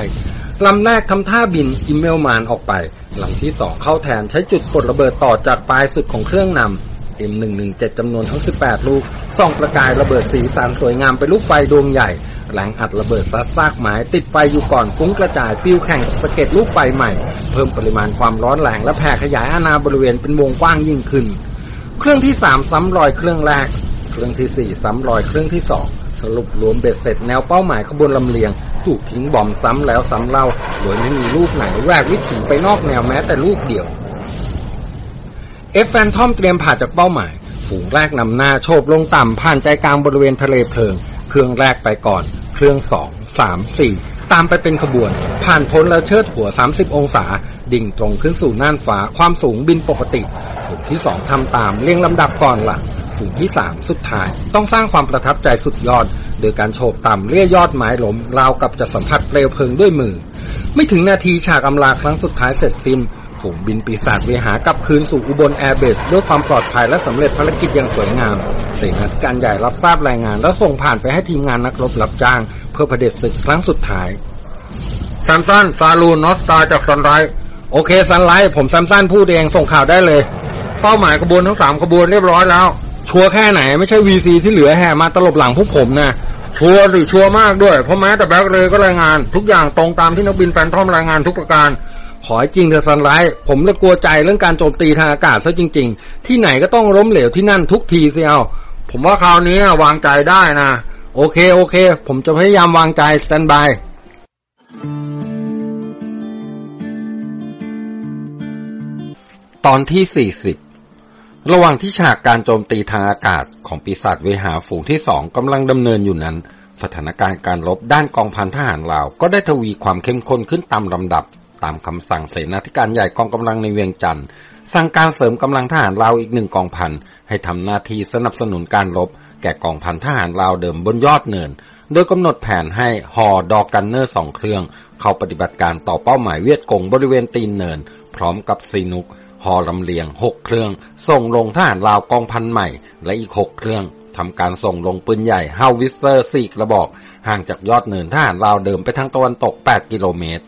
ลำแรกทำท่าบิน Immelmann ออกไปลำที่สองเข้าแทนใช้จุดกดระเบิดต่อจากปลายสุดของเครื่องนำ M117 จำนวนทั้ง 18 ลูก ส่องประกายระเบิดสีสันสวยงามเป็นลูกไฟดวงใหญ่แรงอัดระเบิดซัดซากไม้ติดไฟอยู่ก่อนฟุ้งกระจายปลิวแข่งสะเก็ดลูกไฟใหม่ เพิ่มปริมาณความร้อนแรงและแผ่ขยายอาณาบริเวณเป็นวงกว้างยิ่งขึ้น เครื่องที่ 3 ซ้ำรอยเครื่องแรก เครื่องที่ 4 ซ้ำรอยเครื่องที่ 2สรุปรวมเบ็ดเสร็จแนวเป้าหมายขบวนลำเลียง ถูกทิ้ง bomb ซ้ำแล้วซ้ำเล่า โดยไม่มีลูกไหนแหวกวิถีไปนอกแนวแม้แต่ลูกเดียว F Phantom เตรียมผละจากเป้าหมาย ฝูงแรกนำหน้าโฉบลงต่ำผ่านใจกลางบริเวณทะเลเพลิง เครื่องแรกไปก่อน เครื่องสองสามสี่ตามไปเป็นขบวน ผ่านพ้นแล้วเชิดหัว 30 องศา ดิ่งตรงขึ้นสู่น่านฟ้าความสูงบินปกติ ฝูงที่สองทำตามเรียงลำดับก่อนหลังฝูงที่สามสุดท้าย ต้องสร้างความประทับใจสุดยอด โดยการโฉบต่ำเลี่ยยอดไม้ล้มราวกับจะสัมผัสเปลวเพลิงด้วยมือ ไม่ถึงนาทีฉากอำลาครั้งสุดท้ายเสร็จสิ้น ฝูงบินปีศาจเวหากลับคืนสู่อุบลแอร์เบสด้วยความปลอดภัยและสำเร็จภารกิจอย่างสวยงาม เสนาธิการใหญ่รับทราบรายงาน แล้วส่งผ่านไปให้ทีมงานนักรบรับจ้าง เพื่อเผด็จศึกครั้งสุดท้ายแซมสันซาลูนอสตาจากซันไรโอเคซันไลท์ผมซัมซันพูดเองส่งข่าวได้เลย เป้าหมายขบวนทั้งสามขบวนเรียบร้อยแล้ว ชัวร์แค่ไหนไม่ใช่วีซีที่เหลือแห่มาตลบหลังพวกผมนะชัวร์หรือชัวร์มากด้วย เพราะแม้แต่แบ็คเลยก็รายงาน ทุกอย่างตรงตามที่นักบินแฟนทอมรายงานทุกประการ ขอให้จริงเถอะ Sunlight ผมเลยกลัวใจเรื่องการโจมตีทางอากาศซะจริง ๆ ที่ไหนก็ต้องล้มเหลวที่นั่นทุกทีเสียวผมว่าคราวนี้วางใจได้นะ OK OK ผมจะพยายามวางใจ standby ตอนที่ 40 ระหว่างที่ฉากการโจมตีทางอากาศของปีศาจเวหาฝูงที่สองกำลังดำเนินอยู่นั้น สถานการณ์การรบด้านกองพันทหารลาวก็ได้ทวีความเข้มข้นขึ้นตามลำดับ ตามคำสั่งเสนาธิการใหญ่กองกำลังในเวียงจันทน์สั่งการเสริมกำลังทหารลาวอีกหนึ่งกองพันให้ทำหน้าที่สนับสนุนการรบ แก่กองพันทหารลาวเดิมบนยอดเนิน โดยกำหนดแผนให้ฮอ door gunner สองเครื่อง เข้าปฏิบัติการต่อเป้าหมายเวียดกงบริเวณตีนเนิน พร้อมกับซีนุกฮอลำเลียงหกเครื่อง ส่งลงทหารลาวกองพันใหม่ และอีกหกเครื่องทำการส่งลงปืนใหญ่ howitzer สี่กระบอก ห่างจากยอดเนินทหารลาวเดิมไปทางตะวันตก 8 กิโลเมตร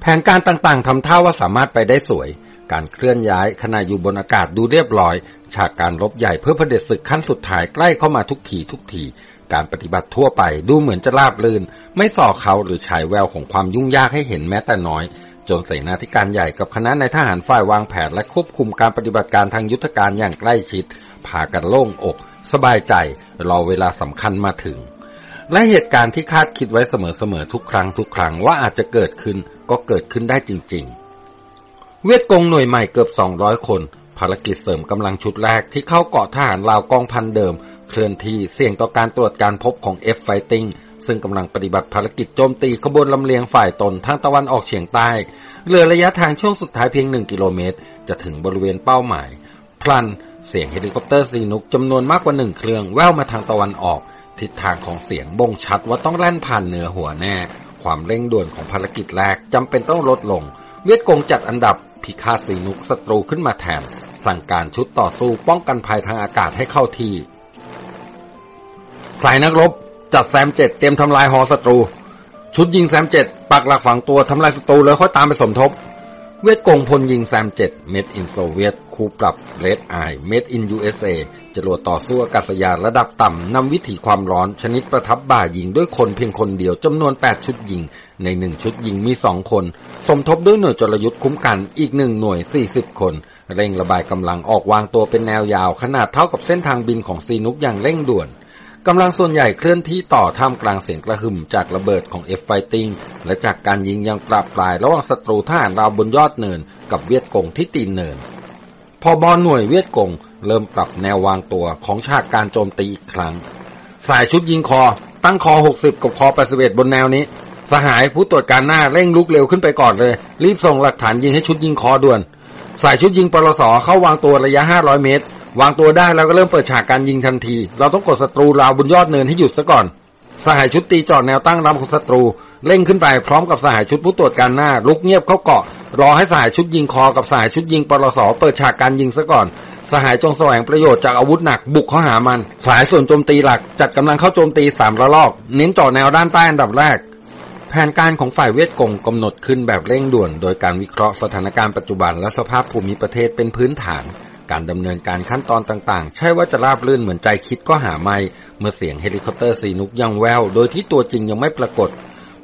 แผนการต่างๆทำท่าว่าสามารถไปได้สวย การเคลื่อนย้ายขณะอยู่บนอากาศดูเรียบร้อย ฉากการรบใหญ่เพื่อเผด็จศึกขั้นสุดท้ายใกล้เข้ามาทุกทีทุกทีการปฏิบัติทั่วไปดูเหมือนจะราบรื่น ไม่ส่อเขาหรือฉายแววของความยุ่งยากให้เห็นแม้แต่น้อย จนเสนาธิการใหญ่กับคณะนายทหารฝ่ายวางแผนและควบคุมการปฏิบัติการทางยุทธการอย่างใกล้ชิดพากันโล่งอก สบายใจรอเวลาสำคัญมาถึง และเหตุการณ์ที่คาดคิดไว้เสมอๆทุกครั้งทุกครั้งว่าอาจจะเกิดขึ้นก็เกิดขึ้นได้จริง ๆ เวียดกงหน่วยใหม่เกือบ 200 คน ภารกิจเสริมกำลังชุดแรกที่เข้าเกาะทหารลาวกองพันเดิม เคลื่อนที่เสี่ยงต่อการตรวจการพบของ F Fighting ซึ่งกำลังปฏิบัติภารกิจโจมตีขบวนลำเลียงฝ่ายตนทางตะวันออกเฉียงใต้เหลือระยะทางช่วงสุดท้ายเพียง 1 กิโลเมตร จะถึงบริเวณเป้าหมาย พลันเสียงเฮลิคอปเตอร์ซีนุกจำนวนมากกว่าหนึ่งเครื่องแว่วมาทางตะวันออก ทิศทางของเสียงบ่งชัดว่าต้องแล่นผ่านเหนือหัวแน่ ความเร่งด่วนของภารกิจแรกจำเป็นต้องลดลง เวียดกงจัดอันดับพิฆาตสีนุกศัตรูขึ้นมาแทน สั่งการชุดต่อสู้ป้องกันภัยทางอากาศให้เข้าที่ สายนักรบ จัด SAM เจ็ดเตรียมทำลายฮอศัตรู ชุดยิง SAM เจ็ดปักหลักฝังตัวทำลายศัตรูแล้วค่อยตามไปสมทบ เวียดกงพลยิง SAM เจ็ด made in Soviet คู่ปรับ Redeye made in USA จรวดต่อสู้อากาศยานระดับต่ำนำวิถีความร้อนชนิดประทับบ่ายิงด้วยคนเพียงคนเดียวจำนวน 8 ชุดยิง ในหนึ่งชุดยิงมี 2 คน สมทบด้วยหน่วยจรยุทธ์คุ้มกันอีกหนึ่งหน่วย 40 คน เร่งระบายกำลังออกวางตัวเป็นแนวยาว ขนาดเท่ากับเส้นทางบินของซีนุกอย่างเร่งด่วน กำลังส่วนใหญ่เคลื่อนที่ต่อท่ามกลางเสียงกระหึ่มจากระเบิดของ F-Fighting และจากการยิงยังปราบปลายระหว่างศัตรูทหารราวบนยอดเนิน กับเวียดกงที่ตีนเนิน พอบอลหน่วยเวียดกงเริ่มปรับแนววางตัวของฉากการโจมตีอีกครั้ง สายชุดยิงคอ ตั้งคอ 60 กับคอ 81 บนแนวนี้ สหายผู้ตรวจการหน้าเร่งลุกเร็วขึ้นไปก่อนเลย รีบส่งหลักฐานยิงให้ชุดยิงคอด่วน สายชุดยิงปลสเข้าวางตัวระยะ 500 เมตร วางตัวได้แล้วก็เริ่มเปิดฉากการยิงทันที เราต้องกดศัตรูราวบนยอดเนินให้หยุดซะก่อน สหายชุดตีจอดแนวตั้งรับของศัตรู เร่งขึ้นไปพร้อมกับสหายชุดผู้ตรวจการหน้า ลุกเงียบเข้าเกาะ รอให้สหายชุดยิงคอกับสหายชุดยิงปลสเปิดฉากการยิงซะก่อน สหายจงแสวงประโยชน์จากอาวุธหนักบุกเข้าหามัน สายส่วนโจมตีหลักจัดกำลังเข้าโจมตีสามระลอก เน้นจ่อแนวด้านใต้อันดับแรกแผนการของฝ่ายเวทกงกำหนดขึ้นแบบเร่งด่วน โดยการวิเคราะห์สถานการณ์ปัจจุบันและสภาพภูมิประเทศเป็นพื้นฐาน การดำเนินการขั้นตอนต่างๆ ใช่ว่าจะราบรื่นเหมือนใจคิดก็หาไม่ เมื่อเสียงเฮลิคอปเตอร์สีนุกยังแว่ว โดยที่ตัวจริงยังไม่ปรากฏ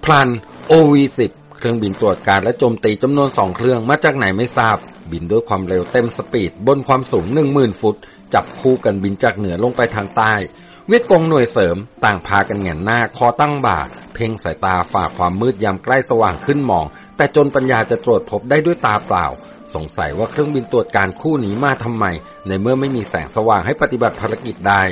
พลัน OV-10 เครื่องบินตรวจการและโจมตีจำนวนสองเครื่องมาจากไหนไม่ทราบ บินด้วยความเร็วเต็ม speed บนความสูง 10,000 ฟุต จับคู่กันบินจากเหนือลงไปทางใต้ เวียดกงหน่วยเสริม ต่างพากันแหงนหน้าคอตั้งบ่า เพ่งสายตาฝ่าความมืดยามใกล้สว่างขึ้นมอง แต่จนปัญญาจะตรวจพบได้ด้วยตาเปล่า สงสัยว่าเครื่องบินตรวจการคู่นี้มาทำไม ในเมื่อไม่มีแสงสว่างให้ปฏิบัติภารกิจได้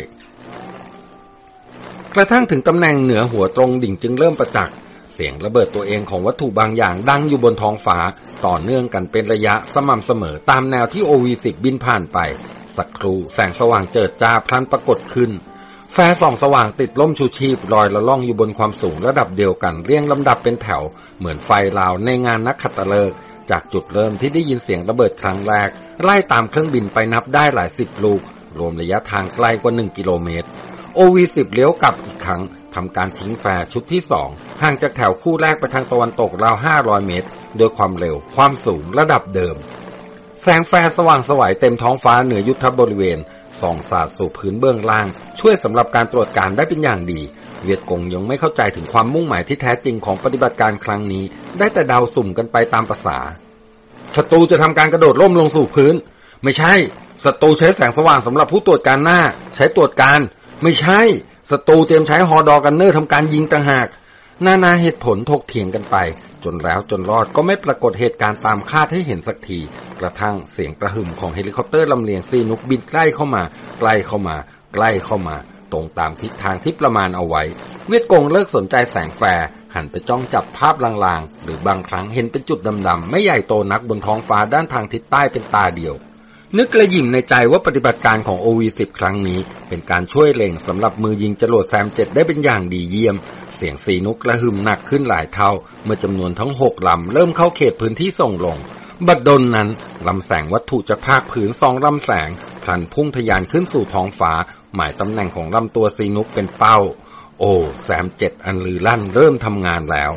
กระทั่งถึงตำแหน่งเหนือหัวตรงดิ่งจึงเริ่มประจักษ์เสียงระเบิดตัวเองของวัตถุบางอย่างดังอยู่บนท้องฟ้า ต่อเนื่องกันเป็นระยะสม่ำเสมอตามแนวที่ OV10 บินผ่านไป สักครู่แสงสว่างเจิดจ้าพลันปรากฏขึ้น แฟส่องสว่างติดล่มชูชีพลอยละล่องอยู่บนความสูงระดับเดียวกันเรียงลำดับเป็นแถว เหมือนไฟราวในงานนักขัตฤกษ์ จากจุดเริ่มที่ได้ยินเสียงระเบิดครั้งแรก ไล่ตามเครื่องบินไปนับได้หลายสิบลูก รวมระยะทางไกลกว่า 1 กิโลเมตร OV10 เลี้ยวกลับอีกครั้งทำการทิ้ง flare ชุดที่สองห่างจากแถวคู่แรกไปทางตะวันตกราว 500 เมตร โดยความเร็ว ความสูงระดับเดิม แสง flare สว่างไสวเต็มท้องฟ้าเหนือยุทธบริเวณส่องสาดสู่พื้นเบื้องล่าง ช่วยสำหรับการตรวจการได้เป็นอย่างดี เวียดกงยังไม่เข้าใจถึงความมุ่งหมายที่แท้จริงของปฏิบัติการครั้งนี้ ได้แต่เดาสุ่มกันไปตามประสาศัตรูจะทำการกระโดดร่มลงสู่พื้น ไม่ใช่ศัตรูใช้แสงสว่างสำหรับผู้ตรวจการหน้า ใช้ตรวจการ ไม่ใช่ศัตรูเตรียมใช้ฮอ door gunner ทำการยิงต่างหากนานาเหตุผลถกเถียงกันไป จนแล้วจนรอดก็ไม่ปรากฏเหตุการณ์ตามคาดให้เห็นสักที กระทั่งเสียงกระหึ่มของเฮลิคอปเตอร์ลำเลียงซีนุกบินใกล้เข้ามา ใกล้เข้ามา ใกล้เข้ามา ตรงตามทิศทางที่ประมาณเอาไว้ เวียดกงเลิกสนใจแสงแฟร์หันไปจ้องจับภาพลางๆ หรือบางครั้งเห็นเป็นจุดดำๆ ไม่ใหญ่โตนักบนท้องฟ้าด้านทางทิศใต้เป็นตาเดียว นึกกระยิมในใจว่าปฏิบัติการของ OV10 ครั้งนี้ เป็นการช่วยเล็งสำหรับมือยิงจรวดแซมเจ็ดได้เป็นอย่างดีเยี่ยม เสียงสีนุกกระหึ่มหนักขึ้นหลายเท่า เมื่อจำนวนทั้งหกลำเริ่มเข้าเขตพื้นที่ส่งลง บัดดลนั้นลำแสงวัตถุจากภาคผืนสองลำแสงพลันพุ่งทยานขึ้นสู่ท้องฟ้า หมายตำแหน่งของลำตัวซีนุกเป็นเป้า โอ้แซมเจ็ดอันลือลั่นเริ่มทำงานแล้ว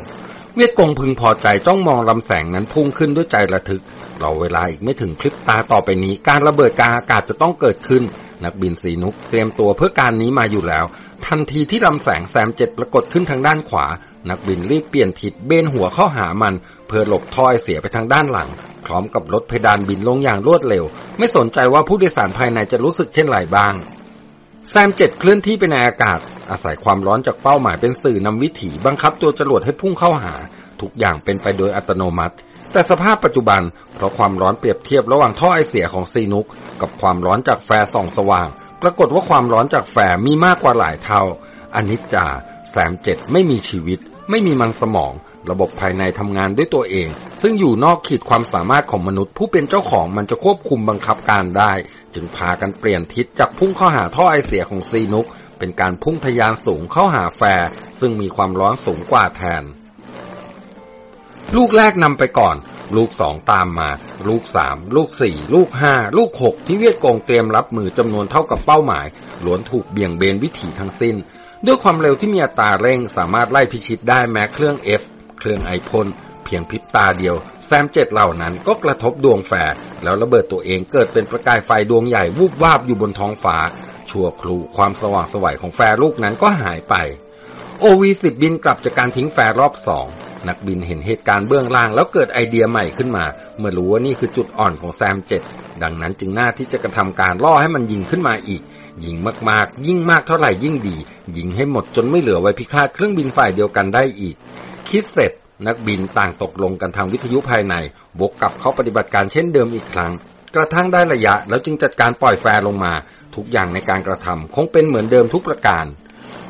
เวียดกงพึงพอใจจ้องมองลำแสงนั้นพุ่งขึ้นด้วยใจระทึกรอเวลาอีกไม่ถึงคลิปตาต่อไปนี้ การระเบิดกลางอากาศจะต้องเกิดขึ้น นักบินสีนุกเตรียมตัวเพื่อการนี้มาอยู่แล้ว ทันทีที่ลำแสงแซมเจ็ดปรากฏขึ้นทางด้านขวา นักบินรีบเปลี่ยนทิศเบนหัวเข้าหามัน เพื่อหลบท่อไอเสียไปทางด้านหลัง พร้อมกับลดเพดานบินลงอย่างรวดเร็ว ไม่สนใจว่าผู้โดยสารภายในจะรู้สึกเช่นไรบ้าง SAM เจ็ดเคลื่อนที่ไปในอากาศ อาศัยความร้อนจากเป้าหมายเป็นสื่อนำวิถีบังคับตัวจรวดให้พุ่งเข้าหา ทุกอย่างเป็นไปโดยอัตโนมัติ แต่สภาพปัจจุบัน เพราะความร้อนเปรียบเทียบระหว่างท่อไอเสียของซีนุก กับความร้อนจาก flare ส่องสว่าง ปรากฏว่าความร้อนจาก flare มีมากกว่าหลายเท่าอนิจจาแสมเจ็ดไม่มีชีวิต ไม่มีมันสมอง ระบบภายในทำงานด้วยตัวเอง ซึ่งอยู่นอกขีดความสามารถของมนุษย์ ผู้เป็นเจ้าของมันจะควบคุมบังคับการได้ จึงพากันเปลี่ยนทิศจากพุ่งเข้าหาท่อไอเสียของซีนุก เป็นการพุ่งทยานสูงเข้าหาแฟร์ซึ่งมีความร้อนสูงกว่าแทน ลูกแรกนำไปก่อน ลูกสองตามมา ลูกสามลูกสี่ลูกห้าลูกหกที่เวียดกงเตรียมรับมือจำนวนเท่ากับเป้าหมายล้วนถูกเบี่ยงเบนวิถีทั้งสิ้น ด้วยความเร็วที่มีอัตราเร่งสามารถไล่พิชิตได้แม้เครื่อง F เครื่องไอพ่น พียงพริบตาเดียว แซมเจ็ดเหล่านั้นก็กระทบดวง flare แล้วระเบิดตัวเองเกิดเป็นประกายไฟดวงใหญ่วูบวาบอยู่บนท้องฟ้า ชั่วครู่ความสว่างไสวของ flare ลูกนั้นก็หายไป OV สิบบินกลับจากการทิ้ง flare รอบสองนักบินเห็นเหตุการณ์เบื้องล่างแล้วเกิดไอเดียใหม่ขึ้นมา เมื่อรู้ว่านี่คือจุดอ่อนของ SAM เจ็ดดังนั้นจึงน่าที่จะกระทำการล่อให้มันยิงขึ้นมาอีก ยิงมากๆ ยิ่งมากเท่าไหร่ยิ่งดี ยิงให้หมดจนไม่เหลือไว้พิฆาตเครื่องบินฝ่ายเดียวกันได้อีก คิดเสร็จ นักบินต่างตกลงกันทางวิทยุภายในวกกลับเข้าปฏิบัติการเช่นเดิมอีกครั้ง กระทั่งได้ระยะแล้วจึงจัดการปล่อย flare ลงมา ทุกอย่างในการกระทำคงเป็นเหมือนเดิมทุกประการ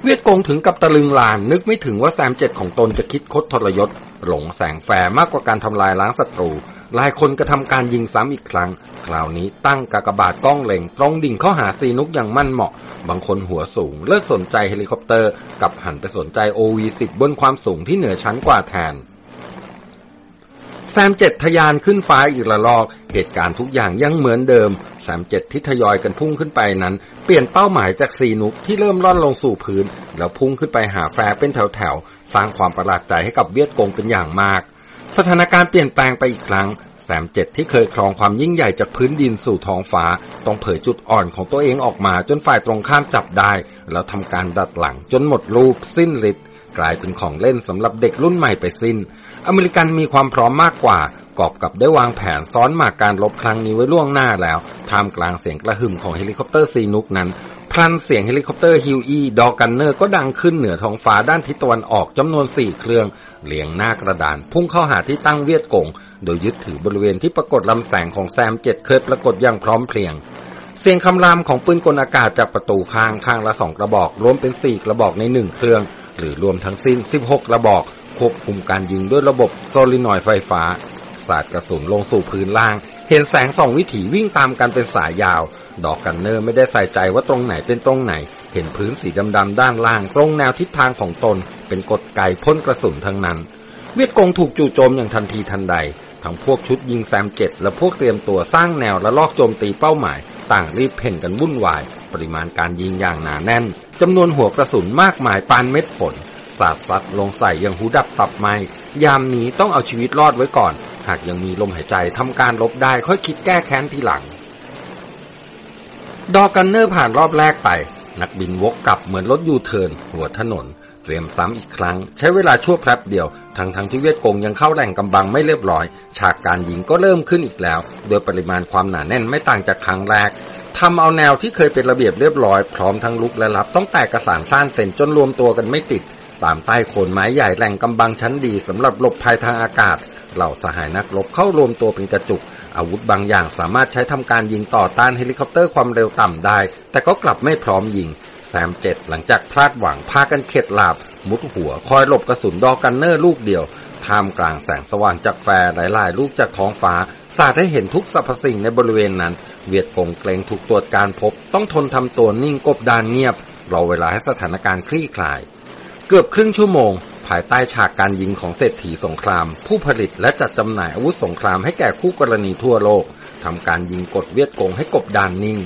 เวียดกงถึงกับตะลึงลาน นึกไม่ถึงว่า SAM เจ็ดของตนจะคิดคดทรยศ หลงแสง flare มากกว่าการทำลายล้างศัตรู หลายคนกระทำการยิงซ้ำอีกครั้ง คราวนี้ตั้งกากบาทกล้องเล็งตรงดิ่งเข้าหาซีนุกอย่างมั่นเหมาะ บางคนหัวสูง เลิกสนใจเฮลิคอปเตอร์กลับหันไปสนใจ OV สิบบนความสูงที่เหนือชั้นกว่าแทน SAM เจ็ดทะยานขึ้นฟ้าอีกระลอก เหตุการณ์ทุกอย่างยังเหมือนเดิม SAM เจ็ดที่ทยอยกันพุ่งขึ้นไปนั้น เปลี่ยนเป้าหมายจากซีนุกที่เริ่มร่อนลงสู่พื้น แล้วพุ่งขึ้นไปหา flare เป็นแถวๆ สร้างความประหลาดใจให้กับเวียดกงเป็นอย่างมาก สถานการณ์เปลี่ยนแปลงไปอีกครั้ง SAM เจ็ดที่เคยครองความยิ่งใหญ่จากพื้นดินสู่ท้องฟ้า ต้องเผยจุดอ่อนของตัวเองออกมาจนฝ่ายตรงข้ามจับได้ แล้วทำการดัดหลังจนหมดรูปสิ้นฤทธิ์กลายเป็นของเล่นสำหรับเด็กรุ่นใหม่ไปสิ้น อเมริกันมีความพร้อมมากกว่ากอปรกับได้วางแผนซ้อนหมากการรบครั้งนี้ไว้ล่วงหน้าแล้ว ท่ามกลางเสียงกระหึ่มของเฮลิคอปเตอร์ซีนุกนั้น พลันเสียงเฮลิคอปเตอร์ Huey door gunner ก็ดังขึ้นเหนือท้องฟ้าด้านทิศตะวันออกจำนวนสี่เครื่อง เรียงหน้ากระดาน พุ่งเข้าหาที่ตั้งเวียดกง โดยยึดถือบริเวณที่ปรากฏลำแสงของ SAM เจ็ดเคยปรากฏอย่างพร้อมเพรียง เสียงคำรามของปืนกลอากาศจากประตูข้างข้างละสองกระบอก รวมเป็นสี่กระบอกในหนึ่งเครื่อง หรือรวมทั้งสิ้น 16 กระบอก ควบคุมการยิงด้วยระบบ solenoid ไฟฟ้าสาดกระสุนลงสู่พื้นล่าง เห็นแสงส่องวิถีวิ่งตามกันเป็นสายยาว ดอกกันเนอร์ไม่ได้ใส่ใจว่าตรงไหนเป็นตรงไหน เห็นพื้นสีดำๆด้านล่าง ตรงแนวทิศทางของตน เป็นกดไก่พ่นกระสุนทั้งนั้น เวียดกงถูกจู่โจมอย่างทันทีทันใด ทั้งพวกชุดยิงแซมเจ็ดและพวกเตรียมตัวสร้างแนวและลอกโจมตีเป้าหมาย ต่างรีบเพ่นกันวุ่นวาย ปริมาณการยิงอย่างหนาแน่นจำนวนหัวกระสุนมากมายปานเม็ดฝนสาดซัดลงใส่อย่างหูดับตับไหม ยามนี้ต้องเอาชีวิตรอดไว้ก่อน หากยังมีลมหายใจทำการลบได้ค่อยคิดแก้แค้นทีหลัง ดอกันเนอร์ผ่านรอบแรกไป นักบินวกกลับเหมือนรถยูเทิร์นหัวถนน เตรียมซ้ำอีกครั้ง ใช้เวลาชั่วแป๊บเดียว ทั้งทั้งที่เวียดกงยังเข้าแหล่งกำบังไม่เรียบร้อย ฉากการยิงก็เริ่มขึ้นอีกแล้ว โดยปริมาณความหนาแน่นไม่ต่างจากครั้งแรกทำเอาแนวที่เคยเป็นระเบียบเรียบร้อย พร้อมทั้งลุกและรับต้องแตกกระสานซ่านเส้นจนรวมตัวกันไม่ติด ตามใต้โคนไม้ใหญ่แหล่งกำบังชั้นดีสำหรับหลบภัยทางอากาศ เหล่าสหายนักรบเข้ารวมตัวเป็นกระจุก อาวุธบางอย่างสามารถใช้ทำการยิงต่อต้านเฮลิคอปเตอร์ความเร็วต่ำได้ แต่ก็กลับไม่พร้อมยิง SAM เจ็ดหลังจากพลาดหวังพากันเข็ดหลาบ มุดหัวคอยหลบกระสุนดอกกันเนอร์ลูกเดียวท่ามกลางแสงสว่างจาก flare หลายๆ ลูกจากท้องฟ้า สาดให้เห็นทุกสรรพสิ่งในบริเวณนั้น เวียดกงเกรงถูกตรวจการพบ ต้องทนทำตัวนิ่งกบดานเงียบ รอเวลาให้สถานการณ์คลี่คลาย เกือบครึ่งชั่วโมง ภายใต้ฉากการยิงของเศรษฐีสงคราม ผู้ผลิตและจัดจำหน่ายอาวุธสงครามให้แก่คู่กรณีทั่วโลกทำการยิงกดเวียดกงให้กบดานนิ่ง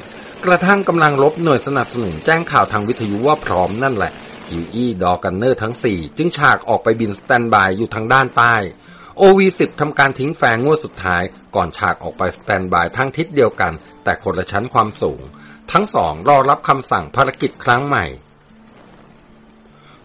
กระทั่งกำลังรบหน่วยสนับสนุนแจ้งข่าวทางวิทยุว่าพร้อมนั่นแหละ Huey door gunner ทั้งสี่จึงฉากออกไปบิน standby อยู่ทางด้านใต้โอวีสิบทำการทิ้งแฟงงวดสุดท้าย ก่อนฉากออกไป standby ทั้งทิศเดียวกัน แต่คนละชั้นความสูง ทั้งสองรอรับคำสั่งภารกิจครั้งใหม่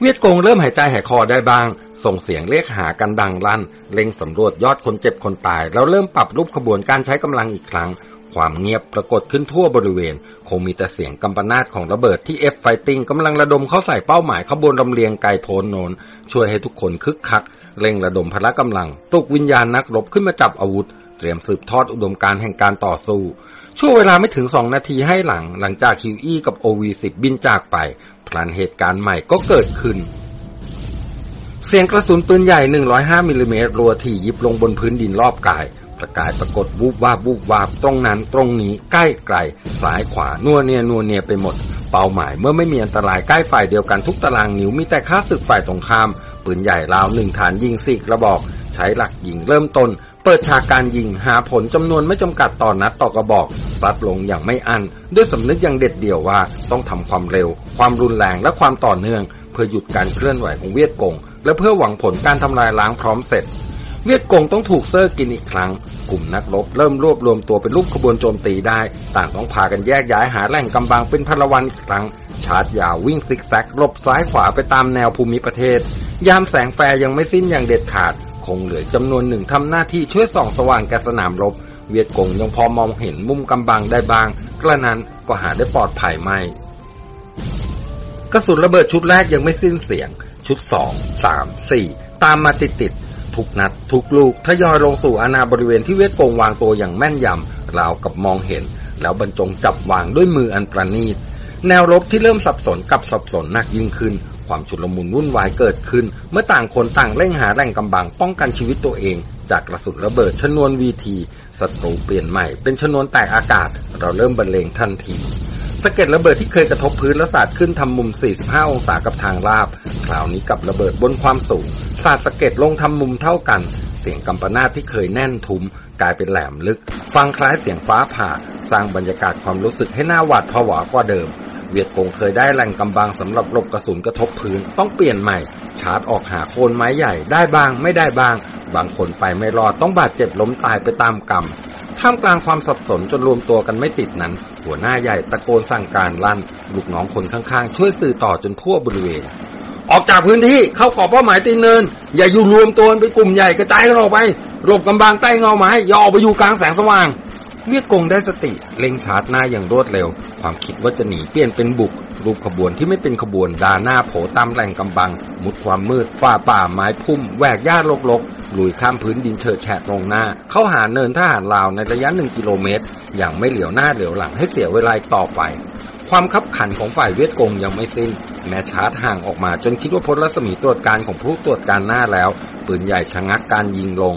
เวียดกงเริ่มหายใจหายคอได้บ้าง ส่งเสียงเรียกหากันดังลั่น เล็งสำรวจยอดคนเจ็บคนตาย แล้วเริ่มปรับรูปขบวนการใช้กำลังอีกครั้ง ความเงียบปรากฏขึ้นทั่วบริเวณ คงมีแต่เสียงกำปนาตของระเบิดที่เอฟไฟติงกำลังระดมเข้าใส่เป้าหมายขบวนลำเลียงไกลโพนโนน ช่วยให้ทุกคนคึกคัก เร่งระดมพละกำลังปลุกวิญญาณนักรบขึ้นมาจับอาวุธ เตรียมสืบทอดอุดมการแห่งการต่อสู้ ช่วงเวลาไม่ถึงสองนาทีให้หลัง หลังจากคิวอี้กับโอวีสิบบินจากไปพลันเหตุการณ์ใหม่ก็เกิดขึ้น เสียงกระสุนปืนใหญ่ 105มิลลิเมตรรัวที่ยิบลงบนพื้นดินรอบกาย ประกายปรากฏวูบวาบวูบวาบตรงนั้นตรงนี้ใกล้ไกลซ้ายขวานัวเนียนัวเนียไปหมด เป้าหมายเมื่อไม่มีอันตรายใกล้ฝ่ายเดียวกันทุกตารางนิ้วมีแต่ค่าศึกฝ่ายตรงข้าม ปืนใหญ่ราวหนึ่งฐานยิงสี่กระบอก ใช้หลักยิงเริ่มต้น เปิดฉากการยิงหาผลจำนวนไม่จำกัดต่อนนัดต่อกระบอกซัดลงอย่างไม่อันด้วยสำนึกอย่างเด็ดเดี่ยวว่าต้องทำความเร็ว ความรุนแรงและความต่อเนื่อง เพื่อหยุดการเคลื่อนไหวของเวียดกง และเพื่อหวังผลการทำลายล้างพร้อมเสร็จ เวียดกงต้องถูกเซ่อกินอีกครั้ง กลุ่มนักรบเริ่มรวบรวมตัวเป็นรูปขบวนโจมตีได้ ต่างต้องพากันแยกย้ายหาแหล่งกำบังเป็นพัลวันอีกครั้ง ชาร์จยาววิ่งซิกแซกหลบซ้ายขวาไปตามแนวภูมิประเทศ ยามแสง flare ยังไม่สิ้นอย่างเด็ดขาด คงเหลือจำนวนหนึ่งทำหน้าที่ช่วยส่องสว่างแก่สนามรบ เวียดกงยังพอมองเห็นมุมกำบังได้บาง กระนั้นก็หาได้ปลอดภัยไม่ กระสุนระเบิดชุดแรกยังไม่สิ้นเสียง ชุดสองสามสี่ตามมาติดติดทุกนัด ทุกลูกทยอยลงสู่อาณาบริเวณที่เวียดกงวางตัวอย่างแม่นยำราวกับมองเห็น แล้วบรรจงจับวางด้วยมืออันประณีต แนวรบที่เริ่มสับสนกับสับสนหนักยิ่งขึ้น ความชุลมุนวุ่นวายเกิดขึ้น เมื่อต่างคนต่างเร่งหาแหล่งกำบังป้องกันชีวิตตัวเอง จากกระสุนระเบิดชนวนวีทีศัตรูเปลี่ยนใหม่เป็นชนวนแตกอากาศ เราเริ่มบรรเลงทันทีสะเก็ดระเบิดที่เคยกระทบพื้นและสาดขึ้นทำมุม 45 องศากับทางราบ คราวนี้กับระเบิดบนความสูงสาดสะเก็ดลงทำมุมเท่ากัน เสียงกำปนาที่เคยแน่นทุ้มกลายเป็นแหลมลึก ฟังคล้ายเสียงฟ้าผ่า สร้างบรรยากาศความรู้สึกให้หน้าหวาดผวากว่าเดิม เวียดกงเคยได้แหล่งกำบังสำหรับหลบกระสุนกระทบพื้นต้องเปลี่ยนใหม่ ชาร์จออกหาโคนไม้ใหญ่ได้บ้างไม่ได้บ้าง บางคนไปไม่รอดต้องบาดเจ็บล้มตายไปตามกรรมท่ามกลางความสับสนจนรวมตัวกันไม่ติดนั้น หัวหน้าใหญ่ตะโกนสั่งการลั่น ลูกน้องคนข้างๆ ช่วยสื่อต่อจนทั่วบริเวณ ออกจากพื้นที่เข้ากอบเป้าหมายตีนเนิน อย่าอยู่รวมตัวกันเป็นกลุ่มใหญ่กระจายกันออกไปหลบกำบังใต้เงาไม้ย่อไปอยู่กลางแสงสว่าง เวียดกงได้สติเล็งชาร์จหน้าอย่างรวดเร็ว ความคิดว่าจะหนีเปลี่ยนเป็นบุก รูปขบวนที่ไม่เป็นขบวนดาหน้าโผตามแหล่งกำบัง มุดความมืดฝ่าป่าไม้พุ่มแหวกหญ้ารกๆลุยข้ามพื้นดินเฉอะแฉะลงหน้า เข้าหาเนินทหารลาวในระยะหนึ่งกิโลเมตร อย่างไม่เหลียวหน้าเหลียวหลังให้เสียเวลาต่อไป ความคับขันของฝ่ายเวียดกงยังไม่สิ้น แม้ชาร์จห่างออกมาจนคิดว่าพ้นรัศมีตรวจการของผู้ตรวจการหน้าแล้ว ปืนใหญ่ชะงักการยิงลง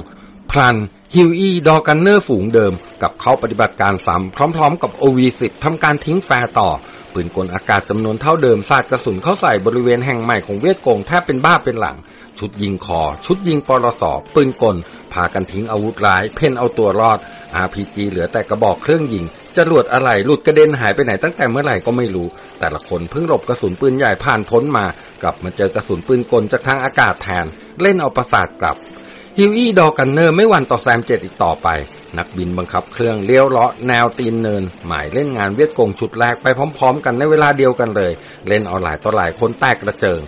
พลัน Huey door gunner ฝูงเดิม กลับเข้าปฏิบัติการซ้ำพร้อม ๆ กับ OV สิบทำการทิ้ง flare ต่อ ปืนกลอากาศจำนวนเท่าเดิมสาดกระสุนเข้าใส่บริเวณแห่งใหม่ของเวียดกงแทบเป็นบ้าเป็นหลัง ชุดยิงคอ ชุดยิงปลสอปืนกล พากันทิ้งอาวุธร้าย เพ่นเอาตัวรอด RPG เหลือแต่กระบอกเครื่องยิงจรวดอะไรหลุดกระเด็นหายไปไหนตั้งแต่เมื่อไหร่ก็ไม่รู้ แต่ละคนเพิ่งหลบกระสุนปืนใหญ่ผ่านพ้นมา กลับมาเจอกระสุนปืนกลจากทางอากาศแทน เล่นเอาประสาทกลับ ฮิวอี้ดอกันเนอร์ไม่หวันต่อแซมเจ็ดอีกต่อไป นักบินบังคับเครื่องเลี้ยวเลาะแนวตีนเนิน หมายเล่นงานเวียดกงชุดแรกไปพร้อม ๆ กันในเวลาเดียวกันเลย เล่นเอาหลายต่อหลายคนแตกกระเจิง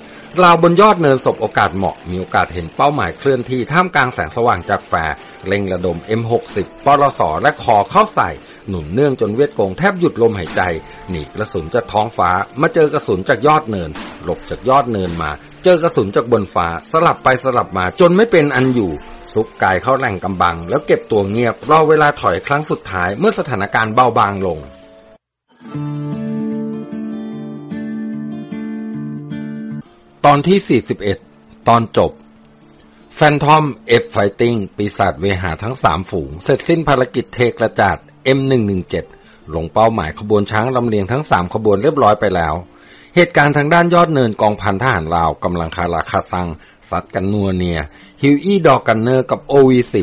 ราวบนยอดเนินศพโอกาสเหมาะ มีโอกาสเห็นเป้าหมายเคลื่อนที่ท่ามกลางแสงสว่างจากแฟร์เล็งระดม M60 ปลสและคอเข้าใส่ หนุนเนื่องจนเวียดกงแทบหยุดลมหายใจ หนีกระสุนจากท้องฟ้า มาเจอกระสุนจากยอดเนิน หลบจากยอดเนินมา เจอกระสุนจากบนฟ้า สลับไปสลับมาจนไม่เป็นอันอยู่ ซุกกายเข้าแหล่งกำบัง แล้วเก็บตัวเงียบรอเวลาถอยครั้งสุดท้ายเมื่อสถานการณ์เบาบางลง ตอนที่ 41 ตอนจบ แฟนทอมเอฟไฟติงปีศาจเวหาทั้งสามฝูง เสร็จสิ้นภารกิจเทกระจาด M117 ลงเป้าหมายขบวนช้างลำเลียงทั้งสามขบวนเรียบร้อยไปแล้ว เหตุการณ์ทางด้านยอดเนินกองพันทหารลาวกำลังคาราคาซังซัดกันนัวเนีย Huey door gunner กับ OV10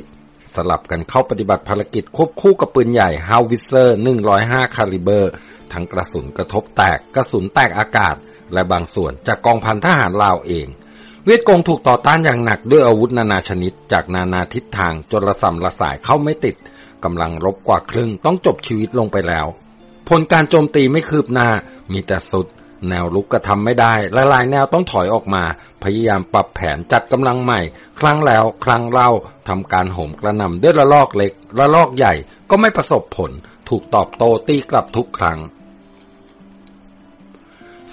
สลับกันเข้าปฏิบัติภารกิจควบคู่กับปืนใหญ่ howitzer 105 caliber ทั้งกระสุนกระทบแตกกระสุนแตกอากาศ และบางส่วนจากกองพันทหารลาวเอง เวียดกงถูกต่อต้านอย่างหนักด้วยอาวุธนานาชนิดจากนานาทิศทางจนระส่ำระสายเข้าไม่ติดกำลังรบกว่าครึ่งต้องจบชีวิตลงไปแล้ว ผลการโจมตีไม่คืบหน้ามีแต่สุด แนวลุกก็ทำไม่ได้ละลายแนวต้องถอยออกมา พยายามปรับแผนจัดกำลังใหม่ ครั้งแล้วครั้งเล่าทำการโหมกระนำด้วยระลอกเล็ก ระลอกใหญ่ก็ไม่ประสบผล ถูกตอบโต้ตีกลับทุกครั้ง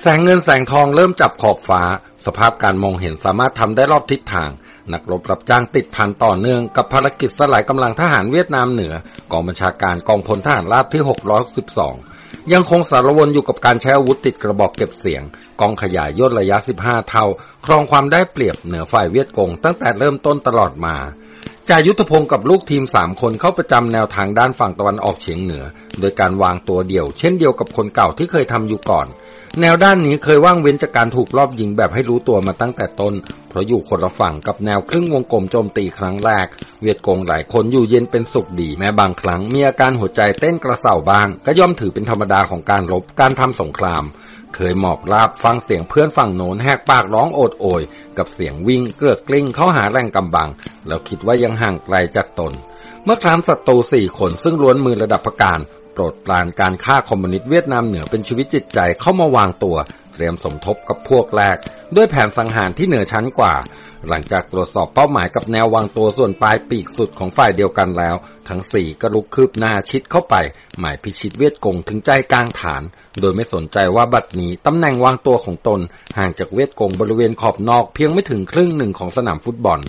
แสงเงินแสงทองเริ่มจับขอบฟ้า สภาพการมองเห็นสามารถทำได้รอบทิศทาง นักรบรับจ้างติดพันต่อเนื่องกับภารกิจสลายกำลังทหารเวียดนามเหนือกองบัญชาการกองพลทหารราบที่612ยังคงสารวนอยู่กับการใช้อาวุธติดกระบอกเก็บเสียง กองขยายย่นระยะ 15 เท่า ครองความได้เปรียบเหนือฝ่ายเวียดกงตั้งแต่เริ่มต้นตลอดมาจ่ายุทธพงศ์กับลูกทีมสามคนเข้าประจำแนวทางด้านฝั่งตะวันออกเฉียงเหนือ โดยการวางตัวเดี่ยว เช่นเดียวกับคนเก่าที่เคยทำอยู่ก่อน แนวด้านนี้เคยว่างเว้นจากการถูกรอบยิงแบบให้รู้ตัวมาตั้งแต่ต้น เพราะอยู่คนละฝั่งกับแนวครึ่งวงกลมโจมตีครั้งแรก เวียดกงหลายคนอยู่เย็นเป็นสุขดีแม้บางครั้ง มีอาการหัวใจเต้นกระเซาบ้าง ก็ย่อมถือเป็นธรรมดาของการรบการทำสงคราม เคยหมอบราบฟังเสียงเพื่อนฝั่งโน้นแหกปากร้องโอดโอย กับเสียงวิ่งเกลือกกลิ้งเข้าหาแรงกำบัง แล้วคิดว่ายังห่างไกลจากตนเมื่อครั้นศัตรูสี่คนซึ่งล้วนมือระดับประการ ปรดปรานการฆ่าคอมมิวนิสต์เวียดนามเหนือเป็นชีวิตจิตใจเข้ามาวางตัว เตรียมสมทบกับพวกแรก ด้วยแผนสังหารที่เหนือชั้นกว่า หลังจากตรวจสอบเป้าหมายกับแนววางตัวส่วนปลายปีกสุดของฝ่ายเดียวกันแล้ว ทั้งสี่ก็ลุกคืบหน้าชิดเข้าไป หมายพิชิตเวียดกงถึงใจกลางฐาน โดยไม่สนใจว่าบัดนี้ตำแหน่งวางตัวของตน ห่างจากเวียดกงบริเวณขอบนอกเพียงไม่ถึงครึ่งหนึ่งของสนามฟุตบอล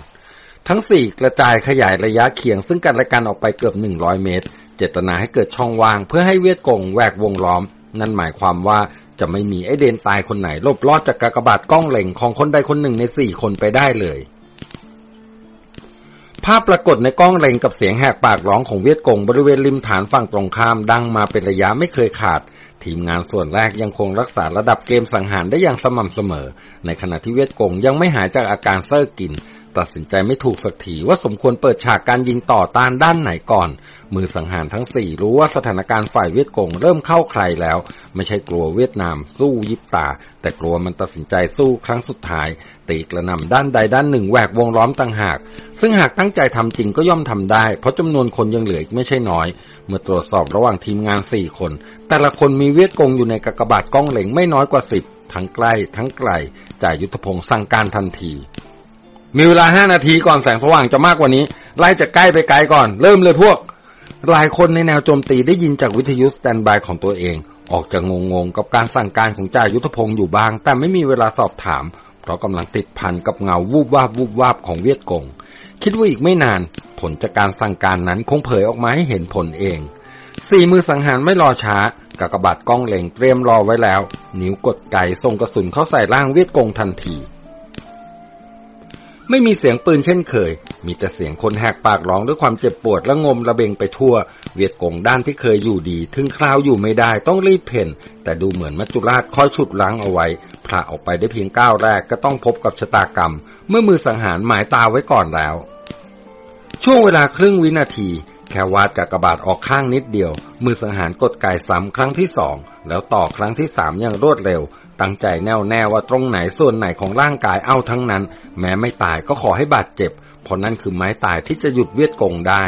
ทั้งสี่กระจายขยายระยะเคียงซึ่งกันและกันออกไปเกือบ 100 เมตร เจตนาให้เกิดช่องว่าง เพื่อให้เวียดกงแหวกวงล้อม นั่นหมายความว่าจะไม่มีไอ้เดนตายคนไหนหลบรอดจากกากบาทกล้องเล็งของคนใดคนหนึ่งในสี่คนไปได้เลย ภาพปรากฏในกล้องเล็งกับเสียงแหกปากร้องของเวียดกงบริเวณริมฐานฝั่งตรงข้ามดังมาเป็นระยะไม่เคยขาด ทีมงานส่วนแรกยังคงรักษาระดับเกมสังหารได้อย่างสม่ำเสมอ ในขณะที่เวียดกงยังไม่หายจากอาการเซ่อกิน ตัดสินใจไม่ถูกสักทีว่าสมควรเปิดฉากการยิงต่อต้านด้านไหนก่อน มือสังหารทั้งสี่รู้ว่าสถานการณ์ฝ่ายเวียดกงเริ่มเข้าใครแล้ว ไม่ใช่กลัวเวียดนามสู้ยิบตา แต่กลัวมันตัดสินใจสู้ครั้งสุดท้าย ตีกระนำด้านใดด้านหนึ่งแหวกวงล้อมต่างหาก ซึ่งหากตั้งใจทำจริงก็ย่อมทำได้ เพราะจำนวนคนยังเหลืออีกไม่ใช่น้อย เมื่อตรวจสอบระหว่างทีมงานสี่คน แต่ละคนมีเวียดกงอยู่ในกระบาดกล้องเหล็งไม่น้อยกว่าสิบทั้งใกล้ทั้งไกลจ่ายยุทธพงศ์สั่งการทันที มีเวลาห้านาทีก่อนแสงสว่างจะมากกว่านี้ ไล่จากใกล้ไปไกลก่อน เริ่มเลยพวก หลายคนในแนวโจมตีได้ยินจากวิทยุสแตนบายของตัวเอง ออกจากงงๆ กับการสั่งการของจ่ายุทธพงศ์อยู่บ้าง แต่ไม่มีเวลาสอบถาม เพราะกำลังติดพันกับเงาวูบวาบวูบวาบของเวียดกง คิดว่าอีกไม่นาน ผลจากการสั่งการนั้นคงเผยออกมาให้เห็นผลเอง สี่มือสังหารไม่รอช้ากากบาดกล้องเล็งเตรียมรอไว้แล้ว นิ้วกดไก่ส่งกระสุนเข้าใส่ร่างเวียดกงทันที ไม่มีเสียงปืนเช่นเคย มีแต่เสียงคนแหกปากร้องด้วยความเจ็บปวดและงมระเบงไปทั่ว เวียดกงด้านที่เคยอยู่ดี ถึงคราวอยู่ไม่ได้ต้องรีบเพ่น แต่ดูเหมือนมัจจุราชคอยฉุดล้างเอาไว้ พระออกไปได้เพียงก้าวแรกก็ต้องพบกับชะตากรรม เมื่อมือสังหารหมายตาไว้ก่อนแล้ว ช่วงเวลาครึ่งวินาที แค่วาดกากบาดออกข้างนิดเดียว มือสังหารกดไก่ซ้ำครั้งที่สองแล้วต่อครั้งที่สามอย่างรวดเร็ว ตั้งใจแน่วแน่ว่าตรงไหนส่วนไหนของร่างกายเอาทั้งนั้น แม้ไม่ตายก็ขอให้บาดเจ็บ เพราะนั่นคือไม้ตายที่จะหยุดเวียดกงได้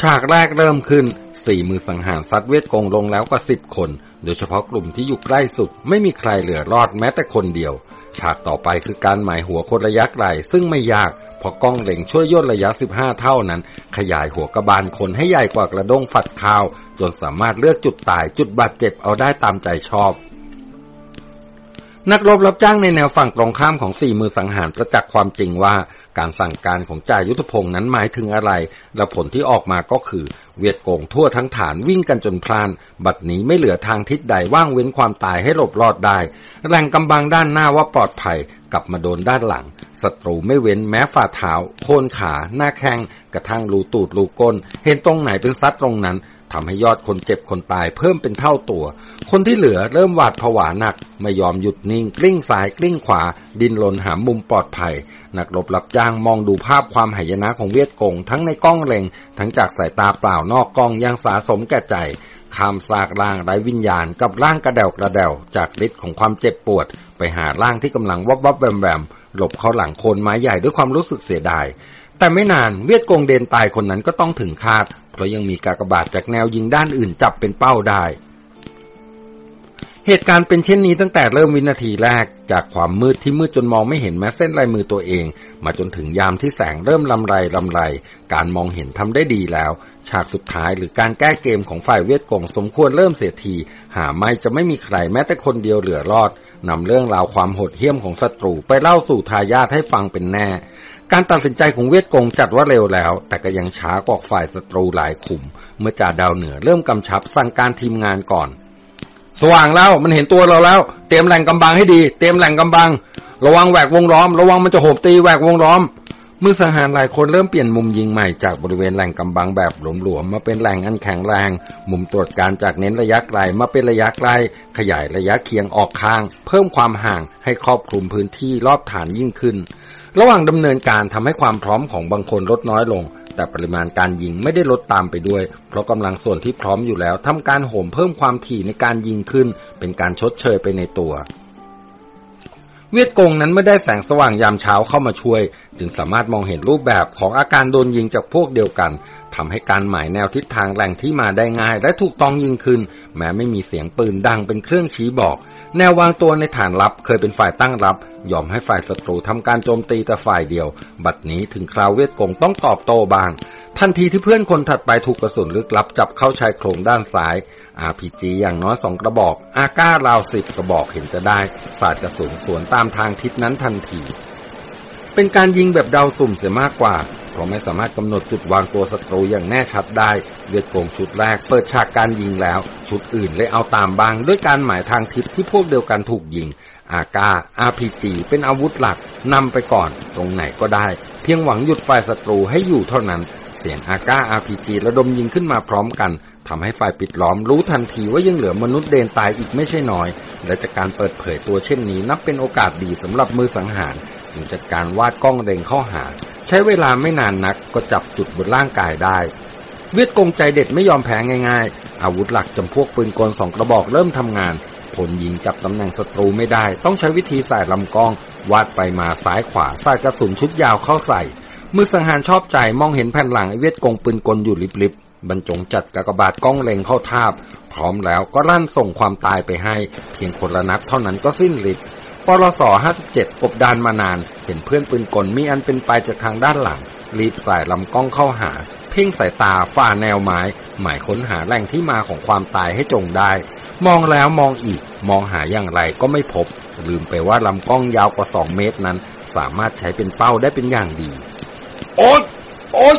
ฉากแรกเริ่มขึ้นสี่มือสังหารซัดเวียดกงลงแล้วกว่าสิบคน โดยเฉพาะกลุ่มที่อยู่ใกล้สุด ไม่มีใครเหลือรอดแม้แต่คนเดียว ฉากต่อไปคือการหมายหัวคนระยะไกลซึ่งไม่ยากเพราะกล้องเล็งช่วยย่นระยะ 15 เท่านั้น ขยายหัวกระบาลคนให้ใหญ่กว่ากระด้งฝัดข้าว จนสามารถเลือกจุดตายจุดบาดเจ็บเอาได้ตามใจชอบ นักรบรับจ้างในแนวฝั่งตรงข้ามของสี่มือสังหารประจักษ์ความจริงว่าการสั่งการของจ่ายุทธพงศ์นั้นหมายถึงอะไร และผลที่ออกมาก็คือ เวียดโกงทั่วทั้งฐานวิ่งกันจนพลาน บัดนี้ไม่เหลือทางทิศใดว่างเว้นความตายให้หลบรอดได้ แรงกำบังด้านหน้าว่าปลอดภัย กลับมาโดนด้านหลัง ศัตรูไม่เว้นแม้ฝ่าเท้า โคนขา หน้าแข้ง กระทั่งรูตูดรูก้น เห็นตรงไหนเป็นซัดตรงนั้น ทำให้ยอดคนเจ็บคนตายเพิ่มเป็นเท่าตัว คนที่เหลือเริ่มหวาดผวาหนัก ไม่ยอมหยุดนิ่ง กลิ้งซ้ายกลิ้งขวา ดินหลนหามุมปลอดภัย นักรบรับจ้างมองดูภาพความหายนะของเวียดกง ทั้งในกล้องเล็ง ทั้งจากสายตาเปล่านอกกล้องยังสาสมแก่ใจข้ามซากร่างไร้วิญญาณกับร่างกระเดวกระเดวจากฤทธิ์ของความเจ็บปวด ไปหาร่างที่กำลังวับวับแวมแวมหลบเข้าหลังโคนไม้ใหญ่ด้วยความรู้สึกเสียดาย แต่ไม่นานเวียดกงเดนตายคนนั้นก็ต้องถึงคาด เพราะยังมีกากบาดจากแนวยิงด้านอื่นจับเป็นเป้าได้ เหตุการณ์เป็นเช่นนี้ตั้งแต่เริ่มวินาทีแรก จากความมืดที่มืดจนมองไม่เห็นแม้เส้นลายมือตัวเอง มาจนถึงยามที่แสงเริ่มลำไรลำไร การมองเห็นทำได้ดีแล้ว ฉากสุดท้ายหรือการแก้เกมของฝ่ายเวียดกงสมควรเริ่มเสียที หาไม่จะไม่มีใครแม้แต่คนเดียวเหลือรอดนำเรื่องราวความโหดเหี้ยมของศัตรูไปเล่าสู่ทายาทให้ฟังเป็นแน่ การตัดสินใจของเวียดกงจัดว่าเร็วแล้ว แต่ก็ยังช้ากว่าฝ่ายศัตรูหลายขุม เมื่อจ่าดาวเหนือเริ่มกำชับสั่งการทีมงานก่อน สว่างแล้วมันเห็นตัวเราแล้ว เตรียมแหล่งกำบังให้ดี เตรียมแหล่งกำบัง ระวังแหวกวงล้อม ระวังมันจะโหบตีแหวกวงล้อมเมื่อสหารหลายคนเริ่มเปลี่ยนมุมยิงใหม่จากบริเวณแหล่งกำบังแบบหลวมๆมาเป็นแหล่งอันแข็งแรง มุมตรวจการจากเน้นระยะไกลมาเป็นระยะใกล้ขยายระยะเคียงออกข้าง เพิ่มความห่างให้ครอบคลุมพื้นที่รอบฐานยิ่งขึ้น ระหว่างดำเนินการทำให้ความพร้อมของบางคนลดน้อยลง แต่ปริมาณการยิงไม่ได้ลดตามไปด้วย เพราะกำลังส่วนที่พร้อมอยู่แล้วทำการโหมเพิ่มความถี่ในการยิงขึ้น เป็นการชดเชยไปในตัว วียดกงนั้นไม่ได้แสงสว่างยามเช้าเข้ามาช่วย จึงสามารถมองเห็นรูปแบบของอาการโดนยิงจากพวกเดียวกันทำให้การหมายแนวทิศทางแหล่งที่มาได้ง่าย และถูกต้องยิ่งขึ้น แม้ไม่มีเสียงปืนดังเป็นเครื่องชี้บอก แนววางตัวในฐานลับเคยเป็นฝ่ายตั้งรับ ยอมให้ฝ่ายศัตรูทำการโจมตีแต่ฝ่ายเดียว บัดนี้ถึงคราวเวียดกงต้องตอบโต้บาง ทันทีที่เพื่อนคนถัดไปถูกกระสุนลึกลับจับเข้าชายโครงด้านซ้าย RPG อย่างน้อยสองกระบอก อาก้าราวสิบกระบอกเห็นจะได้สาดกระสุนสวนตามทางทิศนั้นทันที เป็นการยิงแบบเดาสุ่มเสียมากกว่า เพราะไม่สามารถกำหนดจุดวางตัวศัตรูอย่างแน่ชัดได้เวียดกงชุดแรกเปิดฉากการยิงแล้ว ชุดอื่นเลยเอาตามบาง ด้วยการหมายทางทิศที่พวกเดียวกันถูกยิง อากา RPG เป็นอาวุธหลักนำไปก่อน ตรงไหนก็ได้ เพียงหวังหยุดฝ่ายศัตรูให้อยู่เท่านั้นเสียงอากา RPG ระดมยิงขึ้นมาพร้อมกัน ทำให้ฝ่ายปิดล้อมรู้ทันทีว่ายังเหลือมนุษย์เดนตายอีกไม่ใช่น้อย และจากการเปิดเผยตัวเช่นนี้ นับเป็นโอกาสดีสำหรับมือสังหารจึงจัดการวาดกล้องเร่งเข้าหา ใช้เวลาไม่นานนักก็จับจุดบนร่างกายได้ เวียดกงใจเด็ดไม่ยอมแพ้ง่ายๆ อาวุธหลักจำพวกปืนกลสองกระบอกเริ่มทำงานผลยิงจับตำแหน่งศัตรูไม่ได้ ต้องใช้วิธีใส่ลำกล้อง วาดไปมาซ้ายขวาใส่กระสุนชุดยาวเข้าใส่มือสังหารชอบใจมองเห็นแผ่นหลังเวียดกงปืนกลอยู่ลิบๆ บรรจงจัดกระบาดกล้องเล็งเข้าทาบ พร้อมแล้วก็ลั่นส่งความตายไปให้ เพียงคนละนัดเท่านั้นก็สิ้นฤทธิ์ปลส57 กบดานมานาน เห็นเพื่อนปืนกลมีอันเป็นไปจากทางด้านหลัง รีบใส่ลำกล้องเข้าหา เพ่งสายตาฝ่าแนวไม้ หมายค้นหาแหล่งที่มาของความตายให้จงได้ มองแล้วมองอีก มองหาอย่างไรก็ไม่พบ ลืมไปว่าลำกล้องยาวกว่าสองเมตรนั้น สามารถใช้เป็นเป้าได้เป็นอย่างดี โอ๊ยโอ๊ย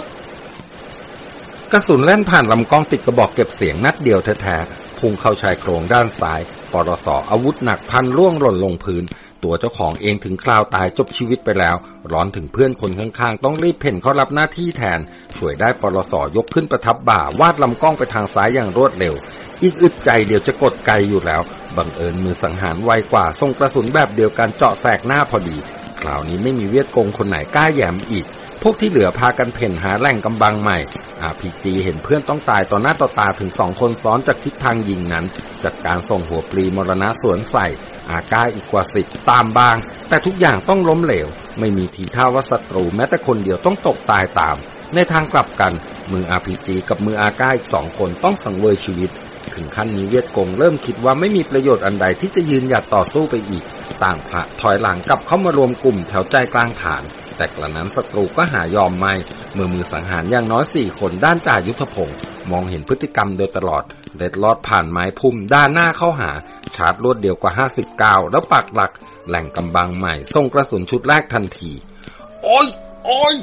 กระสุนแล่นผ่านลำกล้องติดกระบอกเก็บเสียงนัดเดียวแท้ๆพุ่งเข้าชายโครงด้านซ้าย ปรสออาวุธหนักพันล่วงหล่นลงพื้น ตัวเจ้าของเองถึงคราวตายจบชีวิตไปแล้ว ร้อนถึงเพื่อนคนข้างๆ ต้องรีบเพ่นเขารับหน้าที่แทน ช่วยได้ปรสอยกขึ้นประทับบ่า วาดลำกล้องไปทางซ้ายอย่างรวดเร็ว อีกอึดใจเดียวจะกดไกอยู่แล้ว บังเอิญมือสังหารไวกว่าส่งกระสุนแบบเดียวกันเจาะแสกหน้าพอดี คราวนี้ไม่มีเวียดกงคนไหนกล้าแยมอีก พวกที่เหลือพากันเพ่นหาแหล่งกำบังใหม่อาพีจีเห็นเพื่อนต้องตายต่อหน้าต่อตาถึงสองคนซ้อนจากทิศทางยิงนั้น จัดการส่งหัวปลีมรณะสวนใส่ อาก้าอีกกว่าสิบตามบาง แต่ทุกอย่างต้องล้มเหลว ไม่มีทีท่าว่าศัตรูแม้แต่คนเดียวต้องตกตายตาม ในทางกลับกัน มืออาพีจีกับมืออาก้าอีกสองคนต้องสังเวยชีวิต ถึงขั้นนี้เวียดกงเริ่มคิดว่าไม่มีประโยชน์อันใดที่จะยืนหยัดต่อสู้ไปอีก ต่างพระถอยหลังกลับเข้ามารวมกลุ่มแถวใจกลางฐาน แต่กระนั้นศัตรูก็หายอมไม่ เมื่อมือสังหารอย่างน้อยสี่คนด้านจ่ายุทธพงศ์มองเห็นพฤติกรรมโดยตลอด เล็ดลอดผ่านไม้พุ่มด้านหน้าเข้าหา ชาร์จรวดเดียวกว่าห้าสิบเก้าแล้วปักหลัก แหล่งกำบังใหม่ส่งกระสุนชุดแรกทันที โอ้ยโอ้ย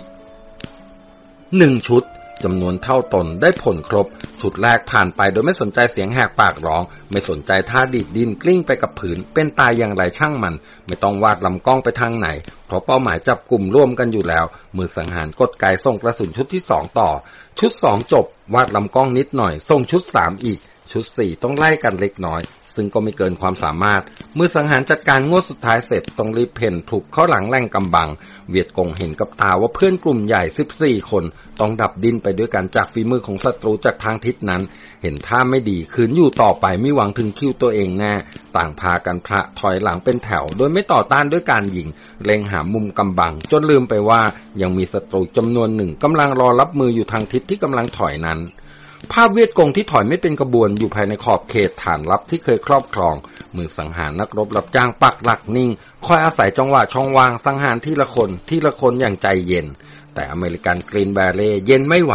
หนึ่งชุด จำนวนเท่าตนได้ผลครบ ชุดแรกผ่านไปโดยไม่สนใจเสียงแหกปากร้อง ไม่สนใจท่าดีดดินกลิ้งไปกับผืน เป็นตายอย่างไรช่างมัน ไม่ต้องวาดลำกล้องไปทางไหน เพราะเป้าหมายจับกลุ่มร่วมกันอยู่แล้ว มือสังหารกดไกส่งกระสุนชุดที่สองต่อ ชุดสองจบ วาดลำกล้องนิดหน่อย ส่งชุดสามอีก ชุดสี่ต้องไล่กันเล็กน้อย ซึ่งก็ไม่เกินความสามารถ เมื่อสังหารจัดการงวดสุดท้ายเสร็จต้องรีบเพ่นถูกเข้าหลังแรงกำบัง เวียดกงเห็นกับตาว่าเพื่อนกลุ่มใหญ่ 14 คน ต้องดับดินไปด้วยกันจากฝีมือของศัตรูจากทางทิศนั้น เห็นท่าไม่ดีคืนอยู่ต่อไปไม่หวังถึงคิวตัวเองแน่ต่างพากันพระถอยหลังเป็นแถว โดยไม่ต่อต้านด้วยการยิงเล็งหามุมกำบัง จนลืมไปว่ายังมีศัตรูจำนวนหนึ่งกำลังรอรับมืออยู่ทางทิศที่กำลังถอยนั้น ภาพเวียดกงที่ถอยไม่เป็นกระบวนอยู่ภายในขอบเขตฐานลับที่เคยครอบครอง มือสังหารนักรบรับจ้างปักหลักนิ่ง คอยอาศัยจังหวะช่องวางสังหารทีละคนทีละคนอย่างใจเย็น แต่อเมริกัน Green Beret เย็นไม่ไหว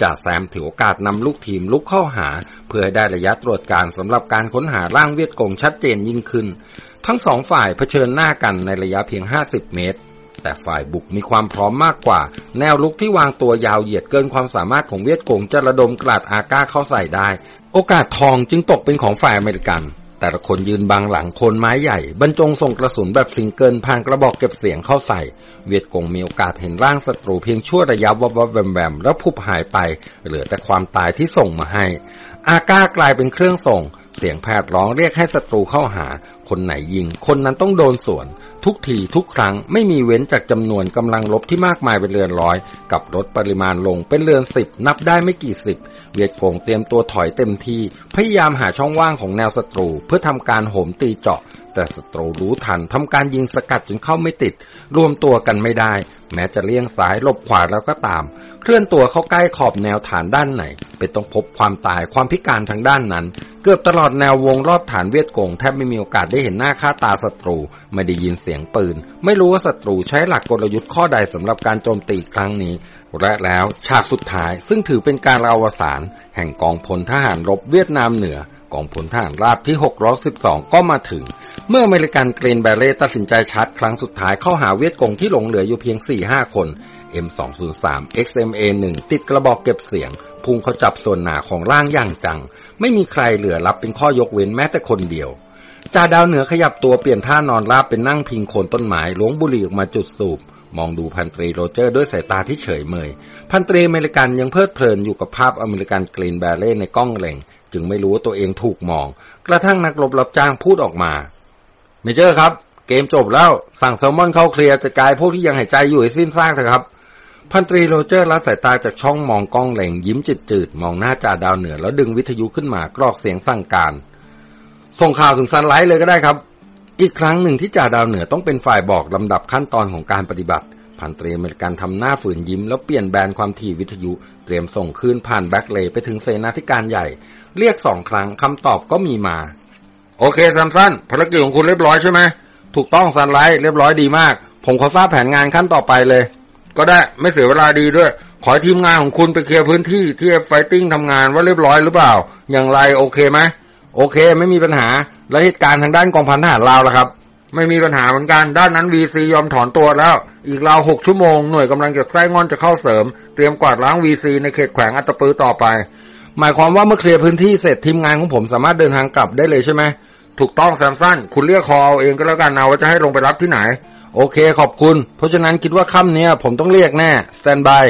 จ่าแซมถือโอกาสนำลูกทีมรุกเข้าหา เพื่อให้ได้ระยะตรวจการสำหรับการค้นหาร่างเวียดกงชัดเจนยิ่งขึ้น ทั้งสองฝ่ายเผชิญหน้ากันในระยะเพียง 50 เมตร แต่ฝ่ายบุกมีความพร้อมมากกว่า แนวรุกที่วางตัวยาวเหยียดเกินความสามารถของเวียดกงจะระดมกลาดอาก้าเข้าใส่ได้ โอกาสทองจึงตกเป็นของฝ่ายอเมริกัน แต่ละคนยืนบังหลังโคนไม้ใหญ่ บรรจงส่งกระสุนแบบซิงเกิลผ่านกระบอกเก็บเสียงเข้าใส่ เวียดกงมีโอกาสเห็นร่างศัตรูเพียงชั่วระยะวับวับแวมแวมแล้วพุบหายไป เหลือแต่ความตายที่ส่งมาให้ อาก้ากลายเป็นเครื่องส่ง เสียงแพทย์ร้องเรียกให้ศัตรูเข้าหา คนไหนยิง คนนั้นต้องโดนสวน ทุกทีทุกครั้งไม่มีเว้นจากจำนวนกำลังลบที่มากมายเป็นเรือนร้อย กับลดปริมาณลงเป็นเรือนสิบนับได้ไม่กี่สิบ เวียดกงเตรียมตัวถอยเต็มที่ พยายามหาช่องว่างของแนวศัตรู เพื่อทำการโหมตีเจาะ แต่ศัตรูรู้ทันทำการยิงสกัดจนเข้าไม่ติด รวมตัวกันไม่ได้ แม้จะเลี่ยงซ้ายหลบขวาแล้วก็ตาม เคลื่อนตัวเข้าใกล้ขอบแนวฐานด้านไหน เป็นต้องพบความตายความพิการทางด้านนั้น เกือบตลอดแนววงรอบฐานเวียดกงแทบไม่มีโอกาสได้เห็นหน้าค่าตาศัตรู ไม่ได้ยินเสียงปืน ไม่รู้ว่าศัตรูใช้หลักกลยุทธ์ข้อใดสำหรับการโจมตีครั้งนี้ และแล้วฉากสุดท้าย ซึ่งถือเป็นการอวสานแห่งกองพลทหารรบเวียดนามเหนือกองพลทหารราบที่ 612 ก็มาถึง เมื่ออเมริกัน Green Beret ตัดสินใจชัดครั้งสุดท้ายเข้าหาเวียดกงที่หลงเหลืออยู่เพียง 4-5 คน M203 XMA1 ติดกระบอกเก็บเสียง พุ่งเข้าจับส่วนหนาของร่างอย่างจัง ไม่มีใครเหลือรอดเป็นข้อยกเว้นแม้แต่คนเดียวจ่าดาวเหนือขยับตัวเปลี่ยนท่านอนราบเป็นนั่งพิงโคนต้นไม้ล้วงบุหรี่ออกมาจุดสูบ มองดูพันตรีโรเจอร์ด้วยสายตาที่เฉยเมย พันตรีอเมริกันยังเพลิดเพลินอยู่กับภาพอเมริกัน Green Beret ในกล้องเล็ง จึงไม่รู้ว่าตัวเองถูกมอง กระทั่งนักรบรับจ้างพูดออกมา Major ครับ เกมจบแล้ว สั่งแซมสันเข้าเคลียร์จัดการพวกที่ยังหายใจอยู่ให้สิ้นซากเถอะครับ พันตรีโรเจอร์ละสายตาจากช่องมองกล้องเล็งยิ้มจืดๆ มองหน้าจ่าดาวเหนือ แล้วดึงวิทยุขึ้นมากรอกเสียงสั่งการ ส่งข่าวถึงซันไลท์เลยก็ได้ครับ อีกครั้งหนึ่งที่จ่าดาวเหนือต้องเป็นฝ่ายบอกลำดับขั้นตอนของการปฏิบัติ พันตรีเมริกันทำหน้าฝืนยิ้ม แล้วเปลี่ยน band ความถี่วิทยุเตรียมส่งคลื่นผ่านแบ็คเลย์ไปถึงเสนาธิการใหญ่ เรียกสองครั้งคำตอบก็มีมา โอเคแซมสันภารกิจของคุณเรียบร้อยใช่ไหมถูกต้องซันไลท์เรียบร้อยดีมาก ผมขอทราบแผนงานขั้นต่อไปเลย ก็ได้ไม่เสียเวลาดีด้วย ขอทีมงานของคุณไปเคลียร์พื้นที่ที่ fighting ทำงานว่าเรียบร้อยหรือเปล่า อย่างไรโอเคไหมโอเค ไม่มีปัญหา แล้วเหตุการณ์ทางด้านกองพันทหารลาวล่ะครับ ไม่มีปัญหาเหมือนกัน ด้านนั้น VC ยอมถอนตัวแล้ว อีกราวหกชั่วโมงหน่วยกำลังจะไส้งอนจะเข้าเสริม เตรียมกวาดล้าง VC ในเขตแขวงอัตปือต่อไป หมายความว่าเมื่อเคลียร์พื้นที่เสร็จทีมงานของผมสามารถเดินทางกลับได้เลยใช่ไหมถูกต้องแซมสั้น คุณเรียกคอเอาเองก็แล้วกันนะว่าจะให้ลงไปรับที่ไหน โอเคขอบคุณ เพราะฉะนั้นคิดว่าค่ำนี้ผมต้องเรียกแน่สแตนบาย